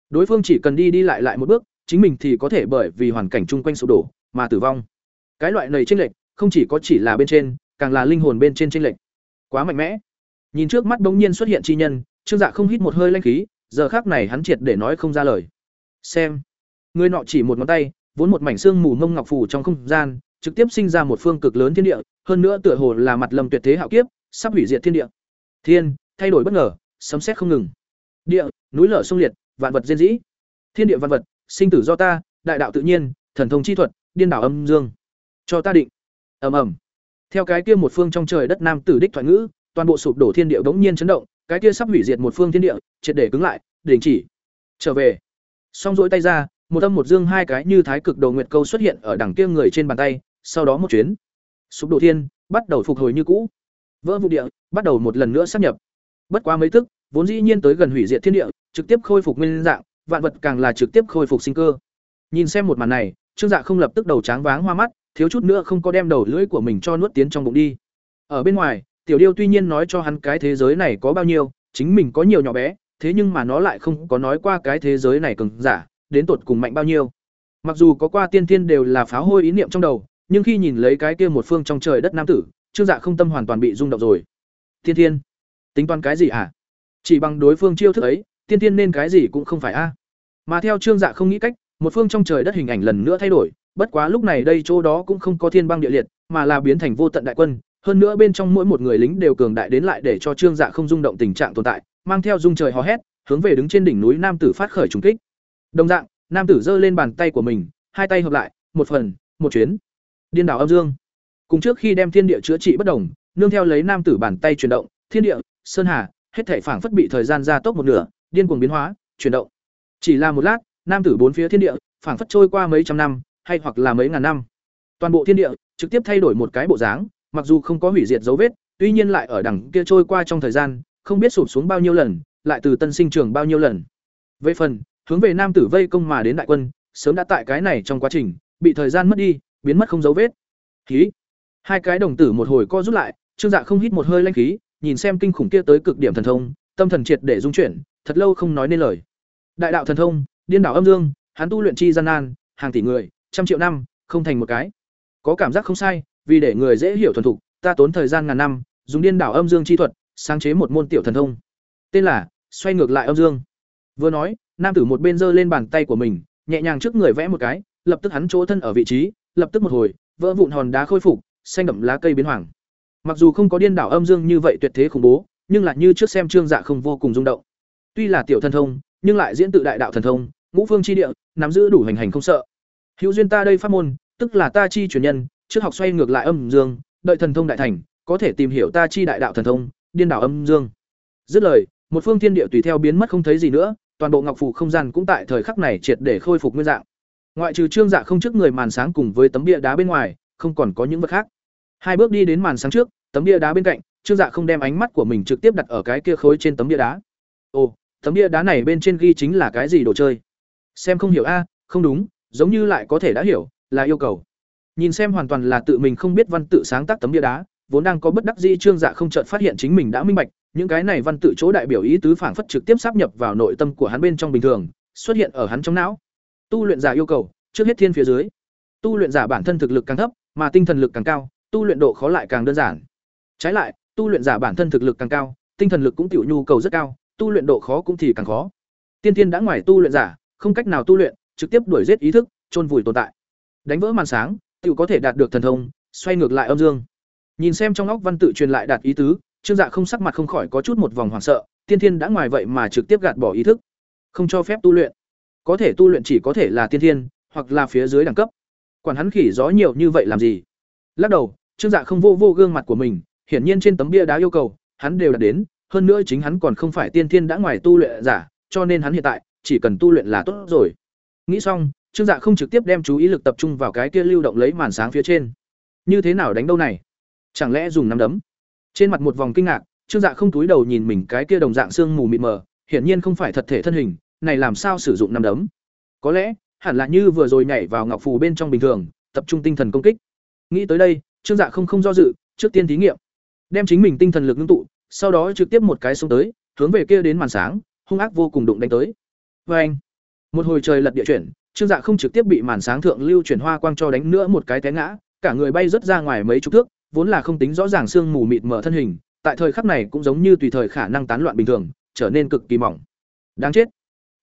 Đối phương chỉ cần đi đi lại lại một bước, chính mình thì có thể bởi vì hoàn cảnh chung quanh sụp đổ mà tử vong. Cái loại này chênh lệch, không chỉ có chỉ là bên trên, càng là linh hồn bên trên chênh lệch. Quá mạnh mẽ. Nhìn trước mắt bỗng nhiên xuất hiện chi nhân, Trương Dạ không hít một hơi linh khí, giờ khác này hắn triệt để nói không ra lời. Xem, người nọ chỉ một ngón tay, vốn một mảnh xương mù mông ngọc phủ trong không gian, trực tiếp sinh ra một phương cực lớn thiên địa, hơn nữa tựa hồ là mặt lâm tuyệt thế hạo kiếp, sắp hủy diệt thiên địa. Thiên, thay đổi bất ngờ, sấm sét không ngừng. Địa, núi lở sông liệt, vạn vật diên dĩ. Thiên địa vạn vật, sinh tử do ta, đại đạo tự nhiên, thần thông chi thuật, điên đảo âm dương. Cho ta định. Ầm ầm. Theo cái kia một phương trong trời đất nam tử đích thoại ngữ, toàn bộ sụp đổ thiên địa bỗng nhiên chấn động, cái kia sắp hủy diệt một phương thiên địa, triệt để cứng lại, đình chỉ. Trở về. Song rỗi tay ra, một âm một dương hai cái như thái cực đầu nguyệt câu xuất hiện ở đằng kia người trên bàn tay, sau đó một chuyến. Sụp đổ thiên, bắt đầu phục hồi như cũ. Vỡ vụ địa, bắt đầu một lần nữa sắp nhập. Bất quá mấy tức, vốn dĩ nhiên tới gần hủy diệt thiên địa, trực tiếp khôi phục nguyên dạng, vạn vật càng là trực tiếp khôi phục sinh cơ. Nhìn xem một màn này, Trương Dạ không lập tức đầu tráng váng hoa mắt, thiếu chút nữa không có đem đầu lưỡi của mình cho nuốt tiến trong bụng đi. Ở bên ngoài, Tiểu Điêu tuy nhiên nói cho hắn cái thế giới này có bao nhiêu, chính mình có nhiều nhỏ bé, thế nhưng mà nó lại không có nói qua cái thế giới này cường giả, đến tột cùng mạnh bao nhiêu. Mặc dù có qua tiên tiên đều là pháo hôi ý niệm trong đầu, nhưng khi nhìn lấy cái kia một phương trong trời đất nam tử, Trương Dạ không tâm hoàn toàn bị rung động rồi. Tiên tiên, tính toán cái gì hả? Chỉ bằng đối phương chiêu thức ấy, tiên tiên nên cái gì cũng không phải a. Mà theo Trương Dạ không nghĩ cách, một phương trong trời đất hình ảnh lần nữa thay đổi, bất quá lúc này đây chỗ đó cũng không có thiên băng địa liệt, mà là biến thành vô tận đại quân, hơn nữa bên trong mỗi một người lính đều cường đại đến lại để cho Trương Dạ không rung động tình trạng tồn tại, mang theo dung trời hò hét, hướng về đứng trên đỉnh núi nam tử phát khởi trùng kích. Đồng dạng, nam tử giơ lên bàn tay của mình, hai tay hợp lại, một phần, một chuyến. Điên đảo âm dương. Cùng trước khi đem thiên địa chữa trị bất đồng, nương theo lấy nam tử bàn tay chuyển động, thiên địa, sơn hà, hết thảy phảng phất bị thời gian gia tốc một nửa, điên cuồng biến hóa, chuyển động. Chỉ là một lát, nam tử bốn phía thiên địa, phảng phất trôi qua mấy trăm năm, hay hoặc là mấy ngàn năm. Toàn bộ thiên địa trực tiếp thay đổi một cái bộ dáng, mặc dù không có hủy diệt dấu vết, tuy nhiên lại ở đằng kia trôi qua trong thời gian, không biết sụp xuống bao nhiêu lần, lại từ tân sinh trưởng bao nhiêu lần. Về phần, hướng về nam tử vây công mà đến đại quân, sớm đã tại cái này trong quá trình, bị thời gian mất đi, biến mất không dấu vết. Khí. Hai cái đồng tử một hồi co rút lại, Trương Dạ không hít một hơi lãnh khí, nhìn xem kinh khủng kia tới cực điểm thần thông, tâm thần triệt để dung chuyển, thật lâu không nói nên lời. Đại đạo thần thông, điên đảo âm dương, hắn tu luyện chi gian nan, hàng tỷ người, trăm triệu năm, không thành một cái. Có cảm giác không sai, vì để người dễ hiểu thuần thục, ta tốn thời gian ngàn năm, dùng điên đảo âm dương chi thuật, sáng chế một môn tiểu thần thông. Tên là xoay ngược lại âm dương. Vừa nói, nam tử một bên giơ lên bàn tay của mình, nhẹ nhàng trước người vẽ một cái, lập tức hắn chỗ thân ở vị trí, lập tức một hồi, vỡ vụn hòn đá khôi phục, xanh đậm lá cây biến hoàng. Mặc dù không có điên đảo âm dương như vậy tuyệt thế khủng bố, nhưng là như trước xem Trương Dạ không vô cùng rung động. Tuy là tiểu thần thông, nhưng lại diễn tự đại đạo thần thông, ngũ phương chi địa, nắm giữ đủ hành hành không sợ. Hữu duyên ta đây pháp môn, tức là ta chi truyền nhân, trước học xoay ngược lại âm dương, đợi thần thông đại thành, có thể tìm hiểu ta chi đại đạo thần thông, điên đảo âm dương. Dứt lời, một phương thiên địa tùy theo biến mất không thấy gì nữa, toàn bộ ngọc phủ không gian cũng tại thời khắc này triệt để khôi phục nguyên dạng. Ngoại trừ trương dạ không trước người màn sáng cùng với tấm bia đá bên ngoài, không còn có những vật khác. Hai bước đi đến màn sáng trước, tấm bia đá bên cạnh, trương dạ không đem ánh mắt của mình trực tiếp đặt ở cái kia khối trên tấm bia đá. Ồ, tấm bia đá này bên trên ghi chính là cái gì đồ chơi? Xem không hiểu a, không đúng, giống như lại có thể đã hiểu, là yêu cầu. Nhìn xem hoàn toàn là tự mình không biết văn tự sáng tác tấm bia đá, vốn đang có bất đắc dĩ trương dạ không chợt phát hiện chính mình đã minh bạch, những cái này văn tự chỗ đại biểu ý tứ phảng phất trực tiếp sáp nhập vào nội tâm của hắn bên trong bình thường, xuất hiện ở hắn trong não. Tu luyện giả yêu cầu, trước hết thiên phía dưới. Tu luyện giả bản thân thực lực càng thấp, mà tinh thần lực càng cao, tu luyện độ khó lại càng đơn giản. Trái lại, tu luyện giả bản thân thực lực càng cao, tinh thần lực cũng tiểu nhu cầu rất cao, tu luyện độ khó cũng thì càng khó. Tiên tiên đã ngoài tu luyện giả, không cách nào tu luyện, trực tiếp đuổi giết ý thức, chôn vùi tồn tại. Đánh vỡ màn sáng, tiểu có thể đạt được thần thông, xoay ngược lại âm dương. Nhìn xem trong óc văn tự truyền lại đạt ý tứ, Trương Dạ không sắc mặt không khỏi có chút một vòng hoảng sợ, tiên thiên đã ngoài vậy mà trực tiếp gạt bỏ ý thức, không cho phép tu luyện. Có thể tu luyện chỉ có thể là tiên thiên, hoặc là phía dưới đẳng cấp. Quản hắn khỉ gió nhiều như vậy làm gì? Lắc đầu, Trương Dạ không vô vô gương mặt của mình, hiển nhiên trên tấm bia đá yêu cầu, hắn đều đạt đến, hơn nữa chính hắn còn không phải tiên thiên đã ngoài tu luyện giả, cho nên hắn hiện tại chỉ cần tu luyện là tốt rồi. Nghĩ xong, Trương Dạ không trực tiếp đem chú ý lực tập trung vào cái kia lưu động lấy màn sáng phía trên. Như thế nào đánh đâu này? Chẳng lẽ dùng nắm đấm? Trên mặt một vòng kinh ngạc, Trương Dạ không túi đầu nhìn mình cái kia đồng dạng xương mù mịt mờ, hiển nhiên không phải thật thể thân hình, này làm sao sử dụng nắm đấm? Có lẽ, hẳn là như vừa rồi nhảy vào ngọc phù bên trong bình thường, tập trung tinh thần công kích. Nghĩ tới đây, Trương Dạ không không do dự, trước tiên thí nghiệm. Đem chính mình tinh thần lực ngưng tụ, sau đó trực tiếp một cái xông tới, hướng về kia đến màn sáng, hung ác vô cùng đụng đánh tới. Oeng! Một hồi trời lật địa chuyển, Trương Dạ không trực tiếp bị màn sáng thượng lưu chuyển hoa quang cho đánh nữa một cái té ngã, cả người bay rất ra ngoài mấy chục thước, vốn là không tính rõ ràng xương mù mịt mờ thân hình, tại thời khắc này cũng giống như tùy thời khả năng tán loạn bình thường, trở nên cực kỳ mỏng. Đáng chết.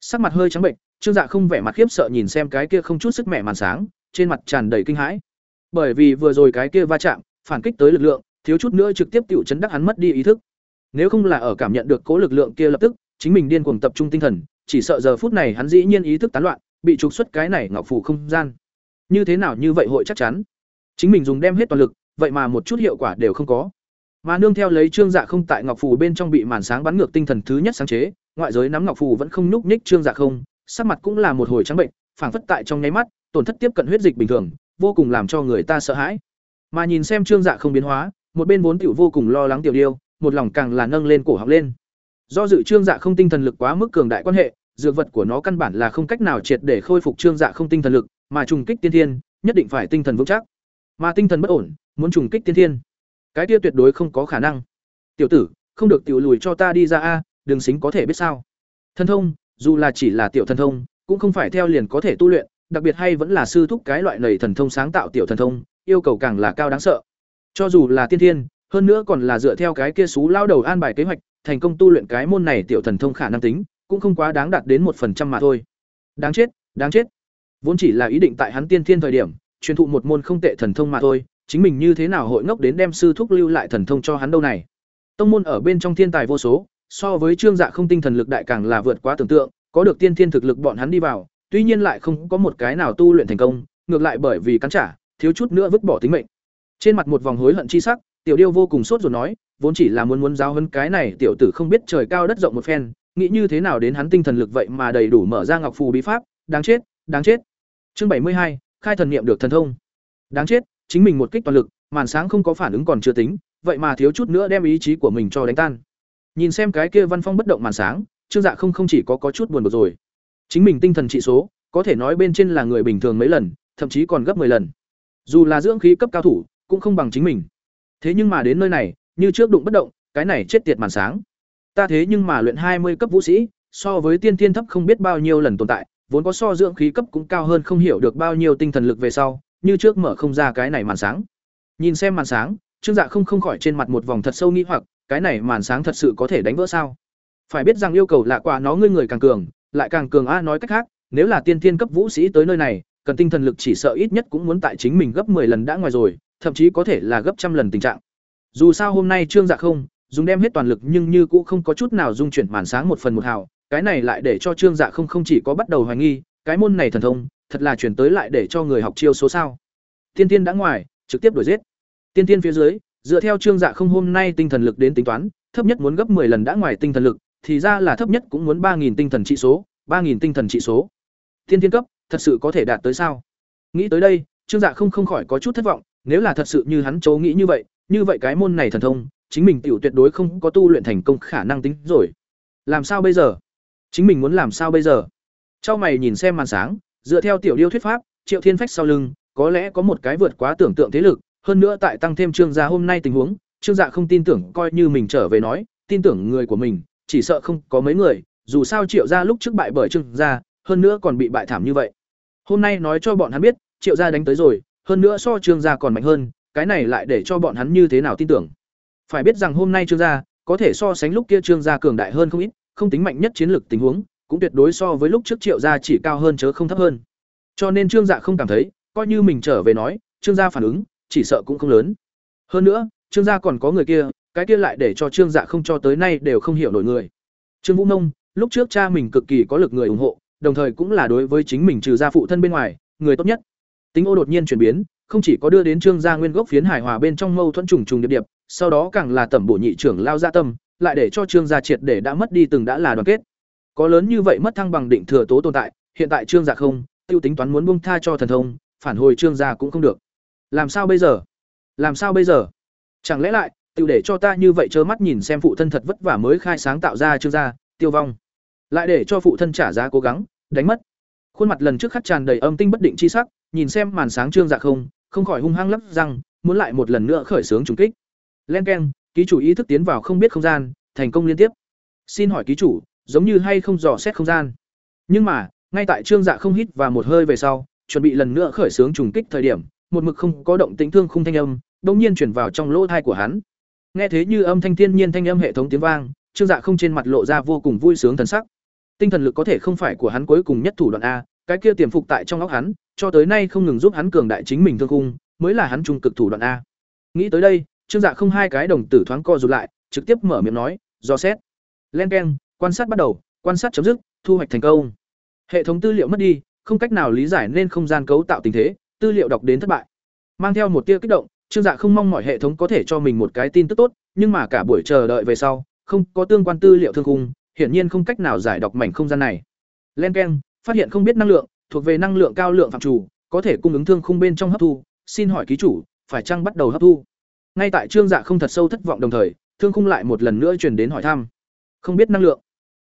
Sắc mặt hơi trắng bệnh, Trương Dạ không vẻ mặt khiếp sợ nhìn xem cái kia không chút sức mẹ màn sáng, trên mặt tràn đầy kinh hãi. Bởi vì vừa rồi cái kia va chạm, phản kích tới lực lượng, thiếu chút nữa trực tiếp tiểu chấn đắc hắn mất đi ý thức. Nếu không là ở cảm nhận được cố lực lượng kia lập tức, chính mình điên cuồng tập trung tinh thần, chỉ sợ giờ phút này hắn dĩ nhiên ý thức tán loạn, bị trục xuất cái này ngọc phủ không gian. Như thế nào như vậy hội chắc chắn? Chính mình dùng đem hết toàn lực, vậy mà một chút hiệu quả đều không có. Mà nương theo lấy Trương Dạ không tại ngọc phù bên trong bị màn sáng bắn ngược tinh thần thứ nhất sáng chế, ngoại giới nắm ngọc phù vẫn không nhúc nhích Trương Dạ không, sắc mặt cũng là một hồi trắng bệnh, phảng phất tại trong nháy mắt, tổn thất tiếp cận huyết dịch bình thường, vô cùng làm cho người ta sợ hãi. Mà nhìn xem Trương Dạ không biến hóa, một bên vốn tiểu vô cùng lo lắng tiểu điêu, một lòng càng là nâng lên cổ học lên. Do dự Trương Dạ không tinh thần lực quá mức cường đại quan hệ, dược vật của nó căn bản là không cách nào triệt để khôi phục Trương Dạ không tinh thần lực, mà trùng kích tiên thiên, nhất định phải tinh thần vững chắc. Mà tinh thần bất ổn, muốn trùng kích tiên thiên cái kia tuyệt đối không có khả năng tiểu tử không được tiểu lùi cho ta đi ra a đường xính có thể biết sao thần thông dù là chỉ là tiểu thần thông cũng không phải theo liền có thể tu luyện đặc biệt hay vẫn là sư thúc cái loại nầy thần thông sáng tạo tiểu thần thông yêu cầu càng là cao đáng sợ cho dù là tiên thiên hơn nữa còn là dựa theo cái kia xú lao đầu an bài kế hoạch thành công tu luyện cái môn này tiểu thần thông khả năng tính cũng không quá đáng đạt đến một phần trăm mà thôi đáng chết đáng chết vốn chỉ là ý định tại hắn tiên thiên thời điểm truyền thụ một môn không tệ thần thông mà thôi chính mình như thế nào hội ngốc đến đem sư thúc lưu lại thần thông cho hắn đâu này. Tông môn ở bên trong thiên tài vô số, so với Trương Dạ không tinh thần lực đại càng là vượt quá tưởng tượng, có được tiên thiên thực lực bọn hắn đi vào, tuy nhiên lại không có một cái nào tu luyện thành công, ngược lại bởi vì cắn trả, thiếu chút nữa vứt bỏ tính mệnh. Trên mặt một vòng hối hận chi sắc, Tiểu Điêu vô cùng sốt ruột nói, vốn chỉ là muốn muốn giáo hơn cái này tiểu tử không biết trời cao đất rộng một phen, nghĩ như thế nào đến hắn tinh thần lực vậy mà đầy đủ mở ra ngọc phù bí pháp, đáng chết, đáng chết. Chương bảy mươi hai khai thần niệm được thần thông. Đáng chết, chính mình một kích toàn lực, màn sáng không có phản ứng còn chưa tính, vậy mà thiếu chút nữa đem ý chí của mình cho đánh tan. Nhìn xem cái kia văn phong bất động màn sáng, Trương Dạ không không chỉ có có chút buồn bực rồi. Chính mình tinh thần trị số, có thể nói bên trên là người bình thường mấy lần, thậm chí còn gấp 10 lần. Dù là dưỡng khí cấp cao thủ, cũng không bằng chính mình. Thế nhưng mà đến nơi này, như trước đụng bất động, cái này chết tiệt màn sáng. Ta thế nhưng mà luyện hai mươi cấp vũ sĩ, so với tiên thiên thấp không biết bao nhiêu lần tồn tại, vốn có so dưỡng khí cấp cũng cao hơn không hiểu được bao nhiêu tinh thần lực về sau, như trước mở không ra cái này màn sáng. Nhìn xem màn sáng, Trương Dạ không không khỏi trên mặt một vòng thật sâu nghi hoặc, cái này màn sáng thật sự có thể đánh vỡ sao? Phải biết rằng yêu cầu lạ quả nó ngươi người càng cường, lại càng cường a nói cách khác, nếu là tiên thiên cấp vũ sĩ tới nơi này, cần tinh thần lực chỉ sợ ít nhất cũng muốn tại chính mình gấp 10 lần đã ngoài rồi, thậm chí có thể là gấp trăm lần tình trạng. Dù sao hôm nay Trương Dạ không, dùng đem hết toàn lực nhưng như cũng không có chút nào dung chuyển màn sáng một phần một hào, cái này lại để cho Trương Dạ không không chỉ có bắt đầu hoài nghi, cái môn này thần thông, thật là chuyển tới lại để cho người học chiêu số sao. Tiên tiên đã ngoài, trực tiếp đuổi giết. Tiên tiên phía dưới, dựa theo trương dạ không hôm nay tinh thần lực đến tính toán, thấp nhất muốn gấp 10 lần đã ngoài tinh thần lực, thì ra là thấp nhất cũng muốn 3000 tinh thần trị số, 3000 tinh thần trị số. Tiên tiên cấp, thật sự có thể đạt tới sao? Nghĩ tới đây, Trương Dạ không không khỏi có chút thất vọng, nếu là thật sự như hắn chố nghĩ như vậy, như vậy cái môn này thần thông, chính mình tiểu tuyệt đối không có tu luyện thành công khả năng tính rồi. Làm sao bây giờ? Chính mình muốn làm sao bây giờ? Trong mày nhìn xem màn sáng, Dựa theo tiểu điêu thuyết pháp, Triệu Thiên Phách sau lưng, có lẽ có một cái vượt quá tưởng tượng thế lực, hơn nữa tại tăng thêm Trương gia hôm nay tình huống, Trương Dạ không tin tưởng coi như mình trở về nói, tin tưởng người của mình, chỉ sợ không có mấy người, dù sao Triệu gia lúc trước bại bởi Trương gia, hơn nữa còn bị bại thảm như vậy. Hôm nay nói cho bọn hắn biết, Triệu gia đánh tới rồi, hơn nữa so Trương gia còn mạnh hơn, cái này lại để cho bọn hắn như thế nào tin tưởng. Phải biết rằng hôm nay Trương gia có thể so sánh lúc kia Trương gia cường đại hơn không ít, không tính mạnh nhất chiến lược tình huống, cũng tuyệt đối so với lúc trước Triệu gia chỉ cao hơn chớ không thấp hơn. Cho nên Trương Dạ không cảm thấy, coi như mình trở về nói, Trương gia phản ứng, chỉ sợ cũng không lớn. Hơn nữa, Trương gia còn có người kia, cái kia lại để cho Trương Dạ không cho tới nay đều không hiểu nổi người. Trương Vũ Nông, lúc trước cha mình cực kỳ có lực người ủng hộ, đồng thời cũng là đối với chính mình trừ gia phụ thân bên ngoài, người tốt nhất. Tính ô đột nhiên chuyển biến, không chỉ có đưa đến Trương gia nguyên gốc phiến hài hòa bên trong mâu thuẫn trùng trùng điệp điệp, sau đó càng là tẩm bổ nhị trưởng lao gia tâm, lại để cho Trương gia triệt để đã mất đi từng đã là đoàn kết. Có lớn như vậy mất thăng bằng định thừa tố tồn tại, hiện tại Trương gia không, tiêu tính toán muốn buông tha cho thần thông, phản hồi Trương gia cũng không được. Làm sao bây giờ? Làm sao bây giờ? Chẳng lẽ lại, tiêu để cho ta như vậy trơ mắt nhìn xem phụ thân thật vất vả mới khai sáng tạo ra Trương gia, tiêu vong. Lại để cho phụ thân trả giá cố gắng, đánh mất. Khuôn mặt lần trước khắc tràn đầy âm tinh bất định chi sắc, nhìn xem màn sáng Trương dạ không, không khỏi hung hăng lắp răng, muốn lại một lần nữa khởi xướng trùng kích. Len keng, ký chủ ý thức tiến vào không biết không gian, thành công liên tiếp. Xin hỏi ký chủ, giống như hay không dò xét không gian. Nhưng mà, ngay tại Trương Dạ không hít và một hơi về sau, chuẩn bị lần nữa khởi xướng trùng kích thời điểm, một mực không có động tĩnh thương khung thanh âm, đột nhiên chuyển vào trong lỗ tai của hắn. Nghe thế như âm thanh thiên nhiên thanh âm hệ thống tiếng vang, Trương Dạ không trên mặt lộ ra vô cùng vui sướng thần sắc. Tinh thần lực có thể không phải của hắn cuối cùng nhất thủ đoạn a, cái kia tiềm phục tại trong óc hắn, cho tới nay không ngừng giúp hắn cường đại chính mình thương khung, mới là hắn trung cực thủ đoạn a. Nghĩ tới đây, Trương Dạ không hai cái đồng tử thoáng co rụt lại, trực tiếp mở miệng nói, "Do xét." lên keng, quan sát bắt đầu, quan sát chấm dứt, thu hoạch thành công. Hệ thống tư liệu mất đi, không cách nào lý giải nên không gian cấu tạo tình thế, tư liệu đọc đến thất bại. Mang theo một tia kích động, Trương Dạ không mong mọi hệ thống có thể cho mình một cái tin tức tốt, nhưng mà cả buổi chờ đợi về sau, không có tương quan tư liệu thương khung, hiển nhiên không cách nào giải đọc mảnh không gian này. Len keng, phát hiện không biết năng lượng, thuộc về năng lượng cao lượng phạm chủ, có thể cung ứng thương khung bên trong hấp thu, xin hỏi ký chủ, phải chăng bắt đầu hấp thu? Ngay tại Trương Dạ không thật sâu thất vọng đồng thời, thương khung lại một lần nữa truyền đến hỏi thăm. Không biết năng lượng.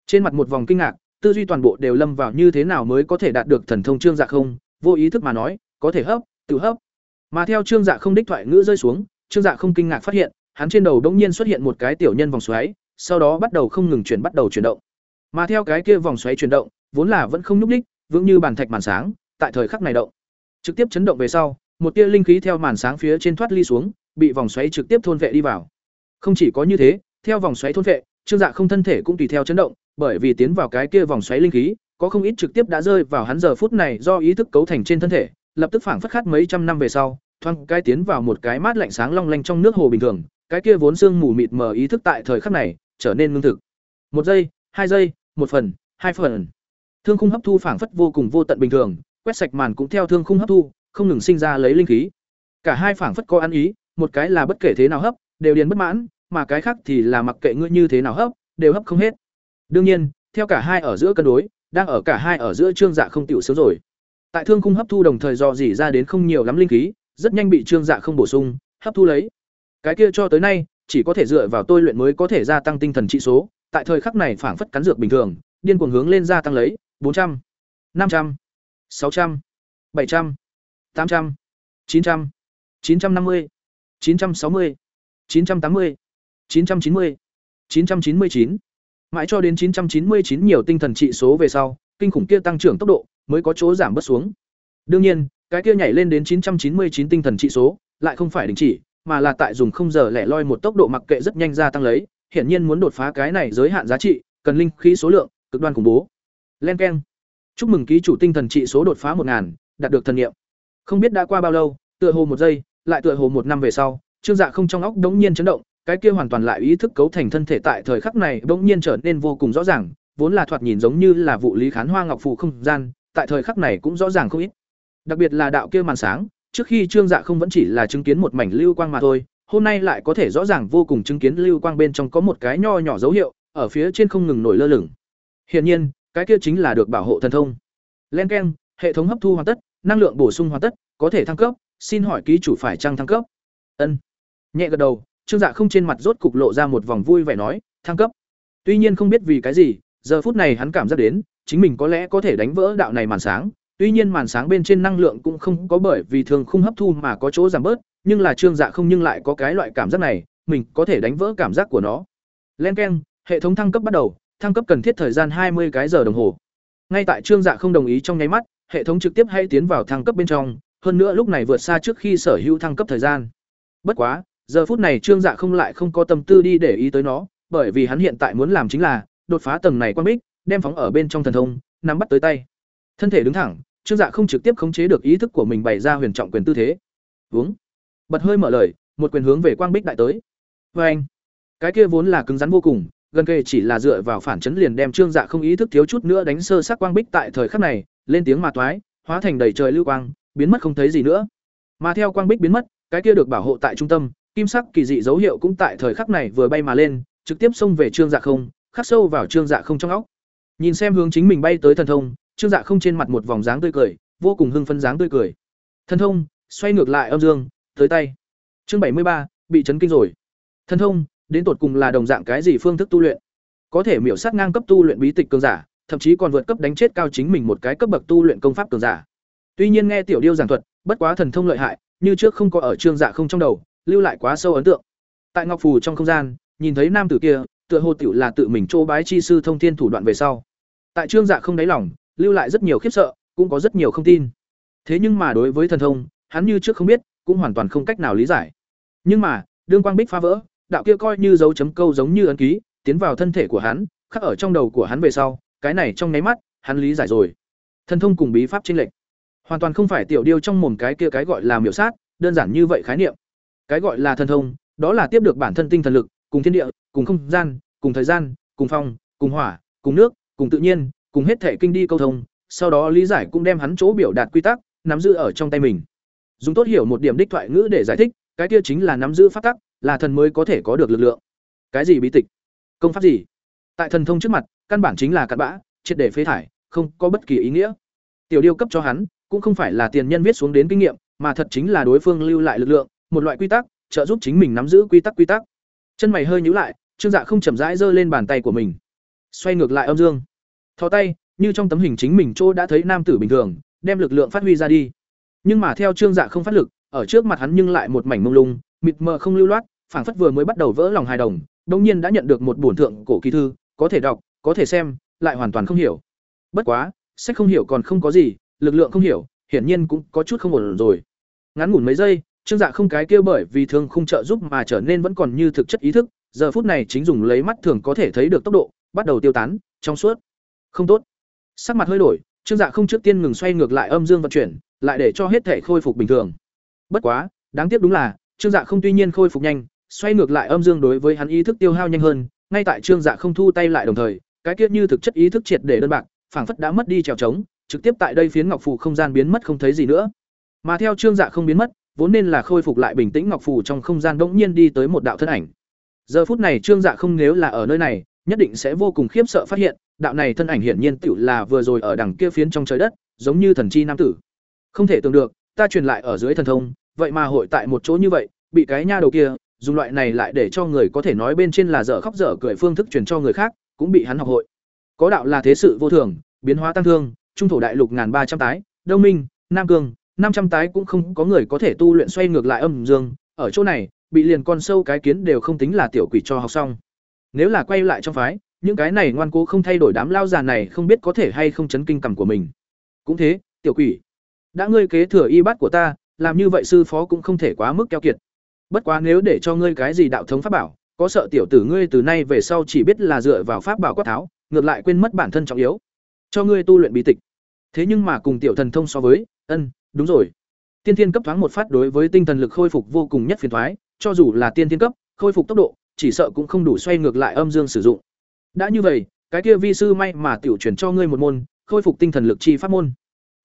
Trên mặt một vòng kinh ngạc, tư duy toàn bộ đều lâm vào như thế nào mới có thể đạt được thần thông Trương Dạ không, vô ý thức mà nói, có thể hấp, tự hấp. Mà theo Trương Dạ không đích thoại ngữ rơi xuống, Trương Dạ không kinh ngạc phát hiện, hắn trên đầu đống nhiên xuất hiện một cái tiểu nhân vòng xoáy, sau đó bắt đầu không ngừng chuyển bắt đầu chuyển động. Mà theo cái kia vòng xoáy chuyển động, vốn là vẫn không nhúc nhích, vững như bàn thạch màn sáng, tại thời khắc này động. Trực tiếp chấn động về sau, một tia linh khí theo màn sáng phía trên thoát ly xuống, bị vòng xoáy trực tiếp thôn vệ đi vào. Không chỉ có như thế, theo vòng xoáy thôn vệ, Trương Dạ không thân thể cũng tùy theo chấn động, bởi vì tiến vào cái kia vòng xoáy linh khí, có không ít trực tiếp đã rơi vào hắn giờ phút này do ý thức cấu thành trên thân thể, lập tức phảng phất khát mấy trăm năm về sau, thoáng cái tiến vào một cái mát lạnh sáng long lanh trong nước hồ bình thường, cái kia vốn xương mù mịt mờ ý thức tại thời khắc này trở nên ngưng thực. Một giây, hai giây, một phần, hai phần. Thương khung hấp thu phảng phất vô cùng vô tận bình thường, quét sạch màn cũng theo thương khung hấp thu, không ngừng sinh ra lấy linh khí. Cả hai phảng phất có ăn ý, một cái là bất kể thế nào hấp, đều điền bất mãn, mà cái khác thì là mặc kệ ngươi như thế nào hấp, đều hấp không hết. Đương nhiên, theo cả hai ở giữa cân đối, đang ở cả hai ở giữa trương dạ không tiểu sướng rồi. Tại thương khung hấp thu đồng thời do dỉ ra đến không nhiều lắm linh khí, rất nhanh bị trương dạ không bổ sung, hấp thu lấy. Cái kia cho tới nay, chỉ có thể dựa vào tôi luyện mới có thể gia tăng tinh thần trị số, tại thời khắc này phảng phất cắn dược bình thường, điên cuồng hướng lên gia tăng lấy, bốn trăm, năm trăm, sáu trăm, bảy trăm, tám trăm, chín trăm, chín trăm năm mươi, chín trăm sáu mươi, chín trăm tám mươi, chín trăm chín mươi, chín trăm chín mươi chín, Mãi cho đến 999 nhiều tinh thần trị số về sau, kinh khủng kia tăng trưởng tốc độ mới có chỗ giảm bớt xuống. Đương nhiên, cái kia nhảy lên đến 999 tinh thần trị số, lại không phải đình chỉ, mà là tại dùng không giờ lẻ loi một tốc độ mặc kệ rất nhanh gia tăng lấy, hiển nhiên muốn đột phá cái này giới hạn giá trị, cần linh khí số lượng cực đoan khủng bố. Len keng. Chúc mừng ký chủ tinh thần trị số đột phá 1000, đạt được thần nghiệm Không biết đã qua bao lâu, tựa hồ một giây, lại tựa hồ một năm về sau, Trương Dạ không trong óc đống nhiên chấn động, cái kia hoàn toàn lại ý thức cấu thành thân thể tại thời khắc này đống nhiên trở nên vô cùng rõ ràng, vốn là thoạt nhìn giống như là vụ lý khán hoa ngọc phù không gian, tại thời khắc này cũng rõ ràng không ít. Đặc biệt là đạo kia màn sáng, trước khi Trương Dạ không vẫn chỉ là chứng kiến một mảnh lưu quang mà thôi, hôm nay lại có thể rõ ràng vô cùng chứng kiến lưu quang bên trong có một cái nho nhỏ dấu hiệu, ở phía trên không ngừng nổi lơ lửng. Hiển nhiên, cái kia chính là được bảo hộ thần thông. Len keng, hệ thống hấp thu hoàn tất, năng lượng bổ sung hoàn tất, có thể thăng cấp, xin hỏi ký chủ phải trang thăng cấp? Ân. Nhẹ gật đầu, Trương Dạ không trên mặt rốt cục lộ ra một vòng vui vẻ nói, thăng cấp. Tuy nhiên không biết vì cái gì, giờ phút này hắn cảm giác đến, chính mình có lẽ có thể đánh vỡ đạo này màn sáng, tuy nhiên màn sáng bên trên năng lượng cũng không có bởi vì thường không hấp thu mà có chỗ giảm bớt, nhưng là Trương Dạ không nhưng lại có cái loại cảm giác này, mình có thể đánh vỡ cảm giác của nó. Len keng, hệ thống thăng cấp bắt đầu, thăng cấp cần thiết thời gian hai mươi cái giờ đồng hồ. Ngay tại Trương Dạ không đồng ý trong nháy mắt, hệ thống trực tiếp hay tiến vào thăng cấp bên trong, hơn nữa lúc này vượt xa trước khi sở hữu thăng cấp thời gian. Bất quá, giờ phút này Trương Dạ không lại không có tâm tư đi để ý tới nó, bởi vì hắn hiện tại muốn làm chính là đột phá tầng này quan bích, đem phóng ở bên trong thần thông, nắm bắt tới tay. Thân thể đứng thẳng, Trương Dạ không trực tiếp khống chế được ý thức của mình bày ra huyền trọng quyền tư thế. Hướng, bật hơi mở lời, một quyền hướng về quang bích đại tới. vê anh, cái kia vốn là cứng rắn vô cùng, gần kề chỉ là dựa vào phản chấn liền đem Trương Dạ không ý thức thiếu chút nữa đánh sơ sát quang bích tại thời khắc này, lên tiếng mà toái, hóa thành đầy trời lưu quang, biến mất không thấy gì nữa. Mà theo quang bích biến mất, cái kia được bảo hộ tại trung tâm, kim sắc kỳ dị dấu hiệu cũng tại thời khắc này vừa bay mà lên, trực tiếp xông về Trương Dạ không, khắc sâu vào Trương Dạ không trong óc. Nhìn xem hướng chính mình bay tới thần thông, Trương Dạ không trên mặt một vòng dáng tươi cười, vô cùng hưng phấn dáng tươi cười. Thần thông, xoay ngược lại âm dương, tới tay. Chương bảy mươi ba bị chấn kinh rồi. Thần thông, đến tột cùng là đồng dạng cái gì phương thức tu luyện? Có thể miểu sát ngang cấp tu luyện bí tịch cường giả, thậm chí còn vượt cấp đánh chết cao chính mình một cái cấp bậc tu luyện công pháp cường giả. Tuy nhiên nghe tiểu điêu giảng thuật, bất quá thần thông lợi hại, như trước không có ở Trương Dạ không trong đầu, lưu lại quá sâu ấn tượng. Tại Ngọc Phù trong không gian, nhìn thấy nam tử kia, tựa hồ tiểu là tự mình trô bái chi sư thông thiên thủ đoạn về sau. Tại Trương Dạ không đáy lòng, lưu lại rất nhiều khiếp sợ, cũng có rất nhiều không tin. Thế nhưng mà đối với thần thông, hắn như trước không biết, cũng hoàn toàn không cách nào lý giải. Nhưng mà, đương quang bích phá vỡ, đạo kia coi như dấu chấm câu giống như ấn ký, tiến vào thân thể của hắn, khắc ở trong đầu của hắn về sau, cái này trong nháy mắt, hắn lý giải rồi. Thần thông cùng bí pháp chênh lệch, hoàn toàn không phải tiểu điêu trong mồm cái kia cái gọi là miểu sát, đơn giản như vậy khái niệm. Cái gọi là thần thông, đó là tiếp được bản thân tinh thần lực, cùng thiên địa, cùng không gian, cùng thời gian, cùng phong, cùng hỏa, cùng nước, cùng tự nhiên, cùng hết thể kinh đi câu thông, sau đó lý giải cũng đem hắn chỗ biểu đạt quy tắc nắm giữ ở trong tay mình. Dùng tốt hiểu một điểm đích thoại ngữ để giải thích, cái kia chính là nắm giữ pháp tắc, là thần mới có thể có được lực lượng. Cái gì bí tịch? Công pháp gì? Tại thần thông trước mặt, căn bản chính là cặn bã, triệt để phế thải, không có bất kỳ ý nghĩa. Tiểu điêu cấp cho hắn, cũng không phải là tiền nhân viết xuống đến kinh nghiệm, mà thật chính là đối phương lưu lại lực lượng, một loại quy tắc, trợ giúp chính mình nắm giữ quy tắc quy tắc. Chân mày hơi nhíu lại, Trương Dạ không chậm rãi giơ lên bàn tay của mình, xoay ngược lại âm dương. Thò tay, như trong tấm hình chính mình chỗ đã thấy nam tử bình thường, đem lực lượng phát huy ra đi. Nhưng mà theo Trương Dạ không phát lực, ở trước mặt hắn nhưng lại một mảnh mông lung, mịt mờ không lưu loát, phảng phất vừa mới bắt đầu vỡ lòng hài đồng, đương nhiên đã nhận được một bổn thượng cổ kỳ thư, có thể đọc, có thể xem, lại hoàn toàn không hiểu. Bất quá, sách không hiểu còn không có gì, lực lượng không hiểu, hiển nhiên cũng có chút không ổn rồi. Ngắn ngủn mấy giây, Trương Dạ không cái kia bởi vì thương không trợ giúp mà trở nên vẫn còn như thực chất ý thức, giờ phút này chính dùng lấy mắt thường có thể thấy được tốc độ, bắt đầu tiêu tán, trong suốt. Không tốt. Sắc mặt hơi đổi, Trương Dạ không trước tiên ngừng xoay ngược lại âm dương vận chuyển, lại để cho hết thể khôi phục bình thường. Bất quá, đáng tiếc đúng là, Trương Dạ không tuy nhiên khôi phục nhanh, xoay ngược lại âm dương đối với hắn ý thức tiêu hao nhanh hơn, ngay tại Trương Dạ không thu tay lại đồng thời, cái kia như thực chất ý thức triệt để đơn bạc, phảng phất đã mất đi trèo trống, trực tiếp tại đây phiến ngọc phủ không gian biến mất không thấy gì nữa. Mà theo Trương Dạ không biến mất, vốn nên là khôi phục lại bình tĩnh ngọc phủ trong không gian bỗng nhiên đi tới một đạo thân ảnh. Giờ phút này Trương Dạ không nếu là ở nơi này, nhất định sẽ vô cùng khiếp sợ phát hiện, đạo này thân ảnh hiển nhiên tiểu là vừa rồi ở đằng kia phiến trong trời đất, giống như thần chi nam tử. Không thể tưởng được, ta truyền lại ở dưới thần thông, vậy mà hội tại một chỗ như vậy, bị cái nha đầu kia dùng loại này lại để cho người có thể nói bên trên là dở khóc dở cười phương thức truyền cho người khác, cũng bị hắn học hội. Có đạo là thế sự vô thường, biến hóa tăng thương, trung thổ đại lục ngàn ba trăm tái, Đông Minh, Nam Cương, năm trăm tái cũng không có người có thể tu luyện xoay ngược lại âm dương, ở chỗ này, bị liền con sâu cái kiến đều không tính là tiểu quỷ cho học xong. Nếu là quay lại trong phái, những cái này ngoan cố không thay đổi đám lao già này không biết có thể hay không chấn kinh cằm của mình. Cũng thế, tiểu quỷ, đã ngươi kế thừa y bát của ta, làm như vậy sư phó cũng không thể quá mức keo kiệt. Bất quá nếu để cho ngươi cái gì đạo thống pháp bảo, có sợ tiểu tử ngươi từ nay về sau chỉ biết là dựa vào pháp bảo quát tháo, ngược lại quên mất bản thân trọng yếu. Cho ngươi tu luyện bí tịch. Thế nhưng mà cùng tiểu thần thông so với, ân, đúng rồi. Tiên thiên cấp thoáng một phát đối với tinh thần lực khôi phục vô cùng nhất phiền thoái, cho dù là tiên thiên cấp, khôi phục tốc độ, chỉ sợ cũng không đủ xoay ngược lại âm dương sử dụng. Đã như vậy, cái kia vi sư may mà tiểu truyền cho ngươi một môn, khôi phục tinh thần lực chi pháp môn.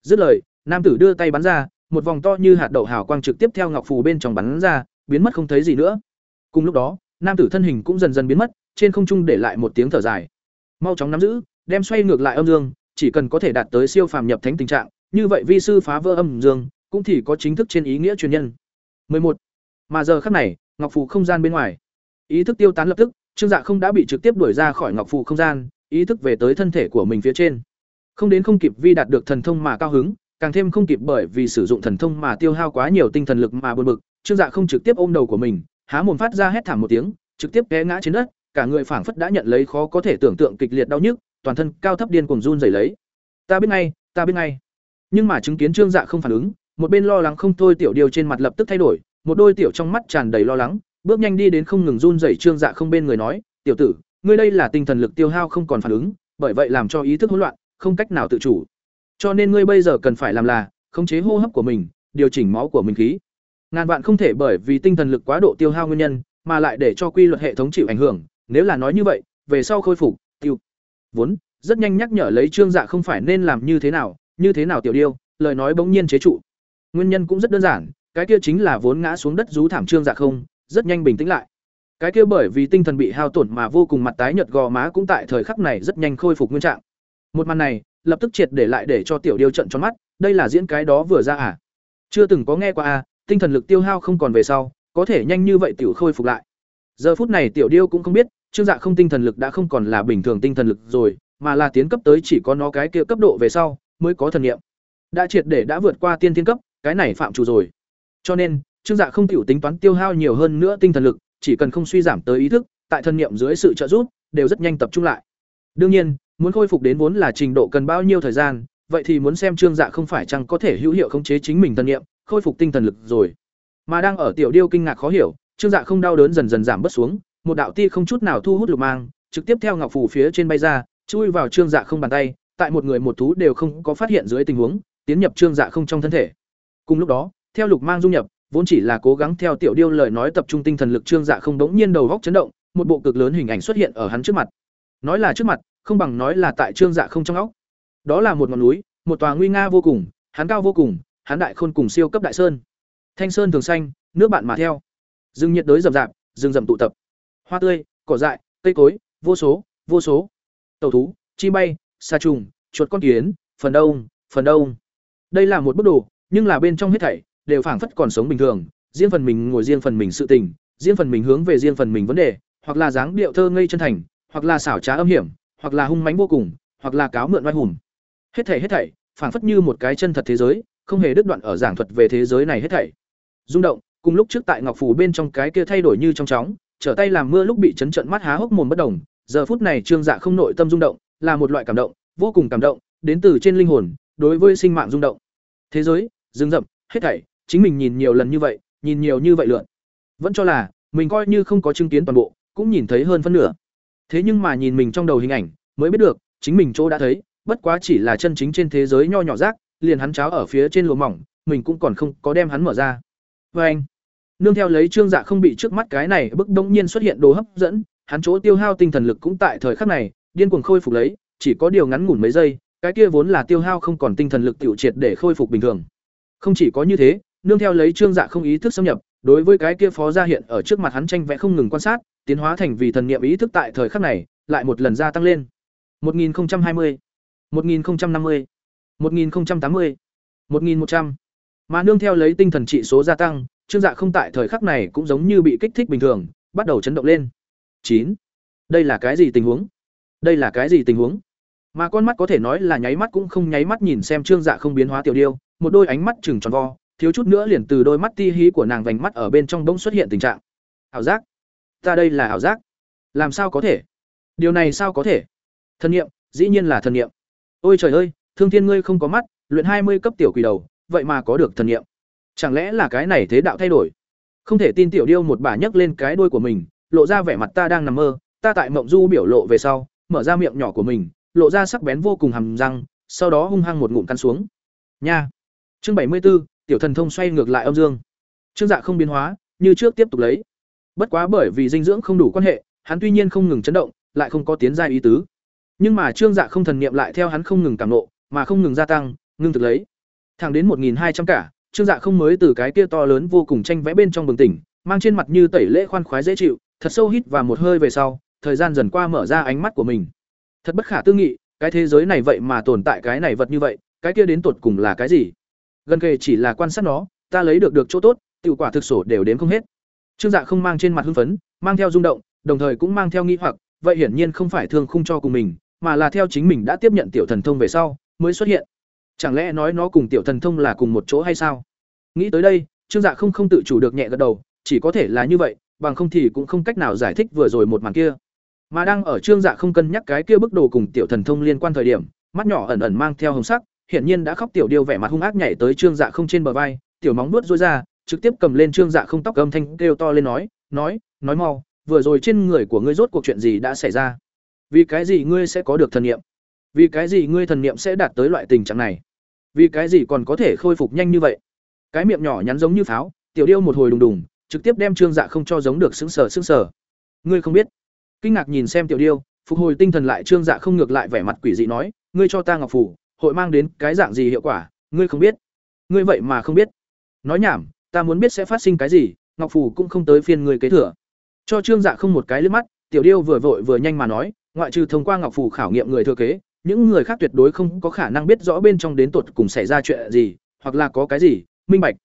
Dứt lời, nam tử đưa tay bắn ra, một vòng to như hạt đậu hào quang trực tiếp theo ngọc phù bên trong bắn ra, biến mất không thấy gì nữa. Cùng lúc đó, nam tử thân hình cũng dần dần biến mất, trên không trung để lại một tiếng thở dài. Mau chóng nắm giữ, đem xoay ngược lại âm dương, chỉ cần có thể đạt tới siêu phàm nhập thánh tình trạng, như vậy vi sư phá vỡ âm dương, cũng thì có chính thức trên ý nghĩa truyền nhân. 11. Mà giờ khắc này, ngọc phù không gian bên ngoài, ý thức tiêu tán lập tức, Trương Dạ không đã bị trực tiếp đuổi ra khỏi ngọc phù không gian, ý thức về tới thân thể của mình phía trên. Không đến không kịp vi đạt được thần thông mà cao hứng, càng thêm không kịp bởi vì sử dụng thần thông mà tiêu hao quá nhiều tinh thần lực mà buồn bực, Trương Dạ không trực tiếp ôm đầu của mình, há mồm phát ra hét thảm một tiếng, trực tiếp té ngã trên đất, cả người phảng phất đã nhận lấy khó có thể tưởng tượng kịch liệt đau nhức, toàn thân cao thấp điên cuồng run rẩy lấy. Ta biết ngay, ta biết ngay. Nhưng mà chứng kiến Trương Dạ không phản ứng, một bên lo lắng không thôi tiểu điều trên mặt lập tức thay đổi, một đôi tiểu trong mắt tràn đầy lo lắng, bước nhanh đi đến không ngừng run rẩy Trương Dạ không bên người nói, "Tiểu tử, ngươi đây là tinh thần lực tiêu hao không còn phản ứng, bởi vậy làm cho ý thức hỗn loạn, không cách nào tự chủ. Cho nên ngươi bây giờ cần phải làm là khống chế hô hấp của mình, điều chỉnh máu của mình khí. Ngàn vạn không thể bởi vì tinh thần lực quá độ tiêu hao nguyên nhân, mà lại để cho quy luật hệ thống chịu ảnh hưởng, nếu là nói như vậy, về sau khôi phục, tiêu. Vốn, rất nhanh nhắc nhở lấy Trương Dạ không phải nên làm như thế nào, như thế nào tiểu điêu, lời nói bỗng nhiên chế trụ. Nguyên nhân cũng rất đơn giản, cái kia chính là vốn ngã xuống đất rú thảm Trương Dạ không, rất nhanh bình tĩnh lại. Cái kia bởi vì tinh thần bị hao tổn mà vô cùng mặt tái nhợt gò má cũng tại thời khắc này rất nhanh khôi phục nguyên trạng. Một màn này, lập tức triệt để lại để cho tiểu điêu trận tròn mắt, đây là diễn cái đó vừa ra à? Chưa từng có nghe qua à, tinh thần lực tiêu hao không còn về sau, có thể nhanh như vậy tiểu khôi phục lại. Giờ phút này tiểu điêu cũng không biết, Trương Dạ không tinh thần lực đã không còn là bình thường tinh thần lực rồi, mà là tiến cấp tới chỉ có nó cái kia cấp độ về sau mới có thần niệm. Đã triệt để đã vượt qua tiên thiên cấp, cái này phạm chủ rồi. Cho nên, Trương Dạ không tiểu tính toán tiêu hao nhiều hơn nữa tinh thần lực, chỉ cần không suy giảm tới ý thức, tại thần niệm dưới sự trợ giúp, đều rất nhanh tập trung lại. Đương nhiên, muốn khôi phục đến vốn là trình độ cần bao nhiêu thời gian, vậy thì muốn xem Trương Dạ không phải chăng có thể hữu hiệu khống chế chính mình thần niệm, khôi phục tinh thần lực rồi. Mà đang ở tiểu điêu kinh ngạc khó hiểu, Trương Dạ không đau đớn dần dần giảm bớt xuống, một đạo ti không chút nào thu hút lục mang, trực tiếp theo ngọc phủ phía trên bay ra, chui vào Trương Dạ không bàn tay, tại một người một thú đều không có phát hiện dưới tình huống, tiến nhập Trương Dạ không trong thân thể. Cùng lúc đó, theo lục mang dung nhập, vốn chỉ là cố gắng theo tiểu điêu lời nói tập trung tinh thần lực Trương Dạ không bỗng nhiên đầu góc chấn động, một bộ cực lớn hình ảnh xuất hiện ở hắn trước mặt. Nói là trước mặt, không bằng nói là tại Trương Dạ không trong óc. Đó là một ngọn núi, một tòa nguy nga vô cùng, hắn cao vô cùng, hắn đại khôn cùng siêu cấp đại sơn. Thanh sơn thường xanh, nước bạn mà theo. dương nhiệt đới rậm rạp, rừng rậm tụ tập. Hoa tươi, cỏ dại, cây cối, vô số, vô số. Tàu thú, chim bay, sa trùng, chuột con kiến, phần đông, phần đông. Đây là một bức đồ, nhưng là bên trong hết thảy đều phảng phất còn sống bình thường, riêng phần mình ngồi riêng phần mình sự tình, riêng phần mình hướng về riêng phần mình vấn đề, hoặc là dáng điệu thơ ngây chân thành, hoặc là xảo trá âm hiểm, hoặc là hung mãnh vô cùng, hoặc là cáo mượn oai hùng. Hết thảy hết thảy, phảng phất như một cái chân thật thế giới, không hề đứt đoạn ở giảng thuật về thế giới này hết thảy. Rung động, cùng lúc trước tại ngọc phủ bên trong cái kia thay đổi như trong chóng, trở tay làm mưa lúc bị chấn trận mắt há hốc mồm bất động, giờ phút này Trương Dạ không nội tâm rung động, là một loại cảm động, vô cùng cảm động, đến từ trên linh hồn, đối với sinh mạng rung động. Thế giới, rừng rậm, hết thảy, chính mình nhìn nhiều lần như vậy, nhìn nhiều như vậy lượn. Vẫn cho là mình coi như không có chứng kiến toàn bộ, cũng nhìn thấy hơn phân nửa. Thế nhưng mà nhìn mình trong đầu hình ảnh, mới biết được, chính mình chỗ đã thấy, bất quá chỉ là chân chính trên thế giới nho nhỏ rác, liền hắn cháo ở phía trên lùa mỏng, mình cũng còn không có đem hắn mở ra. Và anh, nương theo lấy Trương Dạ không bị trước mắt cái này bức đông nhiên xuất hiện đồ hấp dẫn, hắn chỗ tiêu hao tinh thần lực cũng tại thời khắc này, điên cuồng khôi phục lấy, chỉ có điều ngắn ngủn mấy giây, cái kia vốn là tiêu hao không còn tinh thần lực tiểu triệt để khôi phục bình thường. Không chỉ có như thế, nương theo lấy Trương Dạ không ý thức xâm nhập, đối với cái kia phó gia hiện ở trước mặt hắn tranh vẽ không ngừng quan sát, tiến hóa thành vì thần niệm ý thức tại thời khắc này, lại một lần gia tăng lên. 1020, 1050, 1080, 1100. Mà nương theo lấy tinh thần trị số gia tăng, Trương Dạ không tại thời khắc này cũng giống như bị kích thích bình thường, bắt đầu chấn động lên. 9. Đây là cái gì tình huống? Đây là cái gì tình huống? Mà con mắt có thể nói là nháy mắt cũng không nháy mắt nhìn xem Trương Dạ không biến hóa tiểu điêu, một đôi ánh mắt trừng tròn vo, thiếu chút nữa liền từ đôi mắt ti hí của nàng vành mắt ở bên trong bỗng xuất hiện tình trạng. Ảo giác? Ta đây là ảo giác? Làm sao có thể? Điều này sao có thể? Thần niệm, dĩ nhiên là thần niệm. Ôi trời ơi, Thương Thiên ngươi không có mắt, luyện hai mươi cấp tiểu quỷ đầu, vậy mà có được thần niệm. Chẳng lẽ là cái này thế đạo thay đổi? Không thể tin tiểu điêu một bà nhấc lên cái đuôi của mình, lộ ra vẻ mặt ta đang nằm mơ, ta tại mộng du biểu lộ về sau, mở ra miệng nhỏ của mình, lộ ra sắc bén vô cùng hầm răng, sau đó hung hăng một ngụm căn xuống. Nha. Chương bảy mươi 74, tiểu thần thông xoay ngược lại âm dương. Trương Dạ không biến hóa, như trước tiếp tục lấy. Bất quá bởi vì dinh dưỡng không đủ quan hệ, hắn tuy nhiên không ngừng chấn động, lại không có tiến ra ý tứ. Nhưng mà Trương Dạ không thần niệm lại theo hắn không ngừng cảm nộ, mà không ngừng gia tăng, ngưng thực lấy. Thẳng đến một hai trăm cả, Trương Dạ không mới từ cái kia to lớn vô cùng tranh vẽ bên trong bừng tỉnh, mang trên mặt như tẩy lễ khoan khoái dễ chịu, thật sâu hít và một hơi về sau, thời gian dần qua mở ra ánh mắt của mình. Thật bất khả tư nghị, cái thế giới này vậy mà tồn tại cái này vật như vậy, cái kia đến tột cùng là cái gì? Gần kề chỉ là quan sát nó, ta lấy được được chỗ tốt, tiểu quả thực sổ đều đến không hết. Trương Dạ không mang trên mặt hưng phấn, mang theo rung động, đồng thời cũng mang theo nghi hoặc, vậy hiển nhiên không phải thương khung cho cùng mình, mà là theo chính mình đã tiếp nhận tiểu thần thông về sau, mới xuất hiện. Chẳng lẽ nói nó cùng tiểu thần thông là cùng một chỗ hay sao? Nghĩ tới đây, Trương Dạ không không tự chủ được nhẹ gật đầu, chỉ có thể là như vậy, bằng không thì cũng không cách nào giải thích vừa rồi một màn kia. Mà đang ở Trương Dạ không cân nhắc cái kia bức đồ cùng tiểu thần thông liên quan thời điểm, mắt nhỏ ẩn ẩn mang theo hồng sắc, hiển nhiên đã khóc tiểu điêu vẻ mặt hung ác nhảy tới Trương Dạ không trên bờ vai, tiểu móng vuốt rối ra, trực tiếp cầm lên Trương Dạ không tóc âm thanh kêu to lên nói, nói, nói mau, vừa rồi trên người của ngươi rốt cuộc chuyện gì đã xảy ra? Vì cái gì ngươi sẽ có được thần niệm? Vì cái gì ngươi thần niệm sẽ đạt tới loại tình trạng này? Vì cái gì còn có thể khôi phục nhanh như vậy? Cái miệng nhỏ nhắn giống như pháo, tiểu điêu một hồi đùng đùng, trực tiếp đem Trương Dạ không cho giống được sững sờ sững sờ. Ngươi không biết? Kinh ngạc nhìn xem tiểu điêu, phục hồi tinh thần lại Trương Dạ không ngược lại vẻ mặt quỷ dị nói, ngươi cho ta ngọc phủ, hội mang đến cái dạng gì hiệu quả, ngươi không biết. Ngươi vậy mà không biết. Nói nhảm, ta muốn biết sẽ phát sinh cái gì, ngọc phủ cũng không tới phiên ngươi kế thừa. Cho Trương Dạ không một cái liếc mắt, tiểu điêu vừa vội vừa nhanh mà nói, ngoại trừ thông qua ngọc phủ khảo nghiệm người thừa kế, những người khác tuyệt đối không có khả năng biết rõ bên trong đến tột cùng xảy ra chuyện gì, hoặc là có cái gì, minh bạch.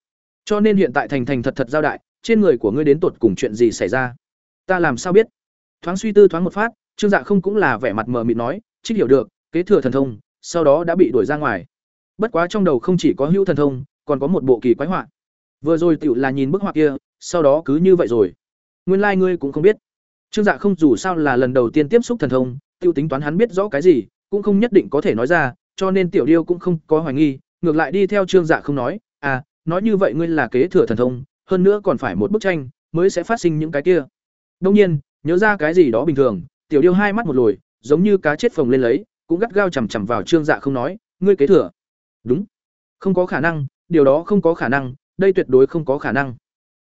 Cho nên hiện tại thành thành thật thật giao đại, trên người của ngươi đến tột cùng chuyện gì xảy ra? Ta làm sao biết? Thoáng suy tư thoáng một phát, Trương Dạ không cũng là vẻ mặt mờ mịt nói, "Trích hiểu được, kế thừa thần thông, sau đó đã bị đuổi ra ngoài." Bất quá trong đầu không chỉ có hữu thần thông, còn có một bộ kỳ quái họa. Vừa rồi tiểu là nhìn bức họa kia, sau đó cứ như vậy rồi. Nguyên lai like ngươi cũng không biết. Trương Dạ không dù sao là lần đầu tiên tiếp xúc thần thông, tiêu tính toán hắn biết rõ cái gì, cũng không nhất định có thể nói ra, cho nên tiểu điêu cũng không có hoài nghi, ngược lại đi theo Trương Dạ không nói, "À, nói như vậy ngươi là kế thừa thần thông, hơn nữa còn phải một bức tranh mới sẽ phát sinh những cái kia." Đương nhiên, nhớ ra cái gì đó bình thường, tiểu điêu hai mắt một lồi, giống như cá chết phồng lên lấy, cũng gắt gao chằm chằm vào Trương Dạ không nói, "Ngươi kế thừa?" "Đúng." "Không có khả năng, điều đó không có khả năng, đây tuyệt đối không có khả năng."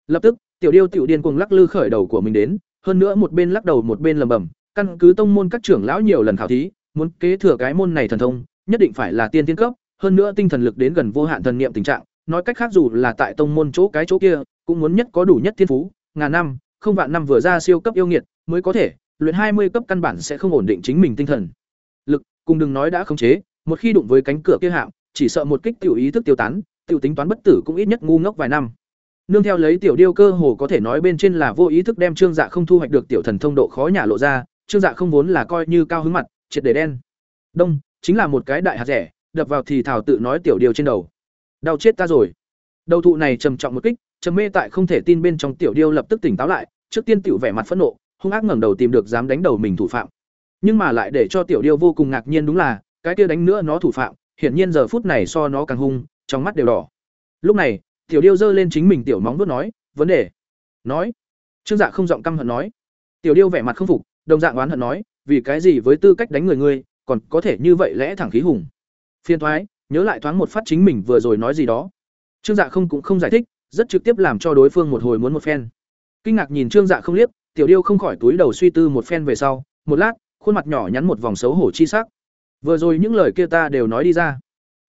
Lập tức, tiểu điêu tiểu điên cuồng lắc lư khởi đầu của mình đến, hơn nữa một bên lắc đầu một bên lầm bầm, căn cứ tông môn các trưởng lão nhiều lần khảo thí, muốn kế thừa cái môn này thần thông, nhất định phải là tiên tiên cấp, hơn nữa tinh thần lực đến gần vô hạn thần niệm tình trạng, nói cách khác dù là tại tông môn chỗ cái chỗ kia, cũng muốn nhất có đủ nhất thiên phú, ngàn năm, không vạn năm vừa ra siêu cấp yêu nghiệt, mới có thể, luyện hai mươi cấp căn bản sẽ không ổn định chính mình tinh thần. Cùng đừng nói đã khống chế, một khi đụng với cánh cửa kia hạng, chỉ sợ một kích tiểu ý thức tiêu tán, tiểu tính toán bất tử cũng ít nhất ngu ngốc vài năm. Nương theo lấy tiểu điêu cơ hồ có thể nói bên trên là vô ý thức đem Trương Dạ không thu hoạch được tiểu thần thông độ khó nhả lộ ra, Trương Dạ không vốn là coi như cao hứng mặt, triệt để đen. Đông, chính là một cái đại hạt rẻ, đập vào thì thảo tự nói tiểu điêu trên đầu. Đau chết ta rồi. Đầu thụ này trầm trọng một kích, trầm mê tại không thể tin bên trong tiểu điêu lập tức tỉnh táo lại, trước tiên tiểu vẻ mặt phẫn nộ, hung ác ngẩng đầu tìm được dám đánh đầu mình thủ phạm. Nhưng mà lại để cho tiểu điêu vô cùng ngạc nhiên đúng là, cái kia đánh nữa nó thủ phạm, hiển nhiên giờ phút này so nó càng hung, trong mắt đều đỏ. Lúc này, tiểu điêu giơ lên chính mình tiểu móng vuốt nói, "Vấn đề." Nói. Trương Dạ không giọng căm hận nói. Tiểu điêu vẻ mặt không phục, đồng dạng oán hận nói, "Vì cái gì với tư cách đánh người ngươi, còn có thể như vậy lẽ thẳng khí hùng?" Phiên thoái, nhớ lại thoáng một phát chính mình vừa rồi nói gì đó. Trương Dạ không cũng không giải thích, rất trực tiếp làm cho đối phương một hồi muốn một phen. Kinh ngạc nhìn Trương Dạ không liếc, Tiểu Điêu không khỏi túi đầu suy tư một phen về sau, một lát, khuôn mặt nhỏ nhắn một vòng xấu hổ chi sắc. Vừa rồi những lời kia ta đều nói đi ra.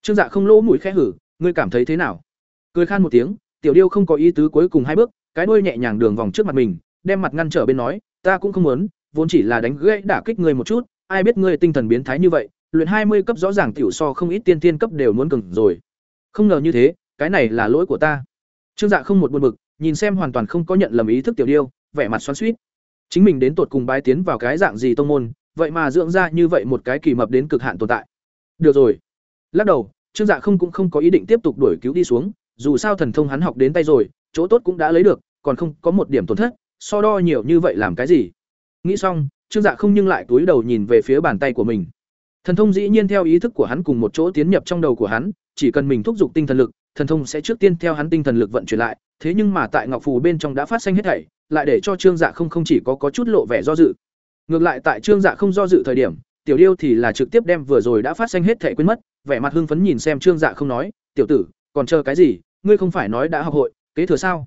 Trương Dạ không lỗ mũi khẽ hử, ngươi cảm thấy thế nào? Cười khan một tiếng, Tiểu Điêu không có ý tứ cuối cùng hai bước, cái đuôi nhẹ nhàng đường vòng trước mặt mình, đem mặt ngăn trở bên nói, ta cũng không muốn, vốn chỉ là đánh gãy đả kích ngươi một chút, ai biết ngươi tinh thần biến thái như vậy, luyện hai mươi cấp rõ ràng tiểu so không ít tiên tiên cấp đều muốn cứng rồi. Không ngờ như thế, cái này là lỗi của ta. Trương Dạ không một buồn bực, nhìn xem hoàn toàn không có nhận lầm ý thức tiểu điêu, vẻ mặt xoắn xuýt. Chính mình đến tột cùng bái tiến vào cái dạng gì tông môn, vậy mà dưỡng ra như vậy một cái kỳ mập đến cực hạn tồn tại. Được rồi. Lắc đầu, Trương Dạ không cũng không có ý định tiếp tục đuổi cứu đi xuống, dù sao thần thông hắn học đến tay rồi, chỗ tốt cũng đã lấy được, còn không có một điểm tổn thất, so đo nhiều như vậy làm cái gì? Nghĩ xong, Trương Dạ không nhưng lại túi đầu nhìn về phía bàn tay của mình. Thần thông dĩ nhiên theo ý thức của hắn cùng một chỗ tiến nhập trong đầu của hắn, chỉ cần mình thúc giục tinh thần lực, thần thông sẽ trước tiên theo hắn tinh thần lực vận chuyển lại, thế nhưng mà tại ngọc phù bên trong đã phát sinh hết thảy, lại để cho Trương Dạ không không chỉ có có chút lộ vẻ do dự. Ngược lại tại Trương Dạ không do dự thời điểm, Tiểu Điêu thì là trực tiếp đem vừa rồi đã phát sinh hết thể quên mất, vẻ mặt hưng phấn nhìn xem Trương Dạ không nói, "Tiểu tử, còn chờ cái gì, ngươi không phải nói đã học hội, kế thừa sao?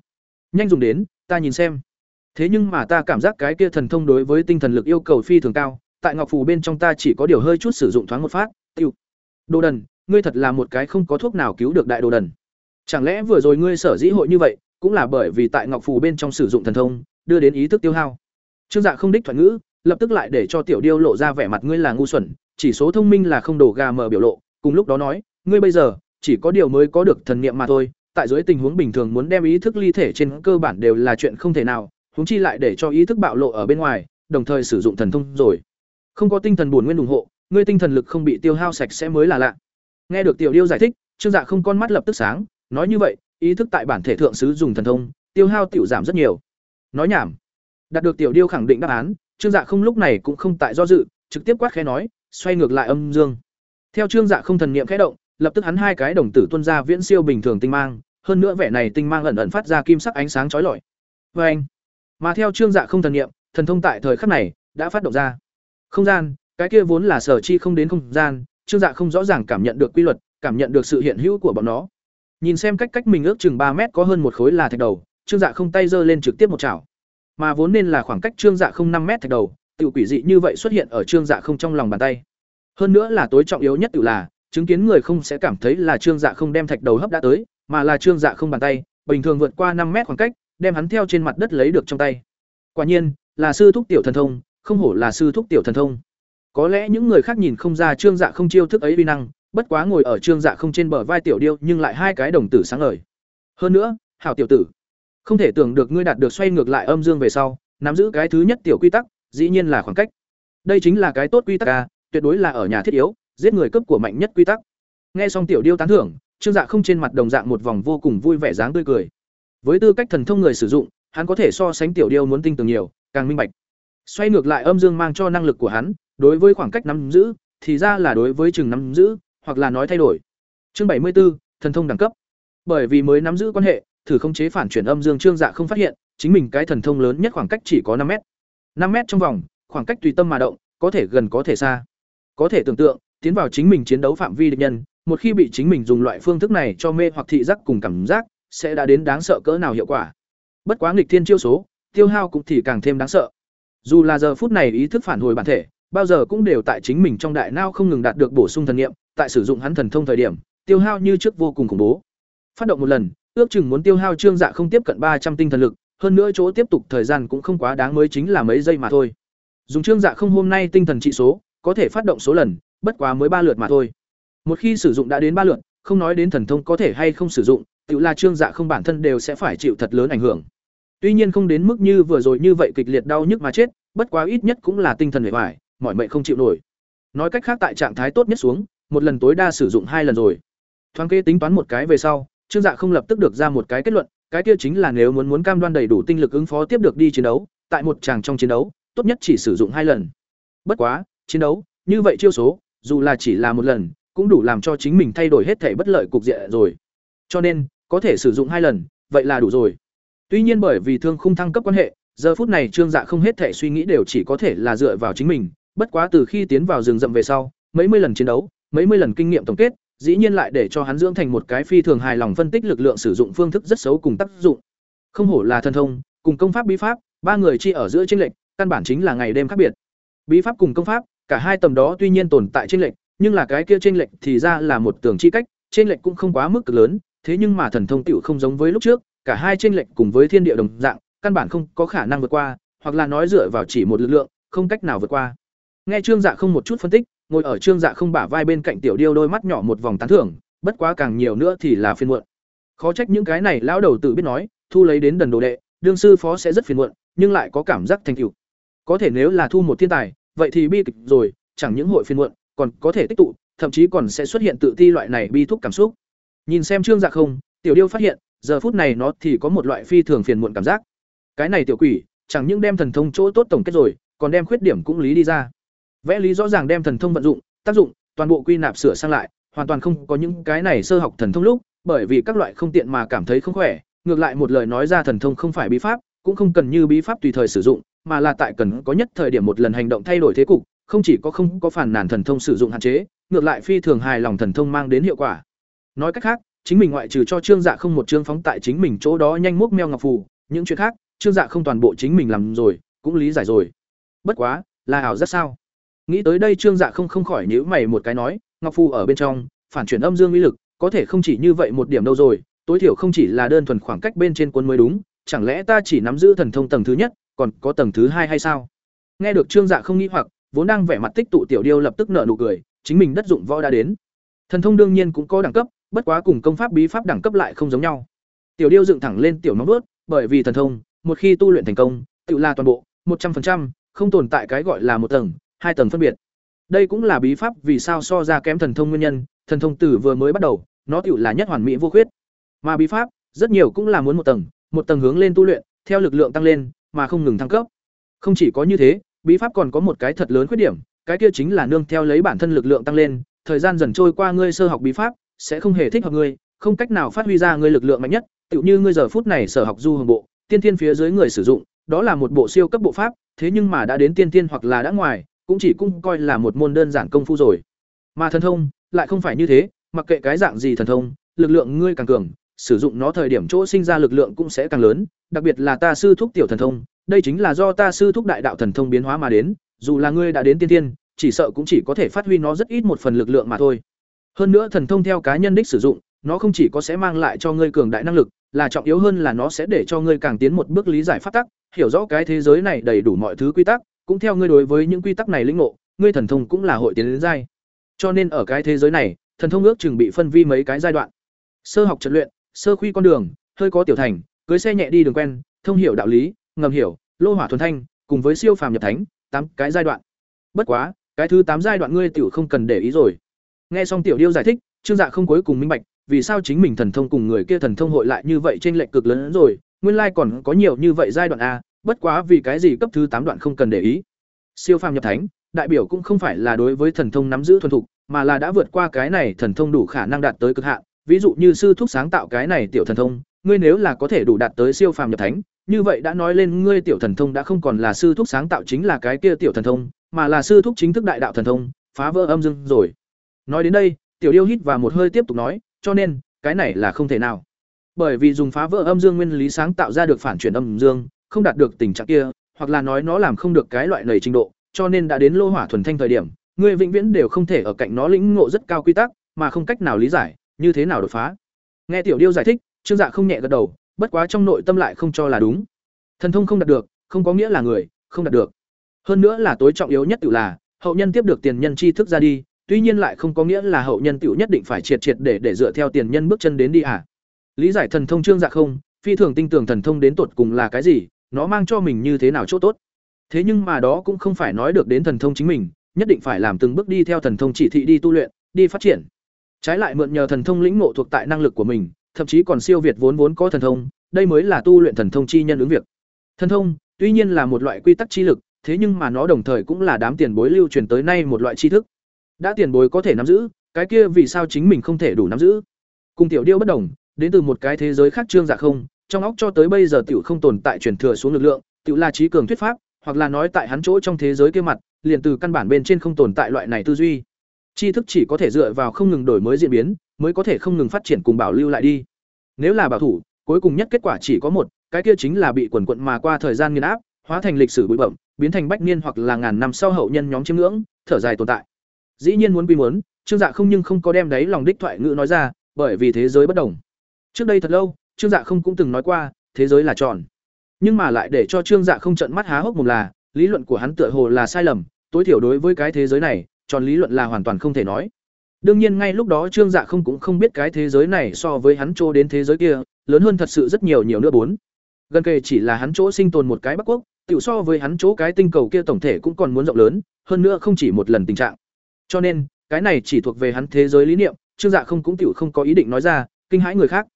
Nhanh dùng đến, ta nhìn xem." Thế nhưng mà ta cảm giác cái kia thần thông đối với tinh thần lực yêu cầu phi thường cao, tại ngọc phù bên trong ta chỉ có điều hơi chút sử dụng thoáng một phát, tiêu. Đồ đần, ngươi thật là một cái không có thuốc nào cứu được đại đồ đần. Chẳng lẽ vừa rồi ngươi sở dĩ hội như vậy, cũng là bởi vì tại ngọc phù bên trong sử dụng thần thông, đưa đến ý thức tiêu hao. Trương Dạ không đích thuận ngữ, lập tức lại để cho Tiểu Điêu lộ ra vẻ mặt ngươi là ngu xuẩn, chỉ số thông minh là không đổ gà mở biểu lộ, cùng lúc đó nói, ngươi bây giờ chỉ có điều mới có được thần niệm mà thôi, tại dưới tình huống bình thường muốn đem ý thức ly thể trên cơ bản đều là chuyện không thể nào, huống chi lại để cho ý thức bạo lộ ở bên ngoài, đồng thời sử dụng thần thông rồi. Không có tinh thần buồn nguyên ủng hộ, ngươi tinh thần lực không bị tiêu hao sạch sẽ mới là lạ. Nghe được Tiểu Điêu giải thích, Trương Dạ không con mắt lập tức sáng, nói như vậy, ý thức tại bản thể thượng sứ dùng thần thông, tiêu hao tiểu giảm rất nhiều. Nói nhảm. Đạt được Tiểu Điêu khẳng định đáp án, Trương Dạ không lúc này cũng không tại do dự, trực tiếp quát khẽ nói, xoay ngược lại âm dương. Theo Trương Dạ không thần niệm khẽ động, lập tức hắn hai cái đồng tử tuôn ra viễn siêu bình thường tinh mang, hơn nữa vẻ này tinh mang ẩn ẩn phát ra kim sắc ánh sáng chói lọi. Và anh, mà theo Trương Dạ không thần niệm, thần thông tại thời khắc này đã phát động ra. Không gian, cái kia vốn là sở chi không đến không gian, Trương Dạ không rõ ràng cảm nhận được quy luật, cảm nhận được sự hiện hữu của bọn nó. Nhìn xem cách cách mình ước chừng ba mét có hơn một khối là thạch đầu, Trương Dạ không tay giơ lên trực tiếp một chảo. Mà vốn nên là khoảng cách Trương Dạ không năm mét thạch đầu, tiểu quỷ dị như vậy xuất hiện ở Trương Dạ không trong lòng bàn tay. Hơn nữa là tối trọng yếu nhất tiểu là, chứng kiến người không sẽ cảm thấy là Trương Dạ không đem thạch đầu hấp đã tới, mà là Trương Dạ không bàn tay, bình thường vượt qua năm mét khoảng cách, đem hắn theo trên mặt đất lấy được trong tay. Quả nhiên, là sư thúc tiểu thần thông, không hổ là sư thúc tiểu thần thông. Có lẽ những người khác nhìn không ra Trương Dạ không chiêu thức ấy uy năng, bất quá ngồi ở Trương Dạ không trên bờ vai tiểu điêu, nhưng lại hai cái đồng tử sáng ngời. Hơn nữa, hảo tiểu tử, không thể tưởng được ngươi đạt được xoay ngược lại âm dương về sau, nắm giữ cái thứ nhất tiểu quy tắc, dĩ nhiên là khoảng cách. Đây chính là cái tốt quy tắc a, tuyệt đối là ở nhà thiết yếu, giết người cấp của mạnh nhất quy tắc. Nghe xong tiểu điêu tán thưởng, Trương Dạ không trên mặt đồng dạng một vòng vô cùng vui vẻ dáng tươi cười. Với tư cách thần thông người sử dụng, hắn có thể so sánh tiểu điêu muốn tinh tường nhiều, càng minh bạch. Xoay ngược lại âm dương mang cho năng lực của hắn, đối với khoảng cách nắm giữ, thì ra là đối với chừng nắm giữ, hoặc là nói thay đổi. Chương bảy mươi 74, thần thông đẳng cấp. Bởi vì mới nắm giữ quan hệ, thử không chế phản chuyển âm dương trương dạ không phát hiện, chính mình cái thần thông lớn nhất khoảng cách chỉ có năm mét. năm mét trong vòng, khoảng cách tùy tâm mà động, có thể gần có thể xa. Có thể tưởng tượng, tiến vào chính mình chiến đấu phạm vi địch nhân, một khi bị chính mình dùng loại phương thức này cho mê hoặc thị giác cùng cảm giác, sẽ đã đến đáng sợ cỡ nào hiệu quả. Bất quá nghịch thiên chiêu số, tiêu hao cũng thì càng thêm đáng sợ. Dù là giờ phút này ý thức phản hồi bản thể, bao giờ cũng đều tại chính mình trong đại não không ngừng đạt được bổ sung thần niệm, tại sử dụng hắn thần thông thời điểm, tiêu hao như trước vô cùng khủng bố. Phát động một lần, ước chừng muốn tiêu hao trương dạ không tiếp cận ba trăm tinh thần lực, hơn nữa chỗ tiếp tục thời gian cũng không quá đáng mới chính là mấy giây mà thôi. Dùng trương dạ không hôm nay tinh thần trị số, có thể phát động số lần, bất quá mới ba lượt mà thôi. Một khi sử dụng đã đến ba lượt, không nói đến thần thông có thể hay không sử dụng, tự là trương dạ không bản thân đều sẽ phải chịu thật lớn ảnh hưởng. Tuy nhiên không đến mức như vừa rồi như vậy kịch liệt đau nhức mà chết, bất quá ít nhất cũng là tinh thần hề hoài, mỏi mệt không chịu nổi. Nói cách khác tại trạng thái tốt nhất xuống, một lần tối đa sử dụng hai lần rồi. Thoáng kê tính toán một cái về sau, Trương Dạ không lập tức được ra một cái kết luận, cái kia chính là nếu muốn muốn cam đoan đầy đủ tinh lực ứng phó tiếp được đi chiến đấu, tại một tràng trong chiến đấu, tốt nhất chỉ sử dụng hai lần. Bất quá, chiến đấu, như vậy chiêu số, dù là chỉ là một lần, cũng đủ làm cho chính mình thay đổi hết thể bất lợi cục diện rồi. Cho nên, có thể sử dụng hai lần, vậy là đủ rồi. Tuy nhiên bởi vì thương khung thăng cấp quan hệ, giờ phút này Trương Dạ không hết thể suy nghĩ đều chỉ có thể là dựa vào chính mình, bất quá từ khi tiến vào rừng rậm về sau, mấy mươi lần chiến đấu, mấy mươi lần kinh nghiệm tổng kết, dĩ nhiên lại để cho hắn dưỡng thành một cái phi thường hài lòng phân tích lực lượng sử dụng phương thức rất xấu cùng tác dụng. Không hổ là thần thông, cùng công pháp bí pháp, ba người chi ở giữa chênh lệch, căn bản chính là ngày đêm khác biệt. Bí pháp cùng công pháp, cả hai tầm đó tuy nhiên tồn tại chênh lệch, nhưng là cái kia chênh lệch thì ra là một tường chi cách, chênh lệch cũng không quá mức cực lớn, thế nhưng mà thần thông tiểu không giống với lúc trước, cả hai chênh lệch cùng với thiên địa đồng dạng, căn bản không có khả năng vượt qua, hoặc là nói dựa vào chỉ một lực lượng, không cách nào vượt qua. Nghe Trương Dạ không một chút phân tích, ngồi ở Trương Dạ không bả vai bên cạnh tiểu điêu đôi mắt nhỏ một vòng tán thưởng, bất quá càng nhiều nữa thì là phiền muộn. Khó trách những cái này lão đầu tử biết nói, thu lấy đến đần đồ đệ, đương sư phó sẽ rất phiền muộn, nhưng lại có cảm giác thành tựu. Có thể nếu là thu một thiên tài, vậy thì bi kịch rồi, chẳng những hội phiền muộn, còn có thể tích tụ, thậm chí còn sẽ xuất hiện tự ti loại này bi thúc cảm xúc. Nhìn xem Trương Dạ không, Tiểu Điêu phát hiện, giờ phút này nó thì có một loại phi thường phiền muộn cảm giác. Cái này tiểu quỷ, chẳng những đem thần thông chỗ tốt tổng kết rồi, còn đem khuyết điểm cũng lý đi ra. Vẽ lý rõ ràng đem thần thông vận dụng, tác dụng, toàn bộ quy nạp sửa sang lại, hoàn toàn không có những cái này sơ học thần thông lúc, bởi vì các loại không tiện mà cảm thấy không khỏe, ngược lại một lời nói ra thần thông không phải bí pháp, cũng không cần như bí pháp tùy thời sử dụng, mà là tại cần có nhất thời điểm một lần hành động thay đổi thế cục, không chỉ có không có phản nản thần thông sử dụng hạn chế, ngược lại phi thường hài lòng thần thông mang đến hiệu quả. Nói cách khác, chính mình ngoại trừ cho Trương Dạ không một chương phóng tại chính mình chỗ đó nhanh múc meo ngọc phù, những chuyện khác, Trương Dạ không toàn bộ chính mình làm rồi, cũng lý giải rồi. Bất quá, là ảo rất sao? Nghĩ tới đây Trương Dạ không không khỏi nhíu mày một cái nói, ngọc phù ở bên trong, phản chuyển âm dương uy lực, có thể không chỉ như vậy một điểm đâu rồi, tối thiểu không chỉ là đơn thuần khoảng cách bên trên cuốn mới đúng, chẳng lẽ ta chỉ nắm giữ thần thông tầng thứ nhất, còn có tầng thứ hai hay sao? Nghe được Trương Dạ không nghĩ hoặc, vốn đang vẻ mặt tích tụ tiểu điêu lập tức nở nụ cười, chính mình đất dụng võ đã đến. Thần thông đương nhiên cũng có đẳng cấp, bất quá cùng công pháp bí pháp đẳng cấp lại không giống nhau. Tiểu điêu dựng thẳng lên tiểu nóng bước, bởi vì thần thông, một khi tu luyện thành công, tự là toàn bộ, một trăm 100%, không tồn tại cái gọi là một tầng, hai tầng phân biệt. Đây cũng là bí pháp vì sao so ra kém thần thông nguyên nhân, thần thông từ vừa mới bắt đầu, nó tiểu là nhất hoàn mỹ vô khuyết. Mà bí pháp, rất nhiều cũng là muốn một tầng, một tầng hướng lên tu luyện, theo lực lượng tăng lên, mà không ngừng thăng cấp. Không chỉ có như thế, bí pháp còn có một cái thật lớn khuyết điểm cái kia chính là nương theo lấy bản thân lực lượng tăng lên thời gian dần trôi qua ngươi sơ học bí pháp sẽ không hề thích hợp ngươi không cách nào phát huy ra ngươi lực lượng mạnh nhất tựu như ngươi giờ phút này sở học du hồng bộ tiên tiên phía dưới người sử dụng đó là một bộ siêu cấp bộ pháp thế nhưng mà đã đến tiên tiên hoặc là đã ngoài cũng chỉ cũng coi là một môn đơn giản công phu rồi. Mà thần thông, lại không phải như thế, mặc kệ cái dạng gì thần thông, lực lượng ngươi càng cường, sử dụng nó thời điểm chỗ sinh ra lực lượng cũng sẽ càng lớn, đặc biệt là ta sư thúc tiểu thần thông, đây chính là do ta sư thúc đại đạo thần thông biến hóa mà đến, dù là ngươi đã đến tiên tiên chỉ sợ cũng chỉ có thể phát huy nó rất ít một phần lực lượng mà thôi. Hơn nữa thần thông theo cá nhân đích sử dụng, nó không chỉ có sẽ mang lại cho ngươi cường đại năng lực, là trọng yếu hơn là nó sẽ để cho ngươi càng tiến một bước lý giải pháp tắc, hiểu rõ cái thế giới này đầy đủ mọi thứ quy tắc cũng theo ngươi đối với những quy tắc này lĩnh ngộ, ngươi thần thông cũng là hội tiến đến giai. Cho nên ở cái thế giới này, thần thông ước chừng bị phân vi mấy cái giai đoạn. Sơ học trận luyện, sơ khuy con đường, hơi có tiểu thành, cưới xe nhẹ đi đường quen, thông hiểu đạo lý, ngầm hiểu, lô hỏa thuần thanh, cùng với siêu phàm nhập thánh, tám cái giai đoạn. Bất quá, cái thứ tám giai đoạn ngươi tiểu không cần để ý rồi. Nghe xong tiểu điêu giải thích, trương dạ không cuối cùng minh bạch, vì sao chính mình thần thông cùng người kia thần thông hội lại như vậy trên lệnh cực lớn hơn rồi, nguyên lai còn có nhiều như vậy giai đoạn a bất quá vì cái gì cấp thứ tám đoạn không cần để ý. Siêu phàm nhập thánh, đại biểu cũng không phải là đối với thần thông nắm giữ thuần thục, mà là đã vượt qua cái này thần thông đủ khả năng đạt tới cực hạn. Ví dụ như sư thúc sáng tạo cái này tiểu thần thông, ngươi nếu là có thể đủ đạt tới siêu phàm nhập thánh, như vậy đã nói lên ngươi tiểu thần thông đã không còn là sư thúc sáng tạo chính là cái kia tiểu thần thông, mà là sư thúc chính thức đại đạo thần thông, phá vỡ âm dương rồi. Nói đến đây, tiểu điêu hít và một hơi tiếp tục nói, cho nên, cái này là không thể nào. Bởi vì dùng phá vỡ âm dương nguyên lý sáng tạo ra được phản chuyển âm dương không đạt được tình trạng kia hoặc là nói nó làm không được cái loại nầy trình độ cho nên đã đến lô hỏa thuần thanh thời điểm người vĩnh viễn đều không thể ở cạnh nó lĩnh ngộ rất cao quy tắc mà không cách nào lý giải như thế nào đột phá. Nghe tiểu điêu giải thích trương dạ không nhẹ gật đầu bất quá trong nội tâm lại không cho là đúng. Thần thông không đạt được không có nghĩa là người không đạt được. Hơn nữa là tối trọng yếu nhất tự là hậu nhân tiếp được tiền nhân tri thức ra đi tuy nhiên lại không có nghĩa là hậu nhân tiểu nhất định phải triệt triệt để để dựa theo tiền nhân bước chân đến đi à. Lý giải thần thông trương dạ không, phi thường tinh tường thần thông đến tột cùng là cái gì, nó mang cho mình như thế nào chỗ tốt. Thế nhưng mà đó cũng không phải nói được đến thần thông chính mình, nhất định phải làm từng bước đi theo thần thông chỉ thị đi tu luyện, đi phát triển. Trái lại mượn nhờ thần thông lĩnh ngộ thuộc tại năng lực của mình, thậm chí còn siêu việt vốn vốn có thần thông, đây mới là tu luyện thần thông chi nhân ứng việc. Thần thông, tuy nhiên là một loại quy tắc chi lực, thế nhưng mà nó đồng thời cũng là đám tiền bối lưu truyền tới nay một loại tri thức đã tiền bối có thể nắm giữ cái kia vì sao chính mình không thể đủ nắm giữ cùng tiểu điêu bất đồng đến từ một cái thế giới khác trương dạ không trong óc cho tới bây giờ tiểu không tồn tại truyền thừa xuống lực lượng tiểu là trí cường thuyết pháp hoặc là nói tại hắn chỗ trong thế giới kia mặt liền từ căn bản bên trên không tồn tại loại này tư duy. Tri thức chỉ có thể dựa vào không ngừng đổi mới diễn biến mới có thể không ngừng phát triển cùng bảo lưu lại đi. Nếu là bảo thủ cuối cùng nhất kết quả chỉ có một cái kia chính là bị quần quận mà qua thời gian nghiền áp hóa thành lịch sử bụi bặm, biến thành bách niên hoặc là ngàn năm sau hậu nhân nhóm chiếm ngưỡng thở dài tồn tại. Dĩ nhiên muốn quy muốn trương dạ không nhưng không có đem đấy lòng đích thoại ngữ nói ra bởi vì thế giới bất đồng. Trước đây thật lâu trương dạ không cũng từng nói qua thế giới là tròn. Nhưng mà lại để cho trương dạ không trận mắt há hốc mồm là lý luận của hắn tựa hồ là sai lầm tối thiểu đối với cái thế giới này tròn lý luận là hoàn toàn không thể nói. Đương nhiên ngay lúc đó trương dạ không cũng không biết cái thế giới này so với hắn chỗ đến thế giới kia lớn hơn thật sự rất nhiều nhiều nữa bốn. Gần kề chỉ là hắn chỗ sinh tồn một cái bắc quốc tự so với hắn chỗ cái tinh cầu kia tổng thể cũng còn muốn rộng lớn hơn nữa không chỉ một lần tình trạng. Cho nên, cái này chỉ thuộc về hắn thế giới lý niệm, Trương Dạ không cũng tiểu không có ý định nói ra, kinh hãi người khác.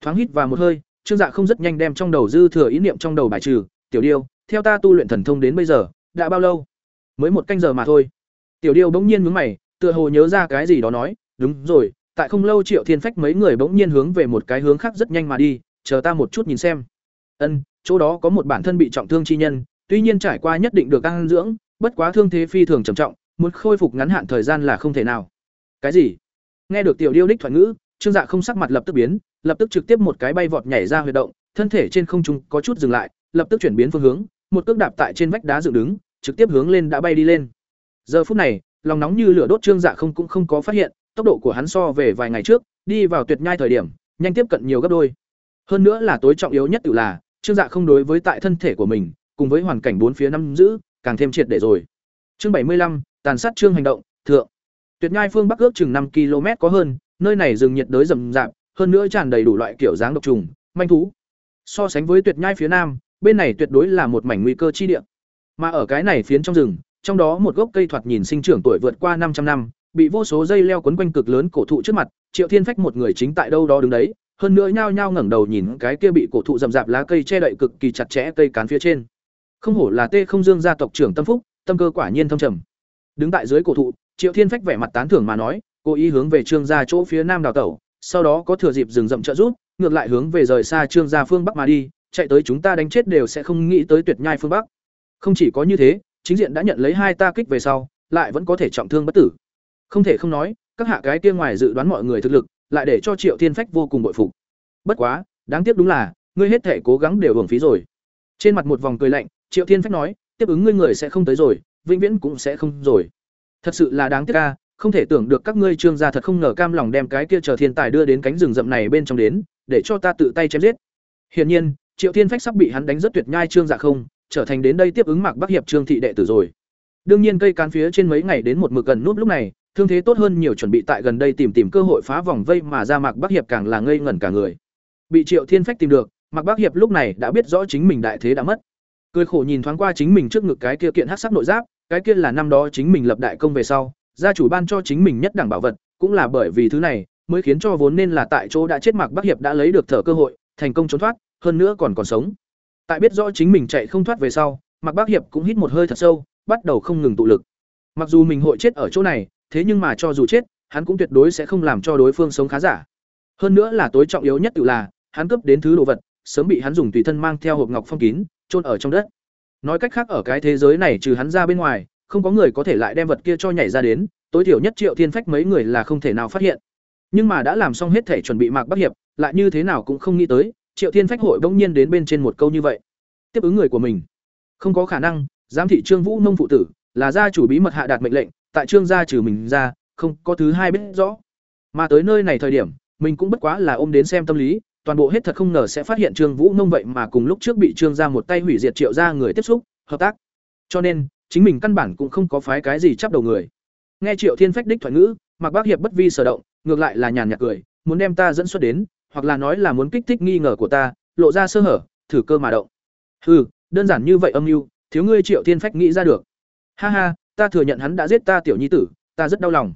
Thoáng hít vào một hơi, Trương Dạ không rất nhanh đem trong đầu dư thừa ý niệm trong đầu bài trừ, "Tiểu Điêu, theo ta tu luyện thần thông đến bây giờ, đã bao lâu?" "Mới một canh giờ mà thôi." Tiểu Điêu bỗng nhiên nhướng mày, tựa hồ nhớ ra cái gì đó nói, "Đúng rồi, tại không lâu Triệu Thiên Phách mấy người bỗng nhiên hướng về một cái hướng khác rất nhanh mà đi, chờ ta một chút nhìn xem." Ân, chỗ đó có một bản thân bị trọng thương chi nhân, tuy nhiên trải qua nhất định được ăn dưỡng, bất quá thương thế phi thường trầm trọng, muốn khôi phục ngắn hạn thời gian là không thể nào cái gì nghe được tiểu điêu đích thoại ngữ trương dạ không sắc mặt lập tức biến lập tức trực tiếp một cái bay vọt nhảy ra huy động, thân thể trên không trung có chút dừng lại, lập tức chuyển biến phương hướng, một cước đạp tại trên vách đá dựng đứng, trực tiếp hướng lên đã bay đi lên. Giờ phút này, lòng nóng như lửa đốt trương dạ không cũng không có phát hiện, tốc độ của hắn so về vài ngày trước, đi vào tuyệt nhai thời điểm, nhanh tiếp cận nhiều gấp đôi. Hơn nữa là tối trọng yếu nhất tự là, trương dạ không đối với tại thân thể của mình, cùng với hoàn cảnh bốn phía năm giữ, càng thêm triệt để rồi. Chương bảy mươi lăm, tàn sát trương hành động, thượng. Tuyệt nhai phương bắc ước chừng năm km có hơn, nơi này rừng nhiệt đới rậm rạp hơn nữa tràn đầy đủ loại kiểu dáng độc trùng, manh thú. So sánh với tuyệt nhai phía nam, bên này tuyệt đối là một mảnh nguy cơ chi địa. Mà ở cái này phiến trong rừng, trong đó một gốc cây thoạt nhìn sinh trưởng tuổi vượt qua 500 năm, bị vô số dây leo quấn quanh cực lớn cổ thụ trước mặt, triệu thiên phách một người chính tại đâu đó đứng đấy, hơn nữa nhao nhao ngẩng đầu nhìn cái kia bị cổ thụ rậm rạp lá cây che đậy cực kỳ chặt chẽ cây cán phía trên. Không hổ là tê không dương gia tộc trưởng tâm phúc, tâm cơ quả nhiên thâm trầm. Đứng tại dưới cổ thụ, triệu thiên phách vẻ mặt tán thưởng mà nói, cố ý hướng về trương gia chỗ phía nam đào tẩu sau đó có thừa dịp rừng rậm trợ rút ngược lại hướng về rời xa trương gia phương bắc mà đi, chạy tới chúng ta đánh chết đều sẽ không nghĩ tới tuyệt nhai phương bắc. Không chỉ có như thế, chính diện đã nhận lấy hai ta kích về sau, lại vẫn có thể trọng thương bất tử. Không thể không nói, các hạ cái kia ngoài dự đoán mọi người thực lực, lại để cho triệu thiên phách vô cùng bội phục. Bất quá, đáng tiếc đúng là, ngươi hết thể cố gắng đều hưởng phí rồi. Trên mặt một vòng cười lạnh, triệu thiên phách nói, tiếp ứng ngươi người sẽ không tới rồi, vĩnh viễn cũng sẽ không rồi. Thật sự là đáng tiếc ca không thể tưởng được các ngươi trương gia thật không ngờ cam lòng đem cái kia chờ thiên tài đưa đến cánh rừng rậm này bên trong đến, để cho ta tự tay chém giết. Hiển nhiên, triệu thiên phách sắp bị hắn đánh rất tuyệt nhai trương dạ không, trở thành đến đây tiếp ứng mạc bắc hiệp trương thị đệ tử rồi. Đương nhiên cây cán phía trên mấy ngày đến một mực gần nút lúc này, thương thế tốt hơn nhiều chuẩn bị tại gần đây tìm tìm cơ hội phá vòng vây mà ra mạc bắc hiệp càng là ngây ngẩn cả người. Bị triệu thiên phách tìm được, mạc bắc hiệp lúc này đã biết rõ chính mình đại thế đã mất. Cười khổ nhìn thoáng qua chính mình trước ngực cái kia kiện hắc sắc nội giáp, cái kia là năm đó chính mình lập đại công về sau gia chủ ban cho chính mình nhất đẳng bảo vật, cũng là bởi vì thứ này, mới khiến cho vốn nên là tại chỗ đã chết mạc bắc hiệp đã lấy được thở cơ hội, thành công trốn thoát, hơn nữa còn còn sống. Tại biết rõ chính mình chạy không thoát về sau mạc bắc hiệp cũng hít một hơi thật sâu, bắt đầu không ngừng tụ lực. Mặc dù mình hội chết ở chỗ này, thế nhưng mà cho dù chết, hắn cũng tuyệt đối sẽ không làm cho đối phương sống khá giả. Hơn nữa là tối trọng yếu nhất tự là, hắn cướp đến thứ đồ vật, sớm bị hắn dùng tùy thân mang theo hộp ngọc phong kín, chôn ở trong đất. Nói cách khác ở cái thế giới này trừ hắn ra bên ngoài không có người có thể lại đem vật kia cho nhảy ra đến, tối thiểu nhất triệu thiên phách mấy người là không thể nào phát hiện. Nhưng mà đã làm xong hết thể chuẩn bị mạc bắc hiệp, lại như thế nào cũng không nghĩ tới, triệu thiên phách hội bỗng nhiên đến bên trên một câu như vậy. Tiếp ứng người của mình. Không có khả năng, giám thị trương vũ nông phụ tử, là gia chủ bí mật hạ đạt mệnh lệnh, tại trương gia trừ mình ra, không có thứ hai biết rõ. Mà tới nơi này thời điểm, mình cũng bất quá là ôm đến xem tâm lý, toàn bộ hết thật không ngờ sẽ phát hiện trương vũ nông vậy mà cùng lúc trước bị trương gia một tay hủy diệt triệu gia người tiếp xúc, hợp tác. Cho nên chính mình căn bản cũng không có phái cái gì chắp đầu người. Nghe triệu thiên phách đích thoại ngữ mặc bác hiệp bất vi sở động, ngược lại là nhàn nhạt cười, muốn đem ta dẫn xuất đến, hoặc là nói là muốn kích thích nghi ngờ của ta, lộ ra sơ hở, thử cơ mà động. Hừ, đơn giản như vậy âm mưu, thiếu ngươi triệu thiên phách nghĩ ra được. Ha ha, ta thừa nhận hắn đã giết ta tiểu nhi tử, ta rất đau lòng.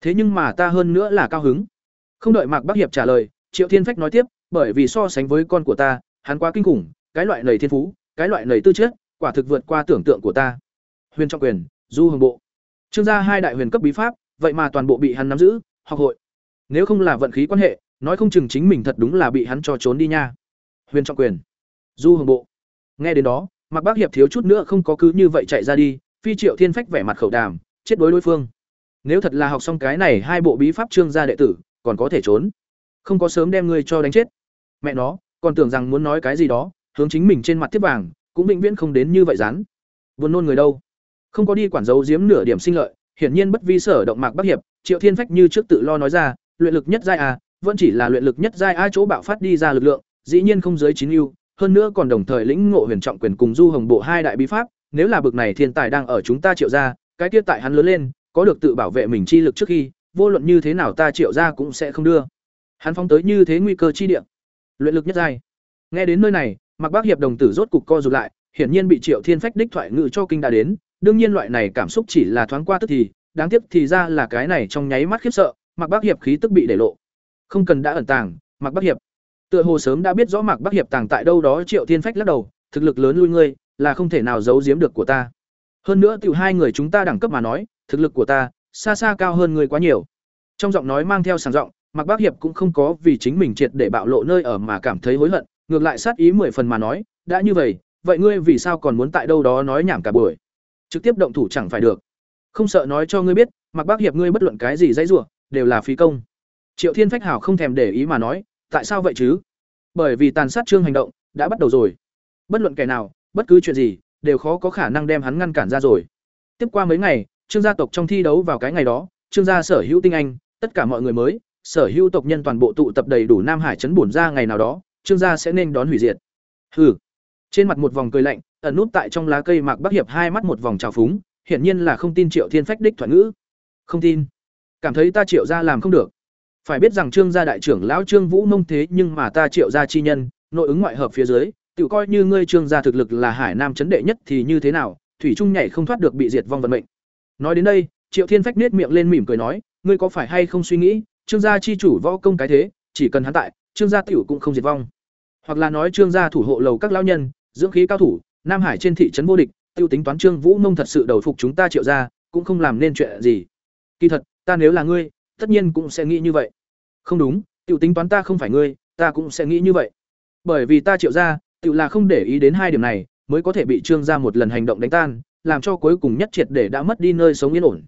Thế nhưng mà ta hơn nữa là cao hứng. Không đợi mạc bắc hiệp trả lời, triệu thiên phách nói tiếp, bởi vì so sánh với con của ta, hắn quá kinh khủng, cái loại nầy thiên phú, cái loại nầy tư chất, quả thực vượt qua tưởng tượng của ta huyền trọng quyền, du hồng bộ. Trương gia hai đại huyền cấp bí pháp, vậy mà toàn bộ bị hắn nắm giữ, học hội. Nếu không là vận khí quan hệ, nói không chừng chính mình thật đúng là bị hắn cho trốn đi nha. Huyền trọng quyền, du hồng bộ. Nghe đến đó mặc bác hiệp thiếu chút nữa không có cứ như vậy chạy ra đi, phi triệu thiên phách vẻ mặt khẩu đàm, chết đối đối phương. Nếu thật là học xong cái này hai bộ bí pháp trương gia đệ tử, còn có thể trốn. Không có sớm đem ngươi cho đánh chết. Mẹ nó, còn tưởng rằng muốn nói cái gì đó, hướng chính mình trên mặt tiếp vàng, cũng vĩnh viễn không đến như vậy rán buồn nôn người đâu? Không có đi quản dấu giếm nửa điểm sinh lợi, hiển nhiên bất vi sở động mạc bắc hiệp, triệu thiên phách như trước tự lo nói ra, luyện lực nhất giai a, vẫn chỉ là luyện lực nhất giai a chỗ bạo phát đi ra lực lượng, dĩ nhiên không giới chín ưu, hơn nữa còn đồng thời lĩnh ngộ huyền trọng quyền cùng du hồng bộ hai đại bí pháp, nếu là bực này thiên tài đang ở chúng ta triệu ra cái tiết tại hắn lớn lên, có được tự bảo vệ mình chi lực trước khi, vô luận như thế nào ta triệu ra cũng sẽ không đưa. Hắn phóng tới như thế nguy cơ chi địa. Luyện lực nhất giai. Nghe đến nơi này mặc bác hiệp đồng tử rốt cục co rụt lại, hiển nhiên bị triệu thiên phách đích thoại ngự cho kinh đã đến đương nhiên loại này cảm xúc chỉ là thoáng qua tức thì, đáng tiếc thì ra là cái này trong nháy mắt khiếp sợ mặc bác hiệp khí tức bị để lộ. Không cần đã ẩn tàng mặc bác hiệp. Tựa hồ sớm đã biết rõ mặc bác hiệp tàng tại đâu đó, triệu thiên phách lắc đầu, thực lực lớn lui ngươi, là không thể nào giấu giếm được của ta. Hơn nữa tiểu hai người chúng ta đẳng cấp mà nói, thực lực của ta, xa xa cao hơn ngươi quá nhiều. Trong giọng nói mang theo sảng giọng mặc bác hiệp cũng không có vì chính mình triệt để bạo lộ nơi ở mà cảm thấy hối hận, ngược lại sát ý mười phần mà nói, đã như vậy vậy ngươi vì sao còn muốn tại đâu đó nói nhảm cả buổi? Trực tiếp động thủ chẳng phải được. Không sợ nói cho ngươi biết mặc bác hiệp ngươi bất luận cái gì dãy rủa, đều là phí công. Triệu thiên phách hảo không thèm để ý mà nói, tại sao vậy chứ? Bởi vì tàn sát trương hành động đã bắt đầu rồi. Bất luận kẻ nào, bất cứ chuyện gì, đều khó có khả năng đem hắn ngăn cản ra rồi. Tiếp qua mấy ngày, trương gia tộc trong thi đấu vào cái ngày đó, trương gia sở hữu tinh anh, tất cả mọi người mới, sở hữu tộc nhân toàn bộ tụ tập đầy đủ nam hải chấn bổn ra ngày nào đó, trương gia sẽ nên đón hủy diệt. Hừ. Trên mặt một vòng cười lạnh ẩn nút tại trong lá cây mạc bắc hiệp hai mắt một vòng trào phúng, hiển nhiên là không tin triệu thiên phách đích thoại ngữ. Không tin. Cảm thấy ta triệu gia làm không được. Phải biết rằng trương gia đại trưởng lão trương vũ nông thế nhưng mà ta triệu gia chi nhân, nội ứng ngoại hợp phía dưới, tự coi như ngươi trương gia thực lực là hải nam chấn đệ nhất thì như thế nào, thủy trung nhảy không thoát được bị diệt vong vận mệnh. Nói đến đây, triệu thiên phách nết miệng lên mỉm cười nói, ngươi có phải hay không suy nghĩ, trương gia chi chủ võ công cái thế, chỉ cần hắn tại, trương gia tiểu cũng không diệt vong. Hoặc là nói trương gia thủ hộ lầu các lão nhân, dưỡng khí cao thủ nam hải trên thị trấn vô địch, tiêu tính toán trương vũ nông thật sự đầu phục chúng ta triệu ra cũng không làm nên chuyện gì. Kỳ thật, ta nếu là ngươi, tất nhiên cũng sẽ nghĩ như vậy. Không đúng, tiêu tính toán ta không phải ngươi, ta cũng sẽ nghĩ như vậy. Bởi vì ta triệu ra tiêu là không để ý đến hai điểm này, mới có thể bị trương ra một lần hành động đánh tan, làm cho cuối cùng nhất triệt để đã mất đi nơi sống yên ổn.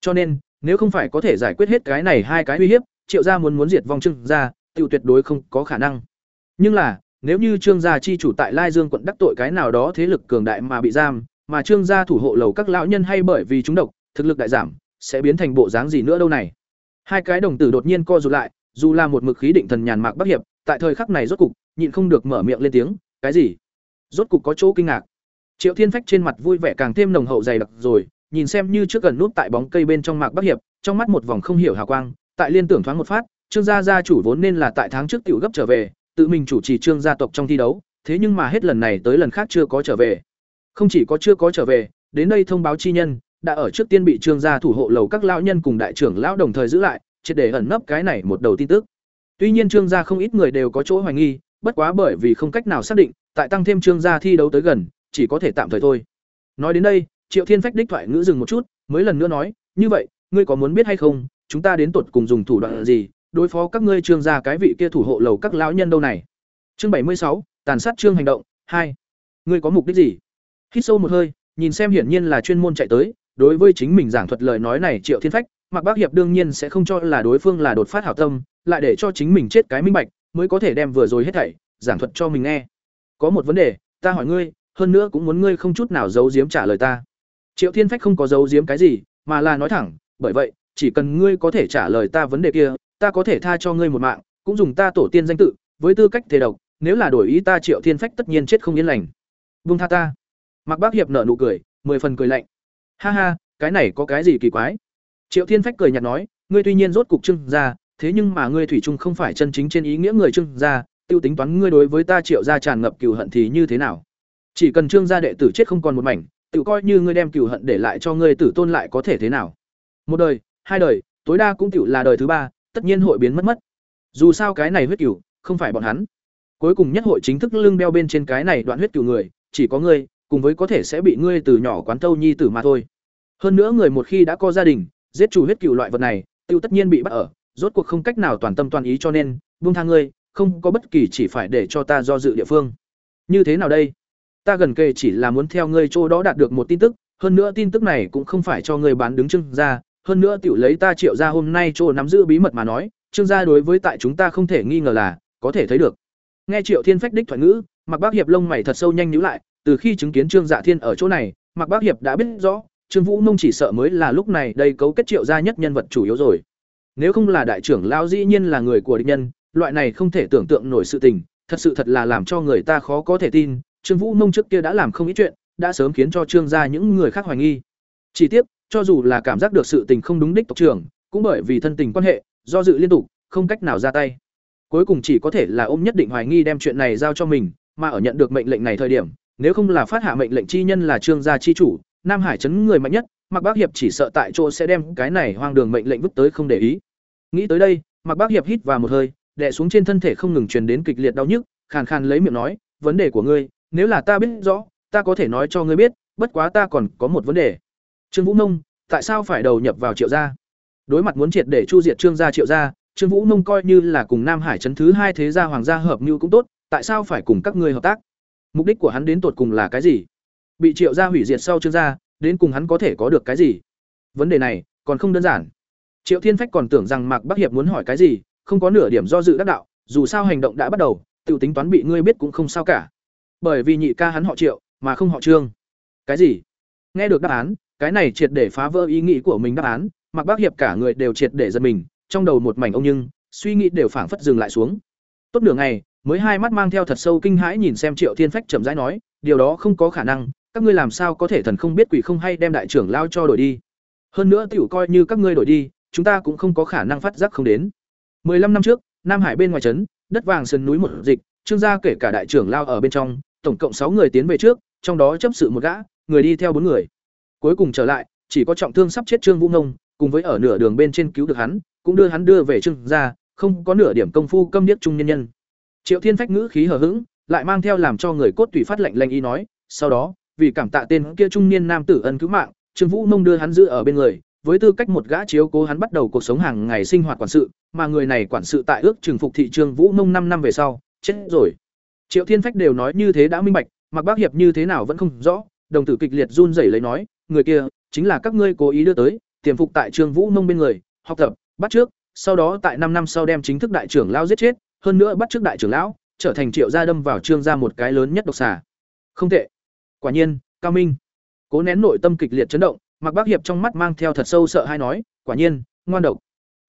Cho nên, nếu không phải có thể giải quyết hết cái này hai cái uy hiếp, triệu gia muốn muốn diệt vong trương gia, tiêu tuyệt đối không có khả năng. Nhưng là nếu như trương gia chi chủ tại lai dương quận đắc tội cái nào đó thế lực cường đại mà bị giam, mà trương gia thủ hộ lầu các lão nhân hay bởi vì chúng độc, thực lực đại giảm, sẽ biến thành bộ dáng gì nữa đâu này? Hai cái đồng tử đột nhiên co rụt lại, dù là một mực khí định thần nhàn mạc bắc hiệp, tại thời khắc này rốt cục, nhịn không được mở miệng lên tiếng, cái gì? Rốt cục có chỗ kinh ngạc. Triệu thiên phách trên mặt vui vẻ càng thêm nồng hậu dày đặc rồi, nhìn xem như trước gần nút tại bóng cây bên trong mạc bắc hiệp, trong mắt một vòng không hiểu hào quang, tại liên tưởng thoáng một phát, trương gia gia chủ vốn nên là tại tháng trước tiểu gấp trở về tự mình chủ trì trương gia tộc trong thi đấu, thế nhưng mà hết lần này tới lần khác chưa có trở về. Không chỉ có chưa có trở về, đến đây thông báo chi nhân, đã ở trước tiên bị trương gia thủ hộ lầu các lão nhân cùng đại trưởng lão đồng thời giữ lại, triệt để ẩn nấp cái này một đầu tin tức. Tuy nhiên trương gia không ít người đều có chỗ hoài nghi, bất quá bởi vì không cách nào xác định, tại tăng thêm trương gia thi đấu tới gần, chỉ có thể tạm thời thôi. Nói đến đây, triệu thiên phách đích thoại ngữ dừng một chút, mới lần nữa nói, như vậy, ngươi có muốn biết hay không? Chúng ta đến tột cùng dùng thủ đoạn gì đối phó các ngươi trương gia cái vị kia thủ hộ lầu các lão nhân đâu này. Chương bảy mươi sáu, tàn sát trương hành động, hai. Ngươi có mục đích gì? Hít sâu một hơi, nhìn xem hiển nhiên là chuyên môn chạy tới, đối với chính mình giảng thuật lời nói này triệu thiên phách mặc bác hiệp đương nhiên sẽ không cho là đối phương là đột phát hảo tâm, lại để cho chính mình chết cái minh bạch, mới có thể đem vừa rồi hết thảy, giảng thuật cho mình nghe. Có một vấn đề, ta hỏi ngươi, hơn nữa cũng muốn ngươi không chút nào giấu giếm trả lời ta. Triệu thiên phách không có giấu giếm cái gì, mà là nói thẳng, bởi vậy, chỉ cần ngươi có thể trả lời ta vấn đề kia ta có thể tha cho ngươi một mạng, cũng dùng ta tổ tiên danh tự, với tư cách thể độc, nếu là đổi ý ta triệu thiên phách tất nhiên chết không yên lành. Vung tha ta. Mặc bác hiệp nở nụ cười, mười phần cười lạnh. Ha ha, cái này có cái gì kỳ quái? Triệu thiên phách cười nhạt nói, ngươi tuy nhiên rốt cục trưng ra thế nhưng mà ngươi thủy chung không phải chân chính trên ý nghĩa người trưng ra tiêu tính toán ngươi đối với ta triệu gia tràn ngập cừu hận thì như thế nào? Chỉ cần trương gia đệ tử chết không còn một mảnh, tự coi như ngươi đem cừu hận để lại cho ngươi tử tôn lại có thể thế nào? Một đời, hai đời, tối đa cũng tiểu là đời thứ ba tất nhiên hội biến mất mất. Dù sao cái này huyết cửu, không phải bọn hắn. Cuối cùng nhất hội chính thức lưng đeo bên trên cái này đoạn huyết cửu người, chỉ có ngươi, cùng với có thể sẽ bị ngươi từ nhỏ quán tâu nhi tử mà thôi. Hơn nữa người một khi đã có gia đình, giết chủ huyết cửu loại vật này, tiêu tất nhiên bị bắt ở, rốt cuộc không cách nào toàn tâm toàn ý cho nên, buông tha ngươi, không có bất kỳ chỉ phải để cho ta do dự địa phương. Như thế nào đây? Ta gần kề chỉ là muốn theo ngươi chỗ đó đạt được một tin tức, hơn nữa tin tức này cũng không phải cho ngươi bán đứng trưng ra hơn nữa tiểu lấy ta triệu ra hôm nay chỗ nắm giữ bí mật mà nói, trương gia đối với tại chúng ta không thể nghi ngờ là, có thể thấy được. Nghe triệu thiên phách đích thoại ngữ mặc bác hiệp lông mày thật sâu nhanh nhíu lại, từ khi chứng kiến trương dạ thiên ở chỗ này mặc bác hiệp đã biết rõ, trương vũ nông chỉ sợ mới là lúc này đây cấu kết triệu gia nhất nhân vật chủ yếu rồi. Nếu không là đại trưởng lão dĩ nhiên là người của địch nhân, loại này không thể tưởng tượng nổi sự tình, thật sự thật là làm cho người ta khó có thể tin, trương vũ nông trước kia đã làm không ít chuyện, đã sớm khiến cho trương gia những người khác hoài nghi. Chỉ tiếc cho dù là cảm giác được sự tình không đúng đích tộc trưởng, cũng bởi vì thân tình quan hệ, do dự liên tục, không cách nào ra tay. Cuối cùng chỉ có thể là ôm nhất định hoài nghi đem chuyện này giao cho mình, mà ở nhận được mệnh lệnh này thời điểm, nếu không là phát hạ mệnh lệnh chi nhân là trương gia chi chủ, nam hải chấn người mạnh nhất mặc bác hiệp chỉ sợ tại chỗ sẽ đem cái này hoang đường mệnh lệnh vứt tới không để ý. Nghĩ tới đây mặc bác hiệp hít vào một hơi, đè xuống trên thân thể không ngừng truyền đến kịch liệt đau nhức, khàn khàn lấy miệng nói, vấn đề của ngươi, nếu là ta biết rõ, ta có thể nói cho ngươi biết, bất quá ta còn có một vấn đề trương vũ nông, tại sao phải đầu nhập vào triệu gia? Đối mặt muốn triệt để chu diệt trương gia triệu gia, trương vũ nông coi như là cùng nam hải trấn thứ hai thế gia hoàng gia hợp mưu cũng tốt, tại sao phải cùng các ngươi hợp tác? Mục đích của hắn đến tột cùng là cái gì? Bị triệu gia hủy diệt sau trương gia, đến cùng hắn có thể có được cái gì? Vấn đề này, còn không đơn giản. Triệu thiên phách còn tưởng rằng mạc bắc hiệp muốn hỏi cái gì, không có nửa điểm do dự đắc đạo, dù sao hành động đã bắt đầu tự tính toán bị ngươi biết cũng không sao cả. Bởi vì nhị ca hắn họ triệu, mà không họ trương. Cái gì? Nghe được đáp án cái này triệt để phá vỡ ý nghĩ của mình đáp án, mặc bác hiệp cả người đều triệt để giật mình, trong đầu một mảnh ông nhưng, suy nghĩ đều phảng phất dừng lại xuống. Tốt nửa ngày, mới hai mắt mang theo thật sâu kinh hãi nhìn xem triệu thiên phách chậm rãi nói, điều đó không có khả năng, các ngươi làm sao có thể thần không biết quỷ không hay đem đại trưởng lao cho đổi đi. Hơn nữa tiểu coi như các ngươi đổi đi, chúng ta cũng không có khả năng phát giác không đến. 15 năm trước, nam hải bên ngoài trấn, đất vàng sườn núi một dịch, trương gia kể cả đại trưởng lao ở bên trong, tổng cộng sáu người tiến về trước, trong đó chấp sự một gã, người đi theo bốn người cuối cùng trở lại chỉ có trọng thương sắp chết trương vũ ngông cùng với ở nửa đường bên trên cứu được hắn cũng đưa hắn đưa về trương gia không có nửa điểm công phu câm điếc trung nhân nhân triệu thiên phách ngữ khí hờ hững lại mang theo làm cho người cốt tùy phát lệnh lanh y nói sau đó vì cảm tạ tên kia trung niên nam tử ân cứu mạng, Trương Vũ Mông đưa hắn giữ ở bên người, với tư cách một gã chiếu cố hắn bắt đầu cuộc sống hàng ngày sinh hoạt quản sự, mà người này quản sự tại ước trừng phục thị Trương Vũ Mông năm năm về sau, chết rồi. Triệu Thiên Phách đều nói như thế đã minh bạch, mặc Bác Hiệp như thế nào vẫn không rõ, đồng tử kịch liệt run rẩy lấy nói, người kia chính là các ngươi cố ý đưa tới, tiềm phục tại Trương Vũ nông bên người, học tập, bắt trước, sau đó tại năm năm sau đem chính thức đại trưởng lão giết chết, hơn nữa bắt trước đại trưởng lão, trở thành Triệu gia đâm vào Trương gia một cái lớn nhất độc xà. Không tệ. Quả nhiên, cao minh. Cố nén nội tâm kịch liệt chấn động, Mạc Bác Hiệp trong mắt mang theo thật sâu sợ hai nói, quả nhiên, ngoan độc.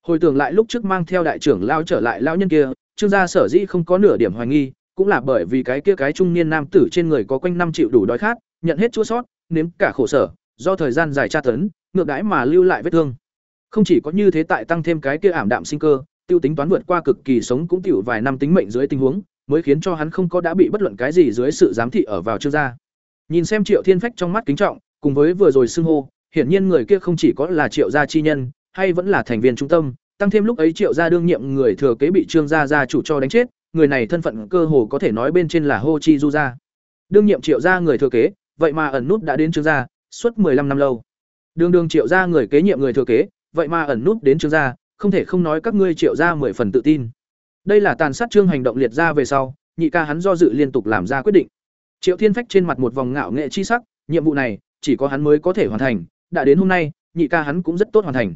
Hồi tưởng lại lúc trước mang theo đại trưởng lão trở lại lão nhân kia, Trương gia sở dĩ không có nửa điểm hoài nghi, cũng là bởi vì cái kia cái trung niên nam tử trên người có quanh năm chịu đủ đói khát, nhận hết chua sót, nếm cả khổ sở, do thời gian dài tra tấn, ngược đãi mà lưu lại vết thương. Không chỉ có như thế tại tăng thêm cái kia ảm đạm sinh cơ, tiêu tính toán vượt qua cực kỳ sống cũng tiểu vài năm tính mệnh dưới tình huống, mới khiến cho hắn không có đã bị bất luận cái gì dưới sự giám thị ở vào trương gia. Nhìn xem Triệu Thiên Phách trong mắt kính trọng, cùng với vừa rồi xưng hô, hiển nhiên người kia không chỉ có là Triệu gia chi nhân, hay vẫn là thành viên trung tâm, tăng thêm lúc ấy Triệu gia đương nhiệm người thừa kế bị Trương gia gia chủ cho đánh chết, người này thân phận cơ hồ có thể nói bên trên là Hô Chi Du gia. Đương nhiệm Triệu gia người thừa kế, vậy mà ẩn nút đã đến Trương gia, suốt 15 năm lâu. Đương đương Triệu gia người kế nhiệm người thừa kế, vậy mà ẩn núp đến Trương gia, không thể không nói các ngươi Triệu gia mười phần tự tin. Đây là tàn sát Trương hành động liệt ra về sau, nhị ca hắn do dự liên tục làm ra quyết định. Triệu Thiên Phách trên mặt một vòng ngạo nghệ chi sắc, nhiệm vụ này chỉ có hắn mới có thể hoàn thành, đã đến hôm nay, nhị ca hắn cũng rất tốt hoàn thành.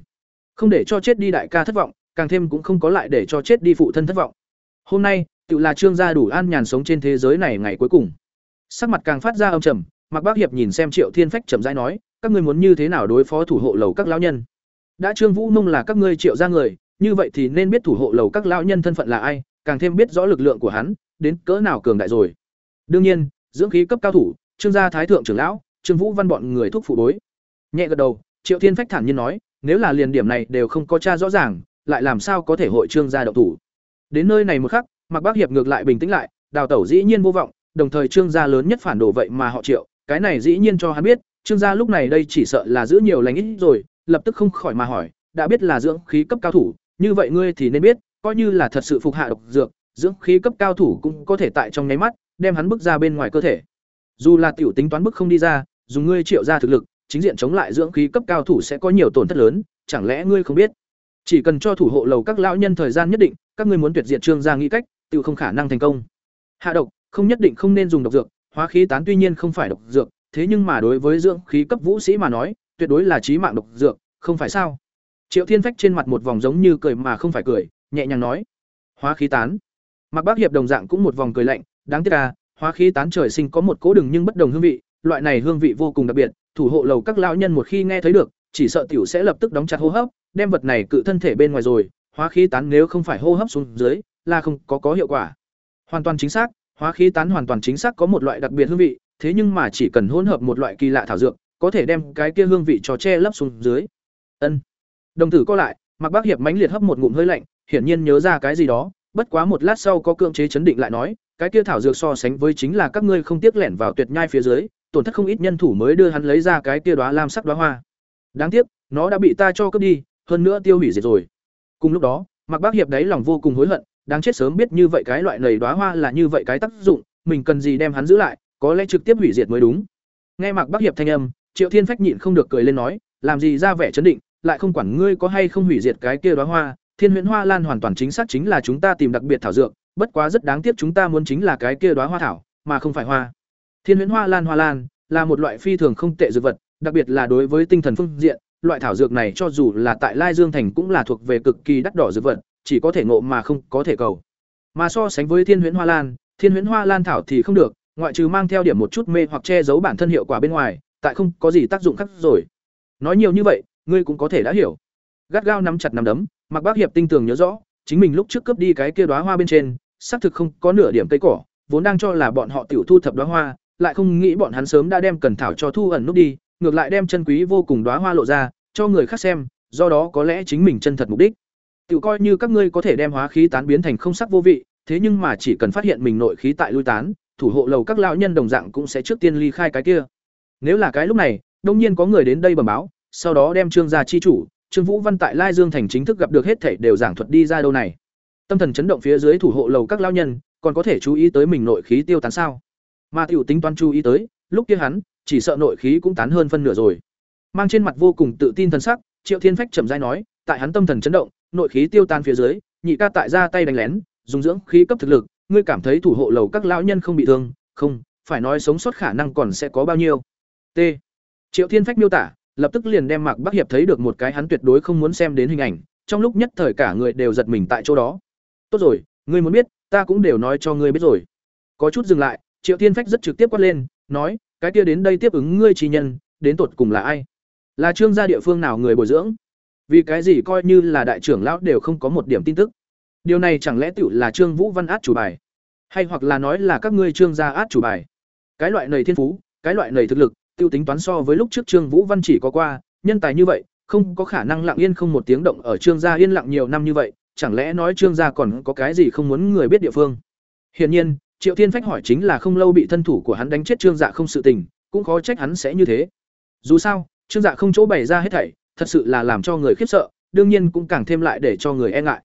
Không để cho chết đi đại ca thất vọng, càng thêm cũng không có lại để cho chết đi phụ thân thất vọng. Hôm nay, tự là Trương gia đủ an nhàn sống trên thế giới này ngày cuối cùng. Sắc mặt càng phát ra âm trầm, Mạc Bác Hiệp nhìn xem Triệu Thiên Phách chậm rãi nói, các ngươi muốn như thế nào đối phó thủ hộ lầu các lão nhân? Đã Trương Vũ Nông là các ngươi Triệu gia người, như vậy thì nên biết thủ hộ lầu các lão nhân thân phận là ai, càng thêm biết rõ lực lượng của hắn, đến cỡ nào cường đại rồi. Đương nhiên, dưỡng khí cấp cao thủ, Trương gia thái thượng trưởng lão, Trương Vũ Văn bọn người thúc phụ bối. Nhẹ gật đầu, Triệu Thiên Phách thản nhiên nói, nếu là liền điểm này đều không có tra rõ ràng, lại làm sao có thể hội Trương gia động thủ. Đến nơi này một khắc, Mạc Bác Hiệp ngược lại bình tĩnh lại, đào tẩu dĩ nhiên vô vọng, đồng thời Trương gia lớn nhất phản đồ vậy mà họ Triệu, cái này dĩ nhiên cho hắn biết, Trương gia lúc này đây chỉ sợ là giữ nhiều lành ít rồi, lập tức không khỏi mà hỏi, đã biết là dưỡng khí cấp cao thủ, như vậy ngươi thì nên biết, coi như là thật sự phục hạ độc dược, dưỡng khí cấp cao thủ cũng có thể tại trong nháy mắt đem hắn bước ra bên ngoài cơ thể. Dù là tiểu tính toán bức không đi ra, dùng ngươi triệu ra thực lực, chính diện chống lại dưỡng khí cấp cao thủ sẽ có nhiều tổn thất lớn, chẳng lẽ ngươi không biết? Chỉ cần cho thủ hộ lầu các lão nhân thời gian nhất định, các ngươi muốn tuyệt diệt Trương gia nghĩ cách, tiểu không khả năng thành công. Hạ độc, không nhất định không nên dùng độc dược, hóa khí tán tuy nhiên không phải độc dược, thế nhưng mà đối với dưỡng khí cấp vũ sĩ mà nói, tuyệt đối là chí mạng độc dược, không phải sao? Triệu Thiên Phách trên mặt một vòng giống như cười mà không phải cười, nhẹ nhàng nói: "Hóa khí tán." Mạc Bác Hiệp đồng dạng cũng một vòng cười lạnh, đáng tiếc à, hóa khí tán trời sinh có một cố đừng nhưng bất đồng hương vị, loại này hương vị vô cùng đặc biệt, thủ hộ lầu các lão nhân một khi nghe thấy được, chỉ sợ tiểu sẽ lập tức đóng chặt hô hấp, đem vật này cự thân thể bên ngoài rồi, hóa khí tán nếu không phải hô hấp xuống dưới, là không có có hiệu quả. Hoàn toàn chính xác, hóa khí tán hoàn toàn chính xác có một loại đặc biệt hương vị, thế nhưng mà chỉ cần hỗn hợp một loại kỳ lạ thảo dược, có thể đem cái kia hương vị cho che lấp xuống dưới. Ân. Đồng tử co lại, Mạc Bác Hiệp mãnh liệt hấp một ngụm hơi lạnh, hiển nhiên nhớ ra cái gì đó, bất quá một lát sau có cưỡng chế chấn định lại nói, cái kia thảo dược so sánh với chính là các ngươi không tiếc lẻn vào tuyệt nhai phía dưới, tổn thất không ít nhân thủ mới đưa hắn lấy ra cái kia đóa lam sắc đóa hoa. Đáng tiếc, nó đã bị ta cho cướp đi, hơn nữa tiêu hủy diệt rồi. Cùng lúc đó, Mạc Bác Hiệp đấy lòng vô cùng hối hận, đáng chết sớm biết như vậy cái loại lầy đóa hoa là như vậy cái tác dụng, mình cần gì đem hắn giữ lại, có lẽ trực tiếp hủy diệt mới đúng. Nghe Mạc Bắc Hiệp thanh âm, Triệu Thiên Phách nhịn không được cười lên nói, làm gì ra vẻ chấn định, lại không quản ngươi có hay không hủy diệt cái kia đóa hoa, Thiên Huyễn Hoa Lan hoàn toàn chính xác chính là chúng ta tìm đặc biệt thảo dược, bất quá rất đáng tiếc chúng ta muốn chính là cái kia đóa hoa thảo, mà không phải hoa. Thiên Huyễn Hoa Lan Hoa Lan là một loại phi thường không tệ dược vật, đặc biệt là đối với tinh thần phương diện, loại thảo dược này cho dù là tại Lai Dương thành cũng là thuộc về cực kỳ đắt đỏ dược vật, chỉ có thể ngộ mà không có thể cầu. Mà so sánh với Thiên Huyễn Hoa Lan, Thiên Huyễn Hoa Lan thảo thì không được, ngoại trừ mang theo điểm một chút mê hoặc che giấu bản thân hiệu quả bên ngoài, tại không có gì tác dụng khác rồi. Nói nhiều như vậy, ngươi cũng có thể đã hiểu. Gắt gao nắm chặt nắm đấm, Mạc Bác Hiệp tinh tường nhớ rõ, chính mình lúc trước cướp đi cái kia đóa hoa bên trên, xác thực không có nửa điểm cây cỏ, vốn đang cho là bọn họ tiểu thu thập đóa hoa, lại không nghĩ bọn hắn sớm đã đem cần thảo cho thu ẩn nút đi, ngược lại đem chân quý vô cùng đóa hoa lộ ra, cho người khác xem, do đó có lẽ chính mình chân thật mục đích tự coi như các ngươi có thể đem hóa khí tán biến thành không sắc vô vị, thế nhưng mà chỉ cần phát hiện mình nội khí tại lui tán, thủ hộ lầu các lão nhân đồng dạng cũng sẽ trước tiên ly khai cái kia. Nếu là cái lúc này, đương nhiên có người đến đây bẩm báo, sau đó đem trương gia chi chủ, Trương Vũ Văn tại Lai Dương thành chính thức gặp được hết thảy đều giảng thuật đi ra đâu này. Tâm thần chấn động phía dưới thủ hộ lầu các lão nhân, còn có thể chú ý tới mình nội khí tiêu tán sao? Mà tiểu tính toán chú ý tới, lúc kia hắn, chỉ sợ nội khí cũng tán hơn phân nửa rồi mang trên mặt vô cùng tự tin thần sắc triệu thiên phách chậm rãi nói tại hắn tâm thần chấn động nội khí tiêu tan phía dưới, nhị ca tại ra tay đánh lén, dùng dưỡng khí cấp thực lực, ngươi cảm thấy thủ hộ lầu các lão nhân không bị thương, không, phải nói sống sót khả năng còn sẽ có bao nhiêu. T. Triệu thiên phách miêu tả, lập tức liền đem mạc bắc hiệp thấy được một cái hắn tuyệt đối không muốn xem đến hình ảnh, trong lúc nhất thời cả người đều giật mình tại chỗ đó. Tốt rồi, ngươi muốn biết, ta cũng đều nói cho ngươi biết rồi. Có chút dừng lại, triệu thiên phách rất trực tiếp quát lên, nói, cái kia đến đây tiếp ứng ngươi chỉ nhân, đến tột cùng là ai? Là trương gia địa phương nào người bồi dưỡng? Vì cái gì coi như là đại trưởng lão đều không có một điểm tin tức. Điều này chẳng lẽ tựu là trương vũ văn át chủ bài? Hay hoặc là nói là các ngươi trương gia át chủ bài? Cái loại nầy thiên phú, cái loại nầy thực lực, tiêu tính toán so với lúc trước trương vũ văn chỉ có qua, nhân tài như vậy, không có khả năng lặng yên không một tiếng động ở trương gia yên lặng nhiều năm như vậy, chẳng lẽ nói trương gia còn có cái gì không muốn người biết địa phương? Hiển nhiên, triệu thiên phách hỏi chính là không lâu bị thân thủ của hắn đánh chết trương dạ không sự tình, cũng khó trách hắn sẽ như thế. Dù sao, trương dạ không chỗ bày ra hết thảy thật sự là làm cho người khiếp sợ, đương nhiên cũng càng thêm lại để cho người e ngại.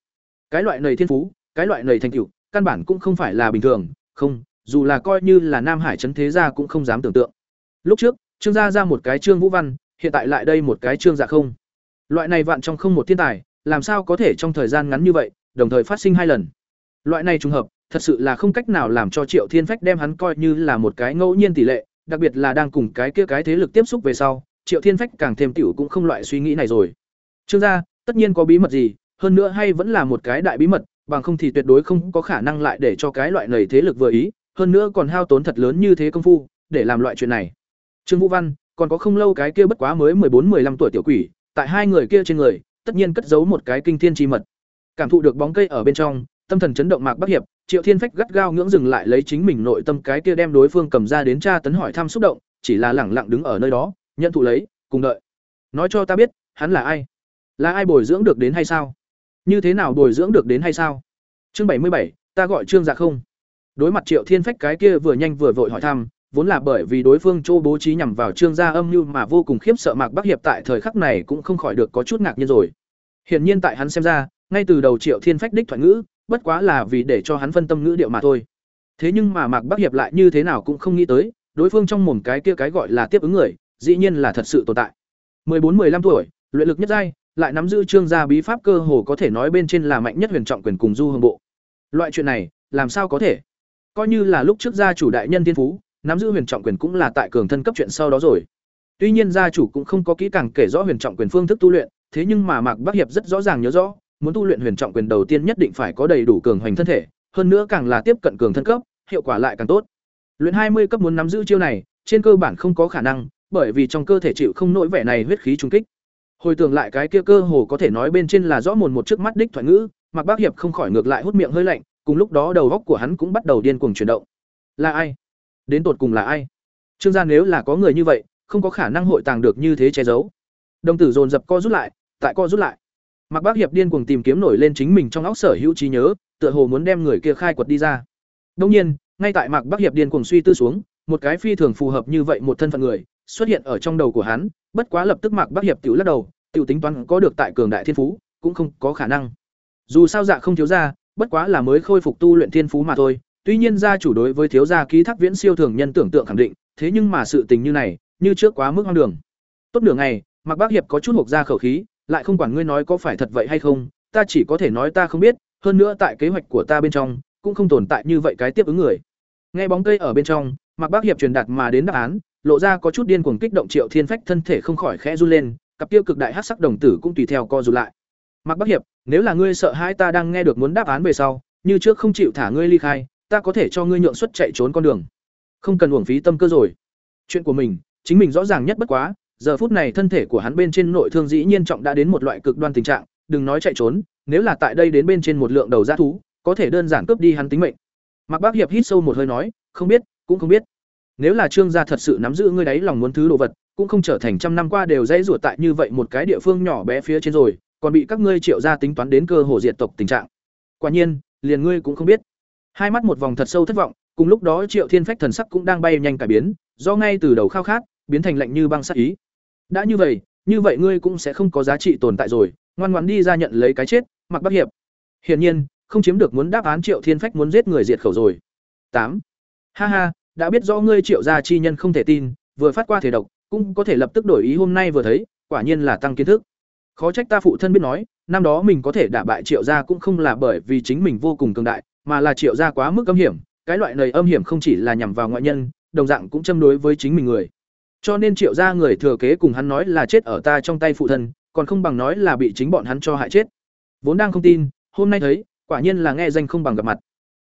Cái loại nầy thiên phú, cái loại nầy thành tựu, căn bản cũng không phải là bình thường, không, dù là coi như là nam hải trấn thế gia cũng không dám tưởng tượng. Lúc trước, trương gia ra một cái trương vũ văn, hiện tại lại đây một cái trương dạ không. Loại này vạn trong không một thiên tài, làm sao có thể trong thời gian ngắn như vậy, đồng thời phát sinh hai lần? Loại này trùng hợp, thật sự là không cách nào làm cho triệu thiên phách đem hắn coi như là một cái ngẫu nhiên tỷ lệ, đặc biệt là đang cùng cái kia cái thế lực tiếp xúc về sau triệu thiên phách càng thêm tiểu cũng không loại suy nghĩ này rồi. Trương gia, tất nhiên có bí mật gì, hơn nữa hay vẫn là một cái đại bí mật, bằng không thì tuyệt đối không có khả năng lại để cho cái loại nầy thế lực vừa ý, hơn nữa còn hao tốn thật lớn như thế công phu, để làm loại chuyện này. Trương vũ văn, còn có không lâu cái kia bất quá mới bốn 15 tuổi tiểu quỷ, tại hai người kia trên người, tất nhiên cất giấu một cái kinh thiên chi mật. Cảm thụ được bóng cây ở bên trong, tâm thần chấn động mạc bắc hiệp, triệu thiên phách gắt gao ngưỡng dừng lại lấy chính mình nội tâm cái kia đem đối phương cầm ra đến tra tấn hỏi thăm xúc động, chỉ là lẳng lặng đứng ở nơi đó nhận thụ lấy, cùng đợi. Nói cho ta biết, hắn là ai? Là ai bồi dưỡng được đến hay sao? Như thế nào bồi dưỡng được đến hay sao? Chương bảy mươi bảy, ta gọi trương dạ không. Đối mặt triệu thiên phách cái kia vừa nhanh vừa vội hỏi thăm, vốn là bởi vì đối phương châu bố trí nhằm vào trương gia âm mưu mà vô cùng khiếp sợ mạc bắc hiệp tại thời khắc này cũng không khỏi được có chút ngạc nhiên rồi. Hiển nhiên tại hắn xem ra, ngay từ đầu triệu thiên phách đích thoại ngữ, bất quá là vì để cho hắn phân tâm ngữ điệu mà thôi. Thế nhưng mà mạc bắc hiệp lại như thế nào cũng không nghĩ tới, đối phương trong mồm cái kia cái gọi là tiếp ứng người dĩ nhiên là thật sự tồn tại. 14-15 tuổi, luyện lực nhất giai, lại nắm giữ trương gia bí pháp cơ hồ có thể nói bên trên là mạnh nhất huyền trọng quyền cùng du hương bộ. Loại chuyện này, làm sao có thể? Coi như là lúc trước gia chủ đại nhân tiên phú, nắm giữ huyền trọng quyền cũng là tại cường thân cấp chuyện sau đó rồi. Tuy nhiên gia chủ cũng không có kỹ càng kể rõ huyền trọng quyền phương thức tu luyện, thế nhưng mà mạc bắc hiệp rất rõ ràng nhớ rõ, muốn tu luyện huyền trọng quyền đầu tiên nhất định phải có đầy đủ cường hoành thân thể, hơn nữa càng là tiếp cận cường thân cấp, hiệu quả lại càng tốt. Luyện hai mươi cấp muốn nắm giữ chiêu này, trên cơ bản không có khả năng bởi vì trong cơ thể chịu không nổi vẻ này huyết khí trung kích. Hồi tưởng lại cái kia cơ hồ có thể nói bên trên là rõ mồn một trước mắt đích thoại ngữ, mạc bác hiệp không khỏi ngược lại hút miệng hơi lạnh, cùng lúc đó đầu góc của hắn cũng bắt đầu điên cuồng chuyển động. Là ai? Đến tột cùng là ai? Trương gia nếu là có người như vậy, không có khả năng hội tàng được như thế che giấu. Đồng tử dồn dập co rút lại, tại co rút lại. Mạc bác hiệp điên cuồng tìm kiếm nổi lên chính mình trong óc sở hữu trí nhớ, tựa hồ muốn đem người kia khai quật đi ra. Đương nhiên, ngay tại mạc bác hiệp điên cuồng suy tư xuống, một cái phi thường phù hợp như vậy một thân phận người xuất hiện ở trong đầu của hắn, bất quá lập tức mạc bác hiệp tiểu lắc đầu, tiểu tính toán có được tại cường đại thiên phú, cũng không có khả năng. Dù sao dạ không thiếu ra bất quá là mới khôi phục tu luyện thiên phú mà thôi, tuy nhiên gia chủ đối với thiếu gia ký thác viễn siêu thường nhân tưởng tượng khẳng định, thế nhưng mà sự tình như này, như trước quá mức hoang đường. Tốt nửa ngày, mạc bác hiệp có chút hộc ra khẩu khí, lại không quản ngươi nói có phải thật vậy hay không, ta chỉ có thể nói ta không biết, hơn nữa tại kế hoạch của ta bên trong, cũng không tồn tại như vậy cái tiếp ứng người. Nghe bóng cây ở bên trong, mạc bác hiệp truyền đạt mà đến đáp án lộ ra có chút điên cuồng kích động triệu thiên phách thân thể không khỏi khẽ run lên, cặp tiêu cực đại hát sắc đồng tử cũng tùy theo co rụt lại. Mặc bắc hiệp, nếu là ngươi sợ hãi ta đang nghe được muốn đáp án về sau, như trước không chịu thả ngươi ly khai, ta có thể cho ngươi nhượng xuất chạy trốn con đường. Không cần uổng phí tâm cơ rồi. Chuyện của mình, chính mình rõ ràng nhất bất quá, giờ phút này thân thể của hắn bên trên nội thương dĩ nhiên trọng đã đến một loại cực đoan tình trạng, đừng nói chạy trốn, nếu là tại đây đến bên trên một lượng đầu g thú, có thể đơn giản cướp đi hắn tính mệnh. Mặc bác hiệp hít sâu một hơi nói, không biết, cũng không biết nếu là trương gia thật sự nắm giữ ngươi đấy lòng muốn thứ đồ vật, cũng không trở thành trăm năm qua đều dãy ruột tại như vậy một cái địa phương nhỏ bé phía trên rồi, còn bị các ngươi triệu gia tính toán đến cơ hồ diệt tộc tình trạng. Quả nhiên, liền ngươi cũng không biết. Hai mắt một vòng thật sâu thất vọng, cùng lúc đó triệu thiên phách thần sắc cũng đang bay nhanh cải biến, do ngay từ đầu khao khát, biến thành lạnh như băng sắc ý. Đã như vậy như vậy ngươi cũng sẽ không có giá trị tồn tại rồi, ngoan ngoãn đi ra nhận lấy cái chết, mặc bắc hiệp. Hiển nhiên, không chiếm được muốn đáp án triệu thiên phách muốn giết người diệt khẩu rồi. Tám. Ha ha đã biết rõ ngươi triệu gia chi nhân không thể tin vừa phát qua thể độc, cũng có thể lập tức đổi ý hôm nay vừa thấy, quả nhiên là tăng kiến thức. Khó trách ta phụ thân biết nói, năm đó mình có thể đả bại Triệu gia cũng không là bởi vì chính mình vô cùng cường đại, mà là Triệu gia quá mức âm hiểm, cái loại này âm hiểm không chỉ là nhằm vào ngoại nhân, đồng dạng cũng châm đối với chính mình người. Cho nên Triệu gia người thừa kế cùng hắn nói là chết ở ta trong tay phụ thân, còn không bằng nói là bị chính bọn hắn cho hại chết. Vốn đang không tin, hôm nay thấy, quả nhiên là nghe danh không bằng gặp mặt.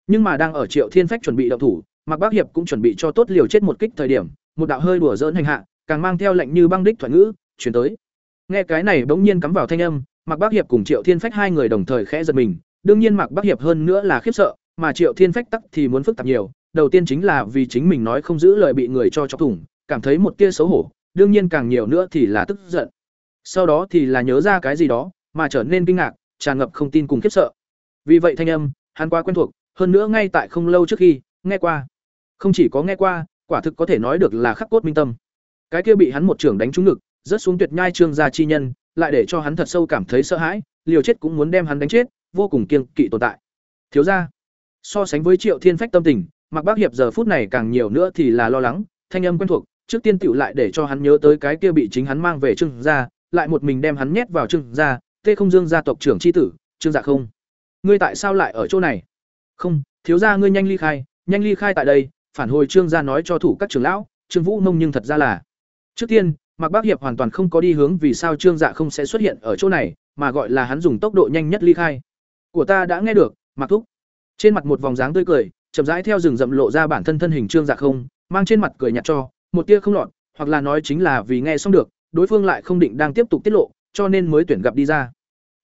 Nhưng mà đang ở Triệu Thiên Phách chuẩn bị động thủ, Mạc Bác Hiệp cũng chuẩn bị cho tốt liều chết một kích thời điểm, một đạo hơi đùa giỡn hành hạ, càng mang theo lệnh như băng đích thoại ngữ, truyền tới. Nghe cái này bỗng nhiên cắm vào thanh âm, Mạc Bác Hiệp cùng Triệu Thiên Phách hai người đồng thời khẽ giật mình, đương nhiên Mạc Bác Hiệp hơn nữa là khiếp sợ, mà Triệu Thiên Phách tắc thì muốn phức tạp nhiều, đầu tiên chính là vì chính mình nói không giữ lời bị người cho chọc thủng, cảm thấy một tia xấu hổ, đương nhiên càng nhiều nữa thì là tức giận. Sau đó thì là nhớ ra cái gì đó, mà trở nên kinh ngạc, tràn ngập không tin cùng khiếp sợ. Vì vậy thanh âm, hắn quá quen thuộc, hơn nữa ngay tại không lâu trước khi, nghe qua. Không chỉ có nghe qua, quả thực có thể nói được là khắc cốt minh tâm. Cái kia bị hắn một trưởng đánh trúng ngực, rớt xuống tuyệt nhai trương gia chi nhân, lại để cho hắn thật sâu cảm thấy sợ hãi, liều chết cũng muốn đem hắn đánh chết, vô cùng kiêng kỵ tồn tại. Thiếu gia, so sánh với Triệu Thiên Phách tâm tình, Mạc Bác Hiệp giờ phút này càng nhiều nữa thì là lo lắng, thanh âm quen thuộc, trước tiên tiểu lại để cho hắn nhớ tới cái kia bị chính hắn mang về Trương gia, lại một mình đem hắn nhét vào Trương gia, Tê Không Dương gia tộc trưởng chi tử, Trương Dạ không. Ngươi tại sao lại ở chỗ này? Không, thiếu gia ngươi nhanh ly khai, nhanh ly khai tại đây, phản hồi Trương gia nói cho thủ các trưởng lão, Trương Vũ Nông nhưng thật ra là. Trước tiên, Mạc Bác Hiệp hoàn toàn không có đi hướng vì sao Trương Dạ không sẽ xuất hiện ở chỗ này, mà gọi là hắn dùng tốc độ nhanh nhất ly khai. Của ta đã nghe được, Mạc Thúc. Trên mặt một vòng dáng tươi cười, chậm rãi theo rừng rậm lộ ra bản thân thân hình Trương Dạ không, mang trên mặt cười nhạt cho, một tia không lọt, hoặc là nói chính là vì nghe xong được, đối phương lại không định đang tiếp tục tiết lộ, cho nên mới tuyển gặp đi ra.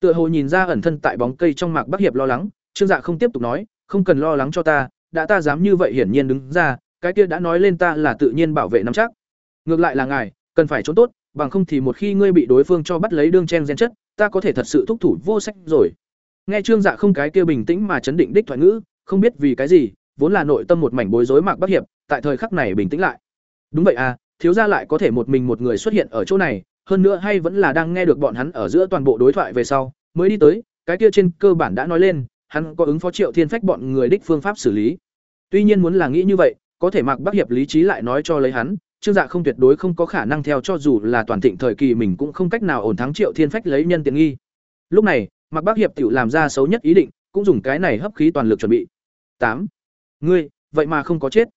Tựa hồ nhìn ra ẩn thân tại bóng cây trong Mạc Bắc Hiệp lo lắng, Trương Dạ không tiếp tục nói, không cần lo lắng cho ta, đã ta dám như vậy hiển nhiên đứng ra, cái kia đã nói lên ta là tự nhiên bảo vệ nắm chắc. Ngược lại là ngài, cần phải trốn tốt, bằng không thì một khi ngươi bị đối phương cho bắt lấy đương chen gen chất, ta có thể thật sự thúc thủ vô sách rồi. Nghe Trương Dạ không cái kia bình tĩnh mà chấn định đích thoại ngữ, không biết vì cái gì, vốn là nội tâm một mảnh bối rối Mạc Bắc Hiệp, tại thời khắc này bình tĩnh lại. Đúng vậy à, thiếu gia lại có thể một mình một người xuất hiện ở chỗ này, hơn nữa hay vẫn là đang nghe được bọn hắn ở giữa toàn bộ đối thoại về sau, mới đi tới, cái kia trên cơ bản đã nói lên, hắn có ứng phó Triệu Thiên Phách bọn người đích phương pháp xử lý. Tuy nhiên muốn là nghĩ như vậy, có thể Mạc Bắc Hiệp lý trí lại nói cho lấy hắn, Trương Dạ không tuyệt đối không có khả năng theo cho dù là toàn thịnh thời kỳ mình cũng không cách nào ổn thắng Triệu Thiên Phách lấy nhân tiện nghi. Lúc này, Mạc Bắc Hiệp tiểu làm ra xấu nhất ý định, cũng dùng cái này hấp khí toàn lực chuẩn bị. tám Ngươi, vậy mà không có chết.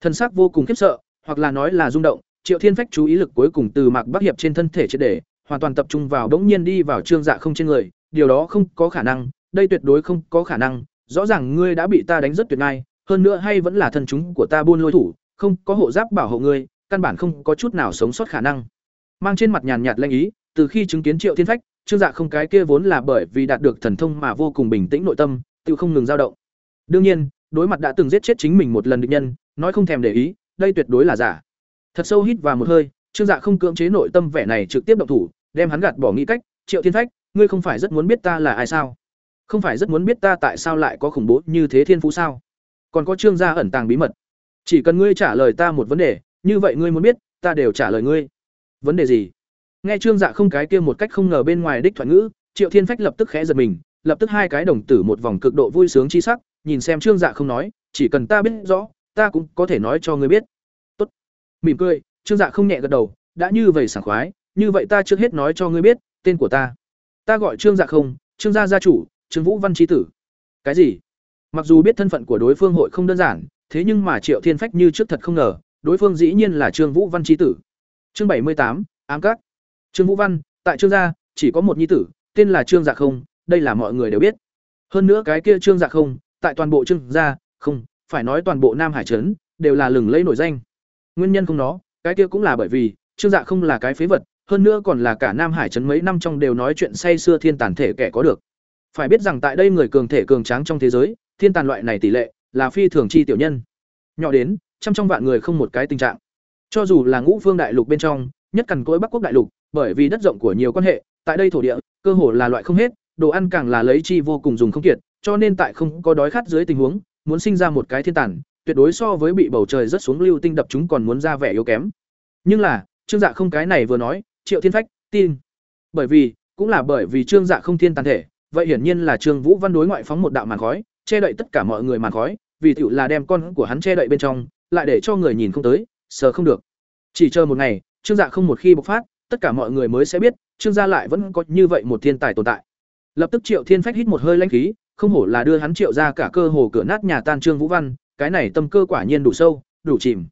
Thân xác vô cùng khiếp sợ, hoặc là nói là rung động, Triệu Thiên Phách chú ý lực cuối cùng từ Mạc Bắc Hiệp trên thân thể triệt để, hoàn toàn tập trung vào bỗng nhiên đi vào Trương Dạ không trên người, điều đó không có khả năng, đây tuyệt đối không có khả năng, rõ ràng ngươi đã bị ta đánh rất tuyệt ngay, hơn nữa hay vẫn là thân chúng của ta buôn lôi thủ, không có hộ giáp bảo hộ ngươi, căn bản không có chút nào sống sót khả năng. Mang trên mặt nhàn nhạt lanh ý, từ khi chứng kiến Triệu Thiên Phách, Trương Dạ không cái kia vốn là bởi vì đạt được thần thông mà vô cùng bình tĩnh nội tâm, tự không ngừng dao động. Đương nhiên, đối mặt đã từng giết chết chính mình một lần địch nhân, nói không thèm để ý, đây tuyệt đối là giả. Thật sâu hít vào một hơi, Trương Dạ không cưỡng chế nội tâm vẻ này trực tiếp động thủ, đem hắn gạt bỏ nghĩ cách, Triệu Thiên Phách, ngươi không phải rất muốn biết ta là ai sao? Không phải rất muốn biết ta tại sao lại có khủng bố như thế thiên phú sao? Còn có Trương gia ẩn tàng bí mật. Chỉ cần ngươi trả lời ta một vấn đề, như vậy ngươi muốn biết, ta đều trả lời ngươi. Vấn đề gì? Nghe Trương Dạ không cái kia một cách không ngờ bên ngoài đích thoại ngữ, Triệu Thiên Phách lập tức khẽ giật mình, lập tức hai cái đồng tử một vòng cực độ vui sướng chi sắc, nhìn xem Trương Dạ không nói, chỉ cần ta biết rõ, ta cũng có thể nói cho ngươi biết Tốt. mỉm cười trương dạ không nhẹ gật đầu đã như vậy sảng khoái như vậy ta trước hết nói cho ngươi biết tên của ta ta gọi trương dạ không trương gia gia chủ trương vũ văn Chi tử. Cái gì? Mặc dù biết thân phận của đối phương hội không đơn giản thế nhưng mà triệu thiên phách như trước thật không ngờ đối phương dĩ nhiên là trương vũ văn trí tử. Chương bảy mươi tám ám các. Trương vũ văn tại trương gia chỉ có một nhi tử tên là trương dạ không đây là mọi người đều biết. Hơn nữa cái kia trương dạ không tại toàn bộ trương gia không phải nói toàn bộ nam hải trấn đều là lừng lẫy nổi danh. Nguyên nhân không nó, cái kia cũng là bởi vì Trương Dạ không là cái phế vật, hơn nữa còn là cả Nam Hải trấn mấy năm trong đều nói chuyện say xưa thiên tàn thể kẻ có được. Phải biết rằng tại đây người cường thể cường tráng trong thế giới, thiên tàn loại này tỷ lệ là phi thường chi tiểu nhân. Nhỏ đến trăm trong vạn người không một cái tình trạng. Cho dù là ngũ phương đại lục bên trong, nhất cần cối Bắc quốc đại lục, bởi vì đất rộng của nhiều quan hệ, tại đây thổ địa, cơ hồ là loại không hết, đồ ăn càng là lấy chi vô cùng dùng không kiệt, cho nên tại không có đói khát dưới tình huống, muốn sinh ra một cái thiên tàn, tuyệt đối so với bị bầu trời rất xuống lưu tinh đập chúng còn muốn ra vẻ yếu kém. Nhưng là, Trương Dạ không cái này vừa nói, Triệu Thiên Phách tin. Bởi vì, cũng là bởi vì Trương Dạ không thiên tàn thể, vậy hiển nhiên là Trương Vũ Văn đối ngoại phóng một đạo màn khói, che đậy tất cả mọi người màn khói, vì tiểu là đem con của hắn che đậy bên trong, lại để cho người nhìn không tới, sờ không được. chỉ chờ một ngày trương dạ không một khi bộc phát tất cả mọi người mới sẽ biết trương gia lại vẫn có như vậy một thiên tài tồn tại lập tức triệu thiên phách hít một hơi lãnh khí không hổ là đưa hắn triệu ra cả cơ hồ cửa nát nhà tan trương vũ văn cái này tâm cơ quả nhiên đủ sâu đủ chìm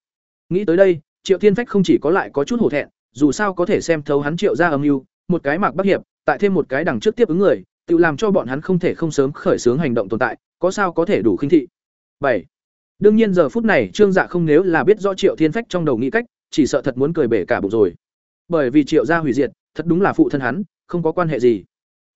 nghĩ tới đây triệu thiên phách không chỉ có lại có chút hổ thẹn dù sao có thể xem thấu hắn triệu ra âm mưu một cái mạc bắc hiệp tại thêm một cái đằng trước tiếp ứng người tự làm cho bọn hắn không thể không sớm khởi xướng hành động tồn tại, có sao có thể đủ khinh thị. Bảy. Đương nhiên giờ phút này, trương dạ không nếu là biết rõ triệu thiên phách trong đầu nghĩ cách, chỉ sợ thật muốn cười bể cả bụng rồi. Bởi vì triệu gia hủy diệt, thật đúng là phụ thân hắn, không có quan hệ gì.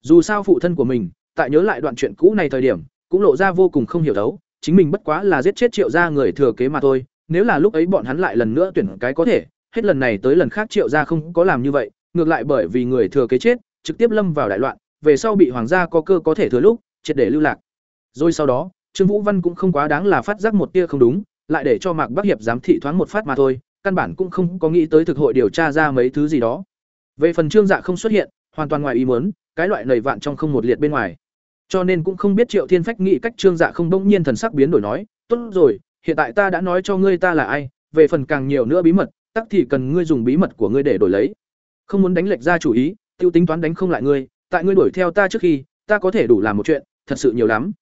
Dù sao phụ thân của mình, tại nhớ lại đoạn chuyện cũ này thời điểm, cũng lộ ra vô cùng không hiểu đấu, chính mình bất quá là giết chết triệu gia người thừa kế mà thôi, nếu là lúc ấy bọn hắn lại lần nữa tuyển cái có thể, hết lần này tới lần khác triệu gia không có làm như vậy, ngược lại bởi vì người thừa kế chết, trực tiếp lâm vào đại loạn về sau bị hoàng gia có cơ có thể thừa lúc, triệt để lưu lạc. Rồi sau đó, trương vũ văn cũng không quá đáng là phát giác một tia không đúng, lại để cho mạc bắc hiệp giám thị thoáng một phát mà thôi, căn bản cũng không có nghĩ tới thực hội điều tra ra mấy thứ gì đó. Về phần trương dạ không xuất hiện, hoàn toàn ngoài ý muốn, cái loại nầy vạn trong không một liệt bên ngoài. Cho nên cũng không biết triệu thiên phách nghĩ cách trương dạ không bỗng nhiên thần sắc biến đổi nói, tốt rồi, hiện tại ta đã nói cho ngươi ta là ai, về phần càng nhiều nữa bí mật, tắc thì cần ngươi dùng bí mật của ngươi để đổi lấy. Không muốn đánh lệch ra chủ ý, tiêu tính toán đánh không lại ngươi tại ngươi đuổi theo ta trước khi, ta có thể đủ làm một chuyện, thật sự nhiều lắm.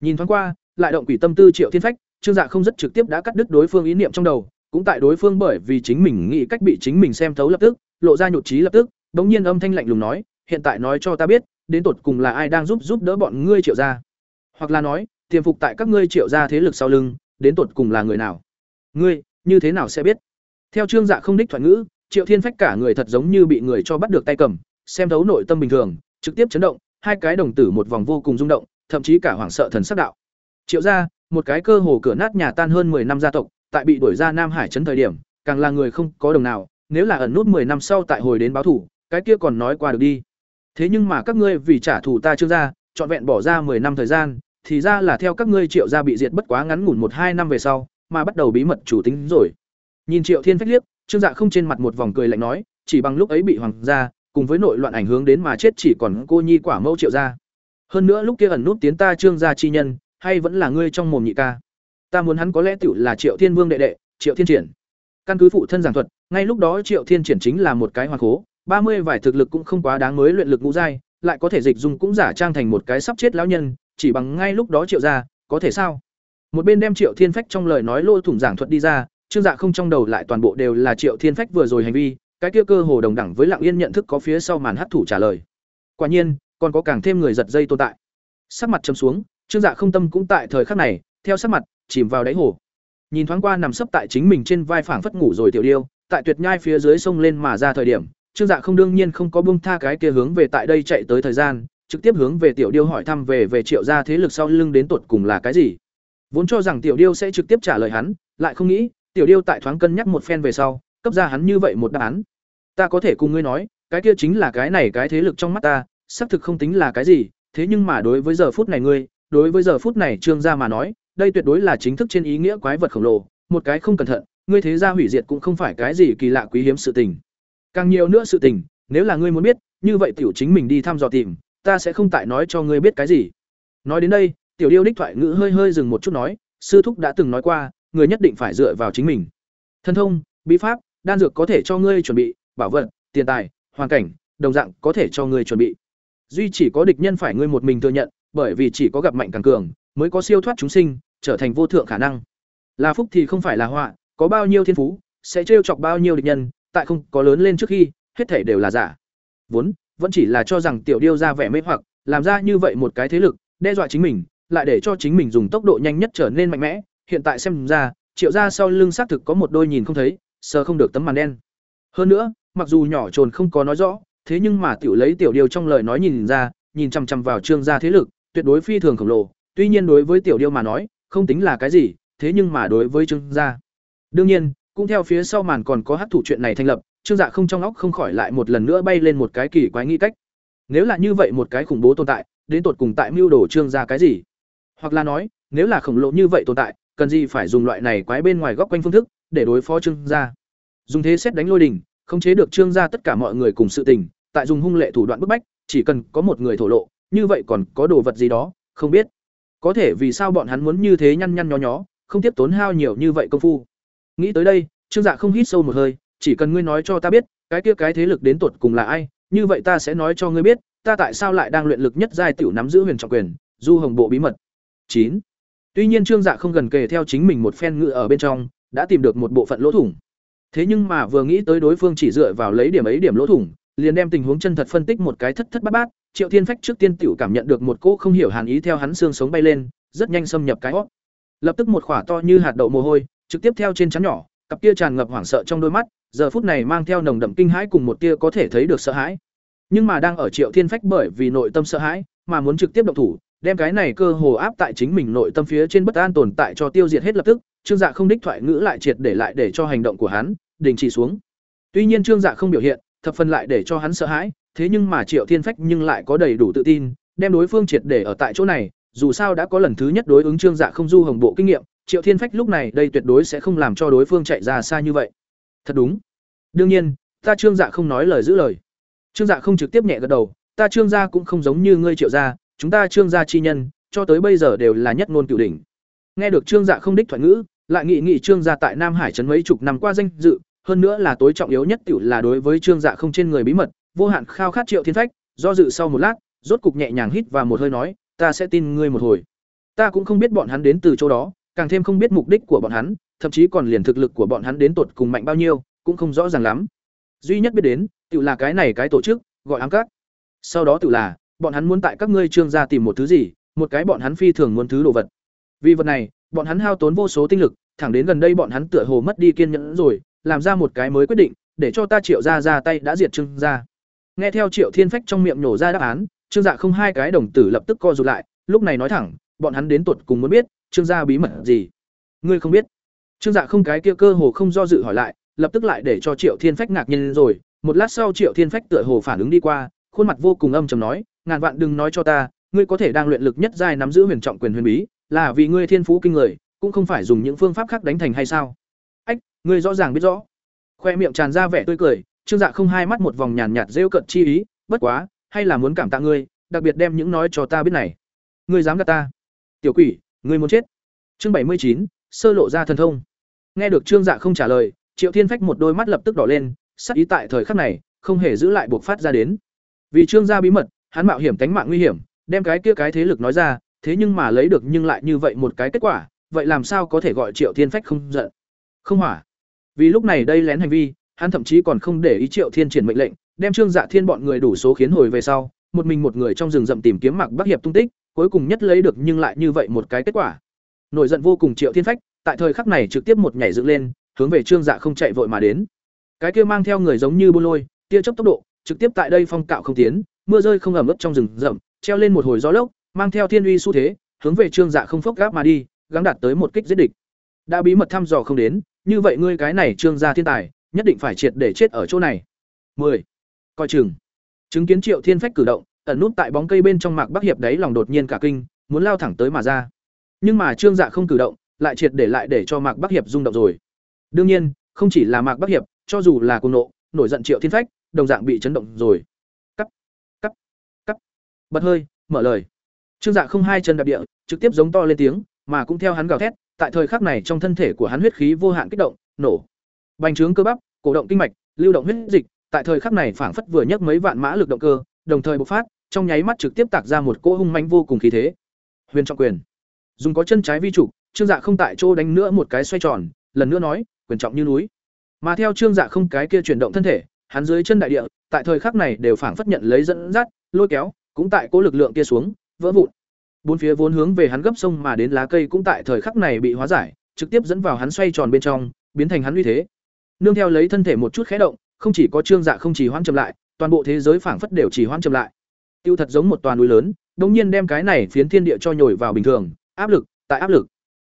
Nhìn thoáng qua, lại động quỷ tâm tư triệu thiên phách, trương dạ không rất trực tiếp đã cắt đứt đối phương ý niệm trong đầu, cũng tại đối phương bởi vì chính mình nghĩ cách bị chính mình xem thấu lập tức, lộ ra nhụt chí lập tức, bỗng nhiên âm thanh lạnh lùng nói, hiện tại nói cho ta biết, đến tột cùng là ai đang giúp giúp đỡ bọn ngươi triệu gia? Hoặc là nói, tiềm phục tại các ngươi triệu gia thế lực sau lưng, đến tột cùng là người nào? Ngươi, như thế nào sẽ biết? Theo trương dạ không đích thoại ngữ, triệu thiên phách cả người thật giống như bị người cho bắt được tay cầm, xem thấu nội tâm bình thường trực tiếp chấn động hai cái đồng tử một vòng vô cùng rung động thậm chí cả hoảng sợ thần sắc đạo. Triệu gia một cái cơ hồ cửa nát nhà tan hơn 10 năm gia tộc tại bị đuổi ra nam hải trấn thời điểm càng là người không có đồng nào nếu là ẩn nút 10 năm sau tại hồi đến báo thủ cái kia còn nói qua được đi. Thế nhưng mà các ngươi vì trả thù ta chưa ra, chọn vẹn bỏ ra 10 năm thời gian thì ra là theo các ngươi triệu gia bị diệt bất quá ngắn ngủn một hai năm về sau mà bắt đầu bí mật chủ tính rồi. Nhìn triệu thiên phách liếc trương dạ không trên mặt một vòng cười lạnh nói chỉ bằng lúc ấy bị hoàng gia cùng với nội loạn ảnh hưởng đến mà chết chỉ còn cô nhi quả mẫu triệu gia. Hơn nữa lúc kia ẩn nút tiến ta trương gia chi nhân, hay vẫn là ngươi trong mồm nhị ca? Ta muốn hắn có lẽ tiểu là triệu thiên vương đệ đệ, triệu thiên triển. Căn cứ phụ thân giảng thuật, ngay lúc đó triệu thiên triển chính là một cái hoàn cố ba mươi vải thực lực cũng không quá đáng mới luyện lực ngũ giai, lại có thể dịch dùng cũng giả trang thành một cái sắp chết lão nhân, chỉ bằng ngay lúc đó triệu gia, có thể sao? Một bên đem triệu thiên phách trong lời nói lôi thủng giảng thuật đi ra, trương dạ không trong đầu lại toàn bộ đều là triệu thiên phách vừa rồi hành vi cái kia cơ hồ đồng đẳng với lặng yên nhận thức có phía sau màn hấp thủ trả lời. Quả nhiên, còn có càng thêm người giật dây tồn tại. Sắc mặt châm xuống, trương dạ không tâm cũng tại thời khắc này, theo sắc mặt, chìm vào đáy hồ. Nhìn thoáng qua nằm sấp tại chính mình trên vai phảng phất ngủ rồi tiểu điêu, tại tuyệt nhai phía dưới sông lên mà ra thời điểm, trương dạ không đương nhiên không có bông tha cái kia hướng về tại đây chạy tới thời gian, trực tiếp hướng về tiểu điêu hỏi thăm về về triệu gia thế lực sau lưng đến tột cùng là cái gì. Vốn cho rằng tiểu điêu sẽ trực tiếp trả lời hắn, lại không nghĩ, tiểu điêu tại thoáng cân nhắc một phen về sau cấp ra hắn như vậy một đáp án. Ta có thể cùng ngươi nói, cái kia chính là cái này cái thế lực trong mắt ta, xác thực không tính là cái gì, thế nhưng mà đối với giờ phút này ngươi, đối với giờ phút này trương gia mà nói, đây tuyệt đối là chính thức trên ý nghĩa quái vật khổng lồ, một cái không cẩn thận, ngươi thế gia hủy diệt cũng không phải cái gì kỳ lạ quý hiếm sự tình. Càng nhiều nữa sự tình, nếu là ngươi muốn biết, như vậy tiểu chính mình đi thăm dò tìm, ta sẽ không tại nói cho ngươi biết cái gì. Nói đến đây, tiểu điêu đích thoại ngữ hơi hơi dừng một chút nói, sư thúc đã từng nói qua, người nhất định phải dựa vào chính mình. Thân thông, bí pháp đan dược có thể cho ngươi chuẩn bị, bảo vật, tiền tài, hoàn cảnh, đồng dạng có thể cho ngươi chuẩn bị. Duy chỉ có địch nhân phải ngươi một mình thừa nhận, bởi vì chỉ có gặp mạnh càng cường, mới có siêu thoát chúng sinh, trở thành vô thượng khả năng. Là phúc thì không phải là họa, có bao nhiêu thiên phú, sẽ trêu chọc bao nhiêu địch nhân, tại không có lớn lên trước khi, hết thể đều là giả. Vốn, vẫn chỉ là cho rằng tiểu điêu ra vẻ mê hoặc, làm ra như vậy một cái thế lực, đe dọa chính mình, lại để cho chính mình dùng tốc độ nhanh nhất trở nên mạnh mẽ. Hiện tại xem ra, triệu ra sau lưng xác thực có một đôi nhìn không thấy sờ không được tấm màn đen. Hơn nữa, mặc dù nhỏ trồn không có nói rõ, thế nhưng mà tiểu lấy tiểu điều trong lời nói nhìn ra, nhìn chằm chằm vào trương gia thế lực, tuyệt đối phi thường khổng lồ. Tuy nhiên đối với tiểu điêu mà nói, không tính là cái gì, thế nhưng mà đối với trương gia. Đương nhiên, cũng theo phía sau màn còn có hát thủ chuyện này thành lập, trương dạ không trong óc không khỏi lại một lần nữa bay lên một cái kỳ quái nghi cách. Nếu là như vậy một cái khủng bố tồn tại, đến tột cùng tại mưu đồ trương gia cái gì? Hoặc là nói, nếu là khổng lồ như vậy tồn tại, cần gì phải dùng loại này quái bên ngoài góc quanh phương thức để đối phó trương gia. Dùng thế xét đánh lôi đình, khống chế được trương gia tất cả mọi người cùng sự tình, tại dùng hung lệ thủ đoạn bức bách, chỉ cần có một người thổ lộ, như vậy còn có đồ vật gì đó, không biết. Có thể vì sao bọn hắn muốn như thế nhăn nhăn nhó nhó, không tiếp tốn hao nhiều như vậy công phu. Nghĩ tới đây, trương dạ không hít sâu một hơi, chỉ cần ngươi nói cho ta biết, cái kia cái thế lực đến tột cùng là ai, như vậy ta sẽ nói cho ngươi biết, ta tại sao lại đang luyện lực nhất giai tiểu nắm giữ huyền trọng quyền, du hồng bộ bí mật. Chín. Tuy nhiên trương dạ không gần kề theo chính mình một phen ngự ở bên trong đã tìm được một bộ phận lỗ thủng. Thế nhưng mà vừa nghĩ tới đối phương chỉ dựa vào lấy điểm ấy điểm lỗ thủng, liền đem tình huống chân thật phân tích một cái thất thất bát bát, triệu thiên phách trước tiên tiểu cảm nhận được một cỗ không hiểu hàn ý theo hắn xương sống bay lên, rất nhanh xâm nhập cái hót. Lập tức một khỏa to như hạt đậu mồ hôi, trực tiếp theo trên chắn nhỏ, cặp kia tràn ngập hoảng sợ trong đôi mắt, giờ phút này mang theo nồng đậm kinh hãi cùng một tia có thể thấy được sợ hãi. Nhưng mà đang ở triệu thiên phách bởi vì nội tâm sợ hãi, mà muốn trực tiếp động thủ đem cái này cơ hồ áp tại chính mình nội tâm phía trên bất an tồn tại cho tiêu diệt hết lập tức, trương dạ không đích thoại ngữ lại triệt để lại để cho hành động của hắn, đình chỉ xuống. Tuy nhiên trương dạ không biểu hiện, thập phần lại để cho hắn sợ hãi, thế nhưng mà triệu thiên phách nhưng lại có đầy đủ tự tin, đem đối phương triệt để ở tại chỗ này, dù sao đã có lần thứ nhất đối ứng trương dạ không du hồng bộ kinh nghiệm, triệu thiên phách lúc này đây tuyệt đối sẽ không làm cho đối phương chạy ra xa như vậy. Thật đúng. Đương nhiên, ta trương dạ không nói lời giữ lời. Trương dạ không trực tiếp nhẹ gật đầu, ta trương gia cũng không giống như ngươi triệu gia chúng ta trương gia chi nhân, cho tới bây giờ đều là nhất ngôn cửu đỉnh. Nghe được trương dạ không đích thoại ngữ, lại nghị nghị trương gia tại nam hải trấn mấy chục năm qua danh dự, hơn nữa là tối trọng yếu nhất tiểu là đối với trương dạ không trên người bí mật, vô hạn khao khát triệu thiên phách, do dự sau một lát, rốt cục nhẹ nhàng hít và một hơi nói, ta sẽ tin ngươi một hồi. Ta cũng không biết bọn hắn đến từ chỗ đó, càng thêm không biết mục đích của bọn hắn, thậm chí còn liền thực lực của bọn hắn đến tột cùng mạnh bao nhiêu, cũng không rõ ràng lắm. Duy nhất biết đến tự là cái này cái tổ chức, gọi ám các. Sau đó tự là bọn hắn muốn tại các ngươi trương gia tìm một thứ gì, một cái bọn hắn phi thường muốn thứ đồ vật. Vì vật này, bọn hắn hao tốn vô số tinh lực, thẳng đến gần đây bọn hắn tựa hồ mất đi kiên nhẫn rồi, làm ra một cái mới quyết định, để cho ta triệu gia ra tay đã diệt trương gia. Nghe theo triệu thiên phách trong miệng nhổ ra đáp án, trương dạ không hai cái đồng tử lập tức co rụt lại, lúc này nói thẳng, bọn hắn đến tuột cùng muốn biết, trương gia bí mật gì? Ngươi không biết. Trương dạ không cái kia cơ hồ không do dự hỏi lại, lập tức lại để cho triệu thiên phách ngạc nhiên rồi. Một lát sau triệu thiên phách tựa hồ phản ứng đi qua, khuôn mặt vô cùng âm trầm nói ngàn vạn đừng nói cho ta, ngươi có thể đang luyện lực nhất giai nắm giữ huyền trọng quyền huyền bí, là vì ngươi thiên phú kinh người, cũng không phải dùng những phương pháp khác đánh thành hay sao? Ách, ngươi rõ ràng biết rõ. Khoe miệng tràn ra vẻ tươi cười, trương dạ không hai mắt một vòng nhàn nhạt rêu cận chi ý, bất quá, hay là muốn cảm tạ ngươi, đặc biệt đem những nói cho ta biết này. Ngươi dám gạt ta? Tiểu quỷ, ngươi muốn chết? Chương bảy mươi chín, sơ lộ ra thần thông. Nghe được trương dạ không trả lời, triệu thiên phách một đôi mắt lập tức đỏ lên, sắc ý tại thời khắc này, không hề giữ lại buộc phát ra đến. Vì trương gia bí mật hắn mạo hiểm tánh mạng nguy hiểm, đem cái kia cái thế lực nói ra, thế nhưng mà lấy được nhưng lại như vậy một cái kết quả, vậy làm sao có thể gọi triệu thiên phách không giận? Không hỏa. Vì lúc này đây lén hành vi, hắn thậm chí còn không để ý triệu thiên triển mệnh lệnh, đem trương dạ thiên bọn người đủ số khiến hồi về sau, một mình một người trong rừng rậm tìm kiếm mạc bắc hiệp tung tích, cuối cùng nhất lấy được nhưng lại như vậy một cái kết quả. Nổi giận vô cùng triệu thiên phách, tại thời khắc này trực tiếp một nhảy dựng lên, hướng về trương dạ không chạy vội mà đến. Cái kia mang theo người giống như buôn lôi, tia chớp tốc độ, trực tiếp tại đây phong cạo không tiến mưa rơi không ẩm ướt trong rừng rậm, treo lên một hồi gió lốc, mang theo thiên uy xu thế, hướng về trương dạ không phốc gáp mà đi, gắng đạt tới một kích giết địch. Đã bí mật thăm dò không đến, như vậy ngươi cái này trương gia thiên tài, nhất định phải triệt để chết ở chỗ này. 10. coi chừng. Chứng kiến triệu thiên phách cử động, ẩn nút tại bóng cây bên trong mạc bắc hiệp đấy lòng đột nhiên cả kinh, muốn lao thẳng tới mà ra. Nhưng mà trương dạ không cử động, lại triệt để lại để cho mạc bắc hiệp rung động rồi. Đương nhiên, không chỉ là mạc bắc hiệp, cho dù là cùng nộ, nổi giận triệu thiên phách, đồng dạng bị chấn động rồi bật hơi, mở lời. Trương dạ không hai chân đạp địa, trực tiếp giống to lên tiếng, mà cũng theo hắn gào thét, tại thời khắc này trong thân thể của hắn huyết khí vô hạn kích động, nổ. Bành trướng cơ bắp, cổ động kinh mạch, lưu động huyết dịch, tại thời khắc này phảng phất vừa nhấc mấy vạn mã lực động cơ, đồng thời bộc phát, trong nháy mắt trực tiếp tạc ra một cỗ hung manh vô cùng khí thế. Huyền trọng quyền. Dùng có chân trái vi trục trương dạ không tại chỗ đánh nữa một cái xoay tròn, lần nữa nói, quyền trọng như núi. Mà theo trương dạ không cái kia chuyển động thân thể, hắn dưới chân đại địa, tại thời khắc này đều phảng phất nhận lấy dẫn dắt, lôi kéo cũng tại cố lực lượng kia xuống, vỡ vụn. Bốn phía vốn hướng về hắn gấp sông mà đến lá cây cũng tại thời khắc này bị hóa giải, trực tiếp dẫn vào hắn xoay tròn bên trong, biến thành hắn uy thế. Nương theo lấy thân thể một chút khé động, không chỉ có trương dạ không chỉ hoãn chậm lại, toàn bộ thế giới phảng phất đều chỉ hoãn chậm lại. Tiêu thật giống một toàn núi lớn đống nhiên đem cái này phiến thiên địa cho nhồi vào bình thường, áp lực, tại áp lực.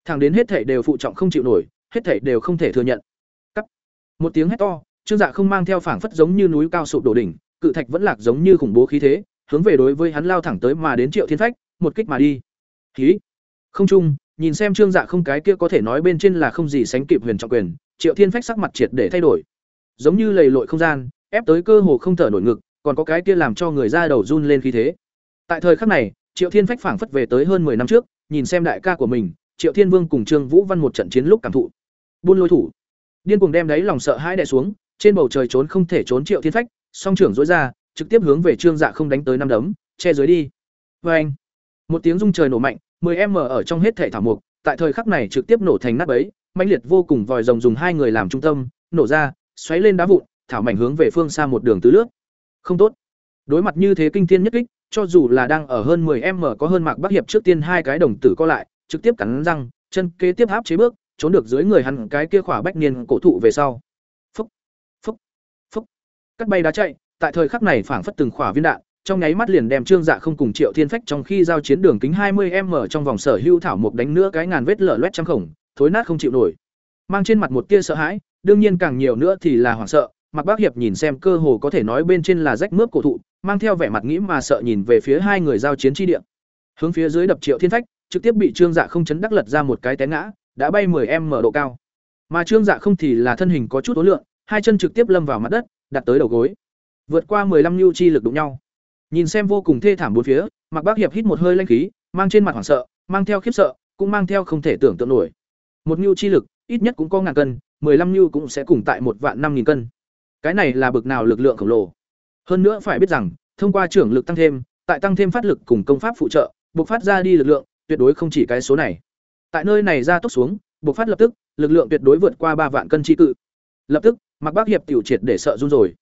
Thẳng đến hết thể đều phụ trọng không chịu nổi, hết thể đều không thể thừa nhận. Cắt. Một tiếng hét to, trương dạ không mang theo phảng phất giống như núi cao sụp đổ đỉnh, cự thạch vẫn lạc giống như khủng bố khí thế hướng về đối với hắn lao thẳng tới mà đến triệu thiên phách, một kích mà đi. Khí không trung nhìn xem trương dạ không cái kia có thể nói bên trên là không gì sánh kịp huyền trọng quyền, triệu thiên phách sắc mặt triệt để thay đổi. Giống như lầy lội không gian, ép tới cơ hồ không thở nổi ngực, còn có cái kia làm cho người ra đầu run lên khí thế. Tại thời khắc này, triệu thiên phách phảng phất về tới hơn 10 năm trước, nhìn xem đại ca của mình, triệu thiên vương cùng trương vũ văn một trận chiến lúc cảm thụ. Buôn lôi thủ. Điên cuồng đem đấy lòng sợ hãi đè xuống, trên bầu trời trốn không thể trốn triệu thiên phách, song trưởng dối ra trực tiếp hướng về trương dạ không đánh tới năm đấm, che dưới đi. Vê anh, một tiếng rung trời nổ mạnh 10 m ở trong hết thể thảo mục, tại thời khắc này trực tiếp nổ thành nát bấy, mãnh liệt vô cùng vòi rồng dùng hai người làm trung tâm, nổ ra, xoáy lên đá vụn, thảo mảnh hướng về phương xa một đường tứ lướt không tốt. Đối mặt như thế kinh thiên nhất kích, cho dù là đang ở hơn 10 m có hơn mạc bắc hiệp trước tiên hai cái đồng tử co lại, trực tiếp cắn răng, chân kế tiếp áp chế bước, trốn được dưới người hắn cái kia khỏa bách niên cổ thụ về sau. Phúc phúc phúc. Cắt bay đá chạy tại thời khắc này phảng phất từng khỏa viên đạn, trong nháy mắt liền đem trương dạ không cùng triệu thiên phách trong khi giao chiến đường kính 20 m trong vòng sở hưu thảo mục đánh nữa cái ngàn vết lở loét trăm khổng, thối nát không chịu nổi. Mang trên mặt một tia sợ hãi, đương nhiên càng nhiều nữa thì là hoảng sợ mặc bác hiệp nhìn xem cơ hồ có thể nói bên trên là rách mướp cổ thụ, mang theo vẻ mặt nghĩ mà sợ nhìn về phía hai người giao chiến tri địa. Hướng phía dưới đập triệu thiên phách, trực tiếp bị trương dạ không chấn đắc lật ra một cái té ngã, đã bay 10 m độ cao. Mà trương dạ không thì là thân hình có chút ố lượng hai chân trực tiếp lâm vào mặt đất, đặt tới đầu gối vượt qua 15 nhu chi lực đụng nhau. Nhìn xem vô cùng thê thảm bốn phía mặc bác hiệp hít một hơi lanh khí, mang trên mặt hoảng sợ, mang theo khiếp sợ, cũng mang theo không thể tưởng tượng nổi. Một nhu chi lực, ít nhất cũng có ngàn cân 15 nhu cũng sẽ cùng tại một vạn năm nghìn cân. Cái này là bực nào lực lượng khổng lồ. Hơn nữa phải biết rằng, thông qua trưởng lực tăng thêm, tại tăng thêm phát lực cùng công pháp phụ trợ, bộc phát ra đi lực lượng, tuyệt đối không chỉ cái số này. Tại nơi này ra tốc xuống, bộc phát lập tức, lực lượng tuyệt đối vượt qua ba vạn cân chi cự. Lập tức mặc bác hiệp tiểu triệt để sợ run rồi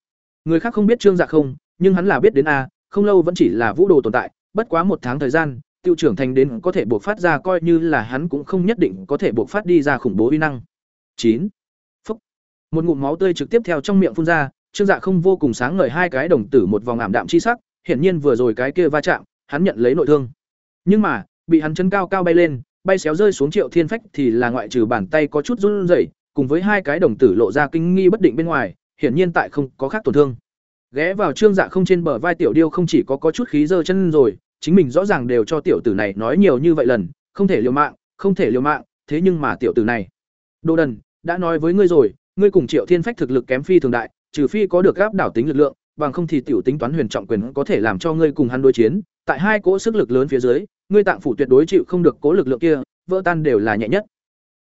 người khác không biết trương dạ không, nhưng hắn là biết đến a, không lâu vẫn chỉ là vũ đồ tồn tại, bất quá một tháng thời gian, tiêu trưởng thành đến có thể buộc phát ra coi như là hắn cũng không nhất định có thể buộc phát đi ra khủng bố uy năng. Chín. Phúc. Một ngụm máu tươi trực tiếp theo trong miệng phun ra, trương dạ không vô cùng sáng ngời hai cái đồng tử một vòng ảm đạm chi sắc, hiển nhiên vừa rồi cái kia va chạm, hắn nhận lấy nội thương. Nhưng mà, bị hắn chân cao cao bay lên, bay xéo rơi xuống triệu thiên phách thì là ngoại trừ bàn tay có chút run rẩy, cùng với hai cái đồng tử lộ ra kinh nghi bất định bên ngoài hiển nhiên tại không có khác tổn thương. Ghé vào trương dạ không trên bờ vai tiểu điêu không chỉ có có chút khí dơ chân rồi, chính mình rõ ràng đều cho tiểu tử này nói nhiều như vậy lần, không thể liều mạng, không thể liều mạng, thế nhưng mà tiểu tử này. Đồ đần, đã nói với ngươi rồi, ngươi cùng triệu thiên phách thực lực kém phi thường đại, trừ phi có được gáp đảo tính lực lượng, bằng không thì tiểu tính toán huyền trọng quyền có thể làm cho ngươi cùng hắn đối chiến. Tại hai cỗ sức lực lớn phía dưới, ngươi tạng phủ tuyệt đối chịu không được cố lực lượng kia, vỡ tan đều là nhẹ nhất.